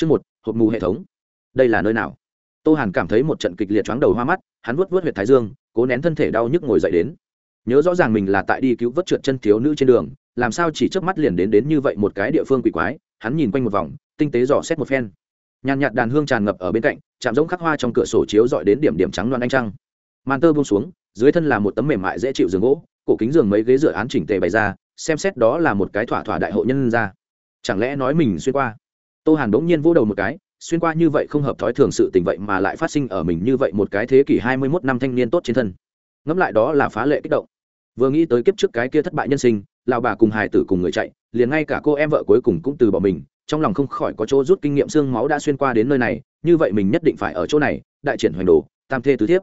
Chương một, hộp mù hệ thống. Đây là nơi nào? Tô Hàn cảm thấy một trận kịch liệt chóng đầu hoa mắt, hắn vuốt vuốt huyệt thái dương, cố nén thân thể đau nhức ngồi dậy đến. Nhớ rõ ràng mình là tại đi cứu vớt trượt chân thiếu nữ trên đường, làm sao chỉ trước mắt liền đến đến như vậy một cái địa phương quỷ quái, hắn nhìn quanh một vòng, tinh tế dò xét một phen. Nhàn nhạt đàn hương tràn ngập ở bên cạnh, chạm giống khắc hoa trong cửa sổ chiếu dọi đến điểm điểm trắng loan anh trăng. Màn tơ buông xuống, dưới thân là một tấm mềm mại dễ chịu giường gỗ, cổ kính giường mấy ghế dựa án chỉnh tề bày ra, xem xét đó là một cái thỏa thỏa đại hộ nhân ra. Chẳng lẽ nói mình xuyên qua? Tô Hàn bỗng nhiên vỗ đầu một cái, xuyên qua như vậy không hợp thói thường sự tình vậy mà lại phát sinh ở mình như vậy một cái thế kỷ hai mươi 21 năm thanh niên tốt trên thân. Ngẫm lại đó là phá lệ kích động. Vừa nghĩ tới kiếp trước cái kia thất bại nhân sinh, lão bà cùng hài tử cùng người chạy, liền ngay cả cô em vợ cuối cùng cũng từ bỏ mình, trong lòng không khỏi có chỗ rút kinh nghiệm xương máu đã xuyên qua đến nơi này, như vậy mình nhất định phải ở chỗ này, đại triển hoành đồ, tam thê tứ thiếp.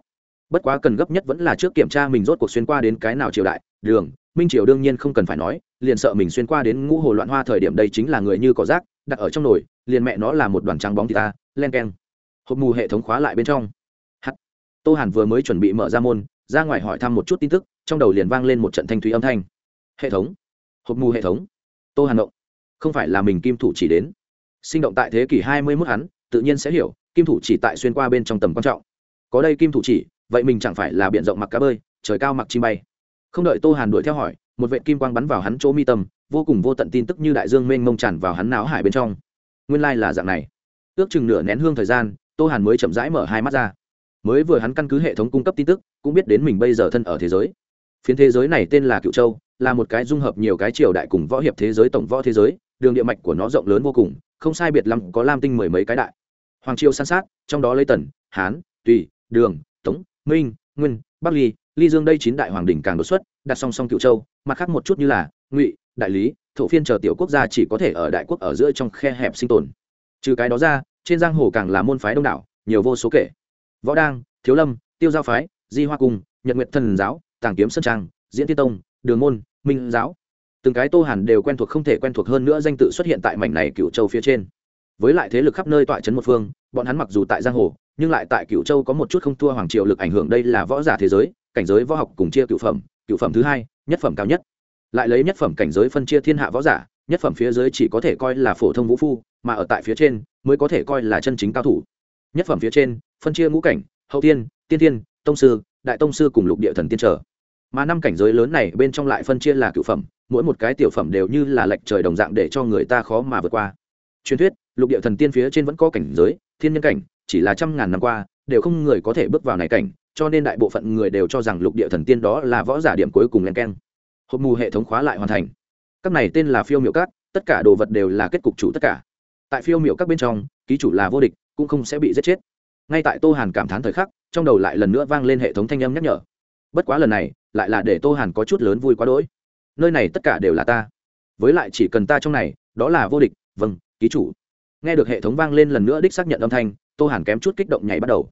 Bất quá cần gấp nhất vẫn là trước kiểm tra mình rốt cuộc xuyên qua đến cái nào triều đại, đường, minh triều đương nhiên không cần phải nói, liền sợ mình xuyên qua đến ngũ hồ loạn hoa thời điểm đây chính là người như cỏ rác, đặt ở trong nồi, liền mẹ nó là một đoàn trắng bóng thì ta, len keng. Hộp mù hệ thống khóa lại bên trong. Hắt. Tô hàn vừa mới chuẩn bị mở ra môn, ra ngoài hỏi thăm một chút tin tức, trong đầu liền vang lên một trận thanh thúy âm thanh. Hệ thống. Hộp mù hệ thống. Tô hàn động không phải là mình kim thủ chỉ đến. Sinh động tại thế kỷ hai mươi mốt hắn, tự nhiên sẽ hiểu, kim thủ chỉ tại xuyên qua bên trong tầm quan trọng. Có đây kim thủ chỉ, vậy mình chẳng phải là b i ể n rộng mặc cá bơi, trời cao mặc chim bay. Không đợi tô hàn đuổi theo hỏi, một vệ kim quang bắn vào hắn chỗ mi tâm, vô cùng vô tận tin tức như đại dương mênh mông tràn vào hắn não hải bên trong nguyên lai、like、là dạng này. Ước chừng nửa nén hương thời gian, tô hàn mới chậm rãi mở hai mắt ra. Mới vừa hắn căn cứ hệ thống cung cấp tin tức, cũng biết đến mình bây giờ thân ở thế giới. Phiến thế giới này tên là cựu châu, là một cái dung hợp nhiều cái triều đại cùng võ hiệp thế giới tổng võ thế giới, đường địa mạch của nó rộng lớn vô cùng, không sai biệt lắm có lam tinh mười mấy cái đại. Hoàng triều san sát, trong đó lấy tần, hán, tùy, đường, tống, minh, nguyên, bắc ly ly dương đây chín đại hoàng đình càng đột xuất, đặt song song cựu châu, mặt khác một chút như là ngụy đại lý, thổ phiên chờ tiểu quốc gia chỉ có thể ở đại quốc ở giữa trong khe hẹp sinh tồn. Trừ cái đó ra, trên giang hồ càng là môn phái đông đảo, nhiều vô số kể. Võ đang thiếu lâm, tiêu giao phái, di hoa cung, nhật nguyện thần giáo, tàng kiếm sơn trang, diễn tiên tông, đường môn, minh giáo. Từng cái tô hàn đều quen thuộc không thể quen thuộc hơn nữa danh tự xuất hiện tại mảnh này cựu châu phía trên. Với lại thế lực khắp nơi tọa trấn một phương, bọn hắn mặc dù tại giang hồ, nhưng lại tại cựu châu có một chút không thua hoàng triều lực ảnh hưởng đây là võ giả thế giới, cảnh giới võ học cùng chia cựu phẩm cựu phẩm thứ hai, nhất phẩm cao nhất lại lấy nhất phẩm cảnh giới phân chia thiên hạ võ giả, nhất phẩm phía dưới chỉ có thể coi là phổ thông vũ phu, mà ở tại phía trên mới có thể coi là chân chính cao thủ. Nhất phẩm phía trên, phân chia ngũ cảnh, hậu tiên tiên tiên tông sư, đại tông sư cùng lục địa thần tiên trở. Mà năm cảnh giới lớn này bên trong lại phân chia là cựu phẩm, mỗi một cái tiểu phẩm đều như là lệch trời đồng dạng để cho người ta khó mà vượt qua. Truyền thuyết, lục địa thần tiên phía trên vẫn có cảnh giới, thiên nhân cảnh, chỉ là trăm ngàn năm qua, đều không người có thể bước vào này cảnh, cho nên đại bộ phận người đều cho rằng lục địa thần tiên đó là võ giả điểm cuối cùng len keng hộp mù hệ thống khóa lại hoàn thành. Các này tên là phiêu miệu cát, tất cả đồ vật đều là kết cục chủ tất cả. Tại phiêu miệu các bên trong, ký chủ là vô địch, cũng không sẽ bị giết chết. Ngay tại tô hàn cảm thán thời khắc, trong đầu lại lần nữa vang lên hệ thống thanh âm nhắc nhở. Bất quá lần này, lại là để tô hàn có chút lớn vui quá đỗi. Nơi này tất cả đều là ta. Với lại chỉ cần ta trong này, đó là vô địch vâng ký chủ. Nghe được hệ thống vang lên lần nữa đích xác nhận âm thanh, tô hàn kém chút kích động nhảy bắt đầu.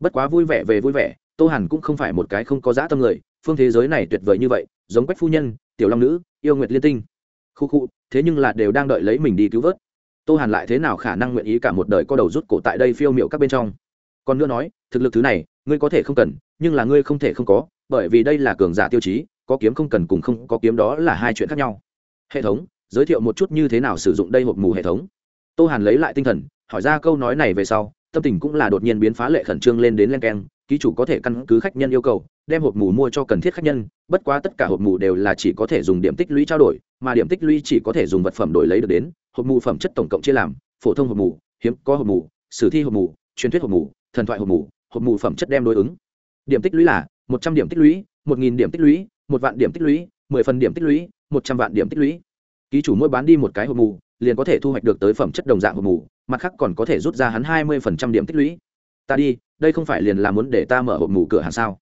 Bất quá vui vẻ về vui vẻ, tô hàn cũng không phải một cái không có dã tâm người, phương thế giới này tuyệt vời như vậy giống quách phu nhân, tiểu long nữ, yêu nguyệt liên tinh. Khu khu, thế nhưng là đều đang đợi lấy mình đi cứu vớt. Tô hàn lại thế nào khả năng nguyện ý cả một đời có đầu rút cổ tại đây phiêu m i ệ u các bên trong? Còn nữa nói, thực lực thứ này, ngươi có thể không cần, nhưng là ngươi không thể không có, bởi vì đây là cường giả tiêu chí, có kiếm không cần cùng không có kiếm đó là hai chuyện khác nhau. Hệ thống, giới thiệu một chút như thế nào sử dụng đây hộp mù hệ thống? Tô hàn lấy lại tinh thần, hỏi ra câu nói này về sau, tâm tình cũng là đột nhiên biến phá lệ khẩn trương lên đến len keng ký chủ có thể căn cứ khách nhân yêu cầu, đem hộp mù mua cho cần thiết khách nhân, bất quá tất cả hộp mù đều là chỉ có thể dùng điểm tích lũy trao đổi, mà điểm tích lũy chỉ có thể dùng vật phẩm đổi lấy được đến, hộp mù phẩm chất tổng cộng chia làm, phổ thông hộp mù, hiếm có hộp mù, sử thi hộp mù, truyền thuyết hộp mù, thần thoại hộp mù hộp mù phẩm chất đem đối ứng. Điểm tích lũy là một trăm điểm tích lũy, một nghìn điểm tích lũy, một vạn điểm tích lũy, mười phần điểm tích lũy, một trăm vạn điểm tích lũy. Ký chủ mỗi bán đi một cái hộp mù, liền có thể thu hoạch được tới phẩm chất đồng dạng hộp mù, mặt khác còn có thể rút ra hắn hai mươi phần trăm điểm tích lũy ta đi, đây không phải liền là muốn để ta mở hộp mù cửa hàng sao?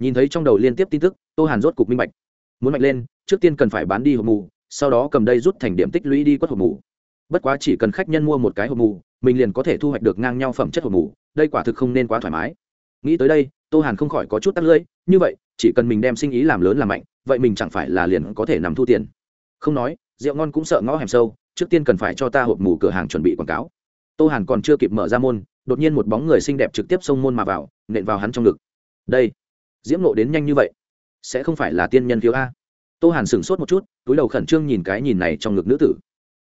Nhìn thấy trong đầu liên tiếp tin tức, tô hàn rốt cục minh bạch. Muốn mạnh lên, trước tiên cần phải bán đi hộp mù, sau đó cầm đây rút thành điểm tích lũy đi quất hộp mù. Bất quá chỉ cần khách nhân mua một cái hộp mù, mình liền có thể thu hoạch được ngang nhau phẩm chất hộp mù, đây quả thực không nên quá thoải mái. Nghĩ tới đây, tô hàn không khỏi có chút tắt lưỡi, như vậy, chỉ cần mình đem sinh ý làm lớn làm mạnh, vậy mình chẳng phải là liền có thể nằm thu tiền. Không nói, rượu ngon cũng sợ ngõ hẻm sâu, trước tiên cần phải cho ta hộp mù cửa hàng chuẩn bị quảng cáo. Tô hàn còn chưa kịp mở ra môn đột nhiên một bóng người xinh đẹp trực tiếp xông môn mà vào, nện vào hắn trong ngực. Đây, diễm nộ đến nhanh như vậy, sẽ không phải là tiên nhân thiếu a. Tô hàn sửng sốt một chút, túi đầu khẩn trương nhìn cái nhìn này trong ngực nữ tử.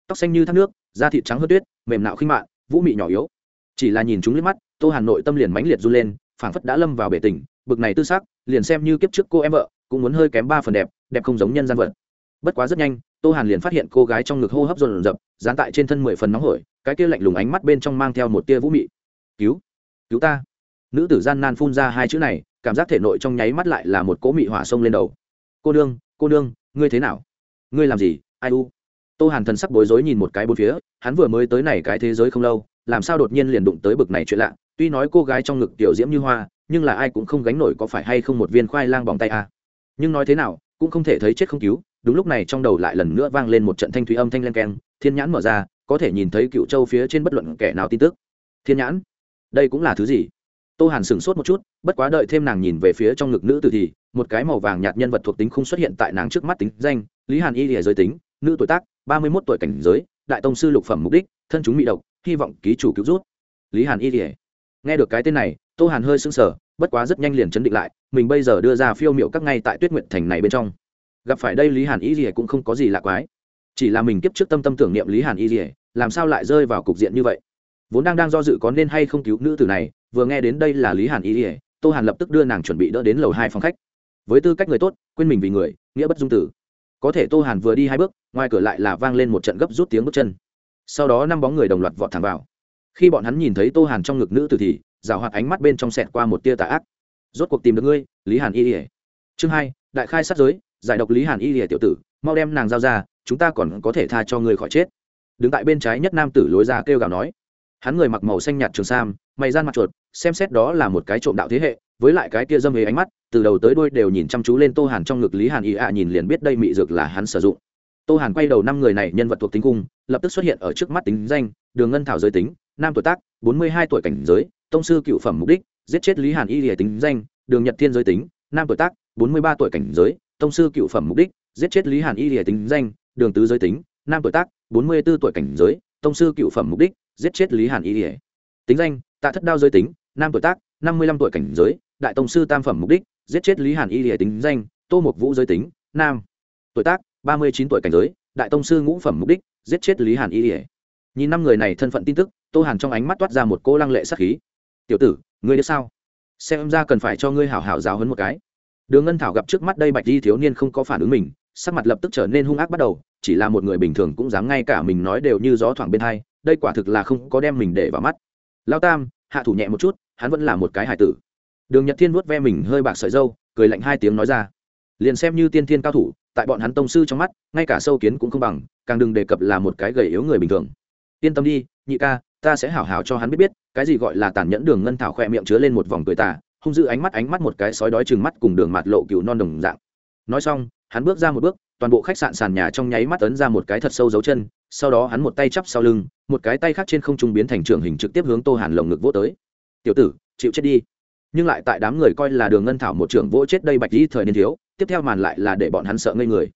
Tóc xanh như thác nước, da thịt trắng hơn tuyết, mềm nạo khinh mạn, vũ mị nhỏ yếu. Chỉ là nhìn chúng liếc mắt, tô hàn nội tâm liền mãnh liệt run lên, phảng phất đã lâm vào bể tình, bực này tư xác liền xem như kiếp trước cô em vợ, cũng muốn hơi kém ba phần đẹp đẹp không giống nhân gian vật. Bất quá rất nhanh, tô hàn liền phát hiện cô gái trong ngực hô hấp dồn rập dán tại trên thân mười phần nóng hổi, cái kia lạnh lùng ánh mắt bên trong mang theo một tia vũ mị cứu cứu ta. Nữ tử gian nan phun ra hai chữ này, cảm giác thể nội trong nháy mắt lại là một cỗ mị hỏa sông lên đầu. Cô nương cô nương, ngươi thế nào? Ngươi làm gì? Ai u? Tô hàn thần sắc bối rối nhìn một cái bốn phía, hắn vừa mới tới này cái thế giới không lâu, làm sao đột nhiên liền đụng tới bực này chuyện lạ? Tuy nói cô gái trong ngực tiểu diễm như hoa, nhưng là ai cũng không gánh nổi có phải hay không một viên khoai lang bỏng tay à. nhưng nói thế nào, cũng không thể thấy chết không cứu, đúng lúc này trong đầu lại lần nữa vang lên một trận thanh thúy âm thanh len keng, thiên nhãn mở ra, có thể nhìn thấy cựu châu phía trên bất luận kẻ nào tin tức. Thiên nhãn? Đây cũng là thứ gì? Tô hàn sửng sốt một chút, bất quá đợi thêm nàng nhìn về phía trong ngực nữ tử thì, một cái màu vàng nhạt nhân vật thuộc tính không xuất hiện tại nàng trước mắt tính danh, lý hàn y lìa giới tính, nữ tuổi tác, ba mươi một tuổi cảnh giới, đại tông sư lục phẩm mục đích, thân chúng mỹ độc, hy vọng ký chủ cứu rút. Lý hàn y lìa. Nghe được cái tên này, tô hàn hơi sưng sờ, bất quá rất nhanh liền chấn định lại, mình bây giờ đưa ra phiêu miệu các ngay tại tuyết nguyện thành này bên trong. Gặp phải đây lý hàn y lìa cũng không có gì lạ quái. Chỉ là mình kiếp trước tâm tâm tưởng niệm lý hàn y lìa, làm sao lại rơi vào cục diện như vậy? Vốn đang đang do dự có nên hay không cứu nữ tử này, vừa nghe đến đây là lý hàn y ỉa tô hàn lập tức đưa nàng chuẩn bị đỡ đến lầu hai phòng khách. Với tư cách người tốt, quên mình vì người, nghĩa bất dung tử. Có thể tô hàn vừa đi hai bước, ngoài cửa lại là vang lên một trận gấp rút tiếng bước chân. Sau đó năm bóng người đồng loạt vọt thẳng vào. Khi bọn hắn nhìn thấy tô hàn trong ngực nữ tử thì, rào hoạt ánh mắt bên trong sẹt qua một tia tà ác. Rốt cuộc tìm được ngươi, lý hàn y ỉa chương hai, đại khai sát giới, giải độc lý hàn y ỉa tiểu tử, mau đem nàng giao ra, chúng ta còn có thể tha cho ngươi khỏi chết. Đứng tại bên trái nhất nam tử lối ra kêu gào nói hắn người mặc màu xanh nhạt trường sam, mày gian mặt chuột, xem xét đó là một cái trộm đạo thế hệ, với lại cái kia dâm hề ánh mắt, từ đầu tới đôi đều nhìn chăm chú lên tô hàn trong ngực lý hàn y ạ, nhìn liền biết đây mị dược là hắn sử dụng. Tô hàn quay đầu năm người này nhân vật thuộc tính cung, lập tức xuất hiện ở trước mắt tính danh, đường ngân thảo giới tính, nam tuổi tác, bốn mươi hai tuổi cảnh giới, tông sư cựu phẩm mục đích, giết chết lý hàn y lìa tính danh, đường nhật thiên giới tính, nam tuổi tác, bốn mươi ba tuổi cảnh giới, tông sư cựu phẩm mục đích, giết chết lý hàn y lìa tính danh, đường tứ giới tính, nam tuổi tác, bốn mươi b ố tuổi cảnh giới, tông sư cựu phẩm mục đích giết chết lý hàn y ỉa tính danh, tạ thất đao giới tính, nam tuổi tác, năm mươi lăm tuổi cảnh giới, đại tông sư tam phẩm mục đích, giết chết lý hàn y ỉa tính danh, tô mục vũ giới tính, nam. Tuổi tác, ba mươi chín tuổi cảnh giới, đại tông sư ngũ phẩm mục đích, giết chết lý hàn y ỉa nhìn năm người này thân phận tin tức, tô hàn trong ánh mắt toát ra một cô lăng lệ sắc khí. Tiểu tử, ngươi biết sao? Xem ra cần phải cho ngươi hảo hảo giáo hấn một cái. Đường ngân thảo gặp trước mắt đây bạch di thiếu niên không có phản ứng mình, sắc mặt lập tức trở nên hung ác bắt đầu, chỉ là một người bình thường cũng dám ngay cả mình nói đều như gió thoảng bên hai đây quả thực là không có đem mình để vào mắt. Lao tam, hạ thủ nhẹ một chút, hắn vẫn là một cái hài tử. Đường nhật thiên vuốt ve mình hơi bạc sợi dâu, cười lạnh hai tiếng nói ra. Liền xem như tiên thiên cao thủ, tại bọn hắn tông sư trong mắt, ngay cả sâu kiến cũng không bằng, càng đừng đề cập là một cái gầy yếu người bình thường. Yên tâm đi, nhị ca, ta sẽ hảo hảo cho hắn biết biết, cái gì gọi là tàn nhẫn đường ngân thảo khoe miệng chứa lên một vòng cười tà, hung dữ ánh mắt ánh mắt một cái sói đói chừng mắt cùng đường mặt lộ cựu non đồng dạng. Nói xong, hắn bước ra một bước, toàn bộ khách sạn sàn nhà trong nháy mắt ấn ra một cái thật sâu dấu chân sau đó hắn một tay chắp sau lưng, một cái tay khác trên không trung biến thành trường hình trực tiếp hướng tô hàn lồng ngực vỗ tới. Tiểu tử, chịu chết đi. Nhưng lại tại đám người coi là đường ngân thảo một trưởng vỗ chết đây bạch dĩ thời niên thiếu, tiếp theo màn lại là để bọn hắn sợ ngây người.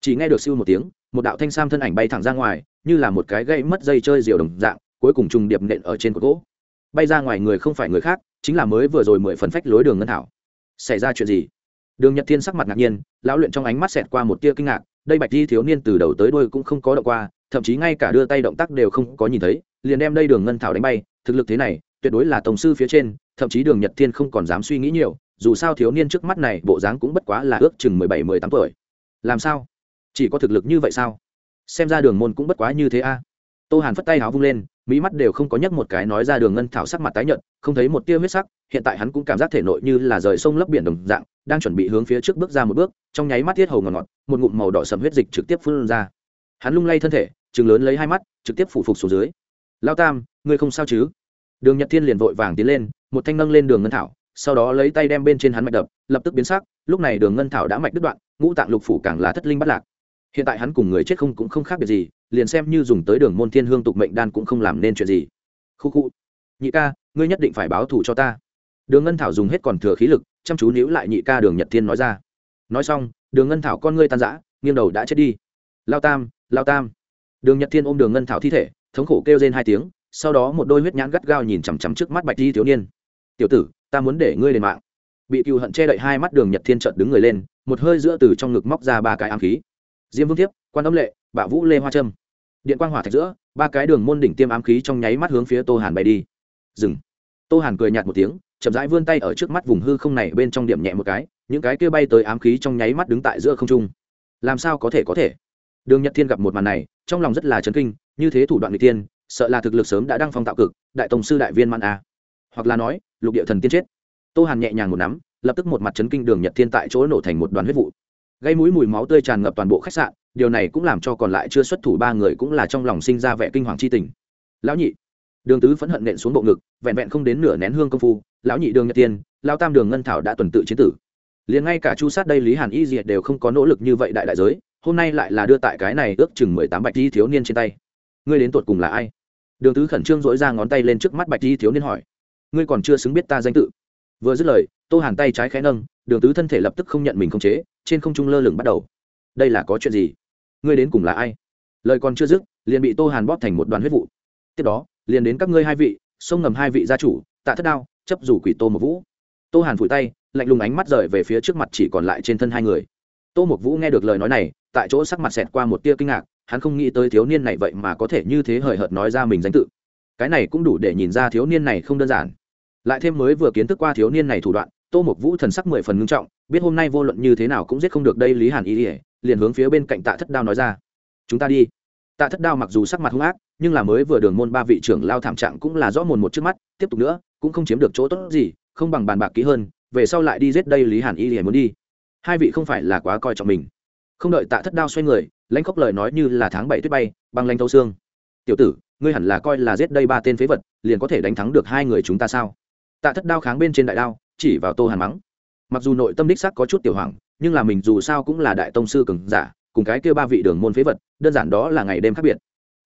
Chỉ nghe được siêu một tiếng, một đạo thanh sam thân ảnh bay thẳng ra ngoài, như là một cái gây mất dây chơi diều đồng dạng, cuối cùng trùng điệp nện ở trên cột gỗ. Bay ra ngoài người không phải người khác, chính là mới vừa rồi mười phần phách lối đường ngân thảo. Xảy ra chuyện gì? Đường nhật thiên sắc mặt ngạc nhiên, lão luyện trong ánh mắt xẹt qua một tia kinh ngạc, đây bạch di thiếu niên từ đầu tới đuôi cũng không có động qua thậm chí ngay cả đưa tay động tác đều không có nhìn thấy, liền đem đây đường ngân thảo đánh bay, thực lực thế này, tuyệt đối là tổng sư phía trên, thậm chí đường nhật thiên không còn dám suy nghĩ nhiều, dù sao thiếu niên trước mắt này, bộ dáng cũng bất quá là ước chừng mười bảy, mười tám tuổi. Làm sao? Chỉ có thực lực như vậy sao? Xem ra đường môn cũng bất quá như thế a. Tô hàn phất tay háo vung lên mỹ mắt đều không có nhấc một cái nói ra đường ngân thảo sắc mặt tái nhợt, không thấy một tia huyết sắc, hiện tại hắn cũng cảm giác thể nội như là rời sông lấp biển đồng dạng, đang chuẩn bị hướng phía trước bước ra một bước, trong nháy mắt thiết hầu ngọt ngọt, một ngụm màu đỏ sầm huyết dịch trực tiếp phun ra hắn lung lay thân thể chừng lớn lấy hai mắt, trực tiếp phủ phục xuống dưới. Lao tam, ngươi không sao chứ? Đường nhật thiên liền vội vàng tiến lên, một thanh nâng lên đường ngân thảo, sau đó lấy tay đem bên trên hắn mạch đập, lập tức biến sắc, lúc này đường ngân thảo đã mạch đứt đoạn, ngũ tạng lục phủ càng là thất linh bắt lạc. Hiện tại hắn cùng người chết không cũng không khác biệt gì, liền xem như dùng tới đường môn thiên hương tục mệnh đan cũng không làm nên chuyện gì. Khu khu, nhị ca, ngươi nhất định phải báo thù cho ta. Đường ngân thảo dùng hết còn thừa khí lực, chăm chú níu lại nhị ca, đường nhật thiên nói ra. Nói xong, đường ngân thảo con ngươi tan giã nghiêng đầu đã chết đi lao tam lao tam. Đường nhật thiên ôm đường ngân thảo thi thể, thống khổ kêu trên hai tiếng, sau đó một đôi huyết nhãn gắt gao nhìn chằm chằm trước mắt bạch thi thiếu niên. Tiểu tử, ta muốn để ngươi lên mạng. Bị cựu hận che đậy hai mắt, đường nhật thiên trợn đứng người lên, một hơi giữa từ trong ngực móc ra ba cái ám khí. Diêm vương thiếp, quan âm lệ bạo vũ lê hoa trâm. Điện quang hỏa thạch giữa, ba cái đường môn đỉnh tiêm ám khí trong nháy mắt hướng phía tô hàn bay đi. Dừng. Tô hàn cười nhạt một tiếng, chậm rãi vươn tay ở trước mắt vùng hư không này bên trong điểm nhẹ một cái, những cái kia bay tới ám khí trong nháy mắt đứng tại giữa không trung. Làm sao có thể có thể? Đường nhật thiên gặp một màn này, trong lòng rất là chấn kinh, như thế thủ đoạn người tiên sợ là thực lực sớm đã đăng phong tạo cực, đại tổng sư đại viên man a. Hoặc là nói, lục địa thần tiên chết. Tô hàn nhẹ nhàng một nắm, lập tức một mặt chấn kinh đường nhật thiên tại chỗ nổ thành một đoàn huyết vụ. Gây mũi mùi máu tươi tràn ngập toàn bộ khách sạn, điều này cũng làm cho còn lại chưa xuất thủ ba người cũng là trong lòng sinh ra vẻ kinh hoàng c h i tình. Lão nhị. Đường tứ phẫn hận nện xuống bộ ngực, vẹn vẹn không đến nửa nén hương công phu, lão nhị đường nhật tiên lao tam đường ngân thảo đã tuần tự chiến tử. Liền ngay cả chu sát đây lý hàn y diệt đều không có nỗ lực như vậy đại đại giới hôm nay lại là đưa tại cái này ước chừng mười tám bạch di thiếu niên trên tay. Ngươi đến tột cùng là ai? Đường tứ khẩn trương dỗi ra ngón tay lên trước mắt bạch di thiếu niên hỏi. Ngươi còn chưa xứng biết ta danh tự. Vừa dứt lời, tô hàn tay trái khẽ nâng, đường tứ thân thể lập tức không nhận mình không chế, trên không trung lơ lửng bắt đầu. Đây là có chuyện gì? Ngươi đến cùng là ai? Lời còn chưa dứt, liền bị tô hàn bóp thành một đoàn huyết vụ. Tiếp đó, liền đến các ngươi hai vị sông ngầm hai vị gia chủ, tạ thất đao, chấp rủ quỷ tô một vũ. Tô hàn phủi tay, lạnh lùng ánh mắt rời về phía trước mặt chỉ còn lại trên thân hai người. Tô một vũ nghe được lời nói này tại chỗ sắc mặt xẹt qua một tia kinh ngạc, hắn không nghĩ tới thiếu niên này vậy mà có thể như thế hời hợt nói ra mình danh tự. Cái này cũng đủ để nhìn ra thiếu niên này không đơn giản. Lại thêm mới vừa kiến thức qua thiếu niên này thủ đoạn, tô mục vũ thần sắc mười phần ngưng trọng, biết hôm nay vô luận như thế nào cũng giết không được đây lý hàn ý ỉa liền hướng phía bên cạnh tạ thất đao nói ra. Chúng ta đi. Tạ thất đao mặc dù sắc mặt hung ác, nhưng là mới vừa đường môn ba vị trưởng lao thảm trạng cũng là rõ mồn một trước mắt, tiếp tục nữa, cũng không chiếm được chỗ tốt gì, không bằng bàn bạc kỹ hơn, về sau lại đi giết đây lý hàn y ỉa muốn đi. Hai vị không phải là quá coi trọng mình không đợi tạ thất đao xoay người, lãnh khóc lời nói như là tháng bảy tuyết bay, băng lanh thâu xương. Tiểu tử, ngươi hẳn là coi là giết đây ba tên phế vật, liền có thể đánh thắng được hai người chúng ta sao? Tạ thất đao kháng bên trên đại đao, chỉ vào tô hàn mắng. Mặc dù nội tâm đích sắc có chút tiểu hoàng nhưng là mình dù sao cũng là đại tông sư cường giả, cùng cái kêu ba vị đường môn phế vật, đơn giản đó là ngày đêm khác biệt.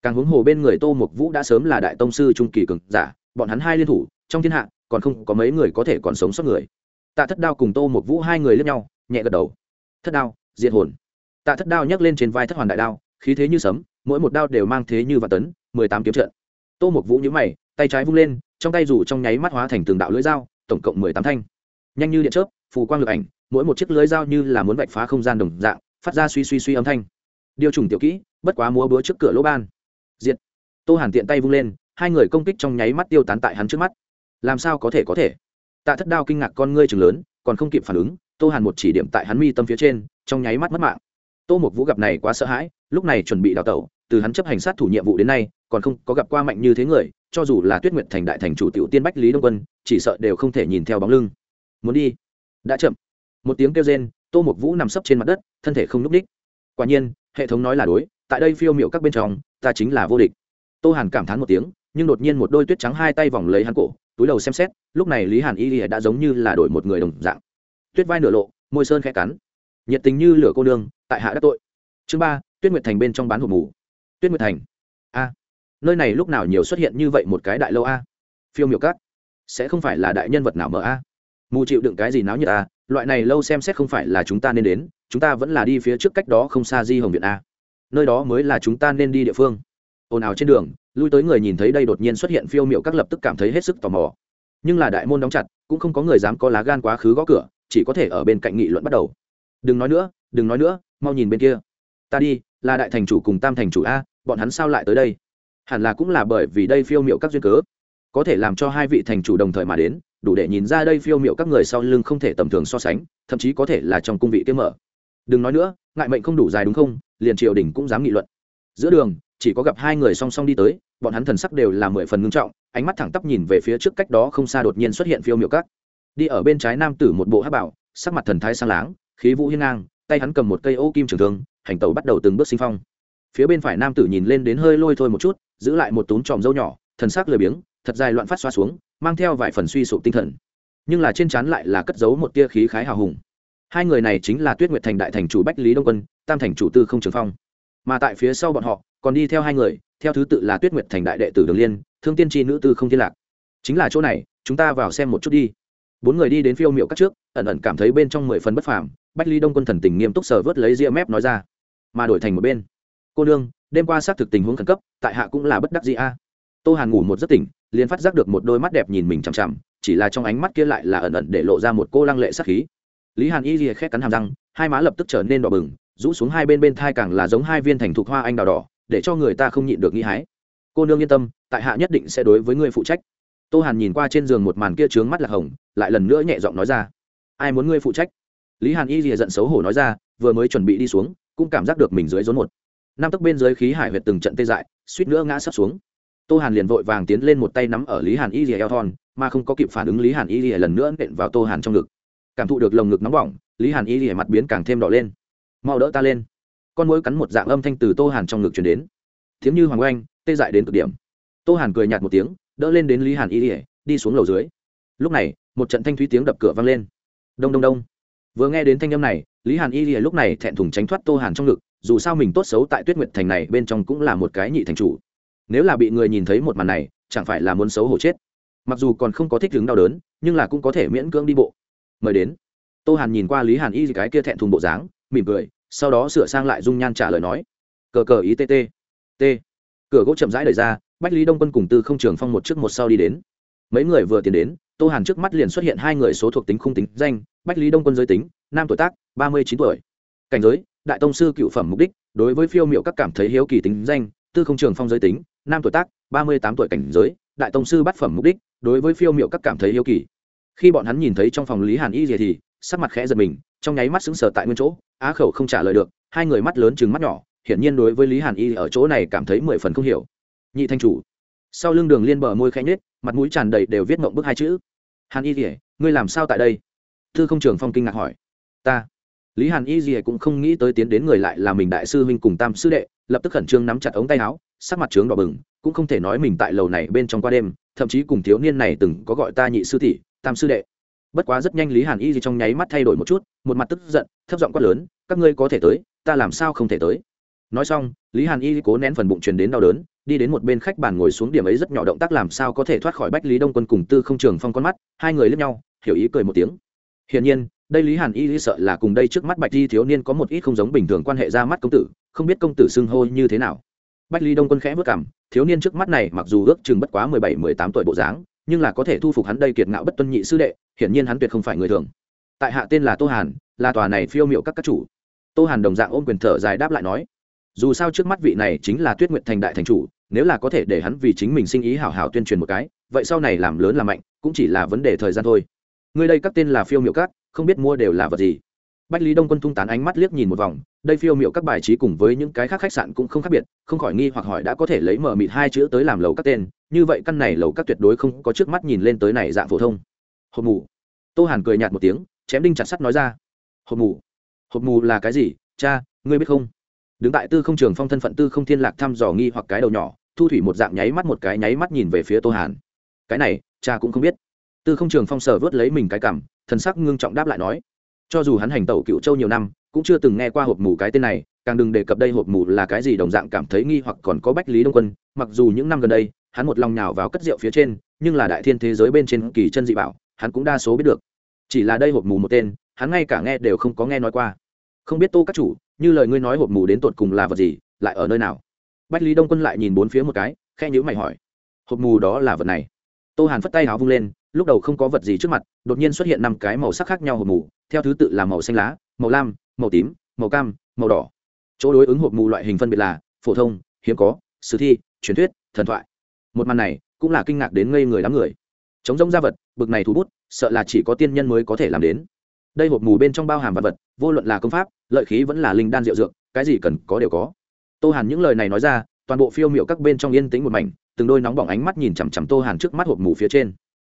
Càng huống hồ bên người tô mục vũ đã sớm là đại tông sư trung kỳ cường giả, bọn hắn hai liên thủ, trong thiên hạ, còn không có mấy người có thể còn sống sót người. Tạ thất đao cùng tô mục vũ hai người lướt nhau, nhẹ gật đầu. Thất đao, diệt hồn tạ thất đao nhấc lên trên vai thất hoàn đại đao, khí thế như sấm, mỗi một đao đều mang thế như vạn tấn, mười tám kiếm trận. Tô mục vũ nhữ mày, tay trái vung lên, trong tay rủ trong nháy mắt hóa thành từng đạo lưỡi dao, tổng cộng mười tám thanh. Nhanh như điện chớp, phù quang lực ảnh, mỗi một chiếc lưới dao như là muốn vạch phá không gian đồng dạng, phát ra suy suy suy âm thanh. Điều trùng tiểu kỹ, bất quá múa búa trước cửa lỗ ban. Diện tô hàn tiện tay vung lên, hai người công kích trong nháy mắt tiêu tán tại hắn trước mắt. Làm sao có thể có thể? Tạ thất đao kinh ngạc con ngươi chừng lớn, còn không kịp phản ứng, tô hàn một chỉ điểm tại hắn mi tâm phía trên, trong nháy mắt mất mạng tô Mục vũ gặp này quá sợ hãi, lúc này chuẩn bị đào tẩu, từ hắn chấp hành sát thủ nhiệm vụ đến nay, còn không có gặp qua mạnh như thế người, cho dù là tuyết nguyệt thành đại thành chủ tiểu tiên bách lý đông quân, chỉ sợ đều không thể nhìn theo bóng lưng. Muốn đi. Đã chậm. Một tiếng kêu rên, tô mục vũ nằm sấp trên mặt đất, thân thể không n ú c đích quả nhiên, hệ thống nói là đối, tại đây phiêu m i ệ u các bên trong, ta chính là vô địch. Tô hàn cảm thán một tiếng, nhưng đột nhiên một đôi tuyết trắng hai tay vòng lấy hắn cổ, túi đầu xem xét, lúc này lý hàn y đã giống như là đổi một người đồng dạng. Tuyết vai nửa lộ, môi sơn khẽ cắn nhiệt tình như lửa cô nương, tại hạ đắc tội. Chương ba, tuyết nguyệt thành bên trong bán hộp mù. Tuyết nguyệt thành. A. Nơi này lúc nào nhiều xuất hiện như vậy một cái đại lâu a? Phiêu miểu cắt sẽ không phải là đại nhân vật nào mở a? Mù chịu đựng cái gì náo nhiệt a? Loại này lâu xem xét không phải là chúng ta nên đến, chúng ta vẫn là đi phía trước cách đó không xa di hồng viện a. Nơi đó mới là chúng ta nên đi địa phương. Ồn ào trên đường, lui tới người nhìn thấy đây đột nhiên xuất hiện phiêu miệu các lập tức cảm thấy hết sức tò mò. Nhưng là đại môn đóng chặt, cũng không có người dám có lá gan quá khứ gõ cửa, chỉ có thể ở bên cạnh nghị luận bắt đầu đừng nói nữa, đừng nói nữa, mau nhìn bên kia. Ta đi, là đại thành chủ cùng tam thành chủ a, bọn hắn sao lại tới đây? Hẳn là cũng là bởi vì đây phiêu miệu các duyên cớ. Có thể làm cho hai vị thành chủ đồng thời mà đến, đủ để nhìn ra đây phiêu miệu các người sau lưng không thể tầm thường so sánh, thậm chí có thể là trong cung vị kiếm mở. Đừng nói nữa, ngại mệnh không đủ dài đúng không? Liền triều đình cũng dám nghị luận. Giữa đường, chỉ có gặp hai người song song đi tới, bọn hắn thần sắc đều là mười phần ngưng trọng, ánh mắt thẳng tắp nhìn về phía trước cách đó không xa đột nhiên xuất hiện phiêu miệu các. Đi ở bên trái nam tử một bộ hát bảo, sắc mặt thần thái sang láng khí vũ hiên ngang, tay hắn cầm một cây ô kim trường thương, hành tàu bắt đầu từng bước sinh phong. Phía bên phải nam tử nhìn lên đến hơi lôi thôi một chút, giữ lại một túm tròm dâu nhỏ, thần sắc lười biếng, thật dài loạn phát xoa xuống, mang theo vài phần suy sụp tinh thần. Nhưng là trên trán lại là cất giấu một tia khí khái hào hùng. Hai người này chính là tuyết nguyệt thành đại thành chủ bách lý đông quân, tam thành chủ tư không trường phong. Mà tại phía sau bọn họ, còn đi theo hai người, theo thứ tự là tuyết nguyệt thành đại đệ tử đường liên, thương tiên tri nữ tư không thiên lạc. Chính là chỗ này, chúng ta vào xem một chút đi. Bốn người đi đến phiêu miệu các trước, ẩn ẩn cảm thấy bên trong mười phần bất phàm bách Ly đông quân thần tình nghiêm túc sờ vớt lấy ria mép nói ra. Mà đổi thành một bên. Cô nương, đêm qua xác thực tình huống khẩn cấp, tại hạ cũng là bất đắc gì a. Tô hàn ngủ một giấc tỉnh, liền phát giác được một đôi mắt đẹp nhìn mình chằm chằm, chỉ là trong ánh mắt kia lại là ẩn ẩn để lộ ra một cô lăng lệ sắc khí. Lý hàn y lìa khét cắn hàm răng, hai má lập tức trở nên đỏ bừng, rũ xuống hai bên bên thai càng là giống hai viên thành thục hoa anh đào đỏ, để cho người ta không nhịn được nghĩ hái. Cô nương yên tâm, tại hạ nhất định sẽ đối với ngươi phụ trách. Tô hàn nhìn qua trên giường một màn kia trướng mắt là hồng, lại lần nữa nhẹ giọng nói ra. Ai muốn ngươi phụ trách? Lý hàn y rìa giận xấu hổ nói ra, vừa mới chuẩn bị đi xuống, cũng cảm giác được mình dưới rốn một. Năm tấc bên dưới khí hải huyệt từng trận tê dại, suýt nữa ngã sắp xuống. Tô hàn liền vội vàng tiến lên một tay nắm ở lý hàn y rìa eo thon, mà không có kịp phản ứng lý hàn y rìa lần nữa nện vào tô hàn trong ngực. Cảm thụ được lồng ngực nóng bỏng, lý hàn y rìa mặt biến càng thêm đỏ lên. Mau đỡ ta lên. Con mũi cắn một dạng âm thanh từ tô hàn trong ngực chuyển đến. Thiếm như hoàng oanh, tê dại đến cực điểm. Tô hàn cười nhạt một tiếng, đỡ lên đến lý hàn y rìa đi xuống lầu dưới. Lúc này, một trận thanh thúy tiếng đập cửa vang lên. Đông đông đông vừa nghe đến thanh âm này, lý hàn y lúc này thẹn thùng tránh thoát tô hàn trong ngực, dù sao mình tốt xấu tại tuyết nguyệt thành này bên trong cũng là một cái nhị thành chủ. Nếu là bị người nhìn thấy một màn này, chẳng phải là muốn xấu hổ chết. Mặc dù còn không có thích đứng đau đớn, nhưng là cũng có thể miễn cưỡng đi bộ. Mời đến. Tô hàn nhìn qua lý hàn y cái kia thẹn thùng bộ dáng, mỉm cười, sau đó sửa sang lại dung nhan trả lời nói. Cờ cờ ý tt t cửa gỗ chậm rãi đẩy ra, bách lý đông quân cùng tư không trường phong một trước một sau đi đến. Mấy người vừa tiến đến tô hàn trước mắt liền xuất hiện hai người số thuộc tính khung tính, danh, bách lý đông quân giới tính, nam tuổi tác, ba mươi chín tuổi. Cảnh giới, đại tông sư cựu phẩm mục đích, đối với phiêu m i ệ u các cảm thấy hiếu kỳ tính, danh, tư không trường phong giới tính, nam tuổi tác, ba mươi tám tuổi cảnh giới, đại tông sư bát phẩm mục đích, đối với phiêu m i ệ u các cảm thấy hiếu kỳ. Khi bọn hắn nhìn thấy trong phòng lý hàn y gì thì, sắc mặt khẽ giật mình, trong nháy mắt sững sờ tại nguyên chỗ, á khẩu không trả lời được, hai người mắt lớn chừng mắt nhỏ, hiển nhiên đối với lý hàn y ở chỗ này cảm thấy mười phần không hiểu. Nhị thanh chủ, sau lưng đường liên bờ môi khẽ nhết mặt mũi tràn đầy đều viết mộng bức hai chữ hàn y rỉa ngươi làm sao tại đây? Thư không trường phong kinh ngạc hỏi. Ta. Lý hàn y rỉa cũng không nghĩ tới tiến đến người lại là mình đại sư huynh cùng tam sư đệ, lập tức khẩn trương nắm chặt ống tay áo, sắc mặt trướng đỏ bừng, cũng không thể nói mình tại lầu này bên trong qua đêm, thậm chí cùng thiếu niên này từng có gọi ta nhị sư tỷ, tam sư đệ. Bất quá rất nhanh lý hàn y gì trong nháy mắt thay đổi một chút, một mặt tức giận, thấp giọng quát lớn, các ngươi có thể tới, ta làm sao không thể tới? Nói xong, lý hàn y cố nén phần bụng truyền đến đau đớn, đi đến một bên khách bàn ngồi xuống điểm ấy rất nhỏ động tác làm sao có thể thoát khỏi bách lý đông quân cùng tư không trường phong con mắt, hai người lướt nhau, hiểu ý cười một tiếng. Hiển nhiên, đây lý hàn y sợ là cùng đây trước mắt bạch di thiếu niên có một ít không giống bình thường quan hệ ra mắt công tử, không biết công tử xưng hô như thế nào. Bách lý đông quân khẽ vất cảm thiếu niên trước mắt này mặc dù ước chừng bất quá mười bảy, mười tám tuổi bộ dáng, nhưng là có thể thu phục hắn đây kiệt ngạo bất tuân nhị sư đệ, hiển nhiên hắn tuyệt không phải người thường. Tại hạ tên là tô hàn, là tòa này phiêu miệu các các chủ. Tô hàn đồng dạng ôm quyền thở dài đáp lại nói dù sao trước mắt vị này chính là tuyết nguyện thành đại thành chủ, nếu là có thể để hắn vì chính mình sinh ý hảo hảo tuyên truyền một cái, vậy sau này làm lớn làm mạnh, cũng chỉ là vấn đề thời gian thôi. Người đây các tên là phiêu miệu cát không biết mua đều là vật gì. Bách lý đông quân tung tán ánh mắt liếc nhìn một vòng, đây phiêu miệu các bài trí cùng với những cái khác khách sạn cũng không khác biệt, không khỏi nghi hoặc hỏi đã có thể lấy mở mịt hai chữ tới làm lầu các tên, như vậy căn này lầu các tuyệt đối không có trước mắt nhìn lên tới này dạng phổ thông. Hộp mù. Tô hàn cười nhạt một tiếng, chém đinh chặt sắt nói ra. Hộp mù. Hộp mù là cái gì? Cha, ngươi biết không? Đứng tại tư không trường phong thân phận tư không thiên lạc thăm dò nghi hoặc cái đầu nhỏ, thu thủy một dạng nháy mắt một cái nháy mắt nhìn về phía tô hàn. Cái này, cha cũng không biết. Tư không trường phong sờ vớt lấy mình cái cảm thần sắc ngưng trọng đáp lại nói, cho dù hắn hành tẩu cựu châu nhiều năm, cũng chưa từng nghe qua hộp mù cái tên này, càng đừng đề cập đây hộp mù là cái gì đồng dạng cảm thấy nghi hoặc còn có bách lý đông quân, mặc dù những năm gần đây, hắn một lòng nhào vào cất rượu phía trên, nhưng là đại thiên thế giới bên trên kỳ chân dị bảo, hắn cũng đa số biết được. Chỉ là đây hộp mù một tên, hắn ngay cả nghe đều không có nghe nói qua. Không biết tô các chủ như lời ngươi nói hộp mù đến tột cùng là vật gì, lại ở nơi nào? Bách lý đông quân lại nhìn bốn phía một cái khe nhữ mày hỏi. Hộp mù đó là vật này. Tô hàn phất tay áo vung lên, lúc đầu không có vật gì trước mặt, đột nhiên xuất hiện năm cái màu sắc khác nhau hộp mù, theo thứ tự là màu xanh lá, màu lam, màu tím, màu cam, màu đỏ. Chỗ đối ứng hộp mù loại hình phân biệt là phổ thông, hiếm có, sử thi, truyền thuyết, thần thoại. Một màn này cũng là kinh ngạc đến ngây người đám người. Chống giống gia vật, bực này thú bút, sợ là chỉ có tiên nhân mới có thể làm đến. Đây hộp mù bên trong bao hàm vật vật, vô luận là công pháp lợi khí vẫn là linh đan diệu dược, cái gì cần có đều có. Tô hàn những lời này nói ra, toàn bộ phiêu miệu các bên trong yên tĩnh một mảnh, từng đôi nóng bỏng ánh mắt nhìn chằm chằm tô hàn trước mắt hộp mù phía trên.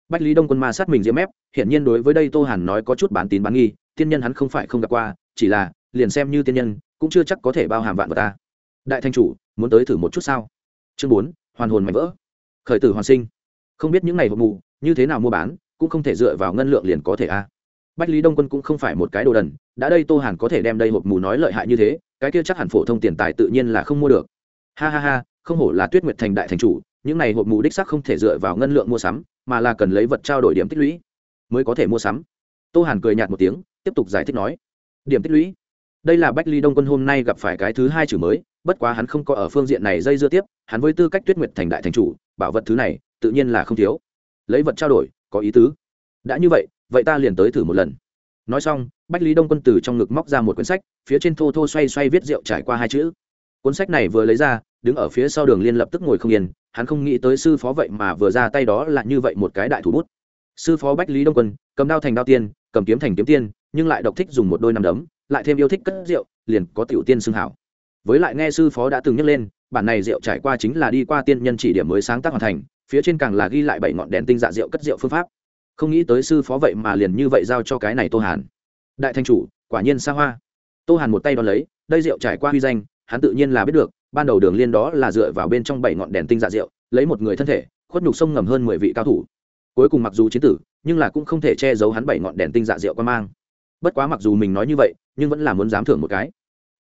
Bách lý đông quân ma sát mình diễm ép hiển nhiên đối với đây tô hàn nói có chút bán tín bán nghi, tiên nhân hắn không phải không gặp qua, chỉ là, liền xem như tiên nhân, cũng chưa chắc có thể bao hàm vạn vật ta. Đại thanh chủ, muốn tới thử một chút sao? Chương bốn, hoàn hồn mạnh vỡ. Khởi tử hoàn sinh. Không biết những ngày hộp mù, như thế nào mua bán, cũng không thể dựa vào ngân lượng liền có thể a bách lý đông quân cũng không phải một cái đồ đần, đã đây tô hàn có thể đem đây hộp mù nói lợi hại như thế, cái kia chắc hẳn phổ thông tiền tài tự nhiên là không mua được. Ha ha ha, không hổ là tuyết nguyệt thành đại thành chủ, những này hộp mù đích sắc không thể dựa vào ngân lượng mua sắm, mà là cần lấy vật trao đổi điểm tích lũy mới có thể mua sắm. Tô hàn cười nhạt một tiếng, tiếp tục giải thích nói, điểm tích lũy? Đây là bách ly đông quân hôm nay gặp phải cái thứ hai chữ mới, bất quá hắn không có ở phương diện này dây dưa tiếp, hắn với tư cách tuyết nguyệt thành đại thành chủ, bảo vật thứ này tự nhiên là không thiếu. Lấy vật trao đổi, có ý tứ. Đã như vậy vậy ta liền tới thử một lần. Nói xong, bách lý đông quân từ trong ngực móc ra một quyển sách, phía trên thô thô xoay xoay viết rượu trải qua hai chữ. Cuốn sách này vừa lấy ra, đứng ở phía sau đường liên lập tức ngồi không yên, hắn không nghĩ tới sư phó vậy mà vừa ra tay đó là như vậy một cái đại thủ bút. Sư phó bách lý đông quân, cầm đao thành đao tiên, cầm kiếm thành kiếm tiên, nhưng lại độc thích dùng một đôi nằm đấm, lại thêm yêu thích cất rượu, liền có tiểu tiên xưng hảo. Với lại nghe sư phó đã từng nhắc lên, bản này rượu trải qua chính là đi qua tiên nhân chỉ điểm mới sáng tác hoàn thành, phía trên càng là ghi lại bảy ngọn đèn tinh dạ rượu cất rượu phương pháp không nghĩ tới sư phó vậy mà liền như vậy giao cho cái này tô hàn. Đại thanh chủ, quả nhiên xa hoa. Tô hàn một tay đón lấy, đây rượu trải qua huy danh, hắn tự nhiên là biết được, ban đầu đường liên đó là dựa vào bên trong bảy ngọn đèn tinh dạ rượu, lấy một người thân thể, khuất nhục sông ngầm hơn mười vị cao thủ. Cuối cùng mặc dù chiến tử, nhưng là cũng không thể che giấu hắn bảy ngọn đèn tinh dạ rượu quan mang. Bất quá mặc dù mình nói như vậy, nhưng vẫn là muốn dám thưởng một cái.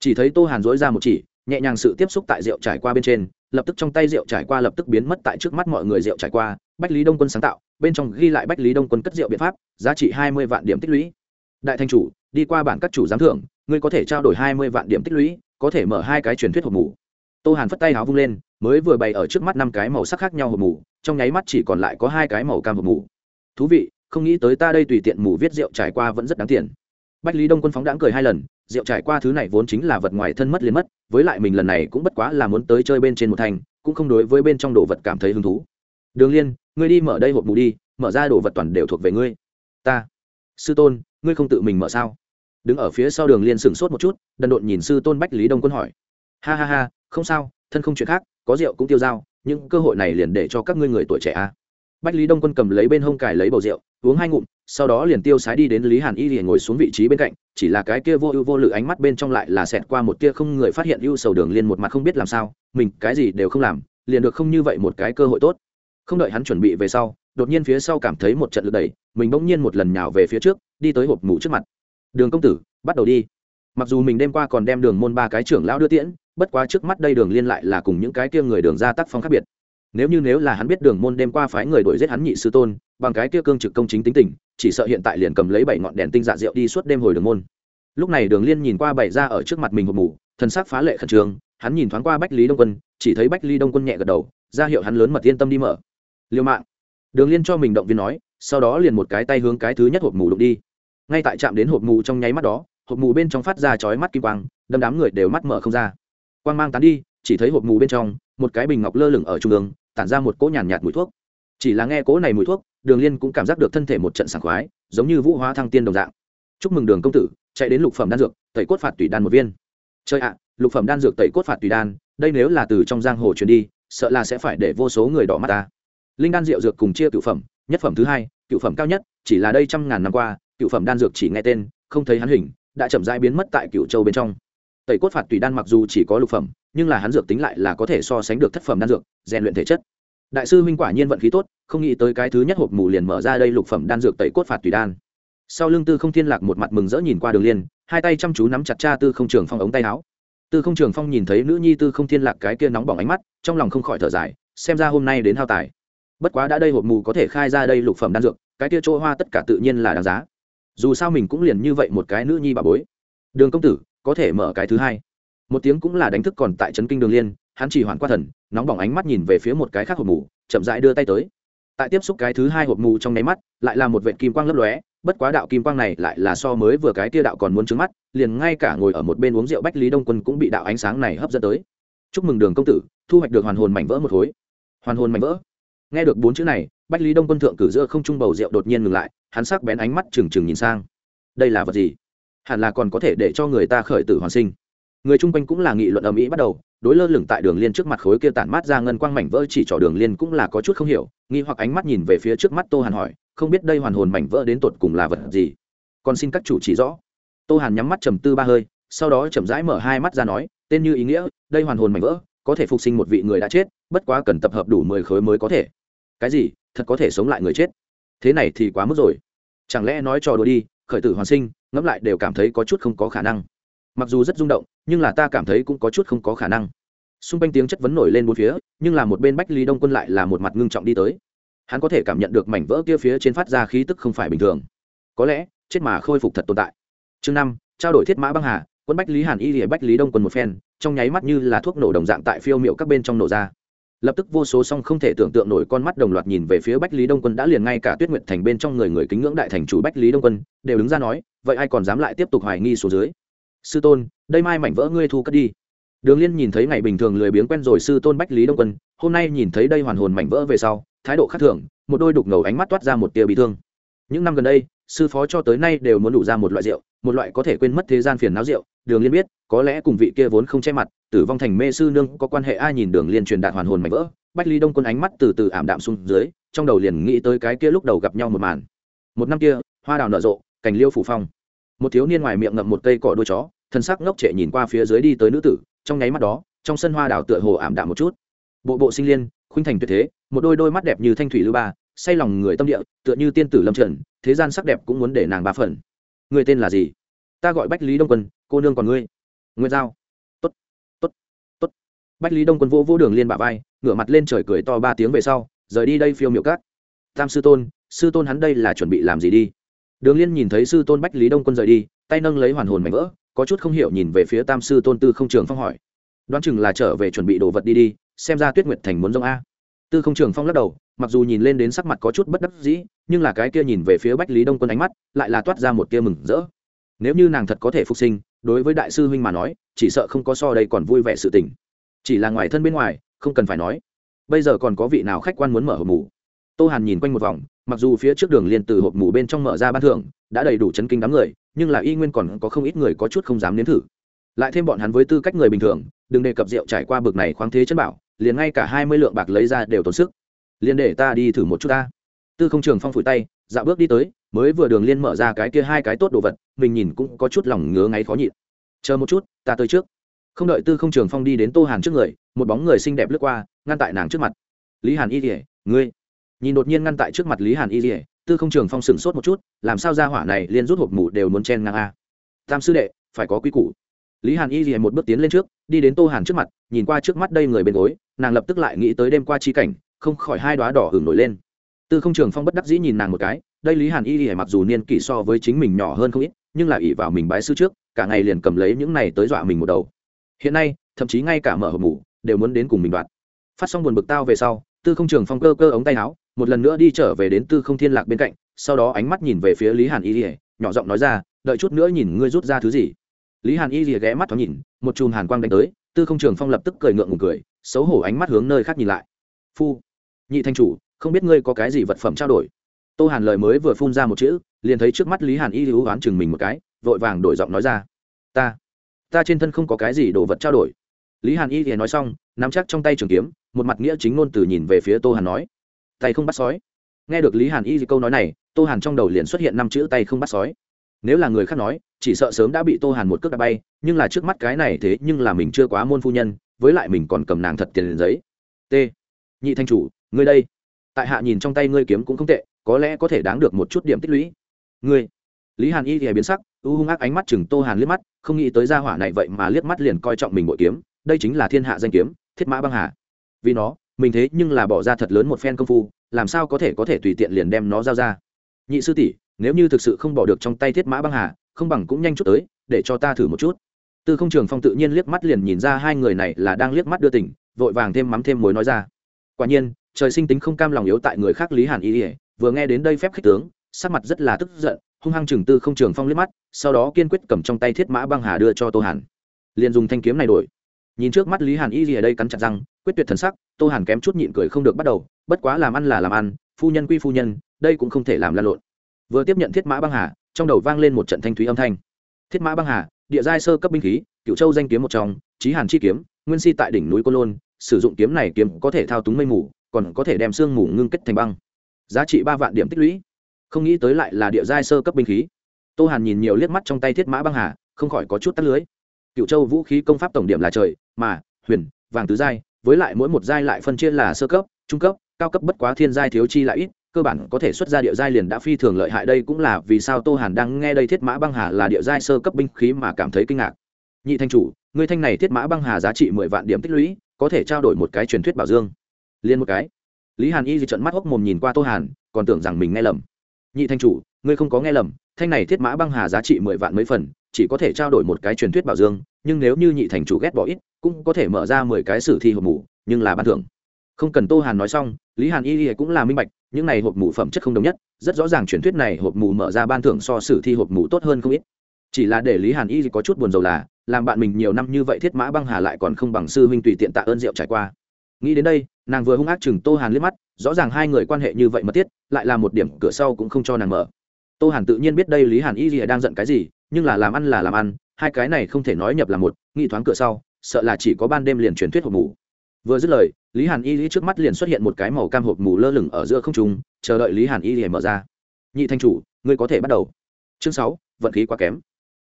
Chỉ thấy tô hàn dỗi ra một chỉ nhẹ nhàng sự tiếp xúc tại rượu trải qua bên trên, lập tức trong tay rượu trải qua lập tức biến mất tại trước mắt mọi người rượu trải qua, bách lý đông quân sáng tạo, bên trong ghi lại bách lý đông quân cất rượu biện pháp, giá trị hai mươi vạn điểm tích lũy. Đại thanh chủ, đi qua bản các chủ giám thưởng, ngươi có thể trao đổi hai mươi vạn điểm tích lũy, có thể mở hai cái truyền thuyết hộp mù. Tô hàn phất tay áo vung lên, mới vừa bày ở trước mắt năm cái màu sắc khác nhau hộp mù, trong nháy mắt chỉ còn lại có hai cái màu cam hộp mù. Thú vị, không nghĩ tới ta đây tùy tiện mù viết rượu trải qua vẫn rất đáng tiền. Bách lý đông quân phóng đãng cười hai lần rượu trải qua thứ này vốn chính là vật ngoài thân mất liền mất, với lại mình lần này cũng bất quá là muốn tới chơi bên trên một thành, cũng không đối với bên trong đồ vật cảm thấy hứng thú. Đường liên, ngươi đi mở đây hộp mù đi, mở ra đồ vật toàn đều thuộc về ngươi. Ta. Sư tôn, ngươi không tự mình mở sao? Đứng ở phía sau đường liên sửng sốt một chút, đần độn nhìn sư tôn bách lý đông quân hỏi. Ha ha ha, không sao, thân không chuyện khác, có rượu cũng tiêu dao, nhưng cơ hội này liền để cho các ngươi người tuổi trẻ a. à bách lý đông quân cầm lấy bên hông cài lấy bầu rượu, uống hai ngụm, sau đó liền tiêu sái đi đến lý hàn y liền ngồi xuống vị trí bên cạnh, chỉ là cái kia vô ưu vô lự ánh mắt bên trong lại là xẹt qua một tia không người phát hiện ưu sầu đường liên một mặt không biết làm sao, mình cái gì đều không làm, liền được không như vậy một cái cơ hội tốt. Không đợi hắn chuẩn bị về sau, đột nhiên phía sau cảm thấy một trận lực đẩy, mình bỗng nhiên một lần nhào về phía trước, đi tới hộp mủ trước mặt. Đường công tử, bắt đầu đi. Mặc dù mình đêm qua còn đem đường môn ba cái trưởng lão đưa tiễn, bất quá trước mắt đây đường liên lại là cùng những cái kia người đường ra tác phong khác biệt nếu như nếu là hắn biết đường môn đêm qua phái người đuổi giết hắn nhị sư tôn, bằng cái kia cương trực công chính tính tình, chỉ sợ hiện tại liền cầm lấy bảy ngọn đèn tinh dạ rượu đi suốt đêm hồi đường môn. Lúc này đường liên nhìn qua bảy ra ở trước mặt mình hộp mù thân xác phá lệ khẩn trương, hắn nhìn thoáng qua bách lý đông quân, chỉ thấy bách lý đông quân nhẹ gật đầu, ra hiệu hắn lớn mật yên tâm đi mở. Liêu mạng. Đường liên cho mình động viên nói, sau đó liền một cái tay hướng cái thứ nhất hộp mù đụng đi. Ngay tại chạm đến hộp mù trong nháy mắt đó, hộp mù bên trong phát ra chói mắt kim quang, đâm đám người đều mắt mở không ra. Quang mang tán đi, chỉ thấy hộp mù bên trong, một cái bình ngọc lơ lửng ở trung ương tản ra một cỗ nhàn nhạt, nhạt mùi thuốc. Chỉ là nghe cỗ này mùi thuốc đường liên cũng cảm giác được thân thể một trận sảng khoái giống như vũ hóa thăng tiên đồng dạng. Chúc mừng đường công tử chạy đến lục phẩm đan dược tẩy cốt phạt tùy đan một viên. Chơi ạ lục phẩm đan dược tẩy cốt phạt tùy đan đây nếu là từ trong giang hồ truyền đi sợ là sẽ phải để vô số người đỏ mắt ta. Linh đan rượu dược cùng chia cựu phẩm nhất phẩm thứ hai cựu phẩm cao nhất chỉ là đây trăm ngàn năm qua cựu phẩm đan dược chỉ nghe tên không thấy hắn hình đã chậm rãi biến mất tại cựu châu bên trong tẩy cốt phạt tùy đan mặc dù chỉ có lục phẩm, nhưng là hắn dược tính lại là có thể so sánh được thất phẩm đan dược, rèn luyện thể chất. Đại sư huynh quả nhiên vận khí tốt, không nghĩ tới cái thứ nhất hộp mù liền mở ra đây lục phẩm đan dược tẩy cốt phạt tùy đan. Sau lưng tư không thiên lạc một mặt mừng rỡ nhìn qua đường liên, hai tay chăm chú nắm chặt cha tư không trường phong ống tay áo. Tư không trường phong nhìn thấy nữ nhi tư không thiên lạc cái kia nóng bỏng ánh mắt, trong lòng không khỏi thở dài, xem ra hôm nay đến hao tài. Bất quá đã đây hộp mù có thể khai ra đây lục phẩm đan dược, cái kia chỗ hoa tất cả tự nhiên là đáng giá. Dù sao mình cũng liền như vậy một cái nữ nhi bà bối. Đường công tử có thể mở cái thứ hai. Một tiếng cũng là đánh thức còn tại trấn kinh đường liên, hắn chỉ hoàn qua thần, nóng bỏng ánh mắt nhìn về phía một cái khác hộp mù, chậm rãi đưa tay tới. Tại tiếp xúc cái thứ hai hộp mù trong nháy mắt, lại là một vệ kim quang lấp lóe, bất quá đạo kim quang này lại là so mới vừa cái tia đạo còn muốn trứng mắt, liền ngay cả ngồi ở một bên uống rượu bách lý đông quân cũng bị đạo ánh sáng này hấp dẫn tới. Chúc mừng đường công tử, thu hoạch được hoàn hồn mảnh vỡ một khối. Hoàn hồn mảnh vỡ. Nghe được bốn chữ này, bách lý đông quân thượng cử giữa không trung bầu rượu đột nhiên ngừng lại, hắn sắc bén ánh mắt trừng trừng nhìn sang. Đây là vật gì? Hẳn là còn có thể để cho người ta khởi tử hoàn sinh. Người chung quanh cũng là nghị luận ầm ĩ bắt đầu, đối lơ lửng tại đường liên trước mặt khối kia tản mát ra ngân quang mảnh vỡ chỉ trỏ đường liên cũng là có chút không hiểu, nghi hoặc ánh mắt nhìn về phía trước mắt tô hàn hỏi, không biết đây hoàn hồn mảnh vỡ đến tột cùng là vật gì? Còn xin các chủ chỉ rõ. Tô hàn nhắm mắt trầm tư ba hơi, sau đó chậm rãi mở hai mắt ra nói, tên như ý nghĩa, đây hoàn hồn mảnh vỡ, có thể phục sinh một vị người đã chết, bất quá cần tập hợp đủ mười khối mới có thể. Cái gì? Thật có thể sống lại người chết? Thế này thì quá mức rồi. Chẳng lẽ nói trò đùa đi, khởi tử hoàn sinh ngẫm lại đều cảm thấy có chút không có khả năng. Mặc dù rất rung động, nhưng là ta cảm thấy cũng có chút không có khả năng. Xung quanh tiếng chất vấn nổi lên bốn phía, nhưng là một bên bách lý đông quân lại là một mặt ngưng trọng đi tới. Hắn có thể cảm nhận được mảnh vỡ kia phía trên phát ra khí tức không phải bình thường. Có lẽ, chết mà khôi phục thật tồn tại. Chương năm, trao đổi thiết mã băng hà, quân bách lý hàn y lìa bách lý đông quân một phen, trong nháy mắt như là thuốc nổ đồng dạng tại phiêu miệu các bên trong nổ ra. Lập tức vô số song không thể tưởng tượng nổi con mắt đồng loạt nhìn về phía bách lý đông quân đã liền ngay cả tuyết nguyện thành bên trong người người kính ngưỡng đại thành chủ bách lý đông quân, đều đứng ra nói vậy ai còn dám lại tiếp tục hoài nghi số dưới? Sư tôn, đây mai mảnh vỡ ngươi thu cất đi. Đường liên nhìn thấy ngày bình thường lười biếng quen rồi sư tôn bách lý đông quân, hôm nay nhìn thấy đây hoàn hồn mảnh vỡ về sau, thái độ khác thường, một đôi đục ngầu ánh mắt toát ra một tia bị thương. Những năm gần đây, sư phó cho tới nay đều muốn đủ ra một loại rượu, một loại có thể quên mất thế gian phiền não rượu. Đường liên biết, có lẽ cùng vị kia vốn không che mặt, tử vong thành mê sư nương có quan hệ, ai nhìn đường liên truyền đạt hoàn hồn mảnh vỡ, bách lý đông quân ánh mắt từ từ ảm đạm xuống dưới, trong đầu liền nghĩ tới cái kia lúc đầu gặp nhau một màn. Một năm kia, hoa đào nở rộ, cành liêu phủ phong một thiếu niên ngoài miệng ngậm một cây cỏ đuôi chó thân sắc ngốc trệ nhìn qua phía dưới đi tới nữ tử, trong nháy mắt đó, trong sân hoa đào tựa hồ ảm đạm một chút. Bộ bộ sinh liên, khuynh thành tuyệt thế, một đôi đôi mắt đẹp như thanh thủy lưu ba, say lòng người tâm địa, tựa như tiên tử lâm trần, thế gian sắc đẹp cũng muốn để nàng ba phần. Người tên là gì? Ta gọi bách lý đông quân, cô nương còn ngươi. Nguyên giao. Tốt tốt tốt. Bách lý đông quân vỗ vỗ đường liên bả vai, ngửa mặt lên trời cười to ba tiếng về sau, rời đi đây phiêu miệu cát tam sư tôn sư tôn hắn đây là chuẩn bị làm gì đi? Đường liên nhìn thấy sư tôn bách lý đông quân rời đi, tay nâng lấy hoàn hồn mảnh vỡ, có chút không hiểu nhìn về phía tam sư tôn tư không trường phong hỏi. Đoán chừng là trở về chuẩn bị đồ vật đi đi, xem ra tuyết nguyệt thành muốn rông a. Tư không trường phong lắc đầu, mặc dù nhìn lên đến sắc mặt có chút bất đắc dĩ, nhưng là cái kia nhìn về phía bách lý đông quân ánh mắt, lại là toát ra một tia mừng rỡ. Nếu như nàng thật có thể phục sinh, đối với đại sư huynh mà nói, chỉ sợ không có so đây còn vui vẻ sự tình. Chỉ là ngoài thân bên ngoài, không cần phải nói. Bây giờ còn có vị nào khách quan muốn mở hộp mù? Tô hàn nhìn quanh một vòng, mặc dù phía trước đường liên từ hộp mù bên trong mở ra ban thưởng, đã đầy đủ chấn kinh đám người, nhưng là y nguyên còn có không ít người có chút không dám nếm thử. Lại thêm bọn hắn với tư cách người bình thường, đừng đề cập rượu trải qua bực này khoáng thế chân bảo, liền ngay cả hai mươi lượng bạc lấy ra đều tốn sức. Liền để ta đi thử một chút ta. Tư không trường phong phủi tay dạo bước đi tới, mới vừa đường liên mở ra cái kia hai cái tốt đồ vật, mình nhìn cũng có chút lòng ngứa ngáy khó nhịn. Chờ một chút, ta tới trước. Không đợi tư không trường phong đi đến tô hàn trước người, một bóng người xinh đẹp lướt qua, ngăn tại nàng trước mặt. Lý hàn y kỉa ngươi nhìn đột nhiên ngăn tại trước mặt lý hàn y dỉa tư không trường phong sửng sốt một chút, làm sao ra hỏa này liên rút hộp mù đều muốn chen ngang a? Tam sư đệ, phải có quy củ. Lý hàn y dỉa một bước tiến lên trước, đi đến tô hàn trước mặt, nhìn qua trước mắt đây người bên gối, nàng lập tức lại nghĩ tới đêm qua chi cảnh, không khỏi hai đoá đỏ hửng nổi lên. Tư không trường phong bất đắc dĩ nhìn nàng một cái, đây lý hàn y dỉa mặc dù niên kỷ so với chính mình nhỏ hơn không ít, nhưng là ỉ vào mình bái sư trước, cả ngày liền cầm lấy những này tới dọa mình một đầu. Hiện nay, thậm chí ngay cả mở hộp mủ, đều muốn đến cùng mình đoạt. Phát xong buồn bực tao về sau, tư không trường phong cơ cơ ống tay áo một lần nữa đi trở về đến tư không thiên lạc bên cạnh, sau đó ánh mắt nhìn về phía lý hàn y rìa nhỏ giọng nói ra, đợi chút nữa nhìn ngươi rút ra thứ gì. Lý hàn y rìa ghé mắt thoáng nhìn, một chùm hàn quang đánh tới, tư không trường phong lập tức cười ngượng ngùng cười, xấu hổ ánh mắt hướng nơi khác nhìn lại. Phu, nhị thanh chủ, không biết ngươi có cái gì vật phẩm trao đổi? Tô hàn lời mới vừa phun ra một chữ, liền thấy trước mắt lý hàn y hữu oán chừng mình một cái, vội vàng đổi giọng nói ra, ta ta trên thân không có cái gì đồ vật trao đổi. Lý hàn y thì nói xong, nắm chắc trong tay trường kiếm, một mặt nghĩa chính ngôn từ nhìn về phía tô hàn nói tay không bắt sói. Nghe được lý hàn y câu nói này, tô hàn trong đầu liền xuất hiện năm chữ tay không bắt sói. Nếu là người khác nói, chỉ sợ sớm đã bị tô hàn một cước đã bay, nhưng là trước mắt cái này thế nhưng là mình chưa quá môn phu nhân, với lại mình còn cầm nàng thật tiền liền giấy. T. Nhị thanh chủ, ngươi đây. Tại hạ nhìn trong tay ngươi kiếm cũng không tệ, có lẽ có thể đáng được một chút điểm tích lũy. Ngươi. Lý hàn y thì biến sắc, u hung ác ánh mắt chừng tô hàn liếc mắt, không nghĩ tới gia hỏa này vậy mà liếc mắt liền coi trọng mình bội kiếm, đây chính là thiên hạ danh kiếm, thiết mã băng hà. Vì nó mình thế nhưng là bỏ ra thật lớn một phen công phu, làm sao có thể có thể tùy tiện liền đem nó giao ra? Nhị sư tỷ, nếu như thực sự không bỏ được trong tay thiết mã băng hà, không bằng cũng nhanh chút tới, để cho ta thử một chút. Tư không trường phong tự nhiên liếc mắt liền nhìn ra hai người này là đang liếc mắt đưa tỉnh vội vàng thêm mắm thêm mối nói ra. Quả nhiên, trời sinh tính không cam lòng yếu tại người khác lý hàn y ỉa vừa nghe đến đây phép khích tướng, sắc mặt rất là tức giận, hung hăng chừng tư không trường phong liếc mắt, sau đó kiên quyết cầm trong tay thiết mã băng hà đưa cho tô hàn. Liền dùng thanh kiếm này đổi nhìn trước mắt lý hàn y ỉa đây cắn chặt răng, quyết tuyệt thần sắc, tô hàn kém chút nhịn cười không được bắt đầu, bất quá làm ăn là làm ăn, phu nhân quy phu nhân, đây cũng không thể làm lan lộn. Vừa tiếp nhận thiết mã băng hà, trong đầu vang lên một trận thanh thúy âm thanh. Thiết mã băng hà, địa giai sơ cấp binh khí cựu châu danh kiếm một trong trí hàn chi kiếm, nguyên si tại đỉnh núi cô lôn, sử dụng kiếm này kiếm có thể thao túng mây mù, còn có thể đem sương mù ngưng kết thành băng. Giá trị ba vạn điểm tích lũy. Không nghĩ tới lại là địa giai sơ cấp binh khí. Tô hàn nhìn nhiều liếc mắt trong tay thiết mã băng hà, không khỏi có chút tắt lưới. Cựu châu vũ khí công pháp tổng điểm là trời mà, huyền, vàng tứ giai, với lại mỗi một giai lại phân chia là sơ cấp, trung cấp, cao cấp bất quá thiên giai thiếu chi lại ít, cơ bản có thể xuất ra địa giai liền đã phi thường lợi hại đây cũng là vì sao tô hàn đang nghe đây thiết mã băng hà là địa giai sơ cấp binh khí mà cảm thấy kinh ngạc. Nhị thanh chủ người thanh này thiết mã băng hà giá trị mười vạn điểm tích lũy, có thể trao đổi một cái truyền thuyết bảo dương. Liên một cái. Lý hàn y di trận mắt hốc mồm nhìn qua tô hàn, còn tưởng rằng mình nghe lầm. Nhị thanh chủ, ngươi không có nghe lầm, thanh này thiết mã băng hà giá trị mười vạn mấy phần, chỉ có thể trao đổi một cái truyền thuyết bảo dương, nhưng nếu như nhị thành chủ ghét bỏ ít cũng có thể mở ra mười cái sử thi hộp mù nhưng là ban thưởng. Không cần tô hàn nói xong, lý hàn y y cũng là minh bạch, những này hộp mù phẩm chất không đồng nhất, rất rõ ràng truyền thuyết này hộp mù mở ra ban thưởng so sử thi hộp mù tốt hơn không ít. Chỉ là để lý hàn y có chút buồn rầu là, làm bạn mình nhiều năm như vậy thiết mã băng hà lại còn không bằng sư huynh tùy tiện tạ ơn rượu trải qua. Nghĩ đến đây, nàng vừa hung ác chừng tô hàn liếc mắt, rõ ràng hai người quan hệ như vậy mà thiết lại là một điểm cửa sau cũng không cho nàng mở. Tô hàn tự nhiên biết đây lý hàn y đang giận cái gì, nhưng là làm ăn là làm ăn, hai cái này không thể nói nhập là một, nghĩ thoáng cửa sau sợ là chỉ có ban đêm liền truyền thuyết hộp mù. Vừa dứt lời, lý hàn y lý trước mắt liền xuất hiện một cái màu cam hộp mù lơ lửng ở giữa không trung, chờ đợi lý hàn y lý mở ra. Nhị thanh chủ, ngươi có thể bắt đầu. Chương sáu, vận khí quá kém.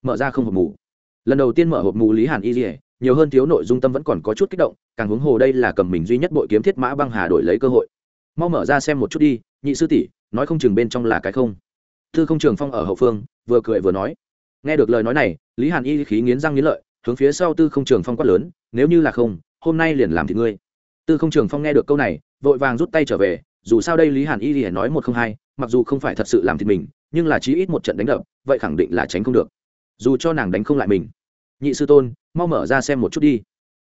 Mở ra không hộp mù. Lần đầu tiên mở hộp mù lý hàn y lý, nhiều hơn thiếu nội dung tâm vẫn còn có chút kích động, càng huống hồ đây là cầm mình duy nhất bội kiếm thiết mã băng hà đổi lấy cơ hội. Mau mở ra xem một chút đi, nhị sư tỷ, nói không chừng bên trong là cái không. Thư không trường phong ở hậu phương, vừa cười vừa nói. Nghe được lời nói này, lý hàn y khí nghiến răng nghiến lợi hướng phía sau tư không trường phong quát lớn, nếu như là không, hôm nay liền làm thì ngươi. Tư không trường phong nghe được câu này, vội vàng rút tay trở về, dù sao đây lý hàn y thì nói một không hai, mặc dù không phải thật sự làm thịt mình, nhưng là chí ít một trận đánh đập, vậy khẳng định là tránh không được. Dù cho nàng đánh không lại mình. Nhị sư tôn, mau mở ra xem một chút đi.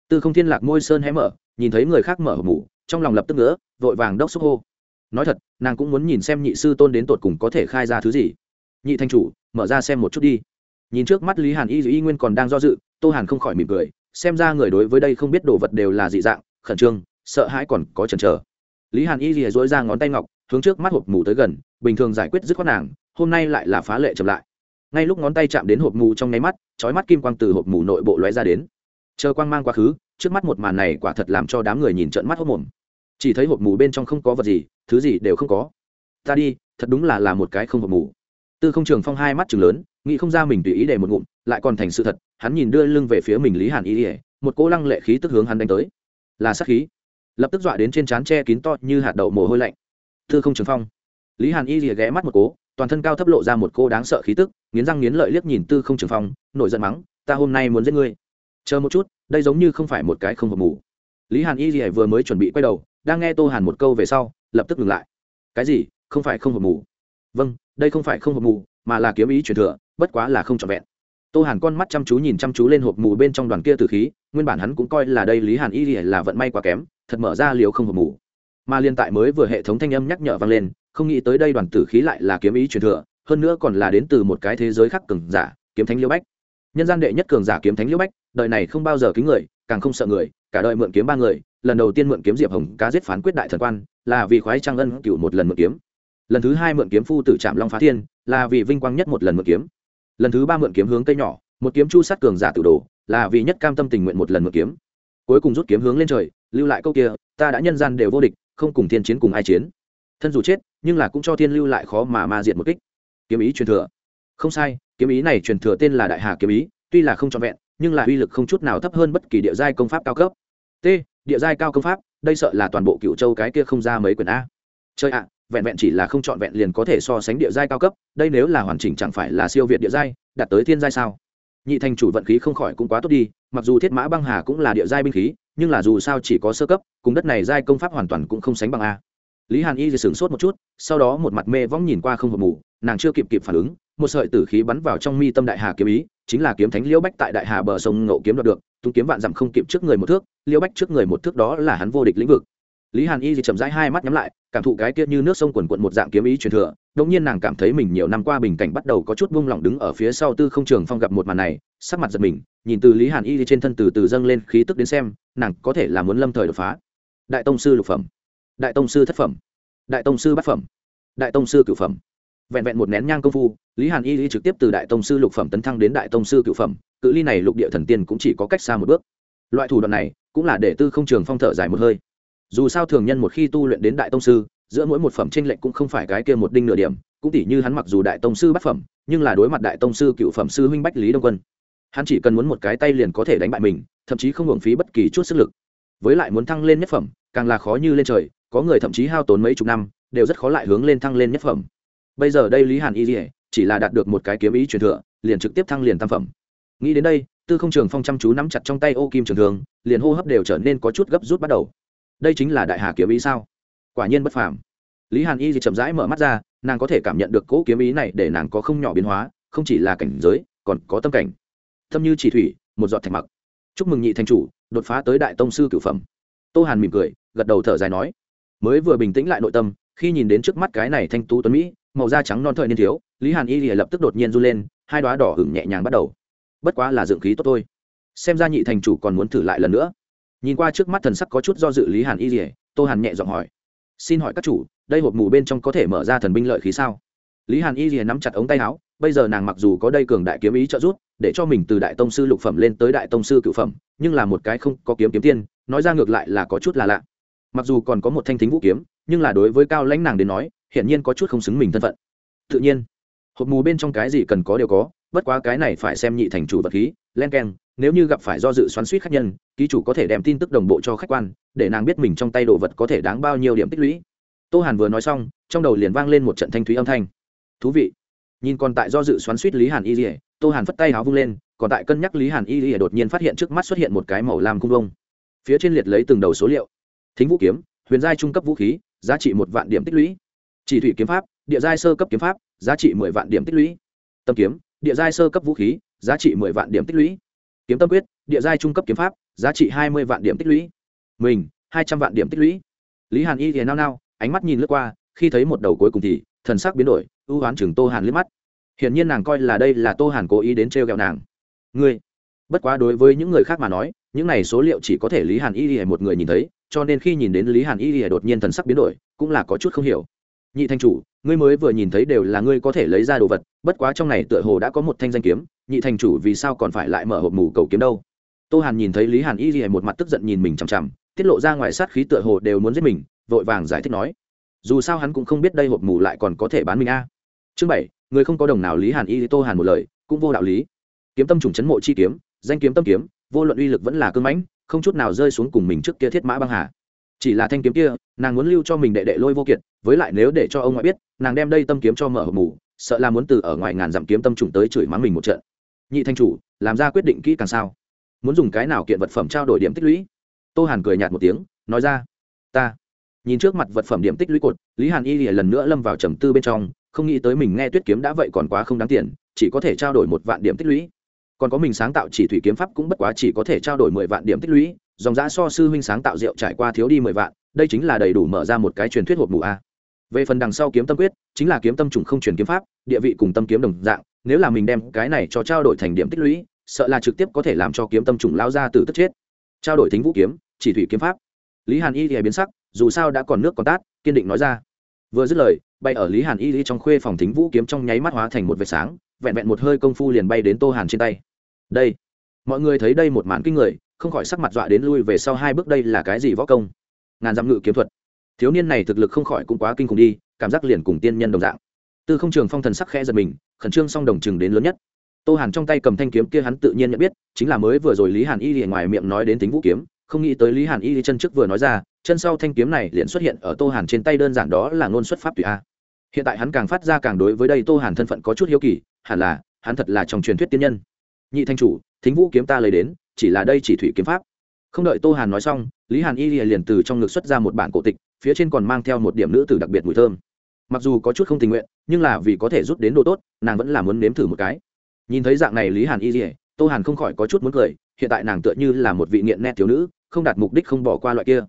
Tư không thiên lạc môi sơn hé mở, nhìn thấy người khác mở hộp mủ, trong lòng lập tức nữa vội vàng đốc xúc hô. Nói thật, nàng cũng muốn nhìn xem nhị sư tôn đến tột cùng có thể khai ra thứ gì. Nhị thanh chủ, mở ra xem một chút đi. Nhìn trước mắt lý hàn y y nguyên còn đang do dự tô hàn không khỏi mỉm cười, xem ra người đối với đây không biết đồ vật đều là dị dạng, khẩn trương, sợ hãi còn có chần chờ. Lý hàn y rìa dối ra ngón tay ngọc, hướng trước mắt hộp mù tới gần, bình thường giải quyết dứt khoát nàng, hôm nay lại là phá lệ chậm lại. Ngay lúc ngón tay chạm đến hộp mù trong nháy mắt trói mắt kim quang từ hộp mù nội bộ lóe ra đến. Chờ quang mang quá khứ, trước mắt một màn này quả thật làm cho đám người nhìn trợn mắt hốc mồm chỉ thấy hộp mù bên trong không có vật gì, thứ gì đều không có. Ta đi, thật đúng là là một cái không hộp mù. Tư không trường phong hai mắt chừng lớn, nghĩ không ra mình tùy ý để một ngụm lại còn thành sự thật, hắn nhìn đưa lưng về phía mình lý hàn y ỉa một cỗ lăng lệ khí tức hướng hắn đánh tới. Là sát khí. Lập tức dọa đến trên trán tre kín to như hạt đậu mồ hôi lạnh. Tư không trường phong. Lý hàn y ỉa ghé mắt một cố toàn thân cao thấp lộ ra một cô đáng sợ khí tức, nghiến răng nghiến lợi liếc nhìn tư không trường phong, nổi giận mắng, ta hôm nay muốn giết ngươi. Chờ một chút, đây giống như không phải một cái không hợp mù. Lý hàn y ỉa vừa mới chuẩn bị quay đầu, đang nghe tô hàn một câu về sau, lập tức ngừng lại. Cái gì? Không phải không hợp mù? Vâng đây không phải không hợp mù, mà là kiếm ý truyền thừa, bất quá là không trọn vẹn tô hàn con mắt chăm chú nhìn chăm chú lên hộp mù bên trong đoàn kia từ khí, nguyên bản hắn cũng coi là đây lý hàn y là vận may quá kém, thật mở ra liều không hộp mù. Mà liên tại mới vừa hệ thống thanh âm nhắc nhở vang lên, không nghĩ tới đây đoàn tử khí lại là kiếm ý truyền thừa, hơn nữa còn là đến từ một cái thế giới khác cường giả, kiếm thánh liêu bách. Nhân gian đệ nhất cường giả kiếm thánh liêu bách, đời này không bao giờ kính người, càng không sợ người, cả đời mượn kiếm ba người, lần đầu tiên mượn kiếm diệp hồng cá giết phán quyết đại thần quan, là vì khoái trang ân cựu một lần mượn kiếm. Lần thứ hai mượn kiếm phu tử trạm long phá thiên, là vì vinh quang nhất một lần mượn kiếm lần thứ ba mượn kiếm hướng cây nhỏ, một kiếm chu sát cường giả tự đồ, là vì nhất cam tâm tình nguyện một lần mượn kiếm. Cuối cùng rút kiếm hướng lên trời, lưu lại câu kia, ta đã nhân gian đều vô địch, không cùng thiên chiến cùng ai chiến. Thân dù chết, nhưng là cũng cho thiên lưu lại khó mà ma diện một kích. Kiếm ý truyền thừa. Không sai, kiếm ý này truyền thừa tên là đại hà kiếm ý, tuy là không trọn vẹn, nhưng là uy lực không chút nào thấp hơn bất kỳ địa giai công pháp cao cấp. T, địa giai cao công pháp, đây sợ là toàn bộ cựu châu cái kia không ra mấy quyển a. Chơi ạ vẹn vẹn chỉ là không trọn vẹn liền có thể so sánh địa giai cao cấp, đây nếu là hoàn chỉnh chẳng phải là siêu việt địa giai, đạt tới thiên giai sao? Nhị thành chủ vận khí không khỏi cũng quá tốt đi, mặc dù thiết mã băng hà cũng là địa giai binh khí, nhưng là dù sao chỉ có sơ cấp, cùng đất này giai công pháp hoàn toàn cũng không sánh bằng a. Lý hàn y thì sửng sốt một chút, sau đó một mặt mê vong nhìn qua không hợp mù, nàng chưa kịp kịp phản ứng, một sợi tử khí bắn vào trong mi tâm đại hà kiếm ý, chính là kiếm thánh liễu bách tại đại hà bờ sông ngộ kiếm đoạt được, tung kiếm vạn dặm không kịp trước người một thước, liễu bách trước người một thước đó là hắn vô địch lĩnh vực lý hàn y thì chậm rãi hai mắt nhắm lại, cảm thụ cái kia như nước sông quần quận một dạng kiếm ý truyền thừa đông nhiên nàng cảm thấy mình nhiều năm qua bình cảnh bắt đầu có chút buông lỏng đứng ở phía sau tư không trường phong gặp một màn này, sắc mặt giật mình, nhìn từ lý hàn y thì trên thân từ từ dâng lên khí tức đến xem, nàng có thể là muốn lâm thời đột phá. Đại tông sư lục phẩm. Đại tông sư thất phẩm. Đại tông sư bát phẩm. Đại tông sư cửu phẩm. Vẹn vẹn một nén nhang công phu, lý hàn y lý trực tiếp từ đại tông sư lục phẩm tấn thăng đến đại tông sư cửu phẩm, cự ly này lục địa thần tiên cũng chỉ có cách xa một bước. Loại thủ đoạn này cũng là để tư không trường phong thở dài một hơi dù sao thường nhân một khi tu luyện đến đại tông sư, giữa mỗi một phẩm tranh lệch cũng không phải cái kia một đinh nửa điểm, cũng tỷ như hắn mặc dù đại tông sư bát phẩm, nhưng là đối mặt đại tông sư cựu phẩm sư huynh bách lý đông quân. Hắn chỉ cần muốn một cái tay liền có thể đánh bại mình, thậm chí không hưởng phí bất kỳ chút sức lực. Với lại muốn thăng lên nhất phẩm, càng là khó như lên trời, có người thậm chí hao tốn mấy chục năm, đều rất khó lại hướng lên thăng lên nhất phẩm. Bây giờ đây lý hàn y dỉa chỉ là đạt được một cái kiếm ý truyền thừa, liền trực tiếp thăng liền tam phẩm. Nghĩ đến đây, tư không trường phong chăm chú nắm chặt trong tay ô kim trường thường liền hô hấp đều trở nên có chút gấp rút bắt đầu đây chính là đại hà kiếm ý sao? Quả nhiên bất phàm. Lý hàn y thì chậm rãi mở mắt ra, nàng có thể cảm nhận được cỗ kiếm ý này để nàng có không nhỏ biến hóa, không chỉ là cảnh giới, còn có tâm cảnh. Tâm như chỉ thủy, một giọt thạch mặc. Chúc mừng nhị thành chủ, đột phá tới đại tông sư cửu phẩm. Tô hàn mỉm cười, gật đầu thở dài nói, mới vừa bình tĩnh lại nội tâm, khi nhìn đến trước mắt cái này thanh tú tuấn mỹ, màu da trắng non thời niên thiếu, lý hàn y thì lập tức đột nhiên run lên, hai đoá đỏ hửng nhẹ nhàng bắt đầu. Bất quá là dựng khí tốt thôi. Xem ra nhị thành chủ còn muốn thử lại lần nữa nhìn qua trước mắt thần sắc có chút do dự lý hàn y dỉa tô hàn nhẹ giọng hỏi. Xin hỏi các chủ, đây hộp mù bên trong có thể mở ra thần binh lợi khí sao? Lý hàn y dỉa nắm chặt ống tay áo, bây giờ nàng mặc dù có đây cường đại kiếm ý trợ giúp, để cho mình từ đại tông sư lục phẩm lên tới đại tông sư cựu phẩm, nhưng là một cái không có kiếm kiếm tiên, nói ra ngược lại là có chút là lạ. Mặc dù còn có một thanh thính vũ kiếm, nhưng là đối với cao lãnh nàng đến nói, hiển nhiên có chút không xứng mình thân phận. Tự nhiên, hộp mù bên trong cái gì cần có đều có, bất quá cái này phải xem nhị thành chủ vật khí, len keng nếu như gặp phải do dự xoắn suýt khách nhân, ký chủ có thể đem tin tức đồng bộ cho khách quan, để nàng biết mình trong tay đồ vật có thể đáng bao nhiêu điểm tích lũy. Tô hàn vừa nói xong, trong đầu liền vang lên một trận thanh thúy âm thanh. Thú vị. Nhìn còn tại do dự xoắn suýt lý hàn y dỉa tô hàn phất tay áo vung lên, còn tại cân nhắc lý hàn y dỉa đột nhiên phát hiện trước mắt xuất hiện một cái màu lam cung vông. Phía trên liệt lấy từng đầu số liệu. Thính vũ kiếm, huyền giai trung cấp vũ khí, giá trị một vạn điểm tích lũy. Chỉ thủy kiếm pháp, địa giai sơ cấp kiếm pháp, giá trị mười vạn điểm tích lũy. Tâm kiếm, địa giai sơ cấp vũ khí, giá trị mười vạn điểm tích lũy kiếm tâm quyết, địa giai trung cấp kiếm pháp, giá trị hai mươi vạn điểm tích lũy. Mình, hai trăm vạn điểm tích lũy. Lý hàn y thì nao nao, ánh mắt nhìn lướt qua, khi thấy một đầu cuối cùng thì, thần sắc biến đổi, ưu oán chừng tô hàn liếc mắt. Hiển nhiên nàng coi là đây là tô hàn cố ý đến t r ghẹo nàng. Ngươi, bất quá đối với những người khác mà nói, những này số liệu chỉ có thể lý hàn y thì một người nhìn thấy, cho nên khi nhìn đến lý hàn y thì đột nhiên thần sắc biến đổi, cũng là có chút không hiểu. Nhị thanh chủ, ngươi mới vừa nhìn thấy đều là ngươi có thể lấy ra đồ vật, bất quá trong này tựa hồ đã có một thanh danh kiếm nhị thành chủ vì sao còn phải lại mở hộp mù cầu kiếm đâu? Tô hàn nhìn thấy lý hàn y ghi một mặt tức giận nhìn mình chằm chằm, tiết lộ ra ngoài sát khí tựa hồ đều muốn giết mình, vội vàng giải thích nói, dù sao hắn cũng không biết đây hộp mù lại còn có thể bán mình a. À. chương bảy, người không có đồng nào lý hàn y tô hàn một lời, cũng vô đạo lý. Kiếm tâm trùng chấn mộ chi kiếm, danh kiếm tâm kiếm, vô luận uy lực vẫn là cương mãnh, không chút nào rơi xuống cùng mình trước kia thiết mã băng hà. Chỉ là thanh kiếm kia, nàng muốn lưu cho mình đệ đệ lôi vô kiệt, với lại nếu để cho ông ngoại biết, nàng đem đây tâm kiếm cho mở hộp mù, sợ là muốn từ ở ngoài ngàn dặm kiếm tâm trùng tới chửi mắng mình một trận nhị thanh chủ, làm ra quyết định kỹ càng sao? Muốn dùng cái nào kiện vật phẩm trao đổi điểm tích lũy? Tô hàn cười nhạt một tiếng, nói ra, ta. Nhìn trước mặt vật phẩm điểm tích lũy cột, lý hàn y lần nữa lâm vào trầm tư bên trong, không nghĩ tới mình nghe tuyết kiếm đã vậy còn quá không đáng tiền, chỉ có thể trao đổi một vạn điểm tích lũy. Còn có mình sáng tạo chỉ thủy kiếm pháp cũng bất quá chỉ có thể trao đổi mười vạn điểm tích lũy, dòng giã so sư huynh sáng tạo rượu trải qua thiếu đi mười vạn, đây chính là đầy đủ mở ra một cái truyền thuyết hộp mù a. Về phần đằng sau kiếm tâm quyết, chính là kiếm tâm trùng không truyền kiếm pháp, địa vị cùng tâm kiếm đồng dạng nếu là mình đem cái này cho trao đổi thành điểm tích lũy, sợ là trực tiếp có thể làm cho kiếm tâm trùng lao ra từ tức chết. Trao đổi thính vũ kiếm, chỉ thủy kiếm pháp. Lý hàn y thì biến sắc, dù sao đã còn nước còn tát, kiên định nói ra. Vừa dứt lời, bay ở lý hàn y trong khuê phòng thính vũ kiếm trong nháy mắt hóa thành một vệt sáng, vẹn vẹn một hơi công phu liền bay đến tô hàn trên tay. Đây, mọi người thấy đây một màn kinh người, không khỏi sắc mặt dọa đến lui về sau hai bước, đây là cái gì võ công? Ngàn dặm ngự kiếm thuật. Thiếu niên này thực lực không khỏi cũng quá kinh khủng đi, cảm giác liền cùng tiên nhân đồng dạng tư không trường phong thần sắc khẽ giật mình, khẩn trương song đồng chừng đến lớn nhất. Tô hàn trong tay cầm thanh kiếm kia hắn tự nhiên nhận biết, chính là mới vừa rồi lý hàn y liền ngoài miệng nói đến tính vũ kiếm, không nghĩ tới lý hàn y chân trước vừa nói ra, chân sau thanh kiếm này liền xuất hiện ở tô hàn trên tay đơn giản đó là ngôn xuất pháp tùy a. Hiện tại hắn càng phát ra càng đối với đây tô hàn thân phận có chút hiếu kỳ, hẳn là, hắn thật là trong truyền thuyết tiên nhân. Nhị thanh chủ, thính vũ kiếm ta lấy đến, chỉ là đây chỉ thủy kiếm pháp. Không đợi tô hàn nói xong, lý hàn y liền từ trong ngực xuất ra một bản cổ tịch, phía trên còn mang theo một điểm nữ tử đặc biệt mùi thơm mặc dù có chút không tình nguyện, nhưng là vì có thể rút đến đồ tốt, nàng vẫn là muốn nếm thử một cái. Nhìn thấy dạng này lý hàn y dỉa tô hàn không khỏi có chút muốn cười, hiện tại nàng tựa như là một vị nghiện nét thiếu nữ, không đạt mục đích không bỏ qua loại kia.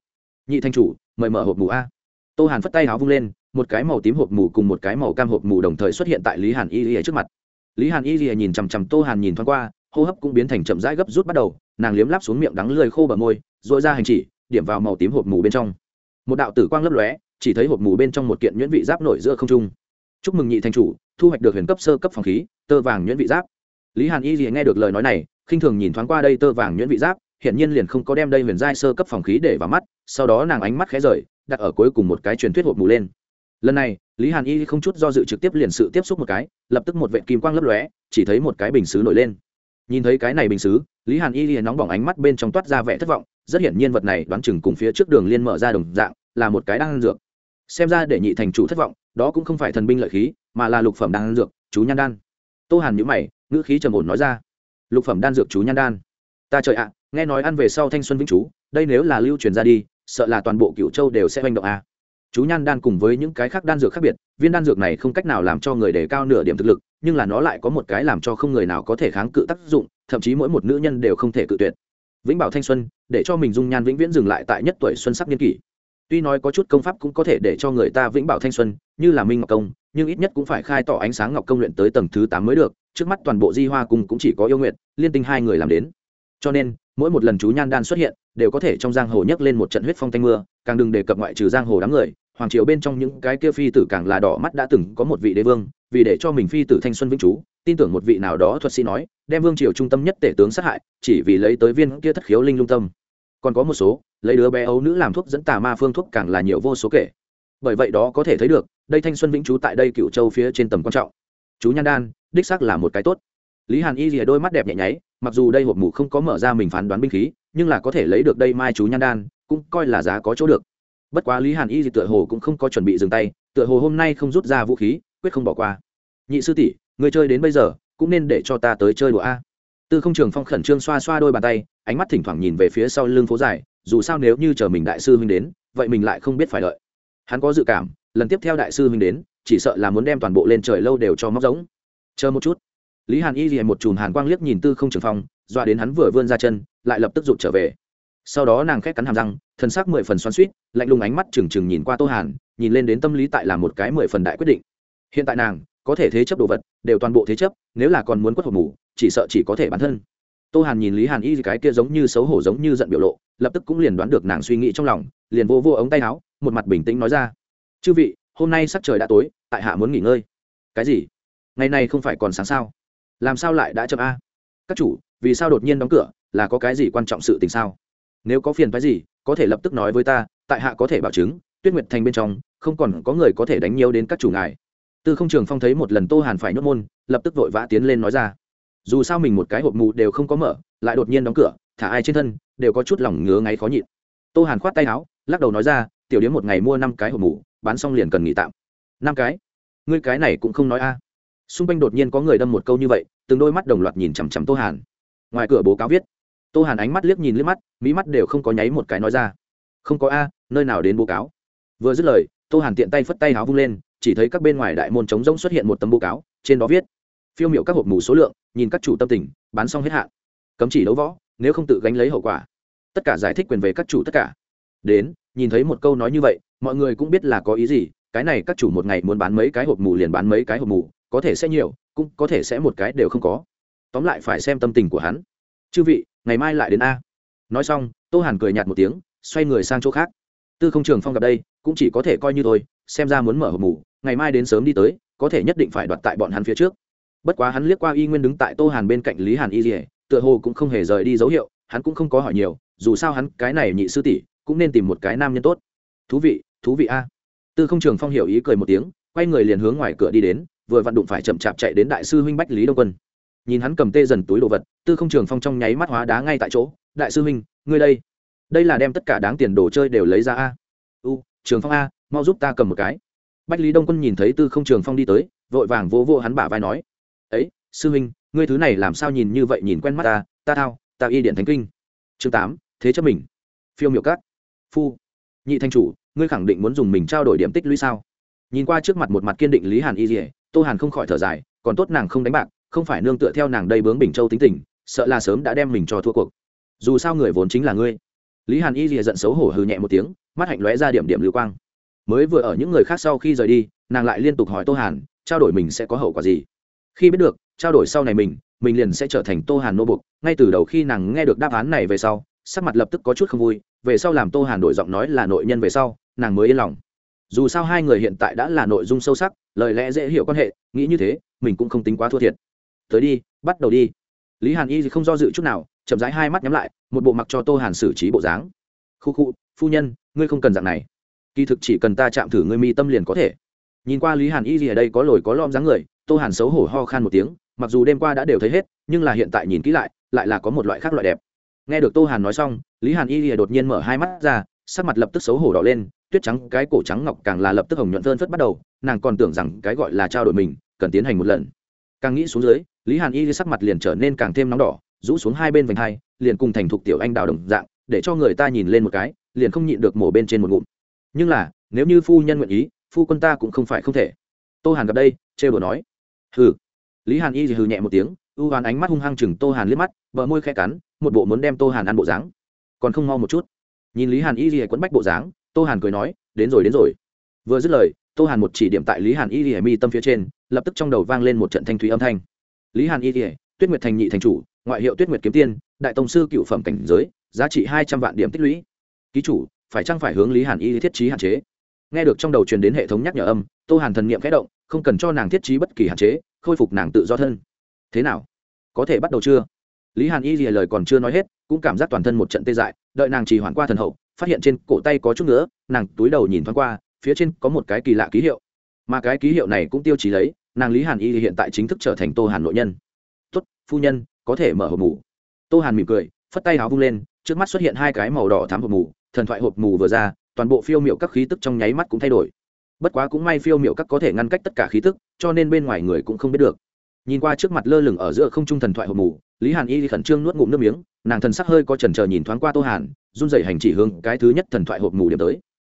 Nhị thanh chủ, mời mở hộp mù a. Tô hàn phất tay áo vung lên, một cái màu tím hộp mù cùng một cái màu cam hộp mù đồng thời xuất hiện tại lý hàn y dỉa trước mặt. Lý hàn y dỉa nhìn chằm chằm tô hàn nhìn thoáng qua, hô hấp cũng biến thành chậm rãi gấp rút bắt đầu, nàng liếm lắp xuống miệng đắng lười khô bờ môi dội ra hành chỉ, điểm vào màu tím hộp mù bên trong. Một đạo tử quang lấp lóe chỉ thấy hộp mù bên trong một kiện nhuyễn vị giáp nổi giữa không trung. Chúc mừng nhị thành chủ, thu hoạch được huyền cấp sơ cấp phòng khí, tơ vàng nhuyễn vị giáp. Lý hàn y gì nghe được lời nói này, khinh thường nhìn thoáng qua đây tơ vàng nhuyễn vị giáp hiện nhiên liền không có đem đây huyền giai sơ cấp phòng khí để vào mắt, sau đó nàng ánh mắt khẽ rời, đặt ở cuối cùng một cái truyền thuyết hộp mù lên. Lần này, lý hàn y không chút do dự trực tiếp liền sự tiếp xúc một cái, lập tức một vệ kim quang lấp lóe, chỉ thấy một cái bình xứ nổi lên. Nhìn thấy cái này bình xứ, lý hàn y liền nóng bỏng ánh mắt bên trong toát ra vẻ thất vọng, rất hiển nhiên vật này đoán chừng cùng phía trước đường liên mở ra đồng dạng, là một cái đang dược xem ra để nhị thành chủ thất vọng, đó cũng không phải thần binh lợi khí, mà là lục phẩm đan dược, chú nhan đan. Tô hàn nhữ mày, ngữ khí trầm ổn nói ra. Lục phẩm đan dược chú nhan đan. Ta trời ạ, nghe nói ăn về sau thanh xuân vĩnh chú, đây nếu là lưu truyền ra đi, sợ là toàn bộ cựu châu đều sẽ manh động a à. chú nhan đan cùng với những cái khác đan dược khác biệt, viên đan dược này không cách nào làm cho người đề cao nửa điểm thực lực, nhưng là nó lại có một cái làm cho không người nào có thể kháng cự tác dụng, thậm chí mỗi một nữ nhân đều không thể cự tuyệt. Vĩnh bảo thanh xuân, để cho mình dung nhan vĩnh viễn dừng lại tại nhất tuổi xuân sắc niên kỷ tuy nói có chút công pháp cũng có thể để cho người ta vĩnh bảo thanh xuân, như là minh ngọc công, nhưng ít nhất cũng phải khai tỏ ánh sáng ngọc công luyện tới tầng thứ tám mới được, trước mắt toàn bộ di hoa cung cũng chỉ có yêu nguyện, liên tinh hai người làm đến. Cho nên, mỗi một lần chú nhan đan xuất hiện, đều có thể trong giang hồ nhấc lên một trận huyết phong thanh mưa, càng đừng đề cập ngoại trừ giang hồ đám người, hoàng triều bên trong những cái kia phi tử càng là đỏ mắt đã từng có một vị đế vương, vì để cho mình phi tử thanh xuân vĩnh chú tin tưởng một vị nào đó thuật sĩ nói, đem vương triều trung tâm nhất tể tướng sát hại, chỉ vì lấy tới viên kia thất khiếu linh lung tâm còn có một số, lấy đứa bé ấu nữ làm thuốc dẫn tà ma phương thuốc càng là nhiều vô số kể. Bởi vậy đó có thể thấy được, đây thanh xuân vĩnh chú tại đây cựu châu phía trên tầm quan trọng. Chú nhan đan, đích xác là một cái tốt. Lý hàn y rìa đôi mắt đẹp nhẹ nháy, mặc dù đây hộp mù không có mở ra mình phán đoán binh khí, nhưng là có thể lấy được đây mai chú nhan đan, cũng coi là giá có chỗ được. Bất quá lý hàn y thì tựa hồ cũng không có chuẩn bị dừng tay, tựa hồ hôm nay không rút ra vũ khí, quyết không bỏ qua. Nhị sư tỷ, người chơi đến bây giờ, cũng nên để cho ta tới chơi đùa a. Tư không trường phong khẩn trương xoa xoa đôi bàn tay ánh mắt thỉnh thoảng nhìn về phía sau lưng phố dài dù sao nếu như chờ mình đại sư huynh đến vậy mình lại không biết phải đợi. Hắn có dự cảm lần tiếp theo đại sư huynh đến chỉ sợ là muốn đem toàn bộ lên trời lâu đều cho móc giống. Chờ một chút. Lý hàn y vì một chùm hàn quang liếc nhìn tư không trường phong dọa đến hắn vừa vươn ra chân lại lập tức rụt trở về. Sau đó nàng khét cắn hàm răng thân xác mười phần xoắn suýt lạnh lùng ánh mắt trừng trừng nhìn qua tô hàn nhìn lên đến tâm lý tại là một cái mười phần đại quyết định. Hiện tại nàng có thể thế chấp đồ vật đều toàn bộ thế chấp nếu là còn muốn quất hộp mủ, chỉ sợ chỉ có thể bản thân tô hàn nhìn lý hàn y cái kia giống như xấu hổ giống như giận biểu lộ, lập tức cũng liền đoán được nàng suy nghĩ trong lòng, liền vô vô ống tay áo, một mặt bình tĩnh nói ra. Chư vị, hôm nay sắc trời đã tối, tại hạ muốn nghỉ ngơi. Cái gì? Ngày này không phải còn sáng sao? Làm sao lại đã chậm a? Các chủ, vì sao đột nhiên đóng cửa, là có cái gì quan trọng sự tình sao? Nếu có phiền phái gì, có thể lập tức nói với ta, tại hạ có thể bảo chứng, tuyết nguyệt thành bên trong, không còn có người có thể đánh nhiều đến các chủ ngài. Tư không trường phong thấy một lần tô hàn phải nhốt môn, lập tức vội vã tiến lên nói ra dù sao mình một cái hộp mù đều không có mở, lại đột nhiên đóng cửa, thả ai trên thân, đều có chút lòng ngứa ngáy khó nhịn. Tô hàn khoát tay áo, lắc đầu nói ra, tiểu điếm một ngày mua năm cái hộp mù, bán xong liền cần nghỉ tạm. Năm cái? Ngươi cái này cũng không nói a. Xung quanh đột nhiên có người đâm một câu như vậy, từng đôi mắt đồng loạt nhìn chằm chằm tô hàn. Ngoài cửa bố cáo viết, tô hàn ánh mắt liếc nhìn liếc mắt mỹ mắt đều không có nháy một cái nói ra. Không có a, nơi nào đến bố cáo? Vừa dứt lời, tô hàn tiện tay phất tay áo vung lên, chỉ thấy các bên ngoài đại môn trống rỗng xuất hiện một tấm bố cáo, trên đó viết phiêu miệu các hộp mù số lượng, nhìn các chủ tâm tình, bán xong hết hạn. Cấm chỉ đấu võ, nếu không tự gánh lấy hậu quả. Tất cả giải thích quyền về các chủ tất cả. Đến, nhìn thấy một câu nói như vậy, mọi người cũng biết là có ý gì, cái này các chủ một ngày muốn bán mấy cái hộp mù liền bán mấy cái hộp mù, có thể sẽ nhiều, cũng có thể sẽ một cái đều không có. Tóm lại phải xem tâm tình của hắn. Chư vị, ngày mai lại đến a. Nói xong, tô hàn cười nhạt một tiếng, xoay người sang chỗ khác. Tư không trường phong gặp đây, cũng chỉ có thể coi như tôi xem ra muốn mở hộp mù, ngày mai đến sớm đi tới, có thể nhất định phải đoạt tại bọn hắn phía trước bất quá hắn liếc qua y nguyên đứng tại tô hàn bên cạnh lý hàn y dỉa tựa hồ cũng không hề rời đi dấu hiệu, hắn cũng không có hỏi nhiều, dù sao hắn, cái này nhị sư tỷ, cũng nên tìm một cái nam nhân tốt. Thú vị thú vị a. Tư không trường phong hiểu ý cười một tiếng, quay người liền hướng ngoài cửa đi đến, vừa vặn đụng phải chậm chạp chạy đến đại sư huynh bách lý đông quân. Nhìn hắn cầm tê dần túi đồ vật, tư không trường phong trong nháy mắt hóa đá ngay tại chỗ, đại sư huynh, ngươi đây đây là đem tất cả đáng tiền đồ chơi đều lấy ra a. U, trường phong a, mau giúp ta cầm một cái. Bách lý đông quân nhìn thấy tư không trường phong đi tới, vội vàng vô vô hắn bả vai nói ấy, sư huynh, ngươi thứ này làm sao nhìn như vậy nhìn quen mắt ta ta thao, ta y điện thánh kinh. Chương tám, thế chấp mình. Phiêu miểu cát phu. Nhị thanh chủ, ngươi khẳng định muốn dùng mình trao đổi điểm tích lũy sao? Nhìn qua trước mặt một mặt kiên định lý hàn y dỉa tô hàn không khỏi thở dài, còn tốt nàng không đánh bạc, không phải nương tựa theo nàng đây bướng bình châu tính tình, sợ là sớm đã đem mình cho thua cuộc. Dù sao người vốn chính là ngươi. Lý hàn y rìa giận xấu hổ hừ nhẹ một tiếng, mắt hạnh lóe ra điểm điểm lưu quang. Mới vừa ở những người khác sau khi rời đi, nàng lại liên tục hỏi tô hàn, trao đổi mình sẽ có hậu quả gì? Khi biết được, trao đổi sau này mình mình liền sẽ trở thành tô hàn nô bục ngay từ đầu khi nàng nghe được đáp án này về sau, sắc mặt lập tức có chút không vui. Về sau làm tô hàn đổi giọng nói là nội nhân về sau, nàng mới yên lòng. Dù sao hai người hiện tại đã là nội dung sâu sắc, lời lẽ dễ hiểu quan hệ, nghĩ như thế, mình cũng không tính quá thua thiệt. Tới đi, bắt đầu đi. Lý hàn y không do dự chút nào, chậm rãi hai mắt nhắm lại, một bộ mặc cho tô hàn xử trí bộ dáng. Khu khu, phu nhân, ngươi không cần dạng này. Kỳ thực chỉ cần ta chạm thử ngươi mi tâm liền có thể. Nhìn qua lý hàn y gì ở đây có lồi có lom dáng người tô hàn xấu hổ ho khan một tiếng, mặc dù đêm qua đã đều thấy hết, nhưng là hiện tại nhìn kỹ lại lại là có một loại khác loại đẹp. Nghe được tô hàn nói xong, lý hàn y lìa đột nhiên mở hai mắt ra, sắc mặt lập tức xấu hổ đỏ lên, tuyết trắng, cái cổ trắng ngọc càng là lập tức hồng nhuận phơn phất bắt đầu, nàng còn tưởng rằng cái gọi là trao đổi mình, cần tiến hành một lần. Càng nghĩ xuống dưới, lý hàn y sắc mặt liền trở nên càng thêm nóng đỏ, rũ xuống hai bên vành hai, liền cùng thành thục tiểu anh đào đồng dạng, để cho người ta nhìn lên một cái, liền không nhịn được mổ bên trên một ngụm. Nhưng là, nếu như phu nhân nguyện ý, phu quân ta cũng không phải không thể. Tô hàn gặp đây, trêu đồ nói hừ. Lý hàn y hừ nhẹ một tiếng ưu hoàn ánh mắt hung hăng chừng tô hàn liếc mắt, bờ môi khẽ cắn, một bộ muốn đem tô hàn ăn bộ dáng. Còn không mau một chút. Nhìn lý hàn y gì quấn bách bộ dáng, tô hàn cười nói, đến rồi đến rồi. Vừa dứt lời, tô hàn một chỉ điểm tại lý hàn y y mi tâm phía trên, lập tức trong đầu vang lên một trận thanh thúy âm thanh. Lý hàn y y tuyết nguyệt thành nhị thành chủ, ngoại hiệu tuyết nguyệt kiếm tiên, đại tông sư cựu phẩm cảnh giới, giá trị hai trăm vạn điểm tích lũy. Ký chủ, phải chăng phải hướng lý hàn y thiết trí hạn chế? Nghe được trong đầu truyền đến hệ thống nhắc nhở âm, tô hàn thần nghiệm khẽ động, không cần cho nàng thiết trí bất kỳ hạn chế, khôi phục nàng tự do thân. Thế nào? Có thể bắt đầu chưa? Lý hàn y lìa lời còn chưa nói hết, cũng cảm giác toàn thân một trận tê dại, đợi nàng trì hoãn qua thần hậu, phát hiện trên cổ tay có chút nữa nàng túi đầu nhìn thoáng qua, phía trên có một cái kỳ lạ ký hiệu. Mà cái ký hiệu này cũng tiêu chí lấy, nàng lý hàn y hiện tại chính thức trở thành tô hàn nội nhân. Tuất phu nhân, có thể mở hộp mù. Tô hàn mỉm cười, phất tay áo vung lên, trước mắt xuất hiện hai cái màu đỏ thám hộp mù, thần thoại hộp mù vừa ra toàn bộ phiêu miệu các khí tức trong nháy mắt cũng thay đổi. Bất quá cũng may phiêu miệu các có thể ngăn cách tất cả khí tức, cho nên bên ngoài người cũng không biết được. Nhìn qua trước mặt lơ lửng ở giữa không trung thần thoại hộp mù, lý hàn y khẩn trương nuốt ngụm nước miếng, nàng thần sắc hơi có chần chờ nhìn thoáng qua tô hàn, run rẩy hành chỉ hướng cái thứ nhất thần thoại hộp mù điểm tới.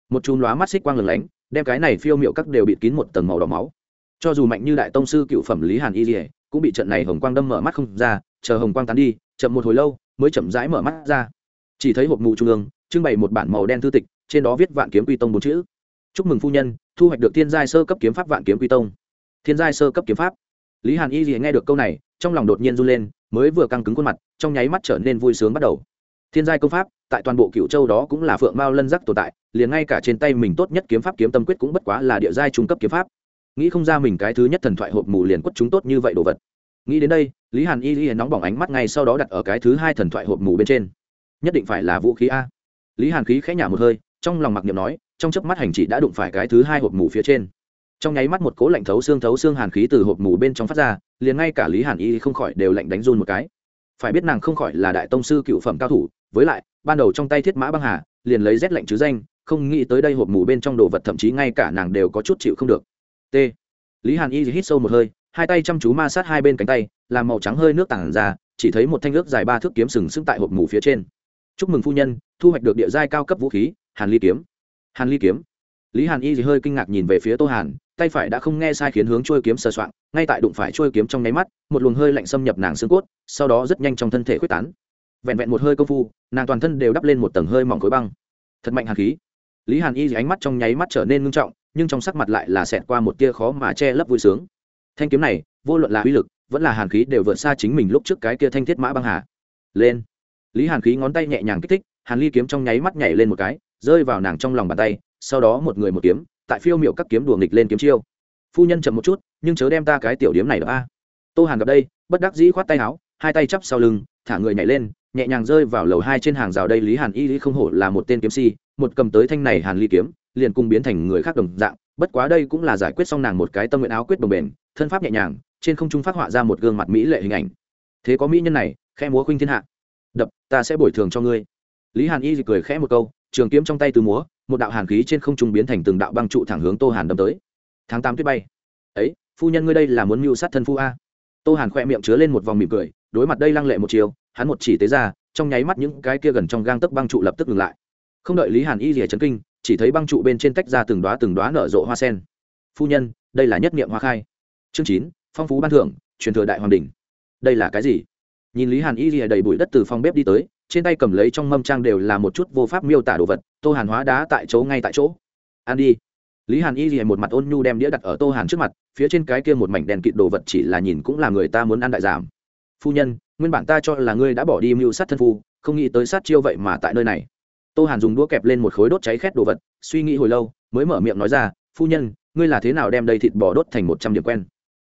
Một chùm lóa mắt xích quang lửng lánh, đem cái này phiêu miệu các đều bịt kín một tầng màu đỏ máu. Cho dù mạnh như đại tông sư cựu phẩm lý hàn y dỉa cũng bị trận này hồng quang đâm mở mắt không ra, chờ hồng quang tán đi, chậm một hồi lâu, mới chậm rãi mở mắt ra. Chỉ thấy hộp mù trung ương, trưng bày một bản màu đen thư tịch trên đó viết vạn kiếm quy tông bốn chữ. Chúc mừng phu nhân, thu hoạch được thiên giai sơ cấp kiếm pháp vạn kiếm quy tông. Thiên giai sơ cấp kiếm pháp. Lý hàn y gì nghe được câu này, trong lòng đột nhiên run lên, mới vừa căng cứng khuôn mặt, trong nháy mắt trở nên vui sướng bắt đầu. Thiên giai công pháp, tại toàn bộ cựu châu đó cũng là phượng mao lân giác tồn tại, liền ngay cả trên tay mình tốt nhất kiếm pháp kiếm tâm quyết cũng bất quá là địa giai trung cấp kiếm pháp. Nghĩ không ra mình cái thứ nhất thần thoại hộp mù liền quất chúng tốt như vậy đồ vật. Nghĩ đến đây, lý hàn y y nóng bỏng ánh mắt ngay sau đó đặt ở cái thứ hai thần thoại hộp mù bên trên. Nhất định phải là vũ khí a. Lý hàn khí khẽ nhả một hơi trong lòng mặc niệm nói, trong chớp mắt hành chỉ đã đụng phải cái thứ hai hộp mù phía trên. Trong nháy mắt một cố lạnh thấu xương thấu xương hàn khí từ hộp mù bên trong phát ra, liền ngay cả lý hàn y không khỏi đều lạnh đánh run một cái. Phải biết nàng không khỏi là đại tông sư cựu phẩm cao thủ, với lại, ban đầu trong tay thiết mã băng hà, liền lấy rét lạnh chứ danh, không nghĩ tới đây hộp mù bên trong đồ vật thậm chí ngay cả nàng đều có chút chịu không được. T. Lý hàn y hít sâu một hơi, hai tay chăm chú ma sát hai bên cánh tay, làm màu trắng hơi nước tản ra, chỉ thấy một thanh ước dài ba thước kiếm sừng sững tại hộp mù phía trên. Chúc mừng phu nhân, thu hoạch được địa giai cao cấp vũ khí hàn ly kiếm. Hàn ly kiếm. Lý hàn y hơi kinh ngạc nhìn về phía tô hàn, tay phải đã không nghe sai khiến hướng trôi kiếm sờ soạng, ngay tại đụng phải trôi kiếm trong nháy mắt, một luồng hơi lạnh xâm nhập nàng xương cốt, sau đó rất nhanh trong thân thể quyết tán. Vẹn vẹn một hơi công phu, nàng toàn thân đều đắp lên một tầng hơi mỏng khối băng. Thật mạnh hàn khí. Lý hàn y ánh mắt trong nháy mắt trở nên ngưng trọng, nhưng trong sắc mặt lại là xẹt qua một tia khó mà che lấp vui sướng. Thanh kiếm này, vô luận là uy lực, vẫn là hàn khí đều vượt xa chính mình lúc trước cái kia thanh thiết mã băng hà. Lên. Lý hàn khí ngón tay nhẹ nhàng kích thích, hàn ly kiếm trong nháy mắt nhảy lên một cái rơi vào nàng trong lòng bàn tay, sau đó một người một kiếm, tại phiêu miệu các kiếm đùa nghịch lên kiếm chiêu. Phu nhân chậm một chút, nhưng chớ đem ta cái tiểu điếm này đó a. Tô hàn gặp đây, bất đắc dĩ khoát tay áo, hai tay chắp sau lưng, thả người nhảy lên, nhẹ nhàng rơi vào lầu hai trên hàng rào đây lý hàn y lý không hổ là một tên kiếm si, một cầm tới thanh này hàn ly kiếm, liền cùng biến thành người khác đồng dạng, bất quá đây cũng là giải quyết xong nàng một cái tâm nguyện áo quyết đồng bền thân pháp nhẹ nhàng, trên không trung phát họa ra một gương mặt mỹ lệ hình ảnh. Thế có mỹ nhân này khe múa khuynh thiên hạ. Đập, ta sẽ bồi thường cho ngươi. Lý hàn y cười khẽ một câu trường kiếm trong tay từ múa, một đạo hàn khí trên không trung biến thành từng đạo băng trụ thẳng hướng tô hàn đâm tới. Tháng tám tuyết bay. Ấy, phu nhân ngươi đây là muốn mưu sát thân phu a? Tô hàn khoe miệng chứa lên một vòng mỉm cười, đối mặt đây lăng lệ một chiều, hắn một chỉ tế ra, trong nháy mắt những cái kia gần trong gang tấc băng trụ lập tức ngừng lại. Không đợi lý hàn y rìa chấn kinh, chỉ thấy băng trụ bên trên tách ra từng đoá từng đoá nở rộ hoa sen. Phu nhân, đây là nhất niệm hoa khai. Chương chín, phong phú ban thưởng, truyền thừa đại hoàng đình đây là cái gì? Nhìn lý hàn y rìa đầy bụi đất từ phòng bếp đi tới trên tay cầm lấy trong mâm trang đều là một chút vô pháp miêu tả đồ vật, tô hàn hóa đá tại chỗ ngay tại chỗ. Ăn đi. Lý hàn y gì một mặt ôn nhu đem đĩa đặt ở tô hàn trước mặt, phía trên cái kia một mảnh đèn kịt đồ vật chỉ là nhìn cũng là người ta muốn ăn đại giảm. Phu nhân, nguyên bản ta cho là ngươi đã bỏ đi mưu sát thân phu, không nghĩ tới sát chiêu vậy mà tại nơi này. Tô hàn dùng đũa kẹp lên một khối đốt cháy khét đồ vật, suy nghĩ hồi lâu, mới mở miệng nói ra, phu nhân, ngươi là thế nào đem đây thịt bò đốt thành một trăm điểm quen?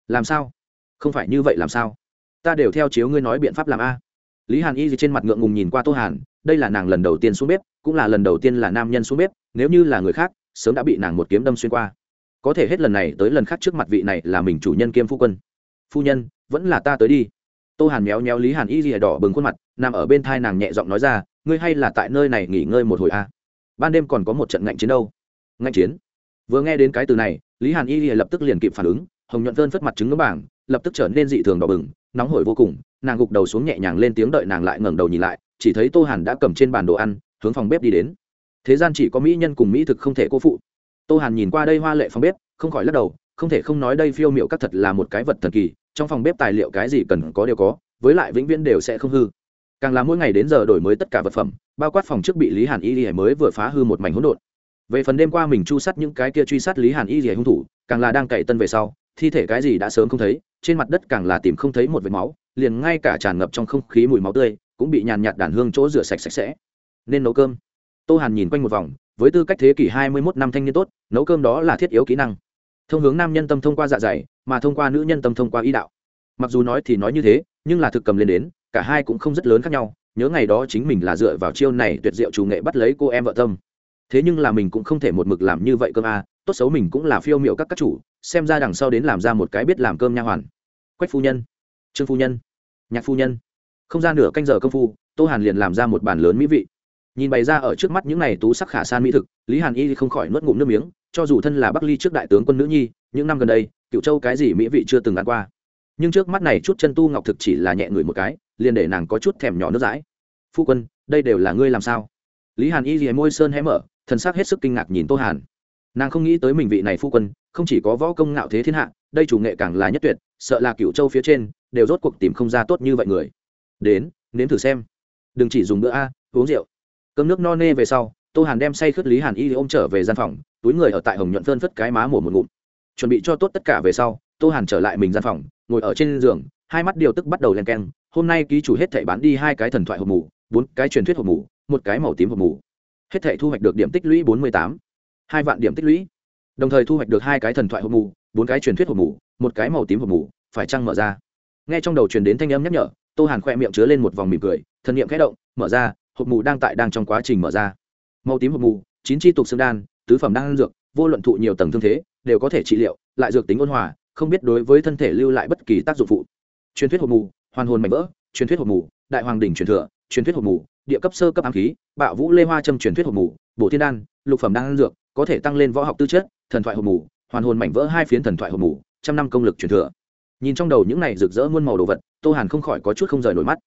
Làm sao? Không phải như vậy làm sao? Ta đều theo chiếu ngươi nói biện pháp làm a lý hàn y gì trên mặt ngượng ngùng nhìn qua tô hàn, đây là nàng lần đầu tiên xuống bếp, cũng là lần đầu tiên là nam nhân xuống bếp, nếu như là người khác, sớm đã bị nàng một kiếm đâm xuyên qua. Có thể hết lần này tới lần khác trước mặt vị này là mình chủ nhân kiêm phu quân. Phu nhân, vẫn là ta tới đi. Tô hàn méo méo lý hàn y rìa đỏ bừng khuôn mặt, nằm ở bên thai nàng nhẹ giọng nói ra, ngươi hay là tại nơi này nghỉ ngơi một hồi a à? ban đêm còn có một trận ngạnh chiến đâu. Ngạnh chiến? Vừa nghe đến cái từ này, lý hàn y rìa lập tức liền kịp phản ứng, hồng nhuận vơn phất mặt trứng ngấm bảng, lập tức trở nên dị thường đỏ bừng, nóng hổi vô cùng nàng gục đầu xuống nhẹ nhàng lên tiếng đợi nàng lại ngẩng đầu nhìn lại, chỉ thấy tô hàn đã cầm trên bàn đồ ăn, hướng phòng bếp đi đến. Thế gian chỉ có mỹ nhân cùng mỹ thực không thể cô phụ. Tô hàn nhìn qua đây hoa lệ phòng bếp, không khỏi lắc đầu, không thể không nói đây phiêu miệu các thật là một cái vật thần kỳ, trong phòng bếp tài liệu cái gì cần có đều có, với lại vĩnh viễn đều sẽ không hư. Càng là mỗi ngày đến giờ đổi mới tất cả vật phẩm, bao quát phòng trước bị lý hàn y lìa mới vừa phá hư một mảnh hỗn độn. Về phần đêm qua mình chu sát những cái kia truy sát lý hàn y lìa hung thủ, càng là đang cậy tân về sau, thi thể cái gì đã sớm không thấy, trên mặt đất càng là tìm không thấy một vệt máu liền ngay cả tràn ngập trong không khí mùi máu tươi cũng bị nhàn nhạt đàn hương chỗ rửa sạch sạch sẽ. Nên nấu cơm. Tô hàn nhìn quanh một vòng, với tư cách thế kỷ hai mươi 21 năm thanh niên tốt, nấu cơm đó là thiết yếu kỹ năng. Thông hướng nam nhân tâm thông qua dạ dày, mà thông qua nữ nhân tâm thông qua ý đạo. Mặc dù nói thì nói như thế, nhưng là thực cầm lên đến, cả hai cũng không rất lớn khác nhau, nhớ ngày đó chính mình là dựa vào chiêu này tuyệt diệu chủ nghệ bắt lấy cô em vợ tâm. Thế nhưng là mình cũng không thể một mực làm như vậy cơm a, tốt xấu mình cũng là phiêu miệu các các chủ, xem ra đằng sau đến làm ra một cái biết làm cơm nha hoàn. Quách phu nhân trương phu nhân, nhạc phu nhân. Không ra nửa canh giờ công phu, tô hàn liền làm ra một bàn lớn mỹ vị. Nhìn bày ra ở trước mắt những n à y tú sắc khả san mỹ thực, lý hàn y không khỏi nuốt ngụm nước miếng, cho dù thân là bắc ly trước đại tướng quân nữ nhi, những năm gần đây cựu châu cái gì mỹ vị chưa từng ăn qua. Nhưng trước mắt này chút chân tu ngọc thực chỉ là nhẹ người một cái, liền để nàng có chút thèm nhỏ nước dãi. Phu quân, đây đều là ngươi làm sao? Lý hàn y gì môi sơn hé mở thân xác hết sức kinh ngạc nhìn tô hàn. Nàng không nghĩ tới mình vị này phu quân, không chỉ có võ công ngạo thế thiên hạ, đây chủ nghệ càng là nhất tuyệt sợ là cựu châu phía trên đều rốt cuộc tìm không ra tốt như vậy người. Đến, nếm thử xem. Đừng chỉ dùng bữa a, uống rượu. Cơm nước no nê về sau, tô hàn đem say khất lý hàn y ôm trở về gian phòng, túi người ở tại hồng nhuận phơn phất cái má mổ một ngụm. Chuẩn bị cho tốt tất cả về sau, tô hàn trở lại mình gian phòng, ngồi ở trên giường, hai mắt điều tức bắt đầu len keng. Hôm nay ký chủ hết thảy bán đi hai cái thần thoại hộp mù, bốn cái truyền thuyết hộp mù, một cái màu tím hộp mù. Hết thảy thu hoạch được điểm tích lũy bốn mươi tám. Hai vạn điểm tích lũy. Đồng thời thu hoạch được hai cái thần thoại hộp mù bốn cái truyền thuyết hộp mủ, một cái màu tím hộp mủ, phải chăng mở ra? Nghe trong đầu truyền đến thanh âm nhắc nhở, tô hàn khoe miệng chứa lên một vòng mỉm cười thân niệm khẽ động, mở ra, hộp mù đang tại đang trong quá trình mở ra. Màu tím hộp mù chín chi tục xương đan, tứ phẩm đan dược, vô luận thụ nhiều tầng thương thế, đều có thể trị liệu, lại dược tính ôn hòa, không biết đối với thân thể lưu lại bất kỳ tác dụng phụ. Truyền thuyết hộp mù hoàn hồn mạnh vỡ, truyền thuyết hộp mù đại hoàng đỉnh truyền thừa, truyền thuyết hộp mù địa cấp sơ cấp ám khí, bạo vũ lê hoa trâm truyền thuyết hộp mù bổ thiên đan, lục phẩm đan dược, có thể tăng lên võ học tư chất, thần thoại hộp mù hoàn hồn mảnh vỡ hai phiến thần thoại hồn mù trăm năm công lực truyền thừa. Nhìn trong đầu những này rực rỡ muôn màu đồ vật, tô hàn không khỏi có chút không rời nổi mắt.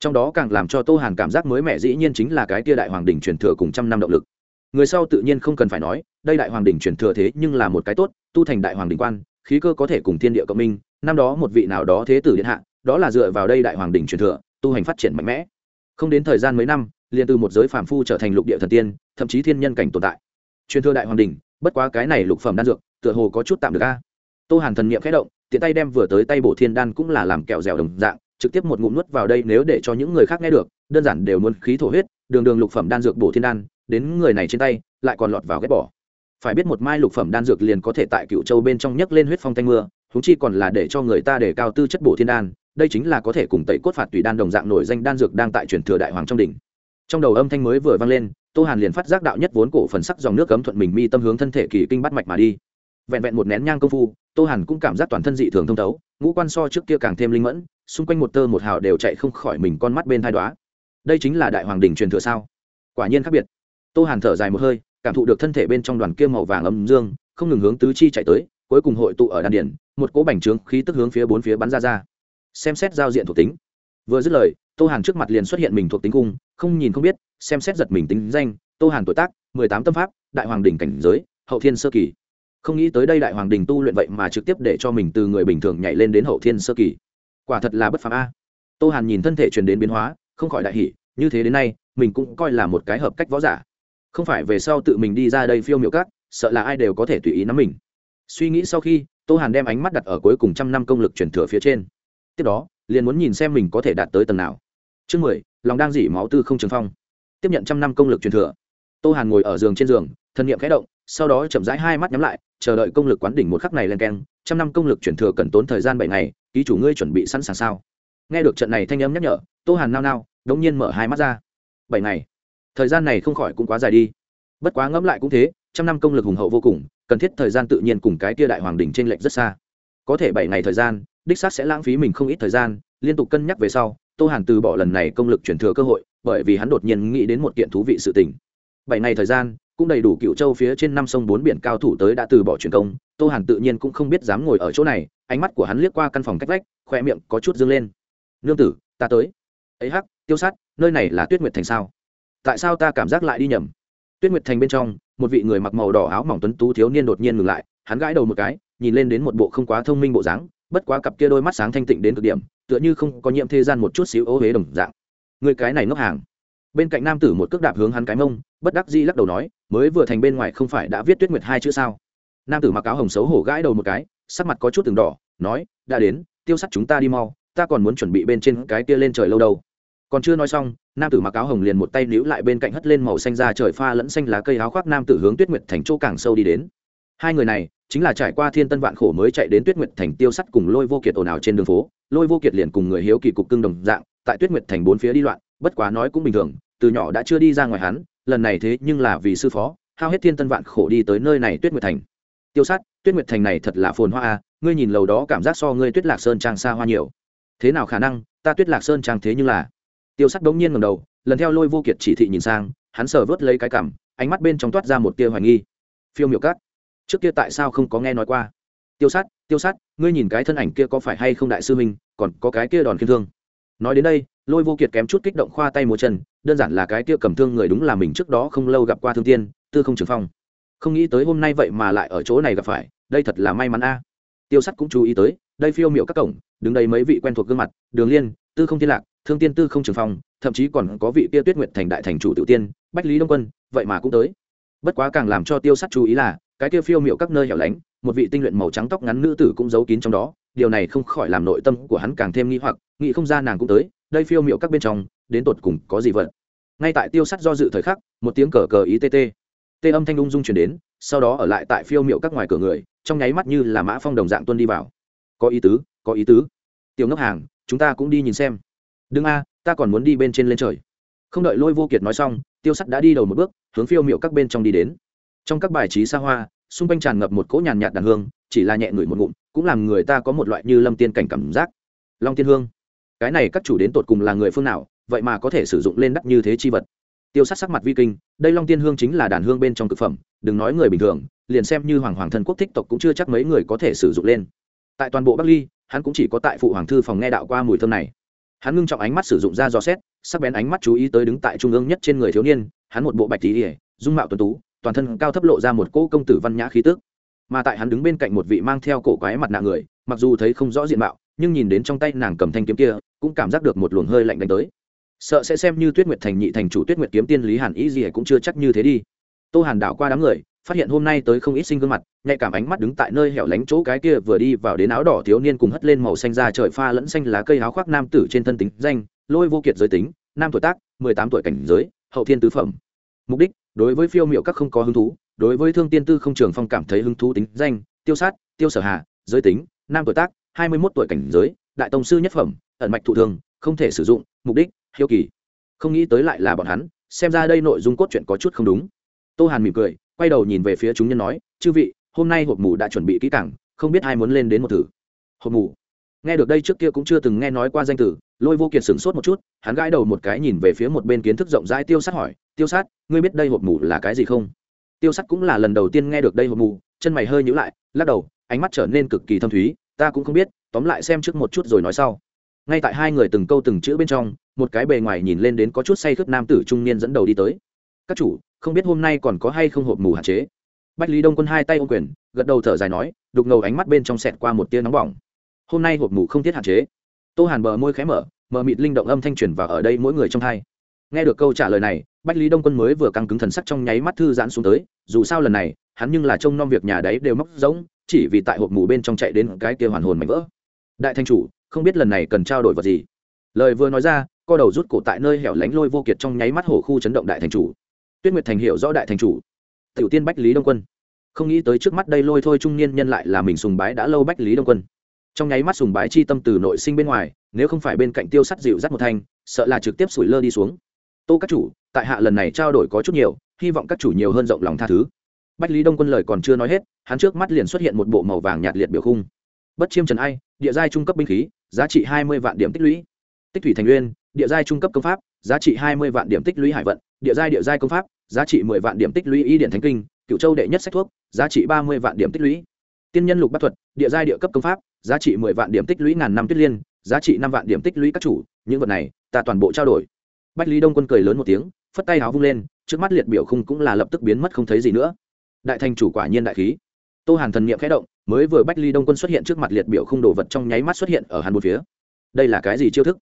Trong đó càng làm cho tô hàn cảm giác mới mẻ dĩ nhiên chính là cái tia đại hoàng đỉnh truyền thừa cùng trăm năm động lực. Người sau tự nhiên không cần phải nói, đây đại hoàng đỉnh truyền thừa thế nhưng là một cái tốt, tu thành đại hoàng đỉnh quan, khí cơ có thể cùng thiên địa cộng minh, năm đó một vị nào đó thế tử điện hạ, đó là dựa vào đây đại hoàng đỉnh truyền thừa, tu hành phát triển mạnh mẽ. Không đến thời gian mấy năm, liền từ một giới phàm phu trở thành lục địa thần tiên, thậm chí thiên nhân cảnh tồn tại. Truyền thừa đại hoàng đỉnh, bất quá cái này lục phẩm đan dược tựa hồ có chút tạm được a. Tô hàn thần niệm khẽ động, tiện tay đem vừa tới tay bổ thiên đan cũng là làm kẹo dẻo đồng dạng, trực tiếp một ngụm nuốt vào đây nếu để cho những người khác nghe được, đơn giản đều muốn khí thổ huyết, đường đường lục phẩm đan dược bổ thiên đan, đến người này trên tay, lại còn lọt vào ghép bỏ. Phải biết một mai lục phẩm đan dược liền có thể tại cựu châu bên trong nhấc lên huyết phong thanh mưa húng chi còn là để cho người ta để cao tư chất bổ thiên đan, đây chính là có thể cùng tẩy cốt phạt tùy đan đồng dạng nổi danh đan dược đang tại truyền thừa đại hoàng trong đỉnh. Trong đầu âm thanh mới vừa vang lên, tô hàn liền phát giác đạo nhất vốn cổ phần sắc dòng nước cấm thuận mình mi tâm hướng thân thể kỳ kinh bắt mạch mà đi vẹn vẹn một nén nhang công phu, tô hàn cũng cảm giác toàn thân dị thường thông thấu, ngũ quan so trước kia càng thêm linh mẫn, xung quanh một tơ một hào đều chạy không khỏi mình con mắt bên thai đoá đây chính là đại hoàng đình truyền thừa sao? Quả nhiên khác biệt. Tô hàn thở dài một hơi, cảm thụ được thân thể bên trong đoàn kia màu vàng âm dương, không ngừng hướng tứ chi chạy tới, cuối cùng hội tụ ở đan điển một cỗ bành trướng khí tức hướng phía bốn phía bắn ra ra. Xem xét giao diện thuộc tính. Vừa dứt lời, tô hàn trước mặt liền xuất hiện mình thuộc tính cung, không nhìn không biết, xem xét giật mình tính danh, tô hàn tuổi tác, mười tám tâm pháp, đại hoàng đỉnh cảnh giới, hậu thiên sơ kỳ không nghĩ tới đây đại hoàng đình tu luyện vậy mà trực tiếp để cho mình từ người bình thường nhảy lên đến hậu thiên sơ kỳ. Quả thật là bất phàm a. Tô hàn nhìn thân thể truyền đến biến hóa, không khỏi đại hỷ như thế đến nay, mình cũng coi là một cái hợp cách võ giả. Không phải về sau tự mình đi ra đây phiêu miệu cát sợ là ai đều có thể tùy ý nắm mình. Suy nghĩ sau khi, tô hàn đem ánh mắt đặt ở cuối cùng trăm năm công lực chuyển thừa phía trên. Tiếp đó, liền muốn nhìn xem mình có thể đạt tới tầng nào. Chương mười, lòng đang dỉ máu tư không trường phong. Tiếp nhận trăm năm công lực truyền thừa. Tô hàn ngồi ở giường trên giường, thân nhiệm khẽ động, sau đó chậm rãi hai mắt nhắm lại chờ đợi công lực quán đỉnh một khắc này lên keng, trăm năm công lực chuyển thừa cần tốn thời gian bảy ngày, ký chủ ngươi chuẩn bị sẵn sàng sao? Nghe được trận này thanh âm nhắc nhở, tô hàn nao nao, đống nhiên mở hai mắt ra. Bảy ngày? Thời gian này không khỏi cũng quá dài đi. Bất quá ngẫm lại cũng thế, trăm năm công lực hùng hậu vô cùng, cần thiết thời gian tự nhiên cùng cái kia đại hoàng đỉnh trên lệnh rất xa. Có thể bảy ngày thời gian, đích xác sẽ lãng phí mình không ít thời gian, liên tục cân nhắc về sau, tô hàn từ bỏ lần này công lực chuyển thừa cơ hội, bởi vì hắn đột nhiên nghĩ đến một kiện thú vị sự tình. Bảy ngày thời gian cũng đầy đủ cựu châu phía trên năm sông bốn biển cao thủ tới đã từ bỏ truyền công, tô hàn tự nhiên cũng không biết dám ngồi ở chỗ này, ánh mắt của hắn liếc qua căn phòng cách vách khoe miệng có chút dâng lên. Nương tử, ta tới. Ấy hắc, tiêu sát, nơi này là tuyết nguyệt thành sao? Tại sao ta cảm giác lại đi nhầm? Tuyết nguyệt thành bên trong, một vị người mặc màu đỏ áo mỏng tuấn tú thiếu niên đột nhiên ngừng lại, hắn gãi đầu một cái, nhìn lên đến một bộ không quá thông minh bộ dáng, bất quá cặp kia đôi mắt sáng thanh tịnh đến cực điểm, tựa như không có nhiễm thế gian một chút xíu ô huế đồng dạng. Người cái này ngốc hàng bên cạnh nam tử một cước đạp hướng hắn cái mông, bất đắc dĩ lắc đầu nói, mới vừa thành bên ngoài không phải đã viết tuyết nguyệt hai chữ sao? Nam tử mặc áo hồng xấu hổ gãi đầu một cái, sắc mặt có chút từng đỏ, nói, đã đến, tiêu sắt chúng ta đi mau, ta còn muốn chuẩn bị bên trên cái kia lên trời lâu đâu. Còn chưa nói xong, nam tử mặc áo hồng liền một tay níu lại bên cạnh hất lên màu xanh ra trời pha lẫn xanh lá cây áo khoác nam tử hướng tuyết nguyệt thành chỗ càng sâu đi đến. Hai người này, chính là trải qua thiên tân vạn khổ mới chạy đến tuyết nguyệt thành tiêu sắt cùng lôi vô kiệt ồn ào trên đường phố. Lôi vô kiệt liền cùng người hiếu kỳ cục cưng đồng dạng, tại tuyết nguyệt thành bốn phía đi loạn, bất quá nói cũng bình thường từ nhỏ đã chưa đi ra ngoài hắn, lần này thế nhưng là vì sư phó, hao hết thiên tân vạn khổ đi tới nơi này tuyết nguyệt thành. Tiêu sát, tuyết nguyệt thành này thật là phồn hoa a, ngươi nhìn lầu đó cảm giác so ngươi tuyết lạc sơn trang xa hoa nhiều. Thế nào khả năng, ta tuyết lạc sơn trang thế nhưng là? Tiêu sát đống nhiên ngầm đầu, lần theo lôi vô kiệt chỉ thị nhìn sang, hắn sờ vớt lấy cái cảm, ánh mắt bên trong toát ra một tia hoài nghi. Phiêu miểu cát trước kia tại sao không có nghe nói qua? Tiêu sát tiêu sát, ngươi nhìn cái thân ảnh kia có phải hay không đại sư minh còn có cái kia đòn kiên thương? Nói đến đây, lôi vô kiệt kém chút kích động khoa tay múa chân, đơn giản là cái kia cầm thương người đúng là mình trước đó không lâu gặp qua thương tiên, tư không trường phong. Không nghĩ tới hôm nay vậy mà lại ở chỗ này gặp phải, đây thật là may mắn a. Tiêu sắt cũng chú ý tới, đây phiêu miệu các cổng, đứng đây mấy vị quen thuộc gương mặt, đường liên, tư không thiên lạc, thương tiên, tư không trường phong, thậm chí còn có vị kia tuyết nguyệt thành đại thành chủ tự tiên, bách lý đông quân, vậy mà cũng tới. Bất quá càng làm cho tiêu sắt chú ý là, cái kia phiêu miệu các nơi hẻo lánh, một vị tinh luyện màu trắng tóc ngắn nữ tử cũng giấu kín trong đó, điều này không khỏi làm nội tâm của hắn càng thêm nghi hoặc nghĩ không ra nàng cũng tới, đây phiêu miệu các bên trong, đến tột cùng có gì vận ngay tại tiêu sắt do dự thời khắc, một tiếng cờ cờ ý tt tê. Âm thanh ung dung chuyển đến, sau đó ở lại tại phiêu miệu các ngoài cửa người, trong nháy mắt như là mã phong đồng dạng tuân đi vào. Có ý tứ, có ý tứ. Tiểu ngốc hàng, chúng ta cũng đi nhìn xem. Đừng a, ta còn muốn đi bên trên lên trời. Không đợi lôi vô kiệt nói xong, tiêu sắt đã đi đầu một bước, hướng phiêu miệu các bên trong đi đến. Trong các bài trí xa hoa, xung quanh tràn ngập một cỗ nhàn nhạt đàn hương, chỉ là nhẹ ngửi một ngụm, cũng làm người ta có một loại như lâm tiên cảnh cảm giác. Long tiên hương cái này các chủ đến tột cùng là người phương nào, vậy mà có thể sử dụng lên đắt như thế chi vật. Tiêu sát sắc mặt vi kinh, đây long tiên hương chính là đàn hương bên trong thực phẩm, đừng nói người bình thường, liền xem như hoàng hoàng thần quốc thích tộc cũng chưa chắc mấy người có thể sử dụng lên. Tại toàn bộ bắc ly, hắn cũng chỉ có tại phụ hoàng thư phòng nghe đạo qua mùi thơm này. Hắn ngưng trọng ánh mắt sử dụng ra dò xét, sắc bén ánh mắt chú ý tới đứng tại trung ương nhất trên người thiếu niên, hắn một bộ bạch tí ỉa dung mạo tuấn tú, toàn thân cao thấp lộ ra một cỗ công tử văn nhã khí tước mà tại hắn đứng bên cạnh một vị mang theo cổ quái mặt nạ người, mặc dù thấy không rõ diện mạo, nhưng nhìn đến trong tay nàng cầm thanh kiếm kia cũng cảm giác được một luồng hơi lạnh đánh tới. Sợ sẽ xem như tuyết nguyệt thành nhị thành chủ tuyết nguyệt kiếm tiên lý hàn ý gì cũng chưa chắc như thế đi. Tô hàn đảo qua đám người, phát hiện hôm nay tới không ít sinh gương mặt, nhạy cảm ánh mắt đứng tại nơi hẻo lánh chỗ cái kia vừa đi vào đến áo đỏ thiếu niên cùng hất lên màu xanh ra trời pha lẫn xanh lá cây áo khoác nam tử trên thân tính danh, lôi vô kiệt giới tính, nam tuổi tác, mười tám tuổi cảnh giới, hậu thiên tứ phẩm. Mục đích, đối với phiêu miệu các không có hứng thú, đối với thương tiên tư không trường phong cảm thấy hứng thú tính danh, tiêu sát, tiêu sở hà, giới tính, nam tuổi tác, hai mươi một tuổi cảnh giới đại tông sư nhất phẩm, ẩn mạch thụ thường, không thể sử dụng, mục đích, hiếu kỳ. Không nghĩ tới lại là bọn hắn, xem ra đây nội dung cốt truyện có chút không đúng. Tô hàn mỉm cười, quay đầu nhìn về phía chúng nhân nói, chư vị, hôm nay hộp mù đã chuẩn bị kỹ càng, không biết ai muốn lên đến một thử. Hộp mù. Nghe được đây trước kia cũng chưa từng nghe nói qua danh từ lôi vô kiệt sửng sốt một chút, hắn gãi đầu một cái nhìn về phía một bên kiến thức rộng rãi tiêu sát hỏi, tiêu sát, ngươi biết đây hộp mù là cái gì không? Tiêu sát cũng là lần đầu tiên nghe được đây hộp mù, chân mày hơi nhữ lại, lắc đầu, ánh mắt trở nên cực kỳ thâm thúy, ta cũng không biết tóm lại xem trước một chút rồi nói sau. Ngay tại hai người từng câu từng chữ bên trong, một cái bề ngoài nhìn lên đến có chút say khướp nam tử trung niên dẫn đầu đi tới. Các chủ, không biết hôm nay còn có hay không hộp mù hạn chế? Bách lý đông quân hai tay ô quyền, gật đầu thở dài nói, đục ngầu ánh mắt bên trong sẹt qua một tia nóng bỏng. Hôm nay hộp mù không thiết hạn chế. Tô hàn bờ môi khé mở mờ mịt linh động âm thanh truyền vào ở đây mỗi người trong hai. Nghe được câu trả lời này, bách lý đông quân mới vừa căng cứng thần sắc trong nháy mắt thư giãn xuống tới, dù sao lần này, hắn nhưng là trông nom việc nhà đấy đều móc rỗng, chỉ vì tại hộp mù bên trong chạy đến cái kia hoàn hồn mạnh vỡ đại thanh chủ, không biết lần này cần trao đổi vật gì? Lời vừa nói ra, co đầu rút cổ tại nơi hẻo lánh lôi vô kiệt trong nháy mắt hổ khu chấn động đại thành chủ. Tuyết nguyệt thành hiệu rõ đại thành chủ. Tiểu tiên bách lý đông quân. Không nghĩ tới trước mắt đây lôi thôi trung niên nhân lại là mình sùng bái đã lâu bách lý đông quân. Trong nháy mắt sùng bái chi tâm từ nội sinh bên ngoài, nếu không phải bên cạnh tiêu sắt dịu dắt một thanh, sợ là trực tiếp sủi lơ đi xuống. Tô các chủ, tại hạ lần này trao đổi có chút nhiều, hy vọng các chủ nhiều hơn rộng lòng tha thứ. Bách lý đông quân lời còn chưa nói hết, hắn trước mắt liền xuất hiện một bộ màu vàng nhạt liệt biểu khung bất chiêm trần ai, địa giai trung cấp binh khí, giá trị hai mươi vạn điểm tích lũy. Tích thủy thành uyên địa giai trung cấp công pháp, giá trị hai mươi vạn điểm tích lũy hải vận, địa giai địa giai công pháp, giá trị mười vạn điểm tích lũy y điện thánh kinh, cựu châu đệ nhất sách thuốc, giá trị ba mươi vạn điểm tích lũy. Tiên nhân lục bắc thuật, địa giai địa cấp công pháp, giá trị mười vạn điểm tích lũy ngàn năm tuyết liên, giá trị năm vạn điểm tích lũy các chủ, những vật này, ta toàn bộ trao đổi. Bách lý đông quân cười lớn một tiếng, phất tay áo vung lên, trước mắt liệt biểu khung cũng là lập tức biến mất không thấy gì nữa. Đại thành chủ quả nhiên đại khí. Tô hàn thần niệm khẽ động mới vừa bách ly đông quân xuất hiện trước mặt liệt biểu khung đồ vật trong nháy mắt xuất hiện ở hàn một phía. Đây là cái gì chiêu thức?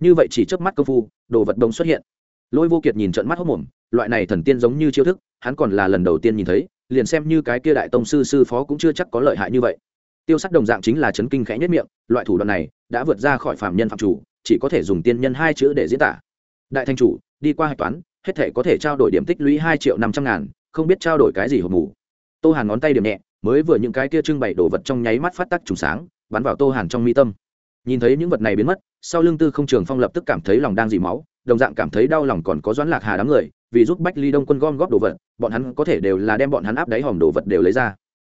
Như vậy chỉ trước mắt công phu, đồ vật đông xuất hiện. Lôi vô kiệt nhìn trận mắt hốc mồm, loại này thần tiên giống như chiêu thức, hắn còn là lần đầu tiên nhìn thấy, liền xem như cái kia đại tông sư sư phó cũng chưa chắc có lợi hại như vậy. Tiêu sắt đồng dạng chính là chấn kinh khẽ nhất miệng, loại thủ đoạn này đã vượt ra khỏi phạm nhân phạm chủ, chỉ có thể dùng tiên nhân hai chữ để diễn tả. Đại thanh chủ, đi qua hạch toán, hết thể có thể trao đổi điểm tích lũy hai triệu năm trăm ngàn, không biết trao đổi cái gì hộp mù. Tô hàn ngón tay điểm nhẹ mới vừa những cái kia trưng bày đồ vật trong nháy mắt phát tắc trùng sáng, bắn vào tô hàn trong mi tâm. Nhìn thấy những vật này biến mất, sau lưng tư không trường phong lập tức cảm thấy lòng đang dỉ máu, đồng dạng cảm thấy đau lòng còn có doãn lạc hà đám người, vì giúp bách ly đông quân gom góp đồ vật, bọn hắn có thể đều là đem bọn hắn áp đáy hòm đồ vật đều lấy ra.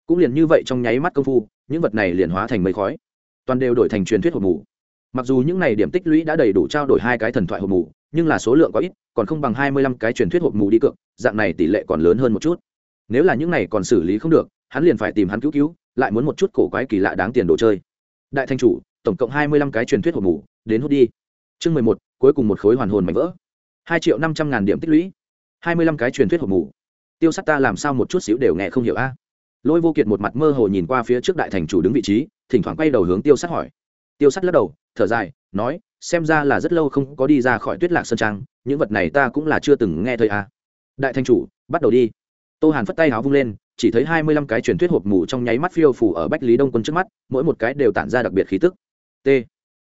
Cũng liền như vậy trong nháy mắt công phu, những vật này liền hóa thành mây khói. Toàn đều đổi thành truyền thuyết hộp mù. Mặc dù những này điểm tích lũy đã đầy đủ trao đổi hai cái thần thoại hộp mù, nhưng là số lượng có ít, còn không bằng hai mươi lăm cái truyền thuyết hộp mù đi cược, dạng này tỷ lệ còn lớn hơn một chút. Nếu là những này còn xử lý không được hắn liền phải tìm hắn cứu cứu, lại muốn một chút cổ quái kỳ lạ đáng tiền đồ chơi. Đại thanh chủ, tổng cộng hai mươi lăm cái truyền thuyết hộp mù đến hút đi. Chương mười một, cuối cùng một khối hoàn hồn mảnh vỡ. Hai triệu năm trăm ngàn điểm tích lũy. hai mươi lăm cái truyền thuyết hộp mù tiêu sắt ta làm sao một chút xíu đều nghe không hiểu a? Lôi vô kiệt một mặt mơ hồ nhìn qua phía trước đại thành chủ đứng vị trí, thỉnh thoảng quay đầu hướng tiêu sắt hỏi. Tiêu sắt lắc đầu, thở dài, nói, xem ra là rất lâu không có đi ra khỏi tuyết lạc sơn trang, những vật này ta cũng là chưa từng nghe thấy a. Đại thành chủ, bắt đầu đi. Tô hàn phất tay áo vung lên chỉ thấy hai mươi lăm cái truyền thuyết hộp mù trong nháy mắt phiêu phủ ở bách lý đông quân trước mắt, mỗi một cái đều tản ra đặc biệt khí tức. T.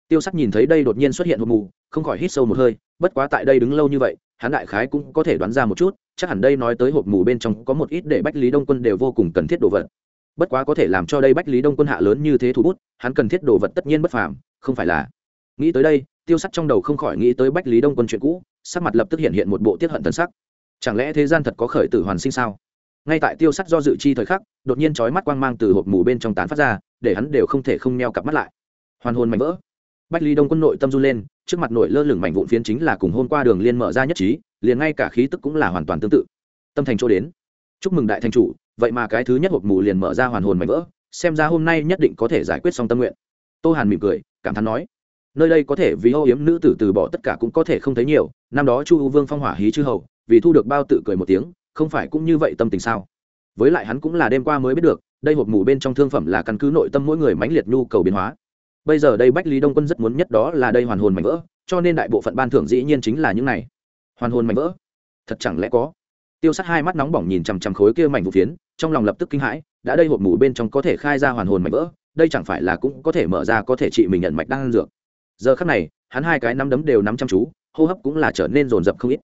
Tiêu sắc nhìn thấy đây đột nhiên xuất hiện hộp mù, không khỏi hít sâu một hơi, bất quá tại đây đứng lâu như vậy, hắn đại khái cũng có thể đoán ra một chút, chắc hẳn đây nói tới hộp mù bên trong có một ít để bách lý đông quân đều vô cùng cần thiết đồ vật. Bất quá có thể làm cho đây bách lý đông quân hạ lớn như thế thủ bút, hắn cần thiết đồ vật tất nhiên bất phàm, không phải là. Nghĩ tới đây, tiêu sắc trong đầu không khỏi nghĩ tới bách lý đông quân chuyện cũ, sắc mặt lập tức hiện hiện một bộ tiết hận thần sắc. Chẳng lẽ thế gian thật có khởi tử hoàn sinh sao? Ngay tại tiêu sắt do dự chi thời khắc, đột nhiên trói mắt quang mang từ hộp mù bên trong tán phát ra, để hắn đều không thể không neo cặp mắt lại. Hoàn hồn mạnh vỡ. Bách ly đông quân nội tâm run lên, trước mặt nội lơ lửng mảnh vụn phiến chính là cùng hôm qua đường liên mở ra nhất trí, liền ngay cả khí tức cũng là hoàn toàn tương tự. Tâm thành chỗ đến. Chúc mừng đại thành chủ, vậy mà cái thứ nhất hộp mù liền mở ra hoàn hồn mạnh vỡ, xem ra hôm nay nhất định có thể giải quyết xong tâm nguyện. Tô hàn mỉm cười, cảm thán nói, nơi đây có thể vì âu yếm nữ tử từ bỏ tất cả cũng có thể không thấy nhiều, năm đó chu u vương phong hỏa hí chư hầu, vì thu được bao tự cười một tiếng không phải cũng như vậy tâm tình sao? Với lại hắn cũng là đêm qua mới biết được, đây hộp mù bên trong thương phẩm là căn cứ nội tâm mỗi người mãnh liệt nhu cầu biến hóa. Bây giờ đây bách lý đông quân rất muốn nhất đó là đây hoàn hồn mảnh vỡ, cho nên đại bộ phận ban thưởng dĩ nhiên chính là những này. Hoàn hồn mảnh vỡ? Thật chẳng lẽ có? Tiêu sát hai mắt nóng bỏng nhìn chằm chằm khối kia mảnh vụ phiến, trong lòng lập tức kinh hãi, đã đây hộp mù bên trong có thể khai ra hoàn hồn mảnh vỡ, đây chẳng phải là cũng có thể mở ra có thể trị mình nhận mạch đang ăn dược. Giờ khắc này, hắn hai cái nắm đấm đều nắm chăm chú, hô hấp cũng là trở nên rồn rập không ít.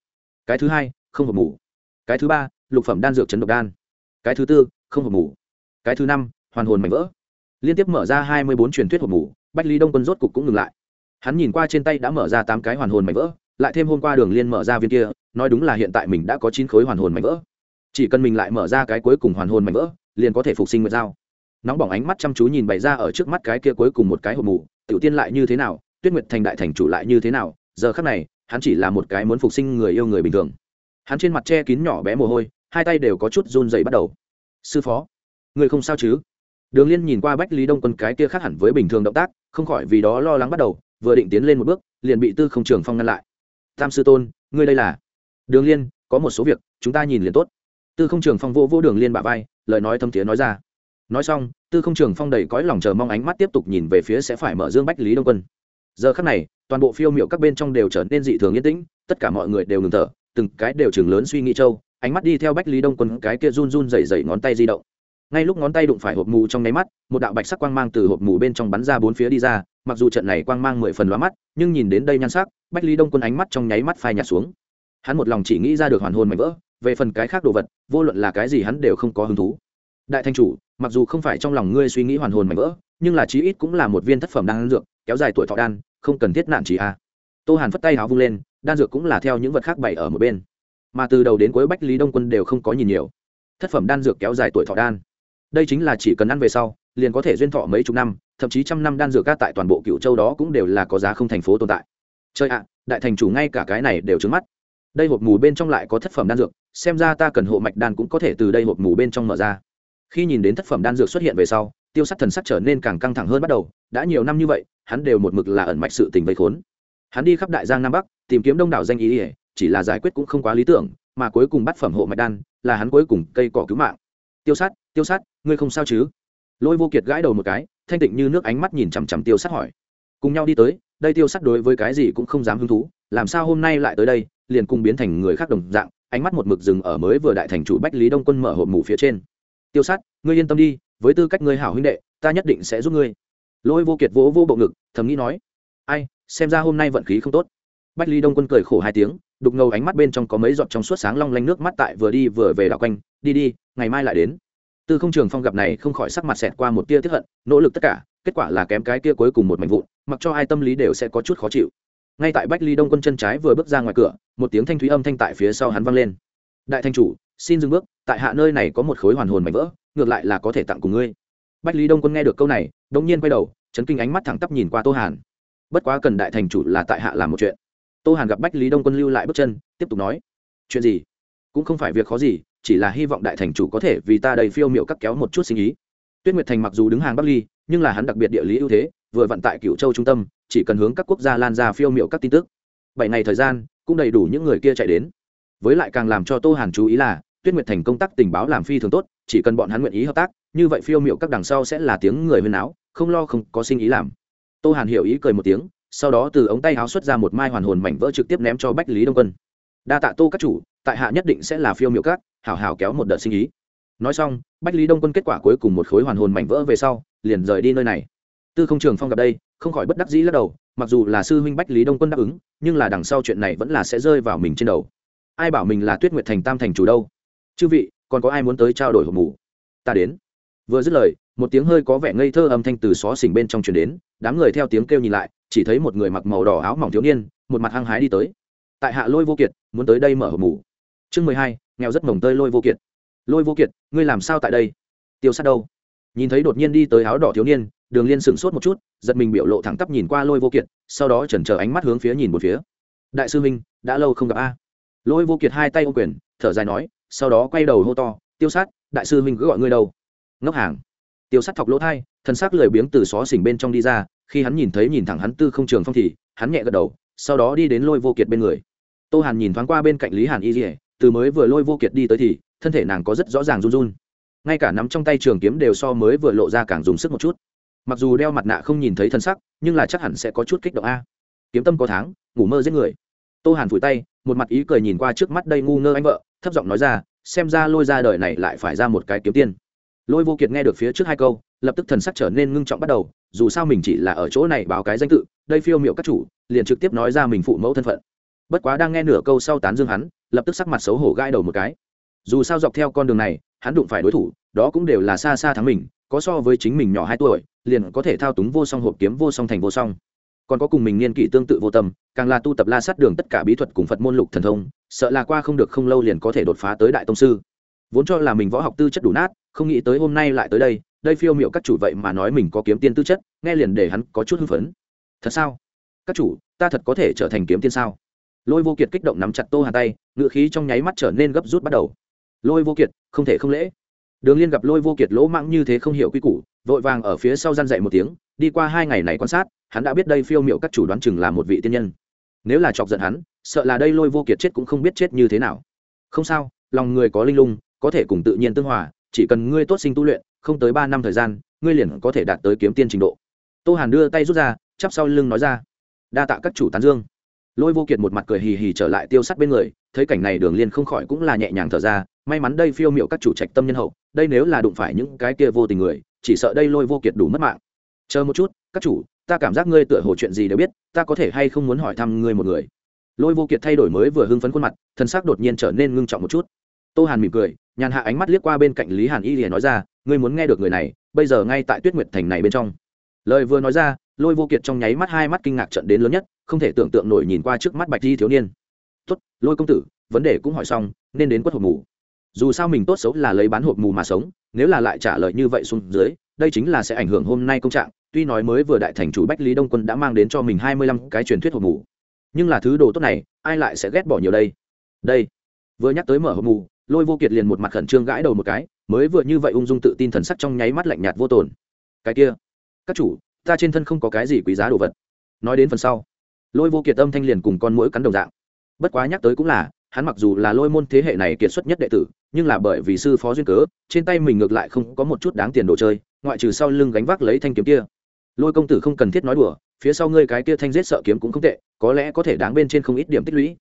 Cái thứ hai, không hộp mù cái thứ ba, lục phẩm đan dược chấn độc đan. Cái thứ tư, không hộp mủ cái thứ năm, hoàn hồn mảnh vỡ. Liên tiếp mở ra hai mươi bốn truyền thuyết hộp mủ bách lý đông quân rốt cục cũng ngừng lại. Hắn nhìn qua trên tay đã mở ra tám cái hoàn hồn mảnh vỡ, lại thêm hôm qua đường liên mở ra viên kia, nói đúng là hiện tại mình đã có chín khối hoàn hồn mảnh vỡ. Chỉ cần mình lại mở ra cái cuối cùng hoàn hồn mảnh vỡ, liền có thể phục sinh nguyệt dao nóng bỏng ánh mắt chăm chú nhìn bày ra ở trước mắt cái kia cuối cùng một cái hộp mù, tiểu tiên lại như thế nào, tuyết nguyệt thành đại thành chủ lại như thế nào, giờ khắc này, hắn chỉ là một cái muốn phục sinh người yêu người bình thường hắn trên mặt che kín nhỏ bé mồ hôi, hai tay đều có chút run dày bắt đầu. Sư phó, người không sao chứ? Đường liên nhìn qua bách lý đông quân cái kia khác hẳn với bình thường động tác, không khỏi vì đó lo lắng bắt đầu, vừa định tiến lên một bước, liền bị tư không trường phong ngăn lại. Tam sư tôn, ngươi đây là? Đường liên, có một số việc, chúng ta nhìn liền tốt. Tư không trường phong vô vô đường liên bạ vai, lời nói thâm thiế nói ra. Nói xong, tư không trường phong đầy cõi lòng chờ mong ánh mắt tiếp tục nhìn về phía sẽ phải mở dương bách lý đông quân. Giờ khắc này, toàn bộ phiêu miệu các bên trong đều trở nên dị thường yên tĩnh, tất cả mọi người đều ngừng thở từng cái đều chừng lớn suy nghĩ châu ánh mắt đi theo bách lý đông quân, cái kia run run dày dày ngón tay di động. Ngay lúc ngón tay đụng phải hộp mù trong nháy mắt, một đạo bạch sắc quang mang từ hộp mù bên trong bắn ra bốn phía đi ra, mặc dù trận này quang mang mười phần lóa mắt, nhưng nhìn đến đây nhan sắc, bách lý đông quân ánh mắt trong nháy mắt phai nhạt xuống. Hắn một lòng chỉ nghĩ ra được hoàn hồn mảnh vỡ, về phần cái khác đồ vật, vô luận là cái gì hắn đều không có hứng thú. Đại thanh chủ, mặc dù không phải trong lòng ngươi suy nghĩ hoàn hồn mảnh vỡ, nhưng là chí ít cũng là một viên thất phẩm đang dược, kéo dài tuổi thọ đan, không cần thiết nạn chỉ a. Tô hàn phất tay háo vung lên đan dược cũng là theo những vật khác bày ở một bên. Mà từ đầu đến cuối bách lý đông quân đều không có nhìn nhiều. Thất phẩm đan dược kéo dài tuổi thọ đan. Đây chính là chỉ cần ăn về sau, liền có thể duyên thọ mấy chục năm, thậm chí trăm năm đan dược ca tại toàn bộ cựu châu đó cũng đều là có giá không thành phố tồn tại. Chơi ạ, đại thành chủ ngay cả cái này đều trứng mắt. Đây hộp mù bên trong lại có thất phẩm đan dược, xem ra ta cần hộ mạch đan cũng có thể từ đây hộp mù bên trong mở ra. Khi nhìn đến thất phẩm đan dược xuất hiện về sau, tiêu sắt thần sắc trở nên càng căng thẳng hơn bắt đầu, đã nhiều năm như vậy, hắn đều một mực là ẩn mạch sự tình vây khốn hắn đi khắp đại giang nam bắc, tìm kiếm đông đảo danh ý ỉa chỉ là giải quyết cũng không quá lý tưởng, mà cuối cùng bắt phẩm hộ mạch đan, là hắn cuối cùng cây cỏ cứu mạng. Tiêu sát tiêu sát, ngươi không sao chứ? Lôi vô kiệt gãi đầu một cái, thanh tịnh như nước ánh mắt nhìn chằm chằm tiêu sát hỏi. Cùng nhau đi tới, đây tiêu sát đối với cái gì cũng không dám hứng thú, làm sao hôm nay lại tới đây, liền cùng biến thành người khác đồng dạng, ánh mắt một mực dừng ở mới vừa đại thành chủ bách lý đông quân mở hộp mù phía trên. Tiêu sát, ngươi yên tâm đi, với tư cách ngươi hảo huynh đệ, ta nhất định sẽ giúp ngươi. Lôi vô kiệt vỗ vô bộ ngực, thầm nghĩ nói, ai xem ra hôm nay vận khí không tốt. Bách ly đông quân cười khổ hai tiếng, đục ngầu ánh mắt bên trong có mấy giọt trong suốt sáng long lanh nước mắt tại vừa đi vừa về đảo quanh. Đi đi, ngày mai lại đến. Tư không trường phong gặp này không khỏi sắc mặt xẹt qua một tia tiếp hận, nỗ lực tất cả, kết quả là kém cái kia cuối cùng một mảnh vụn, mặc cho ai tâm lý đều sẽ có chút khó chịu. Ngay tại bách ly đông quân chân trái vừa bước ra ngoài cửa, một tiếng thanh thúy âm thanh tại phía sau hắn vang lên. Đại thanh chủ, xin dừng bước, tại hạ nơi này có một khối hoàn hồn mảnh vỡ, ngược lại là có thể tặng cùng ngươi. Bách lý đông quân nghe được câu này đông nhiên quay đầu, chấn kinh ánh mắt thẳng tắp nhìn qua tô hàn bất quá cần đại thành chủ là tại hạ làm một chuyện. Tô hàn gặp bách lý đông quân lưu lại bước chân, tiếp tục nói, chuyện gì? Cũng không phải việc khó gì, chỉ là hy vọng đại thành chủ có thể vì ta đầy phiêu miệu cắt kéo một chút sinh ý. Tuyết nguyệt thành mặc dù đứng hàng bắc ly, nhưng là hắn đặc biệt địa lý ưu thế, vừa vận tại cựu châu trung tâm, chỉ cần hướng các quốc gia lan ra phiêu miệu các tin tức. Bảy ngày thời gian, cũng đầy đủ những người kia chạy đến. Với lại càng làm cho tô hàn chú ý là, tuyết nguyệt thành công tác tình báo làm phi thường tốt, chỉ cần bọn hắn nguyện ý hợp tác, như vậy phiêu miệu các đằng sau sẽ là tiếng người huyên áo không lo không có sinh ý làm tô hàn hiểu ý cười một tiếng, sau đó từ ống tay áo xuất ra một mai hoàn hồn mảnh vỡ trực tiếp ném cho bách lý đông quân. Đa tạ tô các chủ, tại hạ nhất định sẽ là phiêu miệu các, hảo hảo kéo một đợt sinh ý. Nói xong, bách lý đông quân kết quả cuối cùng một khối hoàn hồn mảnh vỡ về sau, liền rời đi nơi này. Tư không trường phong gặp đây, không khỏi bất đắc dĩ lắc đầu, mặc dù là sư huynh bách lý đông quân đáp ứng, nhưng là đằng sau chuyện này vẫn là sẽ rơi vào mình trên đầu. Ai bảo mình là tuyết nguyệt thành tam thành chủ đâu? Chư vị, còn có ai muốn tới trao đổi hộp mù? Ta đến. Vừa dứt lời, một tiếng hơi có vẻ ngây thơ âm thanh từ xó xỉnh bên trong truyền đến đám người theo tiếng kêu nhìn lại, chỉ thấy một người mặc màu đỏ áo mỏng thiếu niên, một mặt hăng hái đi tới. Tại hạ lôi vô kiệt, muốn tới đây mở hộp mù chương mười hai, nghèo rất mồng tơi lôi vô kiệt. Lôi vô kiệt, ngươi làm sao tại đây? Tiêu sát đâu? Nhìn thấy đột nhiên đi tới áo đỏ thiếu niên, đường liên sửng sốt một chút, giật mình biểu lộ thẳng tắp nhìn qua lôi vô kiệt, sau đó chần chờ ánh mắt hướng phía nhìn một phía. Đại sư minh đã lâu không gặp a. Lôi vô kiệt hai tay ô quyền, thở dài nói, sau đó quay đầu hô to, tiêu sát, đại sư minh cứ gọi ngươi đâu. Ngốc hàng tiêu sắt thọc lỗ thai thân xác lười biếng từ xó xỉnh bên trong đi ra, khi hắn nhìn thấy nhìn thẳng hắn tư không trường phong thì, hắn nhẹ gật đầu, sau đó đi đến lôi vô kiệt bên người. Tô hàn nhìn thoáng qua bên cạnh lý hàn y dỉa từ mới vừa lôi vô kiệt đi tới thì, thân thể nàng có rất rõ ràng run run. Ngay cả nắm trong tay trường kiếm đều so mới vừa lộ ra càng dùng sức một chút. Mặc dù đeo mặt nạ không nhìn thấy thân sắc, nhưng là chắc hẳn sẽ có chút kích động a. Kiếm tâm có tháng, ngủ mơ giết người. Tô hàn phủi tay, một mặt ý cười nhìn qua trước mắt đây ngu ngơ anh vợ, thấp giọng nói ra, xem ra lôi ra đời này lại phải ra một cái kiếm tiên lôi vô kiệt nghe được phía trước hai câu, lập tức thần sắc trở nên ngưng trọng bắt đầu, dù sao mình chỉ là ở chỗ này báo cái danh tự, đây phiêu miệu các chủ, liền trực tiếp nói ra mình phụ mẫu thân phận. Bất quá đang nghe nửa câu sau tán dương hắn, lập tức sắc mặt xấu hổ gai đầu một cái. Dù sao dọc theo con đường này, hắn đụng phải đối thủ, đó cũng đều là xa xa thắng mình, có so với chính mình nhỏ hai tuổi, liền có thể thao túng vô song hộp kiếm vô song thành vô song. Còn có cùng mình niên kỷ tương tự vô tâm, càng là tu tập la sát đường tất cả bí thuật cùng phật môn lục thần thông, sợ là qua không được không lâu liền có thể đột phá tới đại tông sư. Vốn cho là mình võ học tư chất đủ nát không nghĩ tới hôm nay lại tới đây đây phiêu miệu các chủ vậy mà nói mình có kiếm tiên tư chất, nghe liền để hắn có chút hưng phấn. Thật sao? Các chủ, ta thật có thể trở thành kiếm tiên sao? Lôi vô kiệt kích động nắm chặt tô hà tay ngự khí trong nháy mắt trở nên gấp rút bắt đầu. Lôi vô kiệt, không thể không lễ. Đường liên gặp lôi vô kiệt lỗ mãng như thế không hiểu quy củ, vội vàng ở phía sau gian dậy một tiếng, đi qua hai ngày này quan sát, hắn đã biết đây phiêu miệu các chủ đoán chừng là một vị tiên nhân. Nếu là chọc giận hắn, sợ là đây lôi vô kiệt chết cũng không biết chết như thế nào. Không sao, lòng người có linh lung, có thể cùng tự nhiên tương hòa chỉ cần ngươi tốt sinh tu luyện, không tới ba năm thời gian, ngươi liền có thể đạt tới kiếm tiên trình độ. Tô hàn đưa tay rút ra, chắp sau lưng nói ra, đa tạ các chủ tán dương. Lôi vô kiệt một mặt cười hì hì trở lại tiêu sắt bên người, thấy cảnh này đường liên không khỏi cũng là nhẹ nhàng thở ra, may mắn đây phiêu miệu các chủ trạch tâm nhân hậu, đây nếu là đụng phải những cái kia vô tình người, chỉ sợ đây lôi vô kiệt đủ mất mạng. Chờ một chút, các chủ, ta cảm giác ngươi tựa hồ chuyện gì đều biết, ta có thể hay không muốn hỏi thăm ngươi một người? Lôi vô kiệt thay đổi mới vừa hưng phấn khuôn mặt thân xác đột nhiên trở nên ngưng trọng một chút tô hàn mỉm cười, nhàn hạ ánh mắt liếc qua bên cạnh lý hàn y liền nói ra, ngươi muốn nghe được người này, bây giờ ngay tại tuyết nguyệt thành này bên trong. Lời vừa nói ra, lôi vô kiệt trong nháy mắt hai mắt kinh ngạc trận đến lớn nhất, không thể tưởng tượng nổi nhìn qua trước mắt bạch di thiếu niên. Tốt, lôi công tử, vấn đề cũng hỏi xong, nên đến quất hộp mù. Dù sao mình tốt xấu là lấy bán hộp mù mà sống, nếu là lại trả lời như vậy xuống dưới, đây chính là sẽ ảnh hưởng hôm nay công trạng, tuy nói mới vừa đại thành chủ bách lý đông quân đã mang đến cho mình hai mươi lăm cái truyền thuyết hộp mù. Nhưng là thứ đồ tốt này, ai lại sẽ ghét bỏ nhiều đây? Đây, vừa nhắc tới mở hộp mù lôi vô kiệt liền một mặt khẩn trương gãi đầu một cái, mới vừa như vậy ung dung tự tin thần sắc trong nháy mắt lạnh nhạt vô tồn. Cái kia, các chủ, ta trên thân không có cái gì quý giá đồ vật. Nói đến phần sau, lôi vô kiệt âm thanh liền cùng con mũi cắn đồng dạng. Bất quá nhắc tới cũng là, hắn mặc dù là lôi môn thế hệ này kiệt xuất nhất đệ tử, nhưng là bởi vì sư phó duyên cớ, trên tay mình ngược lại không có một chút đáng tiền đồ chơi, ngoại trừ sau lưng gánh vác lấy thanh kiếm kia. Lôi công tử không cần thiết nói đùa, phía sau ngươi cái kia thanh giết sợ kiếm cũng không tệ, có lẽ có thể đáng bên trên không ít điểm tích lũy.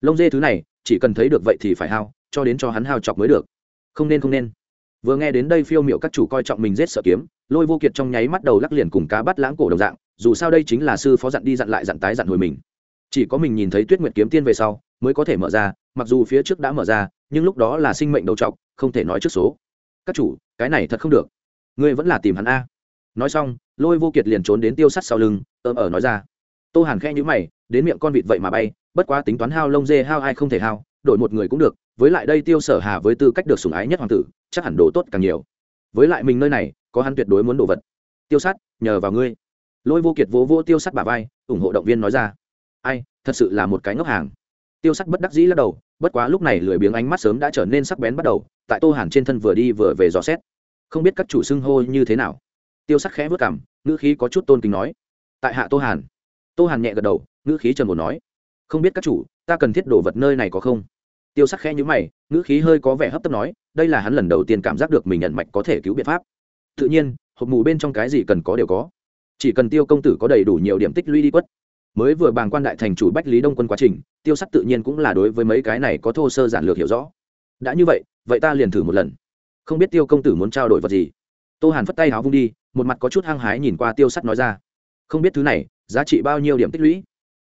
Lông dê thứ này, chỉ cần thấy được vậy thì phải hao cho đến cho hắn hao chọc mới được. Không nên không nên. Vừa nghe đến đây phiêu miệu các chủ coi trọng mình rết sợ kiếm, lôi vô kiệt trong nháy mắt đầu lắc liền cùng cá bắt lãng cổ đồng dạng, dù sao đây chính là sư phó dặn đi dặn lại dặn tái dặn hồi mình. Chỉ có mình nhìn thấy tuyết nguyệt kiếm tiên về sau, mới có thể mở ra, mặc dù phía trước đã mở ra, nhưng lúc đó là sinh mệnh đầu trọc, không thể nói trước số. Các chủ, cái này thật không được. Ngươi vẫn là tìm hắn a. Nói xong, lôi vô kiệt liền trốn đến tiêu sắt sau lưng ơm ở nói ra. Tô hàn khe nhữ mày, đến miệng con vịt vậy mà bay, bất quá tính toán hao lông dê, hao ai không thể hao, đổi một người cũng được với lại đây tiêu sở hà với tư cách được sủng ái nhất hoàng tử, chắc hẳn đồ tốt càng nhiều. Với lại mình nơi này, có hắn tuyệt đối muốn đồ vật. Tiêu sát, nhờ vào ngươi. Lôi vô kiệt vỗ vỗ tiêu sắt bà vai, ủng hộ động viên nói ra. Ai, thật sự là một cái ngốc hàng. Tiêu sắt bất đắc dĩ lắc đầu, bất quá lúc này lười biếng ánh mắt sớm đã trở nên sắc bén bắt đầu, tại tô hàn trên thân vừa đi vừa về dò xét. Không biết các chủ xưng hô như thế nào. Tiêu sắc khẽ vớt cảm ngữ khí có chút tôn kính nói. Tại hạ tô hàn. Tô hàn nhẹ gật đầu, ngữ khí trần một nói. Không biết các chủ, ta cần thiết đồ vật nơi này có không? Tiêu sắc khẽ nhữ mày, ngữ khí hơi có vẻ hấp tấp nói, đây là hắn lần đầu tiên cảm giác được mình nhận mạch có thể cứu biện pháp. Tự nhiên, hộp mù bên trong cái gì cần có đều có. Chỉ cần tiêu công tử có đầy đủ nhiều điểm tích lũy đi quất. Mới vừa bàng quan đại thành chủ bách lý đông quân quá trình, tiêu sắc tự nhiên cũng là đối với mấy cái này có thô sơ giản lược hiểu rõ. Đã như vậy vậy ta liền thử một lần. Không biết tiêu công tử muốn trao đổi vật gì. Tô hàn phất tay háo vung đi, một mặt có chút hăng hái nhìn qua tiêu sắt nói ra. Không biết thứ này, giá trị bao nhiêu điểm tích lũy?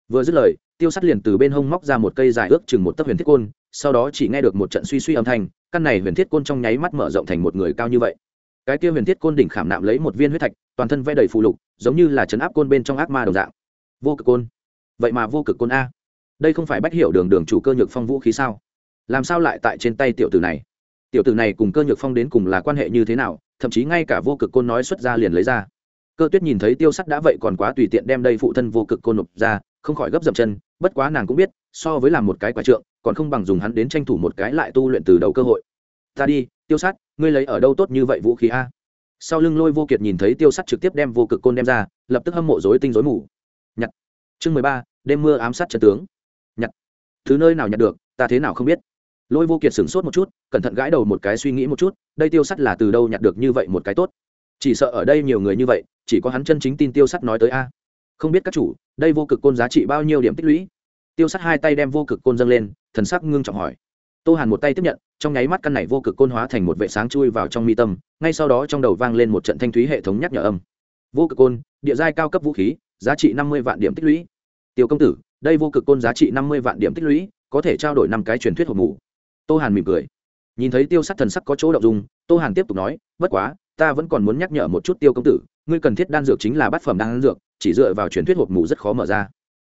Vừa dứt lời tiêu sắt liền từ bên hông móc ra một cây dài ước chừng một tấc huyền thiết côn, sau đó chỉ nghe được một trận suy suy âm thanh, căn này huyền thiết côn trong nháy mắt mở rộng thành một người cao như vậy. Cái kia huyền thiết côn đỉnh khảm nạm lấy một viên huyết thạch, toàn thân vẽ đầy phù lục, giống như là chấn áp côn bên trong ác ma đồng dạng. Vô cực côn. Vậy mà vô cực côn a. Đây không phải bách hiểu đường đường chủ cơ nhược phong vũ khí sao? Làm sao lại tại trên tay tiểu tử này? Tiểu tử này cùng cơ nhược phong đến cùng là quan hệ như thế nào? Thậm chí ngay cả vô cực côn nói xuất ra liền lấy ra. Cơ tuyết nhìn thấy tiêu sắt đã vậy còn quá tùy tiện đem đây phụ thân vô cực côn nộp ra không khỏi gấp dậm chân, bất quá nàng cũng biết, so với làm một cái quả trượng, còn không bằng dùng hắn đến tranh thủ một cái lại tu luyện từ đầu cơ hội. Ta đi, tiêu sắt ngươi lấy ở đâu tốt như vậy vũ khí a? Sau lưng lôi vô kiệt nhìn thấy tiêu sắt trực tiếp đem vô cực côn đem ra, lập tức hâm mộ dối tinh dối mù. Nhặt chương mười ba, đêm mưa ám sát trận tướng. Nhặt thứ nơi nào nhặt được, ta thế nào không biết. Lôi vô kiệt sửng sốt một chút, cẩn thận gãi đầu một cái suy nghĩ một chút, đây tiêu sắt là từ đâu nhặt được như vậy một cái tốt? Chỉ sợ ở đây nhiều người như vậy, chỉ có hắn chân chính tin tiêu sắt nói tới a không biết các chủ, đây vô cực côn giá trị bao nhiêu điểm tích lũy? Tiêu sắt hai tay đem vô cực côn dâng lên, thần sắc ngưng trọng hỏi. Tô hàn một tay tiếp nhận, trong nháy mắt căn này vô cực côn hóa thành một vệ sáng chui vào trong mi tâm, ngay sau đó trong đầu vang lên một trận thanh thúy hệ thống nhắc nhở âm. Vô cực côn, địa giai cao cấp vũ khí, giá trị năm mươi vạn điểm tích lũy. Tiêu công tử, đây vô cực côn giá trị năm mươi vạn điểm tích lũy, có thể trao đổi năm cái truyền thuyết hộp mù. Tô hàn mỉm cười. Nhìn thấy tiêu sắt thần sắc có chỗ đậu dung, tô hàn tiếp tục nói, bất quá, ta vẫn còn muốn nhắc nhở một chút tiêu công tử ngươi cần thiết đan dược chính là bát phẩm đan dược, chỉ dựa vào truyền thuyết hộp mù rất khó mở ra.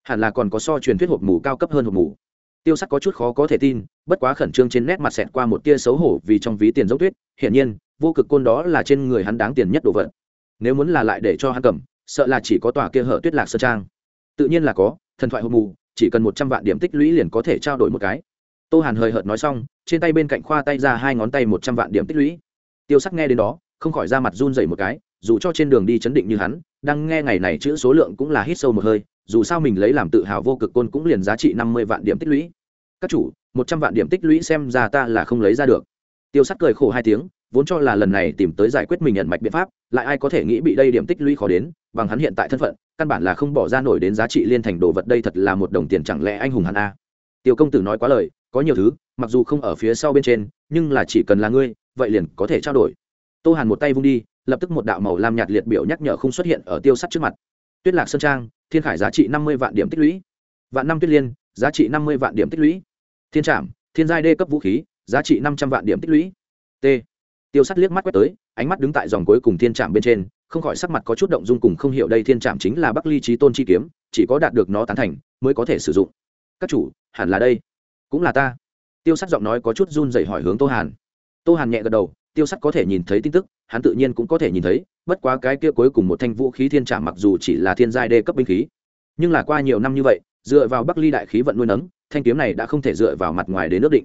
Hẳn là còn có so truyền thuyết hộp mù cao cấp hơn hộp mù. Tiêu sắc có chút khó có thể tin, bất quá khẩn trương trên nét mặt xẹt qua một tia xấu hổ vì trong ví tiền dốc tuyết, hiển nhiên, vô cực côn đó là trên người hắn đáng tiền nhất đồ vật. Nếu muốn là lại để cho hắn cầm, sợ là chỉ có tòa kia hở tuyết lạc sơ trang. Tự nhiên là có, thần thoại hộp mù, chỉ cần một trăm vạn điểm tích lũy liền có thể trao đổi một cái. Tô hàn hời hợt nói xong, trên tay bên cạnh khoa tay ra hai ngón tay một trăm vạn điểm tích lũy. Tiêu sắc nghe đến đó, không khỏi ra mặt run dày một cái dù cho trên đường đi chấn định như hắn, đang nghe ngày này chữ số lượng cũng là hít sâu một hơi, dù sao mình lấy làm tự hào vô cực côn cũng liền giá trị năm mươi vạn điểm tích lũy. Các chủ, một trăm vạn điểm tích lũy xem ra ta là không lấy ra được. Tiêu sắt cười khổ hai tiếng, vốn cho là lần này tìm tới giải quyết mình nhận mạch biện pháp, lại ai có thể nghĩ bị đây điểm tích lũy khó đến, bằng hắn hiện tại thân phận, căn bản là không bỏ ra nổi đến giá trị liên thành đồ vật đây thật là một đồng tiền chẳng lẽ anh hùng hắn a? Tiêu công tử nói quá lời, có nhiều thứ, mặc dù không ở phía sau bên trên, nhưng là chỉ cần là ngươi, vậy liền có thể trao đổi tô hàn một tay vung đi, lập tức một đạo màu lam nhạt liệt biểu nhắc nhở không xuất hiện ở tiêu sắt trước mặt. Tuyết lạc sơn trang, thiên khải giá trị năm mươi vạn điểm tích lũy. Vạn năm tuyết liên, giá trị năm mươi vạn điểm tích lũy. Thiên trạm thiên giai đê cấp vũ khí, giá trị năm trăm vạn điểm tích lũy. T. Tiêu sắt liếc mắt quét tới, ánh mắt đứng tại dòng cuối cùng thiên trạm bên trên, không khỏi sắc mặt có chút động dung cùng không hiểu đây thiên trạm chính là bắc ly trí tôn chi kiếm, chỉ có đạt được nó tán thành, mới có thể sử dụng. Các chủ, hẳn là đây. Cũng là ta. Tiêu sắt giọng nói có chút run dậy hỏi hướng tô hàn. Tô hàn nhẹ gật đầu tiêu sắt có thể nhìn thấy tin tức, hắn tự nhiên cũng có thể nhìn thấy, bất quá cái kia cuối cùng một thanh vũ khí thiên trả mặc dù chỉ là thiên giai đê cấp binh khí, nhưng là qua nhiều năm như vậy, dựa vào bắc ly đại khí vận nuôi nấng, thanh kiếm này đã không thể dựa vào mặt ngoài đến nước định.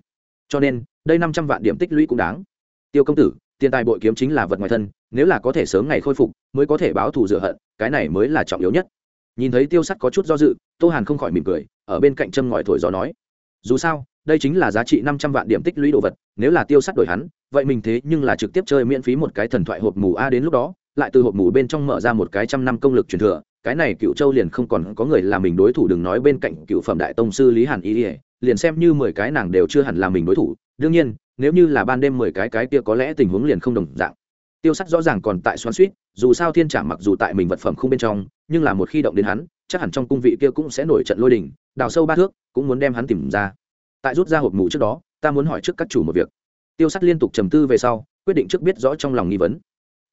Cho nên, đây năm trăm vạn điểm tích lũy cũng đáng. Tiêu công tử, tiền tài bội kiếm chính là vật ngoài thân, nếu là có thể sớm ngày khôi phục, mới có thể báo thù dựa hận, cái này mới là trọng yếu nhất. Nhìn thấy tiêu sắt có chút do dự, tô hàn không khỏi mỉm cười, ở bên cạnh châm ngòi thổi gió nói, dù sao đây chính là giá trị năm trăm vạn điểm tích lũy đồ vật, nếu là tiêu sắt đổi hắn, vậy mình thế nhưng là trực tiếp chơi miễn phí một cái thần thoại hộp mù a đến lúc đó, lại từ hộp mù bên trong mở ra một cái trăm năm công lực truyền thừa, cái này cựu châu liền không còn có người là mình đối thủ đừng nói bên cạnh cựu phẩm đại tông sư lý hàn y ỉa liền xem như mười cái nàng đều chưa hẳn là mình đối thủ, đương nhiên, nếu như là ban đêm mười cái cái kia có lẽ tình huống liền không đồng dạng. Tiêu sắt rõ ràng còn tại xoắn suýt dù sao thiên trả mặc dù tại mình vật phẩm không bên trong, nhưng là một khi động đến hắn, chắc hẳn trong cung vị kia cũng sẽ nổi trận lôi đình, đào sâu ba thước, cũng muốn đem hắn tìm ra tại rút ra hộp mù trước đó, ta muốn hỏi trước các chủ một việc. Tiêu sắt liên tục trầm tư về sau, quyết định trước biết rõ trong lòng nghi vấn.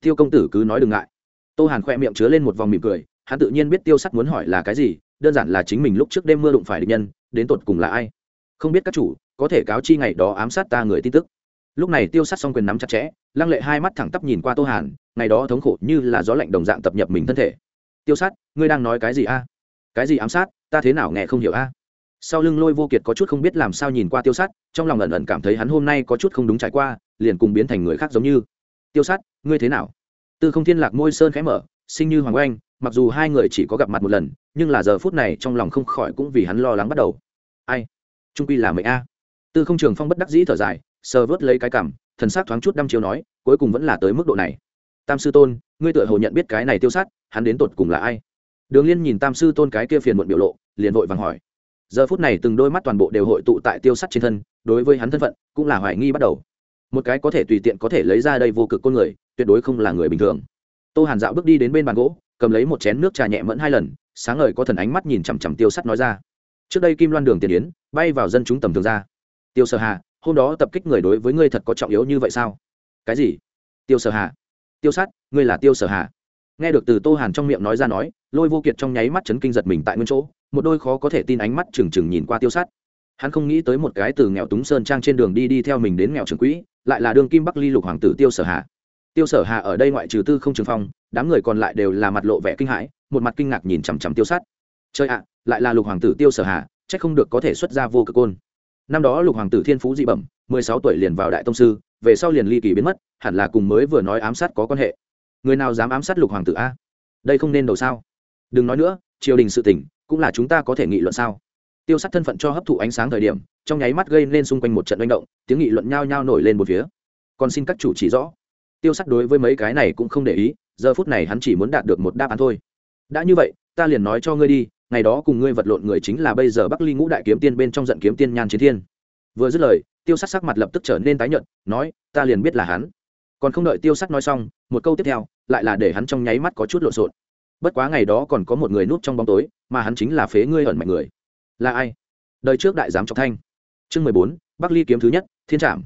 Tiêu công tử cứ nói đừng ngại. Tô hàn khoe miệng chứa lên một vòng mỉm cười, hắn tự nhiên biết tiêu sắt muốn hỏi là cái gì, đơn giản là chính mình lúc trước đêm mưa đụng phải địch nhân, đến tột cùng là ai. Không biết các chủ, có thể cáo chi ngày đó ám sát ta người tin tức. Lúc này tiêu sát xong quyền nắm chặt chẽ, lăng lệ hai mắt thẳng tắp nhìn qua tô hàn, ngày đó thống khổ như là gió lạnh đồng dạng tập nhập mình thân thể. Tiêu sát ngươi đang nói cái gì a? Cái gì ám sát? Ta thế nào nghe không hiểu a? Sau lưng lôi vô kiệt có chút không biết làm sao nhìn qua tiêu sát trong lòng ẩn ẩn cảm thấy hắn hôm nay có chút không đúng trải qua, liền cùng biến thành người khác giống như. Tiêu sát ngươi thế nào? Tư không thiên lạc môi sơn khẽ mở, sinh như hoàng oanh, mặc dù hai người chỉ có gặp mặt một lần, nhưng là giờ phút này trong lòng không khỏi cũng vì hắn lo lắng bắt đầu. Ai? Trung quy là mệnh a. Tư không trường phong bất đắc dĩ thở dài, sờ vớt lấy cái cảm thần s á c thoáng chút đăm chiếu nói, cuối cùng vẫn là tới mức độ này. Tam sư tôn, ngươi tựa hồ nhận biết cái này tiêu sát hắn đến tột cùng là ai? Đường liên nhìn tam sư tôn cái kia phiền muộn biểu lộ, liền vội vàng hỏi giờ phút này từng đôi mắt toàn bộ đều hội tụ tại tiêu sắt trên thân, đối với hắn thân phận cũng là hoài nghi bắt đầu. Một cái có thể tùy tiện có thể lấy ra đây vô cực con người, tuyệt đối không là người bình thường. Tô hàn dạo bước đi đến bên bàn gỗ, cầm lấy một chén nước trà nhẹ mẫn hai lần, sáng ngời có thần ánh mắt nhìn chằm chằm tiêu sắt nói ra. Trước đây kim loan đường tiền yến, bay vào dân chúng tầm thường ra. Tiêu sở hà, hôm đó tập kích người đối với ngươi thật có trọng yếu như vậy sao? Cái gì? Tiêu sở hà. Tiêu sát ngươi là tiêu sở hà. Nghe được từ tô hàn trong miệng nói ra nói, lôi vô kiệt trong nháy mắt chấn kinh giật mình tại nguyên chỗ một đôi khó có thể tin ánh mắt trừng trừng nhìn qua tiêu sát. Hắn không nghĩ tới một cái từ nghèo túng sơn trang trên đường đi đi theo mình đến nghèo trường quỹ, lại là đường kim bắc ly lục hoàng tử tiêu sở hà. Tiêu sở hà ở đây ngoại trừ tư không trường phong, đám người còn lại đều là mặt lộ vẻ kinh hãi, một mặt kinh ngạc nhìn chằm chằm tiêu sát. Chơi ạ, lại là lục hoàng tử tiêu sở hà, chắc không được có thể xuất ra vô cực côn. Năm đó lục hoàng tử thiên phú dị bẩm, mười sáu tuổi liền vào đại tông sư, về sau liền ly kỳ biến mất, hẳn là cùng mới vừa nói ám sát có quan hệ. Người nào dám ám sát lục hoàng tử a? Đây không nên đầu sao? Đừng nói nữa, triều đình sự tỉnh cũng là chúng ta có thể nghị luận sao? Tiêu sát thân phận cho hấp thụ ánh sáng thời điểm, trong nháy mắt gây nên xung quanh một trận manh động, tiếng nghị luận nhao nhao nổi lên một phía. Còn xin các chủ chỉ rõ. Tiêu sát đối với mấy cái này cũng không để ý, giờ phút này hắn chỉ muốn đạt được một đáp án thôi. Đã như vậy, ta liền nói cho ngươi đi, ngày đó cùng ngươi vật lộn người chính là bây giờ bắc ly ngũ đại kiếm tiên bên trong giận kiếm tiên nhan chiến thiên. Vừa dứt lời, tiêu Sát sắc mặt lập tức trở nên tái nhợt, nói, ta liền biết là hắn. Còn không đợi tiêu sắt nói xong, một câu tiếp theo, lại là để hắn trong nháy mắt có chút lộn xộn bất quá ngày đó còn có một người núp trong bóng tối, mà hắn chính là phế ngươi ẩn mạnh người. Là ai? Đời trước đại giám trọng thanh. Chương mười bốn, bắc ly kiếm thứ nhất, thiên trạm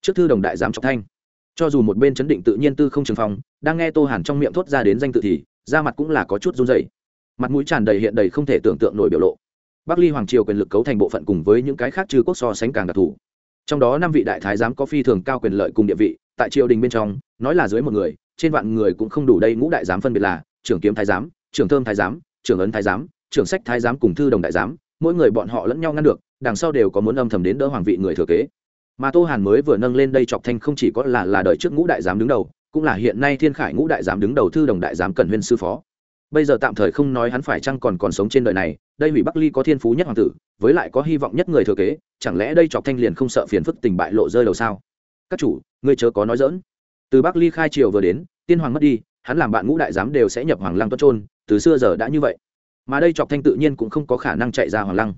trước thư đồng đại giám trọng thanh. Cho dù một bên chấn định tự nhiên tư không trường phong, đang nghe tô hàn trong miệng thốt ra đến danh tự thì, da mặt cũng là có chút run dày mặt mũi tràn đầy hiện đầy không thể tưởng tượng nổi biểu lộ. Bắc ly hoàng triều quyền lực cấu thành bộ phận cùng với những cái khác trừ quốc so sánh càng đặc thù. Trong đó năm vị đại thái giám có phi thường cao quyền lợi cùng địa vị, tại triều đình bên trong, nói là dưới một người, trên vạn người cũng không đủ đây ngũ đại giám phân biệt là trưởng kiếm thái giám, trưởng thơm thái giám, trưởng ấn thái giám, trưởng sách thái giám cùng thư đồng đại giám, mỗi người bọn họ lẫn nhau ngăn được, đằng sau đều có muốn âm thầm đến đỡ hoàng vị người thừa kế. Mà tô hàn mới vừa nâng lên đây chọc thanh không chỉ có là là đời trước ngũ đại giám đứng đầu, cũng là hiện nay thiên khải ngũ đại giám đứng đầu thư đồng đại giám cần huyên sư phó. Bây giờ tạm thời không nói hắn phải chăng còn còn sống trên đời này, đây hủy bắc ly có thiên phú nhất hoàng tử, với lại có hy vọng nhất người thừa kế, chẳng lẽ đây chọc thanh liền không sợ phiền phức tình bại lộ rơi đầu sao? Các chủ, ngươi chớ có nói dỡn từ bắc ly khai triều vừa đến, tiên hoàng mất đi hắn làm bạn ngũ đại giám đều sẽ nhập hoàng lăng tuất trôn, từ xưa giờ đã như vậy. Mà đây chọc thanh tự nhiên cũng không có khả năng chạy ra hoàng lăng.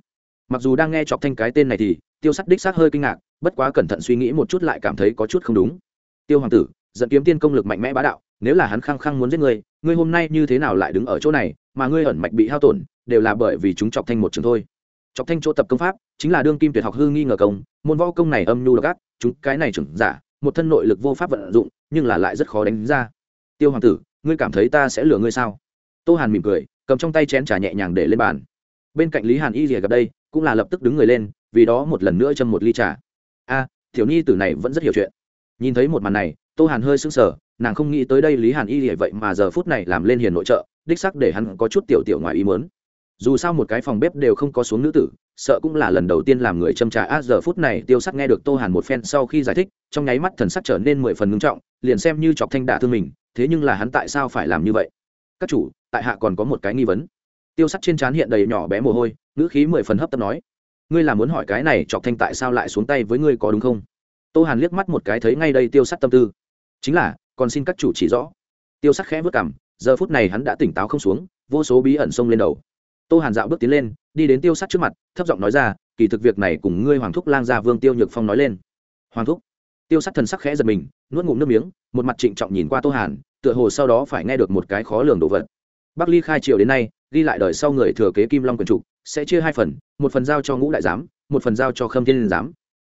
Mặc dù đang nghe chọc thanh cái tên này thì tiêu sắt đích xác hơi kinh ngạc, bất quá cẩn thận suy nghĩ một chút lại cảm thấy có chút không đúng. Tiêu hoàng tử, dẫn kiếm tiên công lực mạnh mẽ bá đạo, nếu là hắn khăng khăng muốn giết ngươi ngươi hôm nay như thế nào lại đứng ở chỗ này, mà ngươi ẩn mạch bị hao tổn, đều là bởi vì chúng chọc thanh một trường thôi. Chọc thanh chỗ tập công pháp chính là đương kim tuyệt học hư nghi ngờ công, môn võ công này âm nhu độc ác, chúng cái này trưởng giả, một thân nội lực vô pháp vận dụng, nhưng là lại rất khó đánh ra tiêu hoàng tử, ngươi cảm thấy ta sẽ lừa ngươi sao? Tô hàn mỉm cười, cầm trong tay chén trà nhẹ nhàng để lên bàn. Bên cạnh lý hàn y rìa gặp đây, cũng là lập tức đứng người lên, vì đó một lần nữa châm một ly trà. A, tiểu nhi tử này vẫn rất hiểu chuyện. Nhìn thấy một màn này, tô hàn hơi sững sờ, nàng không nghĩ tới đây lý hàn y rìa vậy mà giờ phút này làm lên hiền nội trợ, đích sắc để hắn có chút tiểu tiểu ngoài ý muốn. Dù sao một cái phòng bếp đều không có xuống nữ tử, sợ cũng là lần đầu tiên làm người châm trà. A, giờ phút này tiêu sắc nghe được tô hàn một phen sau khi giải thích, trong nháy mắt thần sắc trở nên mười phần ngưng trọng, liền xem như chọc thanh đả thương mình thế nhưng là hắn tại sao phải làm như vậy? Các chủ, tại hạ còn có một cái nghi vấn. Tiêu sắt trên trán hiện đầy nhỏ bé mồ hôi, ngữ khí mười phần hấp tấp nói, ngươi là muốn hỏi cái này chọc thanh tại sao lại xuống tay với ngươi có đúng không? Tô hàn liếc mắt một cái thấy ngay đây tiêu sắt tâm tư. Chính là, còn xin các chủ chỉ rõ. Tiêu sắt khẽ vất cảm giờ phút này hắn đã tỉnh táo không xuống, vô số bí ẩn xông lên đầu. Tô hàn dạo bước tiến lên, đi đến tiêu sắt trước mặt, thấp giọng nói ra, kỳ thực việc này cùng ngươi hoàng thúc lang gia vương tiêu nhược phong nói lên. Hoàng thúc? Tiêu sắt thần sắc khẽ giật mình, nuốt ngụm nước miếng, một mặt trịnh trọng nhìn qua tô hàn, tựa hồ sau đó phải nghe được một cái khó lường đồ vật. Bắc ly khai triều đến nay, ghi lại đời sau người thừa kế kim long quyền trục sẽ chia hai phần, một phần giao cho ngũ đại giám, một phần giao cho khâm thiên giám.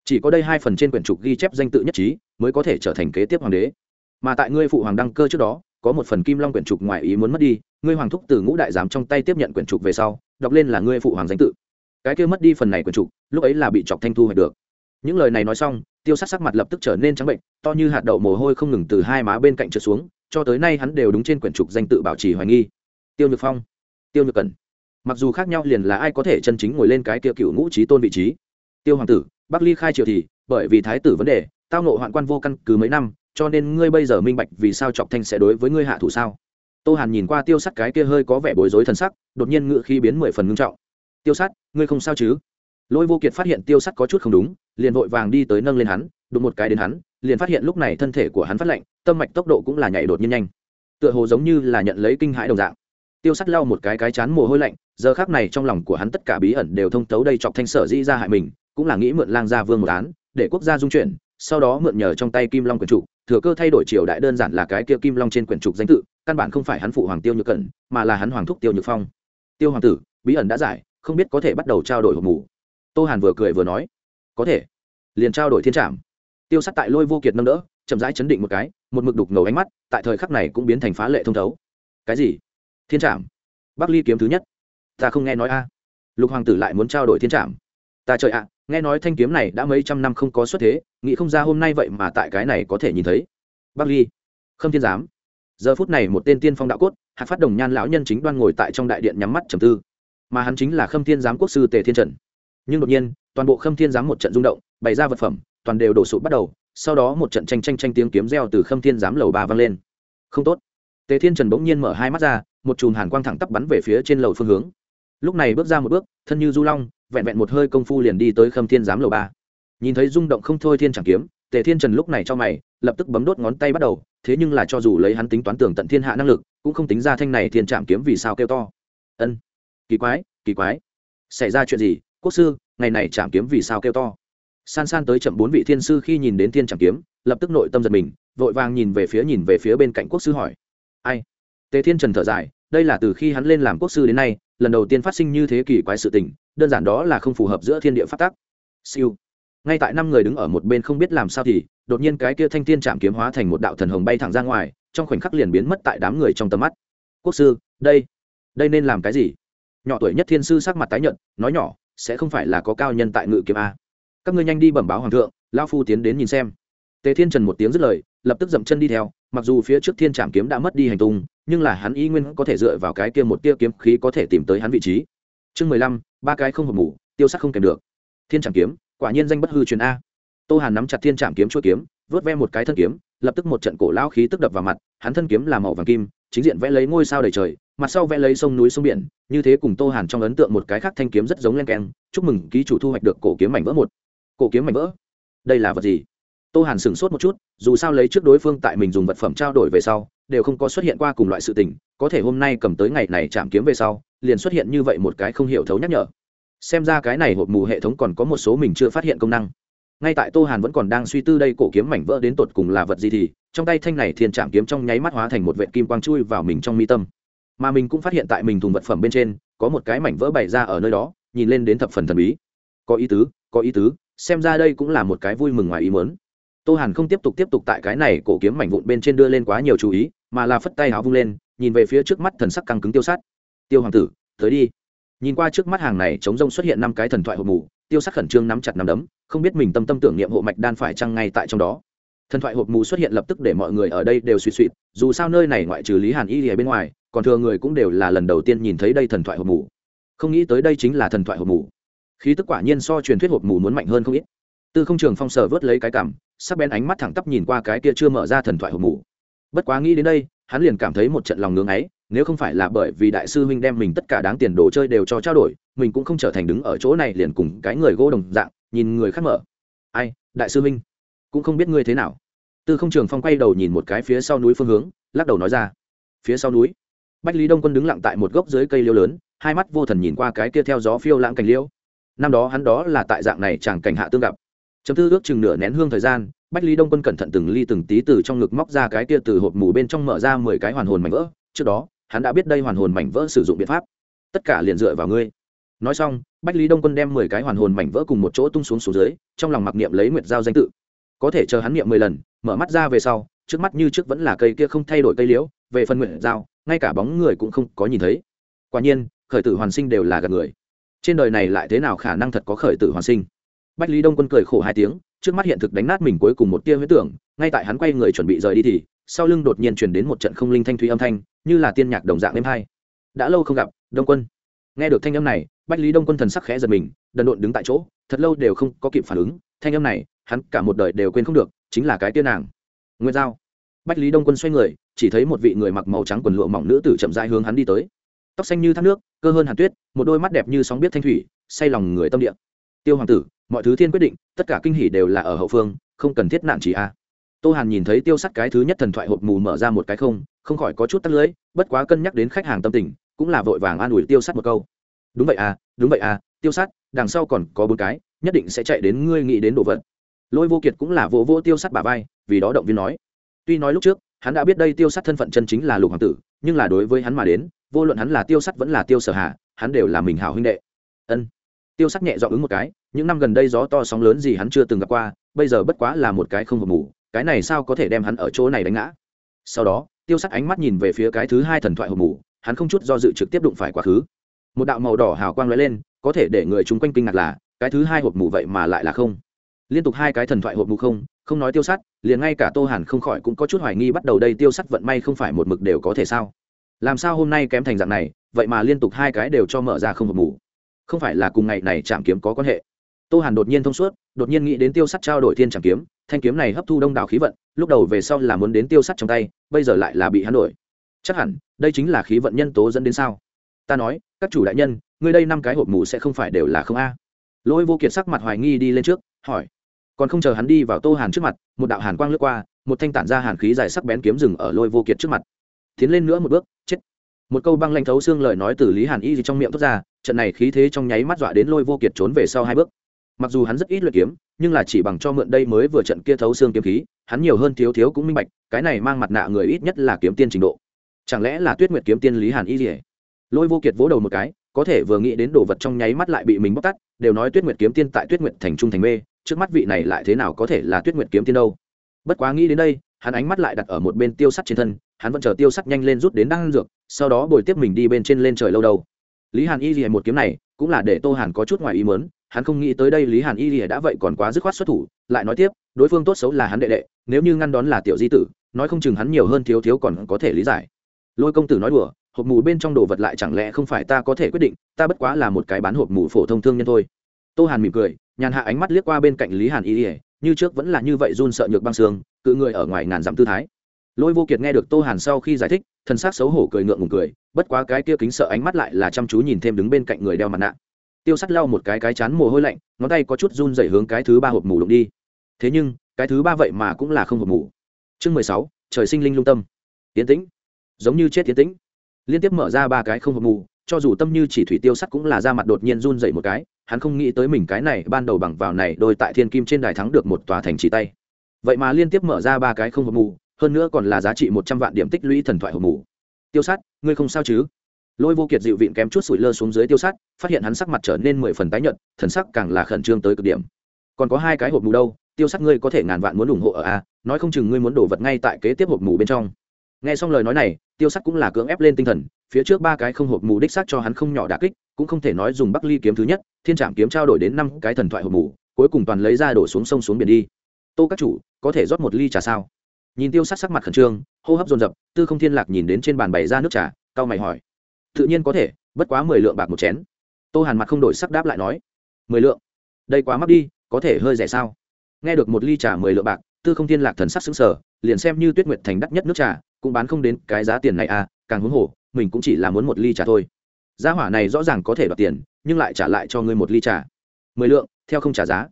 Chỉ có đây hai phần trên quyển trục ghi chép danh tự nhất trí, mới có thể trở thành kế tiếp hoàng đế. Mà tại ngươi phụ hoàng đăng cơ trước đó, có một phần kim long quyển trục ngoài ý muốn mất đi, ngươi hoàng thúc từ ngũ đại giám trong tay tiếp nhận quyển trục về sau, đọc lên là ngươi phụ hoàng danh tự. Cái kia mất đi phần này quyển trục, lúc ấy là bị chọc thanh thu hoạch được. Những lời này nói xong tiêu sát sắc mặt lập tức trở nên trắng bệnh, to như hạt đậu mồ hôi không ngừng từ hai má bên cạnh trượt xuống, cho tới nay hắn đều đúng trên quyển trục danh tự bảo trì hoài nghi. Tiêu nhược phong, tiêu nhược cần mặc dù khác nhau liền là ai có thể chân chính ngồi lên cái kia cựu ngũ trí tôn vị trí. Tiêu hoàng tử, bắc ly khai triều thì, bởi vì thái tử vấn đề, tao nộ hoạn quan vô căn cứ mấy năm, cho nên ngươi bây giờ minh bạch vì sao chọc thanh sẽ đối với ngươi hạ thủ sao? Tô hàn nhìn qua tiêu sắt cái kia hơi có vẻ bối rối thần sắc, đột nhiên ngự khi biến mười phần ngưng trọng. Tiêu sắt ngươi không sao chứ? Lôi vô kiệt phát hiện tiêu sắt có chút không đúng, liền vội vàng đi tới nâng lên hắn, đụng một cái đến hắn, liền phát hiện lúc này thân thể của hắn phát lạnh, tâm mạch tốc độ cũng là nhảy đột nhiên nhanh. Tựa hồ giống như là nhận lấy kinh hãi đồng dạng. Tiêu sắt lau một cái cái chán mồ hôi lạnh, giờ khác này trong lòng của hắn tất cả bí ẩn đều thông tấu đây chọc thanh sở dĩ ra hại mình, cũng là nghĩ mượn lang gia vương một án, để quốc gia dung chuyển, sau đó mượn nhờ trong tay kim long quyền trục, thừa cơ thay đổi triều đại đơn giản là cái kia kim long trên quyển trục danh tự, căn bản không phải hắn phụ hoàng tiêu nhược cẩn, mà là hắn hoàng thúc tiêu nhược phong. Tiêu hoàng tử, bí ẩn đã giải, không biết có thể bắt đầu trao đổi hộp mù tô hàn vừa cười vừa nói, có thể. Liền trao đổi thiên trảm. Tiêu sắt tại lôi vô kiệt nâng đỡ, chậm rãi chấn định một cái, một mực đục ngầu ánh mắt, tại thời khắc này cũng biến thành phá lệ thông thấu. Cái gì? Thiên trảm? Bắc ly kiếm thứ nhất? Ta không nghe nói a. Lục hoàng tử lại muốn trao đổi thiên trảm. Ta trời ạ, nghe nói thanh kiếm này đã mấy trăm năm không có xuất thế, nghĩ không ra hôm nay vậy mà tại cái này có thể nhìn thấy. Bắc ly? Khâm thiên giám? Giờ phút này một tên tiên phong đạo cốt, hạc phát đồng nhan lão nhân chính đoan ngồi tại trong đại điện nhắm mắt trầm tư. Mà hắn chính là khâm thiên giám quốc sư tề thiên trần nhưng đột nhiên, toàn bộ khâm thiên giám một trận rung động, bày ra vật phẩm, toàn đều đổ sụp bắt đầu, sau đó một trận tranh tranh tranh tiếng kiếm reo từ khâm thiên giám lầu ba vang lên. Không tốt. Tề thiên trần bỗng nhiên mở hai mắt ra, một chùm hàn quang thẳng tắp bắn về phía trên lầu phương hướng. Lúc này bước ra một bước, thân như du long, vẹn vẹn một hơi công phu liền đi tới khâm thiên giám lầu ba. Nhìn thấy rung động không thôi thiên chẳng kiếm, tề thiên trần lúc này cho mày, lập tức bấm đốt ngón tay bắt đầu, thế nhưng là cho dù lấy hắn tính toán tưởng tận thiên hạ năng lực, cũng không tính ra thanh này thiên trạm kiếm vì sao kêu to. Ân, kỳ quái kỳ quái. Xảy ra chuyện gì? Quốc sư, ngày này trạm kiếm vì sao kêu to? San san tới chậm bốn vị thiên sư khi nhìn đến thiên trạm kiếm, lập tức nội tâm giật mình, vội vàng nhìn về phía nhìn về phía bên cạnh quốc sư hỏi. Ai? Tề thiên trần thở dài, đây là từ khi hắn lên làm quốc sư đến nay, lần đầu tiên phát sinh như thế kỳ quái sự tình, đơn giản đó là không phù hợp giữa thiên địa phát tắc. Siêu. Ngay tại năm người đứng ở một bên không biết làm sao thì, đột nhiên cái kia thanh thiên chạm kiếm hóa thành một đạo thần hồng bay thẳng ra ngoài, trong khoảnh khắc liền biến mất tại đám người trong tầm mắt. Quốc sư, đây đây nên làm cái gì? Nhỏ tuổi nhất thiên sư sắc mặt tái nhợt, nói nhỏ sẽ không phải là có cao nhân tại ngự kiếm a. Các ngươi nhanh đi bẩm báo hoàng thượng lao phu tiến đến nhìn xem. Tề thiên trần một tiếng dứt lời, lập tức dậm chân đi theo, mặc dù phía trước thiên trạm kiếm đã mất đi hành tung, nhưng là hắn y nguyên có thể dựa vào cái kia một tia kiếm khí có thể tìm tới hắn vị trí. Chương mười lăm, ba cái không hợp mủ tiêu sắc không kèm được. Thiên trạm kiếm, quả nhiên danh bất hư truyền a. Tô hàn nắm chặt thiên trạm kiếm chuỗi kiếm, vớt ve một cái thân kiếm, lập tức một trận cổ lao khí tức đập vào mặt, hắn thân kiếm là màu vàng kim chính diện vẽ lấy ngôi sao đầy trời, mặt sau vẽ lấy sông núi sông biển, như thế cùng tô hàn trong ấn tượng một cái khác thanh kiếm rất giống len keng, chúc mừng ký chủ thu hoạch được cổ kiếm mảnh vỡ một. Cổ kiếm mảnh vỡ? Đây là vật gì? Tô hàn sửng sốt một chút, dù sao lấy trước đối phương tại mình dùng vật phẩm trao đổi về sau, đều không có xuất hiện qua cùng loại sự tình, có thể hôm nay cầm tới ngày này chạm kiếm về sau, liền xuất hiện như vậy một cái không hiểu thấu nhắc nhở. Xem ra cái này hộp mù hệ thống còn có một số mình chưa phát hiện công năng ngay tại tô hàn vẫn còn đang suy tư đây cổ kiếm mảnh vỡ đến tột cùng là vật gì thì, trong tay thanh này thiên trạm kiếm trong nháy mắt hóa thành một vệ kim quang chui vào mình trong mi tâm. Mà mình cũng phát hiện tại mình thùng vật phẩm bên trên, có một cái mảnh vỡ bày ra ở nơi đó, nhìn lên đến thập phần thần bí. Có ý tứ, có ý tứ, xem ra đây cũng là một cái vui mừng ngoài ý mớn tô hàn không tiếp tục tiếp tục tại cái này cổ kiếm mảnh vụn bên trên đưa lên quá nhiều chú ý, mà là phất tay áo vung lên, nhìn về phía trước mắt thần sắc căng cứng tiêu sát. Tiêu hoàng tử, tới đi. Nhìn qua trước mắt hàng này chống rông xuất hiện năm cái thần thoại hộp mù, tiêu sắc khẩn trương nắm chặt nắm đấm không biết mình tâm tâm tưởng niệm hộ mạch đan phải chăng ngay tại trong đó. Thần thoại hộp mù xuất hiện lập tức để mọi người ở đây đều suy suy dù sao nơi này ngoại trừ lý hàn y ở bên ngoài, còn thừa người cũng đều là lần đầu tiên nhìn thấy đây thần thoại hộp mù. Không nghĩ tới đây chính là thần thoại hộp mù. Khí tức quả nhiên so truyền thuyết hộp mù muốn mạnh hơn không ít. Tư không trường phong sờ vớt lấy cái cảm, sắc bén ánh mắt thẳng tắp nhìn qua cái kia chưa mở ra thần thoại hộp mù. Bất quá nghĩ đến đây, hắn liền cảm thấy một trận lòng ngưỡng ấy, nếu không phải là bởi vì đại sư huynh đem mình tất cả đáng tiền đồ chơi đều cho trao đổi, mình cũng không trở thành đứng ở chỗ này liền cùng cái người gỗ đồng dạng nhìn người khác mở. Ai, đại sư huynh cũng không biết ngươi thế nào. Tư không trường phong quay đầu nhìn một cái phía sau núi phương hướng, lắc đầu nói ra. Phía sau núi, bách lý đông quân đứng lặng tại một gốc dưới cây liêu lớn, hai mắt vô thần nhìn qua cái kia theo gió phiêu lãng cành liêu. Năm đó hắn đó là tại dạng này chàng cảnh hạ tương gặp. Chấm tư ước chừng nửa nén hương thời gian, bách lý đông quân cẩn thận từng ly từng tí từ trong ngực móc ra cái kia từ hộp mù bên trong mở ra mười cái hoàn hồn mảnh vỡ. Trước đó, hắn đã biết đây hoàn hồn mảnh vỡ sử dụng biện pháp. Tất cả liền dựa vào ngươi nói xong, bách lý đông quân đem mười cái hoàn hồn mảnh vỡ cùng một chỗ tung xuống xuống dưới, trong lòng mặc niệm lấy nguyệt giao danh tự. Có thể chờ hắn niệm mười lần, mở mắt ra về sau, trước mắt như trước vẫn là cây kia không thay đổi cây liễu, về phần nguyệt giao, ngay cả bóng người cũng không có nhìn thấy. Quả nhiên, khởi tử hoàn sinh đều là gạt người. Trên đời này lại thế nào khả năng thật có khởi tử hoàn sinh? Bách lý đông quân cười khổ hai tiếng, trước mắt hiện thực đánh nát mình cuối cùng một tia huyết tưởng, ngay tại hắn quay người chuẩn bị rời đi thì, sau lưng đột nhiên chuyển đến một trận không linh thanh thúy âm thanh, như là tiên nhạc đồng dạng êm hai đã lâu không gặp, đông quân. Nghe được thanh âm này bách lý đông quân thần sắc khẽ giật mình đần độn đứng tại chỗ thật lâu đều không có kịp phản ứng thanh âm này hắn cả một đời đều quên không được chính là cái tiên nàng. Nguyên giao. Bách lý đông quân xoay người chỉ thấy một vị người mặc màu trắng quần lụa mỏng nữ tử chậm rãi hướng hắn đi tới. Tóc xanh như thác nước cơ hơn hàn tuyết một đôi mắt đẹp như sóng biết thanh thủy say lòng người tâm địa. Tiêu hoàng tử mọi thứ thiên quyết định tất cả kinh hỷ đều là ở hậu phương không cần thiết nạn chỉ a. Tô hàn nhìn thấy tiêu sắt cái thứ nhất thần thoại hộp mù mở ra một cái không không khỏi có chút tắt lưỡi, bất quá cân nhắc đến khách hàng tâm tình cũng là vội vàng an ủi tiêu sắt một câu đúng vậy à đúng vậy à tiêu sắt đằng sau còn có bốn cái, nhất định sẽ chạy đến ngươi nghĩ đến đồ vật. Lôi vô kiệt cũng là vô vô tiêu sắt bà vai, vì đó động viên nói. Tuy nói lúc trước, hắn đã biết đây tiêu sắt thân phận chân chính là lục hoàng tử, nhưng là đối với hắn mà đến, vô luận hắn là tiêu sắt vẫn là tiêu sở hạ, hắn đều là mình hảo huynh đệ. Ân. Tiêu sắt nhẹ dọn ứng một cái, những năm gần đây gió to sóng lớn gì hắn chưa từng gặp qua, bây giờ bất quá là một cái không hợp mù, cái này sao có thể đem hắn ở chỗ này đánh ngã? Sau đó, tiêu sắt ánh mắt nhìn về phía cái thứ hai thần thoại hộp mù, hắn không chút do dự trực tiếp đụng phải quá khứ một đạo màu đỏ hào quang lóe lên, có thể để người chúng quanh kinh ngạc là, cái thứ hai hộp mù vậy mà lại là không. Liên tục hai cái thần thoại hộp mù không không nói tiêu sắt, liền ngay cả tô hàn không khỏi cũng có chút hoài nghi bắt đầu đây tiêu sắt vận may không phải một mực đều có thể sao? Làm sao hôm nay kém thành dạng này, vậy mà liên tục hai cái đều cho mở ra không hộp mù? Không phải là cùng ngày này chạm kiếm có quan hệ? Tô hàn đột nhiên thông suốt, đột nhiên nghĩ đến tiêu sắt trao đổi thiên chạm kiếm, thanh kiếm này hấp thu đông đảo khí vận, lúc đầu về sau là muốn đến tiêu sắt trong tay, bây giờ lại là bị hắn đổi. Chắc hẳn, đây chính là khí vận nhân tố dẫn đến sao? Ta nói, các chủ đại nhân, ngươi đây năm cái hộp mù sẽ không phải đều là không a. Lỗi vô kiệt sắc mặt hoài nghi đi lên trước, hỏi. Còn không chờ hắn đi vào tô hàn trước mặt, một đạo hàn quang lướt qua, một thanh tản ra hàn khí dài sắc bén kiếm rừng ở lôi vô kiệt trước mặt. Tiến lên nữa một bước, chết. Một câu băng lanh thấu xương lời nói từ lý hàn y gì trong miệng thốt ra, trận này khí thế trong nháy mắt dọa đến lôi vô kiệt trốn về sau hai bước. Mặc dù hắn rất ít luyện kiếm, nhưng là chỉ bằng cho mượn đây mới vừa trận kia thấu xương kiếm khí, hắn nhiều hơn thiếu thiếu cũng minh bạch, cái này mang mặt nạ người ít nhất là kiếm tiên trình độ. Chẳng lẽ là tuyết nguyệt kiếm tiên lý hàn y gì? Lôi vô kiệt vỗ đầu một cái, có thể vừa nghĩ đến đồ vật trong nháy mắt lại bị mình bóc tắt đều nói tuyết nguyệt kiếm tiên tại tuyết nguyệt thành trung thành mê, trước mắt vị này lại thế nào có thể là tuyết nguyệt kiếm tiên đâu. Bất quá nghĩ đến đây, hắn ánh mắt lại đặt ở một bên tiêu sắt trên thân, hắn vẫn chờ tiêu sắt nhanh lên rút đến đang dược, sau đó bồi tiếp mình đi bên trên lên trời lâu đâu lý hàn y gì một kiếm này, cũng là để tô hàn có chút ngoài ý mớn hắn không nghĩ tới đây lý hàn y lìa đã vậy còn quá dứt khoát xuất thủ, lại nói tiếp, đối phương tốt xấu là hắn đệ đệ, nếu như ngăn đón là tiểu di tử, nói không chừng hắn nhiều hơn thiếu thiếu còn có thể lý giải. Lôi công tử nói đùa hộp mù bên trong đồ vật lại chẳng lẽ không phải ta có thể quyết định, ta bất quá là một cái bán hộp mù phổ thông thương nhân thôi. Tô hàn mỉm cười, nhàn hạ ánh mắt liếc qua bên cạnh lý hàn y ỉa như trước vẫn là như vậy run sợ nhược băng xương, cự người ở ngoài ngàn dặm tư thái. Lôi vô kiệt nghe được tô hàn sau khi giải thích thân xác xấu hổ cười ngượng ngùng cười, bất quá cái kia kính sợ ánh mắt lại là chăm chú nhìn thêm đứng bên cạnh người đeo mặt nạ. Tiêu sắt lau một cái cái chán mồ hôi lạnh, ngón tay có chút run dày hướng cái thứ ba hộp mù đụng đi. Thế nhưng, cái thứ ba vậy mà cũng là không hộp mù. Chương mười sáu, trời sinh linh lung tâm. Tiến tĩnh. Giống như chết tiến tĩnh liên tiếp mở ra ba cái không hộp mù cho dù tâm như chỉ thủy tiêu sắt cũng là ra mặt đột nhiên run dậy một cái hắn không nghĩ tới mình cái này ban đầu bằng vào này đôi tại thiên kim trên đài thắng được một tòa thành chỉ tay. Vậy mà liên tiếp mở ra ba cái không hộp mù hơn nữa còn là giá trị một trăm vạn điểm tích lũy thần thoại hộp mù. Tiêu sắt ngươi không sao chứ? Lôi vô kiệt dịu vịn kém chút sủi lơ xuống dưới tiêu sắt, phát hiện hắn sắc mặt trở nên mười phần tái nhợt thần sắc càng là khẩn trương tới cực điểm. Còn có hai cái hộp mù đâu tiêu sắt ngươi có thể ngàn vạn muốn ủng hộ ở a nói không chừng ngươi muốn đổ vật ngay tại kế tiếp hộp mù bên trong nghe xong lời nói này, tiêu sắc cũng là cưỡng ép lên tinh thần, phía trước ba cái không hộp mù đích xác cho hắn không nhỏ đà kích, cũng không thể nói dùng bắc ly kiếm thứ nhất, thiên trạm kiếm trao đổi đến năm cái thần thoại hộp mù, cuối cùng toàn lấy ra đổ xuống sông xuống biển đi. Tô các chủ, có thể rót một ly trà sao? Nhìn tiêu sắc sắc mặt khẩn trương, hô hấp dồn dập, tư không thiên lạc nhìn đến trên bàn bày ra nước trà cao mày hỏi. Tự nhiên có thể, bất quá mười lượng bạc một chén. Tô hàn mặt không đổi sắc đáp lại nói. Mười lượng? Đây quá mắc đi, có thể hơi rẻ sao? Nghe được một ly trà mười lượng bạc, tư không thiên lạc thần sắc xứng sở liền xem như tuyết nguyệt thành đắt nhất nước trà cũng bán không đến cái giá tiền này à càng huống hồ, mình cũng chỉ là muốn một ly trà thôi. Giá hỏa này rõ ràng có thể đoạt tiền, nhưng lại trả lại cho ngươi một ly trà. Mười lượng, theo không trả giá.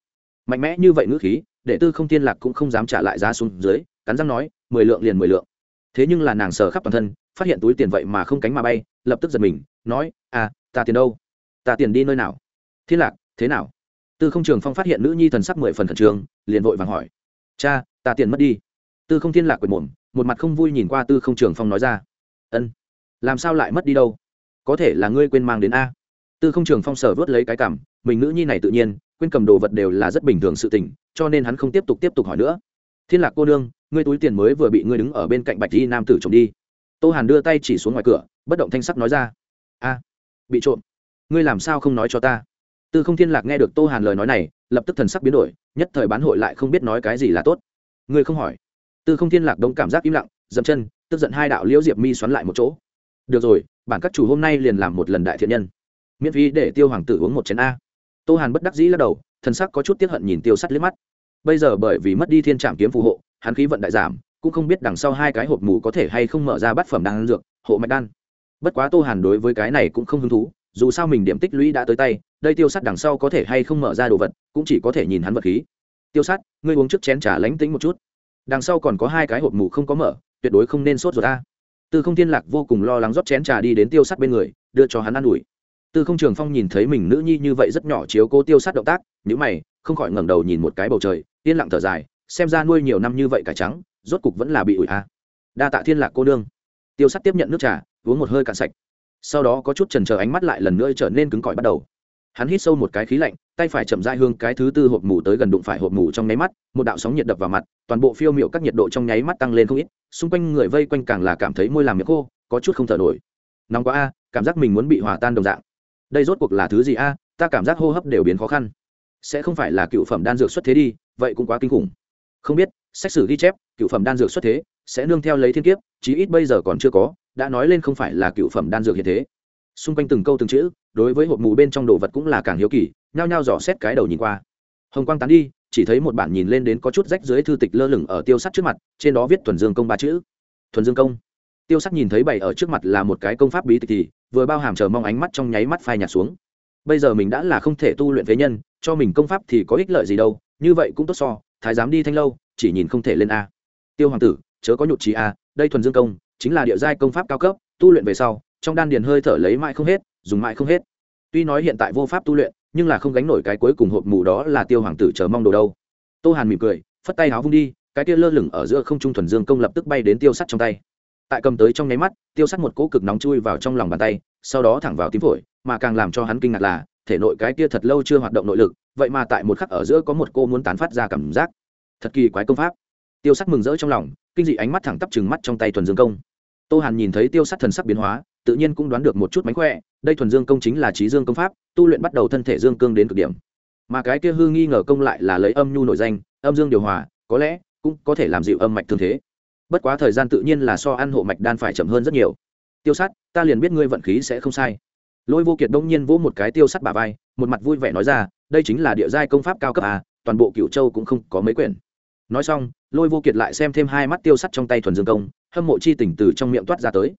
Mạnh mẽ như vậy ngữ khí để tư không thiên lạc cũng không dám trả lại giá xuống dưới, cắn răng nói, mười lượng liền mười lượng. Thế nhưng là nàng sờ khắp toàn thân, phát hiện túi tiền vậy mà không cánh mà bay, lập tức giật mình, nói à ta tiền đâu? Ta tiền đi nơi nào? Thiên lạc, thế nào? Tư không trường phong phát hiện nữ nhi thần sắc mười phần khẩn trương, liền vội vàng hỏi, cha, ta tiền mất đi. Tư không thiên lạc quệt mồm một mặt không vui nhìn qua tư không trường phong nói ra. Ân, làm sao lại mất đi đâu? Có thể là ngươi quên mang đến a. Tư không trường phong sở vớt lấy cái cảm, mình nữ nhi này tự nhiên, quên cầm đồ vật đều là rất bình thường sự tình, cho nên hắn không tiếp tục tiếp tục hỏi nữa. Thiên lạc cô nương, ngươi túi tiền mới vừa bị ngươi đứng ở bên cạnh bạch Thi nam tử trộm đi. Tô hàn đưa tay chỉ xuống ngoài cửa, bất động thanh sắc nói ra. A, bị trộm. Ngươi làm sao không nói cho ta? Tư không thiên lạc nghe được tô hàn lời nói này, lập tức thần sắc biến đổi, nhất thời bán hội lại không biết nói cái gì là tốt. Ngươi không hỏi tư không thiên lạc đông cảm giác im lặng, dậm chân, tức giận hai đạo liễu diệp mi xoắn lại một chỗ. Được rồi, bản các chủ hôm nay liền làm một lần đại thiện nhân. Miễn phí để tiêu hoàng tử uống một chén a. Tô hàn bất đắc dĩ lắc đầu, thần sắc có chút tiếc hận nhìn tiêu sắt liếc mắt. Bây giờ bởi vì mất đi thiên trạm kiếm phù hộ, hắn khí vận đại giảm, cũng không biết đằng sau hai cái hộp mù có thể hay không mở ra bát phẩm đan dược, hộ mạch đan. Bất quá tô hàn đối với cái này cũng không hứng thú, dù sao mình điểm tích lũy đã tới tay, đây tiêu sắt đằng sau có thể hay không mở ra đồ vật, cũng chỉ có thể nhìn hắn vật khí. Tiêu sắt, ngươi uống trước chén trà lánh tính một chút đằng sau còn có hai cái hộp mù không có mở, tuyệt đối không nên sốt rồi ta tư không thiên lạc vô cùng lo lắng rót chén trà đi đến tiêu sắt bên người, đưa cho hắn ă n ủi. Tư không trường phong nhìn thấy mình nữ nhi như vậy rất nhỏ chiếu cố tiêu sắt động tác nhữ mày, không khỏi ngẩng đầu nhìn một cái bầu trời, yên lặng thở dài, xem ra nuôi nhiều năm như vậy cải trắng, rốt cục vẫn là bị ủi a. Đa tạ thiên lạc cô nương. Tiêu sắt tiếp nhận nước trà, uống một hơi cạn sạch. Sau đó có chút trần chờ ánh mắt lại lần nữa trở nên cứng cỏi bắt đầu hắn hít sâu một cái khí lạnh, tay phải chậm dai hương cái thứ tư hộp mù tới gần đụng phải hộp mù trong nháy mắt, một đạo sóng nhiệt đập vào mặt, toàn bộ phiêu miệu các nhiệt độ trong nháy mắt tăng lên không ít, xung quanh người vây quanh càng là cảm thấy môi làm miệng khô, có chút không thở nổi. Nóng quá a, cảm giác mình muốn bị hòa tan đồng dạng. Đây rốt cuộc là thứ gì a, ta cảm giác hô hấp đều biến khó khăn. Sẽ không phải là cựu phẩm đan dược xuất thế đi, vậy cũng quá kinh khủng. Không biết sách sử ghi chép, cựu phẩm đan dược xuất thế, sẽ nương theo lấy thiên kiếp, chí ít bây giờ còn chưa có, đã nói lên không phải là cựu phẩm đan dược hiện thế xung quanh từng câu từng chữ, đối với hộp mù bên trong đồ vật cũng là càng hiếu kỳ, nhao nhao dò xét cái đầu nhìn qua. Hồng quang tán đi, chỉ thấy một bản nhìn lên đến có chút rách dưới thư tịch lơ lửng ở tiêu sắt trước mặt, trên đó viết thuần dương công ba chữ. Thuần dương công. Tiêu sắt nhìn thấy bày ở trước mặt là một cái công pháp bí tịch thì, vừa bao hàm chờ mong ánh mắt trong nháy mắt phai nhạt xuống. Bây giờ mình đã là không thể tu luyện phế nhân, cho mình công pháp thì có ích lợi gì đâu, như vậy cũng tốt so, thái giám đi thanh lâu, chỉ nhìn không thể lên a. Tiêu hoàng tử, chớ có nhụt trí a, đây thuần dương công, chính là địa giai công pháp cao cấp tu luyện về sau, trong đan điền hơi thở lấy mãi không hết, dùng mãi không hết. Tuy nói hiện tại vô pháp tu luyện, nhưng là không gánh nổi cái cuối cùng hộp mù đó là tiêu hoàng tử chờ mong đồ đâu. Tô hàn mỉm cười, phất tay háo vung đi, cái kia lơ lửng ở giữa không trung thuần dương công lập tức bay đến tiêu sắt trong tay. Tại cầm tới trong nháy mắt, tiêu sắt một cỗ cực nóng chui vào trong lòng bàn tay, sau đó thẳng vào tím phổi, mà càng làm cho hắn kinh ngạc là, thể nội cái kia thật lâu chưa hoạt động nội lực, vậy mà tại một khắc ở giữa có một cô muốn tán phát ra cảm giác. Thật kỳ quái công pháp. Tiêu sắt mừng rỡ trong lòng, kinh dị ánh mắt thẳng tắp chừng mắt trong tay thuần dương công tô hàn nhìn thấy tiêu sắt thần sắc biến hóa, tự nhiên cũng đoán được một chút mánh khỏe, đây thuần dương công chính là trí dương công pháp, tu luyện bắt đầu thân thể dương cương đến cực điểm. Mà cái kia hư nghi ngờ công lại là lấy âm nhu nổi danh, âm dương điều hòa, có lẽ cũng có thể làm dịu âm mạch thương thế. Bất quá thời gian tự nhiên là so ăn hộ mạch đan phải chậm hơn rất nhiều. Tiêu sắt ta liền biết ngươi vận khí sẽ không sai. Lôi vô kiệt đông nhiên vỗ một cái tiêu sắt bà vai, một mặt vui vẻ nói ra, đây chính là địa giai công pháp cao cấp à toàn bộ cựu châu cũng không có mấy quyển. Nói xong, lôi vô kiệt lại xem thêm hai mắt tiêu sắt trong tay thuần dương công hâm mộ chi tỉnh từ trong miệng toát ra tới.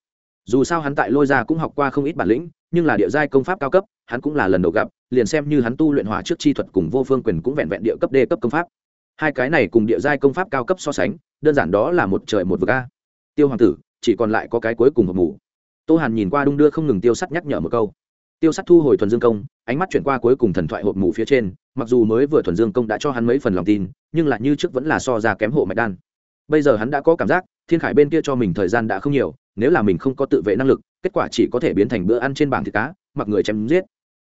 Dù sao hắn tại lôi ra cũng học qua không ít bản lĩnh, nhưng là địa giai công pháp cao cấp, hắn cũng là lần đầu gặp, liền xem như hắn tu luyện hỏa trước chi thuật cùng vô phương quyền cũng vẹn vẹn địa cấp đê cấp công pháp. Hai cái này cùng địa giai công pháp cao cấp so sánh, đơn giản đó là một trời một vực a. Tiêu hoàng tử, chỉ còn lại có cái cuối cùng hộp mù. Tô hàn nhìn qua đung đưa không ngừng tiêu sắt nhắc nhở một câu. Tiêu sắt thu hồi thuần dương công, ánh mắt chuyển qua cuối cùng thần thoại hộp mù phía trên, mặc dù mới vừa thuần dương công đã cho hắn mấy phần lòng tin, nhưng là như trước vẫn là so ra kém hộ mạch đan bây giờ hắn đã có cảm giác, thiên khải bên kia cho mình thời gian đã không nhiều, nếu là mình không có tự vệ năng lực, kết quả chỉ có thể biến thành bữa ăn trên bảng thịt cá, mặc người chém giết.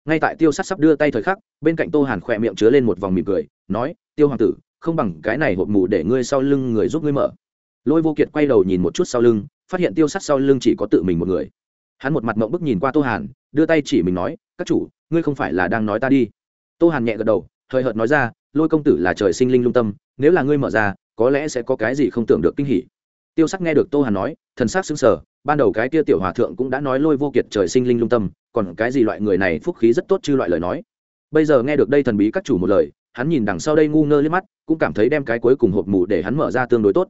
Ngay tại tiêu sắt sắp đưa tay thời khắc, bên cạnh tô hàn khỏe miệng chứa lên một vòng mỉm cười, nói, tiêu hoàng tử, không bằng cái này hộp mù để ngươi sau lưng người giúp ngươi mở. Lôi vô kiệt quay đầu nhìn một chút sau lưng, phát hiện tiêu sắt sau lưng chỉ có tự mình một người. Hắn một mặt mộng bức nhìn qua tô hàn, đưa tay chỉ mình nói, các chủ, ngươi không phải là đang nói ta đi. Tô hàn nhẹ gật đầu thời hợt nói ra, lôi công tử là trời sinh linh lung tâm, nếu là ngươi mở ra có lẽ sẽ có cái gì không tưởng được kinh hỉ. Tiêu sắc nghe được tô hàn nói, thần sắc xứng sở ban đầu cái kia tiểu hòa thượng cũng đã nói lôi vô kiệt trời sinh linh lung tâm, còn cái gì loại người này phúc khí rất tốt chư loại lời nói. Bây giờ nghe được đây thần bí các chủ một lời, hắn nhìn đằng sau đây ngu ngơ liếc mắt, cũng cảm thấy đem cái cuối cùng hộp mù để hắn mở ra tương đối tốt.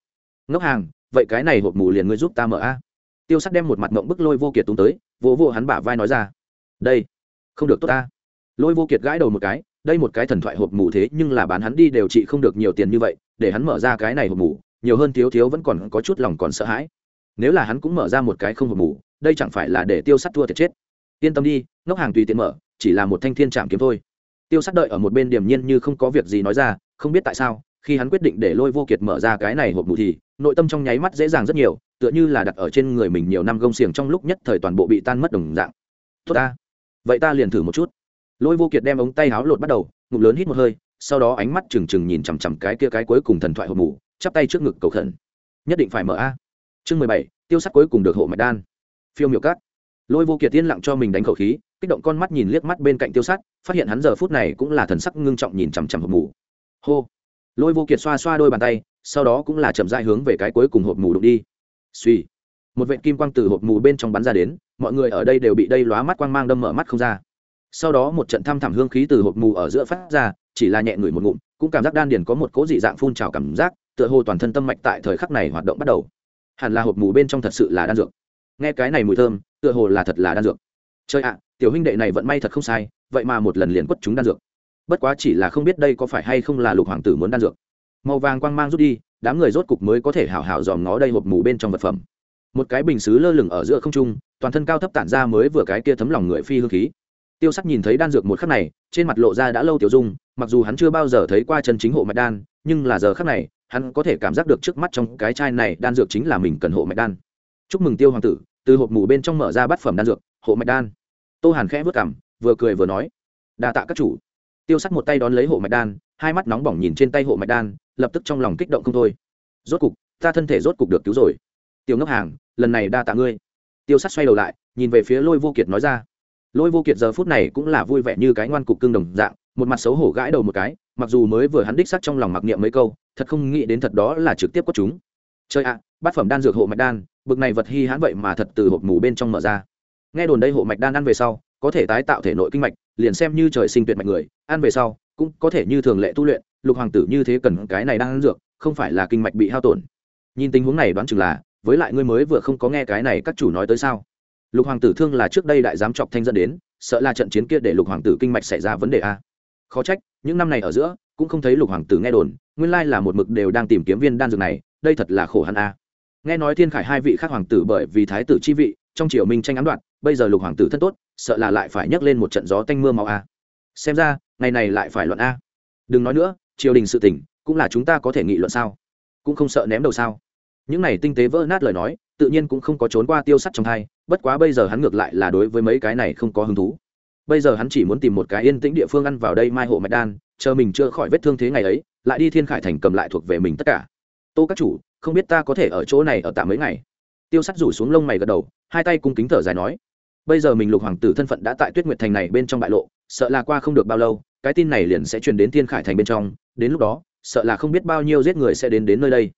Ngốc hàng, vậy cái này hộp mù liền ngươi giúp ta mở a. Tiêu sắc đem một mặt mộng bức lôi vô kiệt tung tới, vỗ vỗ hắn bả vai nói ra. Đây, không được tốt ta. Lôi vô kiệt gãi đầu một cái, đây một cái thần thoại hộp mù thế nhưng là bán hắn đi đều trị không được nhiều tiền như vậy để hắn mở ra cái này hộp mủ, nhiều hơn thiếu thiếu vẫn còn có chút lòng còn sợ hãi. Nếu là hắn cũng mở ra một cái không hộp mủ, đây chẳng phải là để tiêu sắt thua thiệt chết. Yên tâm đi, ngốc hàng tùy tiện mở, chỉ là một thanh thiên trạm kiếm thôi. Tiêu sát đợi ở một bên điểm nhiên như không có việc gì nói ra, không biết tại sao, khi hắn quyết định để lôi vô kiệt mở ra cái này hộp mù thì, nội tâm trong nháy mắt dễ dàng rất nhiều, tựa như là đặt ở trên người mình nhiều năm gông xiềng trong lúc nhất thời toàn bộ bị tan mất đồng dạng. Tốt ta. Vậy ta liền thử một chút. Lôi vô kiệt đem ống tay háo lột bắt đầu, ngụm lớn hít một hơi sau đó ánh mắt trừng trừng nhìn chằm chằm cái kia cái cuối cùng thần thoại hộp mù, chắp tay trước ngực cầu khẩn. Nhất định phải mở a. Chương mười bảy, tiêu sắc cuối cùng được hộ mạch đan. Phiêu miểu cát. Lôi vô kiệt tiên lặng cho mình đánh khẩu khí, kích động con mắt nhìn liếc mắt bên cạnh tiêu sắt phát hiện hắn giờ phút này cũng là thần sắc ngưng trọng nhìn chằm chằm hộp mù. Hô. Lôi vô kiệt xoa xoa đôi bàn tay, sau đó cũng là chậm dại hướng về cái cuối cùng hộp mù đụng đi. Suy một vệ kim quang từ hộp mù bên trong bắn ra đến, mọi người ở đây đều bị đây lóa mắt quang mang đâm mở mắt không ra. Sau đó một trận thăm thẳm hương khí từ hộp mù ở giữa phát ra chỉ là nhẹ ngửi một ngụm, cũng cảm giác đan điền có một cố dị dạng phun trào cảm giác, tựa hồ toàn thân tâm mạch tại thời khắc này hoạt động bắt đầu. Hẳn là hộp mù bên trong thật sự là đan dược. Nghe cái này mùi thơm, tựa hồ là thật là đan dược. Chơi ạ, tiểu huynh đệ này vận may thật không sai, vậy mà một lần liền quất chúng đan dược. Bất quá chỉ là không biết đây có phải hay không là lục hoàng tử muốn đan dược. Màu vàng quang mang rút đi, đám người rốt cục mới có thể hào hào dòm ngó đây hộp mù bên trong vật phẩm. Một cái bình xứ lơ lửng ở giữa không trung, toàn thân cao thấp tản ra mới vừa cái kia thấm lòng người phi hương khí tiêu sắc nhìn thấy đan dược một khắc này, trên mặt lộ ra đã lâu tiểu dung, mặc dù hắn chưa bao giờ thấy qua chân chính hộ mạch đan, nhưng là giờ khắc này, hắn có thể cảm giác được trước mắt trong cái chai này đan dược chính là mình cần hộ mạch đan. Chúc mừng tiêu hoàng tử, từ hộp mù bên trong mở ra bát phẩm đan dược, hộ mạch đan. Tô hàn khẽ vất cảm vừa cười vừa nói, đa tạ các chủ. Tiêu sắc một tay đón lấy hộ mạch đan, hai mắt nóng bỏng nhìn trên tay hộ mạch đan, lập tức trong lòng kích động không thôi. Rốt cục, ta thân thể rốt cục được cứu rồi. Tiêu ngốc hàng, lần này đa tạ ngươi. Tiêu sắc xoay đầu lại, nhìn về phía lôi vô kiệt nói ra lôi vô kiệt giờ phút này cũng là vui vẻ như cái ngoan cục cưng đồng dạng, một mặt xấu hổ gãi đầu một cái, mặc dù mới vừa hắn đích sắc trong lòng mặc niệm mấy câu, thật không nghĩ đến thật đó là trực tiếp có chúng. Chơi ạ, bát phẩm đan dược hộ mạch đan, bực này vật hy hãn vậy mà thật từ hộp mù bên trong mở ra. Nghe đồn đây hộ mạch đan ăn về sau, có thể tái tạo thể nội kinh mạch, liền xem như trời sinh tuyệt mạch người, ăn về sau, cũng có thể như thường lệ tu luyện, lục hoàng tử như thế cần cái này đang ăn dược, không phải là kinh mạch bị hao tổn. Nhìn tình huống này đoán chừng là, với lại ngươi mới vừa không có nghe cái này các chủ nói tới sao? Lục hoàng tử thương là trước đây đại giám chọc thanh dẫn đến, sợ là trận chiến kia để lục hoàng tử kinh mạch xảy ra vấn đề a. Khó trách, những năm này ở giữa, cũng không thấy lục hoàng tử nghe đồn, nguyên lai là một mực đều đang tìm kiếm viên đan dược này, đây thật là khổ hắn a. Nghe nói thiên khải hai vị khác hoàng tử bởi vì thái tử chi vị, trong triều minh tranh ám đoạn, bây giờ lục hoàng tử thân tốt, sợ là lại phải nhấc lên một trận gió tanh mưa màu a. Xem ra, ngày này lại phải luận a. Đừng nói nữa, triều đình sự tỉnh cũng là chúng ta có thể nghị luận sao? Cũng không sợ ném đầu sao? Những này tinh tế vỡ nát lời nói tự nhiên cũng không có trốn qua tiêu sắt trong thai, bất quá bây giờ hắn ngược lại là đối với mấy cái này không có hứng thú. Bây giờ hắn chỉ muốn tìm một cái yên tĩnh địa phương ăn vào đây mai hộ mạch đan, chờ mình chưa khỏi vết thương thế ngày ấy, lại đi thiên khải thành cầm lại thuộc về mình tất cả. Tô các chủ, không biết ta có thể ở chỗ này ở tạm mấy ngày? Tiêu sắt rủ xuống lông mày gật đầu, hai tay cung kính thở dài nói, bây giờ mình lục hoàng tử thân phận đã tại tuyết nguyệt thành này bên trong bại lộ, sợ là qua không được bao lâu, cái tin này liền sẽ truyền đến thiên khải thành bên trong, đến lúc đó, sợ là không biết bao nhiêu giết người sẽ đến đến nơi đây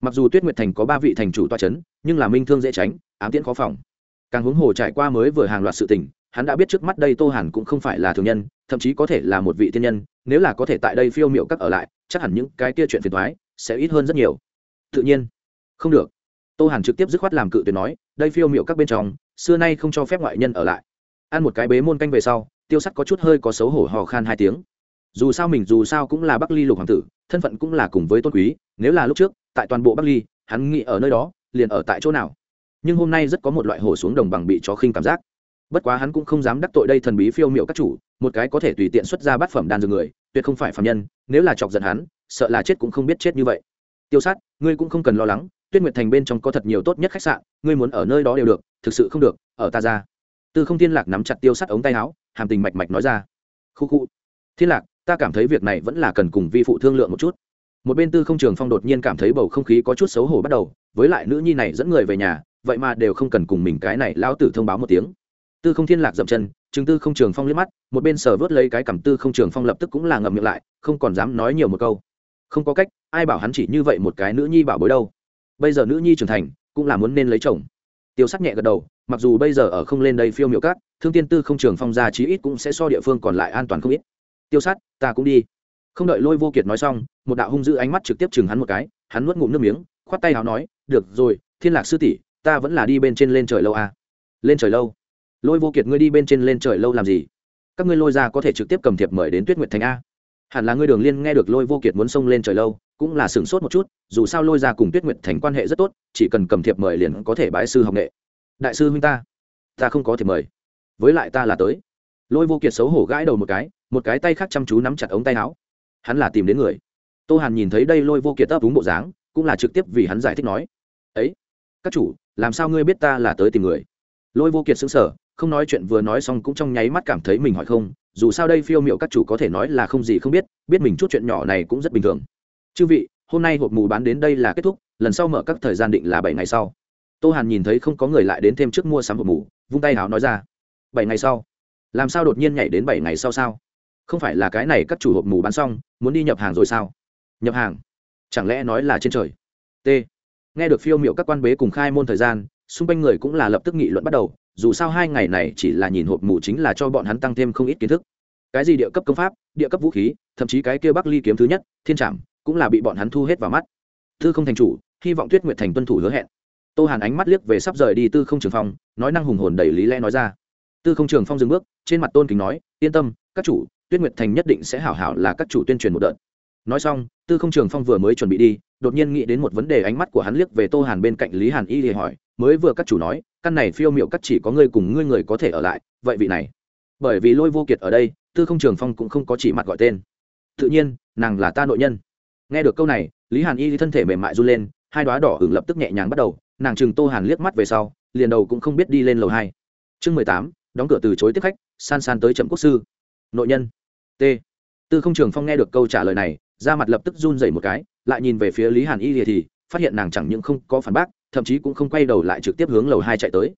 mặc dù tuyết nguyệt thành có ba vị thành chủ toa c h ấ n nhưng là minh thương dễ tránh, ám tiễn khó phòng. Càng huống hồ trải qua mới vừa hàng loạt sự tình, hắn đã biết trước mắt đây tô hàn cũng không phải là thường nhân, thậm chí có thể là một vị thiên nhân, nếu là có thể tại đây phiêu m i ệ u các ở lại, chắc hẳn những cái kia chuyện phiền thoái sẽ ít hơn rất nhiều. Tự nhiên, không được. Tô hàn trực tiếp dứt khoát làm cự tuyệt nói, đây phiêu m i ệ u các bên trong, xưa nay không cho phép ngoại nhân ở lại. Ăn một cái bế môn canh về sau, tiêu sắt có chút hơi có xấu hổ hò khan hai tiếng. Dù sao mình dù sao cũng là bắc ly lục hoàng tử, thân phận cũng là cùng với tôn quý, nếu là lúc trước tại toàn bộ bắc ly, hắn nghĩ ở nơi đó, liền ở tại chỗ nào. Nhưng hôm nay rất có một loại hổ xuống đồng bằng bị chó khinh cảm giác. Bất quá hắn cũng không dám đắc tội đây thần bí phiêu m i ệ u các chủ, một cái có thể tùy tiện xuất ra bát phẩm đan dược người, tuyệt không phải phạm nhân, nếu là chọc giận hắn, sợ là chết cũng không biết chết như vậy. Tiêu sát, ngươi cũng không cần lo lắng, tuyết nguyệt thành bên trong có thật nhiều tốt nhất khách sạn, ngươi muốn ở nơi đó đều được, thực sự không được, ở ta ra. Tư không thiên lạc nắm chặt tiêu sát ống tay áo, hàm tình mạch mạch nói ra. Khu khu. Thiên lạc, ta cảm thấy việc này vẫn là cần cùng vi phụ thương lượng một chút một bên tư không trường phong đột nhiên cảm thấy bầu không khí có chút xấu hổ bắt đầu, với lại nữ nhi này dẫn người về nhà, vậy mà đều không cần cùng mình cái này lão tử thông báo một tiếng. Tư không thiên lạc dậm chân chứng tư không trường phong liếc mắt, một bên sờ vớt lấy cái cảm tư không trường phong lập tức cũng là ngậm miệng lại, không còn dám nói nhiều một câu. Không có cách, ai bảo hắn chỉ như vậy một cái nữ nhi bảo bối đâu. Bây giờ nữ nhi trưởng thành, cũng là muốn nên lấy chồng. Tiêu sắc nhẹ gật đầu, mặc dù bây giờ ở không lên đây phiêu miệu cát thương tiên tư không trường phong ra chí ít cũng sẽ so địa phương còn lại an toàn không ít. Tiêu sát ta cũng đi. Không đợi lôi vô kiệt nói xong một đạo hung dữ ánh mắt trực tiếp chừng hắn một cái, hắn nuốt ngụm nước miếng, khoát tay áo nói, được rồi, thiên lạc sư tỷ, ta vẫn là đi bên trên lên trời lâu à. lên trời lâu? Lôi vô kiệt ngươi đi bên trên lên trời lâu làm gì? Các ngươi lôi ra có thể trực tiếp cầm thiệp mời đến tuyết nguyệt thành a? Hẳn là ngươi đường liên nghe được lôi vô kiệt muốn xông lên trời lâu, cũng là sửng sốt một chút, dù sao lôi ra cùng tuyết nguyệt thành quan hệ rất tốt, chỉ cần cầm thiệp mời liền có thể bái sư học nghệ. Đại sư huynh ta ta không có thiệp mời. Với lại ta là tới. Lôi vô kiệt xấu hổ gãi đầu một cái một cái tay khác chăm chú nắm chặt ống tay áo. Hắn là tìm đến người tô hàn nhìn thấy đây lôi vô kiệt ấp úng bộ dáng, cũng là trực tiếp vì hắn giải thích nói, ấy, các chủ, làm sao ngươi biết ta là tới tìm người? Lôi vô kiệt xứng sở không nói chuyện vừa nói xong cũng trong nháy mắt cảm thấy mình hỏi không, dù sao đây phiêu m i ệ u các chủ có thể nói là không gì không biết biết mình chút chuyện nhỏ này cũng rất bình thường. Chư vị, hôm nay hộp mù bán đến đây là kết thúc, lần sau mở các thời gian định là bảy ngày sau. Tô hàn nhìn thấy không có người lại đến thêm trước mua sắm hộp mù, vung tay háo nói ra, bảy ngày sau? Làm sao đột nhiên nhảy đến bảy ngày sau sao? Không phải là cái này các chủ hộp mù bán xong, muốn đi nhập hàng rồi sao? Nhập hàng. Chẳng lẽ nói là trên trời? T. Nghe được phiêu m i ệ u các quan bế cùng khai môn thời gian, xung quanh người cũng là lập tức nghị luận bắt đầu, dù sao hai ngày này chỉ là nhìn hộp mù chính là cho bọn hắn tăng thêm không ít kiến thức. Cái gì địa cấp công pháp, địa cấp vũ khí, thậm chí cái kia bắc ly kiếm thứ nhất, thiên trảm, cũng là bị bọn hắn thu hết vào mắt. Tư không thành chủ, hy vọng tuyết nguyệt thành tuân thủ hứa hẹn. Tô hàn ánh mắt liếc về sắp rời đi tư không trường phong, nói năng hùng hồn đầy lý lẽ nói ra. Tư không trường phong dừng bước, trên mặt tôn kính nói, yên tâm, các chủ, tuyết nguyệt thành nhất định sẽ hảo hảo là các chủ tuyên truyền một đợt nói xong, tư không trường phong vừa mới chuẩn bị đi, đột nhiên nghĩ đến một vấn đề ánh mắt của hắn liếc về tô hàn bên cạnh lý hàn y thì hỏi, mới vừa các chủ nói, căn này phiêu miệu cắt chỉ có ngươi cùng ngươi người có thể ở lại, vậy vị này? Bởi vì lôi vô kiệt ở đây, tư không trường phong cũng không có chỉ mặt gọi tên. Tự nhiên, nàng là ta nội nhân. Nghe được câu này, lý hàn y thân thể mềm mại run lên, hai đoá đỏ hưởng lập tức nhẹ nhàng bắt đầu, nàng chừng tô hàn liếc mắt về sau, liền đầu cũng không biết đi lên lầu hai. Chương mười tám, đóng cửa từ chối tiếp khách, san san tới trầm quốc sư. Nội nhân. T. Tư không trường phong nghe được câu trả lời này ra mặt lập tức run dậy một cái, lại nhìn về phía lý hàn y thì phát hiện nàng chẳng những không có phản bác, thậm chí cũng không quay đầu lại trực tiếp hướng lầu hai chạy tới.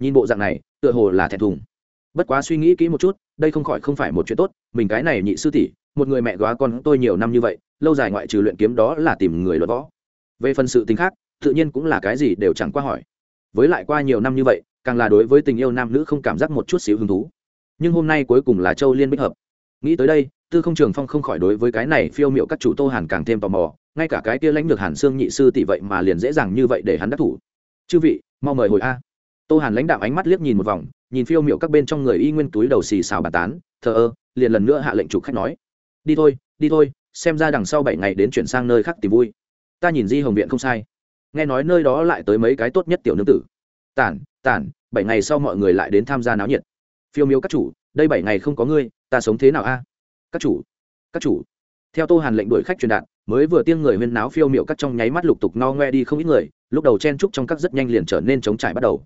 Nhìn bộ dạng này, tựa hồ là thẹn thùng. Bất quá suy nghĩ kỹ một chút, đây không khỏi không phải một chuyện tốt, mình cái này nhị sư tỷ, một người mẹ góa con tôi nhiều năm như vậy, lâu dài ngoại trừ luyện kiếm đó là tìm người luật võ. Về phần sự tính khác, tự nhiên cũng là cái gì đều chẳng qua hỏi. Với lại qua nhiều năm như vậy, càng là đối với tình yêu nam nữ không cảm giác một chút xíu hứng thú. Nhưng hôm nay cuối cùng là châu liên bích hợp. Nghĩ tới đây tư không trường phong không khỏi đối với cái này phiêu m i ệ u các chủ tô hàn càng thêm tò mò, ngay cả cái kia lãnh được hàn xương nhị sư tỷ vậy mà liền dễ dàng như vậy để hắn đắc thủ. Chư vị, mau mời hồi a. Tô hàn lãnh đạo ánh mắt liếc nhìn một vòng, nhìn phiêu m i ệ u các bên trong người y nguyên túi đầu xì xào bàn tán, thờ ơ, liền lần nữa hạ lệnh chủ khách nói. Đi thôi đi thôi, xem ra đằng sau bảy ngày đến chuyển sang nơi khác tìm vui. Ta nhìn di hồng viện không sai. Nghe nói nơi đó lại tới mấy cái tốt nhất tiểu nương tử. Tản tản, bảy ngày sau mọi người lại đến tham gia náo nhiệt. Phiêu miếu các chủ, đây bảy ngày không có ngươi, ta sống thế nào a? Các chủ các chủ. Theo tô hàn lệnh đuổi khách truyền đạt, mới vừa tiêng người huyên náo phiêu miệu các trong nháy mắt lục tục no ngoe đi không ít người, lúc đầu chen trúc trong các rất nhanh liền trở nên chống trải bắt đầu.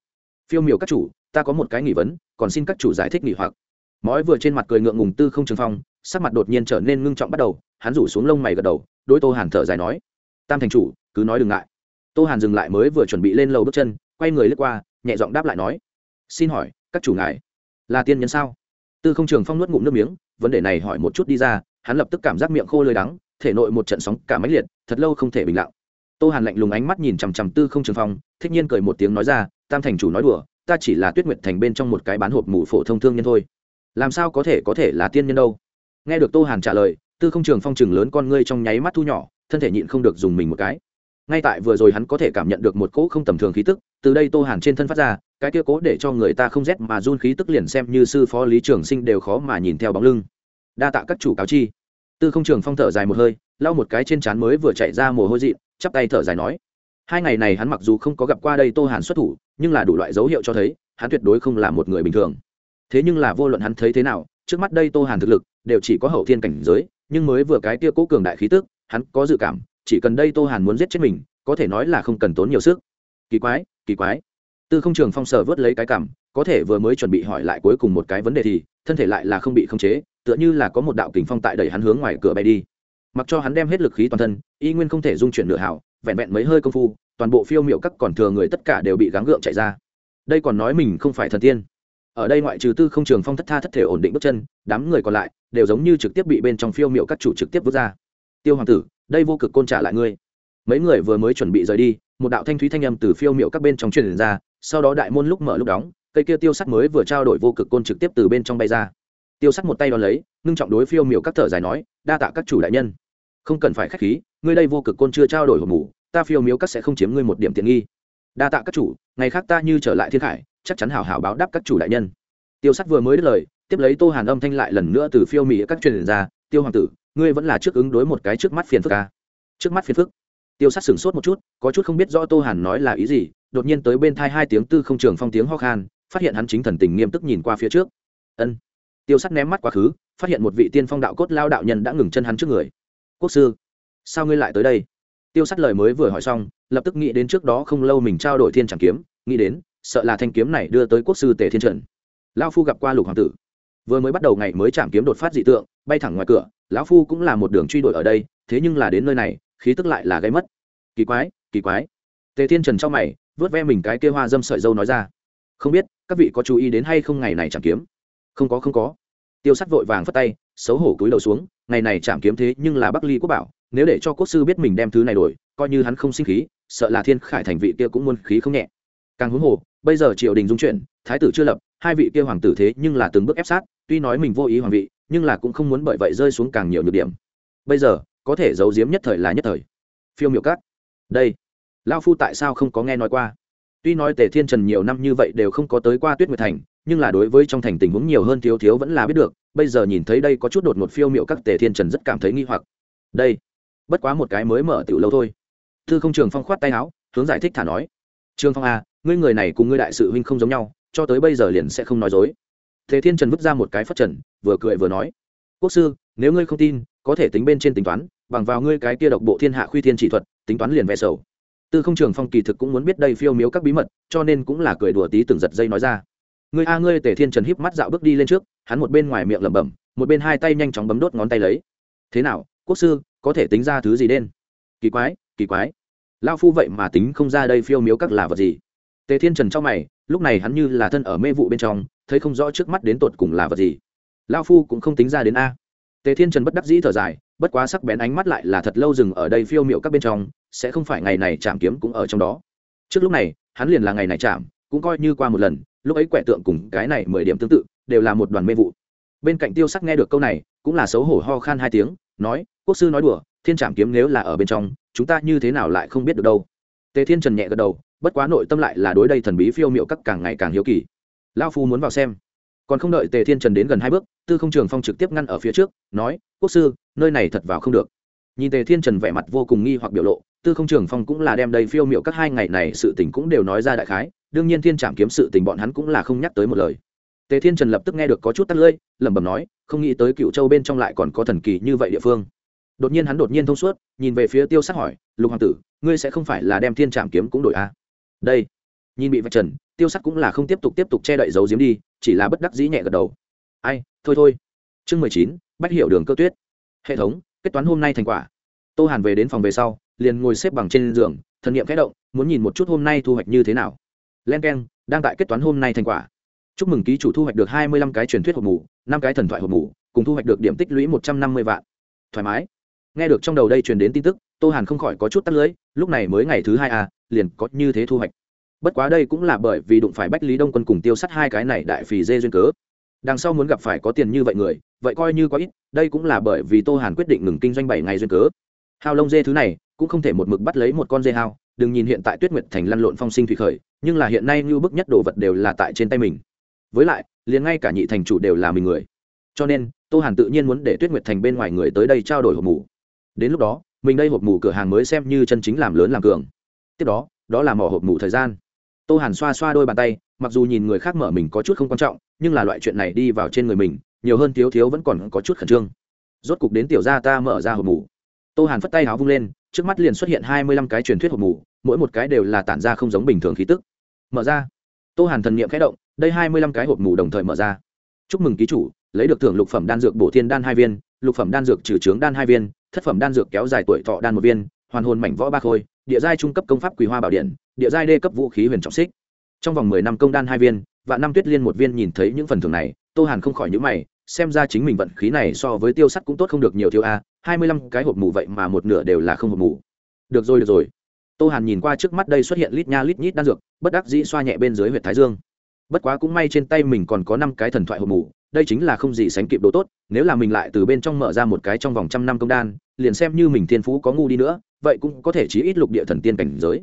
Phiêu miệu các chủ, ta có một cái nghỉ vấn, còn xin các chủ giải thích nghỉ hoặc. Mói vừa trên mặt cười ngượng ngùng tư không trường phong, sắc mặt đột nhiên trở nên ngưng trọng bắt đầu, hắn rủ xuống lông mày gật đầu đôi tô hàn thở dài nói, tam thành chủ, cứ nói đừng ngại. Tô hàn dừng lại mới vừa chuẩn bị lên lầu bước chân, quay người lướt qua, nhẹ giọng đáp lại nói, xin hỏi, các chủ ngài là tiên nhân sao? Tư không trường phong nuốt ngụm nước miếng, vấn đề này hỏi một chút đi ra, hắn lập tức cảm giác miệng khô lơi đắng, thể nội một trận sóng cả máy liệt, thật lâu không thể bình lặng. Tô hàn lạnh lùng ánh mắt nhìn chằm chằm tư không trường phong, thích nhiên cười một tiếng nói ra, tam thành chủ nói đùa, ta chỉ là tuyết nguyệt thành bên trong một cái bán hộp mù phổ thông thương nhân thôi. Làm sao có thể có thể là tiên nhân đâu? Nghe được tô hàn trả lời, tư không trường phong chừng lớn con ngươi trong nháy mắt thu nhỏ, thân thể nhịn không được dùng mình một cái ngay tại vừa rồi hắn có thể cảm nhận được một cỗ không tầm thường khí tức, từ đây tô hàn trên thân phát ra, cái kia cố để cho người ta không rét mà run khí tức liền xem như sư phó lý trường sinh đều khó mà nhìn theo bóng lưng. Đa tạ các chủ cáo chi. Tư không trường phong thở dài một hơi, lau một cái trên trán mới vừa chạy ra mồ hôi dị chắp tay thở dài nói. Hai ngày này hắn mặc dù không có gặp qua đây tô hàn xuất thủ, nhưng là đủ loại dấu hiệu cho thấy, hắn tuyệt đối không là một người bình thường. Thế nhưng là vô luận hắn thấy thế nào, trước mắt đây tô hàn thực lực, đều chỉ có hậu thiên cảnh giới, nhưng mới vừa cái kia cố cường đại khí tức, hắn có dự cảm chỉ cần đây tô hàn muốn giết chết mình, có thể nói là không cần tốn nhiều sức. Kỳ quái kỳ quái. Tư không trường phong sờ vớt lấy cái cảm, có thể vừa mới chuẩn bị hỏi lại cuối cùng một cái vấn đề thì, thân thể lại là không bị khống chế, tựa như là có một đạo kình phong tại đẩy hắn hướng ngoài cửa bay đi. Mặc cho hắn đem hết lực khí toàn thân, y nguyên không thể dung chuyển nửa hảo, vẹn vẹn mấy hơi công phu, toàn bộ phiêu miệu các còn thừa người tất cả đều bị gắng gượng chạy ra. Đây còn nói mình không phải thần tiên. Ở đây ngoại trừ tư không trường phong thất tha thất thể ổn định bước chân, đám người còn lại đều giống như trực tiếp bị bên trong phiêu miệu các chủ trực tiếp vứt ra. Tiêu hoàng tử đây vô cực côn trả lại ngươi. Mấy người vừa mới chuẩn bị rời đi, một đạo thanh thúy thanh âm từ phiêu miệu các bên trong truyền ra, sau đó đại môn lúc mở lúc đóng, cây kia tiêu sắt mới vừa trao đổi vô cực côn trực tiếp từ bên trong bay ra. Tiêu sắt một tay đón lấy, ngưng trọng đối phiêu miệu các thở dài nói, đa tạ các chủ đại nhân. Không cần phải k h á c h khí, ngươi đây vô cực côn chưa trao đổi hộp mủ ta phiêu miếu các sẽ không chiếm ngươi một điểm tiện nghi. Đa tạ các chủ, ngày khác ta như trở lại thiên khải, chắc chắn hảo hảo báo đáp các chủ đại nhân. Tiêu sắt vừa mới đứt lời, tiếp lấy tô hàn âm thanh lại lần nữa từ phiêu mỹ các truyền ra, tiêu hoàng tử ngươi vẫn là trước ứng đối một cái trước mắt phiền phức à? trước mắt phiền phức? Tiêu sát sửng sốt một chút, có chút không biết rõ tô hàn nói là ý gì, đột nhiên tới bên thai hai tiếng tư không trường phong tiếng ho khan, phát hiện hắn chính thần tình nghiêm túc nhìn qua phía trước. Ân. Tiêu sắt ném mắt quá khứ, phát hiện một vị tiên phong đạo cốt lao đạo nhân đã ngừng chân hắn trước người. Quốc sư, sao ngươi lại tới đây? Tiêu sắt lời mới vừa hỏi xong, lập tức nghĩ đến trước đó không lâu mình trao đổi thiên tràng kiếm, nghĩ đến, sợ là thanh kiếm này đưa tới quốc sư tề thiên trần. Lao phu gặp qua lục hoàng tử vừa mới bắt đầu ngày mới chạm kiếm đột phát dị tượng, bay thẳng ngoài cửa, lão phu cũng là một đường truy đuổi ở đây, thế nhưng là đến nơi này, khí tức lại là gây mất. Kỳ quái kỳ quái. Tề thiên trần trong mày, vớt ve mình cái kia hoa dâm sợi dâu nói ra. Không biết, các vị có chú ý đến hay không ngày này chạm kiếm? Không có không có. Tiêu sắt vội vàng phất tay, xấu hổ cúi đầu xuống, ngày này chạm kiếm thế nhưng là bắc ly quốc bảo, nếu để cho quốc sư biết mình đem thứ này đổi, coi như hắn không sinh khí, sợ là thiên khải thành vị kia cũng muôn khí không nhẹ. Càng huống hồ, bây giờ triều đình dung chuyển, thái tử chưa lập, hai vị kia hoàng tử thế nhưng là từng bước ép sát tuy nói mình vô ý hoàng vị nhưng là cũng không muốn bởi vậy rơi xuống càng nhiều nhược điểm. Bây giờ có thể giấu giếm nhất thời là nhất thời. Phiêu miệu cát. Đây. Lao phu tại sao không có nghe nói qua? Tuy nói tề thiên trần nhiều năm như vậy đều không có tới qua tuyết nguyệt thành nhưng là đối với trong thành tình huống nhiều hơn thiếu thiếu vẫn là biết được bây giờ nhìn thấy đây có chút đột ngột phiêu miệu các tề thiên trần rất cảm thấy nghi hoặc. Đây. Bất quá một cái mới mở tiểu lâu thôi. Thư không trường phong khoát tay áo hướng giải thích thả nói. Trương phong a à, ngươi người này cùng ngươi đại sự huynh không giống nhau cho tới bây giờ liền sẽ không nói dối thế thiên trần vứt ra một cái phất trần, vừa cười vừa nói, quốc sư, nếu ngươi không tin, có thể tính bên trên tính toán, bằng vào ngươi cái kia độc bộ thiên hạ khuy thiên chỉ thuật, tính toán liền vẽ sầu. Tư không trường phong kỳ thực cũng muốn biết đây phiêu miếu các bí mật, cho nên cũng là cười đùa tí từng giật dây nói ra. Ngươi a, ngươi tề thiên trần híp mắt dạo bước đi lên trước, hắn một bên ngoài miệng lẩm bẩm, một bên hai tay nhanh chóng bấm đốt ngón tay lấy. Thế nào, quốc sư, có thể tính ra thứ gì đen? Kỳ quái kỳ quái. Lao phu vậy mà tính không ra đây phiêu miếu các là vật gì? Tề thiên trần trong mày lúc này hắn như là thân ở mê vụ bên trong, thấy không rõ trước mắt đến tột cùng là vật gì. Lao phu cũng không tính ra đến a. Tề thiên trần bất đắc dĩ thở dài, bất quá sắc bén ánh mắt lại là thật lâu dừng ở đây phiêu miệu các bên trong, sẽ không phải ngày này chạm kiếm cũng ở trong đó. Trước lúc này, hắn liền là ngày này chạm cũng coi như qua một lần, lúc ấy quẻ tượng cùng cái này mười điểm tương tự, đều là một đoàn mê vụ. Bên cạnh tiêu sắc nghe được câu này, cũng là xấu hổ ho khan hai tiếng, nói, quốc sư nói đùa, thiên trạm kiếm nếu là ở bên trong, chúng ta như thế nào lại không biết được đâu? Tề thiên trần nhẹ gật đầu bất quá nội tâm lại là đối đây thần bí phiêu miệu các càng ngày càng hiếu kỳ. Lao phu muốn vào xem. Còn không đợi tề thiên trần đến gần hai bước, tư không trường phong trực tiếp ngăn ở phía trước, nói, quốc sư, nơi này thật vào không được. Nhìn tề thiên trần vẻ mặt vô cùng nghi hoặc biểu lộ, tư không trường phong cũng là đem đầy phiêu miệu các hai ngày này sự tình cũng đều nói ra đại khái, đương nhiên thiên trạm kiếm sự tình bọn hắn cũng là không nhắc tới một lời. Tề thiên trần lập tức nghe được có chút tắt lưỡi, lẩm bẩm nói, không nghĩ tới cựu châu bên trong lại còn có thần kỳ như vậy địa phương. Đột nhiên hắn đột nhiên thông suốt, nhìn về phía tiêu sát hỏi, lục hoàng tử, ngươi sẽ không phải là đem thiên trạm kiếm cũng đổi a à? Đây. Nhìn bị vạch trần, tiêu sắc cũng là không tiếp tục tiếp tục che đậy dấu diếm đi, chỉ là bất đắc dĩ nhẹ gật đầu. Ai, thôi thôi. Chương mười chín, bách hiểu đường cơ tuyết. Hệ thống, kết toán hôm nay thành quả. Tô hàn về đến phòng về sau, liền ngồi xếp bằng trên giường, thần nghiệm kẽ động, muốn nhìn một chút hôm nay thu hoạch như thế nào. Len k e n đang tại kết toán hôm nay thành quả. Chúc mừng ký chủ thu hoạch được hai mươi lăm cái truyền thuyết hộp mù, năm cái thần thoại hộp mù, cùng thu hoạch được điểm tích lũy một trăm năm mươi vạn. Thoải mái. Nghe được trong đầu đây truyền đến tin tức, tô hàn không khỏi có chút tắt lưới lúc này mới ngày thứ hai à liền có như thế thu hoạch. Bất quá đây cũng là bởi vì đụng phải bách lý đông quân cùng tiêu sắt hai cái này đại phì dê duyên cớ. Đằng sau muốn gặp phải có tiền như vậy người, vậy coi như có ít, đây cũng là bởi vì tô hàn quyết định ngừng kinh doanh bảy ngày duyên cớ. Hao lông dê thứ này, cũng không thể một mực bắt lấy một con dê hao đừng nhìn hiện tại tuyết nguyệt thành lăn lộn phong sinh thủy khởi, nhưng là hiện nay như bức nhất đồ vật đều là tại trên tay mình. Với lại, liền ngay cả nhị thành chủ đều là mình người. Cho nên, tô hàn tự nhiên muốn để tuyết nguyệt thành bên ngoài người tới đây trao đổi hộp mù. Đến lúc đó, mình đây hộp mù cửa hàng mới xem như chân chính làm lớn làm cường tiếp đó đó là mỏ hộp ngủ thời gian. Tô hàn xoa xoa đôi bàn tay mặc dù nhìn người khác mở mình có chút không quan trọng nhưng là loại chuyện này đi vào trên người mình nhiều hơn thiếu thiếu vẫn còn có chút khẩn trương. Rốt cục đến tiểu gia ta mở ra hộp ngủ. tô hàn phất tay áo vung lên trước mắt liền xuất hiện hai mươi lăm cái truyền thuyết hộp ngủ, mỗi một cái đều là tản ra không giống bình thường khí tức. Mở ra. Tô hàn thần n i ệ m khẽ động đây hai mươi lăm cái hộp ngủ đồng thời mở ra. Chúc mừng ký chủ lấy được thưởng lục phẩm đan dược bổ thiên đan hai viên lục phẩm đan dược trừ trướng đan hai viên thất phẩm đan dược kéo dài tuổi thọ đan một viên hoàn hồn mảnh võ ba khôi địa giai trung cấp công pháp quỳ hoa bảo điện, địa giai đê cấp vũ khí huyền trọng xích. Trong vòng mười năm công đan hai viên và năm tuyết liên một viên nhìn thấy những phần thưởng này, tô hàn không khỏi nhữ mày, xem ra chính mình vận khí này so với tiêu sắt cũng tốt không được nhiều thiếu a, hai mươi lăm cái hộp mù vậy mà một nửa đều là không hộp mù. Được rồi được rồi. Tô hàn nhìn qua trước mắt đây xuất hiện lít nha lít nhít đan dược, bất đắc dĩ xoa nhẹ bên dưới huyện thái dương. Bất quá cũng may trên tay mình còn có năm cái thần thoại hộp mù, đây chính là không gì sánh kịp đồ tốt, nếu là mình lại từ bên trong mở ra một cái trong vòng trăm năm công đan, liền xem như mình thiên phú có ngu đi nữa vậy cũng có thể chí ít lục địa thần tiên cảnh giới.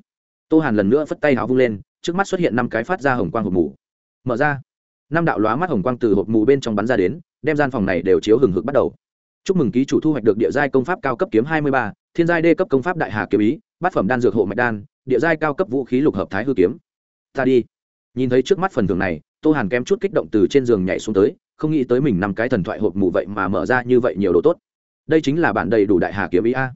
Tô hàn lần nữa phất tay áo vung lên, trước mắt xuất hiện năm cái phát ra hồng quang hộp mù. Mở ra. Năm đạo lóa mắt hồng quang từ hộp mù bên trong bắn ra đến, đem gian phòng này đều chiếu hừng hực bắt đầu. Chúc mừng ký chủ thu hoạch được địa giai công pháp cao cấp kiếm hai mươi ba, thiên giai đê cấp công pháp đại hà kiếm ý, bát phẩm đan dược hộ mạch đan, địa giai cao cấp vũ khí lục hợp thái hư kiếm. Ta đi. Nhìn thấy trước mắt phần thưởng này, tô hàn kém chút kích động từ trên giường nhảy xuống tới, không nghĩ tới mình nằm cái thần thoại hộp mù vậy mà mở ra như vậy nhiều đồ tốt. Đây chính là bản đầy đủ đại hà kiếm ý a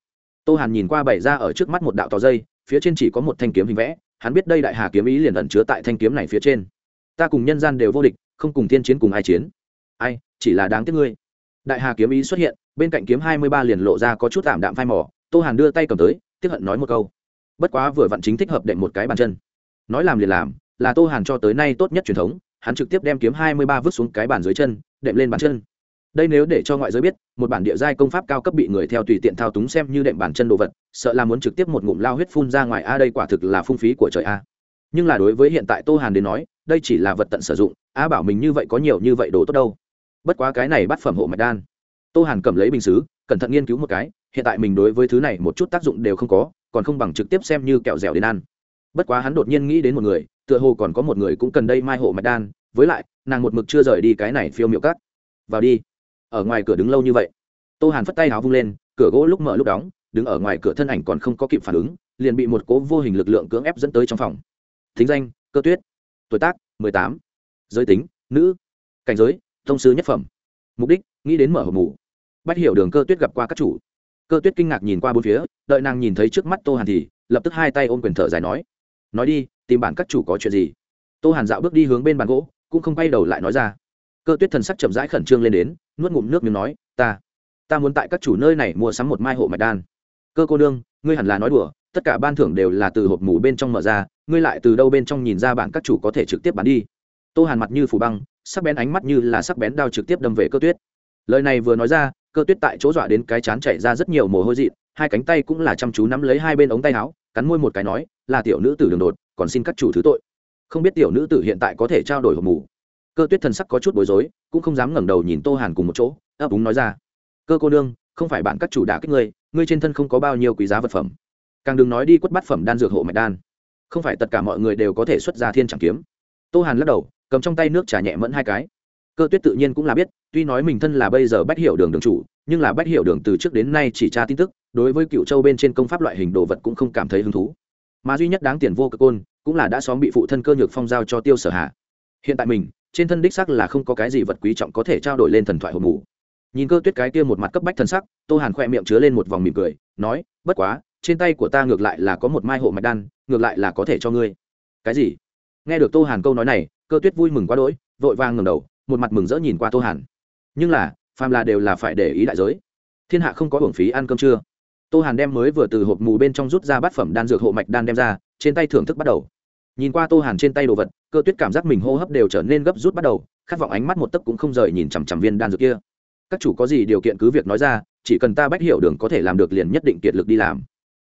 tô hàn nhìn qua bày ra ở trước mắt một đạo tò dây, phía trên chỉ có một thanh kiếm hình vẽ, hắn biết đây đại hà kiếm ý liền ẩn chứa tại thanh kiếm này phía trên. Ta cùng nhân gian đều vô địch, không cùng thiên chiến cùng ai chiến. Ai, chỉ là đáng tiếc ngươi. Đại hà kiếm ý xuất hiện, bên cạnh kiếm hai mươi ba liền lộ ra có chút tạm đạm phai mỏ tô hàn đưa tay cầm tới tiếp hận nói một câu. Bất quá vừa vặn chính thích hợp đệm một cái bàn chân. Nói làm liền làm, là tô hàn cho tới nay tốt nhất truyền thống, hắn trực tiếp đem kiếm hai mươi ba vứt xuống cái bàn dưới chân, đệm lên bàn chân đây nếu để cho ngoại giới biết, một bản địa giai công pháp cao cấp bị người theo tùy tiện thao túng xem như đệm bản chân đồ vật, sợ là muốn trực tiếp một ngụm lao huyết phun ra ngoài. A, đây quả thực là phung phí của trời a. Nhưng là đối với hiện tại tô hàn đến nói, đây chỉ là vật tận sử dụng, a bảo mình như vậy có nhiều như vậy đồ tốt đâu. Bất quá cái này bắt phẩm hộ mạch đan. Tô hàn cầm lấy bình xứ, cẩn thận nghiên cứu một cái, hiện tại mình đối với thứ này một chút tác dụng đều không có, còn không bằng trực tiếp xem như kẹo dẻo đến ăn. Bất quá hắn đột nhiên nghĩ đến một người, tựa hồ còn có một người cũng cần đây mai hộ mạch đan, với lại, nàng một mực chưa rời đi cái này phiêu miệu cắt vào đi ở ngoài cửa đứng lâu như vậy. Tô hàn phất tay áo vung lên, cửa gỗ lúc mở lúc đóng, đứng ở ngoài cửa thân ảnh còn không có kịp phản ứng, liền bị một cố vô hình lực lượng cưỡng ép dẫn tới trong phòng. Thính danh, cơ tuyết. Tuổi tác, mười tám. Giới tính, nữ. Cảnh giới, thông sư nhất phẩm. Mục đích, nghĩ đến mở hộp mù bắt hiểu đường cơ tuyết gặp qua các chủ. Cơ tuyết kinh ngạc nhìn qua bốn phía, đợi nàng nhìn thấy trước mắt tô hàn thì, lập tức hai tay ôm quyền thở dài nói. Nói đi, tìm bản các chủ có chuyện gì? Tô hàn dạo bước đi hướng bên bàn gỗ, cũng không quay đầu lại nói ra cơ tuyết thần sắc chậm rãi khẩn trương lên đến, nuốt ngụm nước miếng nói, ta ta muốn tại các chủ nơi này mua sắm một mai hộ mạch đan. Cơ cô nương, ngươi hẳn là nói đùa, tất cả ban thưởng đều là từ hộp mủ bên trong mở ra, ngươi lại từ đâu bên trong nhìn ra bản các chủ có thể trực tiếp bán đi? Tô hàn mặt như phủ băng, sắc bén ánh mắt như là sắc bén đao trực tiếp đâm về cơ tuyết. Lời này vừa nói ra, cơ tuyết tại chỗ dọa đến cái chán chảy ra rất nhiều mồ hôi dị hai cánh tay cũng là chăm chú nắm lấy hai bên ống tay áo, cắn môi một cái nói, là tiểu nữ tử đường đột, còn xin các chủ thứ tội. Không biết tiểu nữ tử hiện tại có thể trao đổi hộp mù cơ tuyết thần sắc có chút bối rối, cũng không dám ngẩng đầu nhìn tô hàn cùng một chỗ, ấp úng nói ra, cơ cô nương, không phải bạn các chủ đả kích ngươi ngươi trên thân không có bao nhiêu quý giá vật phẩm. Càng đừng nói đi quất bát phẩm đan dược hộ mạch đan. Không phải tất cả mọi người đều có thể xuất ra thiên chẳng kiếm. Tô hàn lắc đầu, cầm trong tay nước trà nhẹ mẫn hai cái. Cơ tuyết tự nhiên cũng là biết, tuy nói mình thân là bây giờ bách hiểu đường đường chủ, nhưng là bách hiểu đường từ trước đến nay chỉ tra tin tức, đối với cựu châu bên trên công pháp loại hình đồ vật cũng không cảm thấy hứng thú. Mà duy nhất đáng tiền vô cực côn, cũng là đã xóm bị phụ thân cơ nhược phong giao cho tiêu sở hạ hiện tại mình trên thân đích sắc là không có cái gì vật quý trọng có thể trao đổi lên thần thoại hộp mù. Nhìn cơ tuyết cái kia một mặt cấp bách thần sắc, tô hàn khoe miệng chứa lên một vòng mỉm cười, nói, bất quá, trên tay của ta ngược lại là có một mai hộ mạch đan, ngược lại là có thể cho ngươi. Cái gì? Nghe được tô hàn câu nói này, cơ tuyết vui mừng quá đỗi, vội vàng ngầm đầu, một mặt mừng rỡ nhìn qua tô hàn. Nhưng là, phàm là đều là phải để ý đại giới. Thiên hạ không có hưởng phí ăn cơm trưa. Tô hàn đem mới vừa từ hộp mù bên trong rút ra bát phẩm đan dược hộ mạch đan đem ra, trên tay thưởng thức bắt đầu nhìn qua tô hàn trên tay đồ vật, cơ tuyết cảm giác mình hô hấp đều trở nên gấp rút bắt đầu, khát vọng ánh mắt một tấc cũng không rời nhìn chằm chằm viên đan dược kia. Các chủ có gì điều kiện cứ việc nói ra, chỉ cần ta bách hiểu đường có thể làm được liền nhất định kiệt lực đi làm.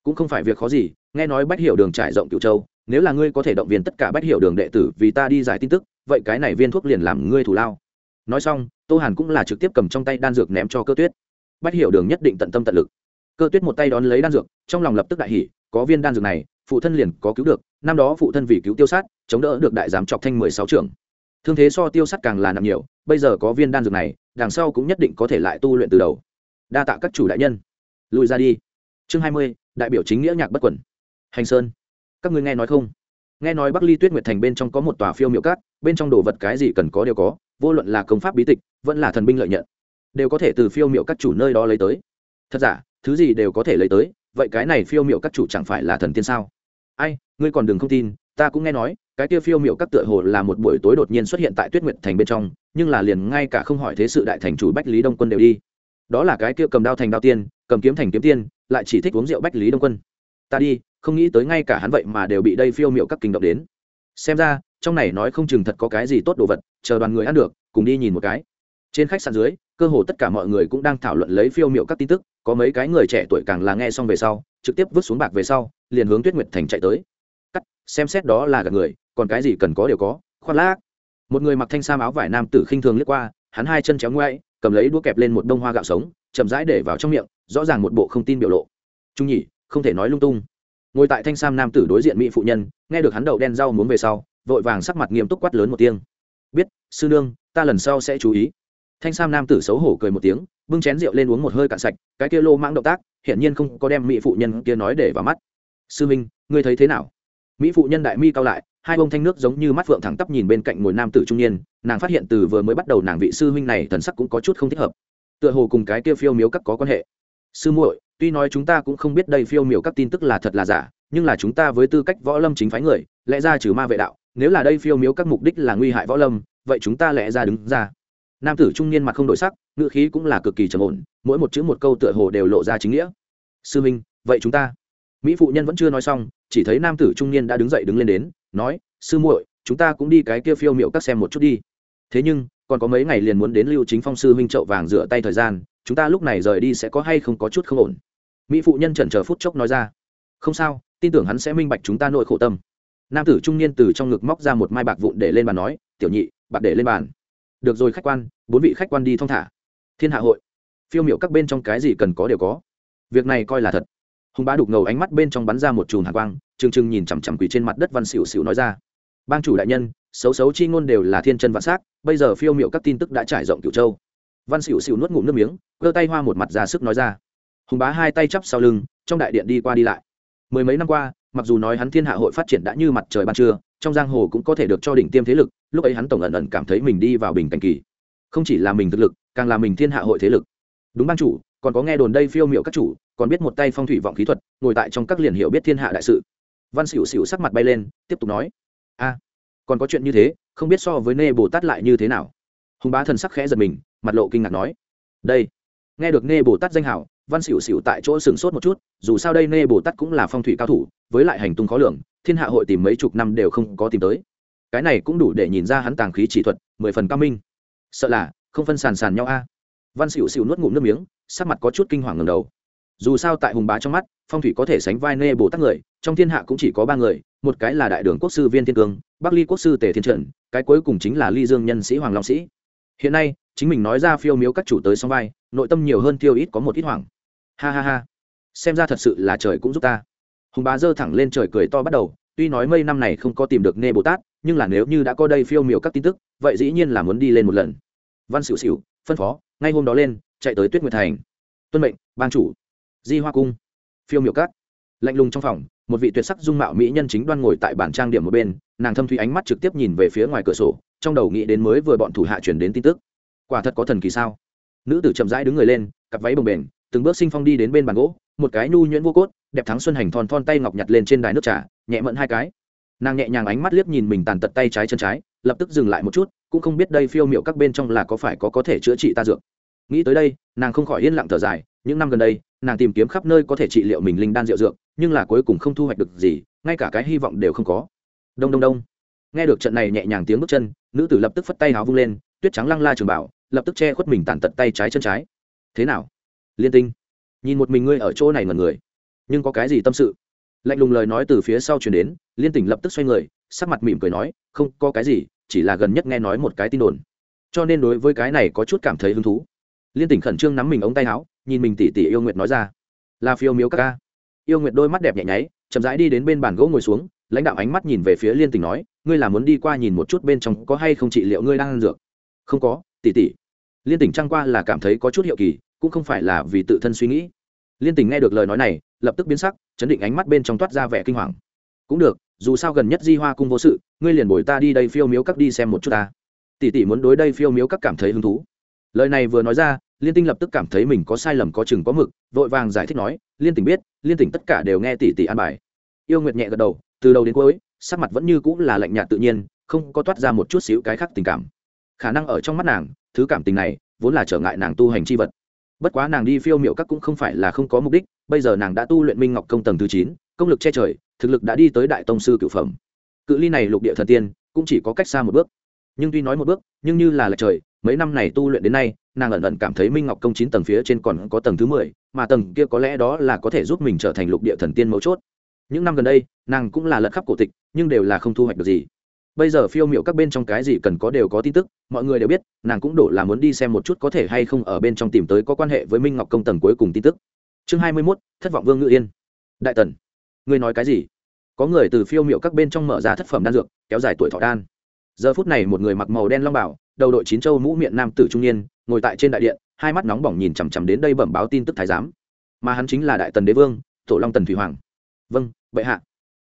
Cũng không phải việc khó gì, nghe nói bách hiểu đường trải rộng cựu châu, nếu là ngươi có thể động viên tất cả bách hiểu đường đệ tử vì ta đi giải tin tức, vậy cái này viên thuốc liền làm ngươi thù lao. Nói xong, tô hàn cũng là trực tiếp cầm trong tay đan dược ném cho cơ tuyết. Bách hiểu đường nhất định tận tâm tận lực. Cơ tuyết một tay đón lấy đan dược, trong lòng lập tức đại hỉ, có viên đan dược này, phụ thân liền có cứu được năm đó phụ thân vì cứu tiêu sát, chống đỡ được đại giám trọc thanh mười sáu trưởng. Thương thế so tiêu sát càng là nặng nhiều, bây giờ có viên đan dược này, đằng sau cũng nhất định có thể lại tu luyện từ đầu. Đa tạ các chủ đại nhân. Lùi ra đi. Chương hai mươi, đại biểu chính nghĩa nhạc bất quẩn. Hành sơn. Các ngươi nghe nói không? Nghe nói bắc ly tuyết nguyệt thành bên trong có một tòa phiêu miệu cát, bên trong đồ vật cái gì cần có đều có, vô luận là công pháp bí tịch, vẫn là thần binh lợi nhận, đều có thể từ phiêu miệu các chủ nơi đó lấy tới. Thật giả, thứ gì đều có thể lấy tới, vậy cái này phiêu miệu các chủ chẳng phải là thần tiên sao? Ai ngươi còn đừng không tin, ta cũng nghe nói, cái kia phiêu miệu các tựa hồ là một buổi tối đột nhiên xuất hiện tại tuyết nguyệt thành bên trong, nhưng là liền ngay cả không hỏi thế sự đại thành chủ bách lý đông quân đều đi. Đó là cái kia cầm đao thành đao tiên, cầm kiếm thành kiếm tiên, lại chỉ thích uống rượu bách lý đông quân. Ta đi, không nghĩ tới ngay cả hắn vậy mà đều bị đây phiêu miệu các kinh động đến. Xem ra, trong này nói không chừng thật có cái gì tốt đồ vật, chờ đoàn người ăn được, cùng đi nhìn một cái. Trên khách sạn dưới, cơ hồ tất cả mọi người cũng đang thảo luận lấy phiêu miệu các tin tức, có mấy cái người trẻ tuổi càng là nghe xong về sau, trực tiếp vứt xuống bạc về sau, liền hướng tuyết nguyệt thành chạy tới cắt, xem xét đó là gạt người, còn cái gì cần có đều có khoác lác. Một người mặc thanh sam áo vải nam tử khinh thường lướt qua, hắn hai chân chéo ngoay cầm lấy đũa kẹp lên một bông hoa gạo sống, chậm rãi để vào trong miệng, rõ ràng một bộ không tin biểu lộ. Trung nhỉ, không thể nói lung tung. Ngồi tại thanh sam nam tử đối diện mỹ phụ nhân, nghe được hắn đậu đen rau muốn về sau, vội vàng sắc mặt nghiêm túc quát lớn một tiếng. Biết, sư nương, ta lần sau sẽ chú ý. Thanh sam nam tử xấu hổ cười một tiếng, bưng chén rượu lên uống một hơi cạn sạch, cái kia lô mãng động tác, hiển nhiên không có đem mỹ phụ nhân kia nói để vào mắt. Sư minh, ngươi thấy thế nào? Mỹ phụ nhân đại mi cao lại, hai bông thanh nước giống như mắt phượng thẳng tắp nhìn bên cạnh ngồi nam tử trung niên, nàng phát hiện từ vừa mới bắt đầu nàng vị sư huynh này thần sắc cũng có chút không thích hợp. Tựa hồ cùng cái kia phiêu miếu các có quan hệ. Sư muội, tuy nói chúng ta cũng không biết đây phiêu miếu các tin tức là thật là giả, nhưng là chúng ta với tư cách võ lâm chính phái người, lẽ ra trừ ma vệ đạo, nếu là đây phiêu miếu các mục đích là nguy hại võ lâm, vậy chúng ta lẽ ra đứng ra. Nam tử trung niên mặt không đổi sắc, ngữ khí cũng là cực kỳ trầm ổn, mỗi một chữ một câu tựa hồ đều lộ ra chính nghĩa. Sư minh vậy chúng ta. Mỹ phụ nhân vẫn chưa nói xong chỉ thấy nam tử trung niên đã đứng dậy đứng lên đến, nói, sư muội, chúng ta cũng đi cái kia phiêu miệu các xem một chút đi. Thế nhưng, còn có mấy ngày liền muốn đến lưu chính phong sư huynh trậu vàng rửa tay thời gian, chúng ta lúc này rời đi sẽ có hay không có chút không ổn? Mỹ phụ nhân chần chờ phút chốc nói ra. Không sao, tin tưởng hắn sẽ minh bạch chúng ta nội khổ tâm. Nam tử trung niên từ trong ngực móc ra một mai bạc vụn để lên bàn nói, tiểu nhị, bạc để lên bàn. Được rồi khách quan, bốn vị khách quan đi thong thả. Thiên hạ hội, phiêu miệu các bên trong cái gì cần có đều có. Việc này coi là thật hùng bá đục ngầu ánh mắt bên trong bắn ra một chùm hạ quang, trừng trừng nhìn chằm chằm quỳ trên mặt đất văn xỉu xỉu nói ra. Bang chủ đại nhân, xấu xấu chi ngôn đều là thiên chân vạn s á c bây giờ phiêu miệu các tin tức đã trải rộng cửu châu. Văn xỉu xỉu nuốt ngụm nước miếng cơ tay hoa một mặt ra sức nói ra. Hùng bá hai tay chắp sau lưng, trong đại điện đi qua đi lại. Mười mấy năm qua, mặc dù nói hắn thiên hạ hội phát triển đã như mặt trời ban trưa, trong giang hồ cũng có thể được cho đỉnh tiêm thế lực, lúc ấy hắn tổng ẩn ẩn cảm thấy mình đi vào bình cảnh kỳ. Không chỉ là mình thực lực, càng là mình thiên hạ hội thế lực. Đúng ban chủ, còn có nghe đồn đây phiêu miệu các chủ còn biết một tay phong thủy vọng khí thuật, ngồi tại trong các liền hiệu biết thiên hạ đại sự. Văn xỉu xỉu sắc mặt bay lên, tiếp tục nói, a, còn có chuyện như thế, không biết so với nê bồ tát lại như thế nào? Hùng bá thần sắc khẽ giật mình, mặt lộ kinh ngạc nói, đây, nghe được nê bồ tát danh hảo, văn xỉu xỉu tại chỗ sửng sốt một chút, dù sao đây nê bồ tát cũng là phong thủy cao thủ, với lại hành tung khó lường, thiên hạ hội tìm mấy chục năm đều không có tìm tới. Cái này cũng đủ để nhìn ra hắn tàng khí chỉ thuật, mười phần cao minh. Sợ là, không phân sàn sàn nhau a. Văn xỉu xỉu nuốt ngụm nước miếng, sắc mặt có chút kinh hoàng ngầm đầu dù sao tại hùng bá trong mắt, phong thủy có thể sánh vai nê bồ tát người, trong thiên hạ cũng chỉ có ba người, một cái là đại đường quốc sư viên thiên cương, bắc ly quốc sư tề thiên trận cái cuối cùng chính là ly dương nhân sĩ hoàng long sĩ. Hiện nay, chính mình nói ra phiêu miếu các chủ tới song vai, nội tâm nhiều hơn tiêu ít có một ít hoảng. Ha ha ha. Xem ra thật sự là trời cũng giúp ta. Hùng bá giơ thẳng lên trời cười to bắt đầu, tuy nói mây năm này không có tìm được nê bồ tát, nhưng là nếu như đã có đây phiêu miểu các tin tức, vậy dĩ nhiên là muốn đi lên một lần. Văn xỉu xỉu phân phó, ngay hôm đó lên, chạy tới tuyết nguyệt thành. Tuân mệnh ban chủ di hoa cung. Phiêu miểu cát lạnh lùng trong phòng, một vị tuyệt sắc dung mạo mỹ nhân chính đoan ngồi tại bản trang điểm một bên, nàng thâm thủy ánh mắt trực tiếp nhìn về phía ngoài cửa sổ, trong đầu nghĩ đến mới vừa bọn thủ hạ chuyển đến tin tức. Quả thật có thần kỳ sao? Nữ tử chậm rãi đứng người lên, cặp váy bồng bềnh, từng bước sinh phong đi đến bên bàn gỗ, một cái nhu nhuyễn vô cốt, đẹp thắng xuân hành thon thon tay ngọc nhặt lên trên đài nước trà, nhẹ mẫn hai cái. Nàng nhẹ nhàng ánh mắt liếc nhìn mình tàn tật tay trái chân trái, lập tức dừng lại một chút, cũng không biết đây phiêu miệu các bên trong là có phải có có thể chữa trị ta dược. Nghĩ tới đây, nàng không khỏi yên lặng thở dài những năm gần đây, nàng tìm kiếm khắp nơi có thể trị liệu mình linh đan rượu dược, nhưng là cuối cùng không thu hoạch được gì, ngay cả cái hy vọng đều không có. Đông đông đông. Nghe được trận này nhẹ nhàng tiếng bước chân, nữ tử lập tức phất tay háo vung lên, tuyết trắng lăng la trường bảo, lập tức che khuất mình tàn tật tay trái chân trái. Thế nào? Liên tinh. Nhìn một mình ngươi ở chỗ này ngần người. Nhưng có cái gì tâm sự? Lạnh lùng lời nói từ phía sau chuyển đến, liên tỉnh lập tức xoay người, sắc mặt mỉm cười nói, không có cái gì, chỉ là gần nhất nghe nói một cái tin đồn. Cho nên đối với cái này có chút cảm thấy hứng thú. Liên tỉnh khẩn trương nắm mình ống tay áo nhìn mình tỉ tỉ yêu nguyệt nói ra. Là phiêu miếu ca ca. Yêu nguyệt đôi mắt đẹp nhẹ nháy, chậm rãi đi đến bên bàn gỗ ngồi xuống, lãnh đạo ánh mắt nhìn về phía liên tình nói, ngươi là muốn đi qua nhìn một chút bên trong có hay không trị liệu ngươi đang ăn dược? Không có, tỉ tỉ. Liên tình trăng qua là cảm thấy có chút hiệu kỳ, cũng không phải là vì tự thân suy nghĩ. Liên tình nghe được lời nói này, lập tức biến sắc, chấn định ánh mắt bên trong toát ra vẻ kinh hoàng. Cũng được, dù sao gần nhất di hoa cung vô sự, ngươi liền bồi ta đi đây phiêu miếu các đi xem một chút ta. Tỷ tỷ muốn đối đây phiêu miếu các cảm thấy hứng thú. Lời này vừa nói ra liên tinh lập tức cảm thấy mình có sai lầm, có chừng có mực, vội vàng giải thích nói, liên tỉnh biết, liên tỉnh tất cả đều nghe tỷ tỷ an bài. Yêu nguyệt nhẹ gật đầu, từ đầu đến cuối, sắc mặt vẫn như cũng là lạnh nhạt tự nhiên, không có toát ra một chút xíu cái khác tình cảm. Khả năng ở trong mắt nàng, thứ cảm tình này vốn là trở ngại nàng tu hành chi vật. Bất quá nàng đi phiêu miệu các cũng không phải là không có mục đích, bây giờ nàng đã tu luyện minh ngọc công tầng thứ chín, công lực che trời, thực lực đã đi tới đại tông sư cửu phẩm. Cự ly này lục địa thần tiên cũng chỉ có cách xa một bước. Nhưng tuy nói một bước, nhưng như là lệch trời, mấy năm này tu luyện đến nay nàng ẩn ẩn cảm thấy minh ngọc công chín tầng phía trên còn có tầng thứ mười, mà tầng kia có lẽ đó là có thể giúp mình trở thành lục địa thần tiên mấu chốt. Những năm gần đây, nàng cũng là lật khắp cổ tịch, nhưng đều là không thu hoạch được gì. Bây giờ phiêu miệu các bên trong cái gì cần có đều có tin tức, mọi người đều biết, nàng cũng đổ là muốn đi xem một chút có thể hay không ở bên trong tìm tới có quan hệ với minh ngọc công tầng cuối cùng tin tức. Chương hai mươi mốt, thất vọng vương ngự yên. Đại tần. Ngươi nói cái gì? Có người từ phiêu miệu các bên trong mở ra thất phẩm đan dược, kéo dài tuổi thọ đan. Giờ phút này một người mặc màu đen long bảo, đầu đội chín châu mũ miệng nam tử trung niên ngồi tại trên đại điện, hai mắt nóng bỏng nhìn chằm chằm đến đây bẩm báo tin tức thái giám. Mà hắn chính là đại tần đế vương, tổ long tần thủy hoàng. Vâng bệ hạ.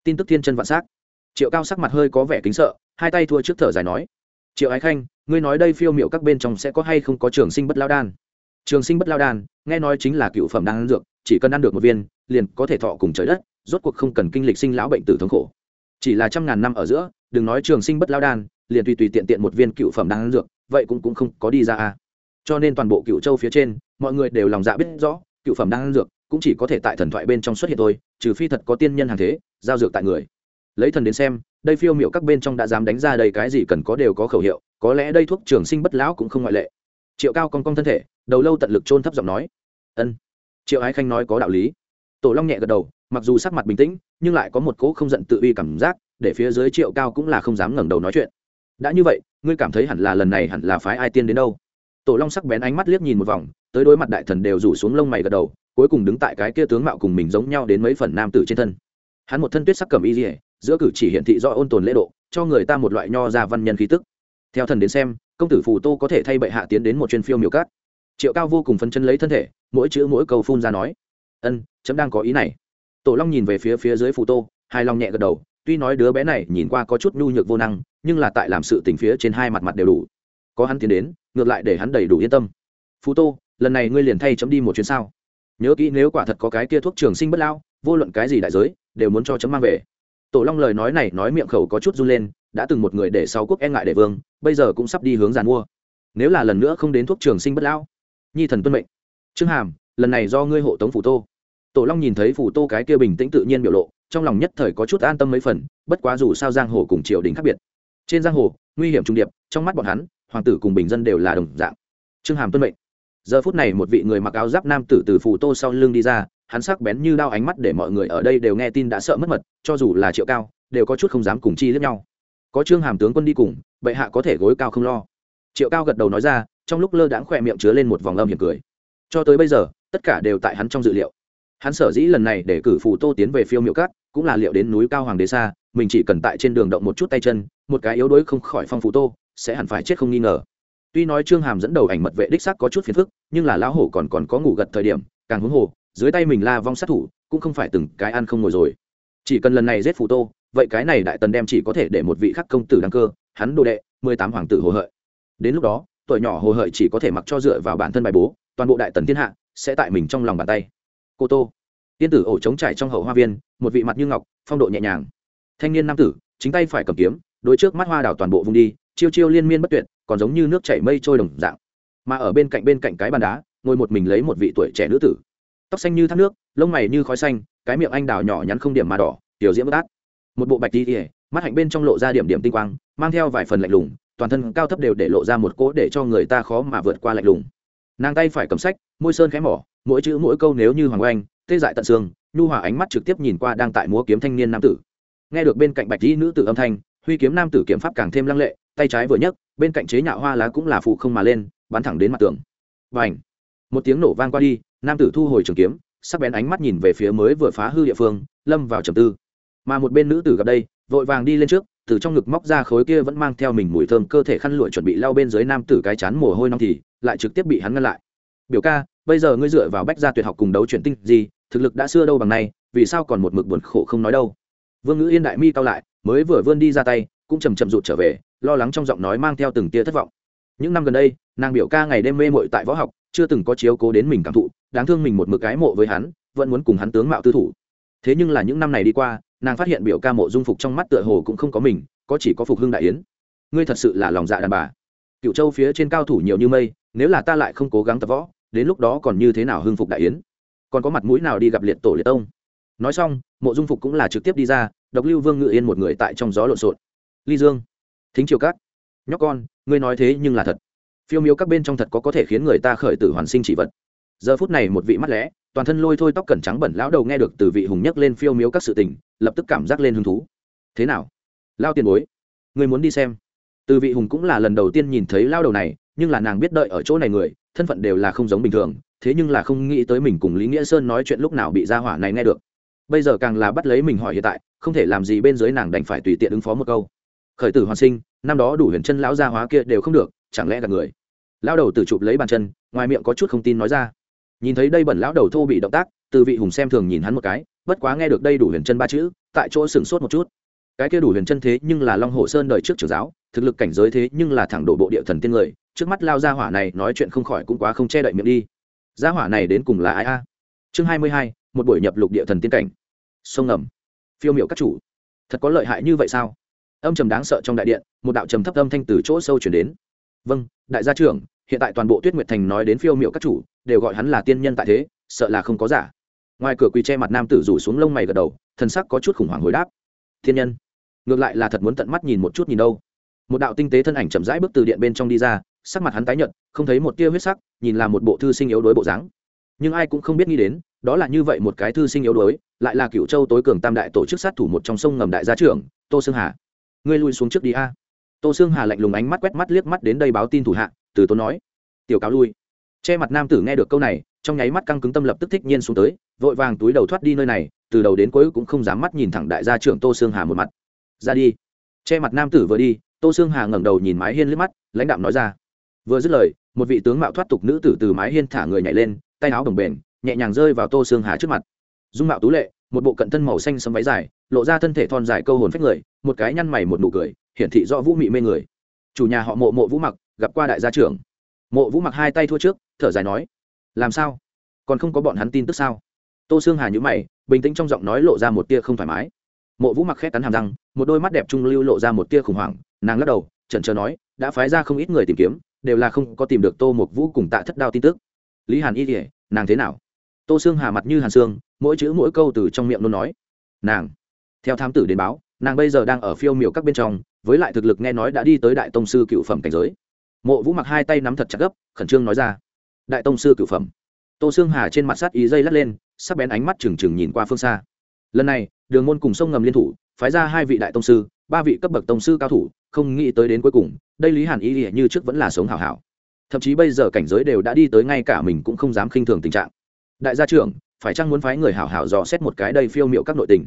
Tin tức thiên chân vạn s á c triệu cao sắc mặt hơi có vẻ kính sợ, hai tay thua trước thở dài nói. Triệu ái khanh, ngươi nói đây phiêu miệu các bên trong sẽ có hay không có trường sinh bất lao đan? Trường sinh bất lao đan, nghe nói chính là cựu phẩm đan dược, chỉ cần ăn được một viên, liền có thể thọ cùng trời đất, rốt cuộc không cần kinh lịch sinh lão bệnh tử thống khổ. Chỉ là trăm ngàn năm ở giữa, đừng nói trường sinh bất lao đan, liền tùy tùy tiện tiện một viên cựu phẩm đan dược, vậy cũng cũng không có đi ra a cho nên toàn bộ cựu châu phía trên, mọi người đều lòng dạ biết rõ, cựu phẩm đang ăn dược cũng chỉ có thể tại thần thoại bên trong xuất hiện thôi, trừ phi thật có tiên nhân hàng thế, giao dược tại người. Lấy thần đến xem, đây phiêu miệu các bên trong đã dám đánh ra đây cái gì cần có đều có khẩu hiệu, có lẽ đây thuốc trường sinh bất lão cũng không ngoại lệ. Triệu cao cong cong thân thể, đầu lâu tận lực trôn thấp giọng nói, ân. Triệu ái khanh nói có đạo lý. Tổ long nhẹ gật đầu, mặc dù sắc mặt bình tĩnh, nhưng lại có một cỗ không giận tự uy cảm giác, để phía dưới triệu cao cũng là không dám ngẩng đầu nói chuyện. Đã như vậy, ngươi cảm thấy hẳn là lần này hẳn là phái ai tiên đến đâu? Tổ long sắc bén ánh mắt liếc nhìn một vòng, tới đối mặt đại thần đều rủ xuống lông mày gật đầu, cuối cùng đứng tại cái kia tướng mạo cùng mình giống nhau đến mấy phần nam tử trên thân. Hắn một thân tuyết sắc cầm y dỉa giữa cử chỉ hiện thị do ôn tồn lễ độ, cho người ta một loại nho ra văn nhân khí tức. Theo thần đến xem, công tử phù tô có thể thay bệ hạ tiến đến một chuyên phiêu miêu cát. Triệu cao vô cùng phân chân lấy thân thể, mỗi chữ mỗi câu phun ra nói, ân, chấm đang có ý này. Tổ long nhìn về phía phía dưới phù tô hai long nhẹ gật đầu, tuy nói đứa bé này nhìn qua có chút nhu nhược vô năng, nhưng là tại làm sự tình phía trên hai mặt mặt đều đủ có hắn tiến đến, ngược lại để hắn đầy đủ yên tâm. Phú tô, lần này ngươi liền thay chấm đi một chuyến sao? Nhớ kỹ nếu quả thật có cái kia thuốc trường sinh bất lao, vô luận cái gì đại giới, đều muốn cho chấm mang về. Tổ long lời nói này nói miệng khẩu có chút run lên, đã từng một người để sáu quốc e ngại để vương, bây giờ cũng sắp đi hướng giàn mua. Nếu là lần nữa không đến thuốc trường sinh bất lão nhi thần tuân mệnh. Trương hàm, lần này do ngươi hộ tống phủ tô. Tổ long nhìn thấy phủ tô cái kia bình tĩnh tự nhiên biểu lộ, trong lòng nhất thời có chút an tâm mấy phần, bất quá dù sao giang hồ cùng triều đình khác biệt. Trên giang hồ, nguy hiểm trung điệp, trong mắt bọn hắn hoàng tử cùng bình dân đều là đồng dạng. Trương hàm tuân mệnh. Giờ phút này một vị người mặc áo giáp nam tử từ phù tô sau lưng đi ra, hắn sắc bén như đao ánh mắt để mọi người ở đây đều nghe tin đã sợ mất mật, cho dù là triệu cao, đều có chút không dám cùng chi lẫn nhau. Có trương hàm tướng quân đi cùng, bệ hạ có thể gối cao không lo. Triệu cao gật đầu nói ra, trong lúc lơ đãng khỏe miệng chứa lên một vòng âm hiểm cười. Cho tới bây giờ, tất cả đều tại hắn trong dự liệu. Hắn sở dĩ lần này để cử phù tô tiến về phiêu miệu cát, cũng là liệu đến núi cao hoàng đế xa, mình chỉ cần tại trên đường động một chút tay chân, một cái yếu đuối không khỏi phong phù tô sẽ hẳn phải chết không nghi ngờ. Tuy nói trương hàm dẫn đầu ảnh mật vệ đích xác có chút phiền phức, nhưng là lão hổ còn còn có ngủ gật thời điểm, càng huống hồ, dưới tay mình la vong sát thủ, cũng không phải từng cái ăn không ngồi rồi. Chỉ cần lần này giết phù tô, vậy cái này đại tần đem chỉ có thể để một vị khắc công tử đăng cơ, hắn đồ đệ, mười tám hoàng tử hồ hợi. Đến lúc đó, tuổi nhỏ hồ hợi chỉ có thể mặc cho dựa vào bản thân bài bố, toàn bộ đại tần thiên hạ sẽ tại mình trong lòng bàn tay. Cô tô. Tiên tử ổ trống trải trong hậu hoa viên, một vị mặt như ngọc, phong độ nhẹ nhàng. Thanh niên nam tử, chính tay phải cầm kiếm đôi trước mắt hoa đảo toàn bộ vùng đi chiêu chiêu liên miên bất tuyệt, còn giống như nước chảy mây trôi đồng dạng. Mà ở bên cạnh bên cạnh cái bàn đá, ngồi một mình lấy một vị tuổi trẻ nữ tử. Tóc xanh như thác nước, lông mày như khói xanh, cái miệng anh đào nhỏ nhắn không điểm mà đỏ, tiểu diễm bất át. Một bộ bạch đi ỉa mắt hạnh bên trong lộ ra điểm điểm tinh quang, mang theo vài phần lạnh lùng, toàn thân cao thấp đều để lộ ra một cỗ để cho người ta khó mà vượt qua lạnh lùng. Nàng tay phải cầm sách, môi sơn khẽ mỏ, mỗi chữ mỗi câu nếu như hoàng oanh, tê dại tận xương, nhu hòa ánh mắt trực tiếp nhìn qua đang tại múa kiếm thanh niên nam tử. Nghe được bên cạnh bạch y nữ tử âm thanh huy kiếm nam tử kiếm pháp càng thêm lăng lệ, tay trái vừa nhấc, bên cạnh chế nhạo hoa lá cũng là phụ không mà lên, bắn thẳng đến mặt tường. Và ảnh một tiếng nổ vang qua đi, nam tử thu hồi trường kiếm, sắc bén ánh mắt nhìn về phía mới vừa phá hư địa phương, lâm vào trầm tư. Mà một bên nữ tử gặp đây, vội vàng đi lên trước, từ trong ngực móc ra khối kia vẫn mang theo mình mùi thơm cơ thể khăn lụa chuẩn bị lau bên dưới nam tử cái chán mồ hôi nóng thì, lại trực tiếp bị hắn ngăn lại. Biểu ca, bây giờ ngươi dựa vào bách gia tuyệt học cùng đấu chuyển tinh gì, thực lực đã xưa đâu bằng này vì sao còn một mực buồn khổ không nói đâu? Vương ngữ yên đại mi cao lại mới vừa vươn đi ra tay, cũng chầm chậm rụt trở về, lo lắng trong giọng nói mang theo từng tia thất vọng. Những năm gần đây, nàng biểu ca ngày đêm mê mội tại võ học, chưa từng có chiếu cố đến mình cảm thụ, đáng thương mình một mực cái mộ với hắn, vẫn muốn cùng hắn tướng mạo tư thủ. Thế nhưng là những năm này đi qua, nàng phát hiện biểu ca mộ dung phục trong mắt tựa hồ cũng không có mình, có chỉ có phục hưng đại yến. Ngươi thật sự là lòng dạ đàn bà. Cựu châu phía trên cao thủ nhiều như mây, nếu là ta lại không cố gắng tập võ, đến lúc đó còn như thế nào hưng phục đại yến? Còn có mặt mũi nào đi gặp liệt tổ liệt tông? Nói xong, mộ dung phục cũng là trực tiếp đi ra độc lưu vương ngự yên một người tại trong gió lộn xộn. Ly dương, thính triều cát nhóc con, ngươi nói thế nhưng là thật. Phiêu miếu các bên trong thật có có thể khiến người ta khởi tử hoàn sinh chỉ vật. Giờ phút này một vị mắt lẽ, toàn thân lôi thôi tóc cẩn trắng bẩn lão đầu nghe được từ vị hùng nhấc lên phiêu miếu các sự tình, lập tức cảm giác lên hứng thú. Thế nào? Lao tiền bối người muốn đi xem. Từ vị hùng cũng là lần đầu tiên nhìn thấy lao đầu này, nhưng là nàng biết đợi ở chỗ này người, thân phận đều là không giống bình thường, thế nhưng là không nghĩ tới mình cùng lý nghĩa sơn nói chuyện lúc nào bị gia hỏa này nghe được bây giờ càng là bắt lấy mình hỏi hiện tại, không thể làm gì bên dưới nàng đành phải tùy tiện ứng phó một câu. Khởi tử hoàn sinh, năm đó đủ huyền chân lão gia hóa kia đều không được, chẳng lẽ gặp người? Lão đầu tử chụp lấy bàn chân, ngoài miệng có chút không tin nói ra. Nhìn thấy đây bẩn lão đầu thô bị động tác, từ vị hùng xem thường nhìn hắn một cái, bất quá nghe được đây đủ huyền chân ba chữ, tại chỗ sửng sốt một chút. Cái kia đủ huyền chân thế nhưng là long hồ sơn đời trước trưởng giáo, thực lực cảnh giới thế nhưng là thẳng đổ bộ địa thần tiên người, trước mắt lao gia hỏa này nói chuyện không khỏi cũng quá không che đậy miệng đi. Gia hỏa này đến cùng là ai a? Chương hai mươi hai một buổi nhập lục địa thần tiên cảnh. Sông ngầm. Phiêu miệu các chủ. Thật có lợi hại như vậy sao? Âm trầm đáng sợ trong đại điện, một đạo trầm thấp âm thanh từ chỗ sâu chuyển đến. Vâng đại gia trưởng, hiện tại toàn bộ tuyết nguyệt thành nói đến phiêu miệu các chủ, đều gọi hắn là tiên nhân tại thế, sợ là không có giả. Ngoài cửa quỳ che mặt nam tử rủ xuống lông mày gật đầu, thần sắc có chút khủng hoảng hồi đáp. Thiên nhân, ngược lại là thật muốn tận mắt nhìn một chút nhìn đâu. Một đạo tinh tế thân ảnh chậm rãi bước từ điện bên trong đi ra, sắc mặt hắn tái nhợt, không thấy một tia huyết sắc, nhìn là một bộ thư sinh yếu đuối bộ dáng. Nhưng ai cũng không biết nghĩ đến đó là như vậy một cái thư sinh yếu đuối, lại là cựu châu tối cường tam đại tổ chức sát thủ một trong sông ngầm đại gia trưởng, tô sương hà. Ngươi lui xuống trước đi a. Tô sương hà lạnh lùng ánh mắt quét mắt liếc mắt đến đây báo tin thủ hạ, từ tốn nói. Tiểu cáo lui. Che mặt nam tử nghe được câu này, trong nháy mắt căng cứng tâm lập tức thích nhiên xuống tới, vội vàng túi đầu thoát đi nơi này, từ đầu đến cuối cũng không dám mắt nhìn thẳng đại gia trưởng tô sương hà một mặt. Ra đi. Che mặt nam tử vừa đi, tô sương hà ngẩng đầu nhìn mái hiên liếc mắt, lãnh đạm nói ra. Vừa dứt lời, một vị tướng mạo thoát tục nữ tử từ mái hiên thả người nhảy lên, tay áo bồng bềnh nhẹ nhàng rơi vào tô xương hà trước mặt. Dung mạo tú lệ, một bộ cận thân màu xanh sấm váy dài, lộ ra thân thể thon dài câu hồn phách người, một cái nhăn mày một nụ cười, hiển thị rõ vũ mị mê người. Chủ nhà họ mộ mộ vũ mặc, gặp qua đại gia trưởng. Mộ vũ mặc hai tay thua trước, thở dài nói, làm sao? Còn không có bọn hắn tin tức sao? Tô xương hà nhữ mày, bình tĩnh trong giọng nói lộ ra một tia không thoải mái. Mộ vũ mặc khét cắn hàm răng, một đôi mắt đẹp trung lưu lộ ra một tia khủng hoảng, nàng lắc đầu, chần trờ nói, đã phái ra không ít người tìm kiếm, đều là không có tìm được tô một vũ cùng tạ thất đao tin tức. Lý hàn y kỉa nàng thế nào? Tô xương hà mặt như hàn xương, mỗi chữ mỗi câu từ trong miệng luôn nói. Nàng, theo thám tử đến báo, nàng bây giờ đang ở phiêu miểu các bên trong, với lại thực lực nghe nói đã đi tới đại tông sư cựu phẩm cảnh giới. Mộ vũ mặc hai tay nắm thật chặt gấp, khẩn trương nói ra. Đại tông sư cựu phẩm. Tô xương hà trên mặt sát ý dây lắt lên, sắc bén ánh mắt trừng trừng nhìn qua phương xa. Lần này, đường môn cùng sông ngầm liên thủ, phái ra hai vị đại tông sư, ba vị cấp bậc tông sư cao thủ, không nghĩ tới đến cuối cùng, đây lý hàn ý như trước vẫn là sống hảo hảo. Thậm chí bây giờ cảnh giới đều đã đi tới ngay cả mình cũng không dám khinh thường tình trạng đại gia trưởng, phải chăng muốn phái người hảo hảo dò xét một cái đây phiêu miệu các nội tình?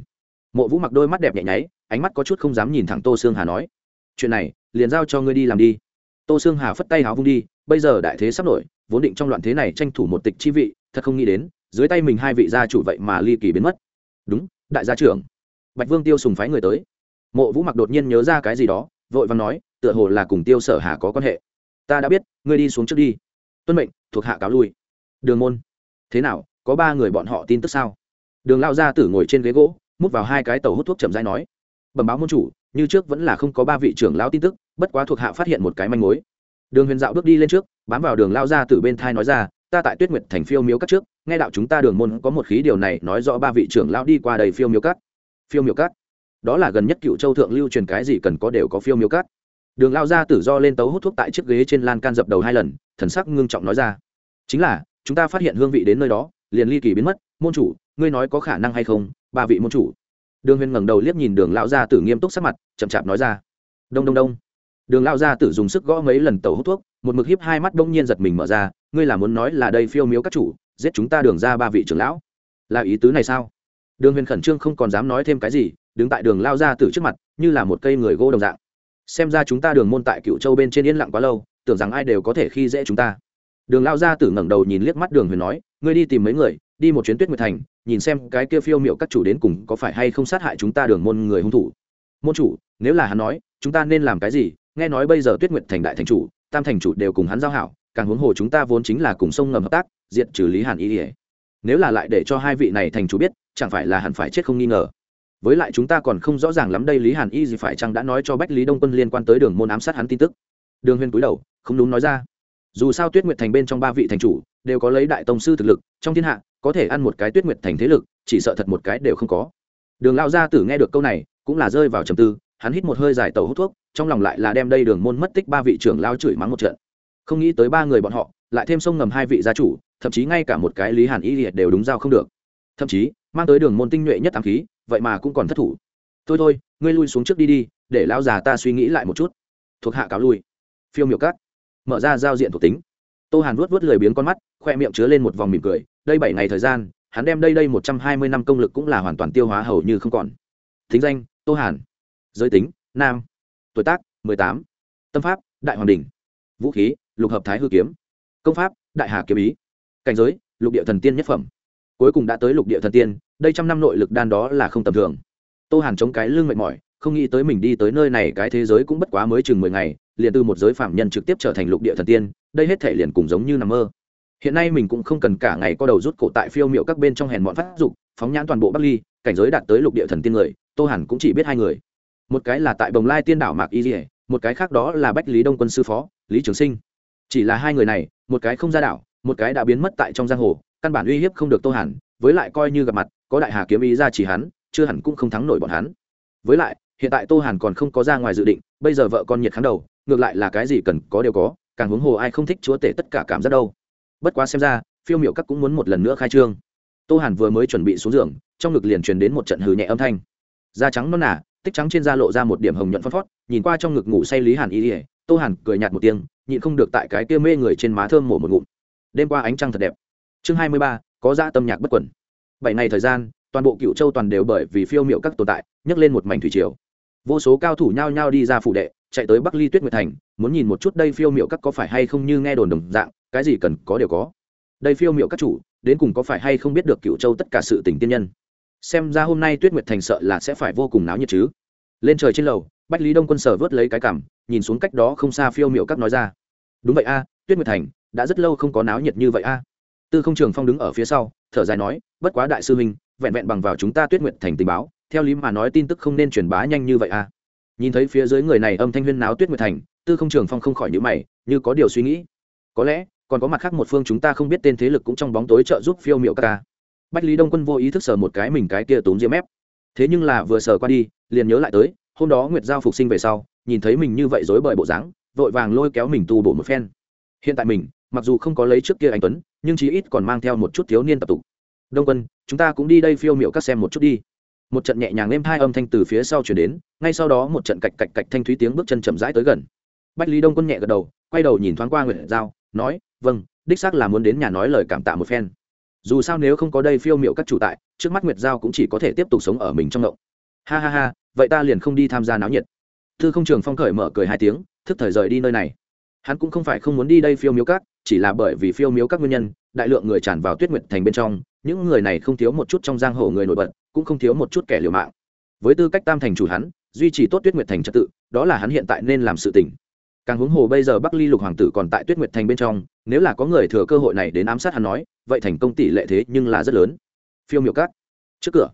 Mộ vũ mặc đôi mắt đẹp nhẹ nháy, ánh mắt có chút không dám nhìn thẳng tô sương hà nói, chuyện này, liền giao cho ngươi đi làm đi. Tô sương hà phất tay háo vung đi, bây giờ đại thế sắp nổi, vốn định trong loạn thế này tranh thủ một tịch chi vị, thật không nghĩ đến, dưới tay mình hai vị gia chủ vậy mà ly kỳ biến mất. Đúng, đại gia trưởng. Bạch vương tiêu sùng phái người tới. Mộ vũ mặc đột nhiên nhớ ra cái gì đó, vội vàng nói, tựa hồ là cùng tiêu sở hà có quan hệ. Ta đã biết, ngươi đi xuống trước đi. Tuân mệnh, thuộc hạ cáo lui. Đường môn thế nào, có ba người bọn họ tin tức sao? Đường lao gia tử ngồi trên ghế gỗ, mút vào hai cái tàu hút thuốc chậm rãi nói. Bẩm báo môn chủ, như trước vẫn là không có ba vị trưởng lao tin tức, bất quá thuộc hạ phát hiện một cái manh mối. Đường huyền dạo bước đi lên trước, bám vào đường lao gia tử bên thai nói ra, ta tại tuyết nguyệt thành phiêu miếu cắt trước, nghe đạo chúng ta đường môn có một khí điều này, nói rõ ba vị trưởng lao đi qua đầy phiêu miếu cắt phiêu miếu cắt đó là gần nhất cựu châu thượng lưu truyền cái gì cần có đều có phiêu miếu cắt đường lao gia tử do lên tấu hút thuốc tại chiếc ghế trên lan can dập đầu hai lần, thần sắc ngưng trọng nói ra, chính là chúng ta phát hiện hương vị đến nơi đó, liền ly kỳ biến mất, môn chủ, ngươi nói có khả năng hay không, ba vị môn chủ. Đường huyền ngẩng đầu liếc nhìn đường lão gia tử nghiêm túc sắc mặt, chậm chạp nói ra. Đông đông đông. Đường lão gia tử dùng sức gõ mấy lần tẩu hút thuốc, một mực hiếp hai mắt đông nhiên giật mình mở ra, ngươi là muốn nói là đây phiêu miếu các chủ, giết chúng ta đường ra ba vị trưởng lão. Là ý tứ này sao? Đường huyền khẩn trương không còn dám nói thêm cái gì, đứng tại đường lao gia tử trước mặt, như là một cây người gỗ đồng dạng. Xem ra chúng ta đường môn tại cựu châu bên trên yên lặng quá lâu, tưởng rằng ai đều có thể khi dễ chúng ta đường lao gia tử ngẩng đầu nhìn liếc mắt đường huyền nói, ngươi đi tìm mấy người, đi một chuyến tuyết nguyệt thành, nhìn xem cái kia phiêu miệu các chủ đến cùng có phải hay không sát hại chúng ta đường môn người hung thủ. Môn chủ, nếu là hắn nói, chúng ta nên làm cái gì? Nghe nói bây giờ tuyết nguyệt thành đại thành chủ, tam thành chủ đều cùng hắn giao hảo, càng huống hồ chúng ta vốn chính là cùng sông ngầm hợp tác diện trừ lý hàn ý ỉa nếu là lại để cho hai vị này thành chủ biết, chẳng phải là hẳn phải chết không nghi ngờ. Với lại chúng ta còn không rõ ràng lắm đây lý hàn y gì phải chăng đã nói cho bách lý đông quân liên quan tới đường môn ám sát hắn tin tức. Đường huyền cúi đầu, không đúng nói ra dù sao tuyết nguyệt thành bên trong ba vị thành chủ đều có lấy đại tông sư thực lực, trong thiên hạ, có thể ăn một cái tuyết nguyệt thành thế lực, chỉ sợ thật một cái đều không có. Đường lao gia tử nghe được câu này, cũng là rơi vào trầm tư, hắn hít một hơi dài tàu hút thuốc, trong lòng lại là đem đây đường môn mất tích ba vị trưởng lao chửi mắng một trận. Không nghĩ tới ba người bọn họ, lại thêm sông ngầm hai vị gia chủ, thậm chí ngay cả một cái lý hàn y liệt đều đúng giao không được. Thậm chí, mang tới đường môn tinh nhuệ nhất ám khí, vậy mà cũng còn thất thủ. Thôi thôi, ngươi lui xuống trước đi đi, để lão già ta suy nghĩ lại một chút. Thuộc hạ cáo lui. Phiêu miểu cắt mở ra giao diện thuộc tính. Tô hàn vuốt vuốt lười biếng con mắt, khoe miệng chứa lên một vòng mỉm cười, đây bảy ngày thời gian, hắn đem đây đây một trăm hai mươi năm công lực cũng là hoàn toàn tiêu hóa hầu như không còn. Thính danh, tô hàn. Giới tính, nam. Tuổi tác, mười tám. Tâm pháp, đại hoàng đình vũ khí, lục hợp thái hư kiếm. Công pháp, đại hà kiếm ý. Cảnh giới, lục địa thần tiên nhất phẩm. Cuối cùng đã tới lục địa thần tiên, đây trăm năm nội lực đan đó là không tầm thường. Tô hàn chống cái lưng mệt mỏi, không nghĩ tới mình đi tới nơi này cái thế giới cũng bất quá mới chừng mười ngày liền từ một giới phạm nhân trực tiếp trở thành lục địa thần tiên, đây hết thể liền cùng giống như nằm mơ. Hiện nay mình cũng không cần cả ngày co đầu rút cổ tại phiêu miệu các bên trong hèn bọn phát dục, phóng nhãn toàn bộ bắc ly, cảnh giới đạt tới lục địa thần tiên người, tô hẳn cũng chỉ biết hai người. Một cái là tại bồng lai tiên đảo mạc y dỉa một cái khác đó là bách lý đông quân sư phó, lý trường sinh. Chỉ là hai người này, một cái không ra đảo, một cái đã biến mất tại trong giang hồ, căn bản uy hiếp không được tô hẳn với lại coi như gặp mặt, có đại hà kiếm ý ra chỉ hắn, chưa hẳn cũng không thắng nổi bọn hắn. Với lại, hiện tại tô hàn còn không có ra ngoài dự định, bây giờ vợ con nhiệt kháng đầu ngược lại là cái gì cần có đều có, càng huống hồ ai không thích chúa tể tất cả cảm giác đâu. Bất quá xem ra, phiêu miệu các cũng muốn một lần nữa khai trương. Tô hàn vừa mới chuẩn bị xuống giường, trong ngực liền truyền đến một trận hừ nhẹ âm thanh. Da trắng non nả tích trắng trên da lộ ra một điểm hồng nhuận phót phót nhìn qua trong ngực ngủ say lý hàn y ỉa tô hàn cười nhạt một tiếng, nhịn không được tại cái kia mê người trên má thơm mổ một ngụm. Đêm qua ánh trăng thật đẹp. Chương hai mươi ba, có ra tâm nhạc bất quẩn. Bảy ngày thời gian, toàn bộ cựu châu toàn đều bởi vì phiêu miệu các tồn tại, nhấc lên một mảnh thủy triều. Vô số cao thủ nhao nhao đi ra phủ đệ chạy tới bắc ly tuyết nguyệt thành, muốn nhìn một chút đây phiêu miệu các có phải hay không như nghe đồn đồng dạng, cái gì cần có đều có. Đây phiêu miệu các chủ, đến cùng có phải hay không biết được cựu châu tất cả sự tình tiên nhân. Xem ra hôm nay tuyết nguyệt thành sợ là sẽ phải vô cùng náo nhiệt chứ. Lên trời trên lầu, bách lý đông quân sở vớt lấy cái cảm nhìn xuống cách đó không xa phiêu miệu các nói ra. Đúng vậy a, tuyết nguyệt thành, đã rất lâu không có náo nhiệt như vậy a. Tư không trường phong đứng ở phía sau, thở dài nói, bất quá đại sư huynh, vẹn vẹn bằng vào chúng ta tuyết nguyệt thành tình báo, theo lý mà nói tin tức không nên truyền bá nhanh như vậy a nhìn thấy phía dưới người này âm thanh huyên náo tuyết nguyệt thành, tư không trường phong không khỏi nhữ mày, như có điều suy nghĩ. Có lẽ, còn có mặt khác một phương chúng ta không biết tên thế lực cũng trong bóng tối trợ giúp phiêu miệu các ca. Bách lý đông quân vô ý thức sờ một cái mình cái kia túm diêm ép. Thế nhưng là vừa sờ qua đi, liền nhớ lại tới, hôm đó nguyệt giao phục sinh về sau, nhìn thấy mình như vậy dối bời bộ dáng, vội vàng lôi kéo mình tu bổ một phen. Hiện tại mình, mặc dù không có lấy trước kia anh tuấn, nhưng chí ít còn mang theo một chút thiếu niên tập tục. Đông quân, chúng ta cũng đi đây phiêu miệu các xem một chút đi một trận nhẹ nhàng êm hai âm thanh từ phía sau chuyển đến, ngay sau đó một trận cạch cạch cạch thanh thúy tiếng bước chân chậm rãi tới gần. Bách lý đông quân nhẹ gật đầu, quay đầu nhìn thoáng qua nguyệt giao, nói vâng đích xác là muốn đến nhà nói lời cảm tạ một phen. Dù sao nếu không có đây phiêu miệu các chủ tại, trước mắt nguyệt giao cũng chỉ có thể tiếp tục sống ở mình trong ngộng. Ha ha ha, vậy ta liền không đi tham gia náo nhiệt. Thư không trường phong khởi mở cười hai tiếng, thức thời rời đi nơi này. Hắn cũng không phải không muốn đi đây phiêu miếu các, chỉ là bởi vì phiêu miếu các nguyên nhân, đại lượng người tràn vào tuyết nguyệt thành bên trong, những người này không thiếu một chút trong giang hồ người nổi bật cũng không thiếu một chút kẻ liều mạng. Với tư cách tam thành chủ hắn, duy trì tốt tuyết nguyệt thành trật tự, đó là hắn hiện tại nên làm sự tỉnh càng huống hồ bây giờ bắc ly lục hoàng tử còn tại tuyết nguyệt thành bên trong, nếu là có người thừa cơ hội này đến ám sát hắn nói, vậy thành công tỷ lệ thế nhưng là rất lớn. Phiêu miểu cát trước cửa.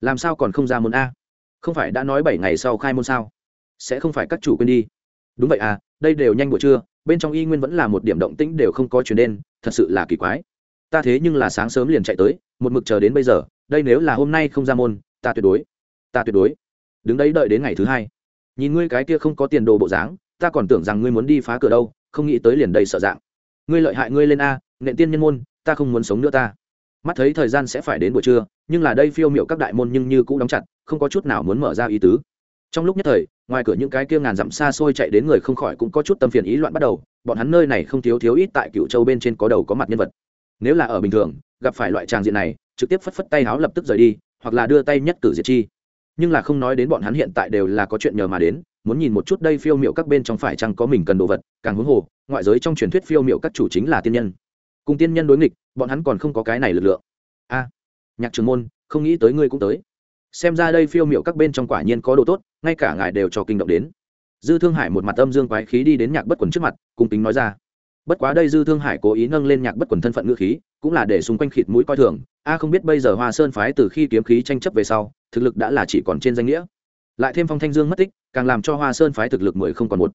Làm sao còn không ra môn a? Không phải đã nói bảy ngày sau khai môn sao? Sẽ không phải các chủ quên đi. Đúng vậy à đây đều nhanh buổi trưa, bên trong y nguyên vẫn là một điểm động tĩnh đều không có chuyển đến, thật sự là kỳ quái. Ta thế nhưng là sáng sớm liền chạy tới, một mực chờ đến bây giờ đây nếu là hôm nay không ra môn, ta tuyệt đối, ta tuyệt đối đứng đấy đợi đến ngày thứ hai. Nhìn ngươi cái kia không có tiền đồ bộ dáng, ta còn tưởng rằng ngươi muốn đi phá cửa đâu, không nghĩ tới liền đây sợ dạng. Ngươi lợi hại ngươi lên a, nện tiên nhân môn, ta không muốn sống nữa ta. Mắt thấy thời gian sẽ phải đến buổi trưa, nhưng là đây phiêu miệu các đại môn nhưng như cũng đóng chặt, không có chút nào muốn mở ra ý tứ. Trong lúc nhất thời, ngoài cửa những cái kia ngàn dặm xa xôi chạy đến người không khỏi cũng có chút tâm phiền ý loạn bắt đầu, bọn hắn nơi này không thiếu thiếu ít tại cựu châu bên trên có đầu có mặt nhân vật. Nếu là ở bình thường, gặp phải loại tràng diện này trực tiếp phất phất tay háo lập tức rời đi, hoặc là đưa tay nhất cử diệt chi. Nhưng là không nói đến bọn hắn hiện tại đều là có chuyện nhờ mà đến, muốn nhìn một chút đây phiêu miệu các bên trong phải chăng có mình cần đồ vật, càng huống hồ, ngoại giới trong truyền thuyết phiêu miệu các chủ chính là tiên nhân. Cùng tiên nhân đối nghịch, bọn hắn còn không có cái này lực lượng. A, nhạc trường môn, không nghĩ tới ngươi cũng tới. Xem ra đây phiêu miệu các bên trong quả nhiên có đồ tốt, ngay cả ngài đều cho kinh động đến. Dư thương hải một mặt âm dương quái khí đi đến nhạc bất quần trước mặt, cung kính nói ra bất quá đây dư thương hải cố ý nâng lên nhạc bất quần thân phận ngữ khí, cũng là để xung quanh khịt mũi coi thường. A không biết bây giờ hoa sơn phái từ khi kiếm khí tranh chấp về sau, thực lực đã là chỉ còn trên danh nghĩa. Lại thêm phong thanh dương mất tích, càng làm cho hoa sơn phái thực lực mười không còn một.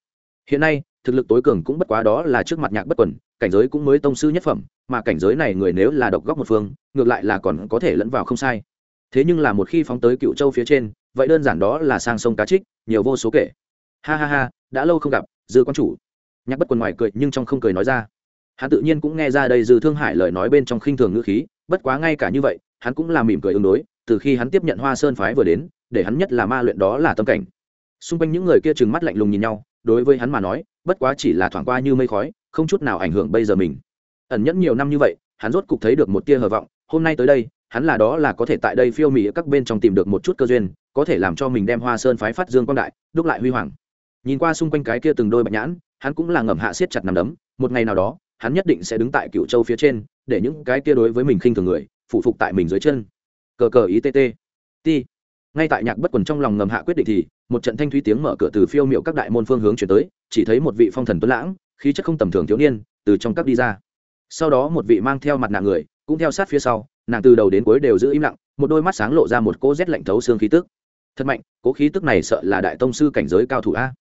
Hiện nay, thực lực tối cường cũng bất quá đó là trước mặt nhạc bất quần, cảnh giới cũng mới tông sư nhất phẩm, mà cảnh giới này người nếu là độc góc một phương, ngược lại là còn có thể lẫn vào không sai. Thế nhưng là một khi phóng tới cựu châu phía trên, vậy đơn giản đó là sang sông cá trích, nhiều vô số kể. Ha ha ha, đã lâu không gặp, dư quan chủ nhạc bất quần ngoài cười nhưng trong không cười nói ra. Hắn tự nhiên cũng nghe ra đây dư thương hải lời nói bên trong khinh thường ngữ khí, bất quá ngay cả như vậy, hắn cũng là mỉm cười ứng đối, từ khi hắn tiếp nhận hoa sơn phái vừa đến, để hắn nhất là ma luyện đó là tâm cảnh. Xung quanh những người kia trừng mắt lạnh lùng nhìn nhau, đối với hắn mà nói, bất quá chỉ là thoảng qua như mây khói, không chút nào ảnh hưởng bây giờ mình. Ẩn nhẫn nhiều năm như vậy, hắn rốt cục thấy được một tia hờ vọng, hôm nay tới đây, hắn là đó là có thể tại đây phiêu mỹ các bên trong tìm được một chút cơ duyên, có thể làm cho mình đem hoa sơn phái phát dương quang đại, đúc lại huy hoàng. Nhìn qua xung quanh cái kia từng đôi bạch nhãn hắn cũng là ngầm hạ siết chặt nằm đấm, một ngày nào đó, hắn nhất định sẽ đứng tại cựu châu phía trên, để những cái kia đối với mình khinh thường người, phụ phục tại mình dưới chân. Cờ cờ ý tt ti. Ngay tại nhạc bất quần trong lòng ngầm hạ quyết định thì, một trận thanh thúy tiếng mở cửa từ phiêu miệu các đại môn phương hướng chuyển tới, chỉ thấy một vị phong thần tuấn lãng, khí chất không tầm thường thiếu niên, từ trong các đi ra. Sau đó một vị mang theo mặt nạ người, cũng theo sát phía sau, nàng từ đầu đến cuối đều giữ im lặng, một đôi mắt sáng lộ ra một cỗ rét lạnh thấu xương khí tức. Thật mạnh cố khí tức này sợ là đại tông sư cảnh giới cao thủ a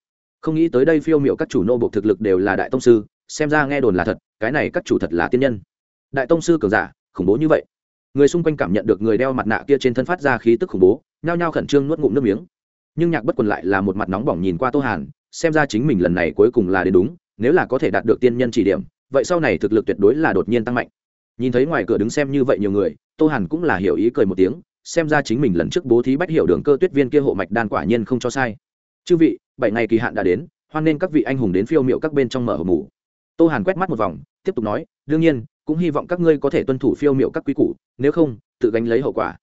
không nghĩ tới đây phiêu miệu các chủ nô buộc thực lực đều là đại tông sư, xem ra nghe đồn là thật, cái này các chủ thật là tiên nhân. Đại tông sư cường giả, khủng bố như vậy. Người xung quanh cảm nhận được người đeo mặt nạ kia trên thân phát ra khí tức khủng bố, nhao nhao khẩn trương nuốt ngụm nước miếng. Nhưng nhạc bất quần lại là một mặt nóng bỏng nhìn qua tô hàn, xem ra chính mình lần này cuối cùng là đến đúng, nếu là có thể đạt được tiên nhân chỉ điểm, vậy sau này thực lực tuyệt đối là đột nhiên tăng mạnh. Nhìn thấy ngoài cửa đứng xem như vậy nhiều người, tô hàn cũng là hiểu ý cười một tiếng, xem ra chính mình lần trước bố thí bách hiểu đường cơ tuyết viên kia hộ mạch đan quả nhiên không cho sai. Chư vị bảy ngày kỳ hạn đã đến, hoan nên các vị anh hùng đến phiêu miệu các bên trong mở hộp mù tô hàn quét mắt một vòng, tiếp tục nói, đương nhiên, cũng hy vọng các ngươi có thể tuân thủ phiêu miệu các quy củ, nếu không, tự gánh lấy hậu quả.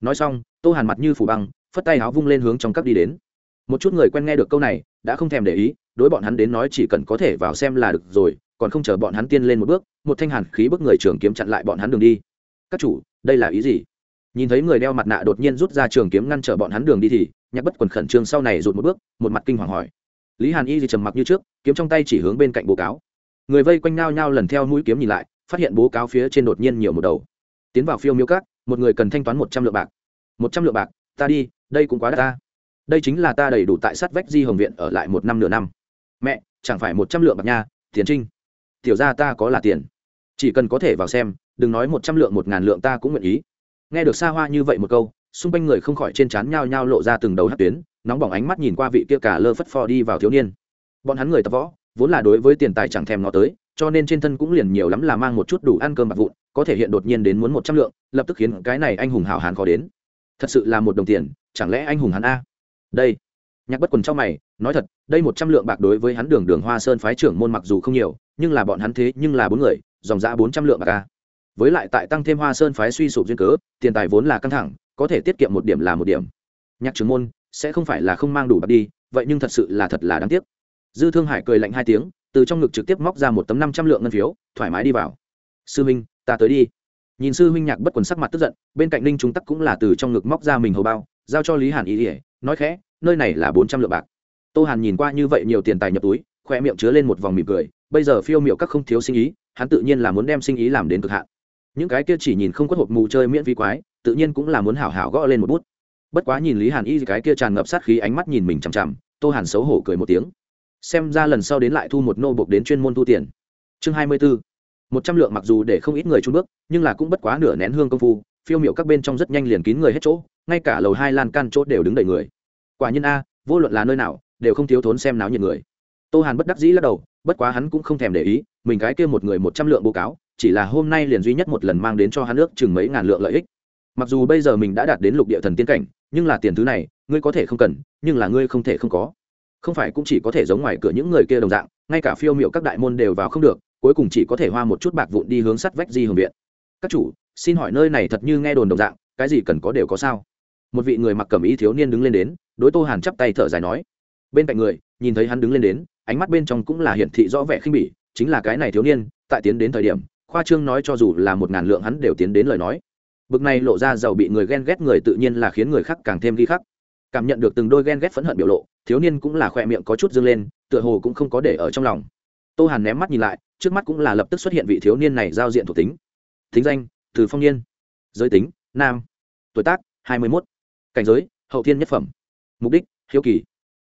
Nói xong, tô hàn mặt như phủ băng, phất tay áo vung lên hướng trong các đi đến. Một chút người quen nghe được câu này, đã không thèm để ý, đối bọn hắn đến nói chỉ cần có thể vào xem là được rồi, còn không chờ bọn hắn tiên lên một bước, một thanh hàn khí bước người trường kiếm chặn lại bọn hắn đường đi. Các chủ, đây là ý gì? Nhìn thấy người đeo mặt nạ đột nhiên rút ra trường kiếm ngăn trở bọn hắn đường đi thì nhạc bất quần khẩn trương sau này rụt một bước, một mặt kinh hoàng hỏi. Lý hàn y thì trầm mặc như trước, kiếm trong tay chỉ hướng bên cạnh bố cáo. Người vây quanh nao nhao lần theo mũi kiếm nhìn lại, phát hiện bố cáo phía trên đột nhiên nhiều một đầu. Tiến vào phiêu miêu cát một người cần thanh toán một trăm lượng bạc. Một trăm lượng bạc, ta đi, đây cũng quá đắt ta. Đây chính là ta đầy đủ tại sát vách di hồng viện ở lại một năm nửa năm. Mẹ, chẳng phải một trăm lượng bạc nha, tiền trinh. Tiểu ra ta có là tiền. Chỉ cần có thể vào xem, đừng nói một trăm lượng một ngàn lượng ta cũng nguyện ý. Nghe được xa hoa như vậy một câu xung quanh người không khỏi trên trán nhao nhao lộ ra từng đầu hát tuyến, nóng bỏng ánh mắt nhìn qua vị kia cả lơ phất phò đi vào thiếu niên. Bọn hắn người tập võ, vốn là đối với tiền tài chẳng thèm nó tới, cho nên trên thân cũng liền nhiều lắm là mang một chút đủ ăn cơm bạc vụn, có thể hiện đột nhiên đến muốn một trăm lượng, lập tức khiến cái này anh hùng hào hán khó đến. Thật sự là một đồng tiền, chẳng lẽ anh hùng hắn a? Đây. Nhạc bất quần trong mày, nói thật, đây một trăm lượng bạc đối với hắn đường đường hoa sơn phái trưởng môn mặc dù không nhiều, nhưng là bọn hắn thế nhưng là bốn người, dòng ra bốn trăm lượng bạc a. Với lại tại tăng thêm hoa sơn phái suy sụp duyên cớ, tiền tài vốn là căng thẳng có thể tiết kiệm một điểm là một điểm. Nhạc trưởng môn, sẽ không phải là không mang đủ bạc đi, vậy nhưng thật sự là thật là đáng tiếc. Dư thương hải cười lạnh hai tiếng, từ trong ngực trực tiếp móc ra một tấm năm trăm lượng ngân phiếu, thoải mái đi vào. Sư minh, ta tới đi. Nhìn sư huynh nhạc bất quần sắc mặt tức giận, bên cạnh ninh trung tắc cũng là từ trong ngực móc ra mình hầu bao, giao cho lý hàn ý ỉa nói khẽ, nơi này là bốn trăm lượng bạc. Tô hàn nhìn qua như vậy nhiều tiền tài nhập túi khoe miệng chứa lên một vòng mỉm cười, bây giờ phiêu miệu các không thiếu sinh ý, hắn tự nhiên là muốn đem sinh ý làm đến cực hạn những cái kia chỉ nhìn không có hộp mù chơi miễn phí quái, tự nhiên cũng là muốn hảo hảo gõ lên một bút. Bất quá nhìn lý hàn y cái kia tràn ngập sát khí ánh mắt nhìn mình chằm chằm, tô hàn xấu hổ cười một tiếng. Xem ra lần sau đến lại thu một nô bộc đến chuyên môn thu tiền. Chương hai mươi bốn một trăm lượng mặc dù để không ít người trung bước, nhưng là cũng bất quá nửa nén hương công phu, phiêu miệu các bên trong rất nhanh liền kín người hết chỗ, ngay cả lầu hai lan can chốt đều đứng đầy người. Quả nhiên a, vô luận là nơi nào, đều không thiếu thốn xem náo nhiệt người. Tô hàn bất đắc dĩ lắc đầu, bất quá hắn cũng không thèm để ý, mình cái kia một người một trăm lượng bố cáo chỉ là hôm nay liền duy nhất một lần mang đến cho hắn nước chừng mấy ngàn lượng lợi ích. Mặc dù bây giờ mình đã đạt đến lục địa thần tiên cảnh, nhưng là tiền thứ này, ngươi có thể không cần, nhưng là ngươi không thể không có. Không phải cũng chỉ có thể giống ngoài cửa những người kia đồng dạng, ngay cả phiêu miệu các đại môn đều vào không được, cuối cùng chỉ có thể hoa một chút bạc vụn đi hướng sắt vách di hưởng viện. Các chủ, xin hỏi nơi này thật như nghe đồn đồng dạng, cái gì cần có đều có sao? Một vị người mặc cẩm ý thiếu niên đứng lên đến, đối tô hàn chắp tay thở dài nói. Bên cạnh người, nhìn thấy hắn đứng lên đến, ánh mắt bên trong cũng là hiển thị rõ vẻ khinh bỉ, chính là cái này thiếu niên, tại tiến đến thời điểm khoa trương nói cho dù là một ngàn lượng hắn đều tiến đến lời nói. Bực này lộ ra giàu bị người ghen ghét người tự nhiên là khiến người khác càng thêm ghi khắc. Cảm nhận được từng đôi ghen ghét phẫn hận biểu lộ, thiếu niên cũng là khoe miệng có chút dâng lên, tựa hồ cũng không có để ở trong lòng. Tô hàn ném mắt nhìn lại, trước mắt cũng là lập tức xuất hiện vị thiếu niên này giao diện thuộc tính. Thính danh, từ phong niên. Giới tính, nam. Tuổi tác, hai mươi mốt. Cảnh giới, hậu thiên nhất phẩm. Mục đích, hiếu kỳ.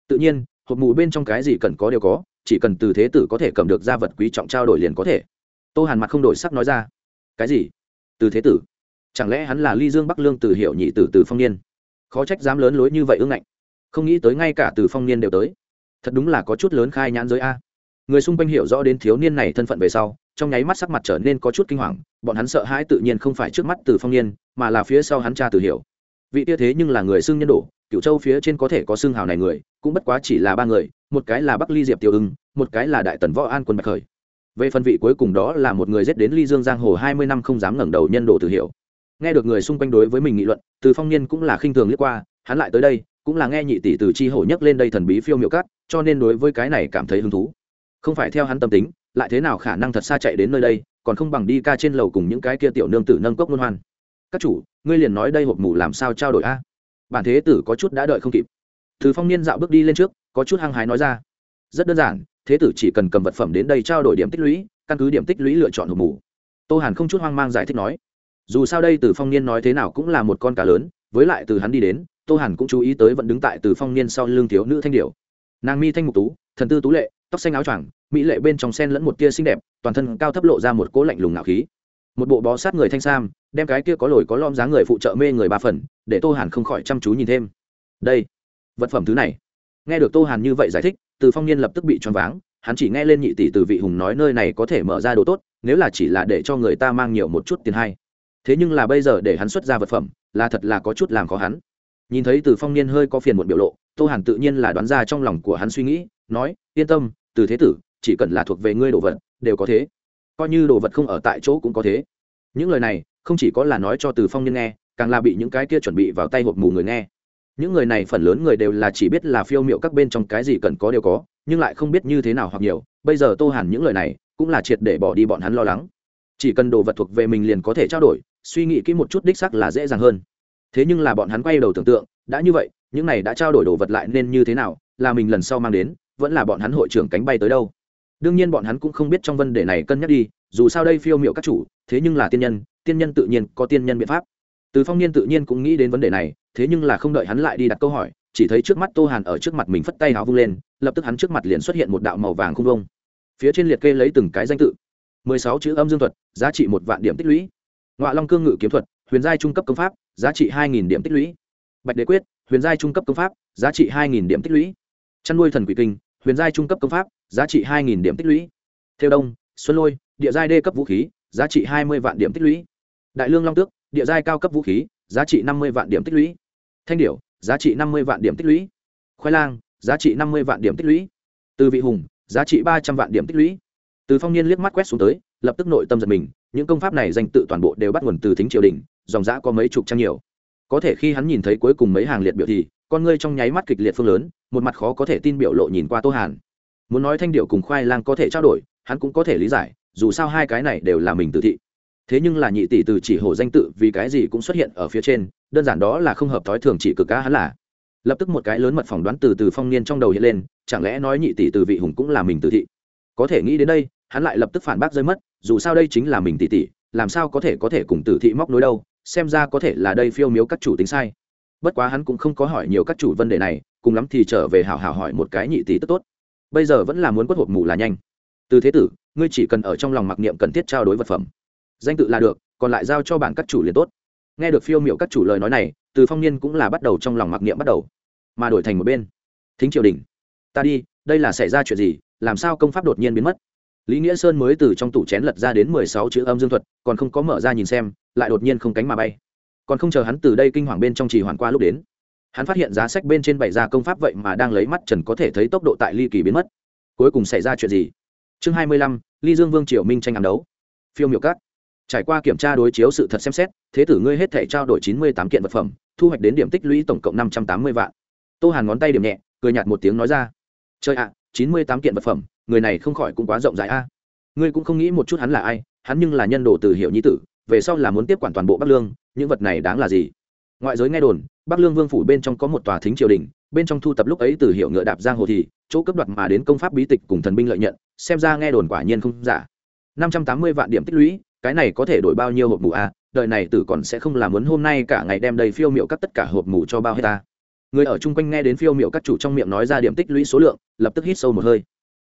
Tự nhiên, hộp mù bên trong cái gì cần có đều có, chỉ cần từ thế tử có thể cầm được gia vật quý trọng trao đổi liền có thể tô hàn mặt không đổi sắc nói ra. Cái gì? Từ thế tử? Chẳng lẽ hắn là ly dương bắc lương từ hiệu nhị tử từ phong niên? Khó trách dám lớn lối như vậy ưng ngạnh. Không nghĩ tới ngay cả từ phong niên đều tới. Thật đúng là có chút lớn khai nhãn giới a. Người xung quanh hiểu rõ đến thiếu niên này thân phận về sau, trong nháy mắt sắc mặt trở nên có chút kinh hoàng, bọn hắn sợ hãi tự nhiên không phải trước mắt từ phong niên, mà là phía sau hắn cha từ hiểu vị tia thế nhưng là người xưng nhân đổ cựu châu phía trên có thể có xưng hào này người, cũng bất quá chỉ là ba người, một cái là bắc ly diệp tiêu ưng, một cái là đại tần võ an quân bạch khởi về phần vị cuối cùng đó là một người giết đến ly dương giang hồ hai mươi năm không dám ngẩng đầu nhân đồ tử hiểu. Nghe được người xung quanh đối với mình nghị luận, từ phong niên cũng là khinh thường liếc qua, hắn lại tới đây, cũng là nghe nhị tỷ từ chi hổ nhấc lên đây thần bí phiêu miệu cát, cho nên đối với cái này cảm thấy hứng thú. Không phải theo hắn tâm tính, lại thế nào khả năng thật xa chạy đến nơi đây, còn không bằng đi ca trên lầu cùng những cái kia tiểu nương tử nâng cốc luân hoan. Các chủ, ngươi liền nói đây hộp mù làm sao trao đổi a? Bản thế tử có chút đã đợi không kịp. Từ phong niên dạo bước đi lên trước, có chút hăng hái nói ra rất đơn giản, thế tử chỉ cần cầm vật phẩm đến đây trao đổi điểm tích lũy, căn cứ điểm tích lũy lựa chọn hộp mù. Tô hàn không chút hoang mang giải thích nói. Dù sao đây từ phong niên nói thế nào cũng là một con cá lớn, với lại từ hắn đi đến, tô hàn cũng chú ý tới vẫn đứng tại từ phong niên sau lưng thiếu nữ thanh điệu nàng mi thanh mục tú, thần tư tú lệ, tóc xanh áo choàng, mỹ lệ bên trong sen lẫn một tia xinh đẹp, toàn thân cao thấp lộ ra một cỗ lạnh lùng ngạo khí. Một bộ bó sát người thanh sam, đem cái kia có lồi có lom dáng người phụ trợ mê người ba phần, để tô hàn không khỏi chăm chú nhìn thêm. Đây, vật phẩm thứ này nghe được tô hàn như vậy giải thích, từ phong niên lập tức bị choáng váng, hắn chỉ nghe lên nhị tỷ từ vị hùng nói nơi này có thể mở ra đồ tốt, nếu là chỉ là để cho người ta mang nhiều một chút tiền hay. Thế nhưng là bây giờ để hắn xuất ra vật phẩm, là thật là có chút làm khó hắn. Nhìn thấy từ phong niên hơi có phiền muộn biểu lộ, tô hàn tự nhiên là đoán ra trong lòng của hắn suy nghĩ, nói, yên tâm, từ thế tử, chỉ cần là thuộc về ngươi đồ vật, đều có thế. Coi như đồ vật không ở tại chỗ cũng có thế. Những lời này, không chỉ có là nói cho từ phong niên nghe, càng là bị những cái kia chuẩn bị vào tay hộp mù người nghe những người này phần lớn người đều là chỉ biết là phiêu m i ệ u các bên trong cái gì cần có đều có, nhưng lại không biết như thế nào hoặc nhiều. Bây giờ tô hàn những lời này, cũng là triệt để bỏ đi bọn hắn lo lắng. Chỉ cần đồ vật thuộc về mình liền có thể trao đổi, suy nghĩ kỹ một chút đích sắc là dễ dàng hơn. Thế nhưng là bọn hắn quay đầu tưởng tượng, đã như vậy, những này đã trao đổi đồ vật lại nên như thế nào, là mình lần sau mang đến, vẫn là bọn hắn hội trưởng cánh bay tới đâu. Đương nhiên bọn hắn cũng không biết trong vấn đề này cân nhắc đi, dù sao đây phiêu m i ệ u các chủ, thế nhưng là tiên nhân tiên nhân tự nhiên có tiên nhân biện pháp từ phong niên tự nhiên cũng nghĩ đến vấn đề này, thế nhưng là không đợi hắn lại đi đặt câu hỏi, chỉ thấy trước mắt tô hàn ở trước mặt mình phất tay áo vung lên, lập tức hắn trước mặt liền xuất hiện một đạo màu vàng không vông. Phía trên liệt kê lấy từng cái danh tự. mười sáu chữ âm dương thuật, giá trị một vạn điểm tích lũy. Ngoại long cương ngự kiếm thuật, huyền giai trung cấp công pháp, giá trị hai nghìn điểm tích lũy. Bạch đế quyết, huyền giai trung cấp công pháp, giá trị hai nghìn điểm tích lũy. Chăn nuôi thần quỷ kinh, huyền giai trung cấp công pháp, giá trị hai nghìn điểm tích lũy. Theo đông, xuân lôi, địa giai đê cấp vũ khí, giá trị hai mươi vạn điểm tích lũy. Đại lương long tước địa giai cao cấp vũ khí, giá trị năm mươi vạn điểm tích lũy. Thanh điểu, giá trị năm mươi vạn điểm tích lũy. Khoai lang, giá trị năm mươi vạn điểm tích lũy. Từ vị hùng, giá trị ba trăm vạn điểm tích lũy. Từ phong niên liếc mắt quét xuống tới, lập tức nội tâm giật mình, những công pháp này danh tự toàn bộ đều bắt nguồn từ thính triều đình, dòng giã có mấy chục trang nhiều. Có thể khi hắn nhìn thấy cuối cùng mấy hàng liệt biểu thì, con ngươi trong nháy mắt kịch liệt phương lớn, một mặt khó có thể tin biểu lộ nhìn qua tô hàn. Muốn nói thanh điệu cùng khoai lang có thể trao đổi, hắn cũng có thể lý giải, dù sao hai cái này đều là mình tự thị thế nhưng là nhị tỷ từ chỉ hổ danh tự vì cái gì cũng xuất hiện ở phía trên, đơn giản đó là không hợp thói thường chỉ cực cá hắn là. Lập tức một cái lớn mật phỏng đoán từ từ phong niên trong đầu hiện lên, chẳng lẽ nói nhị tỷ từ vị hùng cũng là mình từ thị? Có thể nghĩ đến đây, hắn lại lập tức phản bác rơi mất, dù sao đây chính là mình tỷ tỷ, làm sao có thể có thể cùng tử thị móc nối đâu, xem ra có thể là đây phiêu miếu các chủ tính sai. Bất quá hắn cũng không có hỏi nhiều các chủ vấn đề này, cùng lắm thì trở về hảo hảo hỏi một cái nhị tỷ tức tốt. Bây giờ vẫn là muốn quất hộp mù là nhanh. Từ thế tử, ngươi chỉ cần ở trong lòng mặc niệm cần thiết trao đổi vật phẩm danh tự là được, còn lại giao cho bản các chủ liền tốt. Nghe được phiêu miệu các chủ lời nói này, từ phong niên cũng là bắt đầu trong lòng mặc niệm bắt đầu. Mà đổi thành một bên. Thính triều đình. Ta đi, đây là xảy ra chuyện gì, làm sao công pháp đột nhiên biến mất? Lý nghĩa sơn mới từ trong tủ chén lật ra đến mười sáu chữ âm dương thuật, còn không có mở ra nhìn xem, lại đột nhiên không cánh mà bay. Còn không chờ hắn từ đây kinh hoàng bên trong trì hoàn qua lúc đến. Hắn phát hiện giá sách bên trên bày ra công pháp vậy mà đang lấy mắt trần có thể thấy tốc độ tại ly kỳ biến mất. Cuối cùng xảy ra chuyện gì? Chương hai mươi lăm, ly dương vương triều minh tranh ám đấu. Phiêu miểu cát trải qua kiểm tra đối chiếu sự thật xem xét, thế tử ngươi hết thể trao đổi chín mươi tám kiện vật phẩm, thu hoạch đến điểm tích lũy tổng cộng năm trăm tám mươi vạn. Tô hàn ngón tay điểm nhẹ, cười nhạt một tiếng nói ra chơi ạ, chín mươi tám kiện vật phẩm, người này không khỏi cũng quá rộng rãi a. Ngươi cũng không nghĩ một chút hắn là ai, hắn nhưng là nhân đồ từ hiệu nhi tử, về sau là muốn tiếp quản toàn bộ bắc lương, những vật này đáng là gì? Ngoại giới nghe đồn, bắc lương vương phủ bên trong có một tòa thính triều đình, bên trong thu tập lúc ấy từ hiệu ngựa đạp giang hồ thì, chỗ cấp đoạt mà đến công pháp bí tịch cùng thần binh lợi nhận, xem ra nghe đồn quả nhiên không giả. năm trăm tám mươi vạn điểm tích lũy cái này có thể đổi bao nhiêu hộp mù a, đời này tử còn sẽ không làm muốn hôm nay cả ngày đem đầy phiêu miệu cắt tất cả hộp mù cho bao hết ta. Người ở chung quanh nghe đến phiêu miệu các chủ trong miệng nói ra điểm tích lũy số lượng, lập tức hít sâu một hơi.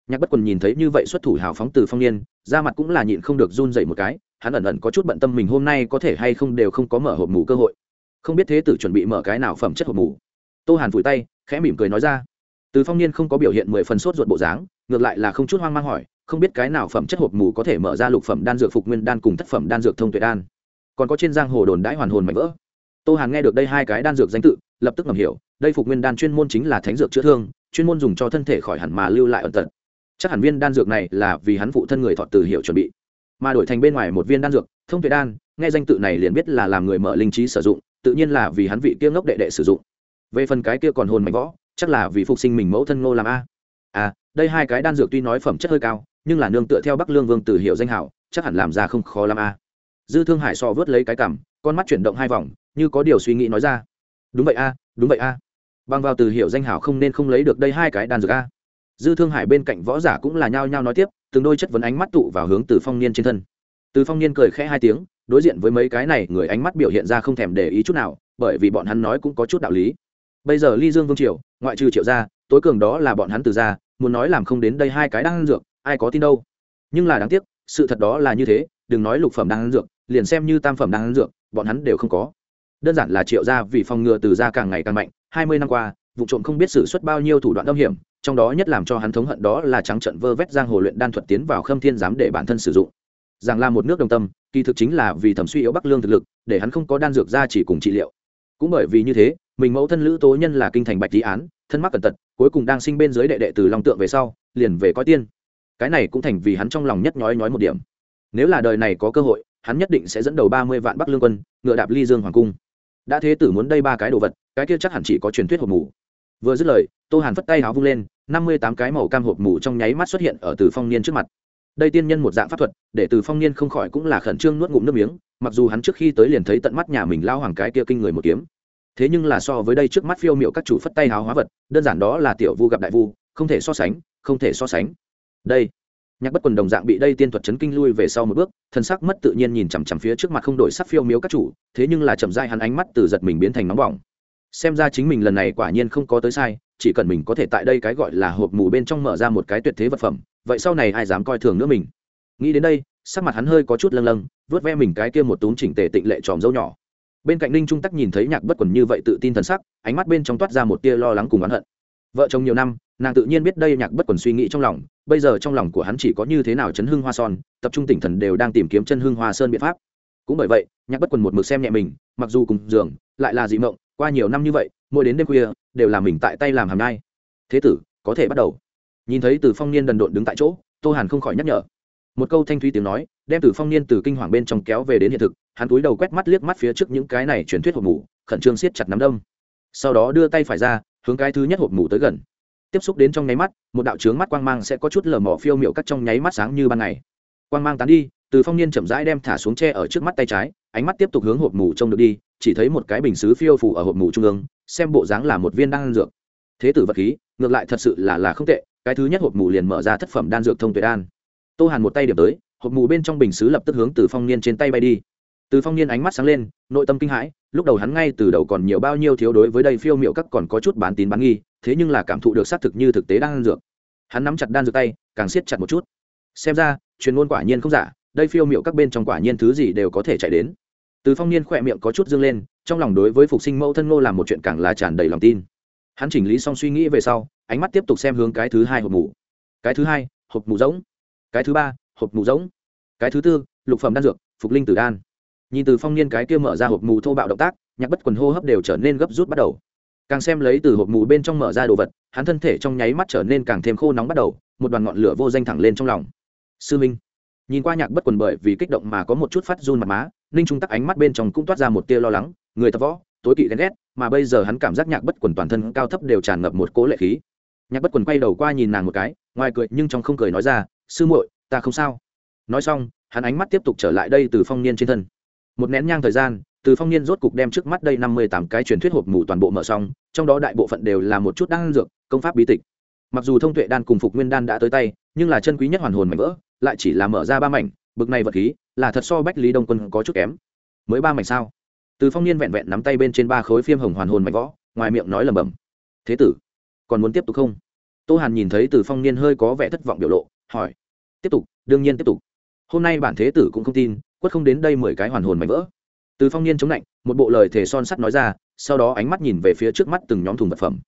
Nhạc bất quần nhìn thấy như vậy xuất thủ hào phóng từ phong niên, da mặt cũng là nhịn không được run dậy một cái, hắn ẩn ẩn có chút bận tâm mình hôm nay có thể hay không đều không có mở hộp mù cơ hội. Không biết thế tử chuẩn bị mở cái nào phẩm chất hộp mù. Tô hàn vùi tay, khẽ mỉm cười nói ra. Từ phong niên không có biểu hiện mười phần sốt ruột bộ dáng, ngược lại là không chút hoang mang hỏi không biết cái nào phẩm chất hộp mù có thể mở ra lục phẩm đan dược phục nguyên đan cùng thất phẩm đan dược thông tuệ đan. Còn có trên giang hồ đồn đãi hoàn hồn mạnh vỡ. Tô hàn nghe được đây hai cái đan dược danh tự, lập tức ngầm hiểu, đây phục nguyên đan chuyên môn chính là thánh dược chữa thương, chuyên môn dùng cho thân thể khỏi hẳn mà lưu lại ẩn tật. Chắc hẳn viên đan dược này là vì hắn phụ thân người thọ từ hiệu chuẩn bị. Mà đổi thành bên ngoài một viên đan dược, thông tuệ đan, nghe danh tự này liền biết là làm người mở linh trí sử dụng, tự nhiên là vì hắn vị kia ngốc đệ đệ sử dụng. Về phần cái kia còn hồn mạnh võ chắc là vì phục sinh mình mẫu thân ngô làm a. À đây hai cái đan dược tuy nói phẩm chất hơi cao nhưng là nương tựa theo bắc lương vương từ hiệu danh hảo, chắc hẳn làm ra không khó làm a. Dư thương hải so vớt lấy cái cảm, con mắt chuyển động hai vòng, như có điều suy nghĩ nói ra. Đúng vậy a, đúng vậy a. Bằng vào từ hiệu danh hảo không nên không lấy được đây hai cái đan dược a. Dư thương hải bên cạnh võ giả cũng là nhao nhao nói tiếp, từng đôi chất vấn ánh mắt tụ vào hướng từ phong niên trên thân. Từ phong niên cười khẽ hai tiếng, đối diện với mấy cái này, người ánh mắt biểu hiện ra không thèm để ý chút nào, bởi vì bọn hắn nói cũng có chút đạo lý. Bây giờ ly dương vương triều, ngoại trừ triệu gia, tối cường đó là bọn hắn từ gia, muốn nói làm không đến đây hai cái đang dược ai có tin đâu. Nhưng là đáng tiếc, sự thật đó là như thế, đừng nói lục phẩm đang ăn dược, liền xem như tam phẩm đang ăn dược, bọn hắn đều không có. Đơn giản là triệu gia vì phòng ngừa từ gia càng ngày càng mạnh, hai mươi năm qua, vụ trộm không biết xử suất bao nhiêu thủ đoạn âm hiểm, trong đó nhất làm cho hắn thống hận đó là trắng trận vơ vét giang hồ luyện đan thuật tiến vào khâm thiên giám để bản thân sử dụng. Rằng là một nước đồng tâm, kỳ thực chính là vì thẩm suy yếu bắc lương thực lực, để hắn không có đan dược ra chỉ cùng trị liệu. Cũng bởi vì như thế, mình mẫu thân lữ tố nhân là kinh thành bạch lý án, thân mắc cẩn tật cuối cùng đang sinh bên dưới đệ đệ từ long tượng về sau, liền về coi tiên cái này cũng thành vì hắn trong lòng nhất nhói nhói một điểm. Nếu là đời này có cơ hội, hắn nhất định sẽ dẫn đầu ba mươi vạn bắc lương quân, ngựa đạp ly dương hoàng cung. Đã thế tử muốn đây ba cái đồ vật, cái kia chắc hẳn chỉ có truyền thuyết hộp mù. Vừa dứt lời, tô hàn phất tay háo vung lên, năm mươi tám cái màu cam hộp mù trong nháy mắt xuất hiện ở từ phong niên trước mặt. Đây tiên nhân một dạng pháp thuật, để từ phong niên không khỏi cũng là khẩn trương nuốt ngụm nước miếng, mặc dù hắn trước khi tới liền thấy tận mắt nhà mình lao hoàng cái kia kinh người một kiếm. Thế nhưng là so với đây trước mắt phiêu m i ệ u các chủ phất tay háo hóa vật, đơn giản đó là tiểu vu gặp đại vu, không thể so sánh, không thể so sánh đây. Nhạc bất quần đồng dạng bị đây tiên thuật chấn kinh lui về sau một bước, thân sắc mất tự nhiên nhìn chằm chằm phía trước mặt không đổi sắc phiêu miếu các chủ, thế nhưng là chậm dai hắn ánh mắt từ giật mình biến thành nóng bỏng. Xem ra chính mình lần này quả nhiên không có tới sai, chỉ cần mình có thể tại đây cái gọi là hộp mù bên trong mở ra một cái tuyệt thế vật phẩm, vậy sau này ai dám coi thường nữa mình? Nghĩ đến đây, sắc mặt hắn hơi có chút lâng lâng, vớt ve mình cái kia một túm chỉnh tề tịnh lệ tròm dâu nhỏ. Bên cạnh ninh trung tắc nhìn thấy nhạc bất quần như vậy tự tin thần sắc, ánh mắt bên trong toát ra một tia lo lắng cùng oán hận vợ chồng nhiều năm nàng tự nhiên biết đây nhạc bất quần suy nghĩ trong lòng bây giờ trong lòng của hắn chỉ có như thế nào chấn hương hoa son tập trung tỉnh thần đều đang tìm kiếm chân hương hoa sơn biện pháp. Cũng bởi vậy nhạc bất quần một mực xem nhẹ mình mặc dù cùng giường lại là dị mộng qua nhiều năm như vậy mỗi đến đêm khuya đều là mình tại tay làm hàm nai. thế tử có thể bắt đầu. Nhìn thấy từ phong niên đần độn đứng tại chỗ tô hàn không khỏi nhắc nhở. Một câu thanh thúy tiếng nói đem từ phong niên từ kinh hoàng bên trong kéo về đến hiện thực hắn túi đầu quét mắt liếc mắt phía trước những cái này truyền thuyết hộp mủ, khẩn trương siết chặt nắm đông sau đó đưa tay phải ra hướng cái thứ nhất hộp mù tới gần. Tiếp xúc đến trong nháy mắt, một đạo trướng mắt quang mang sẽ có chút lờ mỏ phiêu miệu cắt trong nháy mắt sáng như ban ngày. Quang mang tán đi, từ phong niên chậm rãi đem thả xuống tre ở trước mắt tay trái, ánh mắt tiếp tục hướng hộp mù trông được đi, chỉ thấy một cái bình xứ phiêu phủ ở hộp mù trung ương, xem bộ dáng là một viên đan dược. Thế tử vật khí, ngược lại thật sự là là không tệ, cái thứ nhất hộp mù liền mở ra thất phẩm đan dược thông tuệ đan. Tô hàn một tay điểm tới, hộp mù bên trong bình xứ lập tức hướng từ phong niên trên tay bay đi từ phong niên ánh mắt sáng lên, nội tâm kinh hãi, lúc đầu hắn ngay từ đầu còn nhiều bao nhiêu thiếu đối với đây phiêu miệu các còn có chút bán tín bán nghi, thế nhưng là cảm thụ được xác thực như thực tế đang ăn dược. Hắn nắm chặt đan dược tay, càng siết chặt một chút. Xem ra, truyền ngôn quả nhiên không giả, đây phiêu miệu các bên trong quả nhiên thứ gì đều có thể chạy đến. Từ phong niên khỏe miệng có chút dương lên, trong lòng đối với phục sinh mẫu thân ngô làm một chuyện càng là tràn đầy lòng tin. Hắn chỉnh lý xong suy nghĩ về sau, ánh mắt tiếp tục xem hướng cái thứ hai hộp mù cái thứ hai, hộp mù giống cái thứ ba, hộp mù giống cái thứ tư, lục phẩm đan dược, phục linh tử đan nhìn từ phong niên cái kia mở ra hộp mù thô bạo động tác, nhạc bất quần hô hấp đều trở nên gấp rút bắt đầu. Càng xem lấy từ hộp mù bên trong mở ra đồ vật, hắn thân thể trong nháy mắt trở nên càng thêm khô nóng bắt đầu, một đoàn ngọn lửa vô danh thẳng lên trong lòng. Sư minh, nhìn qua nhạc bất quần bởi vì kích động mà có một chút phát run mặt má, ninh trung tắc ánh mắt bên trong cũng toát ra một tia lo lắng, người tập võ, tối kỵ ghen ghét, mà bây giờ hắn cảm giác nhạc bất quần toàn thân cao thấp đều tràn ngập một cố lệ khí. Nhạc bất quần quay đầu qua nhìn nàng một cái, ngoài cười nhưng trong không cười nói ra, sư muội, ta không sao. Nói xong, hắn ánh mắt tiếp tục trở lại đây từ phong niên trên thân một nén nhang thời gian, từ phong niên rốt cục đem trước mắt đây năm mươi tám cái truyền thuyết hộp mù toàn bộ mở xong, trong đó đại bộ phận đều là một chút đan dược, công pháp bí tịch. Mặc dù thông tuệ đan cùng phục nguyên đan đã tới tay, nhưng là chân quý nhất hoàn hồn mảnh vỡ, lại chỉ là mở ra ba mảnh, bực này vật khí, là thật so bách lý đông quân có chút kém. Mới ba mảnh sao? Từ phong niên vẹn vẹn nắm tay bên trên ba khối phiêm hồng hoàn hồn mảnh võ ngoài miệng nói lầm bầm thế tử, còn muốn tiếp tục không? Tô hàn nhìn thấy từ phong niên hơi có vẻ thất vọng biểu lộ, hỏi. Tiếp tục, đương nhiên tiếp tục. Hôm nay bản thế tử cũng không tin quất không đến đây mười cái hoàn hồn mảnh vỡ. Từ phong niên chống lạnh, một bộ lời thể son sắt nói ra, sau đó ánh mắt nhìn về phía trước mắt từng nhóm thùng vật phẩm.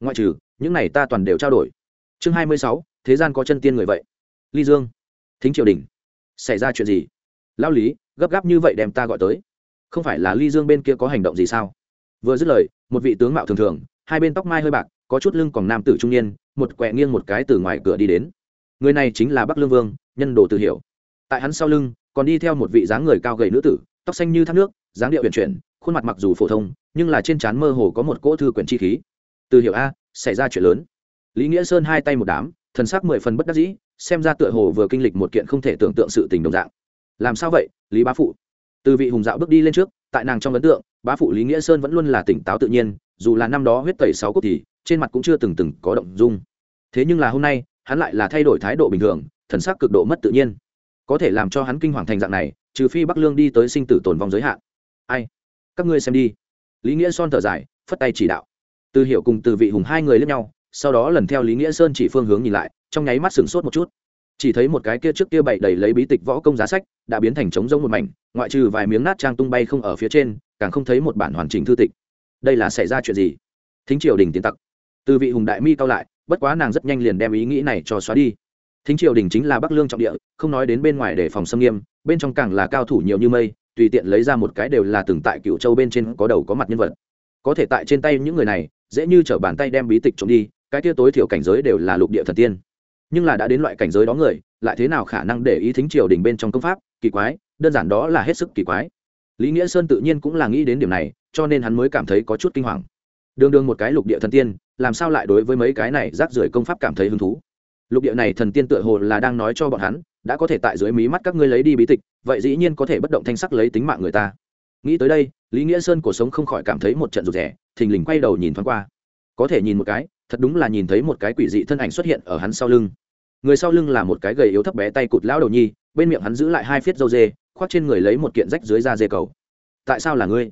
Ngoại trừ, những này ta toàn đều trao đổi. Chương hai mươi sáu, thế gian có chân tiên người vậy. Ly dương, thính triều đình, xảy ra chuyện gì? Lao lý, gấp gáp như vậy đem ta gọi tới. Không phải là ly dương bên kia có hành động gì sao? Vừa dứt lời, một vị tướng mạo thường thường, hai bên tóc mai hơi bạc, có chút lưng còn nam tử trung niên, một quẹ nghiêng một cái từ ngoài cửa đi đến. Người này chính là bắc lương vương, nhân đồ tự hiểu. Tại hắn sau lưng còn đi theo một vị dáng người cao gầy nữ tử, tóc xanh như thác nước, dáng điệu huyền chuyển, khuôn mặt mặc dù phổ thông, nhưng là trên trán mơ hồ có một cỗ thư quyển chi khí. Từ hiểu a, xảy ra chuyện lớn. Lý nghĩa sơn hai tay một đám, thần sắc mười phần bất đắc dĩ, xem ra tựa hồ vừa kinh lịch một kiện không thể tưởng tượng sự tình đồng dạng. Làm sao vậy, lý bá phụ? Từ vị hùng dạo bước đi lên trước, tại nàng trong ấn tượng, bá phụ lý nghĩa sơn vẫn luôn là tỉnh táo tự nhiên, dù là năm đó huyết tẩy sáu cốt thì, trên mặt cũng chưa từng từng có động dung. Thế nhưng là hôm nay, hắn lại là thay đổi thái độ bình thường, thần sắc cực độ mất tự nhiên có thể làm cho hắn kinh hoàng thành dạng này, trừ phi bắc lương đi tới sinh tử tồn vong giới hạn. Ai? Các ngươi xem đi. Lý nghĩa son thở dài, phất tay chỉ đạo. Từ hiểu cùng từ vị hùng hai người lẫn nhau, sau đó lần theo lý nghĩa sơn chỉ phương hướng nhìn lại, trong nháy mắt sửng sốt một chút. Chỉ thấy một cái kia trước kia bậy đầy lấy bí tịch võ công giá sách, đã biến thành trống rông một mảnh, ngoại trừ vài miếng nát trang tung bay không ở phía trên, càng không thấy một bản hoàn chỉnh thư tịch. Đây là xảy ra chuyện gì? Thính triều đình tiến tặc. Từ vị hùng đại mi cao lại, bất quá nàng rất nhanh liền đem ý nghĩ này cho xóa đi thính triều đình chính là bắc lương trọng địa, không nói đến bên ngoài để phòng xâm nghiêm, bên trong càng là cao thủ nhiều như mây, tùy tiện lấy ra một cái đều là từng tại cựu châu bên trên có đầu có mặt nhân vật. Có thể tại trên tay những người này, dễ như t r ở bàn tay đem bí tịch trộm đi, cái tia tối thiểu cảnh giới đều là lục địa thần tiên. Nhưng là đã đến loại cảnh giới đó người, lại thế nào khả năng để ý thính triều đình bên trong công pháp, kỳ quái, đơn giản đó là hết sức kỳ quái. Lý nghĩa sơn tự nhiên cũng là nghĩ đến điểm này, cho nên hắn mới cảm thấy có chút kinh hoàng. Đường đường một cái lục địa thần tiên, làm sao lại đối với mấy cái này rác rưởi công pháp cảm thấy hứng thú? Lục địa này thần tiên tựa hồ là đang nói cho bọn hắn, đã có thể tại dưới mí mắt các ngươi lấy đi bí tịch, vậy dĩ nhiên có thể bất động thanh sắc lấy tính mạng người ta. Nghĩ tới đây, lý nghĩa sơn cuộc sống không khỏi cảm thấy một trận rụt rẻ thình lình quay đầu nhìn thoáng qua. Có thể nhìn một cái, thật đúng là nhìn thấy một cái quỷ dị thân ảnh xuất hiện ở hắn sau lưng. Người sau lưng là một cái gầy yếu thấp bé tay cụt lão đầu nhi, bên miệng hắn giữ lại hai phiết dâu dê, khoác trên người lấy một kiện rách dưới da dê cầu. Tại sao là ngươi?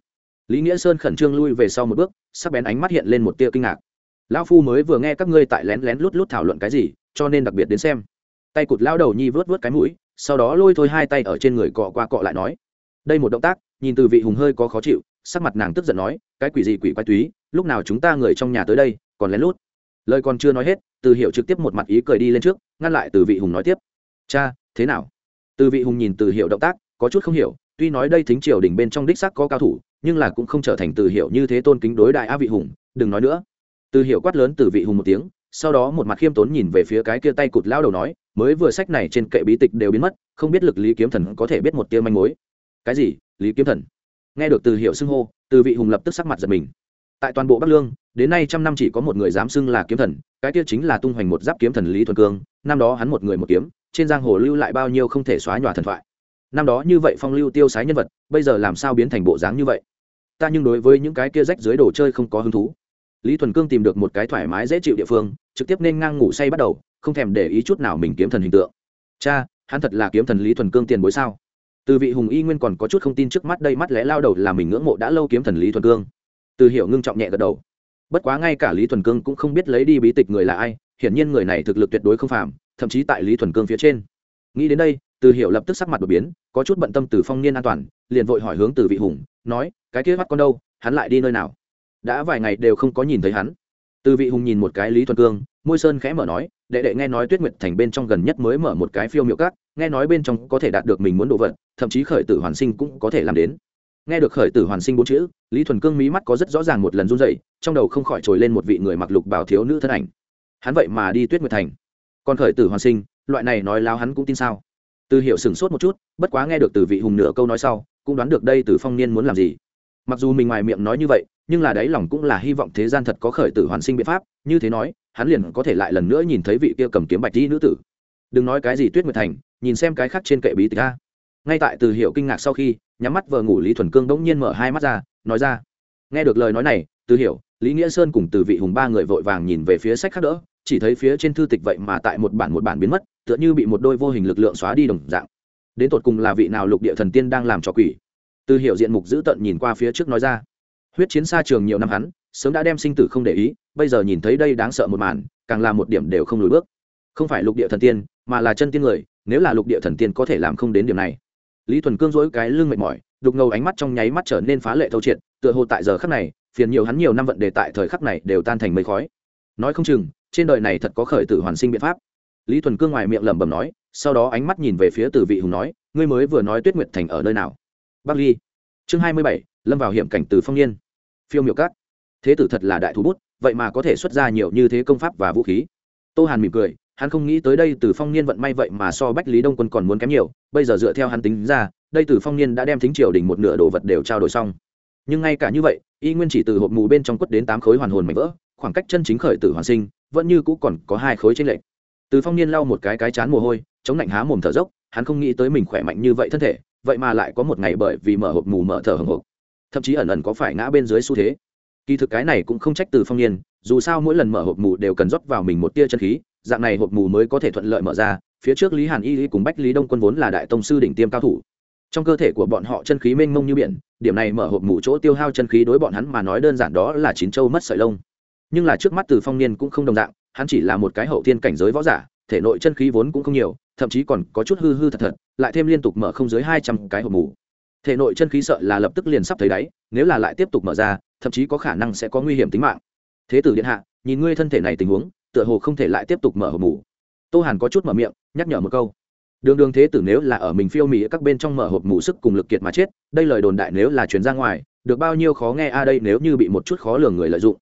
Lý nghĩa sơn khẩn trương lui về sau một bước, sắc bén ánh mắt hiện lên một tia kinh ngạc. Lão phu mới vừa nghe các ngươi tại lén lén lút lút thảo luận cái gì cho nên đặc biệt đến xem. Tay cụt lao đầu nhi vớt vớt cái mũi, sau đó lôi thôi hai tay ở trên người cọ qua cọ lại nói. Đây một động tác, nhìn từ vị hùng hơi có khó chịu, sắc mặt nàng tức giận nói, cái quỷ gì quỷ quái túy, lúc nào chúng ta người trong nhà tới đây, còn lén lút? Lời còn chưa nói hết, từ hiệu trực tiếp một mặt ý cười đi lên trước, ngăn lại từ vị hùng nói tiếp. Cha, thế nào? Từ vị hùng nhìn từ hiệu động tác, có chút không hiểu, tuy nói đây thính triều đỉnh bên trong đích sắc có cao thủ, nhưng là cũng không trở thành từ hiệu như thế tôn kính đối đại á vị hùng, đừng nói nữa. Từ hiệu quát lớn từ vị hùng một tiếng sau đó một mặt khiêm tốn nhìn về phía cái kia tay cụt lao đầu nói, mới vừa sách này trên kệ bí tịch đều biến mất, không biết lực lý kiếm thần có thể biết một tia manh mối. Cái gì? Lý kiếm thần? Nghe được từ hiệu xưng hô, từ vị hùng lập tức sắc mặt giật mình. Tại toàn bộ bắc lương, đến nay trăm năm chỉ có một người dám xưng là kiếm thần, cái kia chính là tung hoành một giáp kiếm thần lý thuần cương, năm đó hắn một người một kiếm, trên giang hồ lưu lại bao nhiêu không thể xóa nhòa thần thoại. Năm đó như vậy phong lưu tiêu sái nhân vật, bây giờ làm sao biến thành bộ dáng như vậy? Ta nhưng đối với những cái kia rách dưới đồ chơi không có hứng thú lý thuần cương tìm được một cái thoải mái dễ chịu địa phương, trực tiếp nên ngang ngủ say bắt đầu, không thèm để ý chút nào mình kiếm thần hình tượng. Cha, hắn thật là kiếm thần lý thuần cương tiền bối sao? Từ vị hùng y nguyên còn có chút không tin trước mắt đây mắt lẽ lao đầu là mình ngưỡng mộ đã lâu kiếm thần lý thuần cương. Từ hiểu ngưng trọng nhẹ gật đầu. Bất quá ngay cả lý thuần cương cũng không biết lấy đi bí tịch người là ai, hiển nhiên người này thực lực tuyệt đối không phạm thậm chí tại lý thuần cương phía trên. Nghĩ đến đây, từ hiểu lập tức sắc mặt đột biến, có chút bận tâm từ phong niên an toàn, liền vội hỏi hướng từ vị hùng, nói, cái kia mắt con đâu? Hắn lại đi nơi nào? Đã vài ngày đều không có nhìn thấy hắn. Từ vị hùng nhìn một cái lý thuần cương, môi sơn khẽ mở nói, đệ đệ nghe nói tuyết nguyệt thành bên trong gần nhất mới mở một cái phiêu miệu cát nghe nói bên trong có thể đạt được mình muốn đồ vật, thậm chí khởi tử hoàn sinh cũng có thể làm đến. Nghe được khởi tử hoàn sinh bốn chữ, lý thuần cương mí mắt có rất rõ ràng một lần run dậy trong đầu không khỏi trồi lên một vị người mặc lục bảo thiếu nữ thân ảnh. Hắn vậy mà đi tuyết nguyệt thành. Còn khởi tử hoàn sinh, loại này nói láo hắn cũng tin sao? Từ hiểu sửng sốt một chút, bất quá nghe được từ vị hùng nửa câu nói sau, cũng đoán được đây từ phong niên muốn làm gì. Mặc dù mình ngoài miệng nói như vậy nhưng là đáy lòng cũng là hy vọng thế gian thật có khởi tử hoàn sinh biện pháp, như thế nói, hắn liền có thể lại lần nữa nhìn thấy vị kia cầm kiếm bạch đi nữ tử. Đừng nói cái gì tuyết nguyệt thành, nhìn xem cái khác trên kệ bí tịch a. Ngay tại từ hiệu kinh ngạc sau khi, nhắm mắt vờ ngủ lý thuần cương bỗng nhiên mở hai mắt ra, nói ra. Nghe được lời nói này, từ hiểu, lý nghĩa sơn cùng từ vị hùng ba người vội vàng nhìn về phía sách khác đỡ, chỉ thấy phía trên thư tịch vậy mà tại một bản một bản biến mất, tựa như bị một đôi vô hình lực lượng xóa đi đồng dạng. Đến tột cùng là vị nào lục địa thần tiên đang làm trò quỷ? Từ hiểu diện mục dữ tận nhìn qua phía trước nói ra huyết chiến xa trường nhiều năm hắn, sớm đã đem sinh tử không để ý, bây giờ nhìn thấy đây đáng sợ một màn, càng là một điểm đều không lùi bước. Không phải lục địa thần tiên, mà là chân tiên người, nếu là lục địa thần tiên có thể làm không đến điểm này. Lý thuần cương dỗi cái lưng mệt mỏi, đục ngầu ánh mắt trong nháy mắt trở nên phá lệ thâu triệt, tựa hồ tại giờ khắc này, phiền nhiều hắn nhiều năm vận đề tại thời khắc này đều tan thành mây khói. Nói không chừng, trên đời này thật có khởi tử hoàn sinh biện pháp. Lý thuần cương ngoài miệng lẩm bẩm nói, sau đó ánh mắt nhìn về phía từ vị hùng nói, ngươi mới vừa nói tuyết nguyệt thành ở nơi nào? Bắc ly. Chương hai mươi bảy, lâm vào hiểm cảnh từ phong niên phiêu miệu cát. Thế tử thật là đại thú bút, vậy mà có thể xuất ra nhiều như thế công pháp và vũ khí. Tô hàn mỉm cười, hắn không nghĩ tới đây từ phong niên vận may vậy mà so bách lý đông quân còn muốn kém nhiều, bây giờ dựa theo hắn tính ra, đây từ phong niên đã đem thính triều đỉnh một nửa đồ vật đều trao đổi xong. Nhưng ngay cả như vậy, y nguyên chỉ từ hộp mù bên trong quất đến tám khối hoàn hồn mảnh vỡ, khoảng cách chân chính khởi tử hoàn sinh, vẫn như cũ còn có hai khối trên lệch. Từ phong niên lau một cái cái chán mồ hôi, chống lạnh há mồm thở dốc, hắn không nghĩ tới mình khỏe mạnh như vậy thân thể, vậy mà lại có một ngày bởi vì mở hộp mù mở thở hồng hộc thậm chí ẩn ẩn có phải ngã bên dưới xu thế. Kỳ thực cái này cũng không trách từ phong niên, dù sao mỗi lần mở hộp mù đều cần rót vào mình một tia chân khí, dạng này hộp mù mới có thể thuận lợi mở ra, phía trước lý hàn y cùng bách lý đông quân vốn là đại tông sư đỉnh tiêm cao thủ. Trong cơ thể của bọn họ chân khí mênh mông như biển, điểm này mở hộp mù chỗ tiêu hao chân khí đối bọn hắn mà nói đơn giản đó là chín châu mất sợi lông. Nhưng là trước mắt từ phong niên cũng không đồng dạng, hắn chỉ là một cái hậu thiên cảnh giới võ giả, thể nội chân khí vốn cũng không nhiều, thậm chí còn có chút hư hư thật thật, lại thêm liên tục mở không dưới hai trăm cái hộp mù thể nội chân khí sợ là lập tức liền sắp thấy đáy, nếu là lại tiếp tục mở ra, thậm chí có khả năng sẽ có nguy hiểm tính mạng. Thế tử điện hạ, nhìn ngươi thân thể này tình huống, tựa hồ không thể lại tiếp tục mở hộp mủ. tô hàn có chút mở miệng, nhắc nhở một câu. Đường đường thế tử nếu là ở mình phiêu mỹ các bên trong mở hộp mủ sức cùng lực kiệt mà chết, đây lời đồn đại nếu là chuyển ra ngoài, được bao nhiêu khó nghe a à đây nếu như bị một chút khó lường người lợi dụng.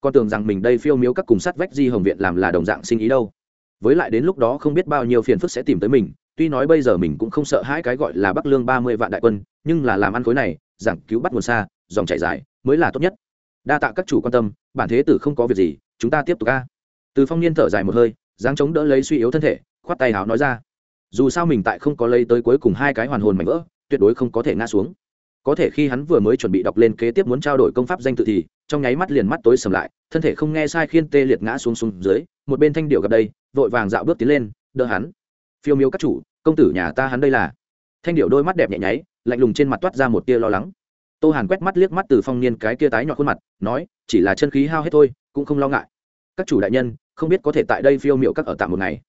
Con tưởng rằng mình đây phiêu miếu các cùng sắt vách di hồng viện làm là đồng dạng sinh ý đâu. Với lại đến lúc đó không biết bao nhiêu phiền phức sẽ tìm tới mình tuy nói bây giờ mình cũng không sợ hai cái gọi là bắc lương ba mươi vạn đại quân, nhưng là làm ăn khối này, giảng cứu bắt nguồn xa, dòng chảy dài, mới là tốt nhất. Đa tạ các chủ quan tâm, bản thế tử không có việc gì, chúng ta tiếp tục ca từ phong niên thở dài một hơi, dáng chống đỡ lấy suy yếu thân thể, khoát tay háo nói ra. Dù sao mình tại không có lấy tới cuối cùng hai cái hoàn hồn mảnh vỡ, tuyệt đối không có thể ngã xuống. Có thể khi hắn vừa mới chuẩn bị đọc lên kế tiếp muốn trao đổi công pháp danh tự thì, trong nháy mắt liền mắt tối sầm lại, thân thể không nghe sai khiên tê liệt ngã xuống xuống dưới, một bên thanh điệu gặp đây, vội vàng dạo bước tiến lên, đỡ hắn. Phiêu miếu các chủ công tử nhà ta hắn đây là. Thanh điệu đôi mắt đẹp nhẹ nháy, lạnh lùng trên mặt toát ra một tia lo lắng. Tô hàn quét mắt liếc mắt từ phong niên cái kia tái nhọn khuôn mặt, nói, chỉ là chân khí hao hết thôi, cũng không lo ngại. Các chủ đại nhân, không biết có thể tại đây phiêu miệu các ở tạm một ngày.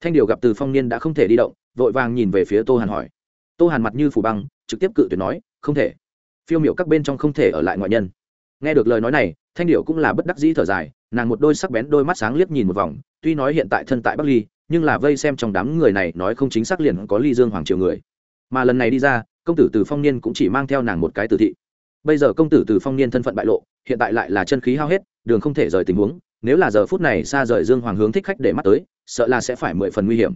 Thanh điều gặp từ phong niên đã không thể đi động, vội vàng nhìn về phía tô hàn hỏi. Tô hàn mặt như phủ băng, trực tiếp cự tuyệt nói, không thể. Phiêu miệu các bên trong không thể ở lại ngoại nhân. Nghe được lời nói này, thanh điệu cũng là bất đắc dĩ thở dài, nàng một đôi sắc bén đôi mắt sáng liếc nhìn một vòng, tuy nói hiện tại thân tại bắc ly nhưng là vây xem trong đám người này nói không chính xác liền có ly dương hoàng triều người. Mà lần này đi ra, công tử từ phong niên cũng chỉ mang theo nàng một cái tử thị. Bây giờ công tử từ phong niên thân phận bại lộ, hiện tại lại là chân khí hao hết, đường không thể rời tình huống, nếu là giờ phút này xa rời dương hoàng hướng thích khách để mắt tới, sợ là sẽ phải mười phần nguy hiểm.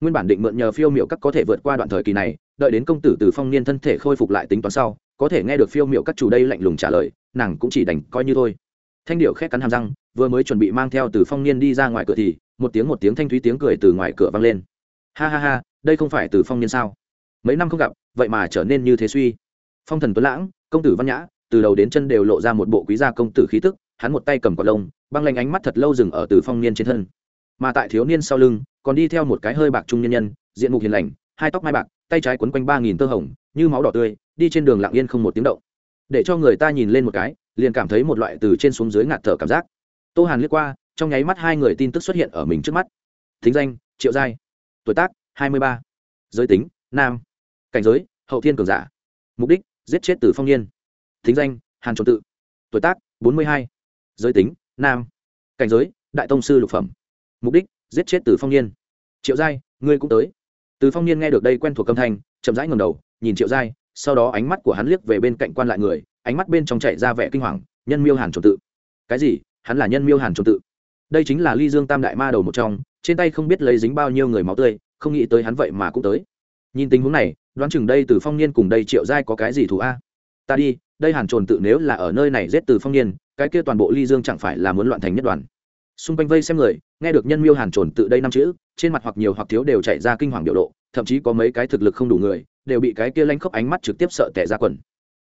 Nguyên bản định mượn nhờ phiêu miệu các có thể vượt qua đoạn thời kỳ này, đợi đến công tử từ phong niên thân thể khôi phục lại tính toán sau, có thể nghe được phiêu miệu các chủ đây lạnh lùng trả lời, nàng cũng chỉ đành coi như thôi. Thanh điệu khét cắn hàm răng, vừa mới chuẩn bị mang theo từ phong niên đi ra ngoài cửa thì một tiếng một tiếng thanh thúy tiếng cười từ ngoài cửa vang lên. Ha ha ha, đây không phải từ phong niên sao? Mấy năm không gặp, vậy mà trở nên như thế suy. Phong thần tuấn lãng, công tử văn nhã, từ đầu đến chân đều lộ ra một bộ quý gia công tử khí tức, hắn một tay cầm cọt lông, băng lanh ánh mắt thật lâu dừng ở từ phong niên trên thân. Mà tại thiếu niên sau lưng, còn đi theo một cái hơi bạc trung nhân nhân, diện mục hiền lành, hai tóc mai bạc, tay trái quấn quanh ba nghìn tơ hồng, như máu đỏ tươi, đi trên đường lặng yên không một tiếng động. Để cho người ta nhìn lên một cái, liền cảm thấy một loại từ trên xuống dưới ngạt thở cảm giác. Tô hàn liếc qua trong nháy mắt hai người tin tức xuất hiện ở mình trước mắt. Thính danh, triệu giai. Tuổi tác, hai mươi ba. Giới tính, nam. Cảnh giới, hậu thiên cường giả. Mục đích, giết chết từ phong niên thính danh, hàn trộn tự. Tuổi tác, bốn mươi hai. Giới tính, nam. Cảnh giới, đại tông sư lục phẩm. Mục đích, giết chết từ phong niên triệu giai, ngươi cũng tới. Từ phong niên nghe được đây quen thuộc âm thanh, chậm rãi ngầm đầu, nhìn triệu giai, sau đó ánh mắt của hắn liếc về bên cạnh quan lại người, ánh mắt bên trong chạy ra vẻ kinh hoàng, nhân miêu hàn trộn tự. Cái gì? Hắn là nhân miêu hàn trộn tự? Đây chính là ly dương tam đại ma đầu một trong, trên tay không biết lấy dính bao nhiêu người máu tươi, không nghĩ tới hắn vậy mà cũng tới. Nhìn tình huống này, đoán chừng đây từ phong niên cùng đây triệu giai có cái gì thù a? Ta đi, đây hàn trồn tự nếu là ở nơi này giết từ phong niên, cái kia toàn bộ ly dương chẳng phải là muốn loạn thành nhất đoàn. Xung quanh vây xem người, nghe được nhân miêu hàn trồn tự đây năm chữ, trên mặt hoặc nhiều hoặc thiếu đều chạy ra kinh hoàng biểu lộ, thậm chí có mấy cái thực lực không đủ người, đều bị cái kia lanh khóc ánh mắt trực tiếp sợ tẻ ra quần.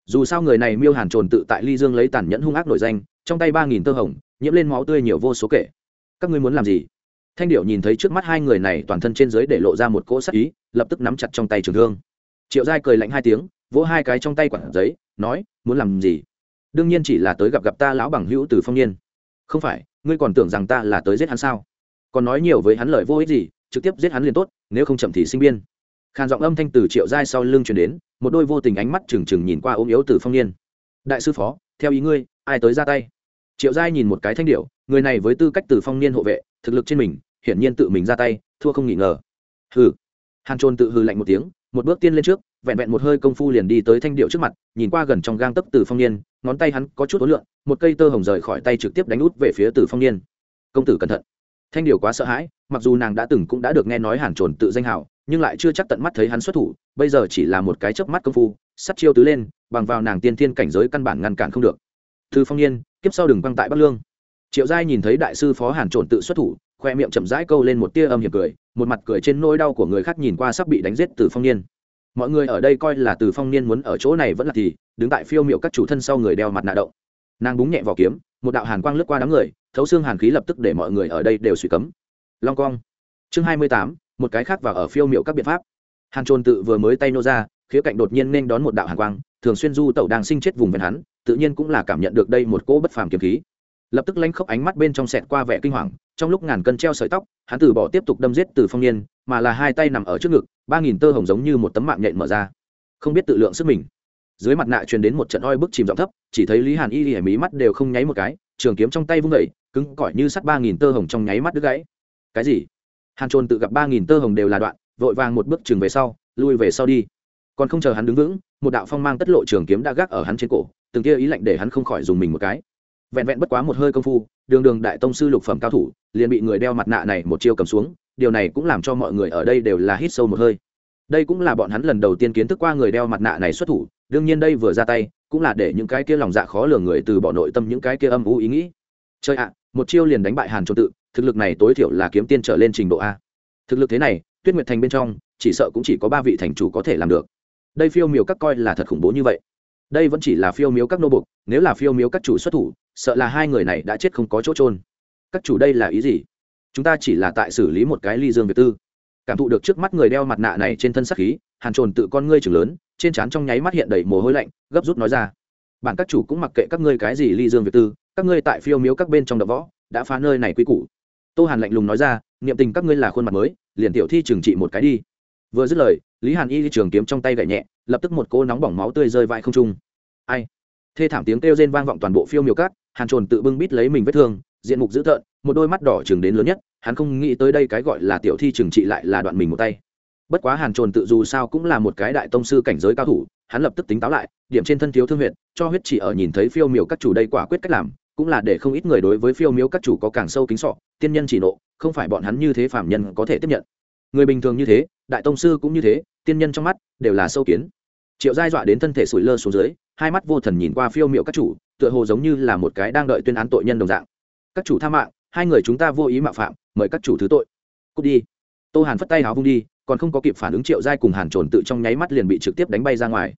Dù sao người này miêu hàn trồn tự tại ly dương lấy tàn nhẫn hung ác nổi danh, trong tay ba nghìn tơ hồng nhiễm lên máu tươi nhiều vô số kể. Các ngươi muốn làm gì? Thanh điệu nhìn thấy trước mắt hai người này toàn thân trên dưới để lộ ra một cỗ sắc ý, lập tức nắm chặt trong tay trường thương. Triệu giai cười lạnh hai tiếng, vỗ hai cái trong tay quản giấy, nói, muốn làm gì? Đương nhiên chỉ là tới gặp gặp ta lão bằng hữu từ phong niên. Không phải, ngươi còn tưởng rằng ta là tới giết hắn sao? Còn nói nhiều với hắn lời vô ích gì, trực tiếp giết hắn liền tốt, nếu không chậm thì sinh viên khàn giọng âm thanh từ triệu giai sau lưng chuyển đến, một đôi vô tình ánh mắt trừng trừng nhìn qua ôm yếu từ phong niên. Đại sư phó, theo ý ngươi, ai tới ra tay? Triệu giai nhìn một cái thanh điệu người này với tư cách từ phong niên hộ vệ, thực lực trên mình, hiển nhiên tự mình ra tay, thua không nghi ngờ. Hừ. Hàn trôn tự hừ lạnh một tiếng, một bước tiên lên trước, vẹn vẹn một hơi công phu liền đi tới thanh điệu trước mặt, nhìn qua gần trong gang tấc từ phong niên, ngón tay hắn có chút ối lượng một cây tơ hồng rời khỏi tay trực tiếp đánh út về phía từ phong niên. Công tử cẩn thận. Thanh điệu quá sợ hãi, mặc dù nàng đã từng cũng đã được nghe nói hàn trồn tự danh hào nhưng lại chưa chắc tận mắt thấy hắn xuất thủ, bây giờ chỉ là một cái chớp mắt công phu sắt chiêu tứ lên, bằng vào nàng tiên thiên cảnh giới căn bản ngăn cản không được. Từ phong niên kiếp sau đừng băng tại bắc lương. Triệu giai nhìn thấy đại sư phó hàn trồn tự xuất thủ, khoe miệng chậm rãi câu lên một tia âm hiểm cười, một mặt cười trên nỗi đau của người khác nhìn qua sắp bị đánh giết từ phong niên. Mọi người ở đây coi là từ phong niên muốn ở chỗ này vẫn là thì, đứng tại phiêu miệu các chủ thân sau người đeo mặt nạ động. Nàng búng nhẹ vào kiếm, một đạo hàn quang lướt qua đám người, thấu xương hàn khí lập tức để mọi người ở đây đều suy cấm. Long cong chương hai mươi tám, một cái khác vào ở phiêu miệu các biện pháp. Hàn trôn tự vừa mới tay nô ra khía cạnh đột nhiên nên đón một đạo hàn quang, thường xuyên du tẩu đang sinh chết vùng ven hắn, tự nhiên cũng là cảm nhận được đây một cỗ bất phàm kiếm khí. Lập tức lanh khóc ánh mắt bên trong sẹt qua vẻ kinh hoàng, trong lúc ngàn cân treo sợi tóc, hắn từ bỏ tiếp tục đâm giết từ phong niên, mà là hai tay nằm ở trước ngực, ba nghìn tơ hồng giống như một tấm mạng nhện mở ra. Không biết tự lượng sức mình. Dưới mặt nạ truyền đến một trận oi bức chìm giọng thấp, chỉ thấy lý hàn y hẻ mí mắt đều không nháy một cái, trường kiếm trong tay vung vẩy cứng cỏi như sắt ba nghìn tơ hồng trong nháy mắt đứt gãy. Cái gì? Hàn trồn tự gặp ba nghìn tơ hồng đều là đoạn, vội vàng một bước chừng về sau, lui về sau đi còn không chờ hắn đứng vững, một đạo phong mang tất lộ trường kiếm đã gác ở hắn trên cổ, từng kia ý lạnh để hắn không khỏi dùng mình một cái. Vẹn vẹn bất quá một hơi công phu, đường đường đại tông sư lục phẩm cao thủ, liền bị người đeo mặt nạ này một chiêu cầm xuống, điều này cũng làm cho mọi người ở đây đều là hít sâu một hơi. Đây cũng là bọn hắn lần đầu tiên kiến thức qua người đeo mặt nạ này xuất thủ, đương nhiên đây vừa ra tay, cũng là để những cái kia lòng dạ khó lường người từ bỏ nội tâm những cái kia âm u ý nghĩ. Chơi ạ, một chiêu liền đánh bại hàn trộn tự, thực lực này tối thiểu là kiếm tiên trở lên trình độ a. Thực lực thế này, tuyết nguyệt thành bên trong, chỉ sợ cũng chỉ có ba vị thành chủ có thể làm được đây phiêu miếu các coi là thật khủng bố như vậy. Đây vẫn chỉ là phiêu miếu các nô bục nếu là phiêu miếu các chủ xuất thủ, sợ là hai người này đã chết không có chỗ trôn các chủ đây là ý gì? Chúng ta chỉ là tại xử lý một cái ly dương việt tư. Cảm thụ được trước mắt người đeo mặt nạ này trên thân sắc khí, hàn trồn tự con ngươi trưởng lớn, trên trán trong nháy mắt hiện đầy mồ hôi lạnh, gấp rút nói ra. Bản các chủ cũng mặc kệ các ngươi cái gì ly dương việt tư, các ngươi tại phiêu miếu các bên trong đập võ, đã phá nơi này quy củ. Tô hàn lạnh lùng nói ra, niệm tình các ngươi là khuôn mặt mới, liền tiểu thi trừng trị một cái đi. Vừa dứt lời lý hàn y trường kiếm trong tay gậy nhẹ, lập tức một cô nóng bỏng máu tươi rơi vãi không trung. Ai? Thê thảm tiếng kêu rên vang vọng toàn bộ phiêu miều cát, hàn trồn tự bưng bít lấy mình vết thương, diện mục dữ tợn, một đôi mắt đỏ chừng đến lớn nhất, hắn không nghĩ tới đây cái gọi là tiểu thi trừng trị lại là đoạn mình một tay. Bất quá hàn trồn tự dù sao cũng là một cái đại tông sư cảnh giới cao thủ, hắn lập tức tính táo lại, điểm trên thân thiếu thương huyện cho huyết chỉ ở nhìn thấy phiêu miểu các chủ đây quả quyết cách làm, cũng là để không ít người đối với phiêu miếu các chủ có càng sâu kính sọ, tiên nhân chỉ nộ, không phải bọn hắn như thế phạm nhân có thể tiếp nhận. Người bình thường như thế đại tông sư cũng như thế, tiên nhân trong mắt đều là sâu kiến. Triệu giai dọa đến thân thể sủi lơ xuống dưới, hai mắt vô thần nhìn qua phiêu miệu các chủ, tựa hồ giống như là một cái đang đợi tuyên án tội nhân đồng dạng. Các chủ tha mạng, hai người chúng ta vô ý mạo phạm, mời các chủ thứ tội. Cút đi. Tô hàn phất tay áo vung đi, còn không có kịp phản ứng triệu giai cùng hàn trồn tự trong nháy mắt liền bị trực tiếp đánh bay ra ngoài.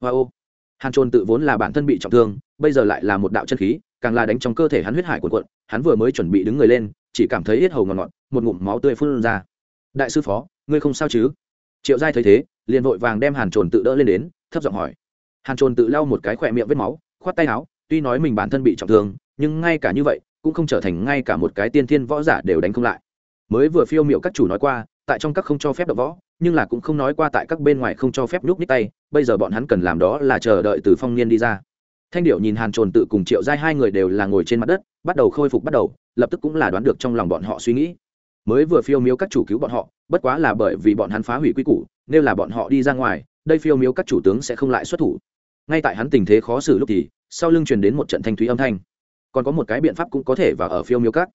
Hoa ô. Hàn trồn tự vốn là bản thân bị trọng thương, bây giờ lại là một đạo chân khí, càng là đánh trong cơ thể hắn huyết hải cuộn cuộn, hắn vừa mới chuẩn bị đứng người lên, chỉ cảm thấy yết hầu ngọt ngọt, một ngụm máu tươi phun ra. Đại sư phó ngươi không sao chứ? Triệu giai thấy thế, liền vội vàng đem hàn trồn tự đỡ lên đến, thấp giọng hỏi. Hàn trồn tự lau một cái khỏe miệng vết máu, khoát tay áo, tuy nói mình bản thân bị trọng thương, nhưng ngay cả như vậy, cũng không trở thành ngay cả một cái tiên thiên võ giả đều đánh không lại. Mới vừa phiêu miệu các chủ nói qua, tại trong các không cho phép đập võ, nhưng là cũng không nói qua tại các bên ngoài không cho phép nhúc nhích tay, bây giờ bọn hắn cần làm đó là chờ đợi từ phong niên đi ra. Thanh điệu nhìn hàn trồn tự cùng triệu giai hai người đều là ngồi trên mặt đất, bắt đầu khôi phục bắt đầu, lập tức cũng là đoán được trong lòng bọn họ suy nghĩ mới vừa phiêu miếu các chủ cứu bọn họ, bất quá là bởi vì bọn hắn phá hủy quy củ, nếu là bọn họ đi ra ngoài, đây phiêu miếu các chủ tướng sẽ không lại xuất thủ. Ngay tại hắn tình thế khó xử lúc thì, sau lưng truyền đến một trận thanh thúy âm thanh. Còn có một cái biện pháp cũng có thể vào ở phiêu miếu các.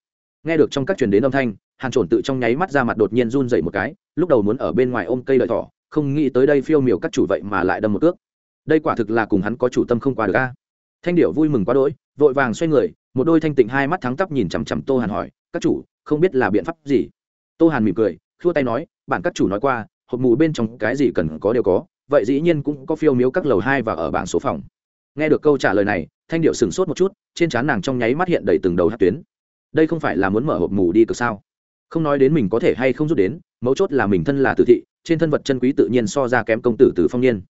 Nghe được trong các truyền đến âm thanh, hàn trồn tự trong nháy mắt ra mặt đột nhiên run dậy một cái, lúc đầu muốn ở bên ngoài ôm cây lợi thỏ, không nghĩ tới đây phiêu miểu các chủ vậy mà lại đâm một cước. Đây quả thực là cùng hắn có chủ tâm không qua được a. Thanh điệu vui mừng quá đỗi, vội vàng xoay người, một đôi thanh tịnh hai mắt thắng tắp nhìn chằm chằm tô hàn hỏi, các chủ không biết là biện pháp gì. Tô hàn mỉm cười, khua tay nói, bản các chủ nói qua, hộp mù bên trong cái gì cần có đều có, vậy dĩ nhiên cũng có phiêu miếu các lầu hai và ở bảng số phòng. Nghe được câu trả lời này, thanh điệu sửng sốt một chút, trên trán nàng trong nháy mắt hiện đầy từng đầu hát tuyến. Đây không phải là muốn mở hộp mù đi cực sao? Không nói đến mình có thể hay không rút đến, mấu chốt là mình thân là tử thị, trên thân vật chân quý tự nhiên so ra kém công tử từ phong niên.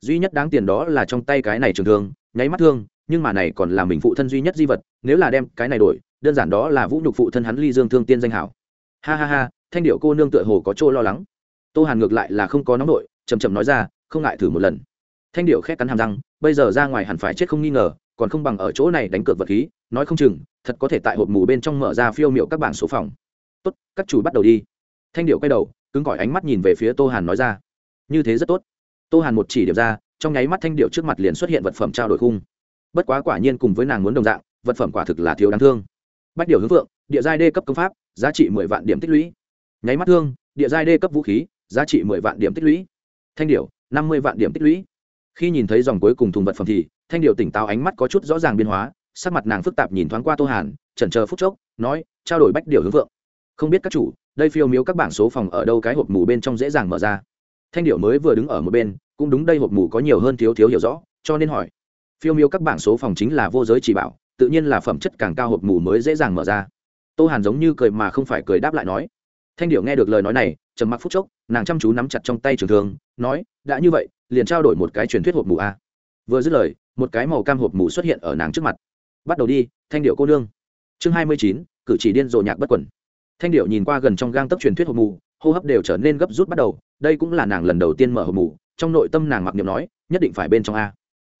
Duy nhất đáng tiền đó là trong tay cái này trường thương, nháy mắt thương, nhưng mà này còn là mình phụ thân duy nhất di vật, nếu là đem cái này đổi đơn giản đó là vũ nhục phụ thân hắn ly dương thương tiên danh hảo. Ha ha ha, thanh điệu cô nương tựa hồ có chỗ lo lắng. Tô hàn ngược lại là không có nóng nổi chầm chầm nói ra, không ngại thử một lần. Thanh điệu khét cắn hàm răng, bây giờ ra ngoài hẳn phải chết không nghi ngờ, còn không bằng ở chỗ này đánh cược vật khí, nói không chừng, thật có thể tại hộp mù bên trong mở ra phiêu miệu các bảng số phòng. Tốt, các chủ bắt đầu đi. Thanh điệu quay đầu, cứng cỏi ánh mắt nhìn về phía tô hàn nói ra. Như thế rất tốt. Tô hàn một chỉ điểm ra, trong nháy mắt thanh điệu trước mặt liền xuất hiện vật phẩm trao đổi khung. Bất quá quả nhiên cùng với nàng muốn đồng dạng, vật phẩm quả thực là thiếu đáng thương bách điều hướng vượng địa giai đê cấp công pháp, giá trị mười vạn điểm tích lũy. Nháy mắt thương, địa giai đê cấp vũ khí, giá trị mười vạn điểm tích lũy. Thanh điệu năm mươi vạn điểm tích lũy. Khi nhìn thấy dòng cuối cùng thùng vật phẩm thì, thanh điệu tỉnh táo ánh mắt có chút rõ ràng biên hóa, sắc mặt nàng phức tạp nhìn thoáng qua tô hàn, chần chờ phút chốc, nói, trao đổi bách điều hướng vượng không biết các chủ, đây phiêu miếu các bảng số phòng ở đâu cái hộp mù bên trong dễ dàng mở ra? Thanh điệu mới vừa đứng ở một bên, cũng đúng đây hộp mù có nhiều hơn thiếu thiếu hiểu rõ, cho nên hỏi, phiêu miêu các bảng số phòng chính là vô giới chỉ bảo tự nhiên là phẩm chất càng cao hộp mù mới dễ dàng mở ra. Tô hàn giống như cười mà không phải cười đáp lại nói. Thanh điệu nghe được lời nói này, trầm mặc phút chốc, nàng chăm chú nắm chặt trong tay trường thương, nói, đã như vậy, liền trao đổi một cái truyền thuyết hộp mù a. Vừa dứt lời, một cái màu cam hộp mù xuất hiện ở nàng trước mặt. Bắt đầu đi, thanh điệu cô nương. Chương hai mươi chín, cử chỉ điên rồ nhạc bất quẩn. Thanh điệu nhìn qua gần trong gang tấc truyền thuyết hộp mù, hô hấp đều trở nên gấp rút bắt đầu, đây cũng là nàng lần đầu tiên mở hộp mù, trong nội tâm nàng mặc niệm nói, nhất định phải bên trong a.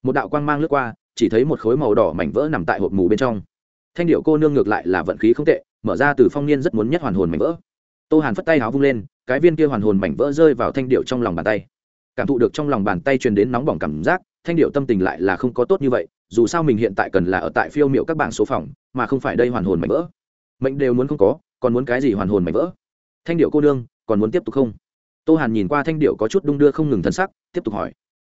Một đạo quang mang lướt qua chỉ thấy một khối màu đỏ mảnh vỡ nằm tại hộp mù bên trong. Thanh điệu cô nương ngược lại là vận khí không tệ, mở ra từ phong niên rất muốn nhất hoàn hồn mảnh vỡ. Tô hàn phất tay háo vung lên, cái viên kia hoàn hồn mảnh vỡ rơi vào thanh điệu trong lòng bàn tay. Cảm thụ được trong lòng bàn tay truyền đến nóng bỏng cảm giác, thanh điệu tâm tình lại là không có tốt như vậy, dù sao mình hiện tại cần là ở tại phiêu miệu các bảng số phòng, mà không phải đây hoàn hồn mảnh vỡ. Mệnh đều muốn không có, còn muốn cái gì hoàn hồn mảnh vỡ? Thanh điệu cô nương, còn muốn tiếp tục không? Tô hàn nhìn qua thanh điệu có chút đung đưa không ngừng thân sắc, tiếp tục hỏi.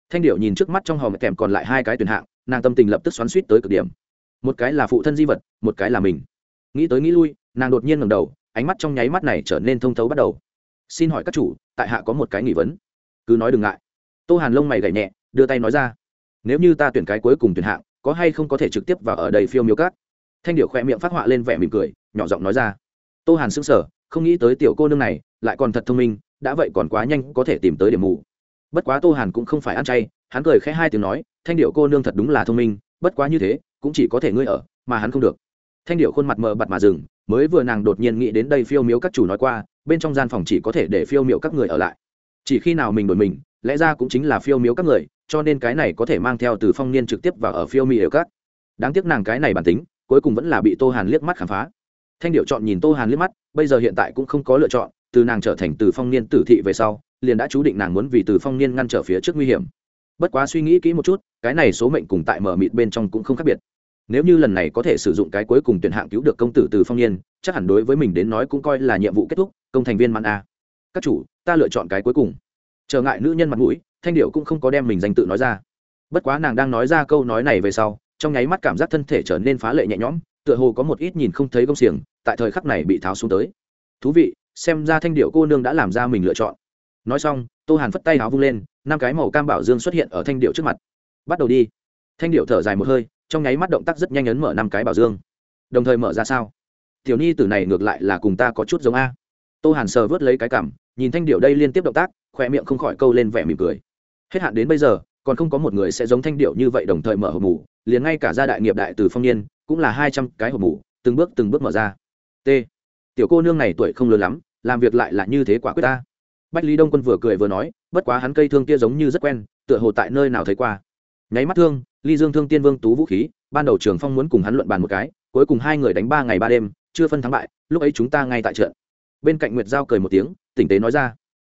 Thanh điệu nhìn trước mắt trong hòm kèm còn lại hai cái tuyển hạng nàng tâm tình lập tức xoắn suýt tới cực điểm. Một cái là phụ thân di vật, một cái là mình. Nghĩ tới nghĩ lui, nàng đột nhiên ngầm đầu, ánh mắt trong nháy mắt này trở nên thông thấu bắt đầu. Xin hỏi các chủ, tại hạ có một cái nghỉ vấn. Cứ nói đừng ngại. Tô hàn lông mày gảy nhẹ, đưa tay nói ra. Nếu như ta tuyển cái cuối cùng tuyển hạng, có hay không có thể trực tiếp vào ở đây phiêu miêu cát thanh điệu khoe miệng phát họa lên vẻ mỉm cười, nhỏ giọng nói ra. Tô hàn sững sờ, không nghĩ tới tiểu cô nương này lại còn thật thông minh, đã vậy còn quá nhanh có thể tìm tới điểm mù. Bất quá tô hàn cũng không phải ăn chay hắn cười khẽ hai tiếng nói, thanh điệu cô nương thật đúng là thông minh, bất quá như thế, cũng chỉ có thể ngươi ở, mà hắn không được. Thanh điệu khuôn mặt mờ bặt mà dừng, mới vừa nàng đột nhiên nghĩ đến đây phiêu miếu các chủ nói qua, bên trong gian phòng chỉ có thể để phiêu miệu các người ở lại. Chỉ khi nào mình đổi mình, lẽ ra cũng chính là phiêu miếu các người, cho nên cái này có thể mang theo từ phong niên trực tiếp vào ở phiêu miệu các. Đáng tiếc nàng cái này bản tính, cuối cùng vẫn là bị tô hàn liếc mắt khám phá. Thanh điệu chọn nhìn tô hàn liếc mắt, bây giờ hiện tại cũng không có lựa chọn, từ nàng trở thành từ phong niên tử thị về sau, liền đã chú định nàng muốn vì từ phong niên ngăn trở phía trước nguy hiểm bất quá suy nghĩ kỹ một chút, cái này số mệnh cùng tại mở mịt bên trong cũng không khác biệt. Nếu như lần này có thể sử dụng cái cuối cùng tuyển hạng cứu được công tử từ phong niên, chắc hẳn đối với mình đến nói cũng coi là nhiệm vụ kết thúc, công thành viên mặn a. Các chủ, ta lựa chọn cái cuối cùng. Trở ngại nữ nhân mặt mũi, thanh điệu cũng không có đem mình danh tự nói ra. Bất quá nàng đang nói ra câu nói này về sau, trong nháy mắt cảm giác thân thể trở nên phá lệ nhẹ nhõm, tựa hồ có một ít nhìn không thấy công xiềng, tại thời khắc này bị tháo xuống tới. Thú vị, xem ra thanh điệu cô nương đã làm ra mình lựa chọn. Nói xong tô hàn phất tay áo vung lên, năm cái màu cam bảo dương xuất hiện ở thanh điệu trước mặt. Bắt đầu đi. Thanh điệu thở dài một hơi, trong nháy mắt động tác rất nhanh ấn mở năm cái bảo dương. Đồng thời mở ra sao? Tiểu nhi tử này ngược lại là cùng ta có chút giống a. Tô hàn sờ vớt lấy cái cảm, nhìn thanh điệu đây liên tiếp động tác khoe miệng không khỏi câu lên vẻ mỉm cười. Hết hạn đến bây giờ, còn không có một người sẽ giống thanh điệu như vậy đồng thời mở hộp mủ, liền ngay cả gia đại nghiệp đại từ phong niên, cũng là hai trăm cái hộp mủ, từng bước từng bước mở ra. T. Tiểu cô nương này tuổi không lớn lắm, làm việc lại là như thế quả quyết ta bách lý đông quân vừa cười vừa nói, bất quá hắn cây thương kia giống như rất quen, tựa hồ tại nơi nào thấy qua. Nháy mắt thương, ly dương thương tiên vương tú vũ khí, ban đầu trường phong muốn cùng hắn luận bàn một cái, cuối cùng hai người đánh ba ngày ba đêm, chưa phân thắng bại, lúc ấy chúng ta ngay tại trận. Bên cạnh nguyệt giao cười một tiếng, tỉnh tế nói ra,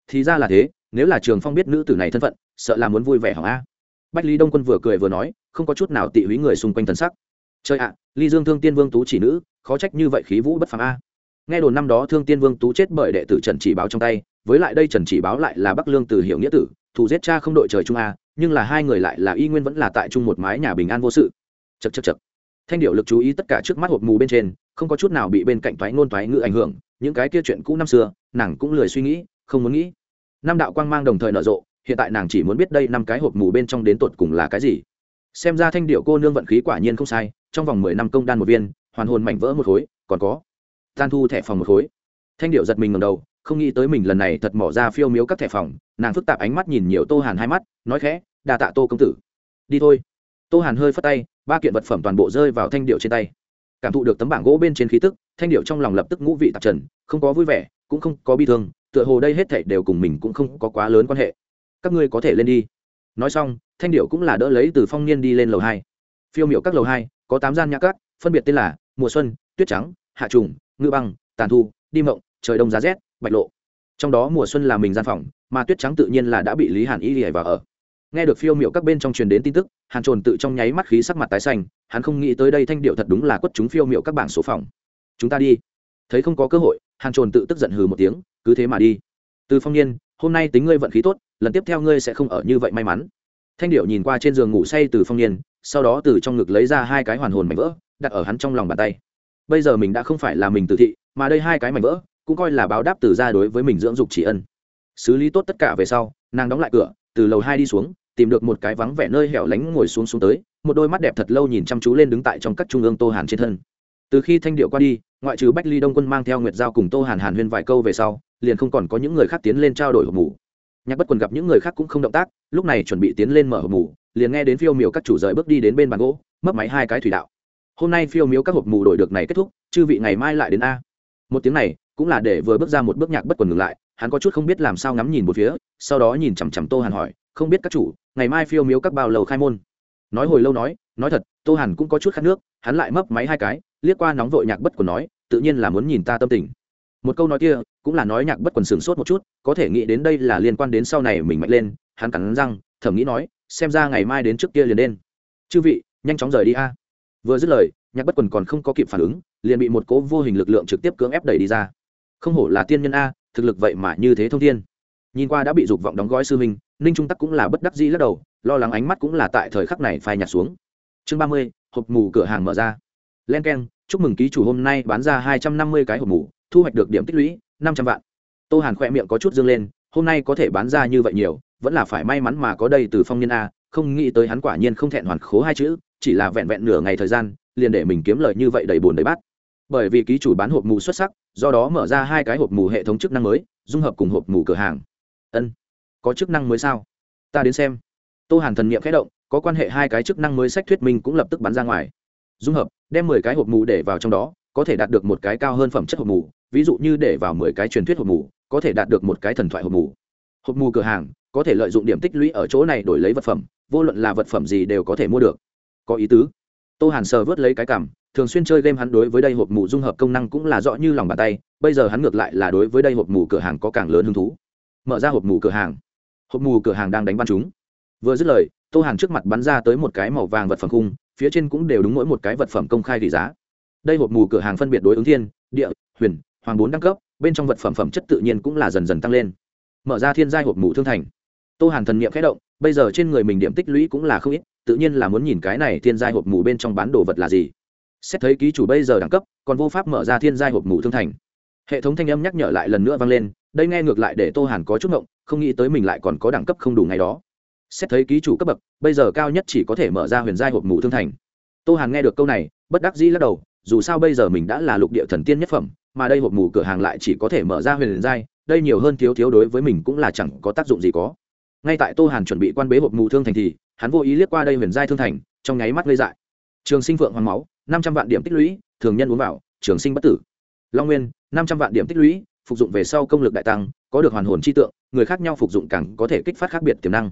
thì ra là thế, nếu là trường phong biết nữ tử này thân phận, sợ là muốn vui vẻ hỏng a. Bách lý đông quân vừa cười vừa nói, không có chút nào tị húy người xung quanh thần sắc. Chơi ạ, ly dương thương tiên vương tú chỉ nữ, khó trách như vậy khí vũ bất phàm a. Nghe đồn năm đó thương tiên vương tú chết bởi đệ tử trần chỉ báo trong tay với lại đây trần chỉ báo lại là bắc lương từ hiệu nghĩa tử thủ giết cha không đội trời trung a, nhưng là hai người lại là y nguyên vẫn là tại chung một mái nhà bình an vô sự. Chật chật chật thanh điệu lực chú ý tất cả trước mắt hộp mù bên trên, không có chút nào bị bên cạnh thoái ngôn thoái ngữ ảnh hưởng, những cái kia chuyện cũ năm xưa, nàng cũng lười suy nghĩ, không muốn nghĩ. Năm đạo quang mang đồng thời nở rộ, hiện tại nàng chỉ muốn biết đây năm cái hộp mù bên trong đến tột cùng là cái gì. Xem ra thanh điệu cô nương vận khí quả nhiên không sai, trong vòng mười năm công đan một viên, hoàn hồn mảnh vỡ một khối, còn có, tan thu thẻ phòng một khối. Thanh điệu giật mình ngầm đầu không nghĩ tới mình lần này thật mỏ ra phiêu miếu các thẻ phòng, nàng phức tạp ánh mắt nhìn nhiều tô hàn hai mắt, nói khẽ đà tạ tô công tử. Đi thôi. Tô hàn hơi phất tay, ba kiện vật phẩm toàn bộ rơi vào thanh điệu trên tay. Cảm thụ được tấm bảng gỗ bên trên khí tức, thanh điệu trong lòng lập tức ngũ vị tạp trần, không có vui vẻ, cũng không có bi thương, tựa hồ đây hết thảy đều cùng mình cũng không có quá lớn quan hệ. Các ngươi có thể lên đi. Nói xong, thanh điệu cũng là đỡ lấy từ phong niên đi lên lầu hai. Phiêu miệu các lầu hai, có tám gian nhã các, phân biệt tên là mùa xuân, tuyết trắng, hạ trùng, ngư băng, tàn thu, đi mộng, trời đông giá rét bạch lộ. Trong đó mùa xuân là mình gian phòng, mà tuyết trắng tự nhiên là đã bị lý hàn y lìa vào ở. Nghe được phiêu miệu các bên trong truyền đến tin tức, hàn trồn tự trong nháy mắt khí sắc mặt tái xanh, hắn không nghĩ tới đây thanh điệu thật đúng là quất chúng phiêu miệu các bảng số phòng. Chúng ta đi. Thấy không có cơ hội, hàn trồn tự tức giận hừ một tiếng, cứ thế mà đi. Từ phong niên, hôm nay tính ngươi vận khí tốt, lần tiếp theo ngươi sẽ không ở như vậy may mắn. Thanh điệu nhìn qua trên giường ngủ say từ phong niên, sau đó từ trong ngực lấy ra hai cái hoàn hồn mảnh vỡ, đặt ở hắn trong lòng bàn tay. Bây giờ mình đã không phải là mình tự thị, mà đây hai cái mảnh vỡ cũng coi là báo đáp từ ra đối với mình dưỡng dục chỉ ân. Xử lý tốt tất cả về sau, nàng đóng lại cửa, từ lầu hai đi xuống, tìm được một cái vắng vẻ nơi hẻo lánh ngồi xuống xuống tới, một đôi mắt đẹp thật lâu nhìn chăm chú lên đứng tại trong các trung ương tô hàn trên thân. Từ khi thanh điệu qua đi, ngoại trừ bách ly đông quân mang theo nguyệt giao cùng tô hàn hàn huyên vài câu về sau, liền không còn có những người khác tiến lên trao đổi hộp mù. Nhạc bất quần gặp những người khác cũng không động tác, lúc này chuẩn bị tiến lên mở hộp mù, liền nghe đến phiêu miếu các chủ rời bước đi đến bên bàn gỗ, mấp máy hai cái thủy đạo. Hôm nay phiêu miếu các hộp mù đổi được này kết thúc, chư vị ngày mai lại đến a. Một tiếng này cũng là để vừa bước ra một bước nhạc bất quần ngừng lại, hắn có chút không biết làm sao ngắm nhìn một phía, sau đó nhìn chằm chằm tô hàn hỏi, không biết các chủ, ngày mai phiêu miếu các bao lầu khai môn? Nói hồi lâu nói nói thật, tô hàn cũng có chút khát nước, hắn lại mấp máy hai cái, liếc qua nóng vội nhạc bất quần nói, tự nhiên là muốn nhìn ta tâm tình. Một câu nói kia, cũng là nói nhạc bất quần sửng sốt một chút, có thể nghĩ đến đây là liên quan đến sau này mình mạnh lên, hắn cắn răng thẩm nghĩ nói, xem ra ngày mai đến trước kia liền đen chư vị, nhanh chóng rời đi a. Vừa dứt lời, nhạc bất quần còn không có kịp phản ứng, liền bị một cố vô hình lực lượng trực tiếp cưỡng ép đẩy đi ra không hổ là tiên nhân a, thực lực vậy mà như thế thông thiên. Nhìn qua đã bị dục vọng đóng gói sư minh ninh trung tắc cũng là bất đắc dĩ lắc đầu, lo lắng ánh mắt cũng là tại thời khắc này phai nhạt xuống. Chương ba mươi, hộp mù cửa hàng mở ra. Len k e n chúc mừng ký chủ hôm nay bán ra hai trăm năm mươi cái hộp mù, thu hoạch được điểm tích lũy, năm trăm vạn. Tô hàn khoe miệng có chút dương lên, hôm nay có thể bán ra như vậy nhiều, vẫn là phải may mắn mà có đây từ phong niên a, không nghĩ tới hắn quả nhiên không thẹn hoàn khố hai chữ, chỉ là vẹn vẹn nửa ngày thời gian, liền để mình kiếm lời như vậy đầy bồn đầy bát. Bởi vì ký chủ bán hộp mù xuất sắc do đó mở ra hai cái hộp mù hệ thống chức năng mới, dung hợp cùng hộp mù cửa hàng. Ân, có chức năng mới sao? Ta đến xem. Tô hàn thần niệm khẽ động, có quan hệ hai cái chức năng mới sách thuyết minh cũng lập tức bắn ra ngoài. Dung hợp, đem mười cái hộp mù để vào trong đó, có thể đạt được một cái cao hơn phẩm chất hộp mù, ví dụ như để vào mười cái truyền thuyết hộp mù, có thể đạt được một cái thần thoại hộp mù. Hộp mù cửa hàng, có thể lợi dụng điểm tích lũy ở chỗ này đổi lấy vật phẩm, vô luận là vật phẩm gì đều có thể mua được. Có ý tứ. Tô hàn sờ vớt lấy cái cảm thường xuyên chơi game hắn đối với đây hộp mù dung hợp công năng cũng là rõ như lòng bàn tay, bây giờ hắn ngược lại là đối với đây hộp mù cửa hàng có càng lớn hứng thú. Mở ra hộp mù cửa hàng. Hộp mù cửa hàng đang đánh bắn chúng. Vừa dứt lời, tô hàn trước mặt bắn ra tới một cái màu vàng vật phẩm khung, phía trên cũng đều đúng mỗi một cái vật phẩm công khai tỷ giá. Đây hộp mù cửa hàng phân biệt đối ứng thiên, địa, huyền, hoàng bốn đẳng cấp, bên trong vật phẩm phẩm chất tự nhiên cũng là dần dần tăng lên. Mở ra thiên giai hộp mù thương thành. Tô hàn thần niệm khẽ động, bây giờ trên người mình điểm tích lũy cũng là không ít, tự nhiên là muốn nhìn cái này thiên giai hộp mù bên trong bán đồ vật là gì xét thấy ký chủ bây giờ đẳng cấp, còn vô pháp mở ra thiên giai hộp ngủ thương thành. Hệ thống thanh âm nhắc nhở lại lần nữa vang lên, đây nghe ngược lại để tô hàn có chút ngộng, không nghĩ tới mình lại còn có đẳng cấp không đủ ngày đó. Xét thấy ký chủ cấp bậc, bây giờ cao nhất chỉ có thể mở ra huyền giai hộp ngủ thương thành. Tô hàn nghe được câu này, bất đắc dĩ lắc đầu, dù sao bây giờ mình đã là lục địa thần tiên nhất phẩm, mà đây hộp mù cửa hàng lại chỉ có thể mở ra huyền giai, đây nhiều hơn thiếu thiếu đối với mình cũng là chẳng có tác dụng gì có. Ngay tại tô hàn chuẩn bị quan bế hộp mù thương thành thì, hắn vô ý liếc qua đây huyền giai thương thành, trong nháy mắt gây dại. Trường sinh phượng hoàng máu năm trăm vạn điểm tích lũy, thường nhân uống vào, trường sinh bất tử. Long nguyên, năm trăm vạn điểm tích lũy, phục dụng về sau công lực đại tăng, có được hoàn hồn chi tượng, người khác nhau phục dụng càng có thể kích phát khác biệt tiềm năng.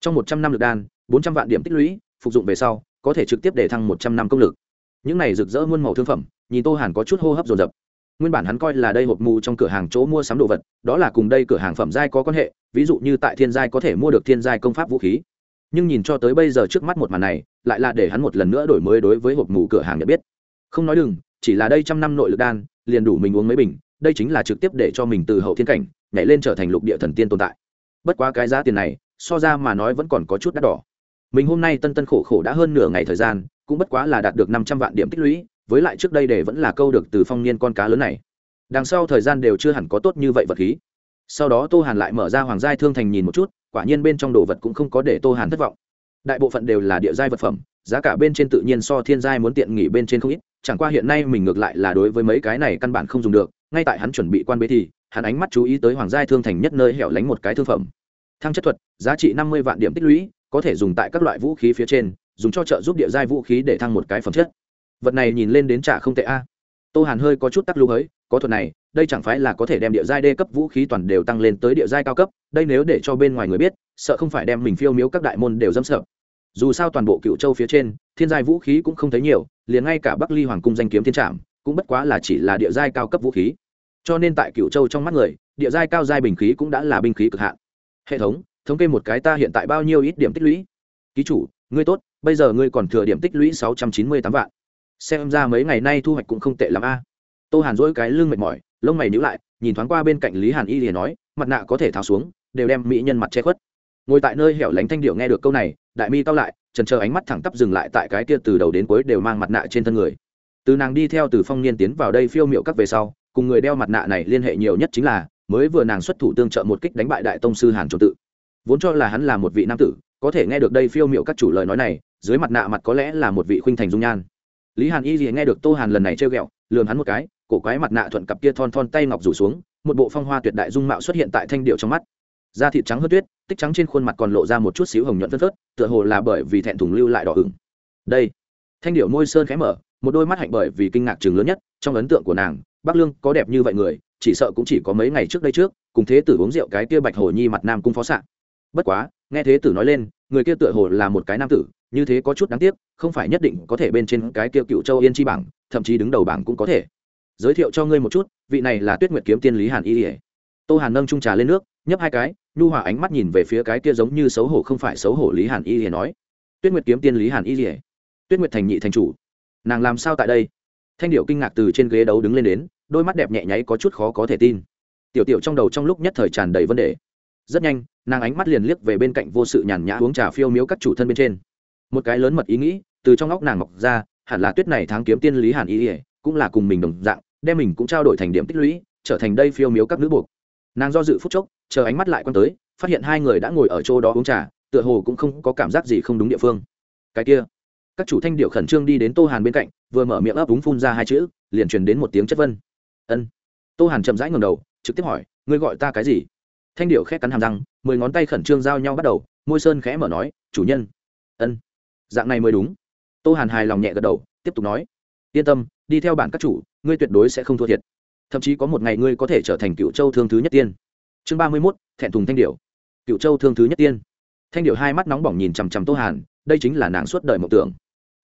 Trong một trăm năm lực đan, bốn trăm vạn điểm tích lũy, phục dụng về sau, có thể trực tiếp để thăng một trăm năm công lực. Những này rực rỡ muôn màu thương phẩm, nhìn tô hàn có chút hô hấp dồn dập. Nguyên bản hắn coi là đây hộp mù trong cửa hàng chỗ mua sắm đồ vật, đó là cùng đây cửa hàng phẩm giai có quan hệ, ví dụ như tại thiên giai có thể mua được thiên giai công pháp vũ khí nhưng nhìn cho tới bây giờ trước mắt một màn này, lại là để hắn một lần nữa đổi mới đối với hộp mù cửa hàng nhận biết. Không nói đừng, chỉ là đây trăm năm nội lực đan, liền đủ mình uống mấy bình, đây chính là trực tiếp để cho mình từ hậu thiên cảnh, nhảy lên trở thành lục địa thần tiên tồn tại. Bất quá cái giá tiền này, so ra mà nói vẫn còn có chút đắt đỏ. Mình hôm nay tân tân khổ khổ đã hơn nửa ngày thời gian, cũng bất quá là đạt được năm trăm vạn điểm tích lũy, với lại trước đây để vẫn là câu được từ phong niên con cá lớn này. Đằng sau thời gian đều chưa hẳn có tốt như vậy vật khí. Sau đó tô hàn lại mở ra hoàng giai thương thành nhìn một chút quả nhiên bên trong đồ vật cũng không có để tô hàn thất vọng. Đại bộ phận đều là địa giai vật phẩm, giá cả bên trên tự nhiên so thiên giai muốn tiện nghỉ bên trên không ít, chẳng qua hiện nay mình ngược lại là đối với mấy cái này căn bản không dùng được, ngay tại hắn chuẩn bị quan bế thì, hắn ánh mắt chú ý tới hoàng giai thương thành nhất nơi hẻo lánh một cái thương phẩm. Thăng chất thuật, giá trị năm mươi vạn điểm tích lũy, có thể dùng tại các loại vũ khí phía trên, dùng cho trợ giúp địa giai vũ khí để thăng một cái phẩm chất. Vật này nhìn lên đến trả không tệ a. Tô hàn hơi có chút tắc lưu ấy có thuật này, đây chẳng phải là có thể đem địa giai đê cấp vũ khí toàn đều tăng lên tới địa giai cao cấp, đây nếu để cho bên ngoài người biết, sợ không phải đem mình phiêu miếu các đại môn đều dâm sợ. Dù sao toàn bộ cựu châu phía trên, thiên giai vũ khí cũng không thấy nhiều, liền ngay cả bắc ly hoàng cung danh kiếm thiên trạm cũng bất quá là chỉ là địa giai cao cấp vũ khí. Cho nên tại cựu châu trong mắt người, địa giai cao giai bình khí cũng đã là binh khí cực hạn. Hệ thống thống kê một cái ta hiện tại bao nhiêu ít điểm tích lũy? Ký chủ, ngươi tốt, bây giờ ngươi còn thừa điểm tích lũy sáu trăm chín mươi tám vạn. Xem ra mấy ngày nay thu hoạch cũng không tệ l ắ m a tô hàn dỗi cái lưng mệt mỏi, lông mày nhữ lại, nhìn thoáng qua bên cạnh lý hàn y liền nói, mặt nạ có thể tháo xuống, đều đem mỹ nhân mặt che khuất. Ngồi tại nơi hẻo lánh thanh điệu nghe được câu này, đại mi cao lại trần chờ ánh mắt thẳng tắp dừng lại tại cái kia từ đầu đến cuối đều mang mặt nạ trên thân người. Từ nàng đi theo từ phong niên tiến vào đây phiêu m i ệ u các về sau, cùng người đeo mặt nạ này liên hệ nhiều nhất chính là, mới vừa nàng xuất thủ tương trợ một kích đánh bại đại tông sư hàn trộm tự. Vốn cho là hắn là một vị nam tử, có thể nghe được đây phiêu m i ệ u các chủ lời nói này, dưới mặt nạ mặt có lẽ là một vị khuynh thành dung nhan lý hàn y gì nghe được tô hàn lần này trêu ghẹo lường hắn một cái, cổ quái mặt nạ thuận cặp kia thon thon tay ngọc rủ xuống, một bộ phong hoa tuyệt đại dung mạo xuất hiện tại thanh điệu trong mắt. Da thịt trắng hớt tuyết, tích trắng trên khuôn mặt còn lộ ra một chút xíu hồng nhuận phân phớt, tựa hồ là bởi vì thẹn thùng lưu lại đỏ hửng đây. Thanh điệu môi sơn khẽ mở, một đôi mắt hạnh bởi vì kinh ngạc chừng lớn nhất, trong ấn tượng của nàng, bắc lương có đẹp như vậy người, chỉ sợ cũng chỉ có mấy ngày trước đây trước, cùng thế tử uống rượu cái kia bạch hồ nhi mặt nam cung phó s bất quá, nghe thế tử nói lên, người kia tựa hồ là một cái nam tử như thế có chút đáng tiếc, không phải nhất định có thể bên trên cái kia cựu châu yên chi bảng, thậm chí đứng đầu bảng cũng có thể. Giới thiệu cho ngươi một chút, vị này là tuyết nguyệt kiếm tiên lý hàn y ỉa tô hàn nâng trung trà lên nước, nhấp hai cái, nhu hòa ánh mắt nhìn về phía cái kia giống như xấu hổ không phải xấu hổ lý hàn y ỉa nói. Tuyết nguyệt kiếm tiên lý hàn y ỉa tuyết nguyệt thành nhị thành chủ. Nàng làm sao tại đây? Thanh điệu kinh ngạc từ trên ghế đấu đứng lên đến, đôi mắt đẹp nhẹ nháy có chút khó có thể tin. Tiểu tiểu trong đầu trong lúc nhất thời tràn đầy vấn đề. Rất nhanh, nàng ánh mắt liền liếc về bên cạnh vô sự nhàn nhã uống trà phiêu miếu các chủ thân bên trên một cái lớn mật ý nghĩ, từ trong óc nàng mọc ra, hẳn là tuyết này tháng kiếm tiên lý hàn ý ỉa cũng là cùng mình đồng dạng, đem mình cũng trao đổi thành điểm tích lũy, trở thành đây phiêu miếu các nữ buộc. Nàng do dự phút chốc, chờ ánh mắt lại quan tới, phát hiện hai người đã ngồi ở chỗ đó uống trà, tựa hồ cũng không có cảm giác gì không đúng địa phương. Cái kia, các chủ thanh điệu khẩn trương đi đến tô hàn bên cạnh, vừa mở miệng ấp úng phun ra hai chữ, liền truyền đến một tiếng chất vân. Ân. Tô hàn chậm rãi ngầm đầu, trực tiếp hỏi, ngươi gọi ta cái gì? Thanh điệu khét cắn hàm răng, mười ngón tay khẩn trương giao nhau bắt đầu, môi sơn khẽ mở nói, chủ nhân. Ân dạng này mới đúng. Tô hàn hài lòng nhẹ gật đầu, tiếp tục nói, yên tâm, đi theo bản các chủ, ngươi tuyệt đối sẽ không thua thiệt. Thậm chí có một ngày ngươi có thể trở thành cựu châu thương thứ nhất tiên. Chương ba mươi mốt, thẹn thùng thanh điệu cựu châu thương thứ nhất tiên. Thanh điệu hai mắt nóng bỏng nhìn chằm chằm tô hàn, đây chính là nàng suốt đời mộng tưởng.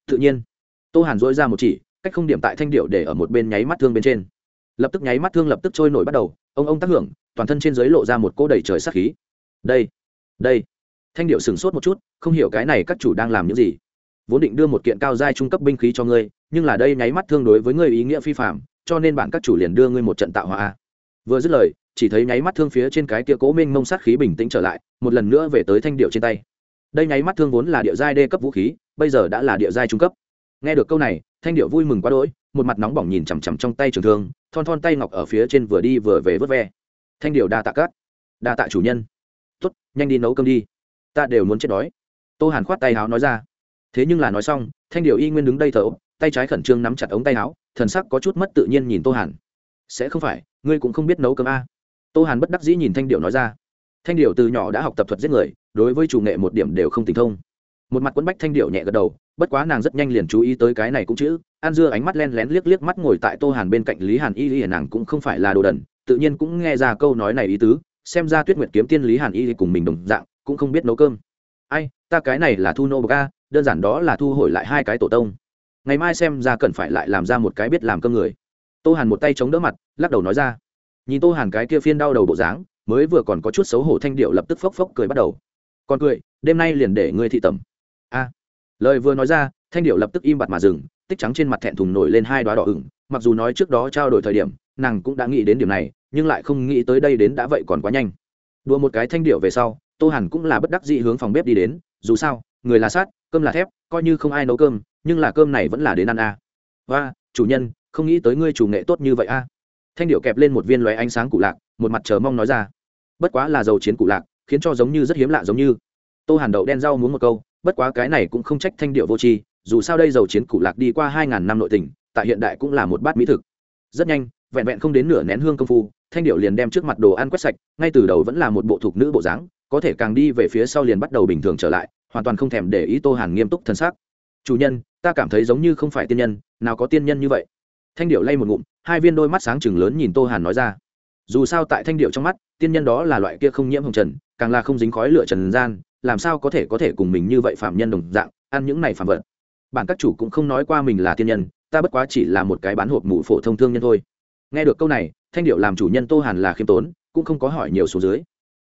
Tự nhiên, tô hàn dỗi ra một chỉ, cách không điểm tại thanh điệu để ở một bên nháy mắt thương bên trên. Lập tức nháy mắt thương lập tức trôi nổi bắt đầu, ông ông tác hưởng, toàn thân trên dưới lộ ra một cô đầy trời sắc khí. Đây đây thanh điệu sửng sốt một chút, không hiểu cái này các chủ đang làm những gì. Vốn định đưa một kiện cao giai trung cấp binh khí cho ngươi, nhưng là đây nháy mắt thương đối với ngươi ý nghĩa phi phạm cho nên bạn các chủ liền đưa ngươi một trận tạo hóa vừa dứt lời, chỉ thấy nháy mắt thương phía trên cái kia cố minh mông sát khí bình tĩnh trở lại, một lần nữa về tới thanh điệu trên tay. Đây nháy mắt thương vốn là địa giai đê cấp vũ khí, bây giờ đã là địa giai trung cấp. Nghe được câu này, thanh điệu vui mừng quá đỗi, một mặt nóng bỏng nhìn chằm chằm trong tay trường thương, thon thon tay ngọc ở phía trên vừa đi vừa về vớt ve. Thanh điệu đa tạ cát đa tạ chủ nhân. Tuất nhanh đi nấu cơm đi ta đều muốn chết đói. Tô hàn khoát tay áo nói ra. Thế nhưng là nói xong, thanh điệu y nguyên đứng đây thở tay trái khẩn trương nắm chặt ống tay áo, thần sắc có chút mất tự nhiên nhìn tô hàn. Sẽ không phải, ngươi cũng không biết nấu cơm a. À. tô hàn bất đắc dĩ nhìn thanh điệu nói ra. Thanh điệu từ nhỏ đã học tập thuật giết người, đối với chủ nghệ một điểm đều không tình thông. Một mặt quấn bách thanh điệu nhẹ gật đầu, bất quá nàng rất nhanh liền chú ý tới cái này cũng chữ an dưa ánh mắt len lén liếc liếc mắt ngồi tại tô hàn bên cạnh lý hàn y y nàng cũng không phải là đồ đần, tự nhiên cũng nghe ra câu nói này ý tứ, xem ra tuyết nguyệt kiếm tiên lý hàn y cùng mình đồng dạng cũng không biết nấu cơm. Ai, ta cái này là thu nô bậc a, đơn giản đó là thu hồi lại hai cái tổ tông. Ngày mai xem ra cần phải lại làm ra một cái biết làm cơm người. Tô hàn một tay chống đỡ mặt, lắc đầu nói ra. Nhìn tô hàn cái kia phiên đau đầu bộ dáng, mới vừa còn có chút xấu hổ thanh điệu lập tức phốc phốc cười bắt đầu. Còn cười, đêm nay liền để ngươi thị tẩm. A. Lời vừa nói ra, thanh điệu lập tức im bặt mà dừng, tích trắng trên mặt thẹn thùng nổi lên hai đoá đỏ ửng. Mặc dù nói trước đó trao đổi thời điểm, nàng cũng đã nghĩ đến điểm này, nhưng lại không nghĩ tới đây đến đã vậy còn quá nhanh. Đùa một cái thanh điệu về sau tô hàn cũng là bất đắc dị hướng phòng bếp đi đến dù sao người là sát cơm là thép coi như không ai nấu cơm nhưng là cơm này vẫn là đến ăn a à. và chủ nhân không nghĩ tới ngươi chủ nghệ tốt như vậy a thanh điệu kẹp lên một viên lóe ánh sáng cụ lạc một mặt chờ mong nói ra. Bất quá là dầu chiến cụ lạc khiến cho giống như rất hiếm lạ giống như. Tô hàn đậu đen rau muốn một câu bất quá cái này cũng không trách thanh điệu vô tri dù sao đây dầu chiến cụ lạc đi qua hai ngàn năm nội tỉnh, tại hiện đại cũng là một bát mỹ thực. Rất nhanh vẹn vẹn không đến nửa nén hương công phu thanh điệu liền đem trước mặt đồ ăn quét sạch ngay từ đầu vẫn là một bộ thục nữ bộ dáng có thể càng đi về phía sau liền bắt đầu bình thường trở lại, hoàn toàn không thèm để ý tô hàn nghiêm túc thân xác. Chủ nhân, ta cảm thấy giống như không phải tiên nhân, nào có tiên nhân như vậy. Thanh điệu lay một ngụm, hai viên đôi mắt sáng chừng lớn nhìn tô hàn nói ra. Dù sao tại thanh điệu trong mắt, tiên nhân đó là loại kia không nhiễm hồng trần, càng là không dính khói lửa trần gian, làm sao có thể có thể cùng mình như vậy phạm nhân đồng dạng, ăn những này phạm vật. Bản các chủ cũng không nói qua mình là tiên nhân, ta bất quá chỉ là một cái bán hộp mụ phổ thông thương nhân thôi. Nghe được câu này, thanh điệu làm chủ nhân tô hàn là khiêm tốn, cũng không có hỏi nhiều số dưới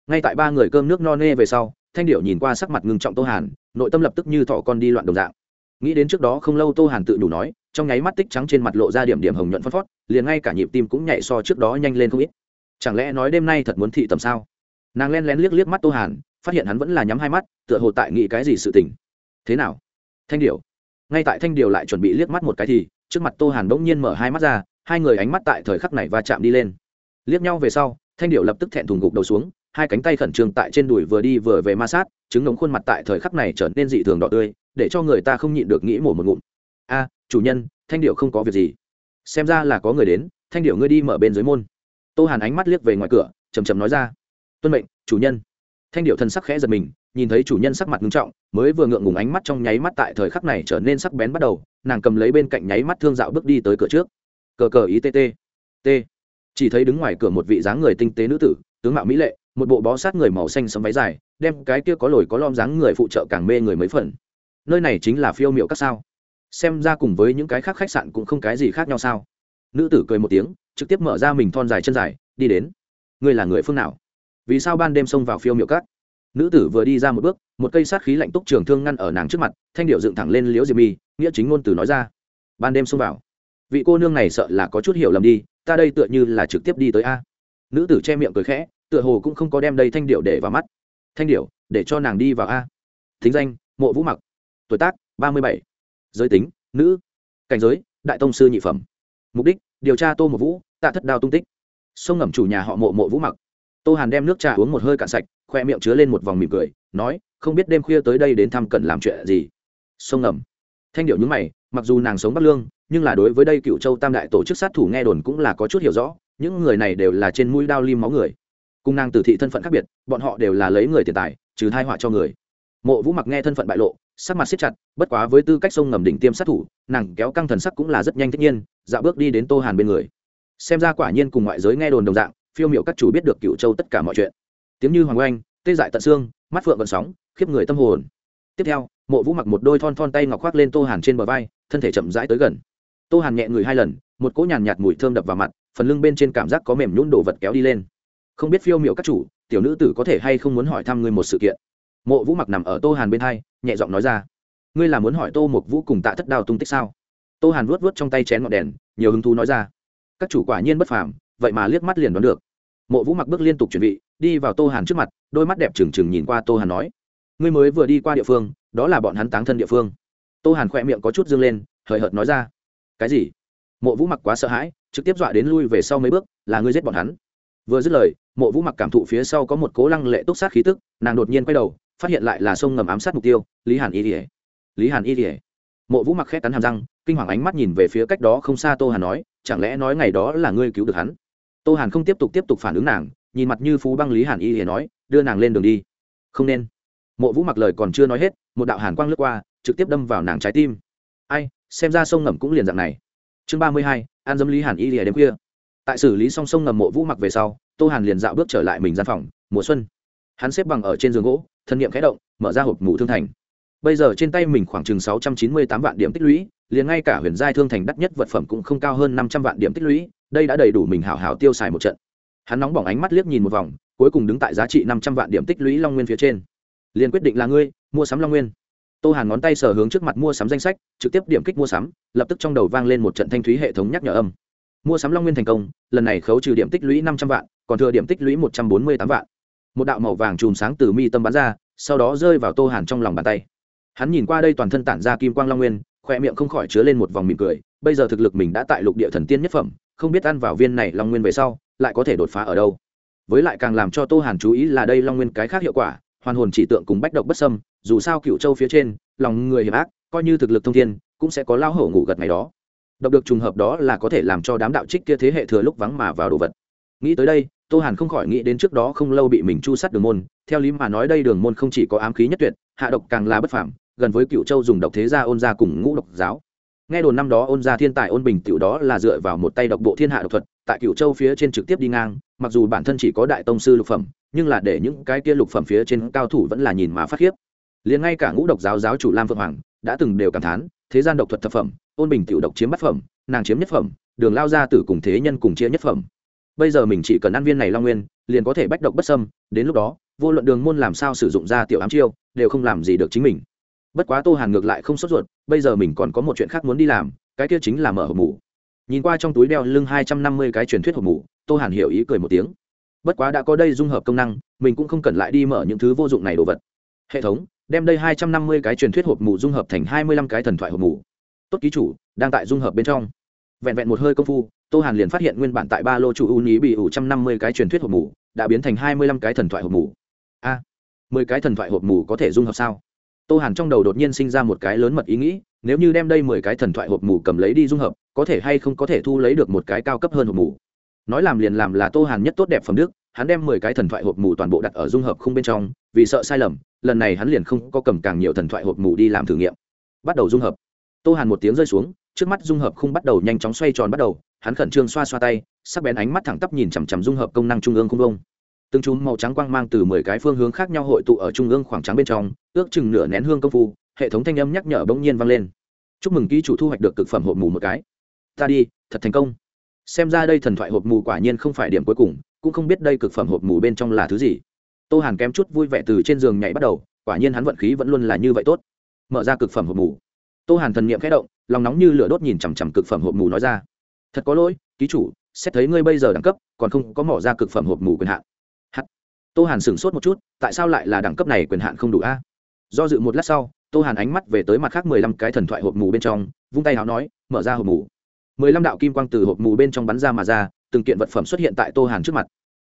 ngay tại ba người cơm nước no nê về sau, thanh điệu nhìn qua sắc mặt ngưng trọng tô hàn, nội tâm lập tức như thọ con đi loạn đồng dạng. Nghĩ đến trước đó không lâu tô hàn tự đủ nói, trong nháy mắt tích trắng trên mặt lộ ra điểm điểm hồng nhuận phân phót liền ngay cả nhịp tim cũng nhảy so trước đó nhanh lên không ít. Chẳng lẽ nói đêm nay thật muốn thị tầm sao? Nàng len lén liếc liếc mắt tô hàn, phát hiện hắn vẫn là nhắm hai mắt, tựa hồ tại nghĩ cái gì sự tình. Thế nào? Thanh điệu ngay tại thanh điệu lại chuẩn bị liếc mắt một cái thì, trước mặt tô hàn bỗng nhiên mở hai mắt ra, hai người ánh mắt tại thời khắc này va chạm đi lên. Liếc nhau về sau, thanh điệu lập tức thẹn thùng gục đầu xuống hai cánh tay khẩn trương tại trên đùi vừa đi vừa về ma sát chứng ngống khuôn mặt tại thời khắc này trở nên dị thường đỏ tươi, để cho người ta không nhịn được nghĩ mổ một ngụm. A, chủ nhân, thanh điệu không có việc gì. Xem ra là có người đến, thanh điệu ngươi đi mở bên dưới môn. Tô hàn ánh mắt liếc về ngoài cửa chầm chầm nói ra. Tuân mệnh, chủ nhân. Thanh điệu thân sắc khẽ giật mình, nhìn thấy chủ nhân sắc mặt nghiêm trọng, mới vừa ngượng ngùng ánh mắt trong nháy mắt tại thời khắc này trở nên sắc bén bắt đầu, nàng cầm lấy bên cạnh nháy mắt thương dạo bước đi tới cửa trước. Cờ cờ ý tt t chỉ thấy đứng ngoài cửa một vị dáng người tinh tế nữ tử, tướng mạo mỹ lệ một bộ bó sát người màu xanh sẫm váy dài, đem cái kia có lồi có lom dáng người phụ trợ càng mê người mấy phần. Nơi này chính là phiêu miệu các sao. Xem ra cùng với những cái khác khách sạn cũng không cái gì khác nhau sao. Nữ tử cười một tiếng, trực tiếp mở ra mình thon dài chân dài, đi đến. Ngươi là người phương nào? Vì sao ban đêm xông vào phiêu miệu các? Nữ tử vừa đi ra một bước, một cây sát khí lạnh túc trường thương ngăn ở nàng trước mặt, thanh điệu dựng thẳng lên liễu diệp mi, nghĩa chính ngôn từ nói ra. Ban đêm xông vào. Vị cô nương này sợ là có chút hiểu lầm đi, ta đây tựa như là trực tiếp đi tới a. Nữ tử che miệng cười khẽ tựa hồ cũng không có đem đây thanh điệu để vào mắt. Thanh điệu để cho nàng đi vào a. Thính danh, mộ vũ mặc. Tuổi tác, ba mươi bảy. Giới tính, nữ. Cảnh giới, đại tông sư nhị phẩm. Mục đích, điều tra tô một vũ, tạ thất đao tung tích. Sông Ngầm chủ nhà họ mộ mộ vũ mặc. Tô hàn đem nước trà uống một hơi cạn sạch, khoe miệng chứa lên một vòng mỉm cười, nói, không biết đêm khuya tới đây đến thăm cần làm chuyện gì? Sông ngầm. Thanh điệu nhúng mày, mặc dù nàng sống bắc lương, nhưng là đối với đây cựu châu tam đại tổ chức sát thủ nghe đồn cũng là có chút hiểu rõ, những người này đều là trên mũi đao lim máu người cung nàng tử thị thân phận khác biệt, bọn họ đều là lấy người tiền tài, trừ thai họa cho người. Mộ vũ mặc nghe thân phận bại lộ, sắc mặt siết chặt, bất quá với tư cách sông ngầm đỉnh tiêm sát thủ, nàng kéo căng thần sắc cũng là rất nhanh tất nhiên dạo bước đi đến tô hàn bên người. Xem ra quả nhiên cùng ngoại giới nghe đồn đồng dạng, phiêu miệu các chủ biết được cựu châu tất cả mọi chuyện. Tiếng như hoàng oanh, tê dại tận xương, mắt phượng vận sóng, khiếp người tâm hồn. Tiếp theo, mộ vũ mặc một đôi thon thon tay ngọc khoác lên tô hàn trên bờ vai, thân thể chậm rãi tới gần. Tô hàn nhẹ người hai lần, một cỗ nhàn nhạt mùi thơm đập vào mặt, phần lưng bên trên cảm giác có mềm nhún đồ vật kéo đi lên không biết phiêu miệu các chủ, tiểu nữ tử có thể hay không muốn hỏi thăm ngươi một sự kiện. Mộ vũ mặc nằm ở tô hàn bên hai, nhẹ giọng nói ra. Ngươi là muốn hỏi tô một vũ cùng tạ thất đào tung tích sao? Tô hàn vuốt vuốt trong tay chén ngọn đèn, nhiều hứng thú nói ra. Các chủ quả nhiên bất phàm, vậy mà liếc mắt liền đoán được. Mộ vũ mặc bước liên tục chuẩn bị, đi vào tô hàn trước mặt, đôi mắt đẹp trừng trừng nhìn qua tô hàn nói. Ngươi mới vừa đi qua địa phương, đó là bọn hắn táng thân địa phương. Tô hàn khỏe miệng có chút dương lên, hời hợt nói ra. Cái gì? Mộ vũ mặc quá sợ hãi, trực tiếp dọa đến lui về sau mấy bước, là ngươi giết bọn hắn vừa dứt lời, mộ vũ mặc cảm thụ phía sau có một cố lăng lệ túc sát khí tức, nàng đột nhiên quay đầu, phát hiện lại là sông ngầm ám sát mục tiêu, lý hàn y rỉa lý hàn y rỉa mộ vũ mặc khét cắn hàm răng, kinh hoàng ánh mắt nhìn về phía cách đó không xa tô hàn nói, chẳng lẽ nói ngày đó là ngươi cứu được hắn? Tô hàn không tiếp tục tiếp tục phản ứng nàng, nhìn mặt như phú băng lý hàn y rỉa nói, đưa nàng lên đường đi. Không nên. Mộ vũ mặc lời còn chưa nói hết, một đạo hàn quang lướt qua, trực tiếp đâm vào nàng trái tim. Ai, xem ra sông ngầm cũng liền dạng này. Chương ba mươi hai, an dâm lý hàn y rỉa đêm khuya tại xử lý song song ngầm mộ vũ mặc về sau, tô hàn liền dạo bước trở lại mình gian phòng, mùa xuân. Hắn xếp bằng ở trên giường gỗ, thân nhiệm khẽ động, mở ra hộp mù thương thành. Bây giờ trên tay mình khoảng chừng sáu trăm chín mươi tám vạn điểm tích lũy, liền ngay cả huyền giai thương thành đắt nhất vật phẩm cũng không cao hơn năm trăm vạn điểm tích lũy, đây đã đầy đủ mình hảo hảo tiêu xài một trận. Hắn nóng bỏng ánh mắt liếc nhìn một vòng, cuối cùng đứng tại giá trị năm trăm vạn điểm tích lũy long nguyên phía trên. Liền quyết định là ngươi, mua sắm long nguyên. Tô hàn ngón tay sờ hướng trước mặt mua sắm danh sách, trực tiếp điểm kích mua sắm, lập tức trong đầu vang lên một trận thanh thúy hệ thống nhắc nhở âm mua sắm long nguyên thành công, lần này khấu trừ điểm tích lũy năm trăm vạn, còn thừa điểm tích lũy một trăm bốn mươi tám vạn. Một đạo màu vàng chùm sáng từ mi tâm bắn ra, sau đó rơi vào tô hàn trong lòng bàn tay. Hắn nhìn qua đây toàn thân tản ra kim quang long nguyên khoe miệng không khỏi chứa lên một vòng mỉm cười, bây giờ thực lực mình đã tại lục địa thần tiên nhất phẩm, không biết ăn vào viên này long nguyên về sau, lại có thể đột phá ở đâu. Với lại càng làm cho tô hàn chú ý là đây long nguyên cái khác hiệu quả, hoàn hồn chỉ tượng cùng bách độc bất sâm dù sao cựu châu phía trên, lòng người hiểm ác, coi như thực lực thông thiên, cũng sẽ có lao hổ ngủ gật ngày đó độc được trùng hợp đó là có thể làm cho đám đạo trích kia thế hệ thừa lúc vắng mà vào đồ vật. Nghĩ tới đây, tô hàn không khỏi nghĩ đến trước đó không lâu bị mình chu sát đường môn, theo lý mà nói đây đường môn không chỉ có ám khí nhất tuyệt, hạ độc càng là bất phảm gần với cựu châu dùng độc thế gia ôn gia cùng ngũ độc giáo. Nghe đồn năm đó ôn gia thiên tài ôn bình tiểu đó là dựa vào một tay độc bộ thiên hạ độc thuật, tại cựu châu phía trên trực tiếp đi ngang, mặc dù bản thân chỉ có đại tông sư lục phẩm, nhưng là để những cái kia lục phẩm phía trên cao thủ vẫn là nhìn mà phát khiếp. Liền ngay cả ngũ độc giáo giáo chủ lam phượng hoàng đã từng đều cảm thán thế gian độc thuật thập phẩm, ôn bình tiểu độc chiếm bát phẩm, nàng chiếm nhất phẩm, đường lao ra tử cùng thế nhân cùng chia nhất phẩm. Bây giờ mình chỉ cần ăn viên này long nguyên, liền có thể bách độc bất sâm đến lúc đó, vô luận đường môn làm sao sử dụng ra tiểu ám chiêu, đều không làm gì được chính mình. Bất quá tô hàn ngược lại không sốt ruột, bây giờ mình còn có một chuyện khác muốn đi làm, cái kia chính là mở hộp mù nhìn qua trong túi đeo lưng hai trăm năm mươi cái truyền thuyết hộp mù tô hàn hiểu ý cười một tiếng. Bất quá đã có đây dung hợp công năng, mình cũng không cần lại đi mở những thứ vô dụng này đồ vật. Hệ thống đem đây hai trăm năm mươi cái truyền thuyết hộp mù dung hợp thành hai mươi lăm cái thần thoại hộp mù. Tốt ký chủ, đang tại dung hợp bên trong. Vẹn vẹn một hơi công phu, tô hàn liền phát hiện nguyên bản tại ba lô chủ u nhí bị ủ trăm năm mươi cái truyền thuyết hộp mù, đã biến thành hai mươi lăm cái thần thoại hộp mù. A, mười cái thần thoại hộp mù có thể dung hợp sao? Tô hàn trong đầu đột nhiên sinh ra một cái lớn mật ý nghĩ, nếu như đem đây mười cái thần thoại hộp mù cầm lấy đi dung hợp, có thể hay không có thể thu lấy được một cái cao cấp hơn hộp mù? Nói làm liền làm là tô hàn nhất tốt đẹp phẩm đức, hắn đem mười cái thần thoại hộp mù toàn bộ đặt ở dung hợp khung bên trong, vì sợ sai lầm lần này hắn liền không có cầm càng nhiều thần thoại hộp mù đi làm thử nghiệm. Bắt đầu dung hợp. Tô hàn một tiếng rơi xuống, trước mắt dung hợp không bắt đầu nhanh chóng xoay tròn bắt đầu, hắn khẩn trương xoa xoa tay, sắc bén ánh mắt thẳng tắp nhìn chằm chằm dung hợp công năng trung ương không đông từng chúng màu trắng quang mang từ mười cái phương hướng khác nhau hội tụ ở trung ương khoảng trắng bên trong, ước chừng nửa nén hương công phu, hệ thống thanh âm nhắc nhở bỗng nhiên vang lên. Chúc mừng ký chủ thu hoạch được cực phẩm hộp mù một cái. Ta đi, thật thành công. Xem ra đây thần thoại hộp mù quả nhiên không phải điểm cuối cùng, cũng không biết đây cực phẩm hộp mù bên trong là thứ gì tô hàn kém chút vui vẻ từ trên giường nhảy bắt đầu, quả nhiên hắn vận khí vẫn luôn là như vậy tốt. Mở ra cực phẩm hộp mù. Tô hàn thần niệm khẽ động, lòng nóng như lửa đốt nhìn chằm chằm cực phẩm hộp mù nói ra. Thật có lỗi, ký chủ, xét thấy ngươi bây giờ đẳng cấp, còn không có mỏ ra cực phẩm hộp mù quyền hạn. Hắt tô hàn sửng sốt một chút, tại sao lại là đẳng cấp này quyền hạn không đủ a? Do dự một lát sau, tô hàn ánh mắt về tới mặt khác mười lăm cái thần thoại hộp mù bên trong, vung tay háo nói, mở ra hộp mù. mười lăm đạo kim quang từ hộp mù bên trong bắn ra mà ra, từng kiện vật phẩm xuất hiện tại tô hàn trước mặt.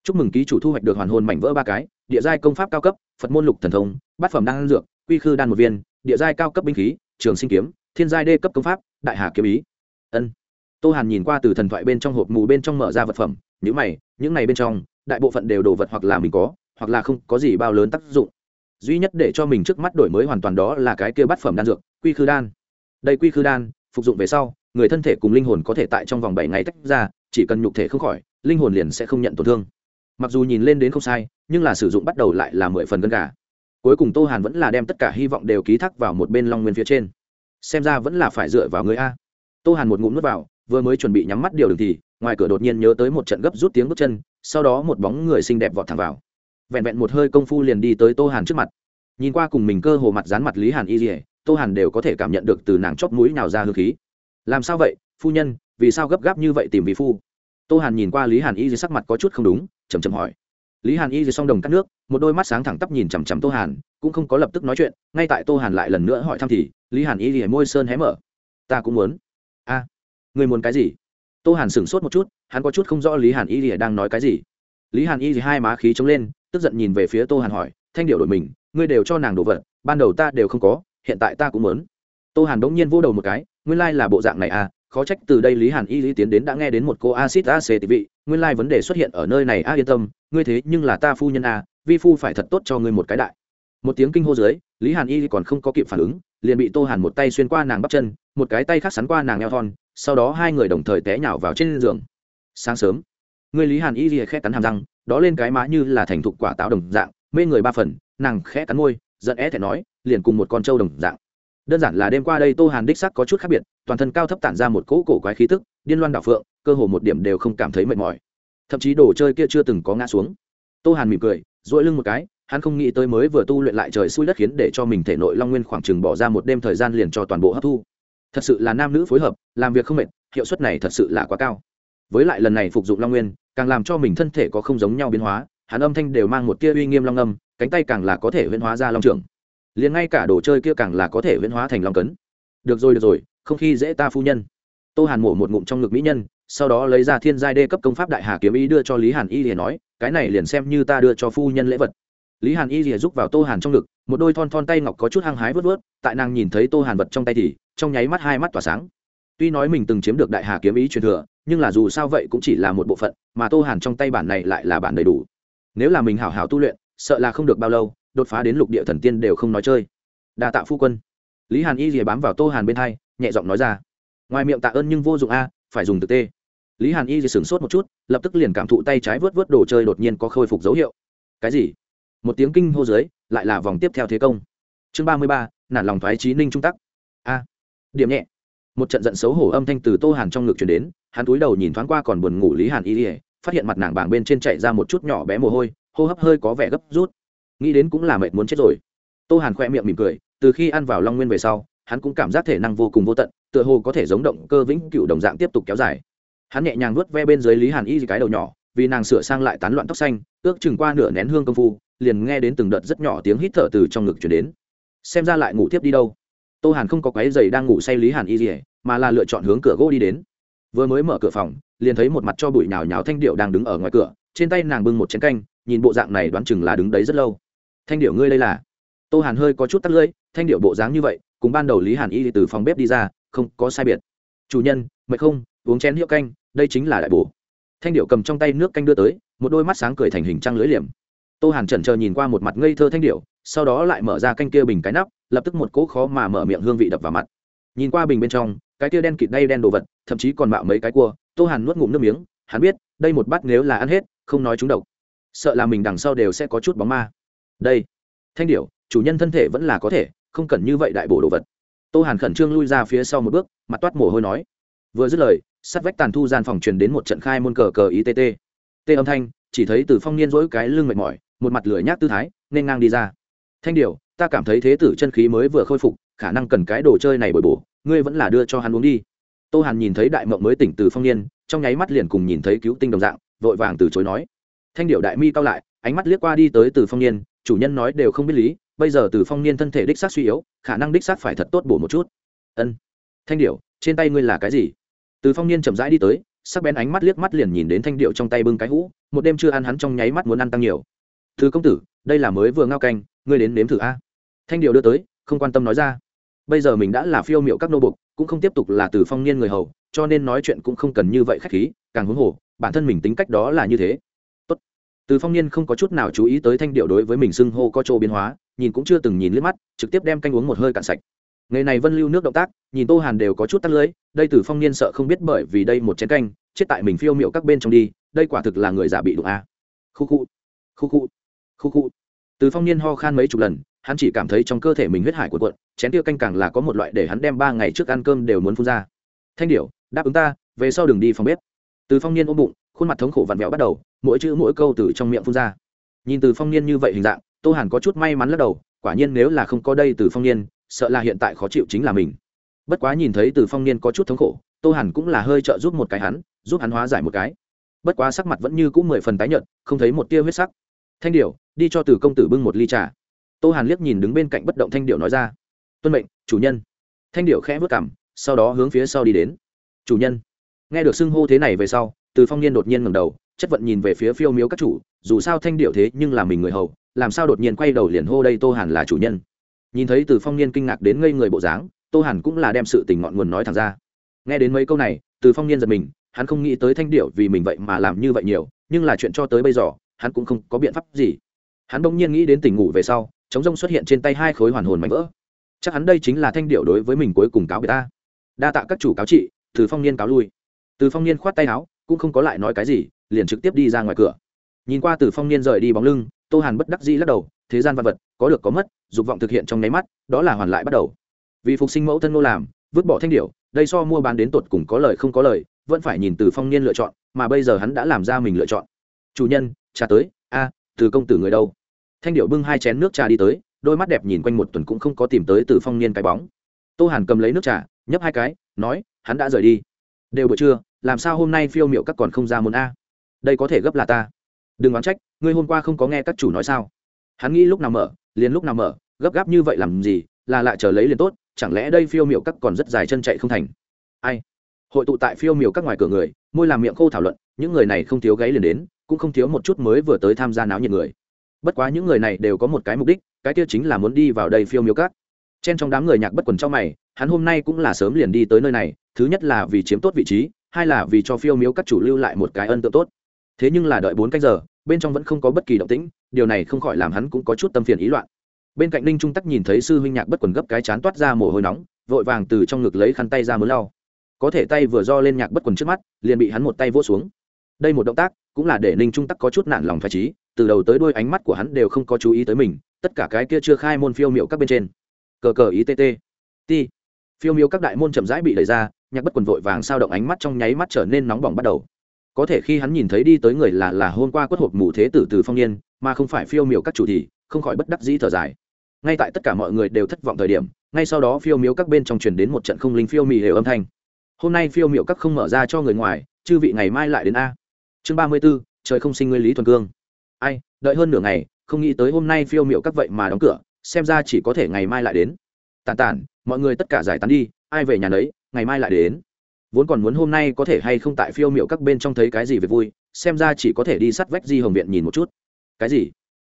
Chúc mừng ký chủ thu hoạch được hoàn hồn mảnh vỡ ba cái địa giai công pháp cao cấp, phật môn lục thần thông, bát phẩm đan dược, quy khư đan một viên, địa giai cao cấp binh khí, trường sinh kiếm, thiên giai đê cấp công pháp, đại hà kiếm ý. Ân. Tô hàn nhìn qua từ thần thoại bên trong hộp mù bên trong mở ra vật phẩm những mày, những này bên trong, đại bộ phận đều đồ vật hoặc là mình có, hoặc là không có gì bao lớn tác dụng. Duy nhất để cho mình trước mắt đổi mới hoàn toàn đó là cái kia bát phẩm đan dược, quy khư đan. Đây quy khư đan, phục dụng về sau, người thân thể cùng linh hồn có thể tại trong vòng bảy ngày tách ra, chỉ cần nhục thể không khỏi, linh hồn liền sẽ không nhận tổn thương mặc dù nhìn lên đến không sai, nhưng là sử dụng bắt đầu lại là mười phần gân gà. Cuối cùng tô hàn vẫn là đem tất cả hy vọng đều ký thác vào một bên long nguyên phía trên. Xem ra vẫn là phải dựa vào người a. Tô hàn một ngụm nước vào, vừa mới chuẩn bị nhắm mắt điều đường thì, ngoài cửa đột nhiên nhớ tới một trận gấp rút tiếng bước chân, sau đó một bóng người xinh đẹp vọt thẳng vào. Vẹn vẹn một hơi công phu liền đi tới tô hàn trước mặt. Nhìn qua cùng mình cơ hồ mặt dán mặt lý hàn y dỉa tô hàn đều có thể cảm nhận được từ nàng chóp mũi nào ra hương khí. Làm sao vậy, phu nhân, vì sao gấp gáp như vậy tìm vị phu? Tô hàn nhìn qua lý hàn y dỉa sắc mặt có chút không đúng chầm chầm hỏi. Lý hàn y dỉa xong đồng cắt nước, một đôi mắt sáng thẳng tắp nhìn chằm chằm tô hàn, cũng không có lập tức nói chuyện, ngay tại tô hàn lại lần nữa hỏi thăm thì, lý hàn y dỉa môi sơn hé mở. Ta cũng muốn. A, người muốn cái gì? Tô hàn sửng sốt một chút, hắn có chút không rõ lý hàn y dỉa đang nói cái gì. Lý hàn y dỉa hai má khí trống lên, tức giận nhìn về phía tô hàn hỏi, thanh điệu đổi mình, ngươi đều cho nàng đồ vật, ban đầu ta đều không có, hiện tại ta cũng muốn. Tô hàn đống nhiên vô đầu một cái, nguyên lai là bộ dạng này à khó trách từ đây lý hàn y lý tiến đến đã nghe đến một cô acid ac vị, nguyên lai vấn đề xuất hiện ở nơi này, a, yên tâm, ngươi thế nhưng là ta phu nhân a, vi phu phải thật tốt cho ngươi một cái đại. Một tiếng kinh hô dưới, lý hàn y còn không có kịp phản ứng, liền bị tô hàn một tay xuyên qua nàng bắp chân, một cái tay khác sắn qua nàng eo thon, sau đó hai người đồng thời té nhào vào trên giường. Sáng sớm, người lý hàn y lìa khẽ cắn hàm răng, đó lên cái má như là thành thục quả táo đồng dạng, mê người ba phần, nàng khẽ cắn môi, giận é thẹn nói, liền cùng một con trâu đồng dạng đơn giản là đêm qua đây tô hàn đích sắc có chút khác biệt, toàn thân cao thấp tản ra một cỗ cổ quái khí tức, điên loan đảo phượng, cơ hồ một điểm đều không cảm thấy mệt mỏi. Thậm chí đồ chơi kia chưa từng có ngã xuống. Tô hàn mỉm cười dội lưng một cái, hắn không nghĩ tới mới vừa tu luyện lại trời xui đất khiến để cho mình thể nội long nguyên khoảng chừng bỏ ra một đêm thời gian liền cho toàn bộ hấp thu. Thật sự là nam nữ phối hợp, làm việc không mệt, hiệu suất này thật sự là quá cao. Với lại lần này phục dụng long nguyên, càng làm cho mình thân thể có không giống nhau biến hóa, hắn âm thanh đều mang một tia uy nghiêm long âm, cánh tay càng là có thể huyễn hóa ra long trưởng liền ngay cả đồ chơi kia càng là có thể huyễn hóa thành long cấn. Được rồi được rồi, không khi dễ ta phu nhân. Tô hàn mổ một ngụm trong ngực mỹ nhân, sau đó lấy ra thiên giai đê cấp công pháp đại hà kiếm ý đưa cho lý hàn y liền nói, cái này liền xem như ta đưa cho phu nhân lễ vật. Lý hàn y rìa giúp vào tô hàn trong ngực, một đôi thon thon tay ngọc có chút hăng hái vớt vớt, tại nàng nhìn thấy tô hàn vật trong tay thì, trong nháy mắt hai mắt tỏa sáng. Tuy nói mình từng chiếm được đại hà kiếm ý truyền thừa, nhưng là dù sao vậy cũng chỉ là một bộ phận, mà tô hàn trong tay bản này lại là bản đầy đủ. Nếu là mình hảo hảo tu luyện, sợ là không được bao lâu đột phá đến lục địa thần tiên đều không nói chơi. Đa tạ phu quân. Lý hàn y rìa bám vào tô hàn bên hai, nhẹ giọng nói ra. Ngoài miệng tạ ơn nhưng vô dụng a, phải dùng thực tê. Lý hàn y rìa sửng sốt một chút, lập tức liền cảm thụ tay trái vớt vớt đồ chơi đột nhiên có khôi phục dấu hiệu. Cái gì? Một tiếng kinh hô dưới, lại là vòng tiếp theo thế công. Chương ba mươi ba, nản lòng thoái trí ninh trung tắc. A. Điểm nhẹ. Một trận giận xấu hổ âm thanh từ tô hàn trong ngực chuyển đến, hắn túi đầu nhìn thoáng qua còn buồn ngủ lý hàn y ỉa phát hiện mặt nàng bảng bên trên chạy ra một chút nhỏ bé mồ hôi, hô hấp hơi có vẻ gấp rút nghĩ đến cũng là mệt muốn chết rồi. Tô hàn khoe miệng mỉm cười, từ khi ăn vào long nguyên về sau, hắn cũng cảm giác thể năng vô cùng vô tận, tựa hồ có thể giống động cơ vĩnh cựu đồng dạng tiếp tục kéo dài. Hắn nhẹ nhàng nuốt ve bên dưới lý hàn y cái đầu nhỏ, vì nàng sửa sang lại tán loạn tóc xanh, ước chừng qua nửa nén hương công phu, liền nghe đến từng đợt rất nhỏ tiếng hít thở từ trong ngực chuyển đến. Xem ra lại ngủ tiếp đi đâu. Tô hàn không có quái giày đang ngủ say lý hàn y dỉa mà là lựa chọn hướng cửa gỗ đi đến. Vừa mới mở cửa phòng, liền thấy một mặt cho bụi nhào nhào thanh điệu đang đứng ở ngoài cửa, trên tay nàng bưng một chén canh, nhìn bộ dạng này đoán chừng là đứng đấy rất lâu thanh điệu ngươi đây là. Tô hàn hơi có chút tắt lưỡi, thanh điệu bộ dáng như vậy, cùng ban đầu lý hàn y từ phòng bếp đi ra, không có sai biệt. Chủ nhân, mệt không? Uống chén hiệu canh, đây chính là đại bổ. Thanh điệu cầm trong tay nước canh đưa tới, một đôi mắt sáng cười thành hình trăng lưỡi liềm. Tô hàn chần chờ nhìn qua một mặt ngây thơ thanh điệu sau đó lại mở ra canh kia bình cái nắp, lập tức một cỗ khó mà mở miệng hương vị đập vào mặt. Nhìn qua bình bên trong, cái kia đen kịt đay đen đồ vật, thậm chí còn mạo mấy cái cua, tô hàn nuốt ngụm nước miếng, hắn biết, đây một bát nếu là ăn hết, không nói chúng độc. Sợ là mình đằng sau đều sẽ có chút bóng ma đây, thanh điệu chủ nhân thân thể vẫn là có thể, không cần như vậy đại bổ đồ vật. Tô hàn khẩn trương lui ra phía sau một bước, mặt toát mồ hôi nói. Vừa dứt lời, sắt vách tàn thu gian phòng truyền đến một trận khai môn cờ cờ itt tê âm thanh, chỉ thấy từ phong niên dỗi cái lưng mệt mỏi, một mặt lửa nhác tư thái, nên ngang đi ra. Thanh điều ta cảm thấy thế tử chân khí mới vừa khôi phục, khả năng cần cái đồ chơi này bồi bổ, ngươi vẫn là đưa cho hắn uống đi. Tô hàn nhìn thấy đại mộng mới tỉnh từ phong niên, trong nháy mắt liền cùng nhìn thấy cứu tinh đồng dạng, vội vàng từ chối nói. Thanh điệu đại mi cao lại, ánh mắt liếc qua đi tới từ phong niên chủ nhân nói đều không biết lý, bây giờ từ phong niên thân thể đích xác suy yếu, khả năng đích xác phải thật tốt bổ một chút. Ân. Thanh điệu trên tay ngươi là cái gì? Từ phong niên chậm rãi đi tới, sắc bén ánh mắt liếc mắt liền nhìn đến thanh điệu trong tay bưng cái hũ, một đêm chưa ăn hắn trong nháy mắt muốn ăn tăng nhiều. Thứ công tử, đây là mới vừa ngao canh, ngươi đến nếm thử a. Thanh điệu đưa tới, không quan tâm nói ra. Bây giờ mình đã là phiêu miệu các nô bục, cũng không tiếp tục là từ phong niên người hầu, cho nên nói chuyện cũng không cần như vậy khách khí, càng huống hồ, bản thân mình tính cách đó là như thế từ phong niên không có chút nào chú ý tới thanh điệu đối với mình xưng hô có chỗ biến hóa, nhìn cũng chưa từng nhìn liếc mắt, trực tiếp đem canh uống một hơi cạn sạch. Ngày này vân lưu nước động tác, nhìn tô hàn đều có chút tắt lưới đây từ phong niên sợ không biết bởi vì đây một chén canh, chết tại mình phiêu miệu các bên trong đi, đây quả thực là người giả bị đụng a. Khu khu khu khu khu khu. Từ phong niên ho khan mấy chục lần, hắn chỉ cảm thấy trong cơ thể mình huyết hải cuộn cuộn, chén tiêu canh càng là có một loại để hắn đem ba ngày trước ăn cơm đều muốn phun ra. Thanh điểu đáp ứng ta, về sau đừng đi phòng bếp. Từ phong niên ôm bụng khuôn mặt thống khổ vặn vẹo bắt đầu, mỗi chữ mỗi câu từ trong miệng phun ra. Nhìn từ phong niên như vậy hình dạng, tô hàn có chút may mắn lắc đầu, quả nhiên nếu là không có đây từ phong niên, sợ là hiện tại khó chịu chính là mình. Bất quá nhìn thấy từ phong niên có chút thống khổ, tô hàn cũng là hơi trợ giúp một cái hắn, giúp hắn hóa giải một cái. Bất quá sắc mặt vẫn như cũng mười phần tái nhợt, không thấy một tia huyết sắc. Thanh điệu đi cho từ công tử bưng một ly trà. Tô hàn liếc nhìn đứng bên cạnh bất động thanh điệu nói ra. Tuân mệnh, chủ nhân. Thanh điệu khẽ vất cảm sau đó hướng phía sau đi đến. Chủ nhân. Nghe được xưng hô thế này về sau từ phong niên đột nhiên ngầm đầu, chất vận nhìn về phía phiêu miếu các chủ, dù sao thanh điệu thế nhưng là mình người hầu, làm sao đột nhiên quay đầu liền hô đây tô hàn là chủ nhân. Nhìn thấy từ phong niên kinh ngạc đến ngây người bộ dáng, tô hàn cũng là đem sự tình ngọn nguồn nói thẳng ra. Nghe đến mấy câu này, từ phong niên giật mình, hắn không nghĩ tới thanh điệu vì mình vậy mà làm như vậy nhiều, nhưng là chuyện cho tới bây giờ, hắn cũng không có biện pháp gì. Hắn bỗng nhiên nghĩ đến tỉnh ngủ về sau, chống rông xuất hiện trên tay hai khối hoàn hồn mạnh vỡ. Chắc hắn đây chính là thanh điệu đối với mình cuối cùng cáo biệt ta. Đa tạ các chủ cáo trị, từ phong niên cáo lui. Từ phong niên khoát tay áo cũng không có lại nói cái gì, liền trực tiếp đi ra ngoài cửa. Nhìn qua từ phong niên rời đi bóng lưng, tô hàn bất đắc dĩ lắc đầu, thế gian vật vật, có được có mất, dục vọng thực hiện trong nháy mắt, đó là hoàn lại bắt đầu. Vì phục sinh mẫu thân nô làm, vứt bỏ thanh điệu đây so mua bán đến tột cùng có lời không có lời, vẫn phải nhìn từ phong niên lựa chọn, mà bây giờ hắn đã làm ra mình lựa chọn. Chủ nhân, trà tới, a, từ công tử người đâu? Thanh điệu bưng hai chén nước trà đi tới, đôi mắt đẹp nhìn quanh một tuần cũng không có tìm tới từ phong niên cái bóng. Tô hàn cầm lấy nước trà, nhấp hai cái, nói, hắn đã rời đi. Đều buổi trưa làm sao hôm nay phiêu miệu các còn không ra môn a? Đây có thể gấp là ta. Đừng oán trách, ngươi hôm qua không có nghe các chủ nói sao? Hắn nghĩ lúc nào mở, liền lúc nào mở, gấp gáp như vậy làm gì, là lại chờ lấy liền tốt, chẳng lẽ đây phiêu miệu các còn rất dài chân chạy không thành? Ai? Hội tụ tại phiêu miệu các ngoài cửa người, môi làm miệng khô thảo luận, những người này không thiếu gáy liền đến, cũng không thiếu một chút mới vừa tới tham gia náo nhiệt người. Bất quá những người này đều có một cái mục đích, cái kia chính là muốn đi vào đây phiêu miểu các. Trên trong đám người nhạc bất quần trong mày, hắn hôm nay cũng là sớm liền đi tới nơi này, thứ nhất là vì chiếm tốt vị trí hai là vì cho phiêu miếu các chủ lưu lại một cái ân tượng tốt. Thế nhưng là đợi bốn canh giờ, bên trong vẫn không có bất kỳ động tĩnh, điều này không khỏi làm hắn cũng có chút tâm phiền ý loạn. Bên cạnh ninh trung tắc nhìn thấy sư huynh nhạc bất quần gấp cái chán toát ra mồ hôi nóng, vội vàng từ trong ngực lấy khăn tay ra mướn lau. Có thể tay vừa do lên nhạc bất quần trước mắt, liền bị hắn một tay vỗ xuống. Đây một động tác cũng là để ninh trung tắc có chút nản lòng phải trí, từ đầu tới đôi ánh mắt của hắn đều không có chú ý tới mình, tất cả cái kia chưa khai môn phiêu miệu các bên trên. Cờ cờ ý tt ti. Phiêu miệu các đại môn chậm rãi bị đẩy ra nhạc bất quần vội vàng sao động ánh mắt trong nháy mắt trở nên nóng bỏng bắt đầu. Có thể khi hắn nhìn thấy đi tới người là là hôm qua quất hộp mù thế tử từ phong niên, mà không phải phiêu miểu các chủ thì, không khỏi bất đắc dĩ thở dài. Ngay tại tất cả mọi người đều thất vọng thời điểm, ngay sau đó phiêu miếu các bên trong truyền đến một trận không linh phiêu mì đều âm thanh. Hôm nay phiêu miệu các không mở ra cho người ngoài, chư vị ngày mai lại đến a. Chương ba mươi b ố trời không sinh nguyên lý thuần cương. Ai, đợi hơn nửa ngày, không nghĩ tới hôm nay phiêu miệu các vậy mà đóng cửa, xem ra chỉ có thể ngày mai lại đến. Tàn tản, mọi người tất cả giải tán đi, ai về nhà đấy ngày mai lại đến. Vốn còn muốn hôm nay có thể hay không tại phiêu miệu các bên trong thấy cái gì về vui, xem ra chỉ có thể đi sắt vách di hồng viện nhìn một chút. Cái gì?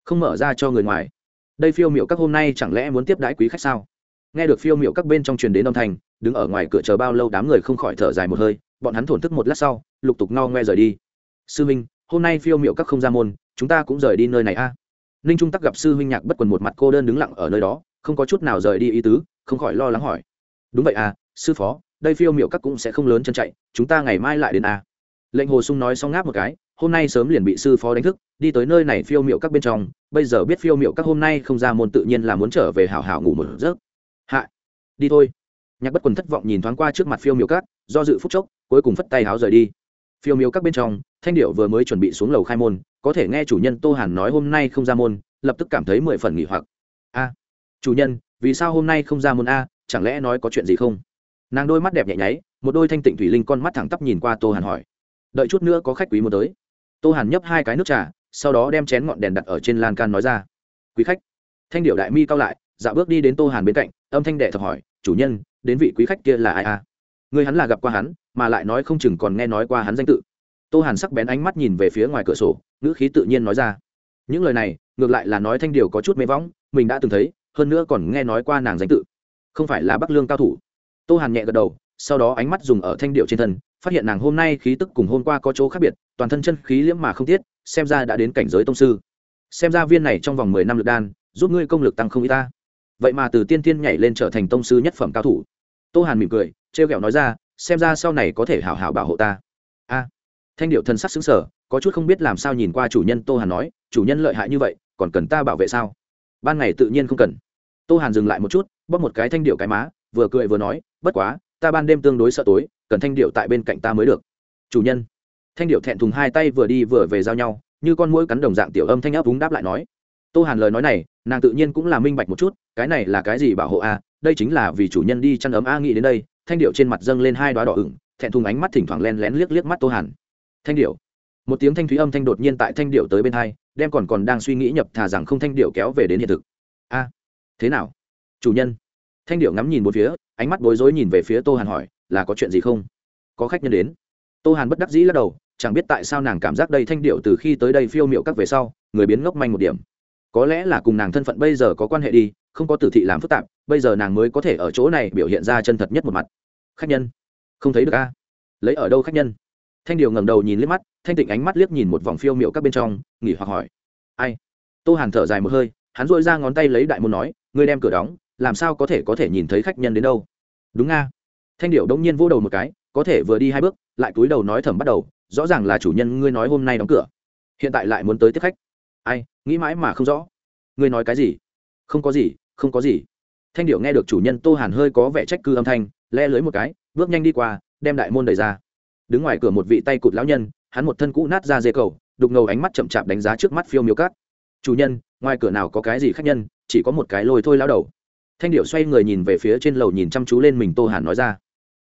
Không mở ra cho người ngoài. Đây phiêu miệu các hôm nay chẳng lẽ muốn tiếp đãi quý khách sao? Nghe được phiêu miệu các bên trong truyền đến âm thanh, đứng ở ngoài cửa chờ bao lâu đám người không khỏi thở dài một hơi, bọn hắn thổn thức một lát sau, lục tục no ngoe rời đi. Sư minh, hôm nay phiêu miệu các không ra môn, chúng ta cũng rời đi nơi này a. Ninh trung tắc gặp sư huynh nhạc bất quần một mặt cô đơn đứng lặng ở nơi đó, không có chút nào rời đi ý tứ, không khỏi lo lắng hỏi. Đúng vậy à sư phó, đây phiêu miệu các cũng sẽ không lớn chân chạy, chúng ta ngày mai lại đến a. Lệnh hồ sung nói xong ngáp một cái, hôm nay sớm liền bị sư phó đánh thức, đi tới nơi này phiêu miệu các bên trong, bây giờ biết phiêu miệu các hôm nay không ra môn tự nhiên là muốn trở về hảo hảo ngủ một giấc. Hạ, đi thôi. Nhạc bất quần thất vọng nhìn thoáng qua trước mặt phiêu miệu các, do dự phúc chốc, cuối cùng phất tay háo rời đi. Phiêu miệu các bên trong, thanh điệu vừa mới chuẩn bị xuống lầu khai môn, có thể nghe chủ nhân tô hàn nói hôm nay không ra môn, lập tức cảm thấy mười phần nghỉ hoặc. A, chủ nhân, vì sao hôm nay không ra môn a, chẳng lẽ nói có chuyện gì không? Nàng đôi mắt đẹp nhẹ nháy, một đôi thanh tịnh thủy linh con mắt thẳng tắp nhìn qua tô hàn hỏi. Đợi chút nữa có khách quý muốn tới. Tô hàn nhấp hai cái nước trà, sau đó đem chén ngọn đèn đặt ở trên lan can nói ra. Quý khách. Thanh điệu đại mi cao lại, dạo bước đi đến tô hàn bên cạnh, âm thanh đệ thập hỏi, chủ nhân, đến vị quý khách kia là ai à? người hắn là gặp qua hắn, mà lại nói không chừng còn nghe nói qua hắn danh tự. Tô hàn sắc bén ánh mắt nhìn về phía ngoài cửa sổ, ngữ khí tự nhiên nói ra. Những lời này, ngược lại là nói thanh điều có chút mê võng mình đã từng thấy, hơn nữa còn nghe nói qua nàng danh tự. Không phải là bắc lương cao thủ tô hàn nhẹ gật đầu, sau đó ánh mắt dùng ở thanh điệu trên thân, phát hiện nàng hôm nay khí tức cùng hôm qua có chỗ khác biệt, toàn thân chân khí liễm mà không tiết, xem ra đã đến cảnh giới tông sư. Xem ra viên này trong vòng mười năm lực đan, giúp ngươi công lực tăng không y ta. Vậy mà từ tiên tiên nhảy lên trở thành tông sư nhất phẩm cao thủ. Tô hàn mỉm cười, trêu ghẹo nói ra, xem ra sau này có thể hảo hảo bảo hộ ta. A. Thanh điệu thân sắc xứng sở có chút không biết làm sao nhìn qua chủ nhân tô hàn nói, chủ nhân lợi hại như vậy, còn cần ta bảo vệ sao? Ban ngày tự nhiên không cần. Tô hàn dừng lại một chút, bóp một cái thanh điệu cái má, vừa cười vừa nói bất quá, ta ban đêm tương đối sợ tối, cần thanh điệu tại bên cạnh ta mới được. Chủ nhân. Thanh điệu thẹn thùng hai tay vừa đi vừa về giao nhau, như con mũi cắn đồng dạng tiểu âm thanh ấp úng đáp lại nói. Tô hàn lời nói này, nàng tự nhiên cũng là minh bạch một chút, cái này là cái gì bảo hộ a? Đây chính là vì chủ nhân đi chăn ấm a nghĩ đến đây, thanh điệu trên mặt dâng lên hai đoá đỏ ửng, thẹn thùng ánh mắt thỉnh thoảng len lén liếc liếc mắt tô hàn. Thanh điệu một tiếng thanh thúy âm thanh đột nhiên tại thanh điệu tới bên hai, đem còn còn đang suy nghĩ nhập thà rằng không thanh điệu kéo về đến hiện thực. A. Thế nào? Chủ nhân thanh điệu ngắm nhìn một phía, ánh mắt bối rối nhìn về phía tô hàn hỏi, là có chuyện gì không? Có khách nhân đến. Tô hàn bất đắc dĩ lắc đầu, chẳng biết tại sao nàng cảm giác đây thanh điệu từ khi tới đây phiêu miệu các về sau, người biến ngốc manh một điểm. Có lẽ là cùng nàng thân phận bây giờ có quan hệ đi, không có tử thị làm phức tạp, bây giờ nàng mới có thể ở chỗ này biểu hiện ra chân thật nhất một mặt. Khách nhân? Không thấy được a. Lấy ở đâu khách nhân? Thanh điều ngẩng đầu nhìn liếc mắt, thanh tịnh ánh mắt liếc nhìn một vòng phiêu miệu các bên trong, nghỉ hoặc hỏi. Ai? Tô hàn thở dài một hơi, hắn dội ra ngón tay lấy đại môn nói, ngươi đem cửa đóng làm sao có thể có thể nhìn thấy khách nhân đến đâu? Đúng nga. Thanh điệu đông nhiên vỗ đầu một cái, có thể vừa đi hai bước, lại cúi đầu nói thầm bắt đầu, rõ ràng là chủ nhân ngươi nói hôm nay đóng cửa. Hiện tại lại muốn tới tiếp khách. Ai, nghĩ mãi mà không rõ. Ngươi nói cái gì? Không có gì, không có gì. Thanh điệu nghe được chủ nhân tô hàn hơi có vẻ trách cư âm thanh, le lưới một cái, bước nhanh đi qua, đem đại môn đẩy ra. Đứng ngoài cửa một vị tay cụt lão nhân, hắn một thân cũ nát ra dê cầu, đục ngầu ánh mắt chậm chạp đánh giá trước mắt phiêu miêu cát. Chủ nhân, ngoài cửa nào có cái gì khách nhân, chỉ có một cái lôi thôi lao đầu thanh điệu xoay người nhìn về phía trên lầu nhìn chăm chú lên mình tô hàn nói ra.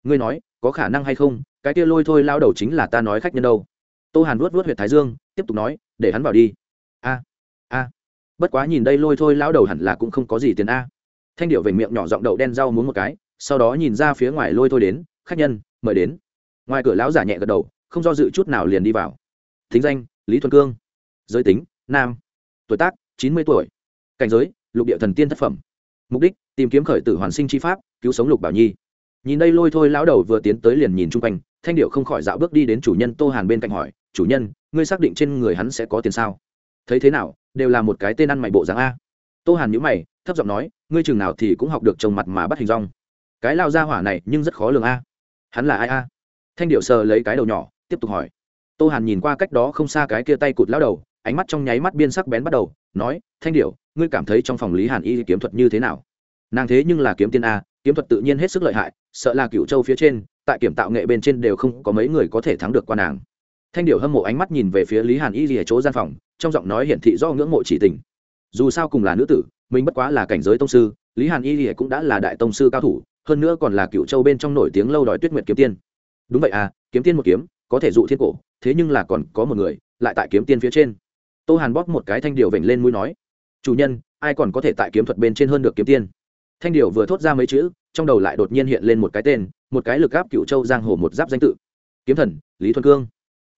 Ngươi nói, có khả năng hay không? Cái kia lôi thôi lao đầu chính là ta nói khách nhân đâu. Tô hàn vuốt vuốt huyệt thái dương, tiếp tục nói, để hắn vào đi. A a. Bất quá nhìn đây lôi thôi lao đầu hẳn là cũng không có gì tiền a. Thanh điệu về miệng nhỏ giọng đậu đen rau muốn một cái, sau đó nhìn ra phía ngoài lôi thôi đến, khách nhân, mời đến. Ngoài cửa lão giả nhẹ gật đầu, không do dự chút nào liền đi vào. Thính danh, lý thuần cương. Giới tính, nam. Tuổi tác, chín mươi tuổi. Cảnh giới, lục địa thần tiên tác phẩm. Mục đích tìm kiếm khởi tử hoàn sinh chi pháp, cứu sống lục bảo nhi. Nhìn đây lôi thôi, lão đầu vừa tiến tới liền nhìn chung quanh, thanh điệu không khỏi dạo bước đi đến chủ nhân tô hàn bên cạnh hỏi, chủ nhân, ngươi xác định trên người hắn sẽ có tiền sao? Thấy thế nào, đều là một cái tên ăn mày bộ dáng a. Tô hàn nhữ mày, thấp giọng nói, ngươi chừng nào thì cũng học được trồng mặt mà bắt hình rong. Cái lao ra hỏa này nhưng rất khó lường a. Hắn là ai a? Thanh điệu sờ lấy cái đầu nhỏ, tiếp tục hỏi. Tô hàn nhìn qua cách đó không xa cái kia tay cụt lao đầu, ánh mắt trong nháy mắt biên sắc bén bắt đầu, nói, thanh điệu ngươi cảm thấy trong phòng lý hàn y kiếm thuật như thế nào? Nàng thế nhưng là kiếm tiên a, kiếm thuật tự nhiên hết sức lợi hại, sợ là cựu châu phía trên, tại kiểm tạo nghệ bên trên đều không có mấy người có thể thắng được qua nàng. Thanh điệu hâm mộ ánh mắt nhìn về phía lý hàn y ở chỗ gian phòng, trong giọng nói hiển thị do ngưỡng mộ chỉ tình. Dù sao cùng là nữ tử, mình bất quá là cảnh giới tông sư, lý hàn y cũng đã là đại tông sư cao thủ, hơn nữa còn là cựu châu bên trong nổi tiếng lâu đòi tuyết nguyệt kiếm tiên. Đúng vậy à kiếm tiên một kiếm, có thể dụ thiên cổ, thế nhưng là còn có một người, lại tại kiếm tiên phía trên. Tô hàn bóp một cái thanh điều vểnh lên mũi nói, chủ nhân, ai còn có thể tại kiếm thuật bên trên hơn được kiếm tiên? Thanh điều vừa thốt ra mấy chữ, trong đầu lại đột nhiên hiện lên một cái tên, một cái lực gáp cựu châu giang hồ một giáp danh tự. Kiếm thần, lý thuần cương.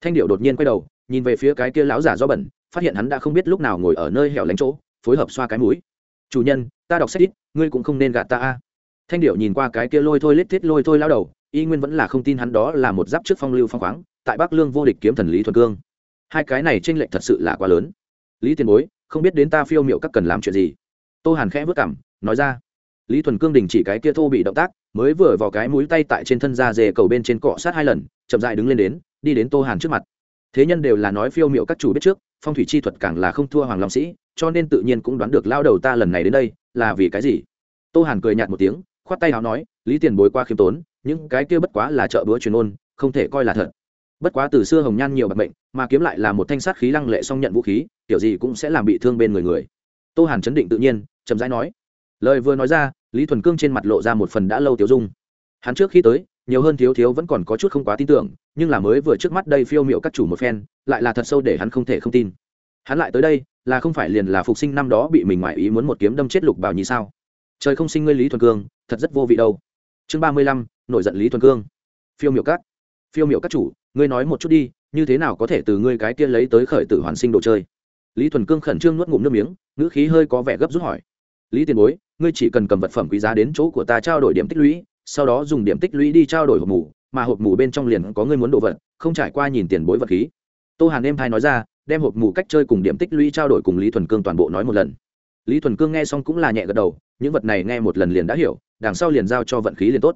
Thanh điệu đột nhiên quay đầu, nhìn về phía cái kia lão giả do bẩn, phát hiện hắn đã không biết lúc nào ngồi ở nơi hẻo lánh chỗ, phối hợp xoa cái mũi. Chủ nhân, ta đọc sách ít, ngươi cũng không nên gạt ta a. Thanh điệu nhìn qua cái kia lôi thôi lết thiết lôi thôi lao đầu, y nguyên vẫn là không tin hắn đó là một giáp trước phong lưu phong khoáng, tại bắc lương vô địch kiếm thần lý thuần cương. Hai cái này tranh lệch thật sự là quá lớn. Lý tiền bối, không biết đến ta phiêu miệu các cần làm chuyện gì? Tô hàn khẽ vất cảm nói ra lý thuần cương đình chỉ cái kia thô bị động tác, mới vừa vào cái mũi tay tại trên thân da dề cầu bên trên cọ sát hai lần, chậm dại đứng lên đến, đi đến tô hàn trước mặt. Thế nhân đều là nói phiêu miệu các chủ biết trước, phong thủy chi thuật càng là không thua hoàng long sĩ, cho nên tự nhiên cũng đoán được lao đầu ta lần này đến đây, là vì cái gì? Tô hàn cười nhạt một tiếng, khoát tay áo nói, lý tiền bối qua khiêm tốn, những cái kia bất quá là chợ búa truyền ôn, không thể coi là thật. Bất quá từ xưa hồng nhan nhiều bạc bệnh mà kiếm lại là một thanh sát khí lăng lệ song nhận vũ khí kiểu gì cũng sẽ làm bị thương bên người người. Tô hàn chấn định tự nhiên, chậm rãi nói lời vừa nói ra, lý thuần cương trên mặt lộ ra một phần đã lâu tiêu dung. Hắn trước khi tới, nhiều hơn thiếu thiếu vẫn còn có chút không quá tin tưởng, nhưng là mới vừa trước mắt đây phiêu miệu các chủ một phen, lại là thật sâu để hắn không thể không tin. Hắn lại tới đây, là không phải liền là phục sinh năm đó bị mình ngoại ý muốn một kiếm đâm chết lục bảo nhi sao? Trời không sinh ngươi lý thuần cương, thật rất vô vị đâu. Chương ba mươi lăm, nổi giận lý thuần cương. Phiêu miệu các. Phiêu miệu các chủ, ngươi nói một chút đi, như thế nào có thể từ ngươi cái kia lấy tới khởi tử hoàn sinh đồ chơi? Lý thuần cương khẩn trương nuốt ngụm nước miếng, ngữ khí hơi có vẻ gấp rút hỏi lý tiền bối, ngươi chỉ cần cầm vật phẩm quý giá đến chỗ của ta trao đổi điểm tích lũy, sau đó dùng điểm tích lũy đi trao đổi hộp mù, mà hộp mù bên trong liền có ngươi muốn đồ vật, không trải qua nhìn tiền bối vật khí. Tô hàn em thai nói ra, đem hộp mù cách chơi cùng điểm tích lũy trao đổi cùng lý thuần cương toàn bộ nói một lần. Lý thuần cương nghe xong cũng là nhẹ gật đầu, những vật này nghe một lần liền đã hiểu, đằng sau liền giao cho vận khí liền tốt.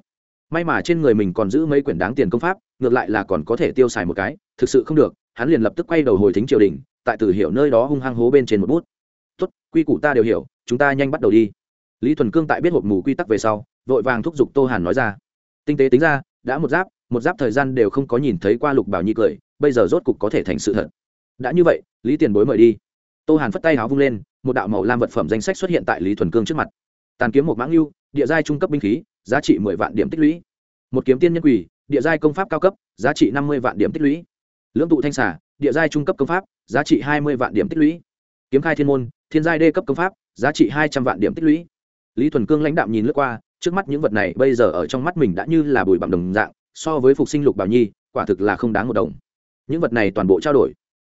May mà trên người mình còn giữ mấy quyển đáng tiền công pháp, ngược lại là còn có thể tiêu xài một cái, thực sự không được, hắn liền lập tức quay đầu hồi thính triều đình, tại tử hiểu nơi đó hung hăng hố bên trên một bút quy củ ta đều hiểu, chúng ta nhanh bắt đầu đi. Lý thuần cương tại biết hộp mù quy tắc về sau, vội vàng thúc giục tô hàn nói ra. Tinh tế tính ra, đã một giáp một giáp thời gian đều không có nhìn thấy qua lục bảo nhi cười, bây giờ rốt cục có thể thành sự thật. Đã như vậy, lý tiền bối mời đi. Tô hàn phất tay áo vung lên, một đạo màu lam vật phẩm danh sách xuất hiện tại lý thuần cương trước mặt. Tàn kiếm một mãng lưu, địa giai trung cấp binh khí, giá trị mười vạn điểm tích lũy. Một kiếm tiên nhân quỳ địa giai công pháp cao cấp, giá trị năm mươi vạn điểm tích lũy. Lưỡng tụ thanh xả địa giai trung cấp công pháp, giá trị hai mươi vạn điểm tích lũy. Kiếm khai thiên môn thiên giai đê cấp công pháp, giá trị hai trăm vạn điểm tích lũy. Lý thuần cương lãnh đạm nhìn lướt qua, trước mắt những vật này bây giờ ở trong mắt mình đã như là bùi bặm đồng dạng, so với phục sinh lục bảo nhi, quả thực là không đáng một đồng. Những vật này toàn bộ trao đổi.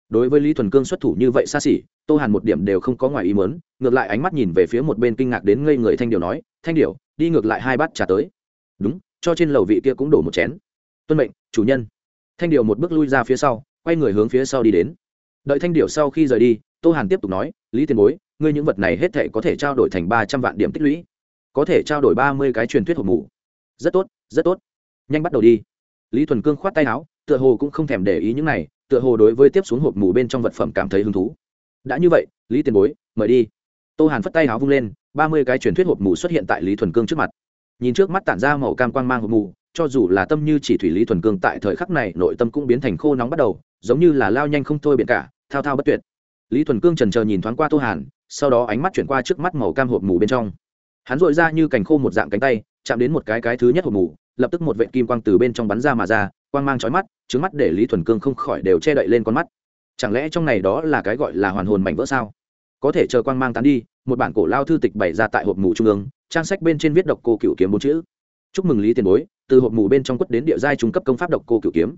Đối với lý thuần cương xuất thủ như vậy xa xỉ, tô hàn một điểm đều không có ngoài ý mớn ngược lại ánh mắt nhìn về phía một bên kinh ngạc đến ngây người thanh điều nói, thanh điều đi ngược lại hai bát trả tới. Đúng, cho trên lầu vị kia cũng đổ một chén. Tuân mệnh, chủ nhân. Thanh điều một bước lui ra phía sau, quay người hướng phía sau đi đến. Đợi thanh điệu sau khi rời đi, tô hàn tiếp tục nói lý tiền bối, ngươi những vật này hết thể có thể trao đổi thành ba trăm vạn điểm tích lũy. Có thể trao đổi ba mươi cái truyền thuyết hộp mù. Rất tốt rất tốt. Nhanh bắt đầu đi. Lý thuần cương khoát tay áo, tựa hồ cũng không thèm để ý những này, tựa hồ đối với tiếp xuống hộp mù bên trong vật phẩm cảm thấy hứng thú. Đã như vậy, lý tiền bối, mời đi. Tô hàn phất tay áo vung lên, ba mươi cái truyền thuyết hộp mù xuất hiện tại lý thuần cương trước mặt. Nhìn trước mắt tản ra màu cam quang mang hộp mù, cho dù là tâm như chỉ thủy lý thuần cương tại thời khắc này, nội tâm cũng biến thành khô nóng bắt đầu, giống như là lao nhanh không thôi biển cả, thao thao bất tuyệt lý thuần cương trần chờ nhìn thoáng qua tô hàn, sau đó ánh mắt chuyển qua trước mắt màu cam hộp mù bên trong. Hắn dội ra như cành khô một dạng cánh tay, chạm đến một cái cái thứ nhất hộp mù, lập tức một vệ kim quang từ bên trong bắn ra mà ra, quang mang trói mắt trứng mắt để lý thuần cương không khỏi đều che đậy lên con mắt. Chẳng lẽ trong này đó là cái gọi là hoàn hồn mảnh vỡ sao? Có thể chờ quang mang tán đi, một bản cổ lao thư tịch bày ra tại hộp mù trung ương, trang sách bên trên viết độc cô cựu kiếm bốn chữ. Chúc mừng lý tiền bối, từ hộp mù bên trong quất đến địa giai trung cấp công pháp độc cô cựu kiếm.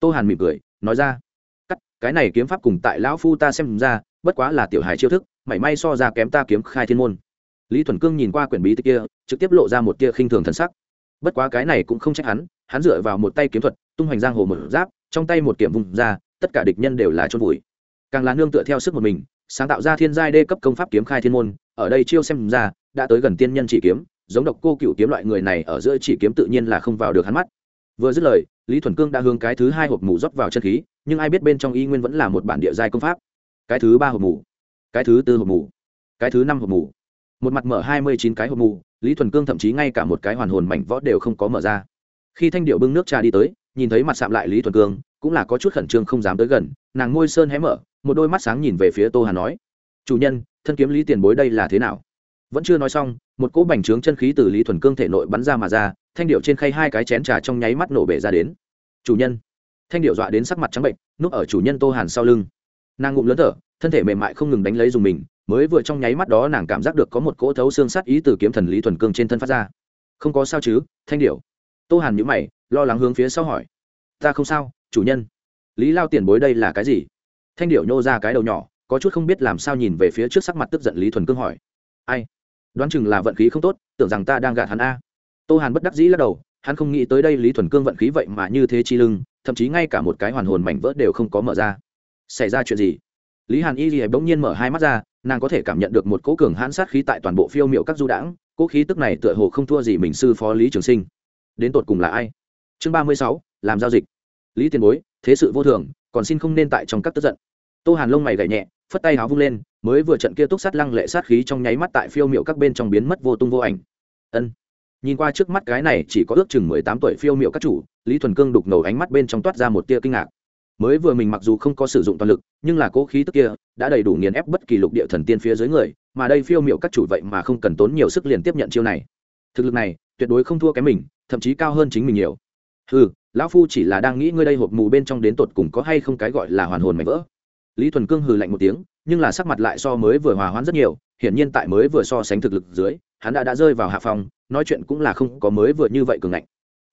Tô hàn mỉm cười, nói ra cái này kiếm pháp cùng tại lão phu ta xem ra, bất quá là tiểu hài chiêu thức, mảy may so ra kém ta kiếm khai thiên môn. Lý thuần cương nhìn qua quyển bí tịch kia, trực tiếp lộ ra một tia khinh thường thân sắc. Bất quá cái này cũng không trách hắn hắn dựa vào một tay kiếm thuật, tung hoành giang hồ một giáp, trong tay một kiểm vùng ra, tất cả địch nhân đều là chôn vùi. Càng là nương tựa theo sức một mình, sáng tạo ra thiên giai đê cấp công pháp kiếm khai thiên môn, ở đây chiêu xem ra, đã tới gần tiên nhân chỉ kiếm, giống độc cô cựu kiếm loại người này ở giữa chỉ kiếm tự nhiên là không vào được hắn mắt. Vừa dứt lời, lý thuần cương đã hướng cái thứ hai hộp mù rót vào chân khí nhưng ai biết bên trong y nguyên vẫn là một bản địa giai công pháp. Cái thứ ba hộp mù, cái thứ tư hộp mù, cái thứ năm hộp mù. Một mặt mở hai mươi chín cái hộp mù, lý thuần cương thậm chí ngay cả một cái hoàn hồn mảnh võ đều không có mở ra. Khi thanh điệu bưng nước trà đi tới, nhìn thấy mặt sạm lại lý thuần cương, cũng là có chút khẩn trương không dám tới gần, nàng ngôi sơn hé mở, một đôi mắt sáng nhìn về phía tô hà nói, chủ nhân, thân kiếm lý tiền bối đây là thế nào? Vẫn chưa nói xong, một cỗ bành trướng chân khí từ lý thuần cương thể nội bắn ra mà ra, thanh điệu trên khay hai cái chén trà trong nháy mắt nổ bể ra đến. Chủ nhân thanh điệu dọa đến sắc mặt trắng bệnh, núp ở chủ nhân tô hàn sau lưng. Nàng ngụm lớn thở, thân thể mềm mại không ngừng đánh lấy dùng mình, mới vừa trong nháy mắt đó nàng cảm giác được có một cỗ thấu xương sát ý từ kiếm thần lý thuần cương trên thân phát ra. Không có sao chứ, thanh điệu tô hàn nhữ mày, lo lắng hướng phía sau hỏi. Ta không sao, chủ nhân. Lý lao tiền bối đây là cái gì? Thanh điệu nhô ra cái đầu nhỏ, có chút không biết làm sao nhìn về phía trước sắc mặt tức giận lý thuần cương hỏi. Ai? Đoán chừng là vận khí không tốt, tưởng rằng ta đang gạt hắn a. Tô hàn bất đắc dĩ lắc đầu hắn không nghĩ tới đây lý thuần cương vận khí vậy mà như thế chi lưng, thậm chí ngay cả một cái hoàn hồn mảnh vỡ đều không có mở ra. Xảy ra chuyện gì? Lý hàn y gì bỗng nhiên mở hai mắt ra, nàng có thể cảm nhận được một cỗ cường hãn sát khí tại toàn bộ phiêu miệu các du đãng, cỗ khí tức này tựa hồ không thua gì mình sư phó lý trường sinh. Đến tột cùng là ai? Chương ba mươi sáu, làm giao dịch. Lý tiền bối, thế sự vô thường, còn xin không nên tại trong các tức giận. Tô hàn lông mày gậy nhẹ, phất tay háo vung lên, mới vừa trận kia túc sát lăng lệ sát khí trong nháy mắt tại phiêu miệu các bên trong biến mất vô tung vô ảnh. Ân nhìn qua trước mắt cái này chỉ có ước chừng mười tám tuổi phiêu miệu các chủ, lý thuần cương đục ngầu ánh mắt bên trong toát ra một tia kinh ngạc. Mới vừa mình mặc dù không có sử dụng toàn lực, nhưng là cố khí tức kia đã đầy đủ nghiền ép bất kỳ lục địa thần tiên phía dưới người, mà đây phiêu miệu các chủ vậy mà không cần tốn nhiều sức liền tiếp nhận chiêu này. Thực lực này, tuyệt đối không thua cái mình, thậm chí cao hơn chính mình nhiều. Ừ lão phu chỉ là đang nghĩ ngươi đây hộp mù bên trong đến tột cùng có hay không cái gọi là hoàn hồn mảnh vỡ. Lý thuần cương hừ lạnh một tiếng, nhưng là sắc mặt lại so mới vừa hòa hoãn rất nhiều, hiển nhiên tại mới vừa so sánh thực lực dưới, hắn đã đã rơi vào hạ phòng nói chuyện cũng là không có mới vừa như vậy cường ngạnh.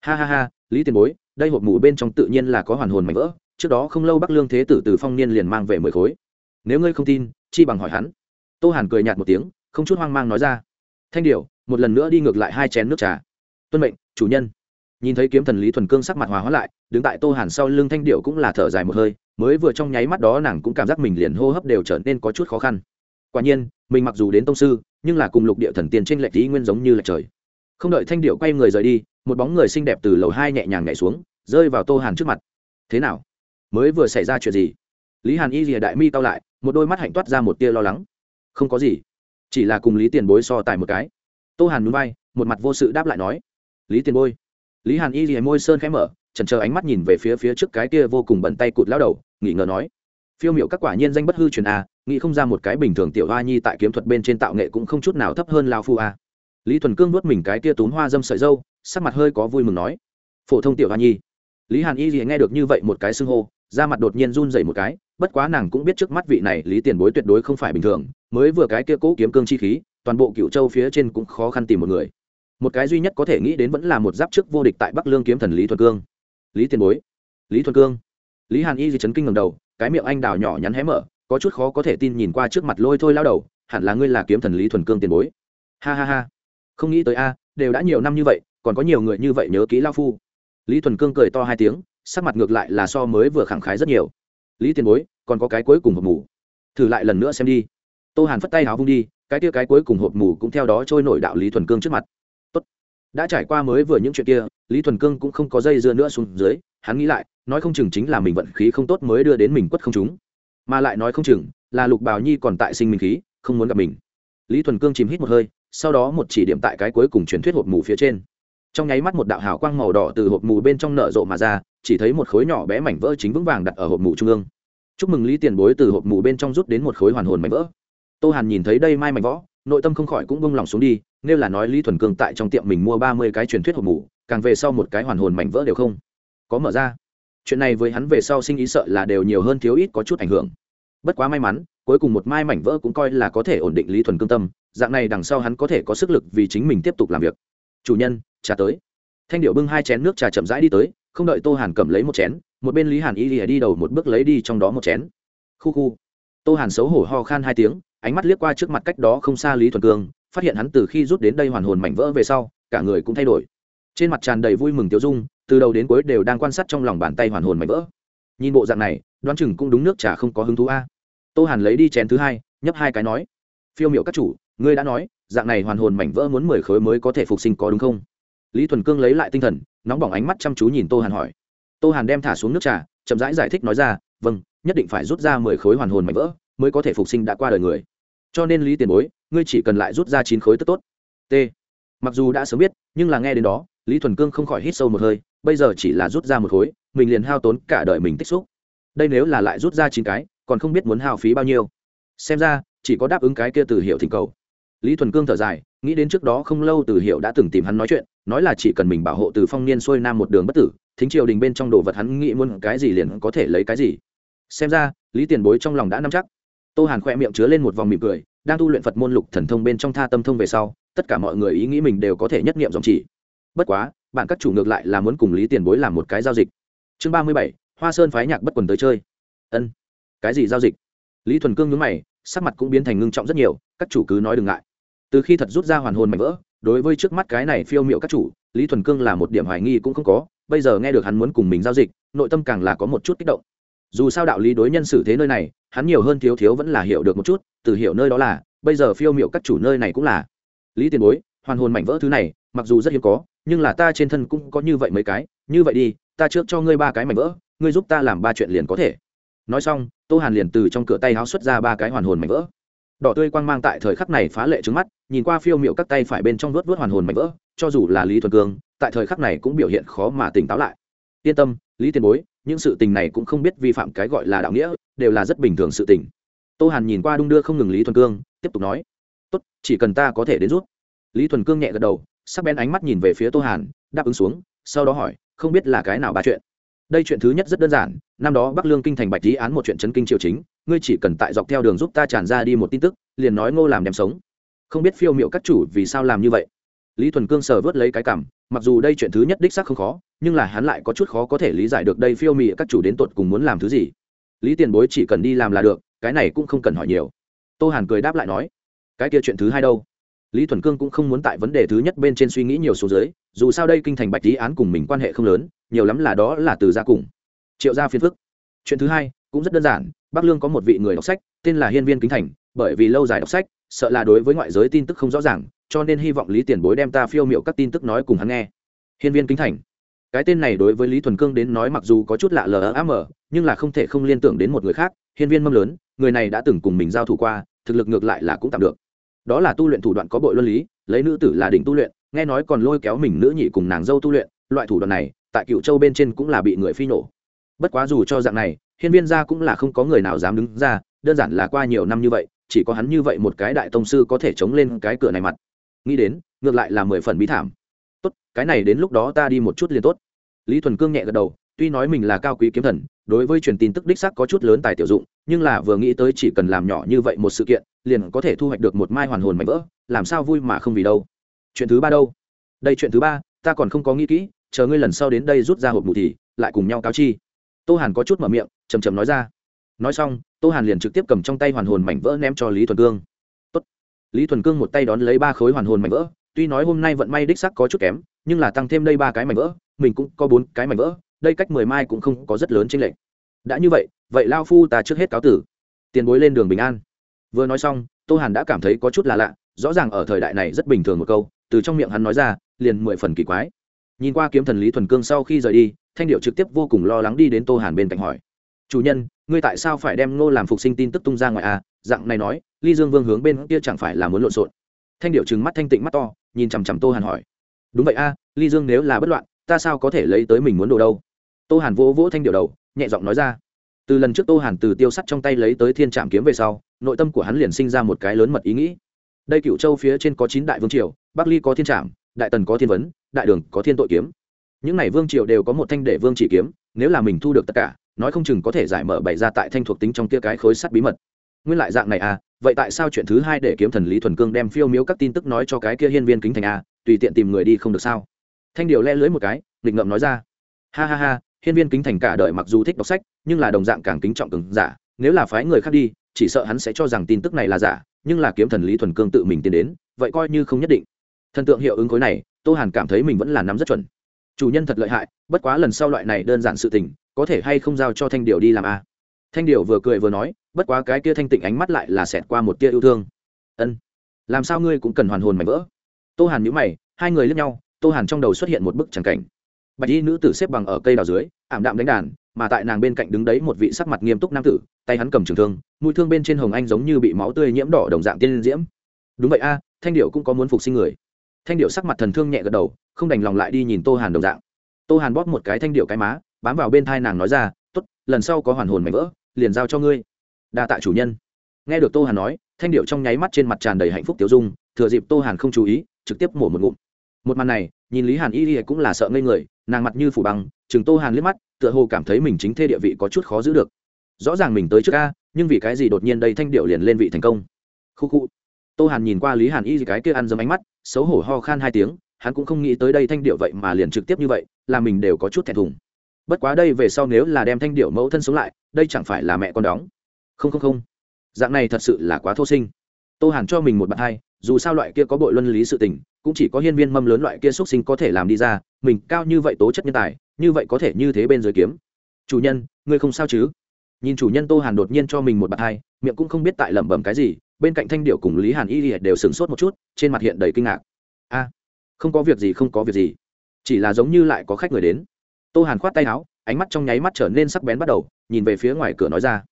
Ha ha ha, lý tiền bối, đây hộp mù bên trong tự nhiên là có hoàn hồn mảnh vỡ, trước đó không lâu bắc lương thế tử từ phong niên liền mang về mười khối. Nếu ngươi không tin, chi bằng hỏi hắn. Tô hàn cười nhạt một tiếng, không chút hoang mang nói ra. Thanh điều một lần nữa đi ngược lại hai chén nước trà. Tuân mệnh, chủ nhân. Nhìn thấy kiếm thần lý thuần cương sắc mặt hòa hóa lại, đứng tại tô hàn sau lưng thanh điệu cũng là thở dài một hơi, mới vừa trong nháy mắt đó nàng cũng cảm giác mình liền hô hấp đều trở nên có chút khó khăn. Quả nhiên, mình mặc dù đến tông sư, nhưng là cùng lục địa thần tiên trên lệch tí nguyên giống như lệch trời không đợi thanh điệu quay người rời đi, một bóng người xinh đẹp từ lầu hai nhẹ nhàng nhảy xuống, rơi vào tô hàn trước mặt. Thế nào? Mới vừa xảy ra chuyện gì? Lý hàn y rìa đại mi tao lại, một đôi mắt hạnh toát ra một tia lo lắng. Không có gì, chỉ là cùng lý tiền bối so tài một cái. Tô hàn núi bay một mặt vô sự đáp lại nói. Lý tiền bối. Lý hàn y rìa môi sơn khẽ mở trần chờ ánh mắt nhìn về phía phía trước cái kia vô cùng bận tay cụt lao đầu nghỉ ngờ nói. Phiêu miệu các quả nhiên danh bất hư truyền a nghĩ không ra một cái bình thường tiểu hoa nhi tại kiếm thuật bên trên tạo nghệ cũng không chút nào thấp hơn lao phu a lý thuần cương nuốt mình cái kia tún hoa dâm sợi dâu, sắc mặt hơi có vui mừng nói, phổ thông tiểu hoa nhi. Lý hàn y thì nghe được như vậy một cái xưng hô, da mặt đột nhiên run dậy một cái, bất quá nàng cũng biết trước mắt vị này lý tiền bối tuyệt đối không phải bình thường, mới vừa cái kia cố kiếm cương chi khí, toàn bộ cựu châu phía trên cũng khó khăn tìm một người. Một cái duy nhất có thể nghĩ đến vẫn là một giáp chức vô địch tại bắc lương kiếm thần lý thuần cương. Lý tiền bối. Lý thuần cương. Lý hàn y di chấn kinh ngầm đầu, cái miệng anh đào nhỏ nhắn hé mở, có chút khó có thể tin nhìn qua trước mặt lôi thôi lao đầu, hẳn là ngươi là kiếm thần lý thuần cương tiền bối. Ha ha ha không nghĩ tới a, đều đã nhiều năm như vậy, còn có nhiều người như vậy nhớ kỹ lao phu. Lý thuần cương cười to hai tiếng, sắc mặt ngược lại là so mới vừa khẳng khái rất nhiều. Lý tiền bối, còn có cái cuối cùng hộp mù. Thử lại lần nữa xem đi. Tô hàn phất tay háo vung đi, cái kia cái cuối cùng hộp mù cũng theo đó trôi nổi đạo lý thuần cương trước mặt. Tốt. đã trải qua mới vừa những chuyện kia, lý thuần cương cũng không có dây dưa nữa xuống dưới, hắn nghĩ lại, nói không chừng chính là mình vận khí không tốt mới đưa đến mình quất không chúng mà lại nói không chừng, là lục bào nhi còn tại sinh mình khí, không muốn gặp mình. Lý thuần cương chìm hít một hơi sau đó một chỉ điểm tại cái cuối cùng truyền thuyết hộp mù phía trên. Trong nháy mắt một đạo hào quang màu đỏ từ hộp mù bên trong nở rộ mà ra, chỉ thấy một khối nhỏ bé mảnh vỡ chính vững vàng đặt ở hộp mù trung ương. Chúc mừng lý tiền bối từ hộp mù bên trong rút đến một khối hoàn hồn mảnh vỡ. Tô hàn nhìn thấy đây mai mảnh võ nội tâm không khỏi cũng bông lòng xuống đi, nếu là nói lý thuần cương tại trong tiệm mình mua ba mươi cái truyền thuyết hộp mù, càng về sau một cái hoàn hồn mảnh vỡ đều không có mở ra. Chuyện này với hắn về sau sinh ý sợ là đều nhiều hơn thiếu ít có chút ảnh hưởng. Bất quá may mắn, cuối cùng một mai mảnh vỡ cũng coi là có thể ổn định lý thuần cương tâm dạng này đằng sau hắn có thể có sức lực vì chính mình tiếp tục làm việc. Chủ nhân, trà tới. Thanh điệu bưng hai chén nước trà chậm rãi đi tới, không đợi tô hàn cầm lấy một chén, một bên lý hàn y lìa đi đầu một bước lấy đi trong đó một chén. Khu khu. Tô hàn xấu hổ ho khan hai tiếng, ánh mắt liếc qua trước mặt cách đó không xa lý thuần cương, phát hiện hắn từ khi rút đến đây hoàn hồn mảnh vỡ về sau, cả người cũng thay đổi. Trên mặt tràn đầy vui mừng tiêu dung, từ đầu đến cuối đều đang quan sát trong lòng bàn tay hoàn hồn mảnh vỡ. Nhìn bộ dạng này, đoán chừng cũng đúng nước trà không có hứng thú a. Tô hàn lấy đi chén thứ hai, nhấp hai cái nói phiêu miệu các chủ ngươi đã nói dạng này hoàn hồn mảnh vỡ muốn mười khối mới có thể phục sinh có đúng không? Lý thuần cương lấy lại tinh thần nóng bỏng ánh mắt chăm chú nhìn tô hàn hỏi. Tô hàn đem thả xuống nước trà chậm rãi giải, giải thích nói ra vâng nhất định phải rút ra mười khối hoàn hồn mảnh vỡ mới có thể phục sinh đã qua đời người. Cho nên lý tiền bối ngươi chỉ cần lại rút ra chín khối tức tốt. T. Mặc dù đã sớm biết nhưng là nghe đến đó lý thuần cương không khỏi hít sâu một hơi bây giờ chỉ là rút ra một khối mình liền hao tốn cả đời mình tích xúc. Đây nếu là lại rút ra chín cái còn không biết muốn hao phí bao nhiêu. Xem ra chỉ có đáp ứng cái kia từ hiệu thỉnh cầu. Lý thuần cương thở dài, nghĩ đến trước đó không lâu từ hiệu đã từng tìm hắn nói chuyện, nói là chỉ cần mình bảo hộ từ phong niên xuôi nam một đường bất tử, thính triều đình bên trong đồ vật hắn nghĩ muốn cái gì liền có thể lấy cái gì. Xem ra, lý tiền bối trong lòng đã nắm chắc. Tô hàn khoe miệng chứa lên một vòng mỉm cười, đang tu luyện phật môn lục thần thông bên trong tha tâm thông về sau, tất cả mọi người ý nghĩ mình đều có thể nhất nghiệm dòng chỉ. Bất quá, bạn các chủ ngược lại là muốn cùng lý tiền bối làm một cái giao dịch. Chương ba mươi bảy, hoa sơn phái nhạc bất quần tới chơi. Ân. Cái gì giao dịch? Lý thuần cương nhướng mày sắc mặt cũng biến thành ngưng trọng rất nhiều, các chủ cứ nói đừng ngại. Từ khi thật rút ra hoàn hồn mạnh vỡ, đối với trước mắt cái này phiêu miệu các chủ, lý thuần cương là một điểm hoài nghi cũng không có, bây giờ nghe được hắn muốn cùng mình giao dịch, nội tâm càng là có một chút kích động. Dù sao đạo lý đối nhân xử thế nơi này, hắn nhiều hơn thiếu thiếu vẫn là hiểu được một chút, từ hiểu nơi đó là, bây giờ phiêu miệu các chủ nơi này cũng là. Lý tiền bối, hoàn hồn mảnh vỡ thứ này, mặc dù rất hiếm có, nhưng là ta trên thân cũng có như vậy mấy cái, như vậy đi, ta trước cho ngươi ba cái mảnh vỡ, ngươi giúp ta làm ba chuyện liền có thể. Nói xong tô hàn liền từ trong cửa tay háo xuất ra ba cái hoàn hồn mảnh vỡ. Đỏ tươi quang mang tại thời khắc này phá lệ trứng mắt, nhìn qua phiêu miệu các tay phải bên trong vớt vớt hoàn hồn mảnh vỡ, cho dù là lý thuần cương, tại thời khắc này cũng biểu hiện khó mà tỉnh táo lại. Yên tâm, lý tiền bối, những sự tình này cũng không biết vi phạm cái gọi là đạo nghĩa, đều là rất bình thường sự tình. Tô hàn nhìn qua đung đưa không ngừng lý thuần cương, tiếp tục nói, tốt, chỉ cần ta có thể đến rút. Lý thuần cương nhẹ gật đầu, sắc bén ánh mắt nhìn về phía tô hàn, đáp ứng xuống, sau đó hỏi, không biết là cái nào ba chuyện? Đây chuyện thứ nhất rất đơn giản, năm đó bắc lương kinh thành bạch lý án một chuyện chấn kinh triều chính, ngươi chỉ cần tại dọc theo đường giúp ta tràn ra đi một tin tức, liền nói ngô làm đem sống. Không biết phiêu miệu các chủ vì sao làm như vậy. Lý thuần cương sờ vớt lấy cái cảm mặc dù đây chuyện thứ nhất đích xác không khó, nhưng là hắn lại có chút khó có thể lý giải được đây phiêu mị các chủ đến tột cùng muốn làm thứ gì. Lý tiền bối chỉ cần đi làm là được, cái này cũng không cần hỏi nhiều. Tô hàn cười đáp lại nói, cái kia chuyện thứ hai đâu? Lý thuần cương cũng không muốn tại vấn đề thứ nhất bên trên suy nghĩ nhiều số dưới, dù sao đây kinh thành bạch lý án cùng mình quan hệ không lớn nhiều lắm là đó là từ gia cùng. Triệu gia phiên phức. Chuyện thứ hai cũng rất đơn giản, bắc lương có một vị người đọc sách, tên là hiên viên kính thành, bởi vì lâu dài đọc sách, sợ là đối với ngoại giới tin tức không rõ ràng, cho nên hy vọng lý tiền bối đem ta phiêu miệu các tin tức nói cùng hắn nghe. Hiên viên kính thành. Cái tên này đối với lý thuần cương đến nói mặc dù có chút lạ lờ ám nhưng là không thể không liên tưởng đến một người khác, hiên viên mâm lớn, người này đã từng cùng mình giao thủ qua, thực lực ngược lại là cũng tạm được. Đó là tu luyện thủ đoạn có bội luân lý, lấy nữ tử là đỉnh tu luyện, nghe nói còn lôi kéo mình nữ nhị cùng nàng dâu tu luyện loại thủ đoạn này, tại cựu châu bên trên cũng là bị người phi nổ. Bất quá dù cho dạng này, hiên viên gia cũng là không có người nào dám đứng ra, đơn giản là qua nhiều năm như vậy, chỉ có hắn như vậy một cái đại tông sư có thể chống lên cái cửa này mặt. Nghĩ đến, ngược lại là mười phần bí thảm. Tốt, cái này đến lúc đó ta đi một chút liền tốt. Lý thuần cương nhẹ gật đầu, tuy nói mình là cao quý kiếm thần, đối với truyền tin tức đích sắc có chút lớn tài tiểu dụng, nhưng là vừa nghĩ tới chỉ cần làm nhỏ như vậy một sự kiện, liền có thể thu hoạch được một mai hoàn hồn mạnh vỡ, làm sao vui mà không vì đâu. Chuyện thứ ba đâu? Đây chuyện thứ ba, ta còn không có nghĩ kỹ chờ ngươi lần sau đến đây rút ra hộp mù thì lại cùng nhau cáo chi. Tô hàn có chút mở miệng chầm chầm nói ra. Nói xong, tô hàn liền trực tiếp cầm trong tay hoàn hồn mảnh vỡ ném cho lý thuần cương. Tốt. lý thuần cương một tay đón lấy ba khối hoàn hồn mảnh vỡ, tuy nói hôm nay vận may đích sắc có chút kém, nhưng là tăng thêm đây ba cái mảnh vỡ, mình cũng có bốn cái mảnh vỡ, đây cách mười mai cũng không có rất lớn chênh lệch. Đã như vậy vậy lao phu ta trước hết cáo tử. Tiền bối lên đường bình an. Vừa nói xong, tô hàn đã cảm thấy có chút là lạ, rõ ràng ở thời đại này rất bình thường một câu, từ trong miệng hắn nói ra, liền mười phần kỳ quái nhìn qua kiếm thần lý thuần cương sau khi rời đi thanh điệu trực tiếp vô cùng lo lắng đi đến tô hàn bên cạnh hỏi. Chủ nhân ngươi tại sao phải đem ngô làm phục sinh tin tức tung ra ngoài à? Dạng này nói ly dương vương hướng bên kia chẳng phải là muốn lộn xộn. Thanh điệu trừng mắt thanh tịnh mắt to nhìn chằm chằm tô hàn hỏi. Đúng vậy a à, ly dương nếu là bất loạn ta sao có thể lấy tới mình muốn đồ đâu? Tô hàn vỗ vỗ thanh điệu đầu nhẹ giọng nói ra. Từ lần trước tô hàn từ tiêu sắt trong tay lấy tới thiên trạm kiếm về sau nội tâm của hắn liền sinh ra một cái lớn mật ý nghĩ. Đây cựu châu phía trên có chín đại vương triều bắc ly có thiên trạm đại tần có thiên vấn, đại đường có thiên tội kiếm. Những này vương triều đều có một thanh để vương chỉ kiếm, nếu là mình thu được tất cả, nói không chừng có thể giải mở bày ra tại thanh thuộc tính trong kia cái khối sắt bí mật. Nguyên lại dạng này à vậy tại sao chuyện thứ hai để kiếm thần lý thuần cương đem phiêu miếu các tin tức nói cho cái kia hiên viên kính thành à? tùy tiện tìm người đi không được sao? Thanh điều le lưới một cái, nghịch ngậm nói ra. Ha ha ha, hiên viên kính thành cả đời mặc dù thích đọc sách, nhưng là đồng dạng càng kính trọng cứng giả, nếu là phái người khác đi, chỉ sợ hắn sẽ cho rằng tin tức này là giả, nhưng là kiếm thần lý thuần cương tự mình tiến đến, vậy coi như không nhất định thần tượng hiệu ứng khối này, tô hàn cảm thấy mình vẫn là nắm rất chuẩn. Chủ nhân thật lợi hại, bất quá lần sau loại này đơn giản sự tình, có thể hay không giao cho thanh điệu đi làm a à? thanh điệu vừa cười vừa nói, bất quá cái kia thanh tịnh ánh mắt lại là xẹt qua một tia yêu thương. Ân, làm sao ngươi cũng cần hoàn hồn mảnh vỡ? Tô hàn nhữ mày, hai người lướt nhau, tô hàn trong đầu xuất hiện một bức tràng cảnh. Bạch y nữ tử xếp bằng ở cây đào dưới, ảm đạm đánh đàn, mà tại nàng bên cạnh đứng đấy một vị sắc mặt nghiêm túc nam tử, tay hắn cầm trường thương, mũi thương bên trên hồng anh giống như bị máu tươi nhiễm đỏ đồng dạng tiên diễm. Đúng vậy a, thanh điệu cũng có muốn phục sinh người thanh điệu sắc mặt thần thương nhẹ gật đầu không đành lòng lại đi nhìn tô hàn đồng dạng. Tô hàn bóp một cái thanh điệu cái má bám vào bên thai nàng nói ra t ố t lần sau có hoàn hồn mảnh vỡ liền giao cho ngươi. Đa tạ chủ nhân. Nghe được tô hàn nói thanh điệu trong nháy mắt trên mặt tràn đầy hạnh phúc tiêu dung thừa dịp tô hàn không chú ý trực tiếp mổ một ngụm. Một màn này nhìn lý hàn y y cũng là sợ ngây người nàng mặt như phủ băng chừng tô hàn liếc mắt tựa hồ cảm thấy mình chính thê địa vị có chút khó giữ được. Rõ ràng mình tới trước ca, nhưng vì cái gì đột nhiên đây thanh điệu liền lên vị thành công? Khu khu tô hàn nhìn qua lý hàn y cái kia ăn dấm ánh mắt, xấu hổ ho khan hai tiếng, hắn cũng không nghĩ tới đây thanh điệu vậy mà liền trực tiếp như vậy, là mình đều có chút thẹn thùng. Bất quá đây về sau nếu là đem thanh điệu mẫu thân sống lại, đây chẳng phải là mẹ con đóng. Không không không. Dạng này thật sự là quá thô sinh. Tô hàn cho mình một bạn hai, dù sao loại kia có bội luân lý sự tình, cũng chỉ có hiên viên mâm lớn loại kia xuất sinh có thể làm đi ra, mình cao như vậy tố chất nhân tài, như vậy có thể như thế bên dưới kiếm. Chủ nhân, ngươi không sao chứ? Nhìn chủ nhân tô hàn đột nhiên cho mình một bạn hai, miệng cũng không biết tại lẩm bẩm cái gì bên cạnh thanh điệu cùng lý hàn y đều sửng sốt một chút, trên mặt hiện đầy kinh ngạc. A, không có việc gì, không có việc gì. Chỉ là giống như lại có khách người đến. Tô hàn khoát tay áo, ánh mắt trong nháy mắt trở nên sắc bén bắt đầu, nhìn về phía ngoài cửa nói ra.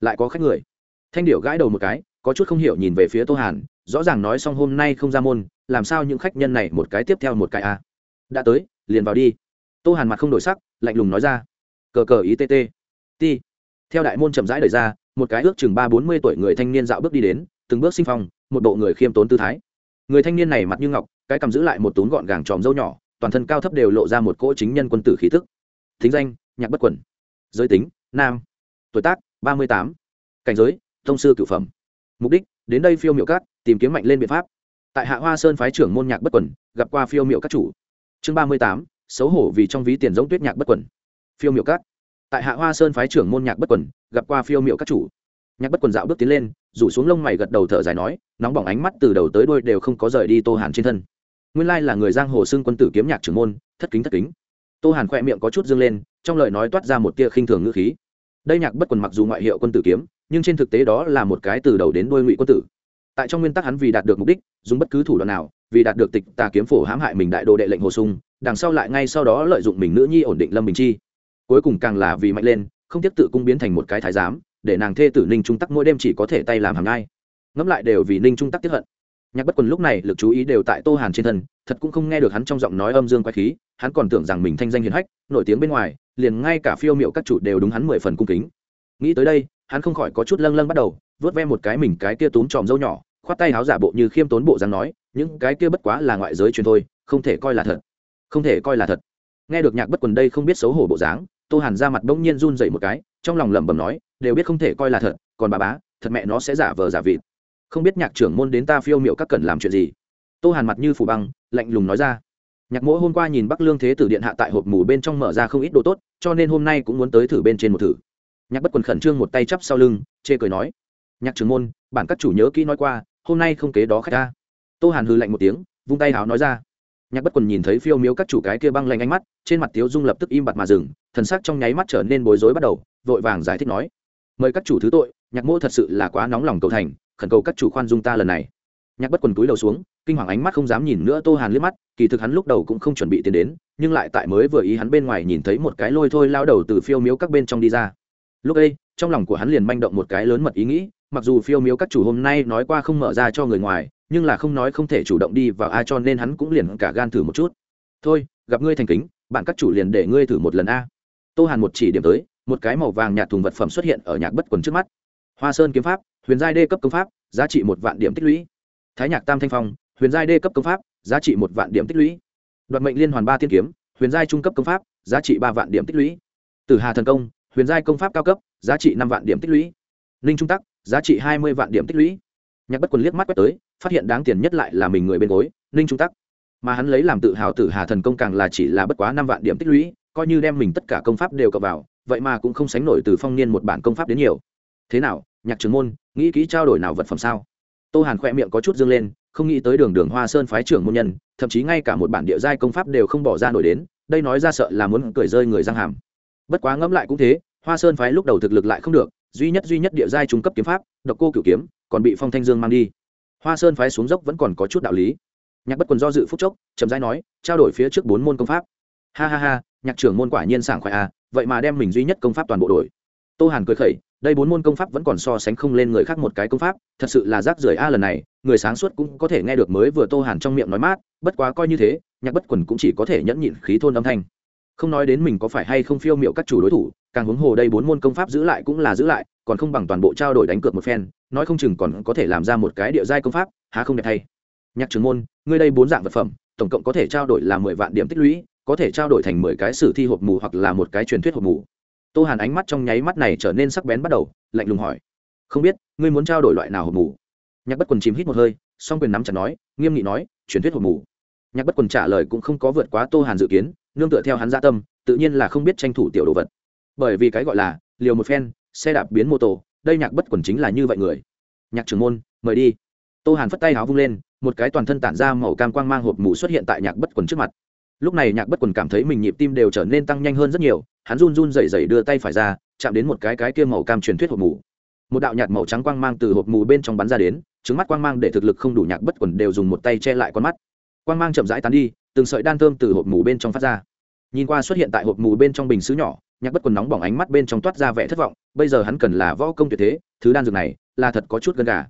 Lại có khách người. Thanh điệu gãi đầu một cái, có chút không hiểu nhìn về phía tô hàn, rõ ràng nói xong hôm nay không ra môn, làm sao những khách nhân này một cái tiếp theo một cái a? Đã tới, liền vào đi. Tô hàn mặt không đổi sắc, lạnh lùng nói ra. Cờ cờ ý tt ti. Theo đại môn chậm rãi đời ra, một cái ước chừng ba bốn mươi tuổi người thanh niên dạo bước đi đến từng bước sinh phong, một bộ người khiêm tốn tư thái. Người thanh niên này mặt như ngọc, cái cầm giữ lại một tún gọn gàng tròm dâu nhỏ, toàn thân cao thấp đều lộ ra một cỗ chính nhân quân tử khí thức thính danh, nhạc bất quẩn. Giới tính, nam. Tuổi tác, ba mươi tám. Cảnh giới, thông sư cửu phẩm. Mục đích, đến đây phiêu miệu cát tìm kiếm mạnh lên biện pháp. Tại hạ hoa sơn phái trưởng môn nhạc bất quẩn, gặp qua phiêu miệu các chủ. Chương ba mươi tám, xấu hổ vì trong ví tiền giống tuyết nhạc bất quẩn. Phiêu miệu cát tại hạ hoa sơn phái trưởng môn nhạc bất quẩn, gặp qua phiêu miệu các chủ nhạc bất quần dạo bước tiến lên, rủ xuống lông mày gật đầu thở dài nói, nóng bỏng ánh mắt từ đầu tới đôi đều không có rời đi tô hàn trên thân. Nguyên lai là người giang hồ xưng quân tử kiếm nhạc trưởng môn, thất kính thất kính. Tô hàn khoe miệng có chút dương lên, trong lời nói toát ra một tia khinh thường ngữ khí. Đây nhạc bất quần mặc dù ngoại hiệu quân tử kiếm, nhưng trên thực tế đó là một cái từ đầu đến đuôi ngụy quân tử. Tại trong nguyên tắc hắn vì đạt được mục đích, dùng bất cứ thủ đoạn nào, vì đạt được tịch tà kiếm phổ hãm hại mình đại đồ đệ lệnh hồ sung, đằng sau lại ngay sau đó lợi dụng mình nữ nhi ổn định lâm bình chi. Cuối cùng càng là vì mạnh lên, không tiếp tự cung biến thành một cái thái giám để nàng thê tử ninh trung tắc mỗi đêm chỉ có thể tay làm hàng ngay ngẫm lại đều vì ninh trung tắc tiếp hận. Nhạc bất quần lúc này lực chú ý đều tại tô hàn trên thân, thật cũng không nghe được hắn trong giọng nói âm dương quái khí, hắn còn tưởng rằng mình thanh danh hiền hách, nổi tiếng bên ngoài, liền ngay cả phiêu miệu các chủ đều đúng hắn mười phần cung kính. Nghĩ tới đây, hắn không khỏi có chút lâng lâng bắt đầu vớt ve một cái mình cái kia túm tròm dâu nhỏ, khoát tay háo giả bộ như khiêm tốn bộ dáng nói, những cái kia bất quá là ngoại giới truyền thôi, không thể coi là thật. Không thể coi là thật. Nghe được nhạc bất quần đây không biết xấu hổ bộ dáng, tô hàn ra mặt bỗng nhiên run dậy một cái, trong lòng lẩm bẩm nói đều biết không thể coi là thật, còn bà bá, thật mẹ nó sẽ giả vờ giả vịt. Không biết nhạc trưởng môn đến ta phiêu miệu các cần làm chuyện gì. Tô hàn mặt như phủ băng, lạnh lùng nói ra. Nhạc mỗ hôm qua nhìn bắc lương thế tử điện hạ tại hộp mù bên trong mở ra không ít đồ tốt, cho nên hôm nay cũng muốn tới thử bên trên một thử. Nhạc bất quần khẩn trương một tay chắp sau lưng, chê cười nói. Nhạc trưởng môn, bản các chủ nhớ kỹ nói qua, hôm nay không kế đó khách ta. Tô hàn hư lạnh một tiếng, vung tay háo nói ra. Nhạc bất quần nhìn thấy phiêu miếu các chủ cái kia băng lanh ánh mắt, trên mặt tiếu dung lập tức im bặt mà dừng, thần sắc trong nháy mắt trở nên bối rối bắt đầu, vội vàng giải thích nói mời các chủ thứ tội, nhạc mô thật sự là quá nóng lòng cầu thành, khẩn cầu các chủ khoan dung ta lần này. Nhạc bất quần túi đầu xuống, kinh hoàng ánh mắt không dám nhìn nữa tô hàn liếc mắt, kỳ thực hắn lúc đầu cũng không chuẩn bị tiến đến, nhưng lại tại mới vừa ý hắn bên ngoài nhìn thấy một cái lôi thôi lao đầu từ phiêu miếu các bên trong đi ra. Lúc đây trong lòng của hắn liền manh động một cái lớn mật ý nghĩ, mặc dù phiêu miếu các chủ hôm nay nói qua không mở ra cho người ngoài, nhưng là không nói không thể chủ động đi vào a, cho nên hắn cũng liền cả gan thử một chút. Thôi, gặp ngươi thành kính, bạn các chủ liền để ngươi thử một lần a. Tô hàn một chỉ điểm tới một cái màu vàng nhạt thùng vật phẩm xuất hiện ở nhạc bất quần trước mắt. Hoa sơn kiếm pháp, huyền giai đê cấp công pháp, giá trị một vạn điểm tích lũy. Thái nhạc tam thanh phong, huyền giai đê cấp công pháp, giá trị một vạn điểm tích lũy. Đoạt mệnh liên hoàn ba tiên kiếm, huyền giai trung cấp công pháp, giá trị ba vạn điểm tích lũy. Tử hà thần công, huyền giai công pháp cao cấp, giá trị năm vạn điểm tích lũy. Ninh trung tắc, giá trị hai mươi vạn điểm tích lũy. Nhạc bất quần liếc mắt quét tới, phát hiện đáng tiền nhất lại là mình người bên gối, ninh trung tắc. Mà hắn lấy làm tự hào tử hà thần công càng là chỉ là bất quá năm vạn điểm tích lũy, coi như đem mình tất cả công pháp đều cập vào vậy mà cũng không sánh nổi từ phong niên một bản công pháp đến nhiều. Thế nào, nhạc trưởng môn, nghĩ kỹ trao đổi nào vật phẩm sao? Tô hàn khoe miệng có chút dương lên, không nghĩ tới đường đường hoa sơn phái trưởng môn nhân, thậm chí ngay cả một bản địa giai công pháp đều không bỏ ra nổi đến, đây nói ra sợ là muốn cười rơi người giang hàm. Bất quá ngẫm lại cũng thế, hoa sơn phái lúc đầu thực lực lại không được, duy nhất duy nhất địa giai trung cấp kiếm pháp, độc cô cửu kiếm, còn bị phong thanh dương mang đi. Hoa sơn phái xuống dốc vẫn còn có chút đạo lý. Nhạc bất quần do dự phúc chốc, chậm rãi nói, trao đổi phía trước bốn môn công pháp. Ha ha ha, nhạc trưởng môn quả nhiên sảng khoái à vậy mà đem mình duy nhất công pháp toàn bộ đổi. Tô hàn cười khẩy, đây bốn môn công pháp vẫn còn so sánh không lên người khác một cái công pháp, thật sự là rác rưởi a lần này, người sáng suốt cũng có thể nghe được mới vừa tô hàn trong miệng nói mát, bất quá coi như thế, nhạc bất quần cũng chỉ có thể nhẫn nhịn khí thôn âm thanh. Không nói đến mình có phải hay không phiêu miệu các chủ đối thủ, càng huống hồ đây bốn môn công pháp giữ lại cũng là giữ lại, còn không bằng toàn bộ trao đổi đánh cược một phen, nói không chừng còn có thể làm ra một cái địa giai công pháp, há không đẹp thay. Nhạc trưởng môn, ngươi đây bốn dạng vật phẩm, tổng cộng có thể trao đổi là mười vạn điểm tích lũy có thể trao đổi thành mười cái sử thi hộp mù hoặc là một cái truyền thuyết hộp mù. Tô hàn ánh mắt trong nháy mắt này trở nên sắc bén bắt đầu, lạnh lùng hỏi, không biết, ngươi muốn trao đổi loại nào hộp mù? Nhạc bất quần chìm hít một hơi, song quyền nắm chặt nói, nghiêm nghị nói, truyền thuyết hộp mù. Nhạc bất quần trả lời cũng không có vượt quá tô hàn dự kiến, nương tựa theo hắn gia tâm, tự nhiên là không biết tranh thủ tiểu đồ vật. Bởi vì cái gọi là, liều một phen, xe đạp biến mô tô, đây nhạc bất quần chính là như vậy người. Nhạc trưởng môn, mời đi. Tô hàn phất tay áo vung lên, một cái toàn thân tản ra màu cam quang mang hộp mù xuất hiện tại nhạc bất quần trước mặt lúc này nhạc bất quần cảm thấy mình nhịp tim đều trở nên tăng nhanh hơn rất nhiều, hắn run run dậy dậy đưa tay phải ra, chạm đến một cái cái kia màu cam truyền thuyết hộp mù. Một đạo nhạt màu trắng quang mang từ hộp mù bên trong bắn ra đến, trứng mắt quang mang để thực lực không đủ nhạc bất quần đều dùng một tay che lại con mắt. Quang mang chậm rãi tán đi, từng sợi đan thơm từ hộp mù bên trong phát ra. Nhìn qua xuất hiện tại hộp mù bên trong bình xứ nhỏ, nhạc bất quần nóng bỏng ánh mắt bên trong toát ra vẻ thất vọng, bây giờ hắn cần là võ công tuyệt thế, thứ đan dược này là thật có chút gần gà.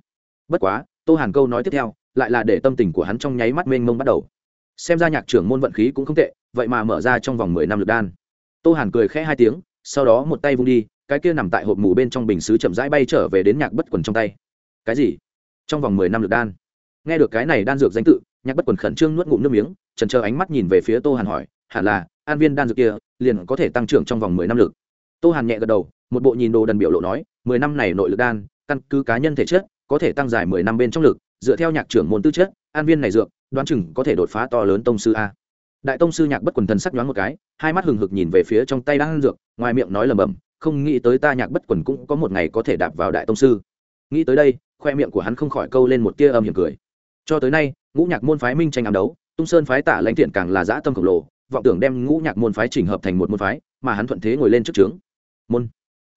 Bất quá, tô hàn câu nói tiếp theo, lại là để tâm tình của hắn trong nháy mắt mênh mông bắt đầu xem ra nhạc trưởng môn vận khí cũng không tệ, vậy mà mở ra trong vòng mười năm lực đan. Tô hàn cười khẽ hai tiếng, sau đó một tay vung đi, cái kia nằm tại hộp mù bên trong bình xứ chậm rãi bay trở về đến nhạc bất quần trong tay. Cái gì? Trong vòng mười năm lực đan. Nghe được cái này đan dược danh tự, nhạc bất quần khẩn trương nuốt ngụm nước miếng, trần chờ ánh mắt nhìn về phía tô hàn hỏi, hẳn là, an viên đan dược kia, liền có thể tăng trưởng trong vòng mười năm lực? Tô hàn nhẹ gật đầu, một bộ nhìn đồ đần biểu lộ nói, mười năm này nội lực đan, căn cứ cá nhân thể chất, có thể tăng dài mười năm bên trong lực, dựa theo nhạc trưởng môn tư chất, an viên này dược đoán chừng có thể đột phá to lớn tông sư a. Đại tông sư nhạc bất quần thần sắc nhoáng một cái, hai mắt hừng hực nhìn về phía trong tay đang dược, ngoài miệng nói lầm bầm không nghĩ tới ta nhạc bất quần cũng có một ngày có thể đạp vào đại tông sư. Nghĩ tới đây, khoe miệng của hắn không khỏi câu lên một tia âm hiểm cười. Cho tới nay, ngũ nhạc môn phái minh tranh ám đấu, tung sơn phái tả lãnh thiện càng là dã tâm khổng lồ, vọng tưởng đem ngũ nhạc môn phái chỉnh hợp thành một môn phái, mà hắn thuận thế ngồi lên trước trướng. Môn.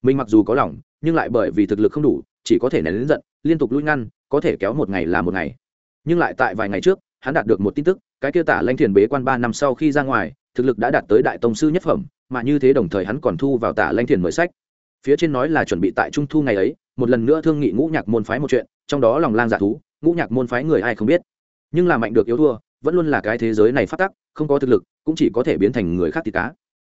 Mình mặc dù có lòng, nhưng lại bởi vì thực lực không đủ, chỉ có thể nén lớn giận, liên tục lui ngăn, có thể kéo một ngày là một ngày. Nhưng lại tại vài ngày trước hắn đạt được một tin tức, cái kia tả lanh thiền bế quan ba năm sau khi ra ngoài, thực lực đã đạt tới đại tông sư nhất phẩm, mà như thế đồng thời hắn còn thu vào tả lanh thiền mới sách. Phía trên nói là chuẩn bị tại trung thu ngày ấy, một lần nữa thương nghị ngũ nhạc môn phái một chuyện, trong đó lòng lang giả thú, ngũ nhạc môn phái người ai không biết. Nhưng là mạnh được yếu thua, vẫn luôn là cái thế giới này phát tắc, không có thực lực, cũng chỉ có thể biến thành người khác thì cá.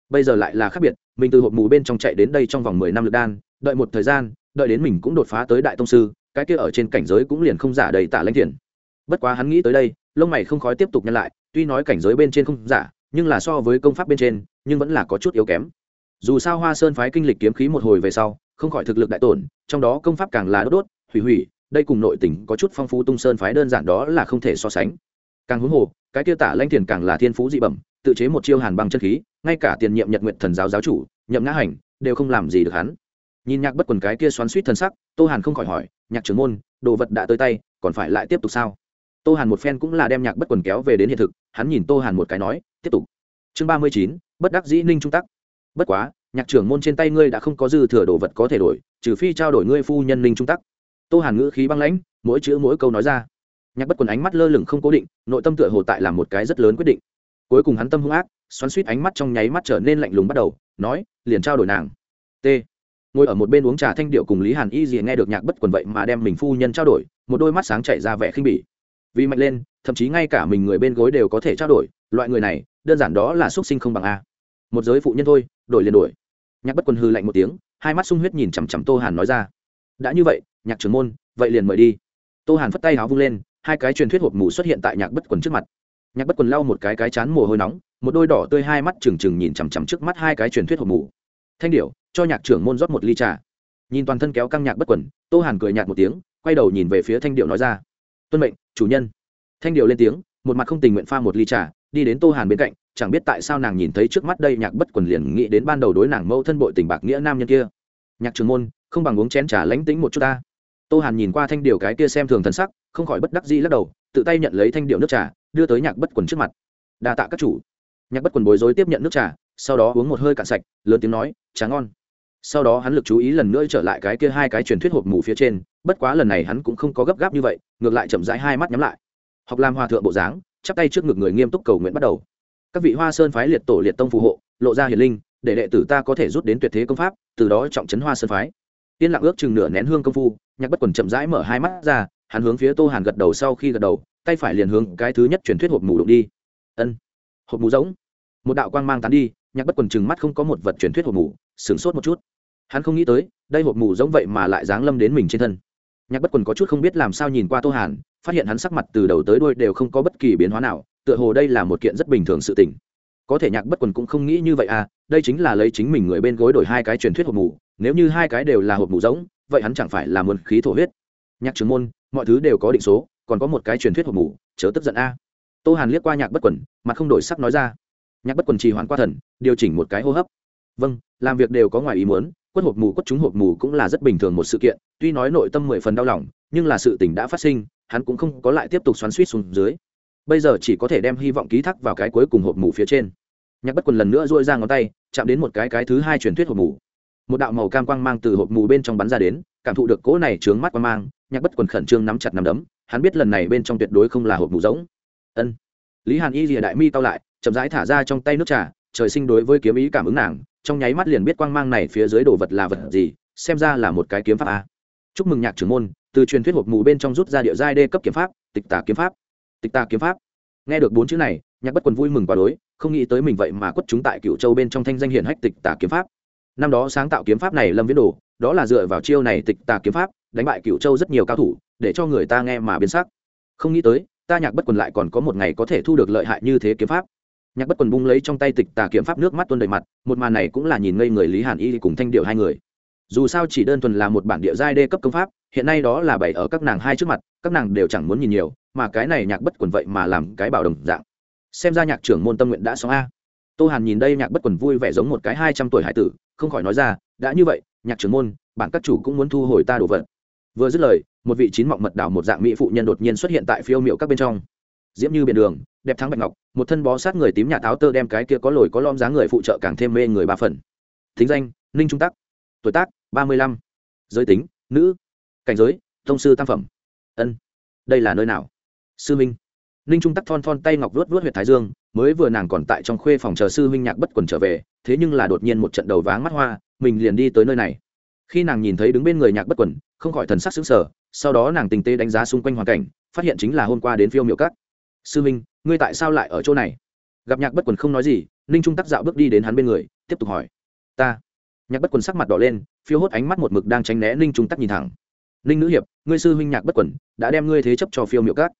Bây giờ lại là khác biệt, mình từ hộp mù bên trong chạy đến đây trong vòng mười năm lực đan, đợi một thời gian, đợi đến mình cũng đột phá tới đại tông sư, cái kia ở trên cảnh giới cũng liền không giả đầy tả lãnh thiền. Bất quá hắn nghĩ tới đây lông mày không khói tiếp tục nhân lại, tuy nói cảnh giới bên trên không giả, nhưng là so với công pháp bên trên, nhưng vẫn là có chút yếu kém. Dù sao hoa sơn phái kinh lịch kiếm khí một hồi về sau, không khỏi thực lực đại tổn, trong đó công pháp càng là đốt đốt, hủy hủy, đây cùng nội tình có chút phong phú tung sơn phái đơn giản đó là không thể so sánh. Càng huống hồ, cái tiêu tả lanh thiền càng là thiên phú dị bẩm, tự chế một chiêu hàn băng chân khí, ngay cả tiền nhiệm nhật nguyện thần giáo giáo chủ, nhậm ngã hành, đều không làm gì được hắn. Nhìn nhạc bất quần cái kia xoắn suýt thân sắc, tô hàn không khỏi hỏi, nhạc trưởng môn, đồ vật đã tới tay, còn phải lại tiếp tục sao? Tô hàn một phen cũng là đem nhạc bất quần kéo về đến hiện thực, hắn nhìn tô hàn một cái nói, tiếp tục. Chương ba mươi chín, bất đắc dĩ ninh trung tắc. Bất quá, nhạc trưởng môn trên tay ngươi đã không có dư thừa đồ vật có thể đổi, trừ phi trao đổi ngươi phu nhân ninh trung tắc. Tô hàn ngữ khí băng lãnh, mỗi chữ mỗi câu nói ra. Nhạc bất quần ánh mắt lơ lửng không cố định, nội tâm tựa hồ tại là một cái rất lớn quyết định. Cuối cùng hắn tâm hung ác, xoắn suýt ánh mắt trong nháy mắt trở nên lạnh lùng bắt đầu, nói, liền trao đổi nàng. T. Ngồi ở một bên uống trà thanh điệu cùng lý hàn y gì nghe được nhạc bất quần vậy mà đem mình phu nhân trao đổi, một đôi mắt sáng chạy ra vẻ khinh bỉ vì mạnh lên, thậm chí ngay cả mình người bên gối đều có thể trao đổi, loại người này, đơn giản đó là x u ấ t sinh không bằng a. Một giới phụ nhân thôi, đổi liền đổi. Nhạc bất quân hư lạnh một tiếng, hai mắt sung huyết nhìn chằm chằm tô hàn nói ra. Đã như vậy, nhạc trưởng môn, vậy liền mời đi. Tô hàn phất tay áo vung lên, hai cái truyền thuyết hộp mù xuất hiện tại nhạc bất quần trước mặt. Nhạc bất quần lau một cái cái chán mồ hôi nóng, một đôi đỏ tươi hai mắt trừng trừng nhìn chằm chằm trước mắt hai cái truyền thuyết hộp mù. Thanh điệu cho nhạc trưởng môn rót một ly trà. Nhìn toàn thân kéo căng nhạc bất quần tô hàn cười nhạt một tiếng, quay đầu nhìn về phía thanh điệu nói ra tuân mệnh, chủ nhân. Thanh điệu lên tiếng, một mặt không tình nguyện pha một ly trà, đi đến tô hàn bên cạnh, chẳng biết tại sao nàng nhìn thấy trước mắt đây nhạc bất quần liền nghĩ đến ban đầu đối nàng mâu thân bội tình bạc nghĩa nam nhân kia. Nhạc Trường môn, không bằng uống chén trà lánh tính một chút ta. Tô hàn nhìn qua thanh điệu cái kia xem thường thần sắc, không khỏi bất đắc dĩ lắc đầu, tự tay nhận lấy thanh điệu nước trà, đưa tới nhạc bất quần trước mặt. Đa tạ các chủ. Nhạc bất quần bối rối tiếp nhận nước trà, sau đó uống một hơi cạn sạch, lớn tiếng nói, trà ngon sau đó hắn lực chú ý lần nữa trở lại cái kia hai cái truyền thuyết hộp mù phía trên, bất quá lần này hắn cũng không có gấp gáp như vậy, ngược lại chậm rãi hai mắt nhắm lại. Học làm hòa thượng bộ dáng, chắp tay trước ngực người nghiêm túc cầu nguyện bắt đầu. Các vị hoa sơn phái liệt tổ liệt tông phù hộ, lộ ra hiền linh, để đệ tử ta có thể rút đến tuyệt thế công pháp, từ đó trọng trấn hoa sơn phái. Tiên lặng ước chừng nửa nén hương công phu, nhạc bất quần chậm rãi mở hai mắt ra, hắn hướng phía tô hàn gật đầu sau khi gật đầu, tay phải liền hướng cái thứ nhất truyền thuyết hộp mù đụng đi. Ân, hộp mù giống một đạo quang mang tán đi nhạc bất quần chừng mắt không có một vật truyền thuyết hộp mù, sửng sốt một chút. Hắn không nghĩ tới, đây hộp mù giống vậy mà lại giáng lâm đến mình trên thân. Nhạc bất quần có chút không biết làm sao nhìn qua tô hàn, phát hiện hắn sắc mặt từ đầu tới đuôi đều không có bất kỳ biến hóa nào, tựa hồ đây là một kiện rất bình thường sự tình. Có thể nhạc bất quần cũng không nghĩ như vậy à đây chính là lấy chính mình người bên gối đổi hai cái truyền thuyết hộp mù, nếu như hai cái đều là hộp mù giống, vậy hắn chẳng phải là muốn khí thổ huyết. Nhạc trưởng môn, mọi thứ đều có định số, còn có một cái truyền thuyết hộp mù, chớ tức giận a. Tô hàn liếc qua nhạc bất quần, mặt không đổi sắc nói ra nhạc bất quần trì hoãn qua thần, điều chỉnh một cái hô hấp. Vâng làm việc đều có ngoài ý muốn, quất hộp mù quất chúng hộp mù cũng là rất bình thường một sự kiện, tuy nói nội tâm mười phần đau lòng, nhưng là sự tình đã phát sinh, hắn cũng không có lại tiếp tục xoắn suýt xuống dưới. Bây giờ chỉ có thể đem hy vọng ký thác vào cái cuối cùng hộp mù phía trên. Nhạc bất quần lần nữa dôi ra ngón tay, chạm đến một cái cái thứ hai truyền thuyết hộp mù. Một đạo màu cam quang mang từ hộp mù bên trong bắn ra đến, cảm thụ được cỗ này trướng mắt quang mang, nhạc bất quần khẩn trương nắm chặt nắm đấm, hắn biết lần này bên trong tuyệt đối không là hộp mù giống ân. Lý hàn y rìa đại mi tao lại chậm rãi thả ra trong tay nước trà, trời sinh đối với kiếm ý cảm ứng nàng, trong nháy mắt liền biết quang mang này phía dưới đồ vật là vật gì, xem ra là một cái kiếm pháp a. Chúc mừng nhạc trưởng môn, từ truyền thuyết hộp mù bên trong rút ra địa giai đê cấp kiếm pháp, tịch tà kiếm pháp. Tịch tà kiếm pháp. Nghe được bốn chữ này, nhạc bất quần vui mừng quá đối, không nghĩ tới mình vậy mà quất chúng tại cựu châu bên trong thanh danh hiển hách tịch tà kiếm pháp. Năm đó sáng tạo kiếm pháp này lâm viễn đồ, đó là dựa vào chiêu này tịch tà kiếm pháp, đánh bại cựu châu rất nhiều cao thủ, để cho người ta nghe mà biến sắc. Không nghĩ tới, ta nhạc bất quần lại còn có một ngày có thể thu được lợi hại như thế kiếm pháp nhạc bất quần bung lấy trong tay tịch tà kiếm pháp nước mắt tuôn đầy mặt, một màn này cũng là nhìn ngây người lý hàn y cùng thanh điệu hai người. Dù sao chỉ đơn thuần là một bản địa giai đê cấp công pháp, hiện nay đó là bày ở các nàng hai trước mặt, các nàng đều chẳng muốn nhìn nhiều, mà cái này nhạc bất quần vậy mà làm cái bảo đồng dạng. Xem ra nhạc trưởng môn tâm nguyện đã xong a. Tô hàn nhìn đây nhạc bất quần vui vẻ giống một cái hai trăm tuổi hải tử, không khỏi nói ra, đã như vậy, nhạc trưởng môn, bản các chủ cũng muốn thu hồi ta đồ vật. Vừa dứt lời, một vị chín mọng mật đảo một dạng mỹ phụ nhân đột nhiên xuất hiện tại phiêu miệu các bên trong diễm như biển đường, đẹp thắng bạch ngọc, một thân bó sát người tím nhà táo tơ đem cái kia có lồi có lom dáng người phụ trợ càng thêm mê người ba phần. Thính danh, ninh trung tắc. Tuổi tác, ba mươi lăm. Giới tính, nữ. Cảnh giới, thông sư tam phẩm. Ân. Đây là nơi nào? Sư minh. Ninh trung tắc thon thon tay ngọc vuốt vuốt huyện thái dương, mới vừa nàng còn tại trong khuê phòng chờ sư minh nhạc bất quần trở về, thế nhưng là đột nhiên một trận đầu váng mắt hoa, mình liền đi tới nơi này. Khi nàng nhìn thấy đứng bên người nhạc bất quần, không khỏi thần sắc xứng sở sau đó nàng tình tế đánh giá xung quanh hoàn cảnh, phát hiện chính là hôm qua đến phiêu miệu cắt sư minh, ngươi tại sao lại ở chỗ này? Gặp nhạc bất quần không nói gì, ninh trung tắc dạo bước đi đến hắn bên người, tiếp tục hỏi. Ta. Nhạc bất quần sắc mặt đỏ lên, phiêu hốt ánh mắt một mực đang tránh né ninh trung tắc nhìn thẳng. Ninh nữ hiệp, ngươi sư huynh nhạc bất quần, đã đem ngươi thế chấp cho phiêu miệu cát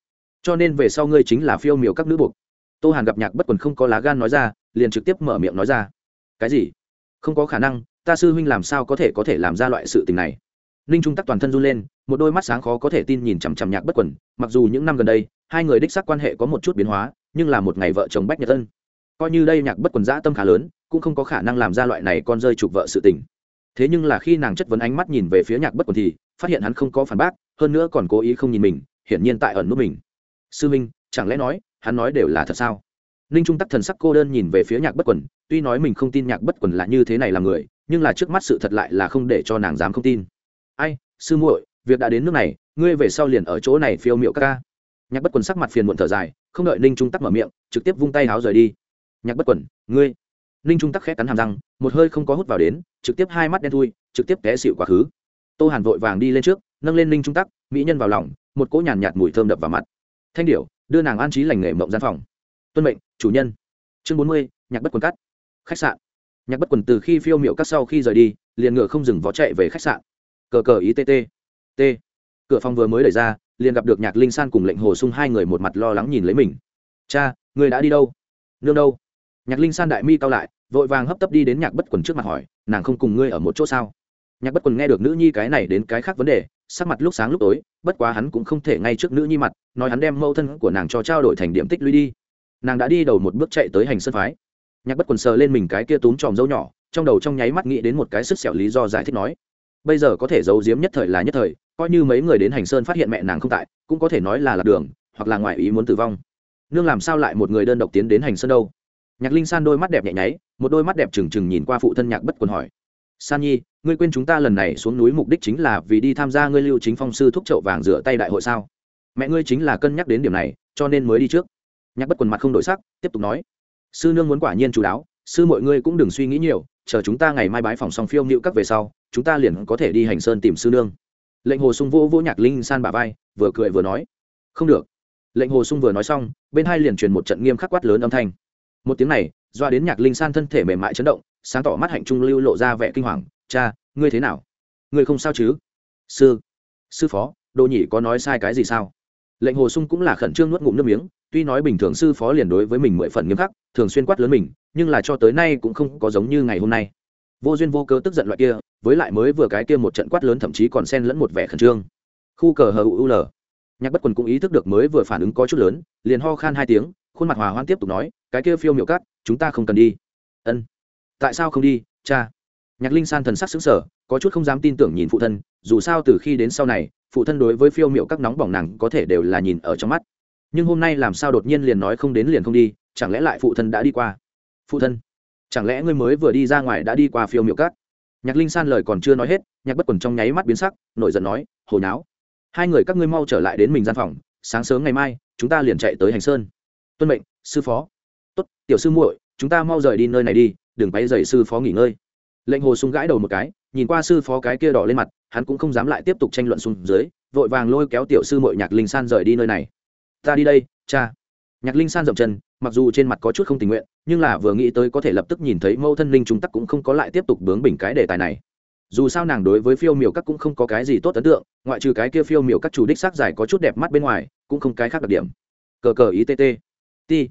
cho nên về sau ngươi chính là phiêu miệu các nữ buộc. Tô hàn gặp nhạc bất quần không có lá gan nói ra, liền trực tiếp mở miệng nói ra. Cái gì? Không có khả năng, ta sư huynh làm sao có thể có thể làm ra loại sự tình này? Ninh trung tắc toàn thân run lên, một đôi mắt sáng khó có thể tin nhìn chằm chằm nhạc bất quần, mặc dù những năm gần đây hai người đích xác quan hệ có một chút biến hóa, nhưng là một ngày vợ chồng bách nhật ân. Coi như đây nhạc bất quần dã tâm khá lớn, cũng không có khả năng làm ra loại này con rơi chụp vợ sự tình. Thế nhưng là khi nàng chất vấn ánh mắt nhìn về phía nhạc bất quần thì, phát hiện hắn không có phản bác, hơn nữa còn cố ý không nhìn mình, hiển nhiên tại ẩn nút mình. Sư minh, chẳng lẽ nói, hắn nói đều là thật sao? Ninh trung tắc thần sắc cô đơn nhìn về phía nhạc bất quần, tuy nói mình không tin nhạc bất quần là như thế này là người, nhưng là trước mắt sự thật lại là không để cho nàng dám không tin. Ai, sư muội, việc đã đến nước này, ngươi về sau liền ở chỗ này phiêu miệu ca ca nhạc bất quần sắc mặt phiền muộn thở dài, không đợi ninh trung tắc mở miệng, trực tiếp vung tay háo rời đi. Nhạc bất quần, ngươi? Ninh trung tắc khét cắn hàm răng, một hơi không có hút vào đến, trực tiếp hai mắt đen thui, trực tiếp té xịu quá khứ. Tô hàn vội vàng đi lên trước, nâng lên ninh trung tắc, mỹ nhân vào lòng, một cỗ nhàn nhạt mùi thơm đập vào mặt. Thanh điểu, đưa nàng an trí lành nghề mộng gian phòng. Tuân mệnh, chủ nhân. Chương bốn mươi, nhạc bất quần cắt. Khách sạn. Nhạc bất quần từ khi phiêu miệu cắt sau khi rời đi, liền ngựa không dừng vó chạy về khách sạn. Cờ cờ ý tt t. Cửa phòng vừa mới đẩy ra liền gặp được nhạc linh san cùng lệnh hồ sung hai người một mặt lo lắng nhìn lấy mình. Cha, người đã đi đâu? Nương đâu? Nhạc linh san đại mi cao lại, vội vàng hấp tấp đi đến nhạc bất quần trước mặt hỏi, nàng không cùng ngươi ở một chỗ sao? Nhạc bất quần nghe được nữ nhi cái này đến cái khác vấn đề, sắc mặt lúc sáng lúc tối, bất quá hắn cũng không thể ngay trước nữ nhi mặt, nói hắn đem mâu thân của nàng cho trao đổi thành điểm tích lũy đi. Nàng đã đi đầu một bước chạy tới hành sân phái. Nhạc bất quần sờ lên mình cái kia túm tròm dâu nhỏ, trong đầu trong nháy mắt nghĩ đến một cái sức sẹo lý do giải thích nói, bây giờ có thể giấu giếm nhất thời là nhất thời coi như mấy người đến hành sơn phát hiện mẹ nàng không tại, cũng có thể nói là lạc đường, hoặc là ngoại ý muốn tử vong. Nương làm sao lại một người đơn độc tiến đến hành sơn đâu? Nhạc linh san đôi mắt đẹp nhẹ nháy, một đôi mắt đẹp trừng trừng nhìn qua phụ thân nhạc bất quần hỏi. San nhi, ngươi quên chúng ta lần này xuống núi mục đích chính là vì đi tham gia ngươi lưu chính phong sư thúc chậu vàng rửa tay đại hội sao? Mẹ ngươi chính là cân nhắc đến điểm này, cho nên mới đi trước. Nhạc bất quần mặt không đổi sắc, tiếp tục nói. Sư nương muốn quả nhiên chú đáo, sư mọi ngươi cũng đừng suy nghĩ nhiều, chờ chúng ta ngày mai bái phòng xong phiêu nịu các về sau, chúng ta liền có thể đi hành sơn tìm sư nương lệnh hồ sung vô vô nhạc linh san bà vai, vừa cười vừa nói, không được. Lệnh hồ sung vừa nói xong, bên hai liền truyền một trận nghiêm khắc quát lớn âm thanh. Một tiếng này, doa đến nhạc linh san thân thể mềm mại chấn động, sáng tỏ mắt hạnh trung lưu lộ ra vẻ kinh hoàng, cha, ngươi thế nào? Ngươi không sao chứ? Sư sư phó đồ nhỉ có nói sai cái gì sao? Lệnh hồ sung cũng là khẩn trương nuốt ngụm nước miếng, tuy nói bình thường sư phó liền đối với mình mười phần nghiêm khắc, thường xuyên quát lớn mình, nhưng là cho tới nay cũng không có giống như ngày hôm nay vô duyên vô cớ tức giận loại kia, với lại mới vừa cái kia một trận quát lớn thậm chí còn xen lẫn một vẻ khẩn trương. Khu cờ hờ u l nhạc bất quần cũng ý thức được mới vừa phản ứng có chút lớn, liền ho khan hai tiếng, khuôn mặt hòa hoan tiếp tục nói, cái kia phiêu miệu cắt chúng ta không cần đi. Ân. Tại sao không đi, cha? Nhạc linh san thần sắc xứng sở có chút không dám tin tưởng nhìn phụ thân, dù sao từ khi đến sau này, phụ thân đối với phiêu miệu các nóng bỏng nàng có thể đều là nhìn ở trong mắt. Nhưng hôm nay làm sao đột nhiên liền nói không đến liền không đi, chẳng lẽ lại phụ thân đã đi qua? Phụ thân chẳng lẽ ngươi mới vừa đi ra ngoài đã đi qua phiêu miệu cát nhạc linh san lời còn chưa nói hết, nhạc bất quần trong nháy mắt biến sắc, nổi giận nói hồi náo hai người các ngươi mau trở lại đến mình gian phòng, sáng sớm ngày mai, chúng ta liền chạy tới hành sơn. Tuân mệnh, sư phó. Tốt, tiểu sư muội, chúng ta mau rời đi nơi này đi, đừng bay dậy sư phó nghỉ ngơi. Lệnh hồ sung gãi đầu một cái, nhìn qua sư phó cái kia đỏ lên mặt, hắn cũng không dám lại tiếp tục tranh luận xuống dưới, vội vàng lôi kéo tiểu sư muội nhạc linh san rời đi nơi này. Ta đi đây, cha. Nhạc linh san dậm chân, mặc dù trên mặt có chút không tình nguyện nhưng là vừa nghĩ tới có thể lập tức nhìn thấy mẫu thân linh trung tắc cũng không có lại tiếp tục bướng bình cái đề tài này. Dù sao nàng đối với phiêu miểu các cũng không có cái gì tốt ấn tượng, ngoại trừ cái kia phiêu miểu các chủ đích sắc dài có chút đẹp mắt bên ngoài, cũng không cái khác đặc điểm. Cờ cờ ý tt ti.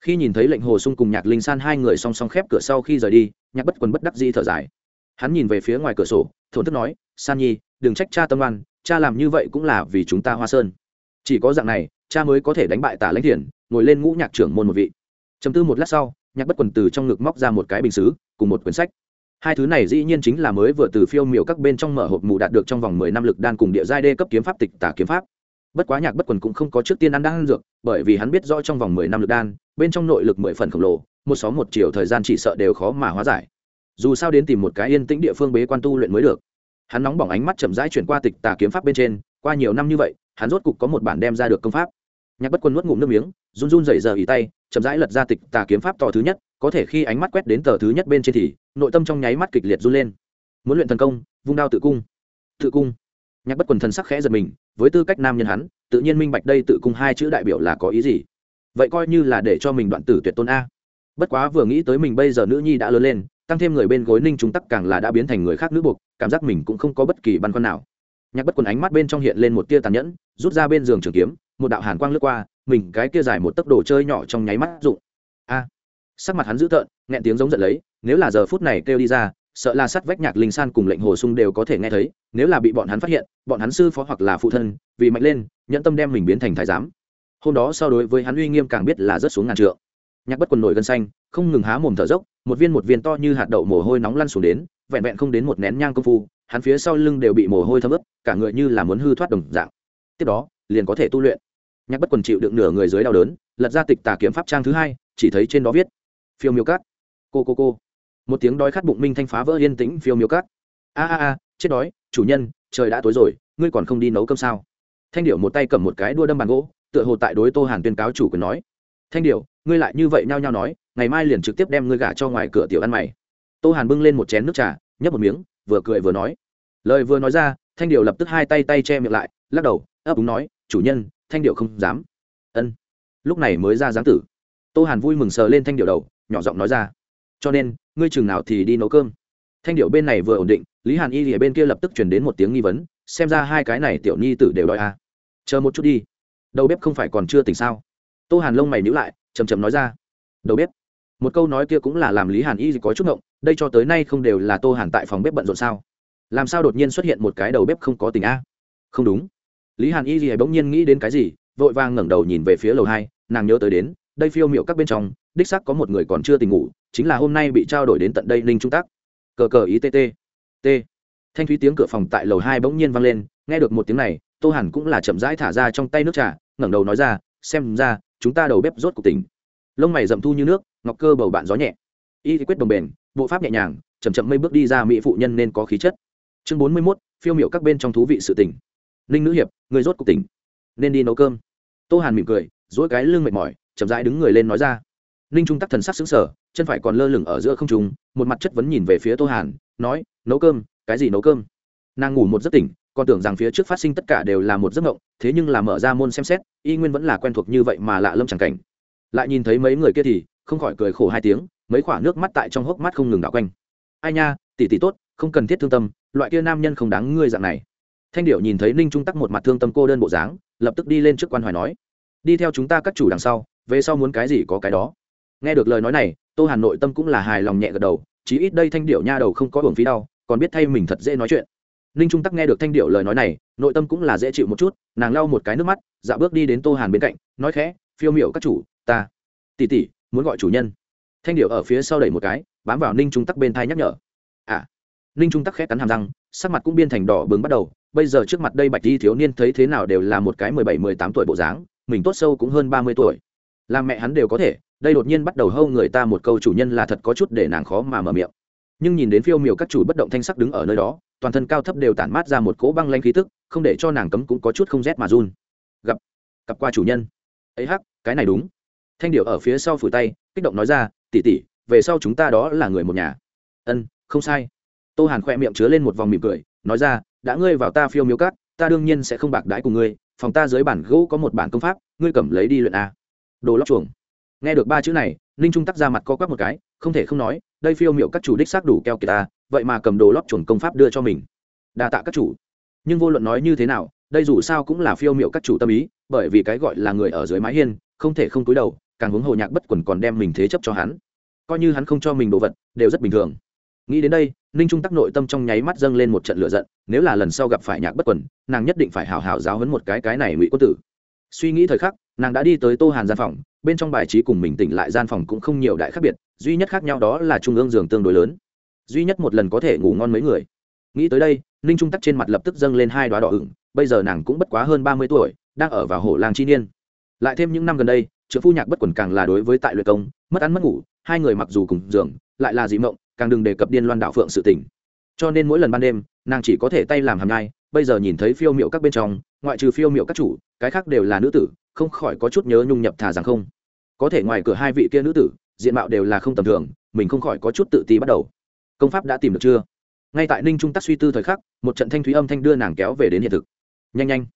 Khi nhìn thấy lệnh hồ sung cùng nhạc linh san hai người song song khép cửa sau khi rời đi, nhạc bất quần bất đắc di thở dài. Hắn nhìn về phía ngoài cửa sổ, thổn thức nói, san nhi, đừng trách cha tâm oan, cha làm như vậy cũng là vì chúng ta hoa sơn. Chỉ có dạng này, cha mới có thể đánh bại tả lãnh thiền, ngồi lên ngũ nhạc trưởng môn một vị. Chấm tư một lát sau nhạc bất quần từ trong ngực móc ra một cái bình xứ, cùng một quyển sách. Hai thứ này dĩ nhiên chính là mới vừa từ phiêu miểu các bên trong mở hộp mù đạt được trong vòng mười năm lực đan cùng địa giai đê cấp kiếm pháp tịch tả kiếm pháp. Bất quá nhạc bất quần cũng không có trước tiên ăn đan dược, bởi vì hắn biết rõ trong vòng mười năm lực đan, bên trong nội lực mười phần khổng lồ, một xó một chiều thời gian chỉ sợ đều khó mà hóa giải. Dù sao đến tìm một cái yên tĩnh địa phương bế quan tu luyện mới được. Hắn nóng bỏng ánh mắt chậm rãi chuyển qua tịch tà kiếm pháp bên trên, qua nhiều năm như vậy, hắn rốt cục có một bản đem ra được công pháp. Nhạc bất quân nuốt ngụm nước miếng, run run rẩy rờ ỉ tay chậm rãi lật ra tịch tà kiếm pháp tò thứ nhất, có thể khi ánh mắt quét đến tờ thứ nhất bên trên thì, nội tâm trong nháy mắt kịch liệt run lên. Muốn luyện thần công, vung đao tự cung. Tự cung. Nhạc bất quần thần sắc khẽ giật mình, với tư cách nam nhân hắn, tự nhiên minh bạch đây tự cung hai chữ đại biểu là có ý gì. Vậy coi như là để cho mình đoạn tử tuyệt tôn a. Bất quá vừa nghĩ tới mình bây giờ nữ nhi đã lớn lên, tăng thêm người bên gối ninh chúng tắc càng là đã biến thành người khác nữ buộc, cảm giác mình cũng không có bất kỳ băn khoăn nào. Nhạc bất quần ánh mắt bên trong hiện lên một tia tàn nhẫn, rút ra bên giường trường kiếm, một đạo hàn quang lướt qua mình cái kia dài một tốc đồ chơi nhỏ trong nháy mắt rụng a. Sắc mặt hắn dữ tợn, nghẹn tiếng giống giận lấy, nếu là giờ phút này kêu đi ra, sợ là sắt vách nhạc linh san cùng lệnh hồ sung đều có thể nghe thấy, nếu là bị bọn hắn phát hiện, bọn hắn sư phó hoặc là phụ thân, vì mạnh lên, nhẫn tâm đem mình biến thành thái giám. Hôm đó so đối với hắn uy nghiêm càng biết là rất xuống ngàn trượng. Nhạc bất quần nổi gân xanh, không ngừng há mồm thở dốc, một viên một viên to như hạt đậu mồ hôi nóng lăn xuống đến, vẹn vẹn không đến một nén nhang công phu, hắn phía sau lưng đều bị mồ hôi thấm ướt, cả người như là muốn hư thoát đồng dạng. Tiếp đó, liền có thể tu luyện nhạc bất quần chịu đựng nửa người dưới đau đớn, lật ra tịch tà kiếm pháp trang thứ hai, chỉ thấy trên đó viết, phiêu miêu cát. Cô cô cô. Một tiếng đói khát bụng minh thanh phá vỡ yên tĩnh phiêu miêu cát. A a a, chết đói, chủ nhân, trời đã tối rồi, ngươi còn không đi nấu cơm sao? Thanh điệu một tay cầm một cái đua đâm bàn gỗ, tựa hồ tại đối tô hàn tuyên cáo chủ quyền nói, thanh điệu ngươi lại như vậy nhao nhao nói, ngày mai liền trực tiếp đem ngươi gả cho ngoài cửa tiểu ăn mày. Tô hàn bưng lên một chén nước trà, nhấp một miếng, vừa cười vừa nói. Lời vừa nói ra, thanh điệu lập tức hai tay tay che miệng lại, lắc đầu, ấp úng nói, chủ nhân thanh điệu không dám. Ân. Lúc này mới ra dáng tử. Tô hàn vui mừng sờ lên thanh điệu đầu, nhỏ giọng nói ra. Cho nên, ngươi chừng nào thì đi nấu cơm. Thanh điệu bên này vừa ổn định, lý hàn y thì bên kia lập tức chuyển đến một tiếng nghi vấn, xem ra hai cái này tiểu nhi tử đều đòi à. chờ một chút đi. Đầu bếp không phải còn chưa tỉnh sao? Tô hàn lông mày nhữ lại chầm chầm nói ra. Đầu bếp. Một câu nói kia cũng là làm lý hàn y có chút ngộng, đây cho tới nay không đều là tô hàn tại phòng bếp bận rộn sao? Làm sao đột nhiên xuất hiện một cái đầu bếp không có tình a à? không đúng lý hàn y gì bỗng nhiên nghĩ đến cái gì, vội vàng ngẩng đầu nhìn về phía lầu hai, nàng nhớ tới đến, đây phiêu miệu các bên trong, đích sắc có một người còn chưa tỉnh ngủ, chính là hôm nay bị trao đổi đến tận đây ninh trung Tắc. cờ cờ ý tt t thanh thúy tiếng cửa phòng tại lầu hai bỗng nhiên vang lên, nghe được một tiếng này, tô hẳn cũng là chậm rãi thả ra trong tay nước trà, ngẩng đầu nói ra, xem ra, chúng ta đầu bếp rốt cuộc tỉnh. Lông mày rậm thu như nước, ngọc cơ bầu bạn gió nhẹ. Y quyết đồng bền, bộ pháp nhẹ nhàng chầm chậm mây bước đi ra mỹ phụ nhân nên có khí chất. Chương bốn mươi mốt, phiêu miệu các bên trong thú vị sự tỉnh. Ninh nữ hiệp người rốt cuộc tỉnh. Nên đi nấu cơm. Tô hàn mỉm cười dỗi cái lưng mệt mỏi, chậm rãi đứng người lên nói ra. Ninh trung tắc thần sắc xứng sở chân phải còn lơ lửng ở giữa không trung, một mặt chất vấn nhìn về phía tô hàn, nói, nấu cơm, cái gì nấu cơm? Nàng ngủ một giấc tỉnh, còn tưởng rằng phía trước phát sinh tất cả đều là một giấc mộng, thế nhưng là mở ra môn xem xét, y nguyên vẫn là quen thuộc như vậy mà lạ lâm chẳng cảnh. Lại nhìn thấy mấy người kia thì không khỏi cười khổ hai tiếng, mấy khoả nước mắt tại trong hốc mắt không ngừng đảo quanh. Ai nha, tỷ tỷ tốt, không cần thiết thương tâm, loại kia nam nhân không đáng ngươi dạng này thanh điệu nhìn thấy ninh trung tắc một mặt thương tâm cô đơn bộ dáng, lập tức đi lên trước quan hoài nói, đi theo chúng ta các chủ đằng sau, về sau muốn cái gì có cái đó. Nghe được lời nói này, tô hàn nội tâm cũng là hài lòng nhẹ gật đầu, chí ít đây thanh điệu nha đầu không có hưởng phí đau, còn biết thay mình thật dễ nói chuyện. Ninh trung tắc nghe được thanh điệu lời nói này, nội tâm cũng là dễ chịu một chút, nàng lau một cái nước mắt dạ bước đi đến tô hàn bên cạnh, nói khẽ, phiêu miểu các chủ, ta tỉ tỉ muốn gọi chủ nhân. Thanh điệu ở phía sau đẩy một cái, bám vào ninh trung tắc bên thai nhắc nhở. À. Ninh trung tắc khẽ cắn hàm răng, sắc mặt cũng biên thành đỏ bừng bắt đầu bây giờ trước mặt đây bạch di thiếu niên thấy thế nào đều là một cái mười bảy, mười tám tuổi bộ dáng, mình tốt sâu cũng hơn ba mươi tuổi. Làm mẹ hắn đều có thể, đây đột nhiên bắt đầu hâu người ta một câu chủ nhân là thật có chút để nàng khó mà mở miệng. Nhưng nhìn đến phiêu miểu các chủ bất động thanh sắc đứng ở nơi đó, toàn thân cao thấp đều tản mát ra một cỗ băng lanh khí tức, không để cho nàng cấm cũng có chút không rét mà run. Gặp gặp qua chủ nhân. Ấy hắc, cái này đúng. Thanh điệu ở phía sau phủ tay, kích động nói ra tỉ tỉ về sau chúng ta đó là người một nhà. Ân, không sai. Tô hàn khoe miệng chứa lên một vòng mỉm cười, nói ra đã ngươi vào ta phiêu miếu cát, ta đương nhiên sẽ không bạc đãi cùng ngươi, phòng ta dưới bản gỗ có một bản công pháp, ngươi cầm lấy đi luyện a. Đồ lóc chuồng. Nghe được ba chữ này, ninh trung tắc ra mặt co quắp một cái, không thể không nói, đây phiêu miệu các chủ đích xác đủ keo kiệt ta, vậy mà cầm đồ lóc chuồng công pháp đưa cho mình. Đa tạ các chủ. Nhưng vô luận nói như thế nào, đây dù sao cũng là phiêu miệu các chủ tâm ý, bởi vì cái gọi là người ở dưới mái hiên, không thể không cúi đầu, càng hướng hồ nhạc bất quần còn đem mình thế chấp cho hắn. Coi như hắn không cho mình đồ vật, đều rất bình thường nghĩ đến đây, ninh trung tắc nội tâm trong nháy mắt dâng lên một trận lửa giận, nếu là lần sau gặp phải nhạc bất quần, nàng nhất định phải hào hào giáo hấn một cái cái này ngụy quân tử. Suy nghĩ thời khắc, nàng đã đi tới tô hàn gian phòng, bên trong bài trí cùng mình tỉnh lại gian phòng cũng không nhiều đại khác biệt, duy nhất khác nhau đó là trung ương giường tương đối lớn. Duy nhất một lần có thể ngủ ngon mấy người. Nghĩ tới đây, ninh trung tắc trên mặt lập tức dâng lên hai đoá đỏ ửng, bây giờ nàng cũng bất quá hơn ba mươi tuổi, đang ở vào hổ làng chi niên. Lại thêm những năm gần đây trợ phu nhạc bất quần càng là đối với tại luyện công, mất ăn mất ngủ, hai người mặc dù cùng giường, lại là dị mộng càng đừng đề cập điên loan đạo phượng sự tỉnh cho nên mỗi lần ban đêm, nàng chỉ có thể tay làm hàm nhai, bây giờ nhìn thấy phiêu miệu các bên trong, ngoại trừ phiêu miệu các chủ, cái khác đều là nữ tử, không khỏi có chút nhớ nhung nhập thà rằng không. Có thể ngoài cửa hai vị kia nữ tử, diện mạo đều là không tầm thường, mình không khỏi có chút tự ti bắt đầu. Công pháp đã tìm được chưa? Ngay tại ninh trung tắc suy tư thời khắc, một trận thanh thúy âm thanh đưa nàng kéo về đến hiện thực. Nhanh nhanh.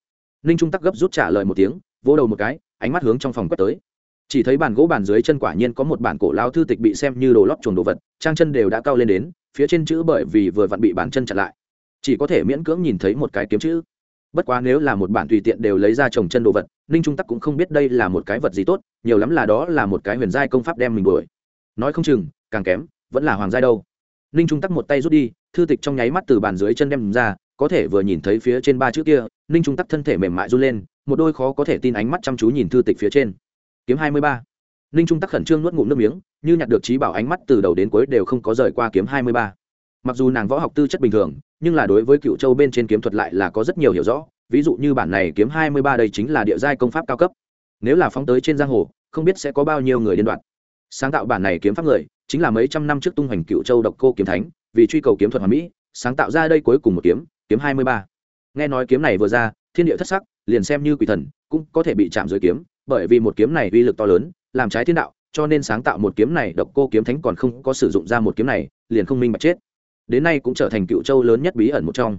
Ninh trung tắc gấp rút trả lời một tiếng, vỗ đầu một cái, ánh mắt hướng trong phòng quét tới chỉ thấy bàn gỗ bàn dưới chân quả nhiên có một bản cổ lao thư tịch bị xem như đồ lót chuồng đồ vật, trang chân đều đã cao lên đến, phía trên chữ bởi vì vừa vặn bị bàn chân chặn lại. Chỉ có thể miễn cưỡng nhìn thấy một cái kiếm chữ. Bất quá nếu là một bản tùy tiện đều lấy ra trồng chân đồ vật, ninh trung tắc cũng không biết đây là một cái vật gì tốt, nhiều lắm là đó là một cái huyền giai công pháp đem mình đuổi. Nói không chừng, càng kém, vẫn là hoàng giai đâu. Ninh trung tắc một tay rút đi, thư tịch trong nháy mắt từ bàn dưới chân đem ra, có thể vừa nhìn thấy phía trên ba chữ kia, ninh trung tắc thân thể mềm mại run lên, một đôi khó có thể tin ánh mắt chăm chú nhìn thư tịch phía trên kiếm hai mươi ba. Ninh trung tắc khẩn trương nuốt ngụm nước miếng, như nhặt được trí bảo ánh mắt từ đầu đến cuối đều không có rời qua kiếm hai mươi ba. Mặc dù nàng võ học tư chất bình thường, nhưng là đối với cựu châu bên trên kiếm thuật lại là có rất nhiều hiểu rõ, ví dụ như bản này kiếm hai mươi ba đây chính là địa giai công pháp cao cấp. Nếu là phóng tới trên giang hồ, không biết sẽ có bao nhiêu người liên đoạn sáng tạo bản này kiếm pháp người, chính là mấy trăm năm trước tung hoành cựu châu độc cô kiếm thánh, vì truy cầu kiếm thuật hoàn mỹ, sáng tạo ra đây cuối cùng một kiếm kiếm hai mươi ba. Nghe nói kiếm này vừa ra, thiên địa thất sắc, liền xem như quỷ thần, cũng có thể bị chạm dưới kiếm bởi vì một kiếm này uy lực to lớn, làm trái thiên đạo, cho nên sáng tạo một kiếm này độc cô kiếm thánh còn không có sử dụng ra một kiếm này, liền không minh bạch chết. Đến nay cũng trở thành cựu châu lớn nhất bí ẩn một trong.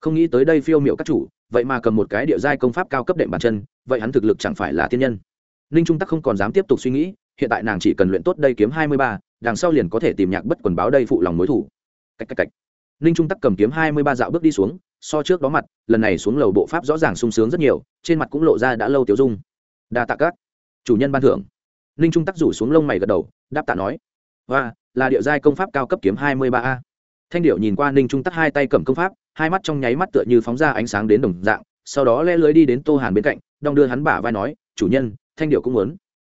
Không nghĩ tới đây phiêu miệu các chủ, vậy mà cầm một cái địa giai công pháp cao cấp đệm bàn chân, vậy hắn thực lực chẳng phải là thiên nhân. Ninh trung tắc không còn dám tiếp tục suy nghĩ, hiện tại nàng chỉ cần luyện tốt đây kiếm hai mươi ba, đằng sau liền có thể tìm nhạc bất quần báo đây phụ lòng mối thủ. Cách cách cách. Ninh trung tắc cầm kiếm hai mươi ba dạo bước đi xuống, so trước đó mặt, lần này xuống lầu bộ pháp rõ ràng sung sướng rất nhiều, trên mặt cũng lộ ra đã lâu tiêu dung đa tạ các. Chủ nhân ban thưởng. Ninh trung tắc rủ xuống lông mày gật đầu, đáp tạ nói. Và là điệu giai công pháp cao cấp kiếm hai mươi ba a. Thanh điệu nhìn qua ninh trung tắc hai tay cầm công pháp, hai mắt trong nháy mắt tựa như phóng ra ánh sáng đến đồng dạng, sau đó le lưới đi đến tô hàn bên cạnh, đong đưa hắn bả vai nói, chủ nhân, thanh điệu cũng muốn.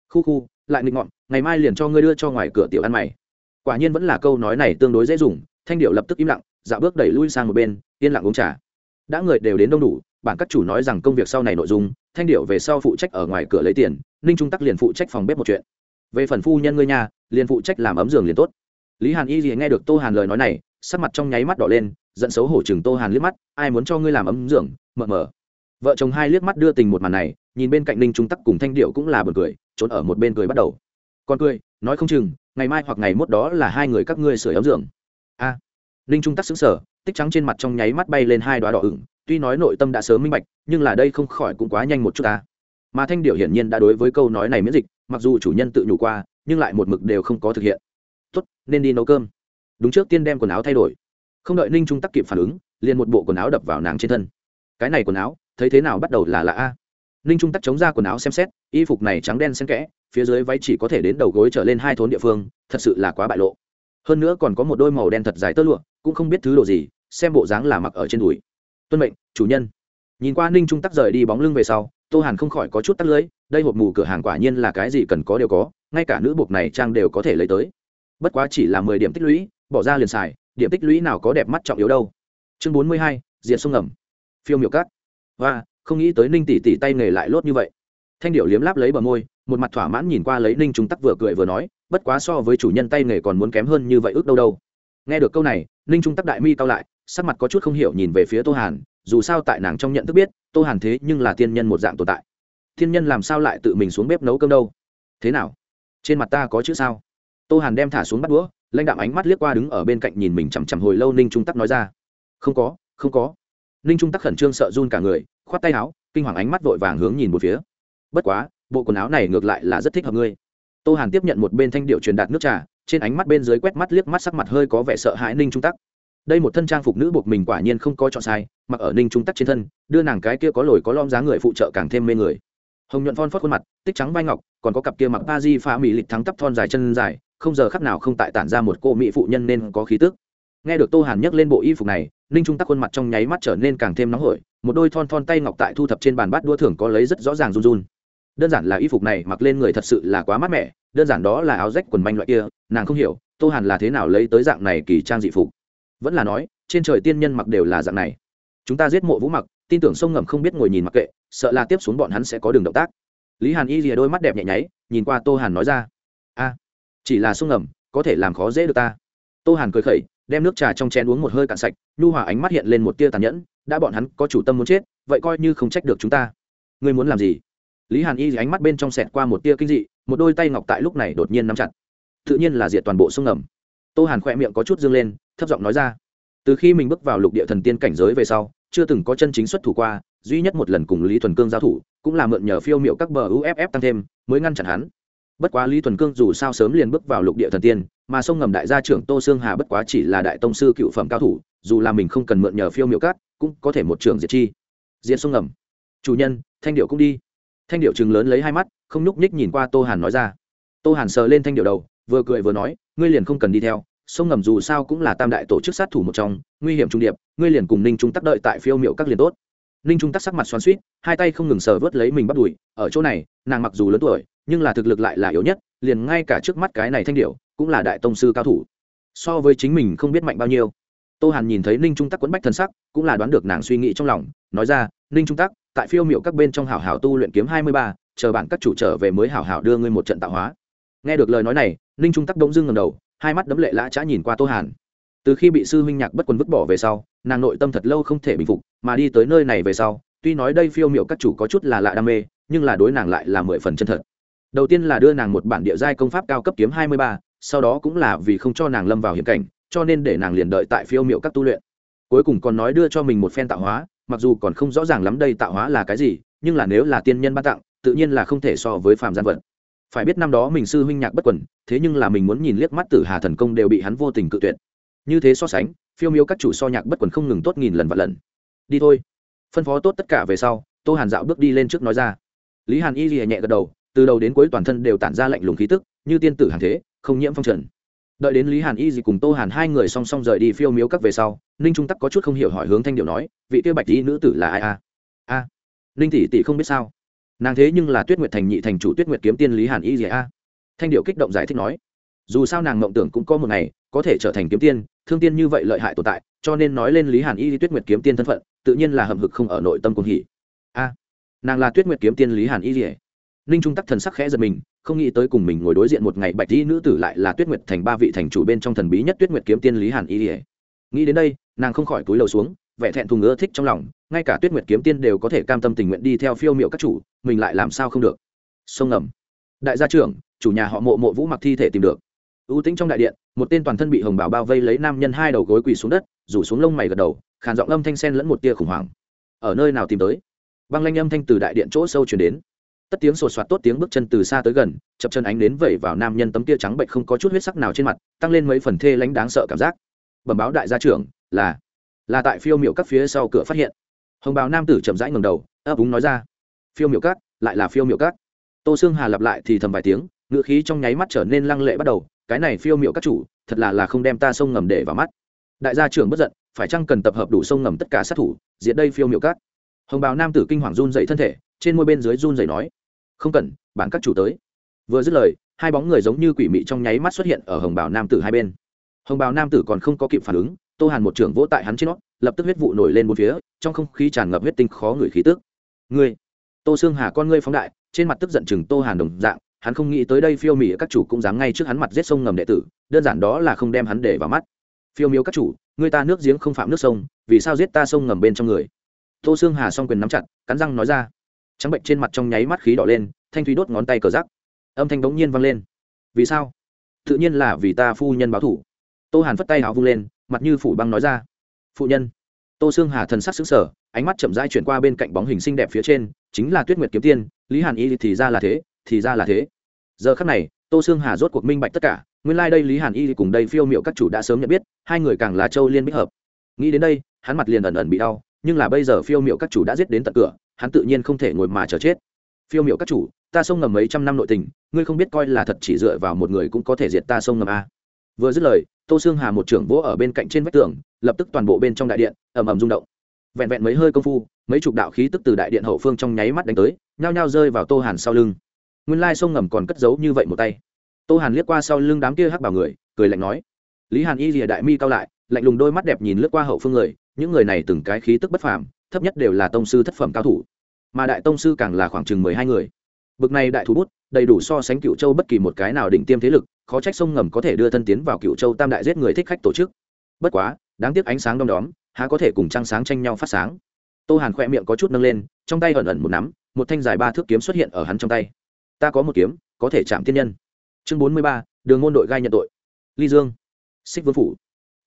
Khu khu, lại nghịch ngọn ngày mai liền cho ngươi đưa cho ngoài cửa tiểu ăn mày. Quả nhiên vẫn là câu nói này tương đối dễ dùng, thanh điệu lập tức im lặng, dạo bước đẩy lui sang một bên, yên lặng uống trà. Đã người đều đến đông đủ bản các chủ nói rằng công việc sau này nội dung, thanh điệu về sau phụ trách ở ngoài cửa lấy tiền, ninh trung tắc liền phụ trách phòng bếp một chuyện. Về phần phu nhân ngươi nhà liền phụ trách làm ấm giường liền tốt. Lý hàn y gì nghe được tô hàn lời nói này, sắc mặt trong nháy mắt đỏ lên, giận xấu hổ chừng tô hàn liếc mắt, ai muốn cho ngươi làm ấm giường mờ mờ vợ chồng hai liếc mắt đưa tình một màn này, nhìn bên cạnh ninh trung tắc cùng thanh điệu cũng là bật cười, trốn ở một bên cười bắt đầu. Còn cười, nói không chừng, ngày mai hoặc ngày mốt đó là hai người các ngươi sửa ấm giường. A. Ninh trung tắc xứng sở tích trắng trên mặt trong nháy mắt bay lên hai đoá đỏ ửng tuy nói nội tâm đã sớm minh bạch, nhưng là đây không khỏi cũng quá nhanh một chút ta. Mà thanh điệu hiển nhiên đã đối với câu nói này miễn dịch, mặc dù chủ nhân tự nhủ qua, nhưng lại một mực đều không có thực hiện. Tốt, nên đi nấu cơm. Đúng trước tiên đem quần áo thay đổi. Không đợi ninh trung tắc kịp phản ứng, liền một bộ quần áo đập vào nàng trên thân. Cái này quần áo, thấy thế nào bắt đầu là lạ a? Ninh trung tắc chống ra quần áo xem xét, y phục này trắng đen xen kẽ, phía dưới váy chỉ có thể đến đầu gối trở lên hai thốn địa phương, thật sự là quá bại lộ. Hơn nữa còn có một đôi màu đen thật dài tơ lụa, cũng không biết thứ đồ gì, xem bộ dáng là mặc ở trên đùi tuân mệnh, chủ nhân. Nhìn qua ninh trung tắc rời đi bóng lưng về sau, tô hàn không khỏi có chút tắt lưỡi, đây hộp mù cửa hàng quả nhiên là cái gì cần có đều có, ngay cả nữ buộc này trang đều có thể lấy tới. Bất quá chỉ là mười điểm tích lũy, bỏ ra liền xài, điểm tích lũy nào có đẹp mắt trọng yếu đâu. Chương bốn mươi hai diện sông ngầm. Phiêu miểu cát. Và không nghĩ tới ninh tỷ tỷ tay nghề lại lốt như vậy. Thanh điệu liếm láp lấy bờ môi, một mặt thỏa mãn nhìn qua lấy ninh trung tắc vừa cười vừa nói, bất quá so với chủ nhân tay nghề còn muốn kém hơn như vậy ước đâu đâu. Nghe được câu này, ninh trung tắc đại mi cao lại sắc mặt có chút không hiểu nhìn về phía tô hàn, dù sao tại nàng trong nhận thức biết, tô hàn thế nhưng là tiên nhân một dạng tồn tại. Thiên nhân làm sao lại tự mình xuống bếp nấu cơm đâu? Thế nào? Trên mặt ta có chữ sao? Tô hàn đem thả xuống bắt đũa, lãnh đạm ánh mắt liếc qua đứng ở bên cạnh nhìn mình chằm chằm hồi lâu ninh trung tắc nói ra. Không có không có. Ninh trung tắc khẩn trương sợ run cả người, khoát tay áo, kinh hoàng ánh mắt vội vàng hướng nhìn một phía. Bất quá, bộ quần áo này ngược lại là rất thích hợp ngươi. Tô hàn tiếp nhận một bên thanh điệu truyền đạt nước trà, trên ánh mắt bên dưới quét mắt liếc mắt sắc mặt hơi có vẻ sợ hãi ninh trung tắc đây một thân trang phục nữ buộc mình quả nhiên không có chọn sai, mặc ở ninh trung tắc trên thân, đưa nàng cái kia có lồi có lom giá người phụ trợ càng thêm mê người. Hồng nhuận phon phớt khuôn mặt, tích trắng vai ngọc, còn có cặp kia mặc ba di pha mỹ lịch thắng tắp thon dài chân dài, không giờ khắc nào không tại tản ra một cô mỹ phụ nhân nên có khí tức. Nghe được tô hàn nhấc lên bộ y phục này, ninh trung tắc khuôn mặt trong nháy mắt trở nên càng thêm nóng hổi, một đôi thon thon tay ngọc tại thu thập trên bàn bát đua thường có lấy rất rõ ràng run run. Đơn giản là y phục này mặc lên người thật sự là quá mát mẻ, đơn giản đó là áo rách quần manh loại kia, nàng không hiểu tô hàn là thế nào lấy tới dạng này kỳ trang dị phục vẫn là nói, trên trời tiên nhân mặc đều là dạng này. Chúng ta giết mộ vũ mặc, tin tưởng sông ngầm không biết ngồi nhìn mặc kệ, sợ là tiếp xuống bọn hắn sẽ có đường động tác. Lý hàn y rìa đôi mắt đẹp nhẹ nháy, nhìn qua tô hàn nói ra, a, chỉ là sông ngầm, có thể làm khó dễ được ta. Tô hàn cười khẩy, đem nước trà trong chén uống một hơi cạn sạch, nhu hòa ánh mắt hiện lên một tia tàn nhẫn, đã bọn hắn có chủ tâm muốn chết, vậy coi như không trách được chúng ta. Ngươi muốn làm gì? Lý hàn y ánh mắt bên trong sẹt qua một tia kinh dị, một đôi tay ngọc tại lúc này đột nhiên nắm chặt. Tự nhiên là diệt toàn bộ sông ngầm. Tô hàn khỏe miệng có chút dương lên thấp giọng nói ra. Từ khi mình bước vào lục địa thần tiên cảnh giới về sau, chưa từng có chân chính xuất thủ qua, duy nhất một lần cùng lý thuần cương giao thủ, cũng là mượn nhờ phiêu m i ệ u các bờ uff tăng thêm, mới ngăn chặn hắn. Bất quá lý thuần cương dù sao sớm liền bước vào lục địa thần tiên, mà sông ngầm đại gia trưởng tô sương hà bất quá chỉ là đại tông sư cựu phẩm cao thủ, dù là mình không cần mượn nhờ phiêu m i ệ u cát cũng có thể một trường diệt chi. Diệt sông ngầm. Chủ nhân, thanh điệu cũng đi. Thanh điệu chừng lớn lấy hai mắt, không nhúc nhích nhìn qua tô hàn nói ra. Tô hàn sờ lên thanh điệu đầu, vừa cười vừa nói, ngươi liền không cần đi theo sông ngầm dù sao cũng là tam đại tổ chức sát thủ một trong, nguy hiểm trung điệp, ngươi liền cùng ninh trung tắc đợi tại phiêu miệu các liền tốt. Ninh trung tắc sắc mặt xoắn suýt hai tay không ngừng sờ vớt lấy mình bắt đùi, ở chỗ này, nàng mặc dù lớn tuổi, nhưng là thực lực lại là yếu nhất, liền ngay cả trước mắt cái này thanh điệu cũng là đại tông sư cao thủ. So với chính mình không biết mạnh bao nhiêu. Tô hàn nhìn thấy ninh trung tắc quấn bách thân sắc, cũng là đoán được nàng suy nghĩ trong lòng, nói ra, ninh trung tắc tại phiêu miệu các bên trong hảo hảo tu luyện kiếm hai mươi ba, chờ bản các chủ trở về mới hảo hảo đưa ngươi một trận tạo hóa. Nghe được lời nói này, ninh trung tắc đông dưng ngầm đầu hai mắt đấm lệ lã chã nhìn qua tô hàn từ khi bị sư huynh nhạc bất quần vứt bỏ về sau nàng nội tâm thật lâu không thể bình phục mà đi tới nơi này về sau tuy nói đây phiêu miệu các chủ có chút là lạ đam mê nhưng là đối nàng lại là mười phần chân thật đầu tiên là đưa nàng một bản địa giai công pháp cao cấp kiếm hai mươi ba sau đó cũng là vì không cho nàng lâm vào hiểm cảnh cho nên để nàng liền đợi tại phiêu miệu các tu luyện cuối cùng còn nói đưa cho mình một phen tạo hóa mặc dù còn không rõ ràng lắm đây tạo hóa là cái gì nhưng là nếu là tiên nhân ban tặng tự nhiên là không thể so với phàm gian vật phải biết năm đó mình sư huynh nhạc bất quần, thế nhưng là mình muốn nhìn liếc mắt tử hà thần công đều bị hắn vô tình cự tuyệt. Như thế so sánh, phiêu miếu các chủ so nhạc bất quần không ngừng tốt nghìn lần và lần. Đi thôi. Phân phó tốt tất cả về sau, tô hàn dạo bước đi lên trước nói ra. Lý hàn y ghi nhẹ gật đầu, từ đầu đến cuối toàn thân đều tản ra lạnh lùng khí tức, như tiên tử hàng thế, không nhiễm phong trần. Đợi đến lý hàn y gì cùng tô hàn hai người song song rời đi phiêu miếu các về sau, ninh trung tắc có chút không hiểu hỏi hướng thanh điệu nói, vị tiêu bạch y nữ tử là ai a? A. Ninh tỷ tỷ không biết sao nàng thế nhưng là tuyết nguyệt thành nhị thành chủ tuyết nguyệt kiếm tiên lý hàn y dạy a. Thanh điệu kích động giải thích nói, dù sao nàng mộng tưởng cũng có một ngày, có thể trở thành kiếm tiên, thương tiên như vậy lợi hại tồn tại, cho nên nói lên lý hàn y tuyết nguyệt kiếm tiên thân phận, tự nhiên là hầm hực không ở nội tâm cùng hỉ. A, nàng là tuyết nguyệt kiếm tiên lý hàn y dạy ninh trung tắc thần sắc khẽ giật mình, không nghĩ tới cùng mình ngồi đối diện một ngày bạch y nữ tử lại là tuyết nguyệt thành ba vị thành chủ bên trong thần bí nhất tuyết nguyệt kiếm tiên lý hàn y dạy nghĩ đến đây, nàng không khỏi túi lầu xuống vẻ thẹn thùng ưa thích trong lòng, ngay cả tuyết nguyệt kiếm tiên đều có thể cam tâm tình nguyện đi theo phiêu miệu các chủ, mình lại làm sao không được? Sông ngầm. Đại gia trưởng, chủ nhà họ mộ mộ vũ mặc thi thể tìm được. Ưu tĩnh trong đại điện, một tên toàn thân bị hồng bảo bao vây lấy nam nhân hai đầu gối quỳ xuống đất, rủ xuống lông mày gật đầu, khàn giọng âm thanh sen lẫn một tia khủng hoảng. Ở nơi nào tìm tới? Băng lanh âm thanh từ đại điện chỗ sâu chuyển đến. Tất tiếng sột soạt tốt tiếng bước chân từ xa tới gần, chập chân ánh đến vẩy vào nam nhân tấm tia trắng bệnh không có chút huyết sắc nào trên mặt, tăng lên mấy phần thê lãnh đáng sợ cảm giác. Bẩm báo đại gia trưởng, là là tại phiêu miệu các phía sau cửa phát hiện hồng bào nam tử chậm rãi ngầm đầu, ấp úng nói ra, phiêu miệu các, lại là phiêu miệu các. tô xương hà lặp lại thì thầm vài tiếng ngựa khí trong nháy mắt trở nên lăng lệ bắt đầu, cái này phiêu miệu các chủ, thật là là không đem ta sông ngầm để vào mắt đại gia trưởng bất giận, phải chăng cần tập hợp đủ sông ngầm tất cả sát thủ diện đây phiêu miệu các. hồng bào nam tử kinh hoàng run dậy thân thể, trên môi bên dưới run dậy nói, không cần, bản các chủ tới vừa dứt lời, hai bóng người giống như quỷ mị trong nháy mắt xuất hiện ở hồng bào nam tử hai bên hồng bào nam tử còn không có kịp phản ứng tô hàn một trưởng vỗ tại hắn trên nó, lập tức huyết vụ nổi lên một phía, trong không khí tràn ngập huyết tinh khó người khí tức. Ngươi, tô xương hà con ngươi phóng đại, trên mặt tức giận chừng tô hàn đồng dạng, hắn không nghĩ tới đây phiêu mỹ các chủ cũng dám ngay trước hắn mặt giết sông ngầm đệ tử, đơn giản đó là không đem hắn để vào mắt. Phiêu miếu các chủ người ta nước giếng không phạm nước sông, vì sao giết ta sông ngầm bên trong người? Tô xương hà s o n g quyền nắm chặt, cắn răng nói ra. Trắng bệnh trên mặt trong nháy mắt khí đỏ lên, thanh thúy đốt ngón tay cờ rắc. Âm thanh bỗng nhiên vang lên. Vì sao? Tự nhiên là vì ta phu nhân báo thủ. Tô hàn phất tay áo vung lên mặt như phủ băng nói ra. Phụ nhân. Tô xương hà thần sắc xứng sở ánh mắt chậm rãi chuyển qua bên cạnh bóng hình xinh đẹp phía trên, chính là tuyết nguyệt kiếm tiên, lý hàn y thì ra là thế, thì ra là thế. Giờ khắc này, tô xương hà rốt cuộc minh bạch tất cả, nguyên lai、like、đây lý hàn y cùng đây phiêu m i ệ u các chủ đã sớm nhận biết, hai người càng là châu liên bích hợp. Nghĩ đến đây, hắn mặt liền ẩn ẩn bị đau, nhưng là bây giờ phiêu m i ệ u các chủ đã giết đến tận cửa, hắn tự nhiên không thể ngồi mà chờ chết. Phiêu m i ệ u các chủ, ta sông ngầm mấy trăm năm nội tình, ngươi không biết coi là thật chỉ dựa vào một người cũng có thể diệt ta sông ngầm a. Vừa dứt lời tô xương hà một trưởng vỗ ở bên cạnh trên vách tường, lập tức toàn bộ bên trong đại điện ầm ầm rung động. Vẹn vẹn mấy hơi công phu, mấy chục đạo khí tức từ đại điện hậu phương trong nháy mắt đánh tới, nhao nhao rơi vào tô hàn sau lưng. Nguyên lai sông ngầm còn cất giấu như vậy một tay. Tô hàn liếc qua sau lưng đám kia hắc bảo người, cười lạnh nói, lý hàn y rìa đại mi cao lại, lạnh lùng đôi mắt đẹp nhìn lướt qua hậu phương người, những người này từng cái khí tức bất phàm, thấp nhất đều là tông sư thất phẩm cao thủ. Mà đại tông sư càng là khoảng chừng mười hai người. Bực này đại thủ bút, đầy đủ so sánh cựu châu bất kỳ một cái nào đỉnh tiêm thế lực khó trách sông ngầm có thể đưa thân tiến vào cựu châu tam đại giết người thích khách tổ chức. Bất quá, đáng tiếc ánh sáng đom đóm, há có thể cùng trăng sáng tranh nhau phát sáng. Tô hàn khoe miệng có chút nâng lên, trong tay ẩn ẩn một nắm, một thanh dài ba thước kiếm xuất hiện ở hắn trong tay. Ta có một kiếm, có thể chạm tiên nhân. Chương bốn mươi ba, đường môn đội gai nhận tội. Ly dương. Xích vương phủ.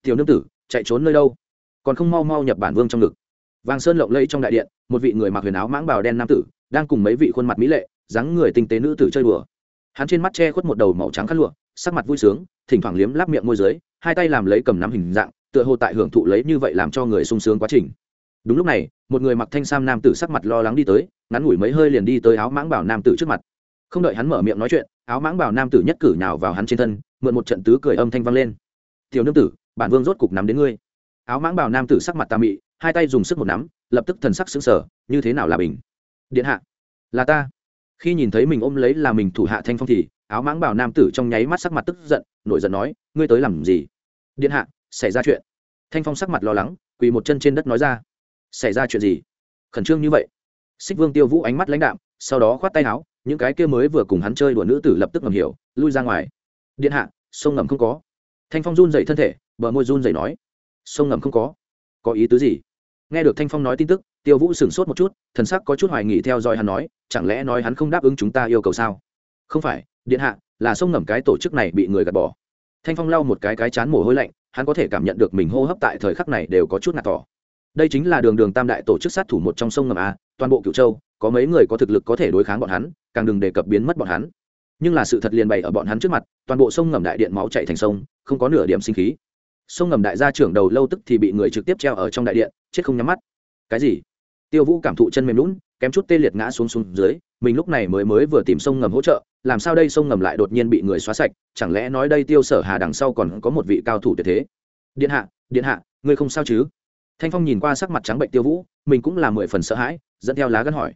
Tiểu nương tử, chạy trốn nơi đâu? Còn không mau mau nhập bản vương trong ngực. Vàng sơn lộng lẫy trong đại điện, một vị người mặc huyền áo mãng bào đen nam tử, đang cùng mấy vị khuôn mặt mỹ lệ, dáng người tinh tế nữ tử chơi đùa. Hắn trên mắt che khuất một đầu màu trắng khát lụa sắc mặt vui sướng, thỉnh thoảng liếm láp miệng môi dưới, hai tay làm lấy cầm nắm hình dạng, tựa hồ tại hưởng thụ lấy như vậy làm cho người sung sướng quá trình. Đúng lúc này, một người mặc thanh sam nam tử sắc mặt lo lắng đi tới, ngắn ngủi mấy hơi liền đi tới áo mãng bảo nam tử trước mặt. Không đợi hắn mở miệng nói chuyện, áo mãng bảo nam tử nhất cử nhào vào hắn trên thân, mượn một trận tứ cười âm thanh vang lên. Tiểu nương tử, bản vương rốt cục nắm đến ngươi. Áo mãng bảo nam tử sắc mặt tà mị, hai tay dùng sức một nắm, lập tức thần sắc xứng sở như thế nào là bình? Điện hạ. Là ta khi nhìn thấy mình ôm lấy là mình thủ hạ thanh phong thì, áo mãng bảo nam tử trong nháy mắt sắc mặt tức giận, nổi giận nói, ngươi tới làm gì? Điện hạ, xảy ra chuyện. Thanh phong sắc mặt lo lắng, quỳ một chân trên đất nói ra, xảy ra chuyện gì? Khẩn trương như vậy. Xích vương tiêu vũ ánh mắt lãnh đạm, sau đó khoát tay áo, những cái kia mới vừa cùng hắn chơi đùa nữ tử lập tức ngầm hiểu, lui ra ngoài. Điện hạ, sông ngầm không có. Thanh phong run dậy thân thể, bờ môi run dậy nói, sông ngầm không có. Có ý tứ gì? Nghe được thanh phong nói tin tức tiêu vũ sửng sốt một chút, thần sắc có chút hoài nghị theo dõi hắn nói, chẳng lẽ nói hắn không đáp ứng chúng ta yêu cầu sao? Không phải, điện hạ, là sông ngầm cái tổ chức này bị người gạt bỏ. Thanh phong lau một cái cái chán mồ hôi lạnh, hắn có thể cảm nhận được mình hô hấp tại thời khắc này đều có chút ngạt tỏ đây chính là đường đường tam đại tổ chức sát thủ một trong sông ngầm a, toàn bộ cựu châu, có mấy người có thực lực có thể đối kháng bọn hắn, càng đừng đề cập biến mất bọn hắn. Nhưng là sự thật liền bày ở bọn hắn trước mặt, toàn bộ sông ngầm đại điện máu chạy thành sông, không có nửa điểm sinh khí. Sông ngầm đại gia trưởng đầu lâu tức thì bị người trực tiếp treo ở trong đại điện, chết không nhắm mắt. Cái gì? Tiêu vũ cảm thụ chân mềm lún, kém chút tê liệt ngã xuống xuống dưới, mình lúc này mới mới vừa tìm sông ngầm hỗ trợ, làm sao đây sông ngầm lại đột nhiên bị người xóa sạch, chẳng lẽ nói đây tiêu sở hà đằng sau còn có một vị cao thủ tuyệt thế? Điện hạ điện hạ, ngươi không sao chứ? Thanh phong nhìn qua sắc mặt trắng bệnh tiêu vũ, mình cũng là mười phần sợ hãi, dẫn theo lá gân hỏi.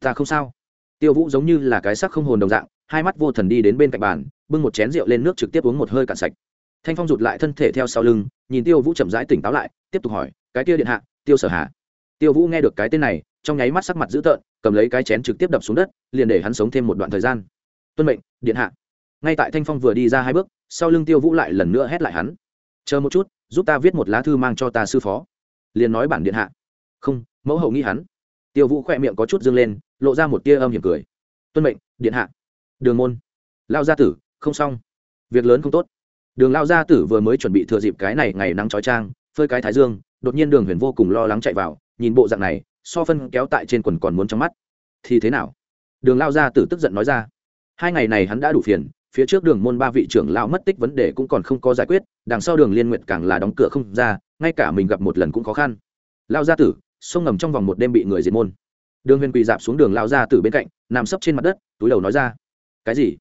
Ta không sao. Tiêu vũ giống như là cái sắc không hồn đồng dạng, hai mắt vô thần đi đến bên cạnh bàn, bưng một chén rượu lên nước trực tiếp uống một hơi cạn sạch. Thanh phong rụt lại thân thể theo sau lưng, nhìn tiêu vũ chậm rãi tỉnh táo lại, tiếp tục hỏi, cái tiêu điện hạ, tiêu sở Hà tiêu vũ nghe được cái tên này, trong nháy mắt sắc mặt dữ tợn, cầm lấy cái chén trực tiếp đập xuống đất, liền để hắn sống thêm một đoạn thời gian. Tuân mệnh, điện hạ. Ngay tại thanh phong vừa đi ra hai bước, sau lưng tiêu vũ lại lần nữa hét lại hắn. Chờ một chút, giúp ta viết một lá thư mang cho ta sư phó. Liền nói bản điện hạ. Không, mẫu hậu nghĩ hắn. Tiêu vũ khoe miệng có chút dâng lên, lộ ra một tia âm hiểm cười. Tuân mệnh, điện hạ. Đường môn. Lao gia tử, không xong. Việc lớn không tốt. Đường lao gia tử vừa mới chuẩn bị thừa dịp cái này ngày nắng trói trang, phơi cái thái dương, đột nhiên đường huyền vô cùng lo lắng chạy vào nhìn bộ dạng này, so phân kéo tại trên quần còn muốn trong mắt. Thì thế nào? Đường lao gia tử tức giận nói ra. Hai ngày này hắn đã đủ phiền, phía trước đường môn ba vị trưởng lao mất tích vấn đề cũng còn không có giải quyết, đằng sau đường liên nguyện càng là đóng cửa không ra, ngay cả mình gặp một lần cũng khó khăn. Lao gia tử, sông ngầm trong vòng một đêm bị người diệt môn. Đường huyền quỳ dạp xuống đường lao gia tử bên cạnh, nằm sấp trên mặt đất, túi đầu nói ra. Cái gì?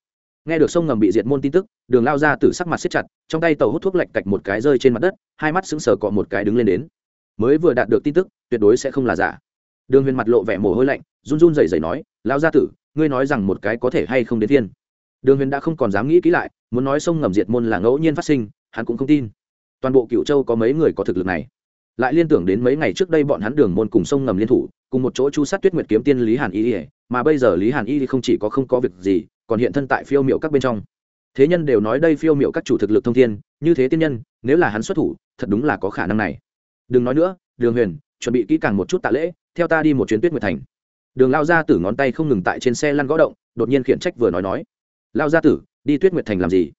Nghe được sông ngầm bị diệt môn tin tức, đường lao ra tử sắc mặt siết chặt, trong tay tàu hút thuốc lạch cạch một cái rơi trên mặt đất, hai mắt sững sờ cọ một cái đứng lên đến mới vừa đạt được tin tức, tuyệt đối sẽ không là giả. Đường huyền mặt lộ vẻ mồ hôi lạnh, run run rẩy rẩy nói lao gia tử, ngươi nói rằng một cái có thể hay không đến thiên đường huyền đã không còn dám nghĩ kỹ lại, muốn nói sông ngầm diệt môn là ngẫu nhiên phát sinh, hắn cũng không tin. Toàn bộ cựu châu có mấy người có thực lực này? Lại liên tưởng đến mấy ngày trước đây bọn hắn đường môn cùng sông ngầm liên thủ, cùng một chỗ chu sát tuyết nguyệt kiếm tiên lý hàn y ỉa mà bây giờ lý hàn y không chỉ có không có việc gì, còn hiện thân tại phiêu miệu các bên trong. Thế nhân đều nói đây phiêu miệu các chủ thực lực thông thiên, như thế tiên nhân, nếu là hắn xuất thủ, thật đúng là có khả năng này đừng nói nữa, đường huyền, chuẩn bị kỹ càng một chút tạ lễ, theo ta đi một chuyến tuyết nguyệt thành. Đường lao gia tử ngón tay không ngừng tại trên xe lăn gõ động, đột nhiên khiển trách vừa nói nói. Lao gia tử, đi tuyết nguyệt thành làm gì?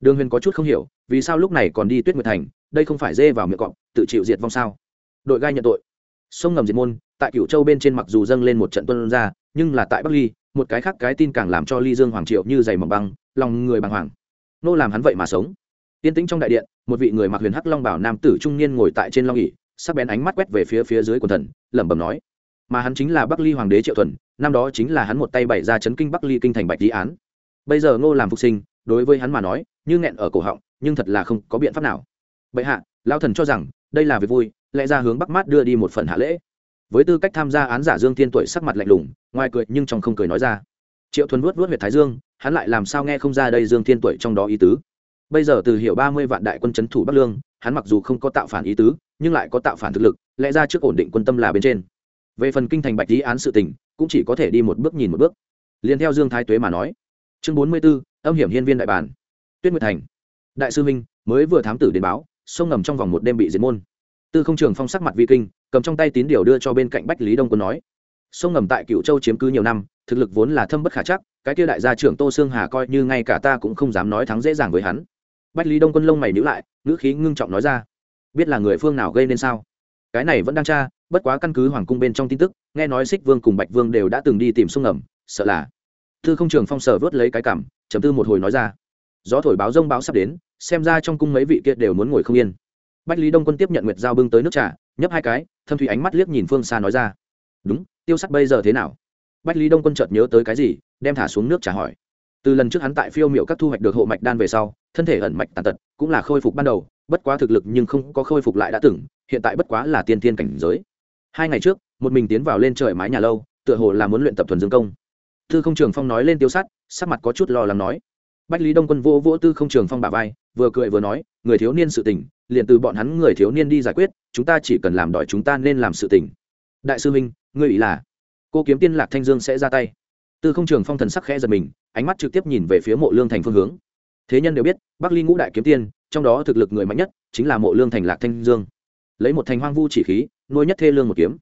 Đường huyền có chút không hiểu, vì sao lúc này còn đi tuyết nguyệt thành, đây không phải dê vào miệng cọp, tự chịu diệt vong sao? Đội gai nhận tội. Sông ngầm diệt môn, tại cửu châu bên trên mặc dù dâng lên một trận tuân ra, nhưng là tại bắc ly, một cái khác cái tin càng làm cho ly dương hoàng triệu như dày mỏng băng, lòng người bàng hoàng. Nô làm hắn vậy mà sống. Tiên tĩnh trong đại điện, một vị người mặc huyền hắc long bảo nam tử trung niên ngồi tại trên long ỉ sắc bén ánh mắt quét về phía phía dưới quần thần, lẩm bẩm nói, mà hắn chính là bắc ly hoàng đế triệu thuần, năm đó chính là hắn một tay bày ra chấn kinh bắc ly kinh thành bạch lý án. Bây giờ ngô làm phục sinh, đối với hắn mà nói, như nghẹn ở cổ họng, nhưng thật là không có biện pháp nào. Bệ hạ lao thần cho rằng, đây là việc vui, lẽ ra hướng bắc mát đưa đi một phần hạ lễ. Với tư cách tham gia án giả dương thiên tuổi sắc mặt lạnh lùng, ngoài cười nhưng trong không cười nói ra. Triệu thuần vuốt vuốt huyệt thái dương, hắn lại làm sao nghe không ra đây dương thiên tuổi trong đó ý tứ. Bây giờ từ hiểu ba mươi vạn đại quân c h ấ n thủ bắc lương, hắn mặc dù không có tạo phản ý tứ nhưng lại có tạo phản thực lực, lẽ ra trước ổn định quân tâm là bên trên. Về phần kinh thành bạch lý án sự tình, cũng chỉ có thể đi một bước nhìn một bước. Liền theo dương thái tuế mà nói. Chương bốn mươi b ố âm hiểm hiên viên đại bản. Tuyết nguyệt thành. Đại sư minh, mới vừa thám tử đến báo, sông ngầm trong vòng một đêm bị diệt môn. Tư không trường phong sắc mặt vi kinh, cầm trong tay tín điều đưa cho bên cạnh bách lý đông quân nói. Sông ngầm tại cựu châu chiếm cứ nhiều năm, thực lực vốn là thâm bất khả chắc, cái kia đại gia trưởng tô sương hà coi như ngay cả ta cũng không dám nói thắng dễ dàng với hắn. Bách lý đông quân lông mày nhữ lại, ngữ khí ngưng trọng nói ra biết là người phương nào gây nên sao? Cái này vẫn đang tra, bất quá căn cứ hoàng cung bên trong tin tức, nghe nói xích vương cùng bạch vương đều đã từng đi tìm sông ngầm, sợ là. Thư không trường phong sở vớt lấy cái cảm chấm tư một hồi nói ra. Gió thổi báo rông báo sắp đến, xem ra trong cung mấy vị kia đều muốn ngồi không yên. Bách lý đông quân tiếp nhận nguyệt giao bưng tới nước trà, nhấp hai cái, thâm thủy ánh mắt liếc nhìn phương xa nói ra. Đúng, tiêu sắt bây giờ thế nào? Bách lý đông quân chợt nhớ tới cái gì, đem thả xuống nước trà hỏi. Từ lần trước hắn tại phiêu miệu các thu hoạch được hộ mạch đan về sau, thân thể ẩn mạch tàn tật, cũng là khôi phục ban đầu bất quá thực lực nhưng không có khôi phục lại đã từng, hiện tại bất quá là tiên thiên cảnh giới. Hai ngày trước, một mình tiến vào lên trời mái nhà lâu, tựa hồ là muốn luyện tập thuần dương công. Tư không trường phong nói lên tiêu sắt sắc mặt có chút lo lắng nói. Bách lý đông quân vô vỗ tư không trường phong bà vai, vừa cười vừa nói, người thiếu niên sự tình, liền từ bọn hắn người thiếu niên đi giải quyết, chúng ta chỉ cần làm đòi chúng ta nên làm sự tình. Đại sư minh, ngươi ý là? Cô kiếm tiên lạc thanh dương sẽ ra tay. Tư không trường phong thần sắc khẽ giật mình, ánh mắt trực tiếp nhìn về phía mộ lương thành phương hướng. Thế nhân đều biết, bắc ly ngũ đại kiếm tiên trong đó thực lực người mạnh nhất chính là mộ lương thành lạc thanh dương. Lấy một thành hoang vu chỉ khí, nuôi nhất thê lương một kiếm.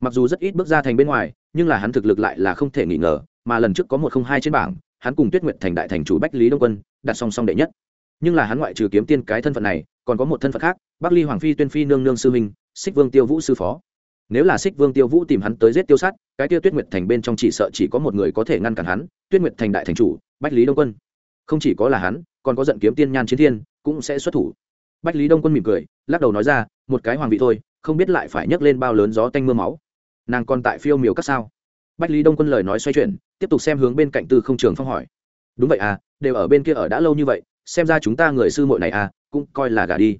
Mặc dù rất ít bước ra thành bên ngoài, nhưng là hắn thực lực lại là không thể nghi ngờ, mà lần trước có một không hai trên bảng, hắn cùng tuyết nguyện thành đại thành chủ bách lý đông quân, đặt song song đệ nhất. Nhưng là hắn ngoại trừ kiếm tiên cái thân phận này, còn có một thân phận khác, bắc ly hoàng phi tuyên phi nương nương sư minh, xích vương tiêu vũ sư phó. Nếu là xích vương tiêu vũ tìm hắn tới giết tiêu sát, cái tiêu tuyết nguyệt thành bên trong chỉ sợ chỉ có một người có thể ngăn cản hắn, tuyết nguyệt thành đại thành chủ, bách lý đông quân. Không chỉ có là hắn còn có giận kiếm tiên nhan chiến thiên, cũng sẽ xuất thủ. Bách lý đông quân mỉm cười, lắc đầu nói ra, một cái hoàng vị thôi, không biết lại phải nhấc lên bao lớn gió tanh mưa máu. Nàng còn tại phiêu miều các sao? Bách lý đông quân lời nói xoay chuyển, tiếp tục xem hướng bên cạnh tư không trường phong hỏi. Đúng vậy à đều ở bên kia ở đã lâu như vậy, xem ra chúng ta người sư muội này à cũng coi là gả đi.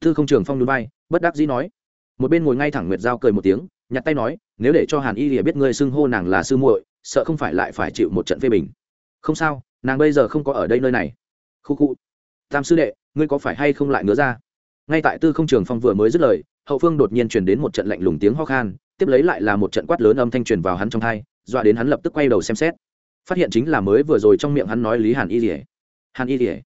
Tư không trường phong núi bay bất đắc dĩ nói. Một bên ngồi ngay thẳng nguyệt giao cười một tiếng, nhặt tay nói, nếu để cho hàn y lìa biết ngươi xưng hô nàng là sư muội, sợ không phải lại phải chịu một trận phê bình. Không sao, nàng bây giờ không có ở đây nơi này khu khu. Tam sư đệ, ngươi có phải hay không lại ngứa ra? Ngay tại tư không trường phong vừa mới dứt lời, hậu phương đột nhiên truyền đến một trận lạnh lùng tiếng ho khan, tiếp lấy lại là một trận quát lớn âm thanh truyền vào hắn trong thai dọa đến hắn lập tức quay đầu xem xét. Phát hiện chính là mới vừa rồi trong miệng hắn nói lý hàn y rỉa hàn y rỉa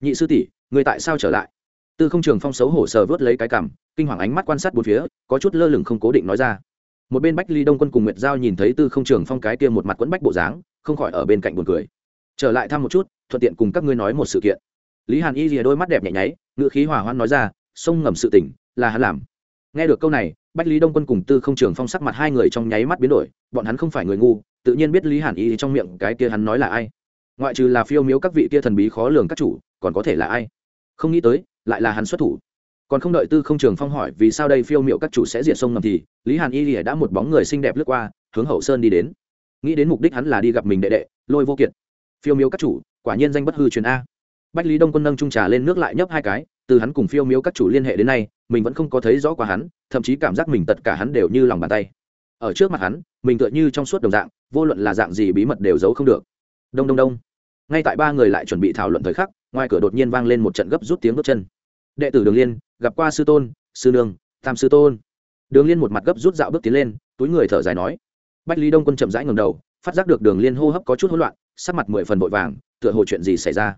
nhị sư tỷ người tại sao trở lại? Tư không trường phong xấu hổ sờ vớt lấy cái cằm, kinh hoàng ánh mắt quan sát bốn phía, có chút lơ lửng không cố định nói ra. Một bên bách ly đông quân cùng nguyệt giao nhìn thấy tư không trường phong cái kia một mặt quẫn bách bộ dáng, không khỏi ở bên cạnh buồn cười trở lại thăm một chút, thuận tiện cùng các ngươi nói một sự kiện. Lý hàn y rìa đôi mắt đẹp nhảy nháy ngự khí hỏa hoan nói ra, sông ngầm sự tỉnh là hắn làm. Nghe được câu này, bách lý đông quân cùng tư không trường phong sắc mặt hai người trong nháy mắt biến đổi, bọn hắn không phải người ngu, tự nhiên biết lý hàn y trong miệng cái kia hắn nói là ai. Ngoại trừ là phiêu miếu các vị kia thần bí khó lường các chủ, còn có thể là ai? Không nghĩ tới, lại là hắn xuất thủ. Còn không đợi tư không trường phong hỏi vì sao đây phiêu miệu các chủ sẽ diệt sông ngầm thì, lý hàn y lìa đã một bóng người xinh đẹp lướt qua, hướng hậu sơn đi đến. Nghĩ đến mục đích hắn là đi gặp mình đệ đệ, lôi vô kiệt phiêu miêu các chủ, quả nhiên danh bất hư truyền a. Bách lý đông quân nâng trung trà lên nước lại nhấp hai cái, từ hắn cùng phiêu miếu các chủ liên hệ đến nay, mình vẫn không có thấy rõ qua hắn, thậm chí cảm giác mình tất cả hắn đều như lòng bàn tay. Ở trước mặt hắn, mình tựa như trong suốt đồng dạng, vô luận là dạng gì bí mật đều giấu không được. Đông đông đông. Ngay tại ba người lại chuẩn bị thảo luận thời khắc, ngoài cửa đột nhiên vang lên một trận gấp rút tiếng bước chân. Đệ tử đường liên, gặp qua sư tôn, sư nương, tam sư tôn. Đường liên một mặt gấp rút dạo bước tiến lên, túi người thở dài nói. Bách lý đông quân chậm rãi ngầm đầu, phát giác được đường liên hô hấp có chút hỗn loạn sắc mặt mười phần vội vàng, tựa hồ chuyện gì xảy ra.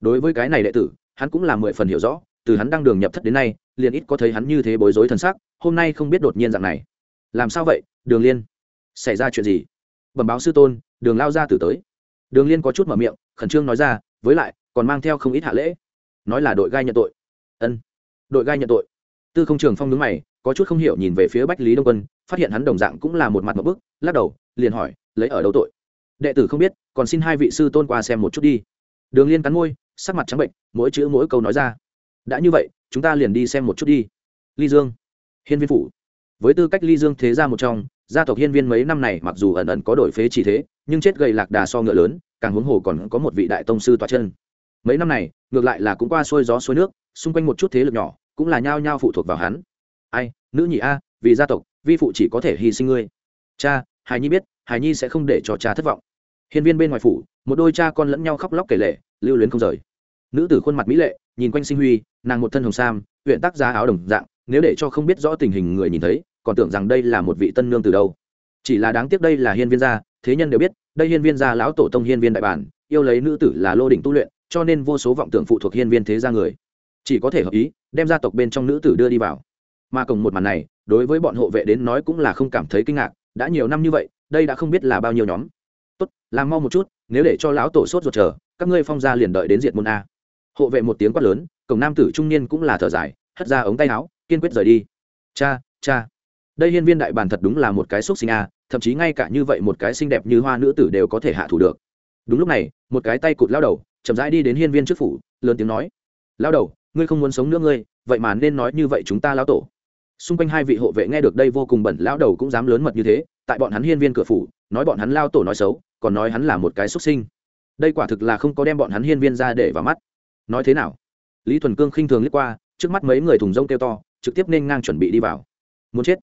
Đối với cái này đệ tử, hắn cũng là mười phần hiểu rõ, từ hắn đang đường nhập thất đến nay, liền ít có thấy hắn như thế bối rối thần sắc. hôm nay không biết đột nhiên dạng này. Làm sao vậy, đường liên? Xảy ra chuyện gì? Bẩm báo sư tôn, đường lao ra tử tới. Đường liên có chút mở miệng, khẩn trương nói ra, với lại, còn mang theo không ít hạ lễ. Nói là đội gai nhận tội. Ân. Đội gai nhận tội. Tư không trường phong đứng mày, có chút không hiểu nhìn về phía bách lý đông quân, phát hiện hắn đồng dạng cũng là một mặt một bức, lắc đầu, liền hỏi, lấy ở đâu tội? Đệ tử không biết còn xin hai vị sư tôn qua xem một chút đi. Đường liên cắn môi, sắc mặt trắng bệnh, mỗi chữ mỗi câu nói ra. Đã như vậy, chúng ta liền đi xem một chút đi. Ly dương, hiên viên phủ. Với tư cách ly dương thế gia một trong, gia tộc hiên viên mấy năm này mặc dù ẩn ẩn có đổi phế chỉ thế, nhưng chết gầy lạc đà so ngựa lớn, càng huống hồ còn có một vị đại tông sư toa chân. Mấy năm này, ngược lại là cũng qua xuôi gió xuôi nước, xung quanh một chút thế lực nhỏ, cũng là nhao nhao phụ thuộc vào hắn. Ai, nữ nhị a, vì gia tộc, vi phụ chỉ có thể hy sinh ngươi. Cha hài nhi biết hài nhi sẽ không để cho cha thất vọng hiên viên bên ngoài phủ, một đôi cha con lẫn nhau khóc lóc kể lệ lưu luyến không rời. Nữ tử khuôn mặt mỹ lệ, nhìn quanh sinh huy, nàng một thân hồng sam, huyện tác giá áo đồng dạng, nếu để cho không biết rõ tình hình người nhìn thấy, còn tưởng rằng đây là một vị tân nương từ đâu. Chỉ là đáng tiếc đây là hiên viên gia, thế nhân đều biết, đây hiên viên gia lão tổ tông hiên viên đại bản, yêu lấy nữ tử là lô đỉnh tu luyện, cho nên vô số vọng tưởng phụ thuộc hiên viên thế gia người. Chỉ có thể hợp ý, đem gia tộc bên trong nữ tử đưa đi vào. Mà cùng một màn này, đối với bọn hộ vệ đến nói cũng là không cảm thấy kinh ngạc, đã nhiều năm như vậy, đây đã không biết là bao nhiêu nhóm tốt, làm mau một chút, nếu để cho lão tổ sốt ruột chờ, các ngươi phong gia liền đợi đến diệt môn a. Hộ vệ một tiếng quát lớn, cổng nam tử trung niên cũng là thở dài, hất ra ống tay áo, kiên quyết rời đi. Cha cha. Đây hiên viên đại bàn thật đúng là một cái xúc sinh a, thậm chí ngay cả như vậy một cái xinh đẹp như hoa nữ tử đều có thể hạ thủ được. Đúng lúc này, một cái tay cụt lao đầu, chậm rãi đi đến hiên viên trước phủ, lớn tiếng nói. Lao đầu, ngươi không muốn sống nữa ngươi, vậy mà nên nói như vậy chúng ta lao tổ. Xung quanh hai vị hộ vệ nghe được đây vô cùng bẩn, lão đầu cũng dám lớn mật như thế, tại bọn hắn hiên viên cửa phủ nói bọn hắn lao tổ nói xấu, còn nói hắn là một cái xuất sinh. Đây quả thực là không có đem bọn hắn hiên viên ra để vào mắt. Nói thế nào? Lý thuần cương khinh thường liếc qua, trước mắt mấy người thùng rông kêu to, trực tiếp nên ngang chuẩn bị đi vào. Muốn chết.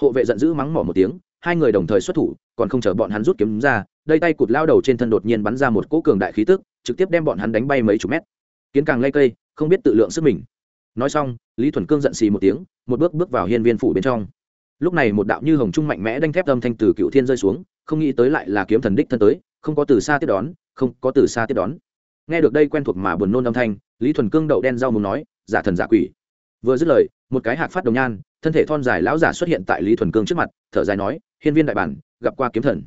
Hộ vệ giận dữ mắng mỏ một tiếng, hai người đồng thời xuất thủ, còn không chờ bọn hắn rút kiếm ra, đây tay cụt lao đầu trên thân đột nhiên bắn ra một cỗ cường đại khí tức, trực tiếp đem bọn hắn đánh bay mấy chục mét. Kiến càng lây cây, không biết tự lượng sức mình. Nói xong, lý thuần cương giận xì một tiếng, một bước bước vào hiên viên phủ bên trong. Lúc này một đạo như hồng trung mạnh mẽ đanh thép âm thanh từ cựu thiên rơi xuống không nghĩ tới lại là kiếm thần đích thân tới, không có từ xa tiếp đón, không có từ xa tiếp đón. Nghe được đây quen thuộc mà buồn nôn âm thanh, lý thuần cương đậu đen rau mùng nói, giả thần giả quỷ. Vừa dứt lời, một cái hạc phát đồng nhan, thân thể thon dài lão giả xuất hiện tại lý thuần cương trước mặt, thở dài nói, hiên viên đại bản, gặp qua kiếm thần.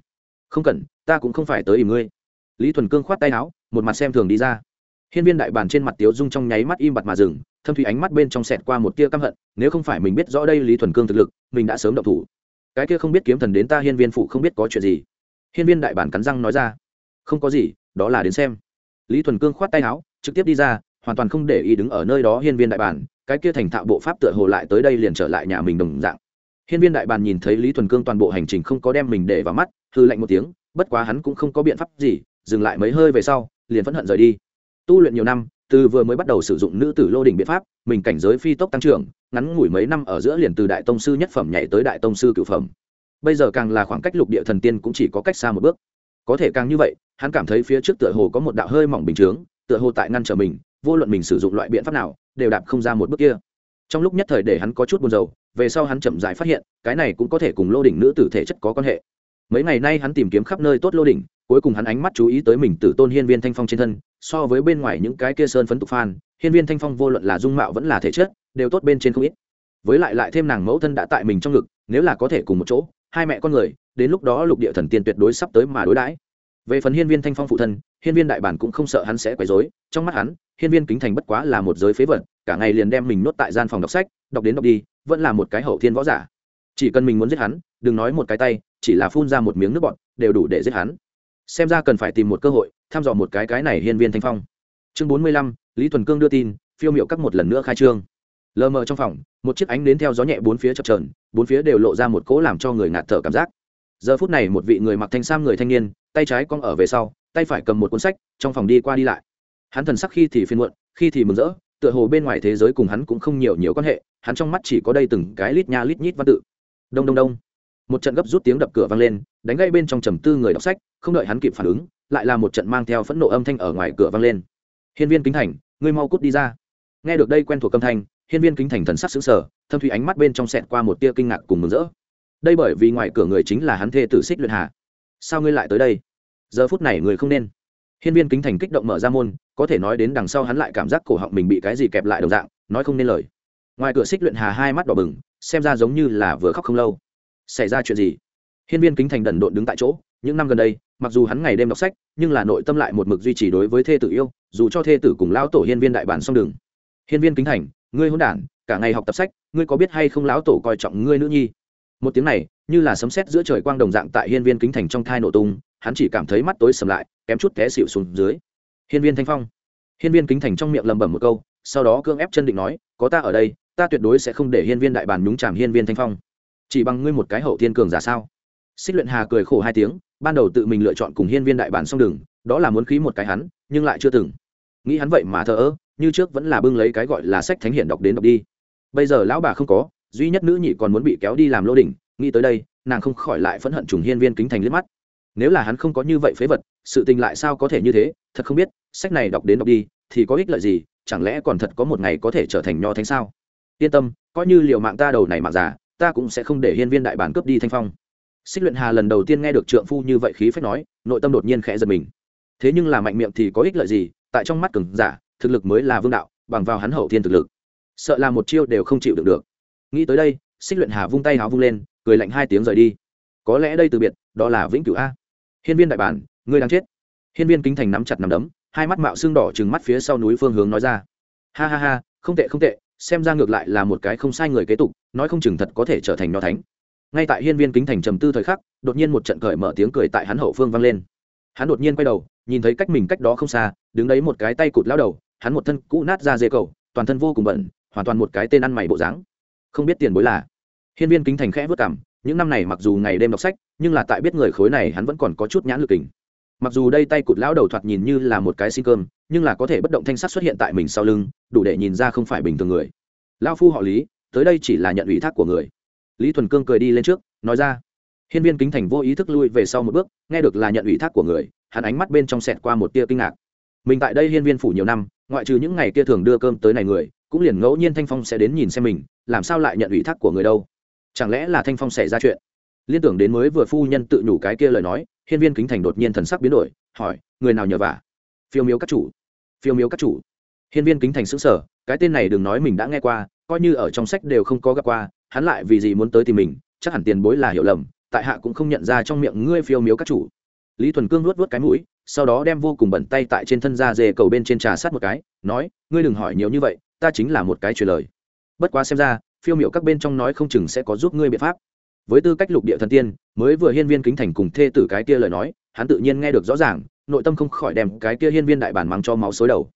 Không cần, ta cũng không phải tới ìm ngươi. Lý thuần cương khoát tay áo, một mặt xem thường đi ra. Hiên viên đại bản trên mặt tiếu dung trong nháy mắt im bặt mà dừng, thâm thủy ánh mắt bên trong sẹt qua một tia căm hận, nếu không phải mình biết rõ đây lý thuần cương thực lực, mình đã sớm động thủ cái kia không biết kiếm thần đến ta hiên viên phụ không biết có chuyện gì. Hiên viên đại bản cắn răng nói ra. Không có gì, đó là đến xem. Lý thuần cương khoát tay áo, trực tiếp đi ra, hoàn toàn không để ý đứng ở nơi đó hiên viên đại bản, cái kia thành thạo bộ pháp tựa hồ lại tới đây liền trở lại nhà mình đồng dạng. Hiên viên đại bản nhìn thấy lý thuần cương toàn bộ hành trình không có đem mình để vào mắt hư lạnh một tiếng, bất quá hắn cũng không có biện pháp gì, dừng lại mấy hơi về sau, liền phẫn hận rời đi. Tu luyện nhiều năm từ vừa mới bắt đầu sử dụng nữ tử lô đỉnh biện pháp, mình cảnh giới phi tốc tăng trưởng, ngắn ngủi mấy năm ở giữa liền từ đại tông sư nhất phẩm nhảy tới đại tông sư cửu phẩm. Bây giờ càng là khoảng cách lục địa thần tiên cũng chỉ có cách xa một bước. Có thể càng như vậy, hắn cảm thấy phía trước tựa hồ có một đạo hơi mỏng bình chướng, tựa hồ tại ngăn trở mình, vô luận mình sử dụng loại biện pháp nào, đều đạp không ra một bước kia. Trong lúc nhất thời để hắn có chút buồn rầu, về sau hắn chậm rãi phát hiện, cái này cũng có thể cùng lô đỉnh nữ tử thể chất có quan hệ mấy ngày nay hắn tìm kiếm khắp nơi tốt lô đỉnh, cuối cùng hắn ánh mắt chú ý tới mình tử tôn hiên viên thanh phong trên thân, so với bên ngoài những cái kia sơn phấn tục phan, hiên viên thanh phong vô luận là dung mạo vẫn là thể chất, đều tốt bên trên không ít. Với lại lại thêm nàng mẫu thân đã tại mình trong ngực, nếu là có thể cùng một chỗ, hai mẹ con người, đến lúc đó lục địa thần tiên tuyệt đối sắp tới mà đối đãi. Về phần hiên viên thanh phong phụ thân, hiên viên đại bản cũng không sợ hắn sẽ quấy rối, trong mắt hắn, hiên viên kính thành bất quá là một giới phế vật, cả ngày liền đem mình nuốt tại gian phòng đọc sách, đọc đến đọc đi, vẫn là một cái hậu thiên võ giả. Chỉ cần mình muốn giết hắn, đừng nói một cái tay chỉ là phun ra một miếng nước bọt, đều đủ để giết hắn. Xem ra cần phải tìm một cơ hội thăm dò một cái cái này hiên viên thanh phong. Chương bốn mươi lăm, lý thuần cương đưa tin, phiêu m i ệ u các một lần nữa khai trương. Lờ mờ trong phòng, một chiếc ánh đến theo gió nhẹ bốn phía chập trờn bốn phía đều lộ ra một cỗ làm cho người ngạt thở cảm giác. Giờ phút này một vị người mặc thanh sam người thanh niên, tay trái cong ở về sau, tay phải cầm một cuốn sách, trong phòng đi qua đi lại. Hắn thần sắc khi thì phiên muộn, khi thì mừng rỡ, tựa hồ bên ngoài thế giới cùng hắn cũng không nhiều nhiều quan hệ, hắn trong mắt chỉ có đây từng cái lít nha lít nhít văn tự. Đông đông đông một trận gấp rút tiếng đập cửa vang lên, đánh gây bên trong trầm tư người đọc sách, không đợi hắn kịp phản ứng, lại là một trận mang theo phẫn nộ âm thanh ở ngoài cửa vang lên. Hiên viên kính thành, ngươi mau cút đi ra. Nghe được đây quen thuộc âm thanh, hiên viên kính thành thần sắc xứng sở thâm thủy ánh mắt bên trong sẹt qua một tia kinh ngạc cùng mừng rỡ. Đây bởi vì ngoài cửa người chính là hắn thê tử xích luyện hà. Sao ngươi lại tới đây? Giờ phút này người không nên. Hiên viên kính thành kích động mở ra môn, có thể nói đến đằng sau hắn lại cảm giác cổ họng mình bị cái gì kẹp lại đồng dạng, nói không nên lời. Ngoài cửa xích luyện hà hai mắt đỏ bừng, xem ra giống như là vừa khóc không lâu xảy ra chuyện gì? Hiên viên kính thành đần độn đứng tại chỗ, những năm gần đây, mặc dù hắn ngày đêm đọc sách, nhưng là nội tâm lại một mực duy trì đối với thê tử yêu, dù cho thê tử cùng lão tổ hiên viên đại bản xong đường. Hiên viên kính thành, ngươi hôn đản, cả ngày học tập sách, ngươi có biết hay không lão tổ coi trọng ngươi nữ nhi? Một tiếng này, như là sấm sét giữa trời quang đồng dạng tại hiên viên kính thành trong thai nổ tung, hắn chỉ cảm thấy mắt tối sầm lại, kém chút té xịu xuống dưới. Hiên viên thanh phong. Hiên viên kính thành trong miệng lầm bầm một câu, sau đó cương ép chân định nói, có ta ở đây, ta tuyệt đối sẽ không để hiên viên đại bản nhúng chàm hiên viên thanh phong chỉ bằng ngươi một cái hậu thiên cường giả sao? Xích luyện hà cười khổ hai tiếng, ban đầu tự mình lựa chọn cùng hiên viên đại bản xong đường, đó là muốn khí một cái hắn, nhưng lại chưa từng. Nghĩ hắn vậy mà thờ ơ, như trước vẫn là bưng lấy cái gọi là sách thánh hiển đọc đến đọc đi. Bây giờ lão bà không có, duy nhất nữ nhị còn muốn bị kéo đi làm lô đỉnh, nghĩ tới đây, nàng không khỏi lại phẫn hận trùng hiên viên kính thành liếc mắt. Nếu là hắn không có như vậy phế vật, sự tình lại sao có thể như thế, thật không biết, sách này đọc đến đọc đi, thì có ích lợi gì, chẳng lẽ còn thật có một ngày có thể trở thành nho thánh sao? Yên tâm, coi như liệu mạng ta đầu này mạng già ta cũng sẽ không để hiên viên đại bản cướp đi thanh phong. Xích luyện hà lần đầu tiên nghe được trượng phu như vậy khí phách nói, nội tâm đột nhiên khẽ giật mình. Thế nhưng là mạnh miệng thì có ích lợi gì, tại trong mắt cường giả, thực lực mới là vương đạo, bằng vào hắn hậu thiên thực lực. Sợ là một chiêu đều không chịu được được. Nghĩ tới đây, xích luyện hà vung tay háo vung lên, cười lạnh hai tiếng rời đi. Có lẽ đây từ biệt, đó là vĩnh cửu a. Hiên viên đại bản, ngươi đang chết. Hiên viên kính thành nắm chặt nắm đấm, hai mắt mạo xương đỏ trừng mắt phía sau núi phương hướng nói ra. Ha ha ha, không tệ không tệ xem ra ngược lại là một cái không sai người kế tục, nói không chừng thật có thể trở thành nho thánh. Ngay tại hiên viên kính thành trầm tư thời khắc, đột nhiên một trận cởi mở tiếng cười tại hắn hậu phương vang lên. Hắn đột nhiên quay đầu, nhìn thấy cách mình cách đó không xa, đứng đấy một cái tay cụt lao đầu, hắn một thân cũ nát ra dê cầu, toàn thân vô cùng bẩn, hoàn toàn một cái tên ăn mày bộ dáng. Không biết tiền bối là? Hiên viên kính thành khẽ vất cảm những năm này mặc dù ngày đêm đọc sách, nhưng là tại biết người khối này hắn vẫn còn có chút nhãn lực kình mặc dù đây tay cụt lão đầu thoạt nhìn như là một cái xin cơm, nhưng là có thể bất động thanh sắt xuất hiện tại mình sau lưng, đủ để nhìn ra không phải bình thường người. Lao phu họ lý, tới đây chỉ là nhận ủy thác của người. Lý thuần cương cười đi lên trước, nói ra. Hiên viên kính thành vô ý thức lui về sau một bước, nghe được là nhận ủy thác của người, hắn ánh mắt bên trong sẹt qua một tia kinh ngạc. Mình tại đây hiên viên phủ nhiều năm, ngoại trừ những ngày kia thường đưa cơm tới này người, cũng liền ngẫu nhiên thanh phong sẽ đến nhìn xem mình, làm sao lại nhận ủy thác của người đâu? Chẳng lẽ là thanh phong xảy ra chuyện? Liên tưởng đến mới vừa phu nhân tự nhủ cái kia lời nói, hiên viên kính thành đột nhiên thần sắc biến đổi, hỏi, người nào nhờ vả? Phiêu miếu các chủ. Phiêu miếu các chủ. Hiên viên kính thành xứng sở cái tên này đừng nói mình đã nghe qua, coi như ở trong sách đều không có gặp qua, hắn lại vì gì muốn tới tìm mình, chắc hẳn tiền bối là hiểu lầm, tại hạ cũng không nhận ra trong miệng ngươi phiêu miếu các chủ. Lý thuần cương nuốt vớt cái mũi, sau đó đem vô cùng bẩn tay tại trên thân da dê cầu bên trên trà sát một cái, nói, ngươi đừng hỏi nhiều như vậy, ta chính là một cái truyền lời. Bất quá xem ra, phiêu miệu các bên trong nói không chừng sẽ có giúp ngươi biện pháp với tư cách lục địa thần tiên, mới vừa hiên viên kính thành cùng thê tử cái kia lời nói, hắn tự nhiên nghe được rõ ràng, nội tâm không khỏi đem cái kia hiên viên đại bản mang cho máu xối đầu.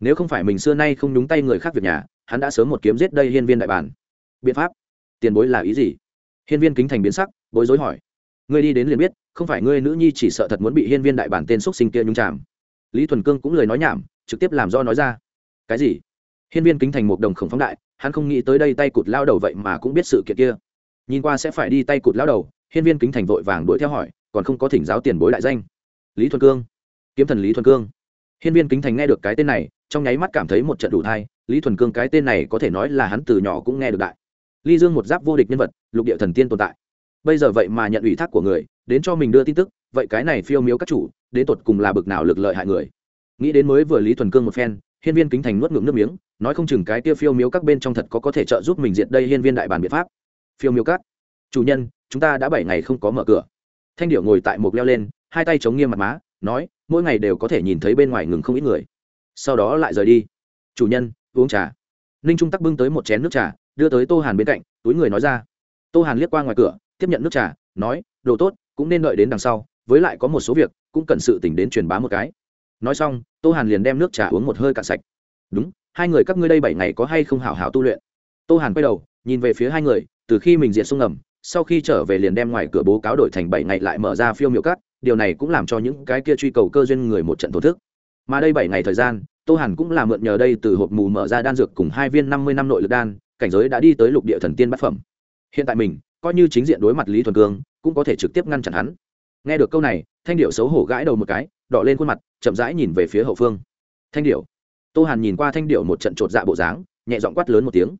Nếu không phải mình xưa nay không nhúng tay người khác việc nhà, hắn đã sớm một kiếm giết đây hiên viên đại bản. Biện pháp? Tiền bối là ý gì? Hiên viên kính thành biến sắc, bối rối hỏi. Ngươi đi đến liền biết, không phải ngươi nữ nhi chỉ sợ thật muốn bị hiên viên đại bản tên xúc sinh kia nhung chạm lý thuần cương cũng lời nói nhảm, trực tiếp làm do nói ra. Cái gì? Hiên viên kính thành một đồng khổng phóng đại, hắn không nghĩ tới đây tay cụt lao đầu vậy mà cũng biết sự kiện kia nhìn qua sẽ phải đi tay cụt lao đầu, hiên viên kính thành vội vàng đuổi theo hỏi, còn không có thỉnh giáo tiền bối đại danh. Lý thuần cương. Kiếm thần lý thuần cương. Hiên viên kính thành nghe được cái tên này, trong nháy mắt cảm thấy một trận đủ thai, lý thuần cương cái tên này có thể nói là hắn từ nhỏ cũng nghe được đại. Ly dương một giáp vô địch nhân vật, lục địa thần tiên tồn tại. Bây giờ vậy mà nhận ủy thác của người, đến cho mình đưa tin tức, vậy cái này phiêu miếu các chủ, đến tột cùng là bực nào lực lợi hại người? Nghĩ đến mới vừa lý thuần cương một phen, hiên viên kính thành nuốt ngưỡng nước miếng, nói không chừng cái kia phiêu miếu các bên trong thật có có thể trợ giúp mình diệt đây hiên viên đại bản biện pháp phiêu Miêu Cắt, chủ nhân chúng ta đã bảy ngày không có mở cửa. Thanh điệu ngồi tại một leo lên hai tay chống nghiêm mặt má nói mỗi ngày đều có thể nhìn thấy bên ngoài ngừng không ít người. Sau đó lại rời đi. Chủ nhân uống trà. Ninh trung tắc bưng tới một chén nước trà đưa tới tô hàn bên cạnh túi người nói ra. Tô hàn liếc qua ngoài cửa tiếp nhận nước trà nói đồ tốt cũng nên đợi đến đằng sau với lại có một số việc cũng cần sự tỉnh đến truyền bá một cái. Nói xong tô hàn liền đem nước trà uống một hơi cạn sạch. Đúng hai người các ngươi đây bảy ngày có hay không hảo hảo tu luyện? Tô hàn quay đầu nhìn về phía hai người từ khi mình diện sông ngầm sau khi trở về liền đem ngoài cửa bố cáo đổi thành bảy ngày lại mở ra phiêu miệu cắt điều này cũng làm cho những cái kia truy cầu cơ duyên người một trận thổ thức mà đây bảy ngày thời gian, tô hàn cũng là mượn nhờ đây từ hộp mù mở ra đan dược cùng hai viên năm mươi năm nội lực đan, cảnh giới đã đi tới lục địa thần tiên bát phẩm. Hiện tại mình, coi như chính diện đối mặt lý thuần cương, cũng có thể trực tiếp ngăn chặn hắn. Nghe được câu này, thanh điệu xấu hổ gãi đầu một cái, đỏ lên khuôn mặt, chậm rãi nhìn về phía hậu phương. Thanh điệu tô hàn nhìn qua thanh điệu một trận chột dạ bộ dáng, nhẹ giọng quát lớn một tiếng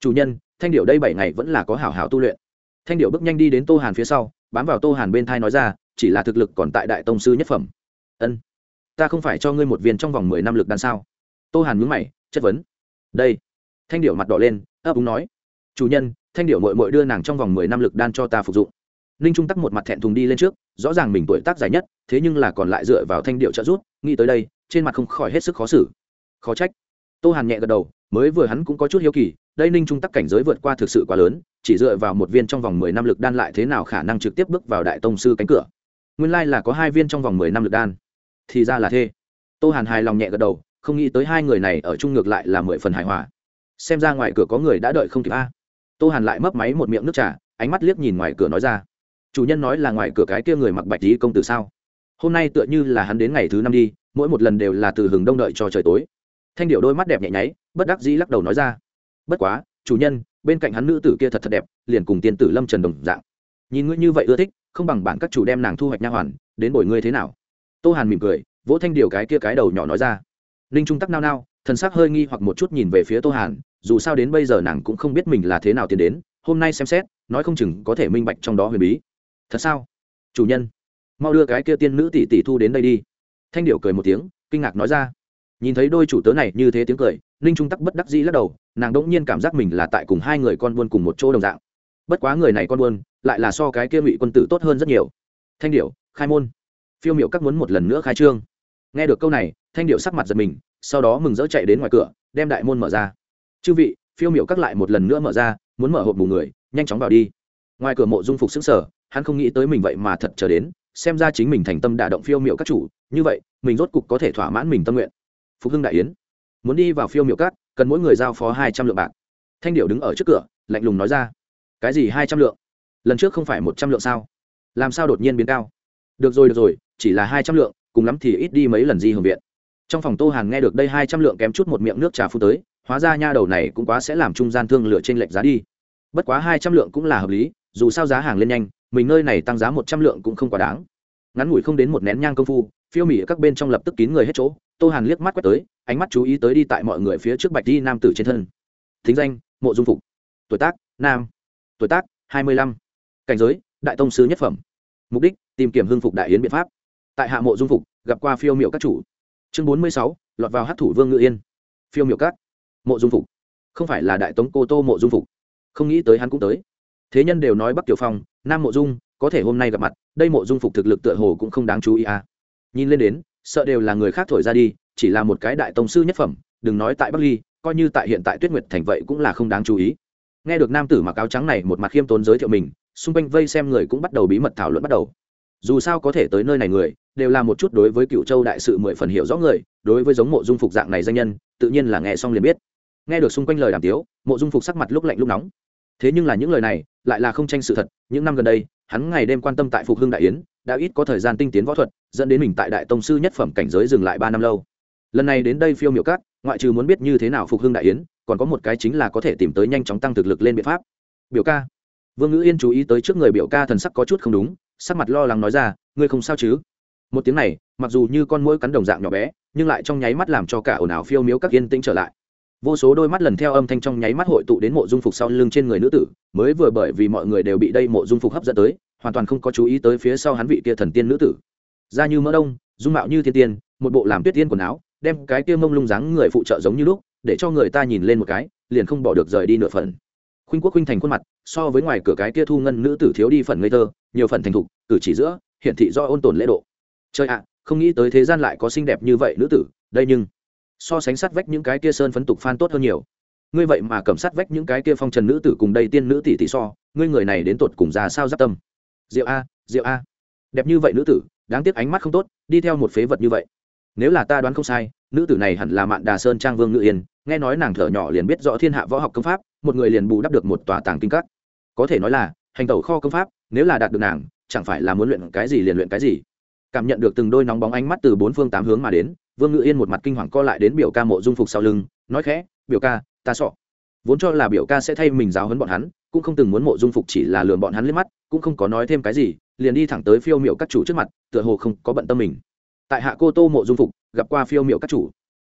chủ nhân, thanh điệu đây bảy ngày vẫn là có hảo hảo tu luyện. Thanh điệu bước nhanh đi đến tô hàn phía sau, bám vào tô hàn bên thai nói ra, chỉ là thực lực còn tại đại tông sư nhất phẩm. Ân, ta không phải cho ngươi một viên trong vòng mười năm lực đan sao? Tô hàn mướn mày, chất vấn. Đây. Thanh điệu mặt đỏ lên, ấp úng nói. Chủ nhân, thanh điệu mội mội đưa nàng trong vòng mười năm lực đan cho ta phục dụng. Ninh trung tắc một mặt thẹn thùng đi lên trước, rõ ràng mình tuổi tác dài nhất, thế nhưng là còn lại dựa vào thanh điệu trợ giúp, nghĩ tới đây, trên mặt không khỏi hết sức khó xử. Khó trách. Tô hàn nhẹ gật đầu, mới vừa hắn cũng có chút hiếu kỳ đây ninh trung tắc cảnh giới vượt qua thực sự quá lớn, chỉ dựa vào một viên trong vòng mười năm lực đan lại thế nào khả năng trực tiếp bước vào đại tông sư cánh cửa. Nguyên lai là có hai viên trong vòng mười năm lực đan. Thì ra là thế. Tô hàn hài lòng nhẹ gật đầu, không nghĩ tới hai người này ở chung ngược lại là mười phần hài hòa. Xem ra ngoài cửa có người đã đợi không kịp a. Tô hàn lại mấp máy một miệng nước trà, ánh mắt liếc nhìn ngoài cửa nói ra. Chủ nhân nói là ngoài cửa cái kia người mặc bạch lý công tử sao? Hôm nay tựa như là hắn đến ngày thứ năm đi, mỗi một lần đều là từ hừng đông đợi cho trời tối. Thanh điệu đôi mắt đẹp nhẹ nháy, bất đắc dĩ lắc đầu nói ra bất quá, chủ nhân, bên cạnh hắn nữ tử kia thật thật đẹp, liền cùng tiên tử lâm trần đồng dạng. Nhìn ngươi như vậy ưa thích, không bằng bản các chủ đem nàng thu hoạch nha hoàn, đến bồi ngươi thế nào? Tô hàn mỉm cười, vỗ thanh điều cái kia cái đầu nhỏ nói ra. Ninh trung tắc nao nao, thần sắc hơi nghi hoặc một chút nhìn về phía tô hàn, dù sao đến bây giờ nàng cũng không biết mình là thế nào tiến đến, hôm nay xem xét, nói không chừng có thể minh bạch trong đó huyền bí. Thật sao? Chủ nhân, mau đưa cái kia tiên nữ tỷ tỷ thu đến đây đi. Thanh điệu cười một tiếng, kinh ngạc nói ra nhìn thấy đôi chủ tớ này như thế tiếng cười, ninh trung tắc bất đắc dĩ lắc đầu, nàng đỗng nhiên cảm giác mình là tại cùng hai người con buôn cùng một chỗ đồng dạng. Bất quá người này con buôn, lại là so cái kia ngụy quân tử tốt hơn rất nhiều. Thanh điệu khai môn. Phiêu miệu các muốn một lần nữa khai trương. Nghe được câu này, thanh điệu sắc mặt giật mình, sau đó mừng rỡ chạy đến ngoài cửa, đem đại môn mở ra. Chư vị, phiêu miệu các lại một lần nữa mở ra, muốn mở hộp bù người, nhanh chóng vào đi. Ngoài cửa mộ dung phục xứng sở hắn không nghĩ tới mình vậy mà thật chờ đến, xem ra chính mình thành tâm đả động phiêu miệu các chủ, như vậy, mình rốt cục có thể thỏa mãn mình tâm nguyện phục hưng đại yến. Muốn đi vào phiêu miệu cát cần mỗi người giao phó hai trăm lượng bạc. Thanh điệu đứng ở trước cửa, lạnh lùng nói ra. Cái gì hai trăm lượng? Lần trước không phải một trăm lượng sao? Làm sao đột nhiên biến cao? Được rồi được rồi, chỉ là hai trăm lượng, cùng lắm thì ít đi mấy lần di hưởng viện. Trong phòng tô hàn nghe được đây hai trăm lượng kém chút một miệng nước trà phu tới, hóa ra nha đầu này cũng quá sẽ làm trung gian thương lựa trên lệch giá đi. Bất quá hai trăm lượng cũng là hợp lý, dù sao giá hàng lên nhanh, mình nơi này tăng giá một trăm lượng cũng không quá đáng. Ngắn ngủi không đến một nén nhang công phu phiêu mỹ ở các bên trong lập tức kín người hết chỗ, tô hàn liếc mắt quét tới, ánh mắt chú ý tới đi tại mọi người phía trước bạch đi nam tử trên thân. Thính danh, mộ dung phục. Tuổi tác, nam. Tuổi tác, hai mươi lăm. Cảnh giới, đại tông sứ nhất phẩm. Mục đích, tìm kiếm hưng phục đại yến biện pháp. Tại hạ mộ dung phục, gặp qua phiêu miệu các chủ. Chương bốn mươi sáu, lọt vào hát thủ vương ngự yên. Phiêu miệu các. Mộ dung phục. Không phải là đại tống cô tô mộ dung phục. Không nghĩ tới hắn cũng tới. Thế nhân đều nói bắc tiểu phong, nam mộ dung, có thể hôm nay gặp mặt, đây mộ dung phục thực lực tựa hồ cũng không đáng chú ý à nhìn lên đến, sợ đều là người khác thổi ra đi, chỉ là một cái đại tông sư nhất phẩm, đừng nói tại bắc ly, coi như tại hiện tại tuyết nguyệt thành vậy cũng là không đáng chú ý. Nghe được nam tử mặc áo trắng này một mặt khiêm tốn giới thiệu mình, xung quanh vây xem người cũng bắt đầu bí mật thảo luận bắt đầu. Dù sao có thể tới nơi này người, đều là một chút đối với cựu châu đại sự mười phần hiểu rõ người, đối với giống mộ dung phục dạng này danh nhân, tự nhiên là nghe xong liền biết. Nghe được xung quanh lời đàm tiếu, mộ dung phục sắc mặt lúc lạnh lúc nóng thế nhưng là những lời này lại là không tranh sự thật. Những năm gần đây, hắn ngày đêm quan tâm tại phục hưng đại yến, đã ít có thời gian tinh tiến võ thuật, dẫn đến mình tại đại tông sư nhất phẩm cảnh giới dừng lại ba năm lâu. Lần này đến đây phiêu miểu cát, ngoại trừ muốn biết như thế nào phục hưng đại yến, còn có một cái chính là có thể tìm tới nhanh chóng tăng thực lực lên biện pháp. Biểu ca. Vương ngữ yên chú ý tới trước người biểu ca thần sắc có chút không đúng, sắc mặt lo lắng nói ra, ngươi không sao chứ? Một tiếng này, mặc dù như con mũi cắn đồng dạng nhỏ bé, nhưng lại trong nháy mắt làm cho cả ồn ào phiêu miếu các yên tĩnh trở lại vô số đôi mắt lần theo âm thanh trong nháy mắt hội tụ đến mộ dung phục sau lưng trên người nữ tử, mới vừa bởi vì mọi người đều bị đây mộ dung phục hấp dẫn tới, hoàn toàn không có chú ý tới phía sau hắn vị kia thần tiên nữ tử. Da như mỡ đông, dung mạo như thiên tiên, một bộ làm tuyết tiên quần áo, đem cái kia mông lung dáng người phụ trợ giống như lúc, để cho người ta nhìn lên một cái, liền không bỏ được rời đi nửa phần. Khuynh quốc khuynh thành khuôn mặt, so với ngoài cửa cái kia thu ngân nữ tử thiếu đi phần ngây thơ, nhiều phần thành thục, cử chỉ giữa, hiển thị do ôn tồn lễ độ. Chơi ạ, không nghĩ tới thế gian lại có xinh đẹp như vậy nữ tử, đây nhưng so sánh sát vách những cái kia sơn phấn tục phan tốt hơn nhiều. Ngươi vậy mà cầm sát vách những cái kia phong trần nữ tử cùng đây tiên nữ tỷ tỷ so, ngươi người này đến tột cùng ra sao giáp tâm? Diệu a diệu a. Đẹp như vậy nữ tử, đáng tiếc ánh mắt không tốt, đi theo một phế vật như vậy. Nếu là ta đoán không sai, nữ tử này hẳn là mạn đà sơn trang vương ngự yên, nghe nói nàng thở nhỏ liền biết rõ thiên hạ võ học công pháp, một người liền bù đắp được một tòa tàng kinh các. Có thể nói là, hành tẩu kho công pháp, nếu là đạt được nàng, chẳng phải là muốn luyện cái gì liền luyện cái gì. Cảm nhận được từng đôi nóng bóng ánh mắt từ bốn phương tám hướng mà đến vương ngự yên một mặt kinh hoàng co lại đến biểu ca mộ dung phục sau lưng, nói khẽ, biểu ca, ta sọ vốn cho là biểu ca sẽ thay mình giáo hấn bọn hắn, cũng không từng muốn mộ dung phục chỉ là lường bọn hắn lên mắt, cũng không có nói thêm cái gì, liền đi thẳng tới phiêu miệu các chủ trước mặt, tựa hồ không có bận tâm mình. Tại hạ cô tô mộ dung phục, gặp qua phiêu miệu các chủ.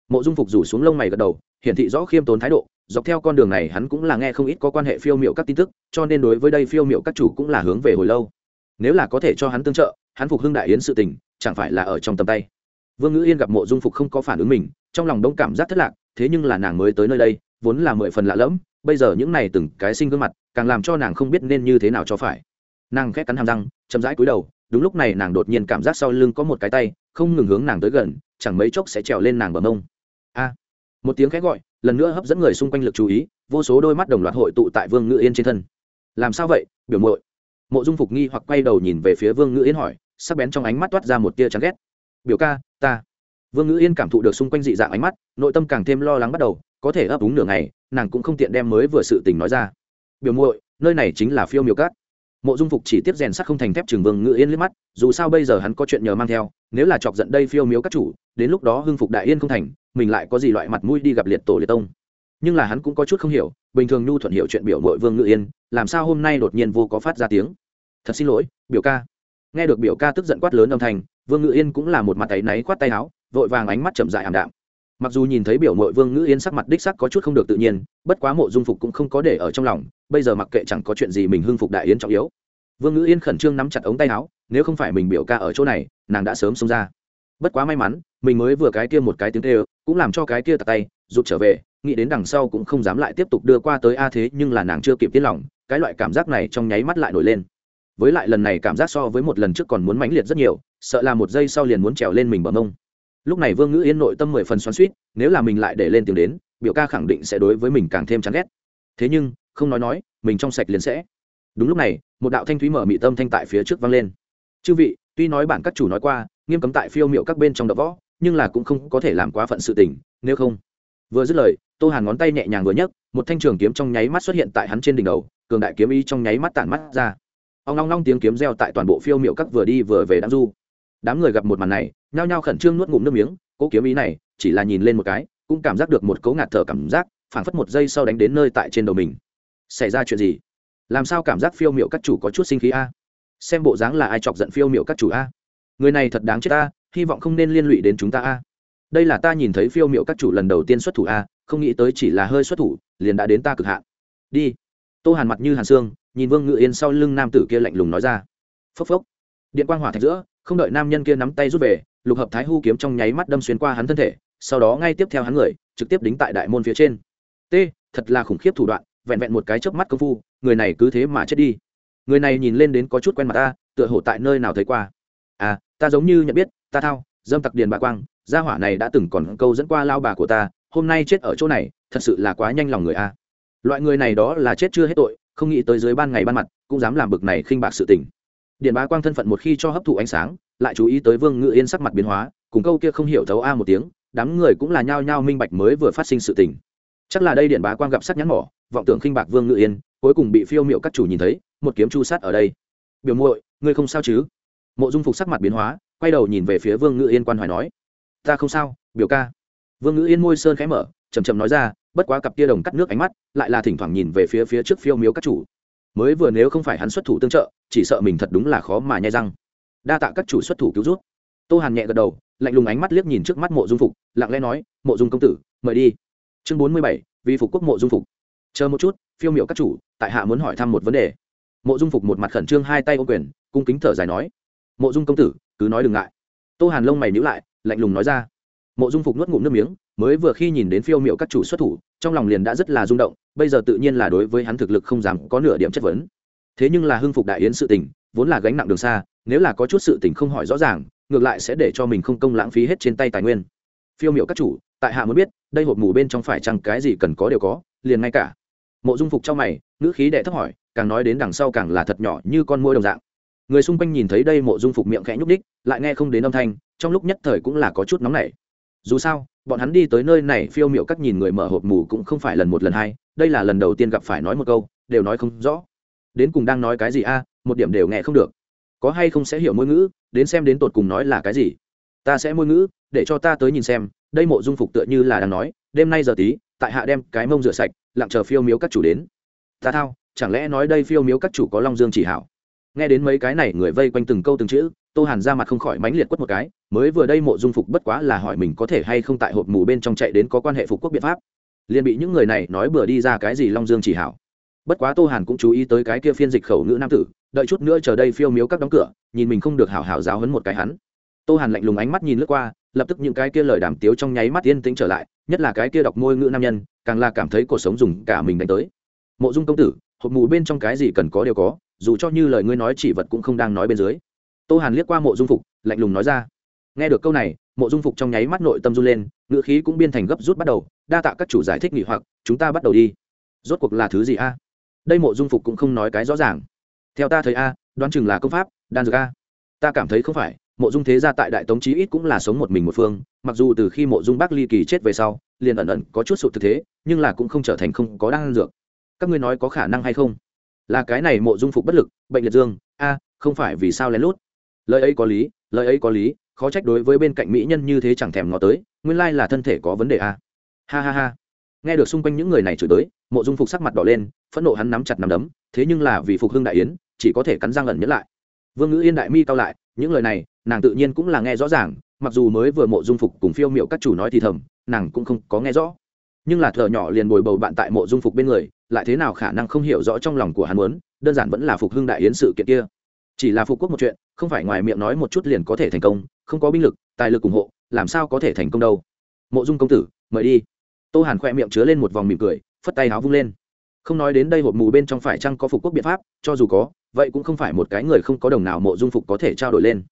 Mộ dung phục rủ xuống lông mày gật đầu, hiển thị rõ khiêm tốn thái độ, dọc theo con đường này hắn cũng là nghe không ít có quan hệ phiêu miệu các tin tức, cho nên đối với đây phiêu miệu các chủ cũng là hướng về hồi lâu. Nếu là có thể cho hắn tương trợ, hắn phục hưng đại yến sự tình, chẳng phải là ở trong tầm tay vương ngữ yên gặp mộ dung phục không có phản ứng mình, trong lòng đông cảm giác thất lạc, thế nhưng là nàng mới tới nơi đây, vốn là mười phần lạ lẫm, bây giờ những này từng cái sinh gương mặt, càng làm cho nàng không biết nên như thế nào cho phải. Nàng khét cắn hàm răng, chậm rãi cúi đầu, đúng lúc này nàng đột nhiên cảm giác sau lưng có một cái tay, không ngừng hướng nàng tới gần, chẳng mấy chốc sẽ trèo lên nàng bờ mông. A! Một tiếng khét gọi, lần nữa hấp dẫn người xung quanh lực chú ý, vô số đôi mắt đồng loạt hội tụ tại vương ngữ yên trên thân. Làm sao vậy, biểu mội mộ dung phục nghi hoặc quay đầu nhìn về phía vương ngữ yên hỏi, sắc bén trong ánh mắt toát ra một tia chán ghét. Biểu ca ta. Vương ngữ yên cảm thụ được xung quanh dị dạng ánh mắt, nội tâm càng thêm lo lắng bắt đầu, có thể ấp úng nửa ngày, nàng cũng không tiện đem mới vừa sự tình nói ra. Biểu muội, nơi này chính là phiêu miêu cát. Mộ dung phục chỉ tiếp rèn sắt không thành thép trường vương ngữ yên liếc mắt, dù sao bây giờ hắn có chuyện nhờ mang theo, nếu là chọc giận đây phiêu miếu các chủ, đến lúc đó hưng phục đại yên không thành, mình lại có gì loại mặt mũi đi gặp liệt tổ liệt tông. Nhưng là hắn cũng có chút không hiểu, bình thường nhu thuận hiểu chuyện biểu mội vương ngữ yên, làm sao hôm nay đột nhiên vô có phát ra tiếng. Thật xin lỗi, biểu ca. Nghe được biểu ca tức giận quát lớn âm thanh vương ngữ yên cũng là một mặt tay náy quát tay áo, vội vàng ánh mắt chậm dại ảm đạm. Mặc dù nhìn thấy biểu mội vương ngữ yên sắc mặt đích sắc có chút không được tự nhiên, bất quá mộ dung phục cũng không có để ở trong lòng, bây giờ mặc kệ chẳng có chuyện gì mình hưng phục đại yến trọng yếu. Vương ngữ yên khẩn trương nắm chặt ống tay áo, nếu không phải mình biểu ca ở chỗ này, nàng đã sớm xông ra. Bất quá may mắn, mình mới vừa cái kia một cái tiếng tê cũng làm cho cái kia tạt tay, rụt trở về, nghĩ đến đằng sau cũng không dám lại tiếp tục đưa qua tới a à thế nhưng là nàng chưa kịp tiết lòng, cái loại cảm giác này trong nháy mắt lại nổi lên với lại lần này cảm giác so với một lần trước còn muốn mãnh liệt rất nhiều, sợ là một giây sau liền muốn trèo lên mình bờ mông. Lúc này vương ngữ yên nội tâm mười phần xoắn suýt nếu là mình lại để lên tiếng đến, biểu ca khẳng định sẽ đối với mình càng thêm chán ghét. Thế nhưng, không nói nói, mình trong sạch liền sẽ. Đúng lúc này, một đạo thanh thúy mở mị tâm thanh tại phía trước vang lên. Chư vị, tuy nói bản các chủ nói qua, nghiêm cấm tại phiêu miệu các bên trong đập võ, nhưng là cũng không có thể làm quá phận sự tình, nếu không. Vừa dứt lời, tô hàn ngón tay nhẹ nhàng vừa nhấc, một thanh trường kiếm trong nháy mắt xuất hiện tại hắn trên đỉnh đầu, cường đại kiếm ý trong nháy mắt tản mắt ra ông long long tiếng kiếm reo tại toàn bộ phiêu miệu các vừa đi vừa về đám du. Đám người gặp một màn này, nhao nhao khẩn trương nuốt ngụm nước miếng, cố kiếm ý này, chỉ là nhìn lên một cái, cũng cảm giác được một cấu ngạt thở cảm giác, phảng phất một giây sau đánh đến nơi tại trên đầu mình. Xảy ra chuyện gì? Làm sao cảm giác phiêu miệu các chủ có chút sinh khí a? Xem bộ dáng là ai chọc giận phiêu miệu các chủ a? Người này thật đáng chết a, hy vọng không nên liên lụy đến chúng ta a. Đây là ta nhìn thấy phiêu miệu các chủ lần đầu tiên xuất thủ a, không nghĩ tới chỉ là hơi xuất thủ, liền đã đến ta cực hạn. Đi tô hàn mặt như hàn xương, nhìn vương ngự yên sau lưng nam tử kia lạnh lùng nói ra. Phốc phốc. Điện quang hỏa thạch giữa, không đợi nam nhân kia nắm tay rút về, lục hợp thái hu kiếm trong nháy mắt đâm xuyên qua hắn thân thể, sau đó ngay tiếp theo hắn người, trực tiếp đính tại đại môn phía trên. T, thật là khủng khiếp thủ đoạn, vẹn vẹn một cái chớp mắt công phu, người này cứ thế mà chết đi. Người này nhìn lên đến có chút quen mặt ta, tựa hồ tại nơi nào thấy qua. À ta giống như nhận biết, ta thao, dâm tặc điền bà quang, gia hỏa này đã từng còn câu dẫn qua lao bà của ta, hôm nay chết ở chỗ này, thật sự là quá nhanh lòng người a loại người này đó là chết chưa hết tội, không nghĩ tới dưới ban ngày ban mặt, cũng dám làm bực này khinh bạc sự tình. Điện bá quang thân phận một khi cho hấp thụ ánh sáng, lại chú ý tới vương ngự yên sắc mặt biến hóa, cùng câu kia không hiểu thấu a một tiếng, đám người cũng là nhao nhao minh bạch mới vừa phát sinh sự tình. Chắc là đây điện bá quang gặp sắc nhắn mỏ, vọng tưởng khinh bạc vương ngự yên, cuối cùng bị phiêu miệu các chủ nhìn thấy, một kiếm chu sát ở đây. Biểu muội, ngươi không sao chứ? Mộ dung phục sắc mặt biến hóa, quay đầu nhìn về phía vương ngự yên quan hoài nói. Ta không sao, biểu ca. Vương ngự yên môi sơn khẽ mở chầm chầm nói ra bất quá cặp tia đồng cắt nước ánh mắt lại là thỉnh thoảng nhìn về phía phía trước phiêu miếu các chủ. Mới vừa nếu không phải hắn xuất thủ tương trợ, chỉ sợ mình thật đúng là khó mà nhai răng. Đa tạ các chủ xuất thủ cứu rút tô hàn nhẹ gật đầu, lạnh lùng ánh mắt liếc nhìn trước mắt mộ dung phục, lặng lẽ nói, mộ dung công tử, mời đi. Chương bốn mươi bảy, vì phục quốc mộ dung phục. Chờ một chút, phiêu miệu các chủ, tại hạ muốn hỏi thăm một vấn đề. Mộ dung phục một mặt khẩn trương hai tay ô quyền, cung kính thở dài nói, mộ dung công tử, cứ nói đừng ngại. Tô hàn lông mày nhữ lại, lạnh lùng nói ra. Mộ dung phục nuốt ngụm nước miếng mới vừa khi nhìn đến phiêu miệu các chủ xuất thủ, trong lòng liền đã rất là rung động, bây giờ tự nhiên là đối với hắn thực lực không dám có nửa điểm chất vấn. Thế nhưng là hưng phục đại yến sự tình, vốn là gánh nặng đường xa, nếu là có chút sự tình không hỏi rõ ràng, ngược lại sẽ để cho mình không công lãng phí hết trên tay tài nguyên. Phiêu miệu các chủ, tại hạ muốn biết, đây hộp mù bên trong phải chăng cái gì cần có đều có, liền ngay cả. Mộ dung phục trong mày, ngữ khí đệ thấp hỏi, càng nói đến đằng sau càng là thật nhỏ như con môi đồng dạng. Người xung quanh nhìn thấy đây mộ dung phục miệng khẽ nhúc đích lại nghe không đến âm thanh, trong lúc nhất thời cũng là có chút nóng nảy dù sao, bọn hắn đi tới nơi này phiêu miệu các nhìn người mở hộp mù cũng không phải lần một lần hai, đây là lần đầu tiên gặp phải nói một câu, đều nói không rõ. Đến cùng đang nói cái gì a, một điểm đều nghe không được. Có hay không sẽ hiểu ngôn ngữ, đến xem đến tột cùng nói là cái gì. Ta sẽ môi ngữ, để cho ta tới nhìn xem, đây mộ dung phục tựa như là đang nói, đêm nay giờ tí, tại hạ đem cái mông rửa sạch, lặng chờ phiêu miếu các chủ đến. Ta thao, chẳng lẽ nói đây phiêu miếu các chủ có long dương chỉ hảo? Nghe đến mấy cái này người vây quanh từng câu từng chữ tô hàn ra mặt không khỏi mãnh liệt quất một cái, mới vừa đây mộ dung phục bất quá là hỏi mình có thể hay không tại hộp mù bên trong chạy đến có quan hệ phục quốc biện pháp. Liền bị những người này nói bừa đi ra cái gì long dương chỉ hảo. Bất quá tô hàn cũng chú ý tới cái kia phiên dịch khẩu ngữ nam tử, đợi chút nữa chờ đây phiêu miếu các đóng cửa, nhìn mình không được hảo hảo giáo hấn một cái hắn. Tô hàn lạnh lùng ánh mắt nhìn lướt qua, lập tức những cái kia lời đàm tiếu trong nháy mắt yên tĩnh trở lại, nhất là cái kia đọc môi ngữ nam nhân, càng là cảm thấy cuộc sống dùng cả mình đánh tới. Mộ dung công tử, hộp mù bên trong cái gì cần có đều có, dù cho như lời ngươi nói chỉ vật cũng không đang nói bên dưới tô hàn liếc qua mộ dung phục, lạnh lùng nói ra. Nghe được câu này, mộ dung phục trong nháy mắt nội tâm run lên ngựa khí cũng biên thành gấp rút bắt đầu, đa tạ các chủ giải thích nghỉ hoặc, chúng ta bắt đầu đi. Rốt cuộc là thứ gì a? Đây mộ dung phục cũng không nói cái rõ ràng. Theo ta thấy a, đoán chừng là công pháp, đan dược a. Ta cảm thấy không phải, mộ dung thế gia tại đại tống chí ít cũng là sống một mình một phương, mặc dù từ khi mộ dung bắc ly kỳ chết về sau, liền ẩn ẩn có chút sụt thực thế, nhưng là cũng không trở thành không có đan dược. Các ngươi nói có khả năng hay không? Là cái này mộ dung phục bất lực, bệnh liệt dương, a, không phải vì sao lén lút lời ấy có lý, lời ấy có lý, khó trách đối với bên cạnh mỹ nhân như thế chẳng thèm ngó tới, nguyên lai là thân thể có vấn đề à? ha ha ha. Nghe được xung quanh những người này chửi tới, mộ dung phục sắc mặt đỏ lên, phẫn nộ hắn nắm chặt nắm đấm, thế nhưng là vì phục hưng đại yến, chỉ có thể cắn răng ẩn nhẫn lại. Vương ngữ yên đại mi cao lại, những lời này, nàng tự nhiên cũng là nghe rõ ràng, mặc dù mới vừa mộ dung phục cùng phiêu miệu các chủ nói thì thầm, nàng cũng không có nghe rõ. Nhưng là thợ nhỏ liền bồi bầu bạn tại mộ dung phục bên người, lại thế nào khả năng không hiểu rõ trong lòng của hắn muốn, đơn giản vẫn là phục hưng đại yến sự kiện kia chỉ là phục quốc một chuyện, không phải ngoài miệng nói một chút liền có thể thành công, không có binh lực, tài lực ủng hộ, làm sao có thể thành công đâu. Mộ dung công tử, mời đi. Tô hàn khoe miệng chứa lên một vòng mỉm cười, phất tay áo vung lên. Không nói đến đây hộp mù bên trong phải chăng có phục quốc biện pháp, cho dù có, vậy cũng không phải một cái người không có đồng nào mộ dung phục có thể trao đổi lên.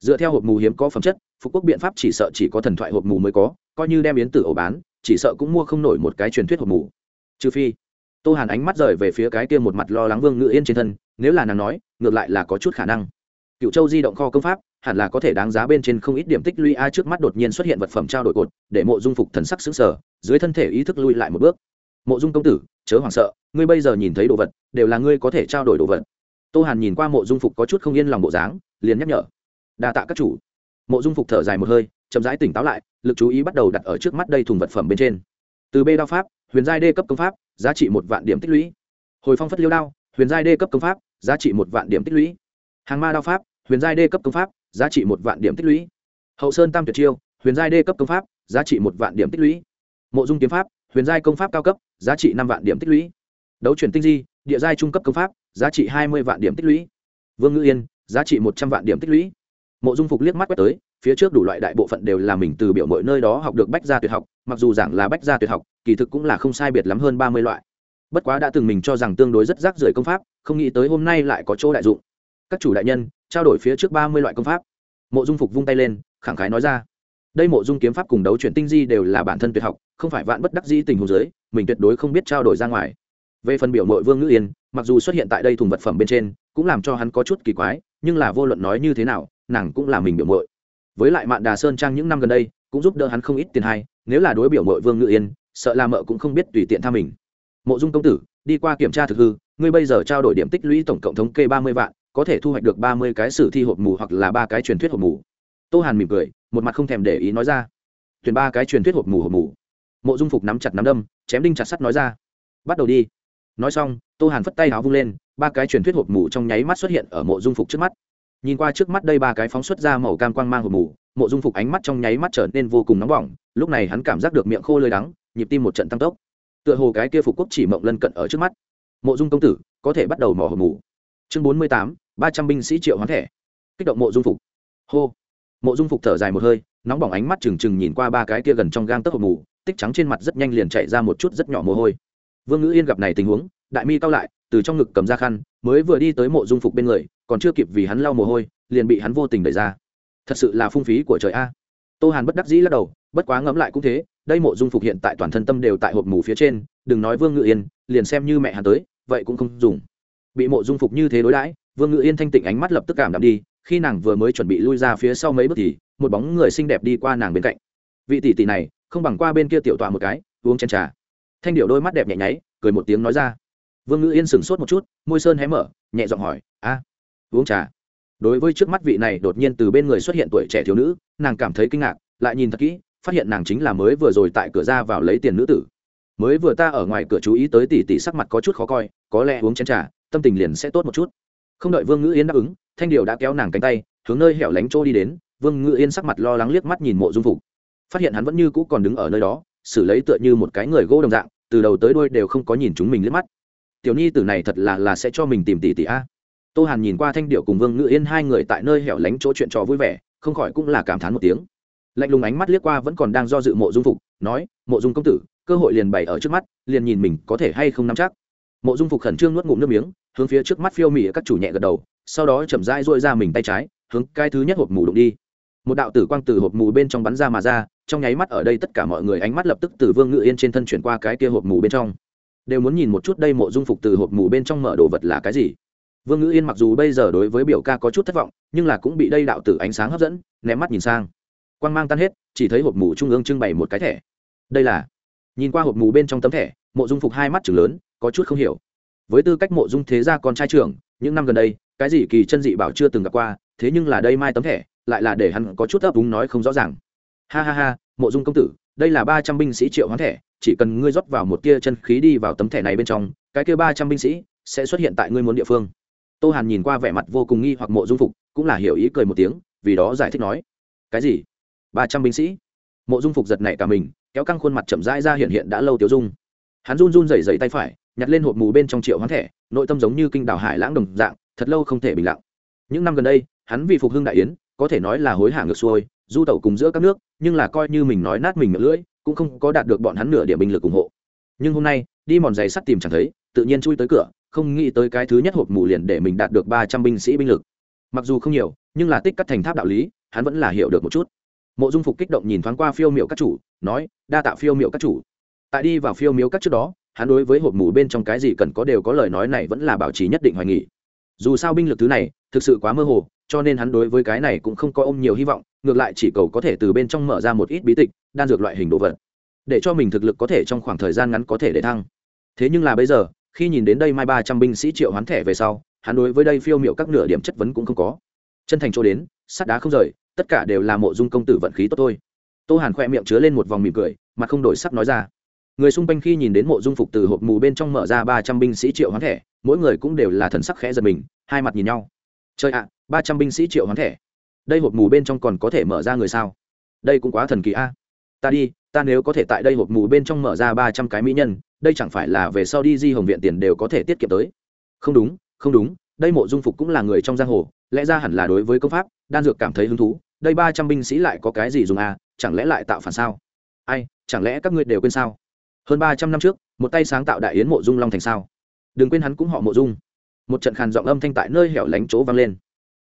Dựa theo hộp mù hiếm có phẩm chất, phục quốc biện pháp chỉ sợ chỉ có thần thoại hộp mù mới có, coi như đem yến tử ổ bán, chỉ sợ cũng mua không nổi một cái truyền thuyết hộp mù. Trừ phi tô hàn ánh mắt rời về phía cái kia một mặt lo lắng vương ngự yên trên thân, nếu là nàng nói, ngược lại là có chút khả năng. Cựu châu di động kho công pháp, hẳn là có thể đáng giá bên trên không ít điểm tích lũy a trước mắt đột nhiên xuất hiện vật phẩm trao đổi cột, để mộ dung phục thần sắc xứng sở dưới thân thể ý thức lui lại một bước. Mộ dung công tử, chớ hoảng sợ, ngươi bây giờ nhìn thấy đồ vật, đều là ngươi có thể trao đổi đồ vật. Tô hàn nhìn qua mộ dung phục có chút không yên lòng bộ dáng, liền nhắc nhở. Đa tạ các chủ. Mộ dung phục thở dài một hơi, chậm rãi tỉnh táo lại, lực chú ý bắt đầu đặt ở trước mắt đây thùng vật phẩm bên trên. Từ bê đao pháp huyền giai đê cấp công pháp, giá trị một vạn điểm tích lũy. Hồi phong phất liêu đao, huyền giai đê cấp công pháp, giá trị một vạn điểm tích lũy. Hàng ma đao pháp, huyền giai đê cấp công pháp, giá trị một vạn điểm tích lũy. Hậu sơn tam tuyệt chiêu, huyền giai đê cấp công pháp, giá trị một vạn điểm tích lũy. Mộ dung kiếm pháp, huyền giai công pháp cao cấp, giá trị năm vạn điểm tích lũy. Đấu chuyển tinh di, địa giai trung cấp công pháp, giá trị hai mươi vạn điểm tích lũy. Vương ngữ yên, giá trị một trăm vạn điểm tích lũy. Mộ dung phục liếc mắt quét tới phía trước đủ loại đại bộ phận đều là mình từ biểu mọi nơi đó học được bách gia tuyệt học, mặc dù giảng là bách gia tuyệt học, kỳ thực cũng là không sai biệt lắm hơn ba mươi loại. Bất quá đã từng mình cho rằng tương đối rất rác rưởi công pháp, không nghĩ tới hôm nay lại có chỗ đại dụng. Các chủ đại nhân, trao đổi phía trước ba mươi loại công pháp. Mộ dung phục vung tay lên, khẳng khái nói ra. Đây mộ dung kiếm pháp cùng đấu chuyển tinh di đều là bản thân tuyệt học, không phải vạn bất đắc di tình huống giới mình tuyệt đối không biết trao đổi ra ngoài. Về phần biểu mội vương ngữ yên, mặc dù xuất hiện tại đây thùng vật phẩm bên trên, cũng làm cho hắn có chút kỳ quái, nhưng là vô luận nói như thế nào, nàng cũng là mình biểu mội với lại mạn đà sơn trang những năm gần đây, cũng giúp đỡ hắn không ít tiền hay, nếu là đối biểu mội vương ngự yên, sợ là mợ cũng không biết tùy tiện tha mình. Mộ dung công tử, đi qua kiểm tra thực hư, ngươi bây giờ trao đổi điểm tích lũy tổng cộng thống kê ba mươi vạn, có thể thu hoạch được ba mươi cái sử thi hộp mù hoặc là ba cái truyền thuyết hộp mù. Tô hàn mỉm cười, một mặt không thèm để ý nói ra. Tuyển ba cái truyền thuyết hộp mù hộp mù. Mộ dung phục nắm chặt nắm đâm, chém đinh chặt sắt nói ra. Bắt đầu đi. Nói xong, tô hàn phất tay áo vung lên, ba cái truyền thuyết hộp mù trong nháy mắt xuất hiện ở mộ dung phục trước mắt nhìn qua trước mắt đây ba cái phóng xuất ra màu cam quang mang hộp mù, mộ dung phục ánh mắt trong nháy mắt trở nên vô cùng nóng bỏng, lúc này hắn cảm giác được miệng khô lơi đắng, nhịp tim một trận tăng tốc. Tựa hồ cái kia phục quốc chỉ mộng lân cận ở trước mắt. Mộ dung công tử, có thể bắt đầu mỏ hộp mù. Chương bốn mươi tám, ba trăm binh sĩ triệu hoán thẻ. Kích động mộ dung phục. Hô. Mộ dung phục thở dài một hơi, nóng bỏng ánh mắt trừng trừng nhìn qua ba cái kia gần trong gang tấc hộp mù, tích trắng trên mặt rất nhanh liền chạy ra một chút rất nhỏ mồ hôi. Vương ngữ yên gặp này tình huống, đại mi cao lại, từ trong ngực cầm ra khăn, mới vừa đi tới mộ dung phục bên người còn chưa kịp vì hắn lau mồ hôi, liền bị hắn vô tình đẩy ra. Thật sự là phung phí của trời a. Tô hàn bất đắc dĩ lắc đầu, bất quá ngẫm lại cũng thế, đây mộ dung phục hiện tại toàn thân tâm đều tại hộp mù phía trên, đừng nói vương ngự yên, liền xem như mẹ hắn tới, vậy cũng không dùng. Bị mộ dung phục như thế đối đãi, vương ngự yên thanh tịnh ánh mắt lập tức cảm đạm đi, khi nàng vừa mới chuẩn bị lui ra phía sau mấy bước thì, một bóng người xinh đẹp đi qua nàng bên cạnh. Vị tỷ tỷ này, không bằng qua bên kia tiểu tọa một cái, uống chén trà. Thanh điệu đôi mắt đẹp nhẹ nháy, cười một tiếng nói ra. Vương ngự yên sửng sốt một chút, môi sơn hé mở, nhẹ giọng hỏi, a uống trà. Đối với trước mắt vị này đột nhiên từ bên người xuất hiện tuổi trẻ thiếu nữ, nàng cảm thấy kinh ngạc, lại nhìn thật kỹ, phát hiện nàng chính là mới vừa rồi tại cửa ra vào lấy tiền nữ tử. Mới vừa ta ở ngoài cửa chú ý tới tỷ tỷ sắc mặt có chút khó coi, có lẽ uống chén trà, tâm tình liền sẽ tốt một chút. Không đợi vương ngữ yên đáp ứng, thanh điều đã kéo nàng cánh tay, hướng nơi hẻo lánh chỗ đi đến, vương ngữ yên sắc mặt lo lắng liếc mắt nhìn mộ dung phục. Phát hiện hắn vẫn như cũ còn đứng ở nơi đó, xử lấy tựa như một cái người gỗ đồng dạng, từ đầu tới đuôi đều không có nhìn chúng mình liếc mắt. Tiểu nhi tử này thật là là sẽ cho mình tìm tỷ tỷ a tô hàn nhìn qua thanh điệu cùng vương Ngự yên, hai người tại nơi hẻo lánh chỗ chuyện trò vui vẻ, không khỏi cũng là cảm thán một tiếng. Lạnh lùng ánh mắt liếc qua vẫn còn đang do dự mộ dung phục, nói, mộ dung công tử, cơ hội liền bày ở trước mắt, liền nhìn mình có thể hay không nắm chắc. Mộ dung phục khẩn trương nuốt ngụm nước miếng, hướng phía trước mắt phiêu mỉ các chủ nhẹ gật đầu, sau đó chậm rãi dội ra mình tay trái, hướng cái thứ nhất hộp mù đụng đi. Một đạo tử quang từ hộp mù bên trong bắn ra mà ra, trong nháy mắt ở đây tất cả mọi người ánh mắt lập tức từ vương ngự yên trên thân chuyển qua cái kia hộp mù bên trong. Đều muốn nhìn một chút đây mộ dung phục từ hộp mù bên trong mở đồ vật là cái gì vương ngữ yên mặc dù bây giờ đối với biểu ca có chút thất vọng, nhưng là cũng bị đây đạo tử ánh sáng hấp dẫn, ném mắt nhìn sang. Quan g mang tan hết, chỉ thấy hộp mù trung ương trưng bày một cái thẻ. Đây là, nhìn qua hộp mù bên trong tấm thẻ, mộ dung phục hai mắt chừng lớn, có chút không hiểu. Với tư cách mộ dung thế gia con trai trưởng, những năm gần đây, cái gì kỳ chân dị bảo chưa từng gặp qua, thế nhưng là đây mai tấm thẻ, lại là để hắn có chút ấp úng nói không rõ ràng. Ha ha ha, mộ dung công tử, đây là ba trăm binh sĩ triệu hoán thẻ, chỉ cần ngươi rót vào một tia chân khí đi vào tấm thẻ này bên trong, cái kia ba trăm binh sĩ sẽ xuất hiện tại ngươi muốn địa phương tô hàn nhìn qua vẻ mặt vô cùng nghi hoặc mộ dung phục, cũng là hiểu ý cười một tiếng, vì đó giải thích nói, cái gì? Ba trăm binh sĩ? Mộ dung phục giật nảy cả mình, kéo căng khuôn mặt chậm rãi ra hiện hiện đã lâu tiêu dung. Hắn run run rẩy rẩy tay phải, nhặt lên hộp mù bên trong triệu hoán thẻ, nội tâm giống như kinh đảo hải lãng đồng dạng, thật lâu không thể bình lặng. Những năm gần đây, hắn vì phục hưng đại yến, có thể nói là hối hả ngược xuôi, du tẩu cùng giữa các nước, nhưng là coi như mình nói nát mình ngược lưỡi, cũng không có đạt được bọn hắn nửa điểm binh lực ủng hộ. Nhưng hôm nay, đi mòn giày sắt tìm chẳng thấy, tự nhiên chui tới cửa không nghĩ tới cái thứ nhất hộp mù liền để mình đạt được ba trăm binh sĩ binh lực. Mặc dù không nhiều, nhưng là tích cắt thành tháp đạo lý, hắn vẫn là hiểu được một chút. Mộ dung phục kích động nhìn thoáng qua phiêu miệu các chủ, nói, đa tạ phiêu miệu các chủ. Tại đi vào phiêu miếu các trước đó, hắn đối với hộp mù bên trong cái gì cần có đều có lời nói này vẫn là bảo trì nhất định hoài nghỉ dù sao binh lực thứ này, thực sự quá mơ hồ, cho nên hắn đối với cái này cũng không có ôm nhiều hy vọng, ngược lại chỉ cầu có thể từ bên trong mở ra một ít bí tịch, đan dược loại hình đồ vật, để cho mình thực lực có thể trong khoảng thời gian ngắn có thể để thăng. Thế nhưng là bây giờ khi nhìn đến đây mai ba trăm binh sĩ triệu hoán thẻ về sau, hắn đối với đây phiêu m i ệ u các nửa điểm chất vấn cũng không có. Chân thành chỗ đến, sắt đá không rời, tất cả đều là mộ dung công tử vận khí tốt thôi. Tô hàn khoe miệng chứa lên một vòng mỉm cười mặt không đổi sắc nói ra. Người xung quanh khi nhìn đến mộ dung phục từ hộp mù bên trong mở ra ba trăm binh sĩ triệu hoán thẻ, mỗi người cũng đều là thần sắc khẽ giật mình, hai mặt nhìn nhau. Chơi ạ, ba trăm binh sĩ triệu hoán thẻ. Đây hộp mù bên trong còn có thể mở ra người sao? Đây cũng quá thần kỳ a. Ta đi, ta nếu có thể tại đây hộp mù bên trong mở ra ba trăm cái mỹ nhân đây chẳng phải là về sau đi di hồng viện tiền đều có thể tiết kiệm tới. Không đúng không đúng, đây mộ dung phục cũng là người trong giang hồ, lẽ ra hẳn là đối với công pháp, đan dược cảm thấy hứng thú, đây ba trăm binh sĩ lại có cái gì dùng à chẳng lẽ lại tạo phản sao? Ai, chẳng lẽ các ngươi đều quên sao? Hơn ba trăm năm trước, một tay sáng tạo đại yến mộ dung long thành sao? Đừng quên hắn cũng họ mộ dung. Một trận khàn giọng âm thanh tại nơi hẻo lánh chỗ vang lên.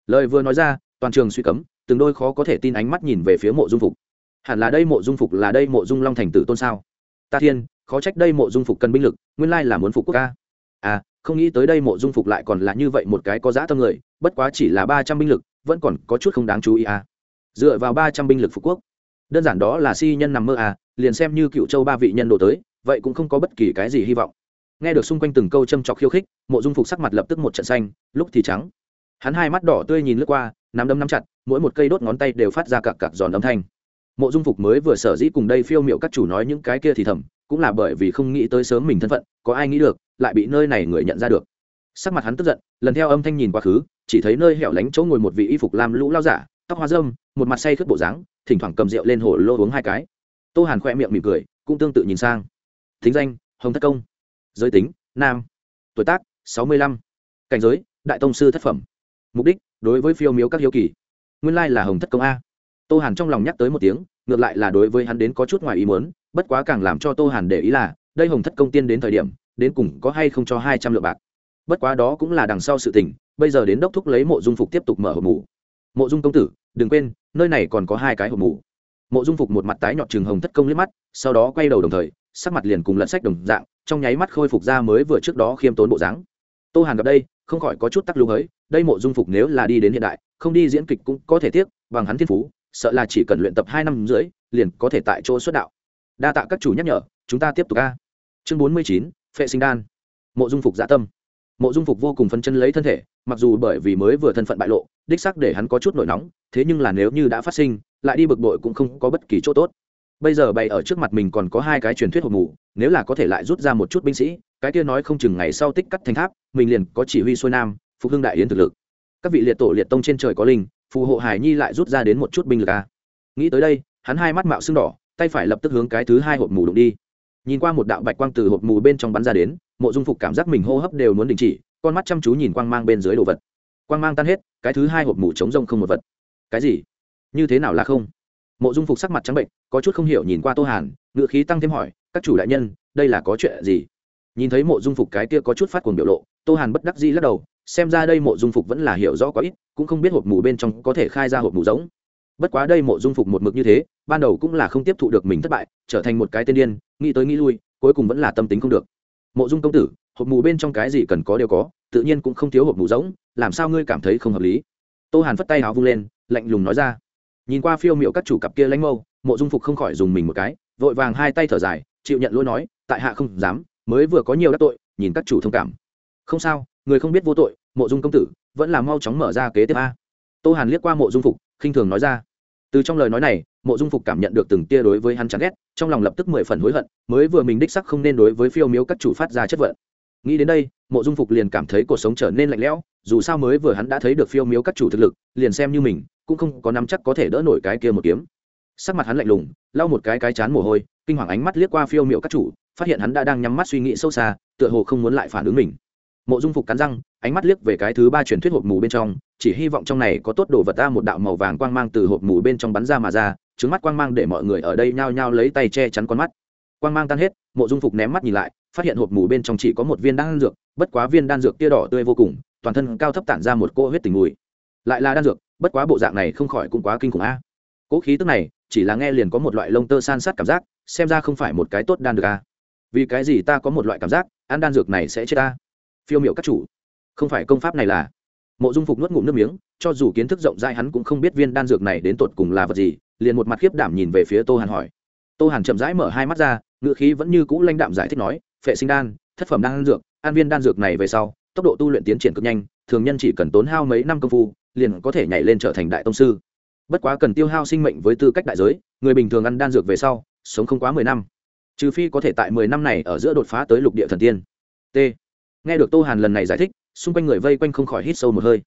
Lời vừa nói ra, toàn trường suy cấm, từng đôi khó có thể tin ánh mắt nhìn về phía mộ dung phục. Hẳn là đây mộ dung phục là đây mộ dung long thành tử tôn sao? Ta thiên khó trách đây mộ dung phục cần binh lực, nguyên lai là muốn phục quốc ca. À không nghĩ tới đây mộ dung phục lại còn là như vậy một cái có giá tâm người, bất quá chỉ là ba trăm binh lực, vẫn còn có chút không đáng chú ý à. Dựa vào ba trăm binh lực phục quốc, đơn giản đó là si nhân nằm mơ à liền xem như cựu châu ba vị nhân đồ tới, vậy cũng không có bất kỳ cái gì hy vọng. Nghe được xung quanh từng câu châm trọc khiêu khích, mộ dung phục sắc mặt lập tức một trận xanh, lúc thì trắng. Hắn hai mắt đỏ tươi nhìn lướt qua, nắm đấm nắm chặt, mỗi một cây đốt ngón tay đều phát ra cặp cặp giòn âm thanh. Mộ dung phục mới vừa sở dĩ cùng đây phiêu m i ệ u các chủ nói những cái kia thì thầm cũng là bởi vì không nghĩ tới sớm mình thân phận, có ai nghĩ được, lại bị nơi này người nhận ra được. Sắc mặt hắn tức giận, lần theo âm thanh nhìn quá khứ, chỉ thấy nơi hẻo lánh chỗ ngồi một vị y phục làm lũ lao giả, tóc hoa dâm một mặt say khướt bộ dáng, thỉnh thoảng cầm rượu lên hồ lô uống hai cái. Tô hàn khoe miệng mỉm cười, cũng tương tự nhìn sang. Thính danh, hồng thất công. Giới tính, nam. Tuổi tác, sáu mươi lăm. Cảnh giới, đại tông sư thất phẩm. Mục đích, đối với phiêu miếu các hiếu kỳ. Nguyên lai là hồng thất công a. Tô hàn trong lòng nhắc tới một tiếng ngược lại là đối với hắn đến có chút ngoài ý muốn, bất quá càng làm cho tô hàn để ý là, đây hồng thất công tiên đến thời điểm, đến cùng có hay không cho hai trăm lượng bạc. Bất quá đó cũng là đằng sau sự tình, bây giờ đến đốc thúc lấy mộ dung phục tiếp tục mở hộp mù. Mộ dung công tử, đừng quên, nơi này còn có hai cái hộp mù. Mộ dung phục một mặt tái nhọt trường hồng thất công liếc mắt, sau đó quay đầu đồng thời, sắc mặt liền cùng lẫn sách đồng dạng, trong nháy mắt khôi phục ra mới vừa trước đó khiêm tốn bộ dáng. Tô hàn gặp đây, không khỏi có chút tắc lưu hới, đây mộ dung phục nếu là đi đến hiện đại, không đi diễn kịch cũng có thể tiếc, bằng hắn thiên phú sợ là chỉ cần luyện tập hai năm rưỡi, liền có thể tại chỗ xuất đạo. Đa tạ các chủ nhắc nhở, chúng ta tiếp tục ca chương bốn mươi chín, phệ sinh đan. Mộ dung phục dạ tâm. Mộ dung phục vô cùng phân chân lấy thân thể, mặc dù bởi vì mới vừa thân phận bại lộ, đích xác để hắn có chút nổi nóng, thế nhưng là nếu như đã phát sinh, lại đi bực bội cũng không có bất kỳ chỗ tốt. Bây giờ bày ở trước mặt mình còn có hai cái truyền thuyết hộp mù, nếu là có thể lại rút ra một chút binh sĩ, cái kia nói không chừng ngày sau tích cắt thành tháp, mình liền có chỉ huy xuôi nam, phục hưng đại yến thực lực. Các vị liệt tổ liệt tông trên trời có linh phù hộ hải nhi lại rút ra đến một chút binh lực a nghĩ tới đây, hắn hai mắt mạo sưng đỏ, tay phải lập tức hướng cái thứ hai hộp mù đụng đi. Nhìn qua một đạo bạch quang từ hộp mù bên trong bắn ra đến, mộ dung phục cảm giác mình hô hấp đều muốn đình chỉ, con mắt chăm chú nhìn quang mang bên dưới đồ vật. Quang mang tan hết, cái thứ hai hộp mù chống rông không một vật. Cái gì? Như thế nào là không? Mộ dung phục sắc mặt trắng bệnh, có chút không hiểu nhìn qua tô hàn, ngựa khí tăng thêm hỏi, các chủ đại nhân, đây là có chuyện gì? Nhìn thấy mộ dung phục cái kia có chút phát cuồng biểu lộ, tô hàn bất đắc dĩ lắc đầu xem ra đây mộ dung phục vẫn là hiểu rõ có ít, cũng không biết hộp mù bên trong có thể khai ra hộp mù giống. Bất quá đây mộ dung phục một mực như thế, ban đầu cũng là không tiếp thụ được mình thất bại, trở thành một cái tên điên, nghĩ tới nghĩ lui, cuối cùng vẫn là tâm tính không được. Mộ dung công tử, hộp mù bên trong cái gì cần có đều có, tự nhiên cũng không thiếu hộp mù giống, làm sao ngươi cảm thấy không hợp lý? Tô hàn phất tay áo vung lên, lạnh lùng nói ra. Nhìn qua phiêu miệu các chủ cặp kia lãnh mâu, mộ dung phục không khỏi dùng mình một cái, vội vàng hai tay thở dài, chịu nhận lỗi nói, tại hạ không dám, mới vừa có nhiều đắc tội, nhìn các chủ thông cảm. Không sao người không biết vô tội, mộ dung công tử, vẫn là mau chóng mở ra kế tiếp a. Tô hàn liếc qua mộ dung phục, khinh thường nói ra. Từ trong lời nói này, mộ dung phục cảm nhận được từng tia đối với hắn chán ghét, trong lòng lập tức mười phần hối hận, mới vừa mình đích sắc không nên đối với phiêu miếu các chủ phát ra chất vận nghĩ đến đây, mộ dung phục liền cảm thấy cuộc sống trở nên lạnh lẽo, dù sao mới vừa hắn đã thấy được phiêu miếu các chủ thực lực, liền xem như mình, cũng không có nắm chắc có thể đỡ nổi cái kia một kiếm. Sắc mặt hắn lạnh lùng, lau một cái cái chán mồ hôi, kinh hoàng ánh mắt liếc qua phiêu miệu các chủ, phát hiện hắn đã đang nhắm mắt suy nghĩ sâu xa, tựa hồ không muốn lại phản ứng mình mộ dung phục cắn răng, ánh mắt liếc về cái thứ ba truyền thuyết hộp mù bên trong, chỉ hy vọng trong này có tốt đồ vật ta một đạo màu vàng quang mang từ hộp mù bên trong bắn ra mà ra trứng mắt quang mang để mọi người ở đây nhao nhao lấy tay che chắn con mắt. Quang mang tan hết, mộ dung phục ném mắt nhìn lại, phát hiện hộp mù bên trong chỉ có một viên đan dược, bất quá viên đan dược tia đỏ tươi vô cùng, toàn thân cao thấp tản ra một cô huyết tình mùi. Lại là đan dược, bất quá bộ dạng này không khỏi cũng quá kinh khủng a. À. cỗ khí tức này, chỉ là nghe liền có một loại lông tơ san sát cảm giác, xem ra không phải một cái tốt đan được a. Vì cái gì ta có một loại cảm giác, ăn đan dược này sẽ chết ta? Phiêu miệu các chủ. Không phải công pháp này là. Mộ dung phục nuốt ngụm nước miếng, cho dù kiến thức rộng rãi hắn cũng không biết viên đan dược này đến tột cùng là vật gì, liền một mặt khiếp đảm nhìn về phía tô hàn hỏi. Tô hàn chậm rãi mở hai mắt ra ngựa khí vẫn như cũ lãnh đạm giải thích nói, phệ sinh đan, thất phẩm đan dược, an viên đan dược này về sau, tốc độ tu luyện tiến triển cực nhanh, thường nhân chỉ cần tốn hao mấy năm công phu, liền có thể nhảy lên trở thành đại tông sư. Bất quá cần tiêu hao sinh mệnh với tư cách đại giới, người bình thường ăn đan dược về sau, sống không quá mười năm. Trừ phi có thể tại mười năm này ở giữa đột phá tới lục địa thần tiên. T nghe được tô hàn lần này giải thích, xung quanh người vây quanh không khỏi hít sâu một hơi.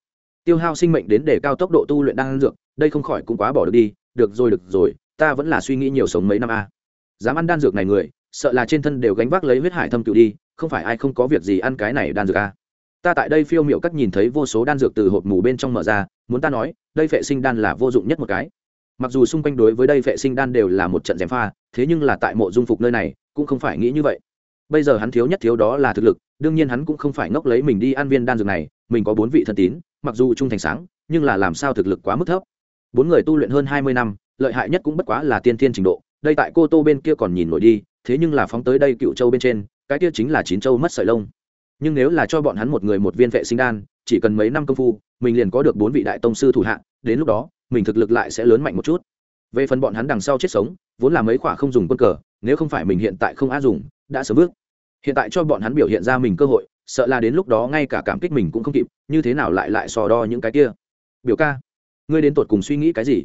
Tiêu hao sinh mệnh đến để cao tốc độ tu luyện đan dược, đây không khỏi cũng quá bỏ được đi, được rồi được rồi, ta vẫn là suy nghĩ nhiều sống mấy năm a. Dám ăn đan dược này người, sợ là trên thân đều gánh vác lấy huyết hải thâm cựu đi, không phải ai không có việc gì ăn cái này đan dược a. Ta tại đây phiêu miệu các nhìn thấy vô số đan dược từ hộp mù bên trong mở ra, muốn ta nói, đây vệ sinh đan là vô dụng nhất một cái. Mặc dù xung quanh đối với đây vệ sinh đan đều là một trận gièm pha, thế nhưng là tại mộ dung phục nơi này, cũng không phải nghĩ như vậy. Bây giờ hắn thiếu nhất thiếu đó là thực lực đương nhiên hắn cũng không phải ngốc lấy mình đi ăn viên đan dược này, mình có bốn vị thân tín, mặc dù trung thành sáng, nhưng là làm sao thực lực quá mức thấp. Bốn người tu luyện hơn hai mươi năm, lợi hại nhất cũng bất quá là tiên thiên trình độ, đây tại cô tô bên kia còn nhìn nổi đi, thế nhưng là phóng tới đây cựu châu bên trên, cái kia chính là chín châu mất sợi lông. Nhưng nếu là cho bọn hắn một người một viên vệ sinh đan, chỉ cần mấy năm công phu, mình liền có được bốn vị đại tông sư thủ hạ, đến lúc đó, mình thực lực lại sẽ lớn mạnh một chút. Về phần bọn hắn đằng sau chết sống, vốn là mấy khoả không dùng quân cờ, nếu không phải mình hiện tại không á dùng, đã sớm bước hiện tại cho bọn hắn biểu hiện ra mình cơ hội, sợ là đến lúc đó ngay cả cảm kích mình cũng không kịp, như thế nào lại lại sò đo những cái kia? Biểu ca, ngươi đến tột cùng suy nghĩ cái gì?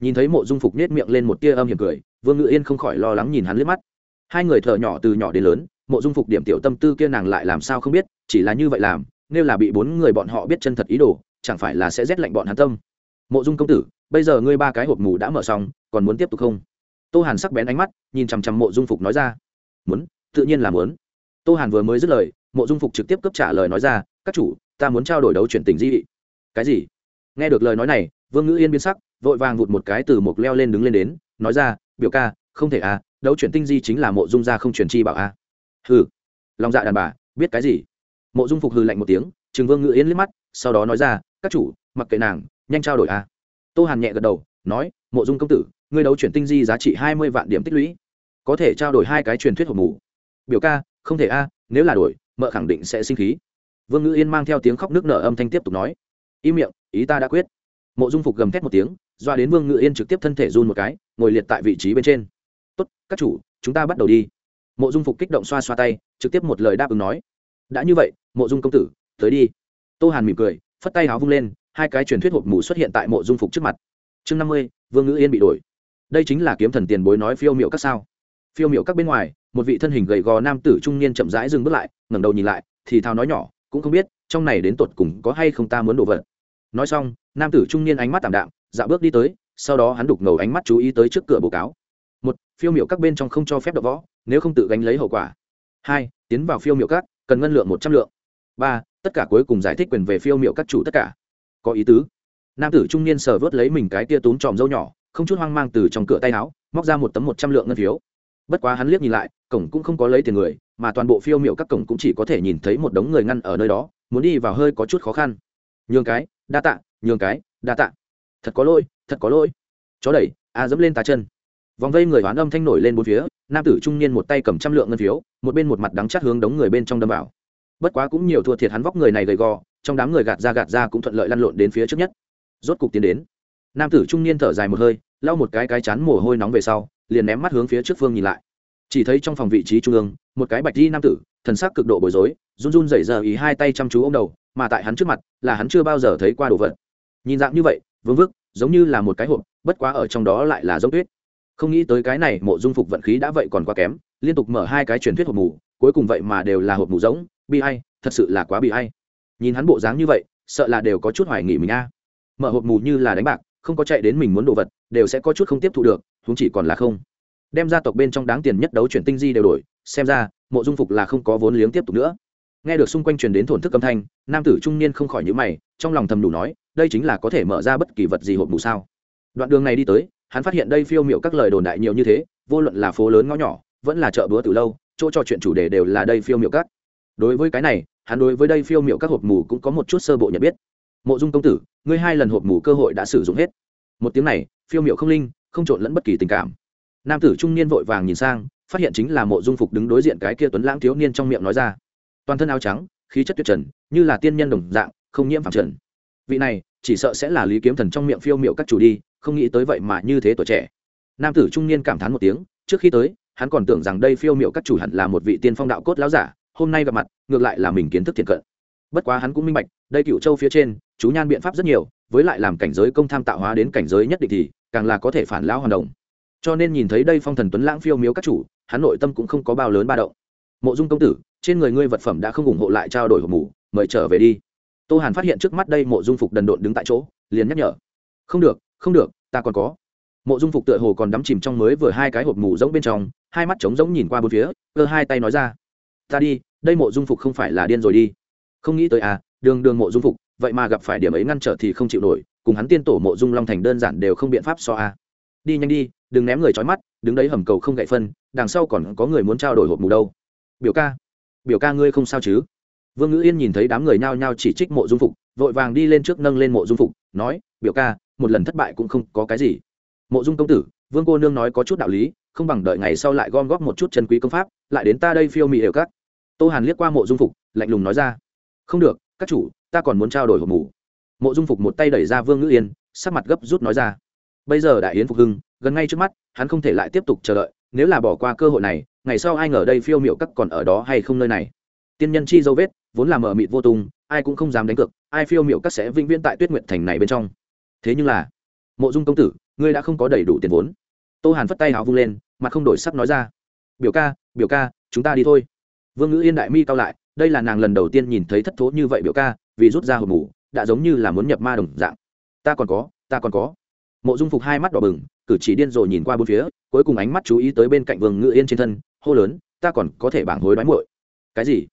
Nhìn thấy mộ dung phục nết miệng lên một tia âm hiểm cười, vương ngự yên không khỏi lo lắng nhìn hắn liếc mắt. Hai người thợ nhỏ từ nhỏ đến lớn, mộ dung phục điểm tiểu tâm tư kia nàng lại làm sao không biết, chỉ là như vậy làm, nếu là bị bốn người bọn họ biết chân thật ý đồ, chẳng phải là sẽ rét lạnh bọn hắn tâm. Mộ dung công tử, bây giờ ngươi ba cái hộp mù đã mở xong, còn muốn tiếp tục không? Tô hàn sắc bén ánh mắt, nhìn chằm chằm mộ dung phục nói ra. Muốn, tự nhiên là muốn tô hàn vừa mới dứt lời, mộ dung phục trực tiếp cấp trả lời nói ra, các chủ, ta muốn trao đổi đấu chuyển tình di vị. Cái gì? Nghe được lời nói này, vương ngữ yên biến sắc, vội vàng vụt một cái từ một leo lên đứng lên đến, nói ra, biểu ca, không thể à đấu chuyển tinh di chính là mộ dung gia không chuyển chi bảo a à. hừ. Lòng dạ đàn bà, biết cái gì? Mộ dung phục hừ lạnh một tiếng chừng vương ngữ yên liếc mắt, sau đó nói ra, các chủ, mặc kệ nàng, nhanh trao đổi a à. tô hàn nhẹ gật đầu, nói, mộ dung công tử, ngươi đấu chuyển tinh di giá trị hai mươi vạn điểm tích lũy, có thể trao đổi hai cái truyền thuyết hộp mù. Biểu ca không thể a à, nếu là đổi, mợ khẳng định sẽ sinh khí. Vương ngữ yên mang theo tiếng khóc nước nở âm thanh tiếp tục nói. Im miệng, ý ta đã quyết. Mộ dung phục gầm thét một tiếng, doa đến vương ngữ yên trực tiếp thân thể run một cái, ngồi liệt tại vị trí bên trên. Tốt, các chủ, chúng ta bắt đầu đi. Mộ dung phục kích động xoa xoa tay, trực tiếp một lời đáp ứng nói. Đã như vậy, mộ dung công tử, tới đi. Tô hàn mỉm cười, phất tay áo vung lên, hai cái truyền thuyết hộp mù xuất hiện tại mộ dung phục trước mặt. Chương năm mươi, vương ngữ yên bị đổi. Đây chính là kiếm thần tiền bối nói phiêu miệu các sao phiêu miệu các bên ngoài, một vị thân hình gầy gò nam tử trung niên chậm rãi dừng bước lại, ngẩng đầu nhìn lại, thì thào nói nhỏ, cũng không biết, trong này đến tột cùng có hay không ta muốn đổ vật. Nói xong, nam tử trung niên ánh mắt tạm đạm dạ bước đi tới, sau đó hắn đục ngầu ánh mắt chú ý tới trước cửa bố cáo. Một, phiêu miệu các bên trong không cho phép đập võ, nếu không tự gánh lấy hậu quả. Hai, tiến vào phiêu miệu các, cần ngân lượng một trăm lượng. Ba, tất cả cuối cùng giải thích quyền về phiêu miệu các chủ tất cả. Có ý tứ. Nam tử trung niên sờ vớt lấy mình cái tia tốn tròm dâu nhỏ, không chút hoang mang từ trong cửa tay áo, móc ra một tấm một trăm lượng ngân phiếu bất quá hắn liếc nhìn lại, cổng cũng không có lấy tiền người, mà toàn bộ phiêu miệu các cổng cũng chỉ có thể nhìn thấy một đống người ngăn ở nơi đó, muốn đi vào hơi có chút khó khăn. Nhường cái, đa tạ, nhường cái, đa tạ. Thật có lỗi, thật có lỗi. Chó đẩy, a dẫm lên tà chân. Vòng vây người hoán âm thanh nổi lên bốn phía, nam tử trung niên một tay cầm trăm lượng ngân phiếu, một bên một mặt đắng chát hướng đống người bên trong đâm vào. Bất quá cũng nhiều thua thiệt hắn vóc người này gầy gò, trong đám người gạt ra gạt ra cũng thuận lợi lăn lộn đến phía trước nhất. Rốt cục tiến đến. Nam tử trung niên thở dài một hơi, lau một cái cái chán mồ hôi nóng về sau liền ném mắt hướng phía trước phương nhìn lại. Chỉ thấy trong phòng vị trí trung ương, một cái bạch di nam tử, thần sắc cực độ bối rối, run run rẩy rờ ý hai tay chăm chú ô m đầu, mà tại hắn trước mặt là hắn chưa bao giờ thấy qua đồ vật. Nhìn dạng như vậy, vương vức, giống như là một cái hộp, bất quá ở trong đó lại là giống tuyết. Không nghĩ tới cái này mộ dung phục vận khí đã vậy còn quá kém, liên tục mở hai cái truyền thuyết hộp mù, cuối cùng vậy mà đều là hộp mù giống, bi hay thật sự là quá bị hay nhìn hắn bộ dáng như vậy, sợ là đều có chút hoài nghỉ mình a. Mở hộp mù như là đánh bạc, không có chạy đến mình muốn đồ vật, đều sẽ có chút không tiếp thu được chúng chỉ còn là không. Đem gia tộc bên trong đáng tiền nhất đấu chuyển tinh di đều đổi, xem ra, mộ dung phục là không có vốn liếng tiếp tục nữa. Nghe được xung quanh truyền đến thổn thức âm thanh, nam tử trung niên không khỏi nhữ mày, trong lòng thầm đủ nói, đây chính là có thể mở ra bất kỳ vật gì hộp mù sao. Đoạn đường này đi tới, hắn phát hiện đây phiêu miệu các lời đồn đại nhiều như thế, vô luận là phố lớn ngõ nhỏ, vẫn là chợ búa từ lâu, chỗ trò chuyện chủ đề đều là đây phiêu miệu các. Đối với cái này, hắn đối với đây phiêu miệu các hộp mù cũng có một chút sơ bộ nhận biết. Mộ dung công tử, ngươi hai lần hộp mù cơ hội đã sử dụng hết. Một tiếng này, phiêu miệu không linh không trộn lẫn bất kỳ tình cảm. Nam tử trung niên vội vàng nhìn sang, phát hiện chính là mộ dung phục đứng đối diện cái kia tuấn lãng thiếu niên trong miệng nói ra. Toàn thân áo trắng, khí chất tuyệt trần, như là tiên nhân đồng dạng, không nhiễm phẳng trần. Vị này, chỉ sợ sẽ là lý kiếm thần trong miệng phiêu miệu các chủ đi, không nghĩ tới vậy mà như thế tuổi trẻ. Nam tử trung niên cảm thán một tiếng, trước khi tới, hắn còn tưởng rằng đây phiêu miệu các chủ hẳn là một vị tiên phong đạo cốt láo giả, hôm nay gặp mặt, ngược lại là mình kiến thức thiện cận. Bất quá hắn cũng minh bạch, đây cựu châu phía trên chú nhan biện pháp rất nhiều, với lại làm cảnh giới công tham tạo hóa đến cảnh giới nhất định thì, càng là có thể phản lão hoàn đồng. Cho nên nhìn thấy đây phong thần tuấn lãng phiêu miếu các chủ, hắn nội tâm cũng không có bao lớn ba động. Mộ dung công tử, trên người ngươi vật phẩm đã không ủng hộ lại trao đổi hộp mủ, mời trở về đi. Tô hàn phát hiện trước mắt đây mộ dung phục đần độn đứng tại chỗ, liền nhắc nhở. Không được không được, ta còn có. Mộ dung phục tựa hồ còn đắm chìm trong mới vừa hai cái hộp mù giống bên trong, hai mắt trống giống nhìn qua bốn phía, cơ hai tay nói ra. Ta đi, đây mộ dung phục không phải là điên rồi đi. Không nghĩ tới à đường đường mộ dung phục vậy mà gặp phải điểm ấy ngăn trở thì không chịu nổi, cùng hắn tiên tổ mộ dung long thành đơn giản đều không biện pháp so à. đi nhanh đi, đừng ném người trói mắt, đứng đấy hầm cầu không gậy phân, đằng sau còn có người muốn trao đổi hộp mù đâu. Biểu ca biểu ca ngươi không sao chứ? Vương ngữ yên nhìn thấy đám người nhao nhao chỉ trích mộ dung phục, vội vàng đi lên trước nâng lên mộ dung phục, nói, biểu ca, một lần thất bại cũng không có cái gì. Mộ dung công tử, vương cô nương nói có chút đạo lý, không bằng đợi ngày sau lại gom góp một chút chân quý công pháp, lại đến ta đây phiêu mị đều các. Tô hàn liếc qua mộ dung phục, lạnh lùng nói ra, không được, các chủ ta còn muốn trao đổi hộp mủ. Mộ dung phục một tay đẩy ra vương ngữ yên, sắc mặt gấp rút nói ra. Bây giờ đại yến phục hưng, gần ngay trước mắt, hắn không thể lại tiếp tục chờ đợi, nếu là bỏ qua cơ hội này, ngày sau ai ngờ đây phiêu miệu các còn ở đó hay không nơi này. Tiên nhân chi dấu vết, vốn là mờ mịt vô tung, ai cũng không dám đánh cược, ai phiêu miệu các sẽ vĩnh viễn tại tuyết nguyện thành này bên trong. Thế nhưng là, mộ dung công tử, ngươi đã không có đầy đủ tiền vốn. Tô hàn phất tay hào vung lên, mặt không đổi sắc nói ra. Biểu ca biểu ca, chúng ta đi thôi. Vương ngữ yên đại mi cao lại, đây là nàng lần đầu tiên nhìn thấy thất thố như vậy biểu ca vì rút ra hộp mủ, đã giống như là muốn nhập ma đồng dạng. Ta còn có, ta còn có. Mộ dung phục hai mắt đỏ bừng, cử chỉ điên rồ nhìn qua bốn phía, cuối cùng ánh mắt chú ý tới bên cạnh vương ngữ yên trên thân, hô lớn, ta còn có thể bảng hối đoái muội. Cái gì?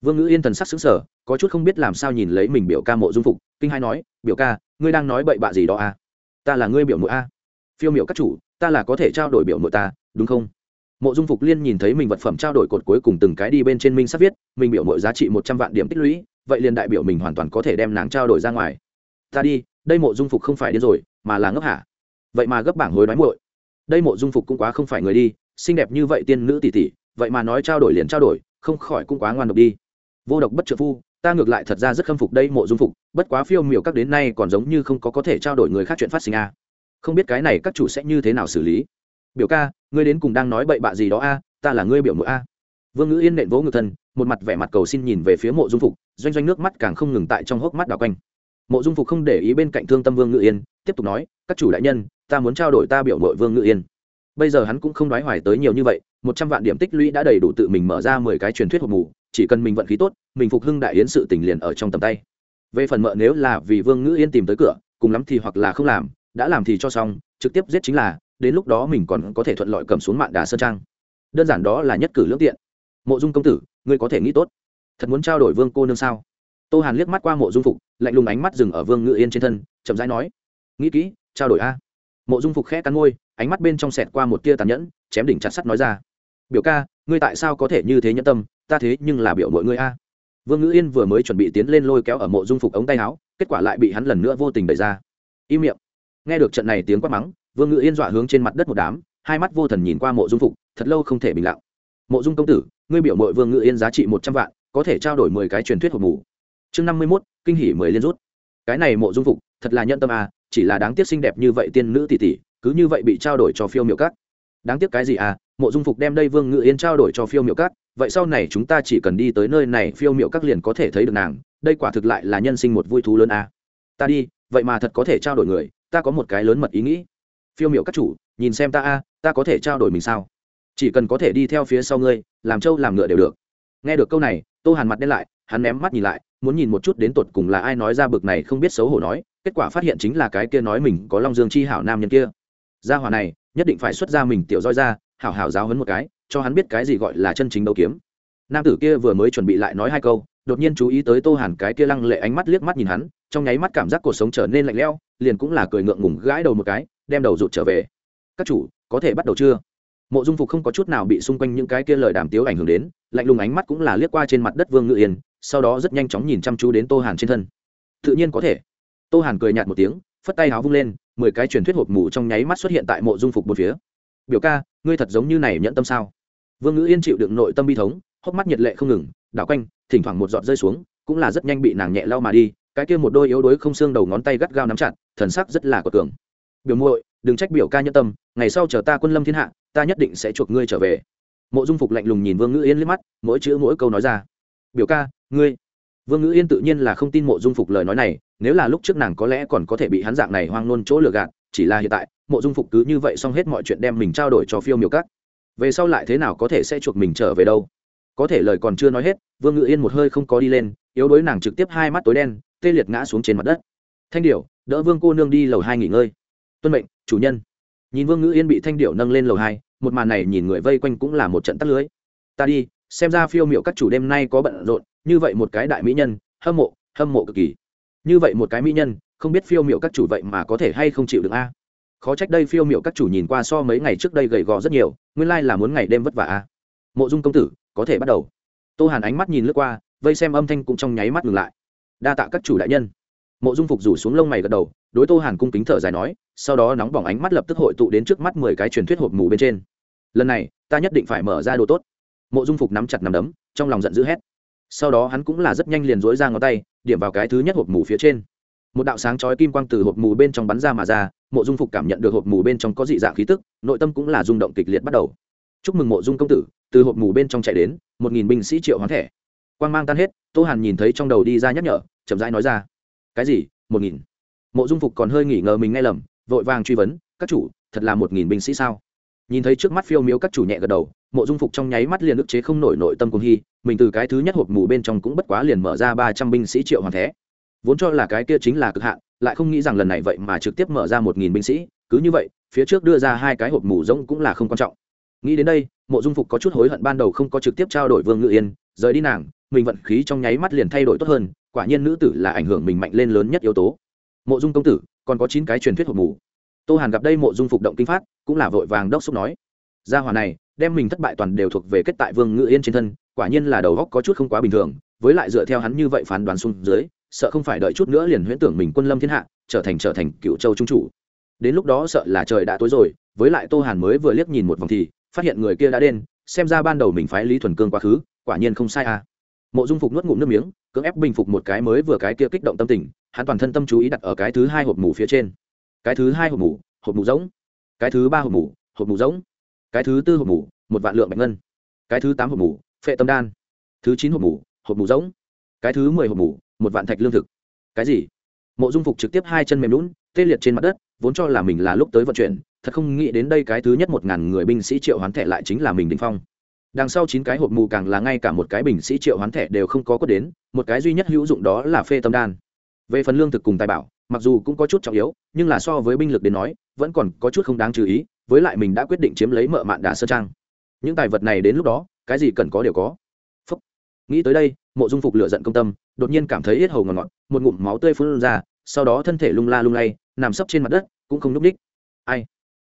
Vương ngữ yên thần sắc xứng sở có chút không biết làm sao nhìn lấy mình biểu ca mộ dung phục, kinh hai nói, biểu ca, ngươi đang nói bậy bạ gì đó à? Ta là ngươi biểu mũi a. Phiêu miệu các chủ, ta là có thể trao đổi biểu mũi ta, đúng không? Mộ dung phục liên nhìn thấy mình vật phẩm trao đổi cột cuối cùng từng cái đi bên trên minh sắp viết, mình biểu mỗi giá trị một trăm vạn điểm tích lũy vậy liền đại biểu mình hoàn toàn có thể đem nàng trao đổi ra ngoài. Ta đi, đây mộ dung phục không phải điên rồi, mà là ngốc hả? Vậy mà gấp bảng hối đoái muội. Đây mộ dung phục cũng quá không phải người đi, xinh đẹp như vậy tiên nữ tỷ tỷ, vậy mà nói trao đổi liền trao đổi, không khỏi cũng quá ngoan độc đi. Vô độc bất trợ phu, ta ngược lại thật ra rất khâm phục đây mộ dung phục, bất quá phiêu miểu các đến nay còn giống như không có có thể trao đổi người khác chuyện phát sinh a không biết cái này các chủ sẽ như thế nào xử lý. Biểu ca, ngươi đến cùng đang nói bậy bạ gì đó a, ta là ngươi biểu mũi a. Vương ngữ yên nện vỗ ngực thân một mặt vẻ mặt cầu xin nhìn về phía mộ dung phục, doanh doanh nước mắt càng không ngừng tại trong hốc mắt đào quanh. Mộ dung phục không để ý bên cạnh thương tâm vương ngự yên, tiếp tục nói, các chủ đại nhân, ta muốn trao đổi ta biểu mội vương ngự yên. Bây giờ hắn cũng không đoái hoài tới nhiều như vậy, một trăm vạn điểm tích lũy đã đầy đủ tự mình mở ra mười cái truyền thuyết hộp mù, chỉ cần mình vận khí tốt, mình phục hưng đại yến sự tình liền ở trong tầm tay. Về phần mợ nếu là vì vương ngữ yên tìm tới cửa, cùng lắm thì hoặc là không làm, đã làm thì cho xong, trực tiếp giết chính là, đến lúc đó mình còn có thể thuận lợi cầm xuống mạng đà sơn trang. Đơn giản đó là nhất cử lương tiện. Mộ dung công tử ngươi có thể nghĩ tốt. Thật muốn trao đổi vương cô nương sao? Tô hàn liếc mắt qua mộ dung phục, lạnh lùng ánh mắt dừng ở vương ngự yên trên thân, chậm rãi nói, nghĩ kỹ, trao đổi a. Mộ dung phục khẽ cắn môi, ánh mắt bên trong sẹt qua một tia tàn nhẫn, chém đỉnh chặt sắt nói ra, biểu ca, ngươi tại sao có thể như thế nhẫn tâm? Ta thế nhưng là biểu mọi ngươi a. Vương ngữ yên vừa mới chuẩn bị tiến lên lôi kéo ở mộ dung phục ống tay áo, kết quả lại bị hắn lần nữa vô tình đẩy ra. Im miệng. Nghe được trận này tiếng quát mắng, vương ngữ yên dọa hướng trên mặt đất một đám, hai mắt vô thần nhìn qua mộ dung phục, thật lâu không thể bình lặng. Mộ dung công tử ngươi biểu mội vương ngự yên giá trị một trăm vạn, có thể trao đổi mười cái truyền thuyết hộp mù. Chương năm mươi mốt, kinh hỉ mười liên rút. Cái này mộ dung phục, thật là nhân tâm à chỉ là đáng tiếc xinh đẹp như vậy tiên nữ tỷ tỷ, cứ như vậy bị trao đổi cho phiêu miệu cát đáng tiếc cái gì à mộ dung phục đem đây vương ngự yên trao đổi cho phiêu miệu cát vậy sau này chúng ta chỉ cần đi tới nơi này, phiêu miệu các liền có thể thấy được nàng, đây quả thực lại là nhân sinh một vui thú lớn à. ta đi, vậy mà thật có thể trao đổi người, ta có một cái lớn mật ý nghĩ. Phiêu miệu các chủ, nhìn xem ta a ta có thể trao đổi mình sao? Chỉ cần có thể đi theo phía sau ngươi làm trâu làm ngựa đều được. Nghe được câu này, tô hàn mặt đen lại, hắn ném mắt nhìn lại, muốn nhìn một chút đến tột cùng là ai nói ra bực này không biết xấu hổ nói, kết quả phát hiện chính là cái kia nói mình có long dương chi hảo nam nhân kia. Gia hỏa này, nhất định phải xuất ra mình tiểu roi ra, hảo hảo giáo hấn một cái, cho hắn biết cái gì gọi là chân chính đấu kiếm. Nam tử kia vừa mới chuẩn bị lại nói hai câu, đột nhiên chú ý tới tô hàn cái kia lăng lệ ánh mắt liếc mắt nhìn hắn, trong nháy mắt cảm giác cuộc sống trở nên lạnh lẽo, liền cũng là cười ngượng ngùng gãi đầu một cái, đem đầu rụt trở về. Các chủ, có thể bắt đầu chưa? Mộ dung phục không có chút nào bị xung quanh những cái kia lời đàm tiếu ảnh hưởng đến, lạnh lùng ánh mắt cũng là liếc qua trên mặt đất vương ngự yên, sau đó rất nhanh chóng nhìn chăm chú đến tô hàn trên thân. Tự nhiên có thể. Tô hàn cười nhạt một tiếng, phất tay áo vung lên, mười cái truyền thuyết hộp mù trong nháy mắt xuất hiện tại mộ dung phục một phía. Biểu ca, ngươi thật giống như này nhẫn tâm sao? Vương ngữ yên chịu đựng nội tâm bi thống, hốc mắt nhiệt lệ không ngừng, đảo quanh, thỉnh thoảng một giọt rơi xuống, cũng là rất nhanh bị nàng nhẹ lau mà đi, cái kia một đôi yếu đuối không xương đầu ngón tay gắt gao nắm chặt, thần sắc rất là của cường. Biểu muội, đừng trách biểu ca nhân tâm, ngày sau chờ ta quân lâm thiên hạ ta nhất định sẽ chuộc ngươi trở về. Mộ dung phục lạnh lùng nhìn vương ngữ yên liếc mắt, mỗi chữ mỗi câu nói ra. Biểu ca, ngươi. Vương ngữ yên tự nhiên là không tin mộ dung phục lời nói này, nếu là lúc trước nàng có lẽ còn có thể bị hắn dạng này hoang nôn chỗ lừa gạt, chỉ là hiện tại, mộ dung phục cứ như vậy xong hết mọi chuyện đem mình trao đổi cho phiêu miểu cắt về sau lại thế nào có thể sẽ chuộc mình trở về đâu? Có thể lời còn chưa nói hết, vương ngự yên một hơi không có đi lên, yếu đuối nàng trực tiếp hai mắt tối đen, tê liệt ngã xuống trên mặt đất. Thanh điều đỡ vương cô nương đi lầu hai nghỉ ngơi. Tuân mệnh, chủ nhân nhìn vương ngữ yên bị thanh điệu nâng lên lầu hai, một màn này nhìn người vây quanh cũng là một trận tắt lưới. Ta đi, xem ra phiêu miệu các chủ đêm nay có bận rộn, như vậy một cái đại mỹ nhân, hâm mộ hâm mộ cực kỳ. Như vậy một cái mỹ nhân, không biết phiêu miệu các chủ vậy mà có thể hay không chịu được a? Khó trách đây phiêu miệu các chủ nhìn qua so mấy ngày trước đây gầy gò rất nhiều, nguyên lai là muốn ngày đêm vất vả a. Mộ dung công tử, có thể bắt đầu. Tô hàn ánh mắt nhìn lướt qua, vây xem âm thanh cũng trong nháy mắt ngừng lại. Đa tạ các chủ đại nhân mộ dung phục rủ xuống lông mày gật đầu, đối tô hàn cung kính thở dài nói, sau đó nóng bỏng ánh mắt lập tức hội tụ đến trước mắt mười cái truyền thuyết hộp mù bên trên. Lần này, ta nhất định phải mở ra đồ tốt. Mộ dung phục nắm chặt nắm đấm, trong lòng giận dữ hét. Sau đó hắn cũng là rất nhanh liền dối ra ngón tay, điểm vào cái thứ nhất hộp mù phía trên. Một đạo sáng chói kim quang từ hộp mù bên trong bắn ra mà ra, mộ dung phục cảm nhận được hộp mù bên trong có dị dạng khí tức, nội tâm cũng là rung động kịch liệt bắt đầu. Chúc mừng mộ dung công tử, từ hộp mù bên trong chạy đến, một nghìn binh sĩ triệu hoán thẻ. Quang mang tan hết, tô hàn nhìn thấy trong đầu đi ra nhắc nhở, chậm rãi nói ra cái gì? Một nghìn. Mộ dung phục còn hơi nghỉ ngờ mình nghe lầm, vội vàng truy vấn, các chủ, thật là một nghìn binh sĩ sao? Nhìn thấy trước mắt phiêu miếu các chủ nhẹ gật đầu, mộ dung phục trong nháy mắt liền ức chế không nổi nội tâm cùng hy, mình từ cái thứ nhất hộp mù bên trong cũng bất quá liền mở ra ba trăm binh sĩ triệu hoàng thế. Vốn cho là cái kia chính là cực hạn, lại không nghĩ rằng lần này vậy mà trực tiếp mở ra một nghìn binh sĩ, cứ như vậy, phía trước đưa ra hai cái hộp mù rỗng cũng là không quan trọng. Nghĩ đến đây, mộ dung phục có chút hối hận ban đầu không có trực tiếp trao đổi vương ngự yên, rời đi nàng mình vận khí trong nháy mắt liền thay đổi tốt hơn, quả nhiên nữ tử là ảnh hưởng mình mạnh lên lớn nhất yếu tố. Mộ dung công tử, còn có chín cái truyền thuyết hộp mù. Tô hàn gặp đây mộ dung phục động kinh phát, cũng là vội vàng đốc xúc nói. Gia hòa này, đem mình thất bại toàn đều thuộc về kết tại vương ngự yên trên thân, quả nhiên là đầu góc có chút không quá bình thường, với lại dựa theo hắn như vậy phán đoán xuống dưới, sợ không phải đợi chút nữa liền huyễn tưởng mình quân lâm thiên hạ, trở thành trở thành cựu châu trung chủ. Đến lúc đó sợ là trời đã tối rồi, với lại tô hàn mới vừa liếc nhìn một vòng thì, phát hiện người kia đã đen, xem ra ban đầu mình phái lý thuần cương quá khứ, quả nhiên không sai à mộ dung phục nuốt ngụm nước miếng, cưỡng ép bình phục một cái mới vừa cái kia kích động tâm tình, hắn toàn thân tâm chú ý đặt ở cái thứ hai hộp mù phía trên. Cái thứ hai hộp mù hộp mù giống cái thứ ba hộp mù hộp mù giống cái thứ tư hộp mù một vạn lượng bạch ngân. Cái thứ tám hộp mù phệ tâm đan. Thứ chín hộp mù hộp mù giống cái thứ mười hộp mù một vạn thạch lương thực. Cái gì? Mộ dung phục trực tiếp hai chân mềm lún, tê liệt trên mặt đất, vốn cho là mình là lúc tới vận chuyển, thật không nghĩ đến đây cái thứ nhất một ngàn người binh sĩ triệu hoán thẻ lại chính là mình đình phong đằng sau chín cái hộp mù càng là ngay cả một cái bình sĩ triệu hoán thẻ đều không có có đến, một cái duy nhất hữu dụng đó là phê tâm đan. Về phần lương thực cùng tài bảo, mặc dù cũng có chút trọng yếu, nhưng là so với binh lực đến nói, vẫn còn có chút không đáng chú ý, với lại mình đã quyết định chiếm lấy mợ mạn đà sơ trang. Những tài vật này đến lúc đó, cái gì cần có đều có. Phúc. nghĩ tới đây, mộ dung phục lựa giận công tâm, đột nhiên cảm thấy yết hầu ngọt ngọt, một ngụm máu tươi phun ra, sau đó thân thể lung la lung lay, nằm sấp trên mặt đất, cũng không núp đích ai?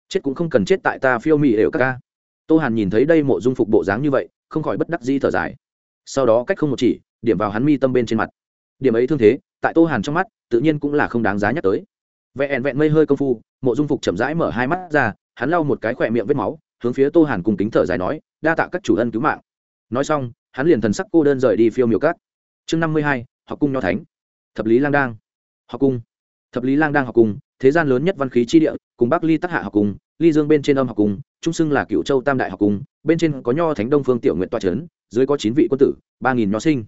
Chết cũng không cần chết tại ta phiêu mị đều các ca tô hàn nhìn thấy đây mộ dung phục bộ dáng như vậy, không khỏi bất đắc di thở dài. Sau đó cách không một chỉ, điểm vào hắn mi tâm bên trên mặt. Điểm ấy thương thế, tại tô hàn trong mắt, tự nhiên cũng là không đáng giá nhắc tới. Vẹn vẹn mây hơi công phu, mộ dung phục chậm rãi mở hai mắt ra, hắn lau một cái khỏe miệng vết máu, hướng phía tô hàn cùng kính thở dài nói, đa tạ các chủ ân cứu mạng. Nói xong, hắn liền thần sắc cô đơn rời đi phiêu miểu cát. Chương năm mươi hai, học cung nho thánh. Thập lý lang đang. Học cung. Thập lý lang đang học cung thế gian lớn nhất văn khí chi địa, cùng bắc ly tắc hạ học cung ly dương bên trên âm học cung trung xưng là cựu châu tam đại học cung bên trên có nho thánh đông phương tiểu nguyện toa trấn, dưới có chín vị quân tử, ba nghìn nho sinh.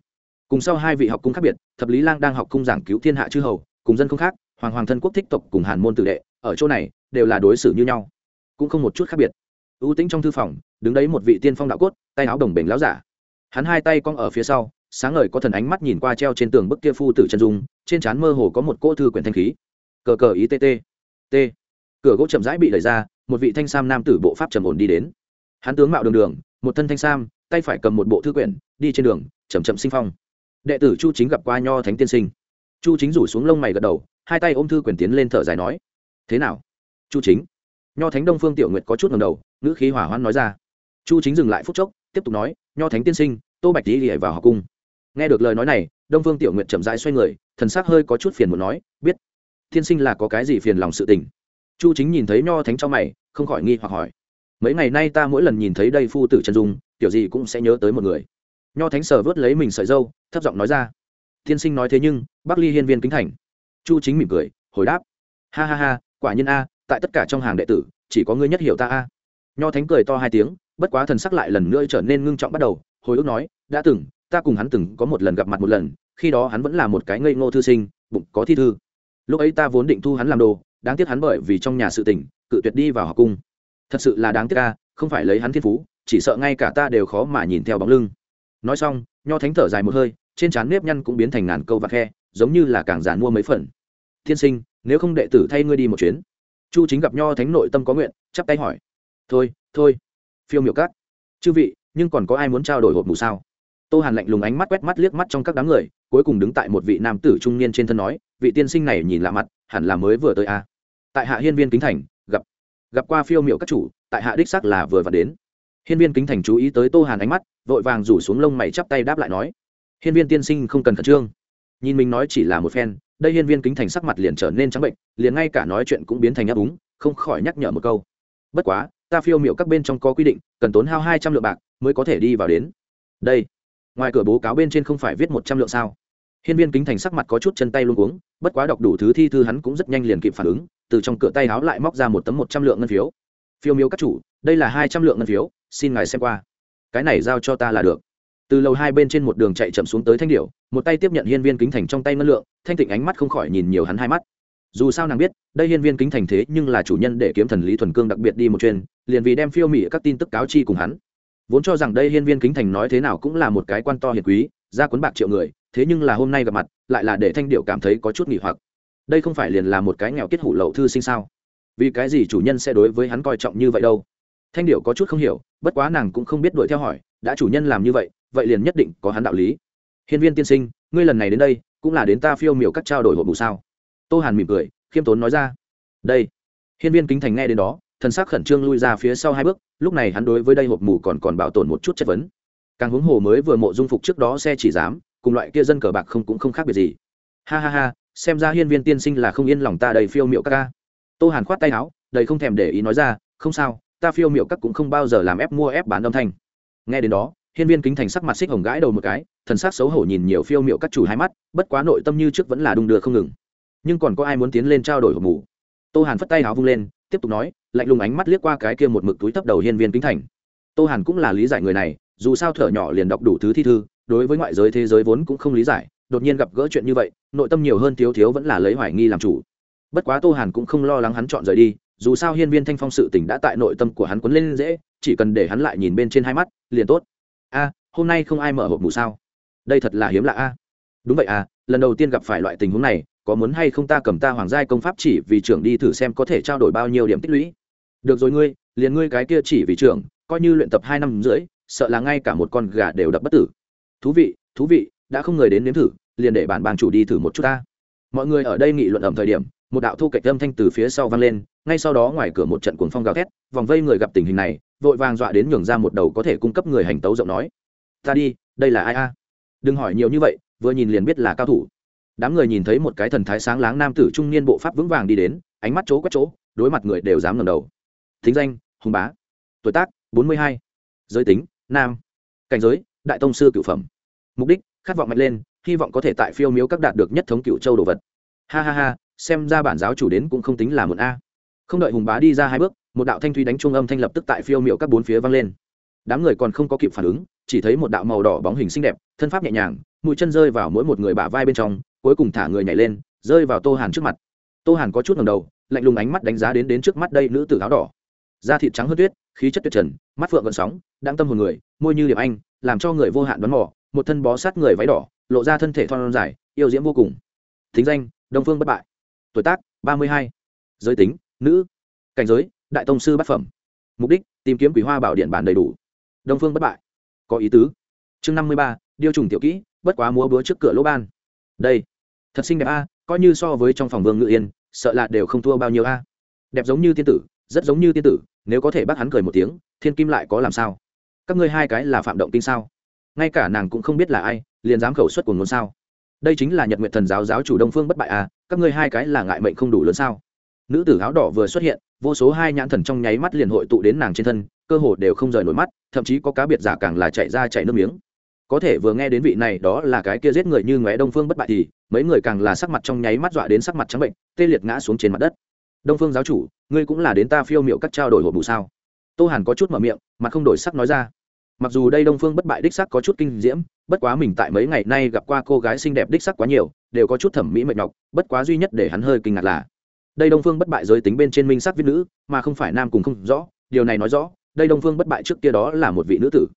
Cùng sau hai vị học cung khác biệt, thập lý lang đang học cung giảng cứu thiên hạ chư hầu, cùng dân không khác, hoàng hoàng thân quốc thích tộc cùng hàn môn tử đệ, ở chỗ này, đều là đối xử như nhau. Cũng không một chút khác biệt. Ưu tĩnh trong thư phòng, đứng đấy một vị tiên phong đạo cốt, tay áo đồng bể láo giả. Hắn hai tay cong ở phía sau, sáng ngời có thần ánh mắt nhìn qua treo trên tường bức kia phu tử chân dung, trên trán mơ hồ có một cỗ thư quyển thanh khí cờ cờ ý tt t. Cửa gỗ chậm rãi bị đẩy ra, một vị thanh sam nam tử bộ pháp trầm ổn đi đến. Hắn tướng mạo đường đường, một thân thanh sam, tay phải cầm một bộ thư quyển, đi trên đường chầm chậm sinh phong. Đệ tử chu chính gặp qua nho thánh tiên sinh. Chu chính rủ xuống lông mày gật đầu, hai tay ôm thư quyển tiến lên thở dài nói, thế nào, chu chính? Nho thánh đông phương tiểu nguyệt có chút ngầm đầu, ngữ khí hỏa hoãn nói ra. Chu chính dừng lại phút chốc, tiếp tục nói, nho thánh tiên sinh, tô bạch lý lìa vào học cung. Nghe được lời nói này, đông phương tiểu nguyệt chậm rãi xoay người, thần sắc hơi có chút phiền muốn nói, biết Thiên sinh là có cái gì phiền lòng sự tình? Chu chính nhìn thấy nho thánh trong mày, không khỏi nghi hoặc hỏi. Mấy ngày nay ta mỗi lần nhìn thấy đây phu tử trần dung, kiểu gì cũng sẽ nhớ tới một người. Nho thánh sờ vớt lấy mình sợi dâu, thấp giọng nói ra. Tiên sinh nói thế nhưng, bắc ly hiên viên kính thành. Chu chính mỉm cười, hồi đáp. Ha ha ha, quả nhiên a, tại tất cả trong hàng đệ tử, chỉ có ngươi nhất hiểu ta a. Nho thánh cười to hai tiếng, bất quá thần sắc lại lần nữa trở nên ngưng trọng bắt đầu, hồi ức nói, đã từng, ta cùng hắn từng có một lần gặp mặt một lần, khi đó hắn vẫn là một cái ngây ngô thư sinh, bụng có thi thư lúc ấy ta vốn định thu hắn làm đồ, đáng tiếc hắn bởi vì trong nhà sự tỉnh cự tuyệt đi vào học cung. Thật sự là đáng tiếc ca không phải lấy hắn thiên phú, chỉ sợ ngay cả ta đều khó mà nhìn theo bóng lưng. Nói xong, nho thánh thở dài một hơi, trên trán nếp nhăn cũng biến thành ngàn câu và khe giống như là càng giản mua mấy phần. Thiên sinh, nếu không đệ tử thay ngươi đi một chuyến. Chu chính gặp nho thánh nội tâm có nguyện, chắp tay hỏi. Thôi thôi, phiêu miểu cát chư vị, nhưng còn có ai muốn trao đổi hộp mù sao? Tô hàn lạnh lùng ánh mắt quét mắt liếc mắt trong các đám người, cuối cùng đứng tại một vị nam tử trung niên trên thân nói, vị tiên sinh này nhìn lạ mặt, hẳn là mới vừa tới a à. tại hạ hiên viên kính thành, gặp gặp qua phiêu miệu các chủ, tại hạ đích xác là vừa và đến. Hiên viên kính thành chú ý tới tô hàn ánh mắt, vội vàng rủ xuống lông mày chắp tay đáp lại nói, hiên viên tiên sinh không cần khẩn trương. Nhìn mình nói chỉ là một phen, đây hiên viên kính thành sắc mặt liền trở nên trắng bệnh, liền ngay cả nói chuyện cũng biến thành ngáp úng, không khỏi nhắc nhở một câu. Bất quá, ta phiêu miệu các bên trong có quy định, cần tốn hao hai trăm lượng bạc mới có thể đi vào đến. Đây ngoài cửa bố cáo bên trên không phải viết một trăm lượng sao? Hiên viên kính thành sắc mặt có chút chân tay luôn cuống, bất quá đọc đủ thứ thi thư hắn cũng rất nhanh liền kịp phản ứng, từ trong cửa tay áo lại móc ra một tấm một trăm lượng ngân phiếu. Phiêu miếu các chủ, đây là hai trăm lượng ngân phiếu, xin ngài xem qua. Cái này giao cho ta là được. Từ lầu hai bên trên một đường chạy chậm xuống tới thanh điệu một tay tiếp nhận hiên viên kính thành trong tay ngân lượng, thanh tịnh ánh mắt không khỏi nhìn nhiều hắn hai mắt. Dù sao nàng biết, đây hiên viên kính thành thế nhưng là chủ nhân để kiếm thần lý thuần cương đặc biệt đi một chuyên liền vì đem phiêu mỹ các tin tức cáo chi cùng hắn vốn cho rằng đây hiên viên kính thành nói thế nào cũng là một cái quan to hiền quý, ra cuốn bạc triệu người, thế nhưng là hôm nay gặp mặt, lại là để thanh điệu cảm thấy có chút nghỉ hoặc. Đây không phải liền là một cái nghèo kết hủ lậu thư sinh sao? Vì cái gì chủ nhân sẽ đối với hắn coi trọng như vậy đâu? Thanh điệu có chút không hiểu, bất quá nàng cũng không biết đuổi theo hỏi, đã chủ nhân làm như vậy vậy liền nhất định có hắn đạo lý. Hiên viên tiên sinh, ngươi lần này đến đây, cũng là đến ta phiêu miểu các trao đổi hộp bù sao? Tô hàn mỉm cười, khiêm tốn nói ra. Đây. Hiên viên kính thành nghe đến đó thần sắc khẩn trương lui ra phía sau hai bước, lúc này hắn đối với đây hộp mù còn còn bảo tồn một chút chất vấn. Càng huống hồ mới vừa mộ dung phục trước đó xe chỉ dám cùng loại kia dân cờ bạc không cũng không khác biệt gì. Ha ha ha, xem ra hiên viên tiên sinh là không yên lòng ta đầy phiêu miệu các ca. Tô hàn khoát tay áo, đầy không thèm để ý nói ra, không sao, ta phiêu miệu các cũng không bao giờ làm ép mua ép bán âm thanh. Nghe đến đó, hiên viên kính thành sắc mặt xích hồng gãi đầu một cái, thần sắc xấu hổ nhìn nhiều phiêu miệu các chủ hai mắt, bất quá nội tâm như trước vẫn là đung đưa không ngừng. Nhưng còn có ai muốn tiến lên trao đổi hộp mù? Tô hàn phất tay áo vung lên, tiếp tục nói lạnh lùng ánh mắt liếc qua cái kia một mực túi thấp đầu hiên viên kính thành. Tô hàn cũng là lý giải người này, dù sao thở nhỏ liền đọc đủ thứ thi thư, đối với ngoại giới thế giới vốn cũng không lý giải, đột nhiên gặp gỡ chuyện như vậy, nội tâm nhiều hơn thiếu thiếu vẫn là lấy hoài nghi làm chủ. Bất quá tô hàn cũng không lo lắng hắn chọn rời đi, dù sao hiên viên thanh phong sự tỉnh đã tại nội tâm của hắn quấn lên dễ, chỉ cần để hắn lại nhìn bên trên hai mắt, liền tốt. A, hôm nay không ai mở hộp mù sao? Đây thật là hiếm lạ a. Đúng vậy à lần đầu tiên gặp phải loại tình huống này, có muốn hay không ta cầm ta hoàng giai công pháp chỉ vì trưởng đi thử xem có thể trao đổi bao nhiêu điểm tích lũy được rồi ngươi, liền ngươi cái kia chỉ vì trưởng, coi như luyện tập hai năm rưỡi, sợ là ngay cả một con gà đều đập bất tử. Thú vị thú vị, đã không người đến nếm thử, liền để bản bàn chủ đi thử một chút ta. Mọi người ở đây nghị luận ẩm thời điểm, một đạo thu cạnh âm thanh từ phía sau vang lên, ngay sau đó ngoài cửa một trận cuồng phong gào thét, vòng vây người gặp tình hình này, vội vàng dọa đến nhường ra một đầu có thể cung cấp người hành tấu rộng nói. Ta đi, đây là ai a? Đừng hỏi nhiều như vậy, vừa nhìn liền biết là cao thủ. Đám người nhìn thấy một cái thần thái sáng láng nam tử trung niên bộ pháp vững vàng đi đến, ánh mắt chỗ quét chỗ, đối mặt người đều dám ngẩng đầu thính danh, hùng bá. Tuổi tác, bốn mươi hai. Giới tính, nam. Cảnh giới, đại tông sư cựu phẩm. Mục đích, khát vọng mạnh lên, hy vọng có thể tại phiêu miếu các đạt được nhất thống cựu châu đồ vật. Ha ha ha, xem ra bản giáo chủ đến cũng không tính là một a. Không đợi hùng bá đi ra hai bước, một đạo thanh thúy đánh trung âm thanh lập tức tại phiêu miệu các bốn phía vang lên. Đám người còn không có kịp phản ứng, chỉ thấy một đạo màu đỏ bóng hình xinh đẹp, thân pháp nhẹ nhàng, mũi chân rơi vào mỗi một người bả vai bên trong, cuối cùng thả người nhảy lên, rơi vào tô hàn trước mặt. Tô hàn có chút ngầm đầu, lạnh lùng ánh mắt đánh giá đến đến trước mắt đây nữ tử áo đỏ da thịt trắng hơn tuyết, khí chất tuyệt trần, mắt phượng gợn sóng đang tâm hồn người, môi như điểm anh, làm cho người vô hạn đoán mò, một thân bó sát người váy đỏ, lộ ra thân thể thon dài, yêu diễm vô cùng. Thính danh, đông phương bất bại. Tuổi tác, ba mươi hai. Giới tính, nữ. Cảnh giới, đại tông sư bát phẩm. Mục đích, tìm kiếm quý hoa bảo điện bản đầy đủ. Đông phương bất bại. Có ý tứ. Chương năm mươi ba, điêu trùng tiểu kỹ, bất quá múa búa trước cửa lỗ ban. Đây. Thật xinh đẹp a, coi như so với trong phòng vương ngự yên, sợ là đều không thua bao nhiêu a. Đẹp giống như tiên tử rất giống như tiên tử, nếu có thể bác hắn cười một tiếng, thiên kim lại có làm sao? Các ngươi hai cái là phạm động kinh sao? Ngay cả nàng cũng không biết là ai, liền dám khẩu xuất của ngôn sao? Đây chính là nhật nguyện thần giáo giáo chủ đông phương bất bại à các ngươi hai cái là ngại mệnh không đủ lớn sao? Nữ tử áo đỏ vừa xuất hiện, vô số hai nhãn thần trong nháy mắt liền hội tụ đến nàng trên thân, cơ hồ đều không rời nổi mắt, thậm chí có cá biệt giả càng là chạy ra chạy nước miếng. Có thể vừa nghe đến vị này đó là cái kia giết người như ngóe đông phương bất bại thì, mấy người càng là sắc mặt trong nháy mắt dọa đến sắc mặt trắng bệnh, tê liệt ngã xuống trên mặt đất đông phương giáo chủ, ngươi cũng là đến ta phiêu miệu các trao đổi hộp bù sao? Tô hàn có chút mở miệng, mà không đổi sắc nói ra. Mặc dù đây đông phương bất bại đích sắc có chút kinh diễm, bất quá mình tại mấy ngày nay gặp qua cô gái xinh đẹp đích sắc quá nhiều, đều có chút thẩm mỹ mệt nhọc, bất quá duy nhất để hắn hơi kinh ngạc là, đây đông phương bất bại giới tính bên trên minh sắc viết nữ, mà không phải nam cùng không rõ, điều này nói rõ, đây đông phương bất bại trước kia đó là một vị nữ tử.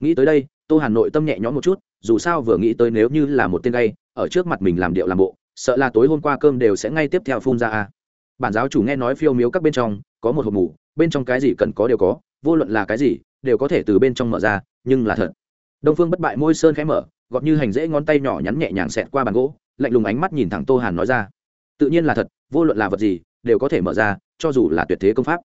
Nghĩ tới đây, tô hàn nội tâm nhẹ nhõm một chút, dù sao vừa nghĩ tới nếu như là một tên gay, ở trước mặt mình làm điệu làm bộ, sợ là tối hôm qua cơm đều sẽ ngay tiếp theo phun ra a bản giáo chủ nghe nói phiêu miếu các bên trong có một hộp mù bên trong cái gì cần có đều có, vô luận là cái gì đều có thể từ bên trong mở ra, nhưng là thật. Đông phương bất bại môi sơn khẽ mở, gọt như hành dễ ngón tay nhỏ nhắn nhẹ nhàng xẹt qua bàn gỗ, lạnh lùng ánh mắt nhìn thẳng tô hàn nói ra. Tự nhiên là thật, vô luận là vật gì, đều có thể mở ra, cho dù là tuyệt thế công pháp.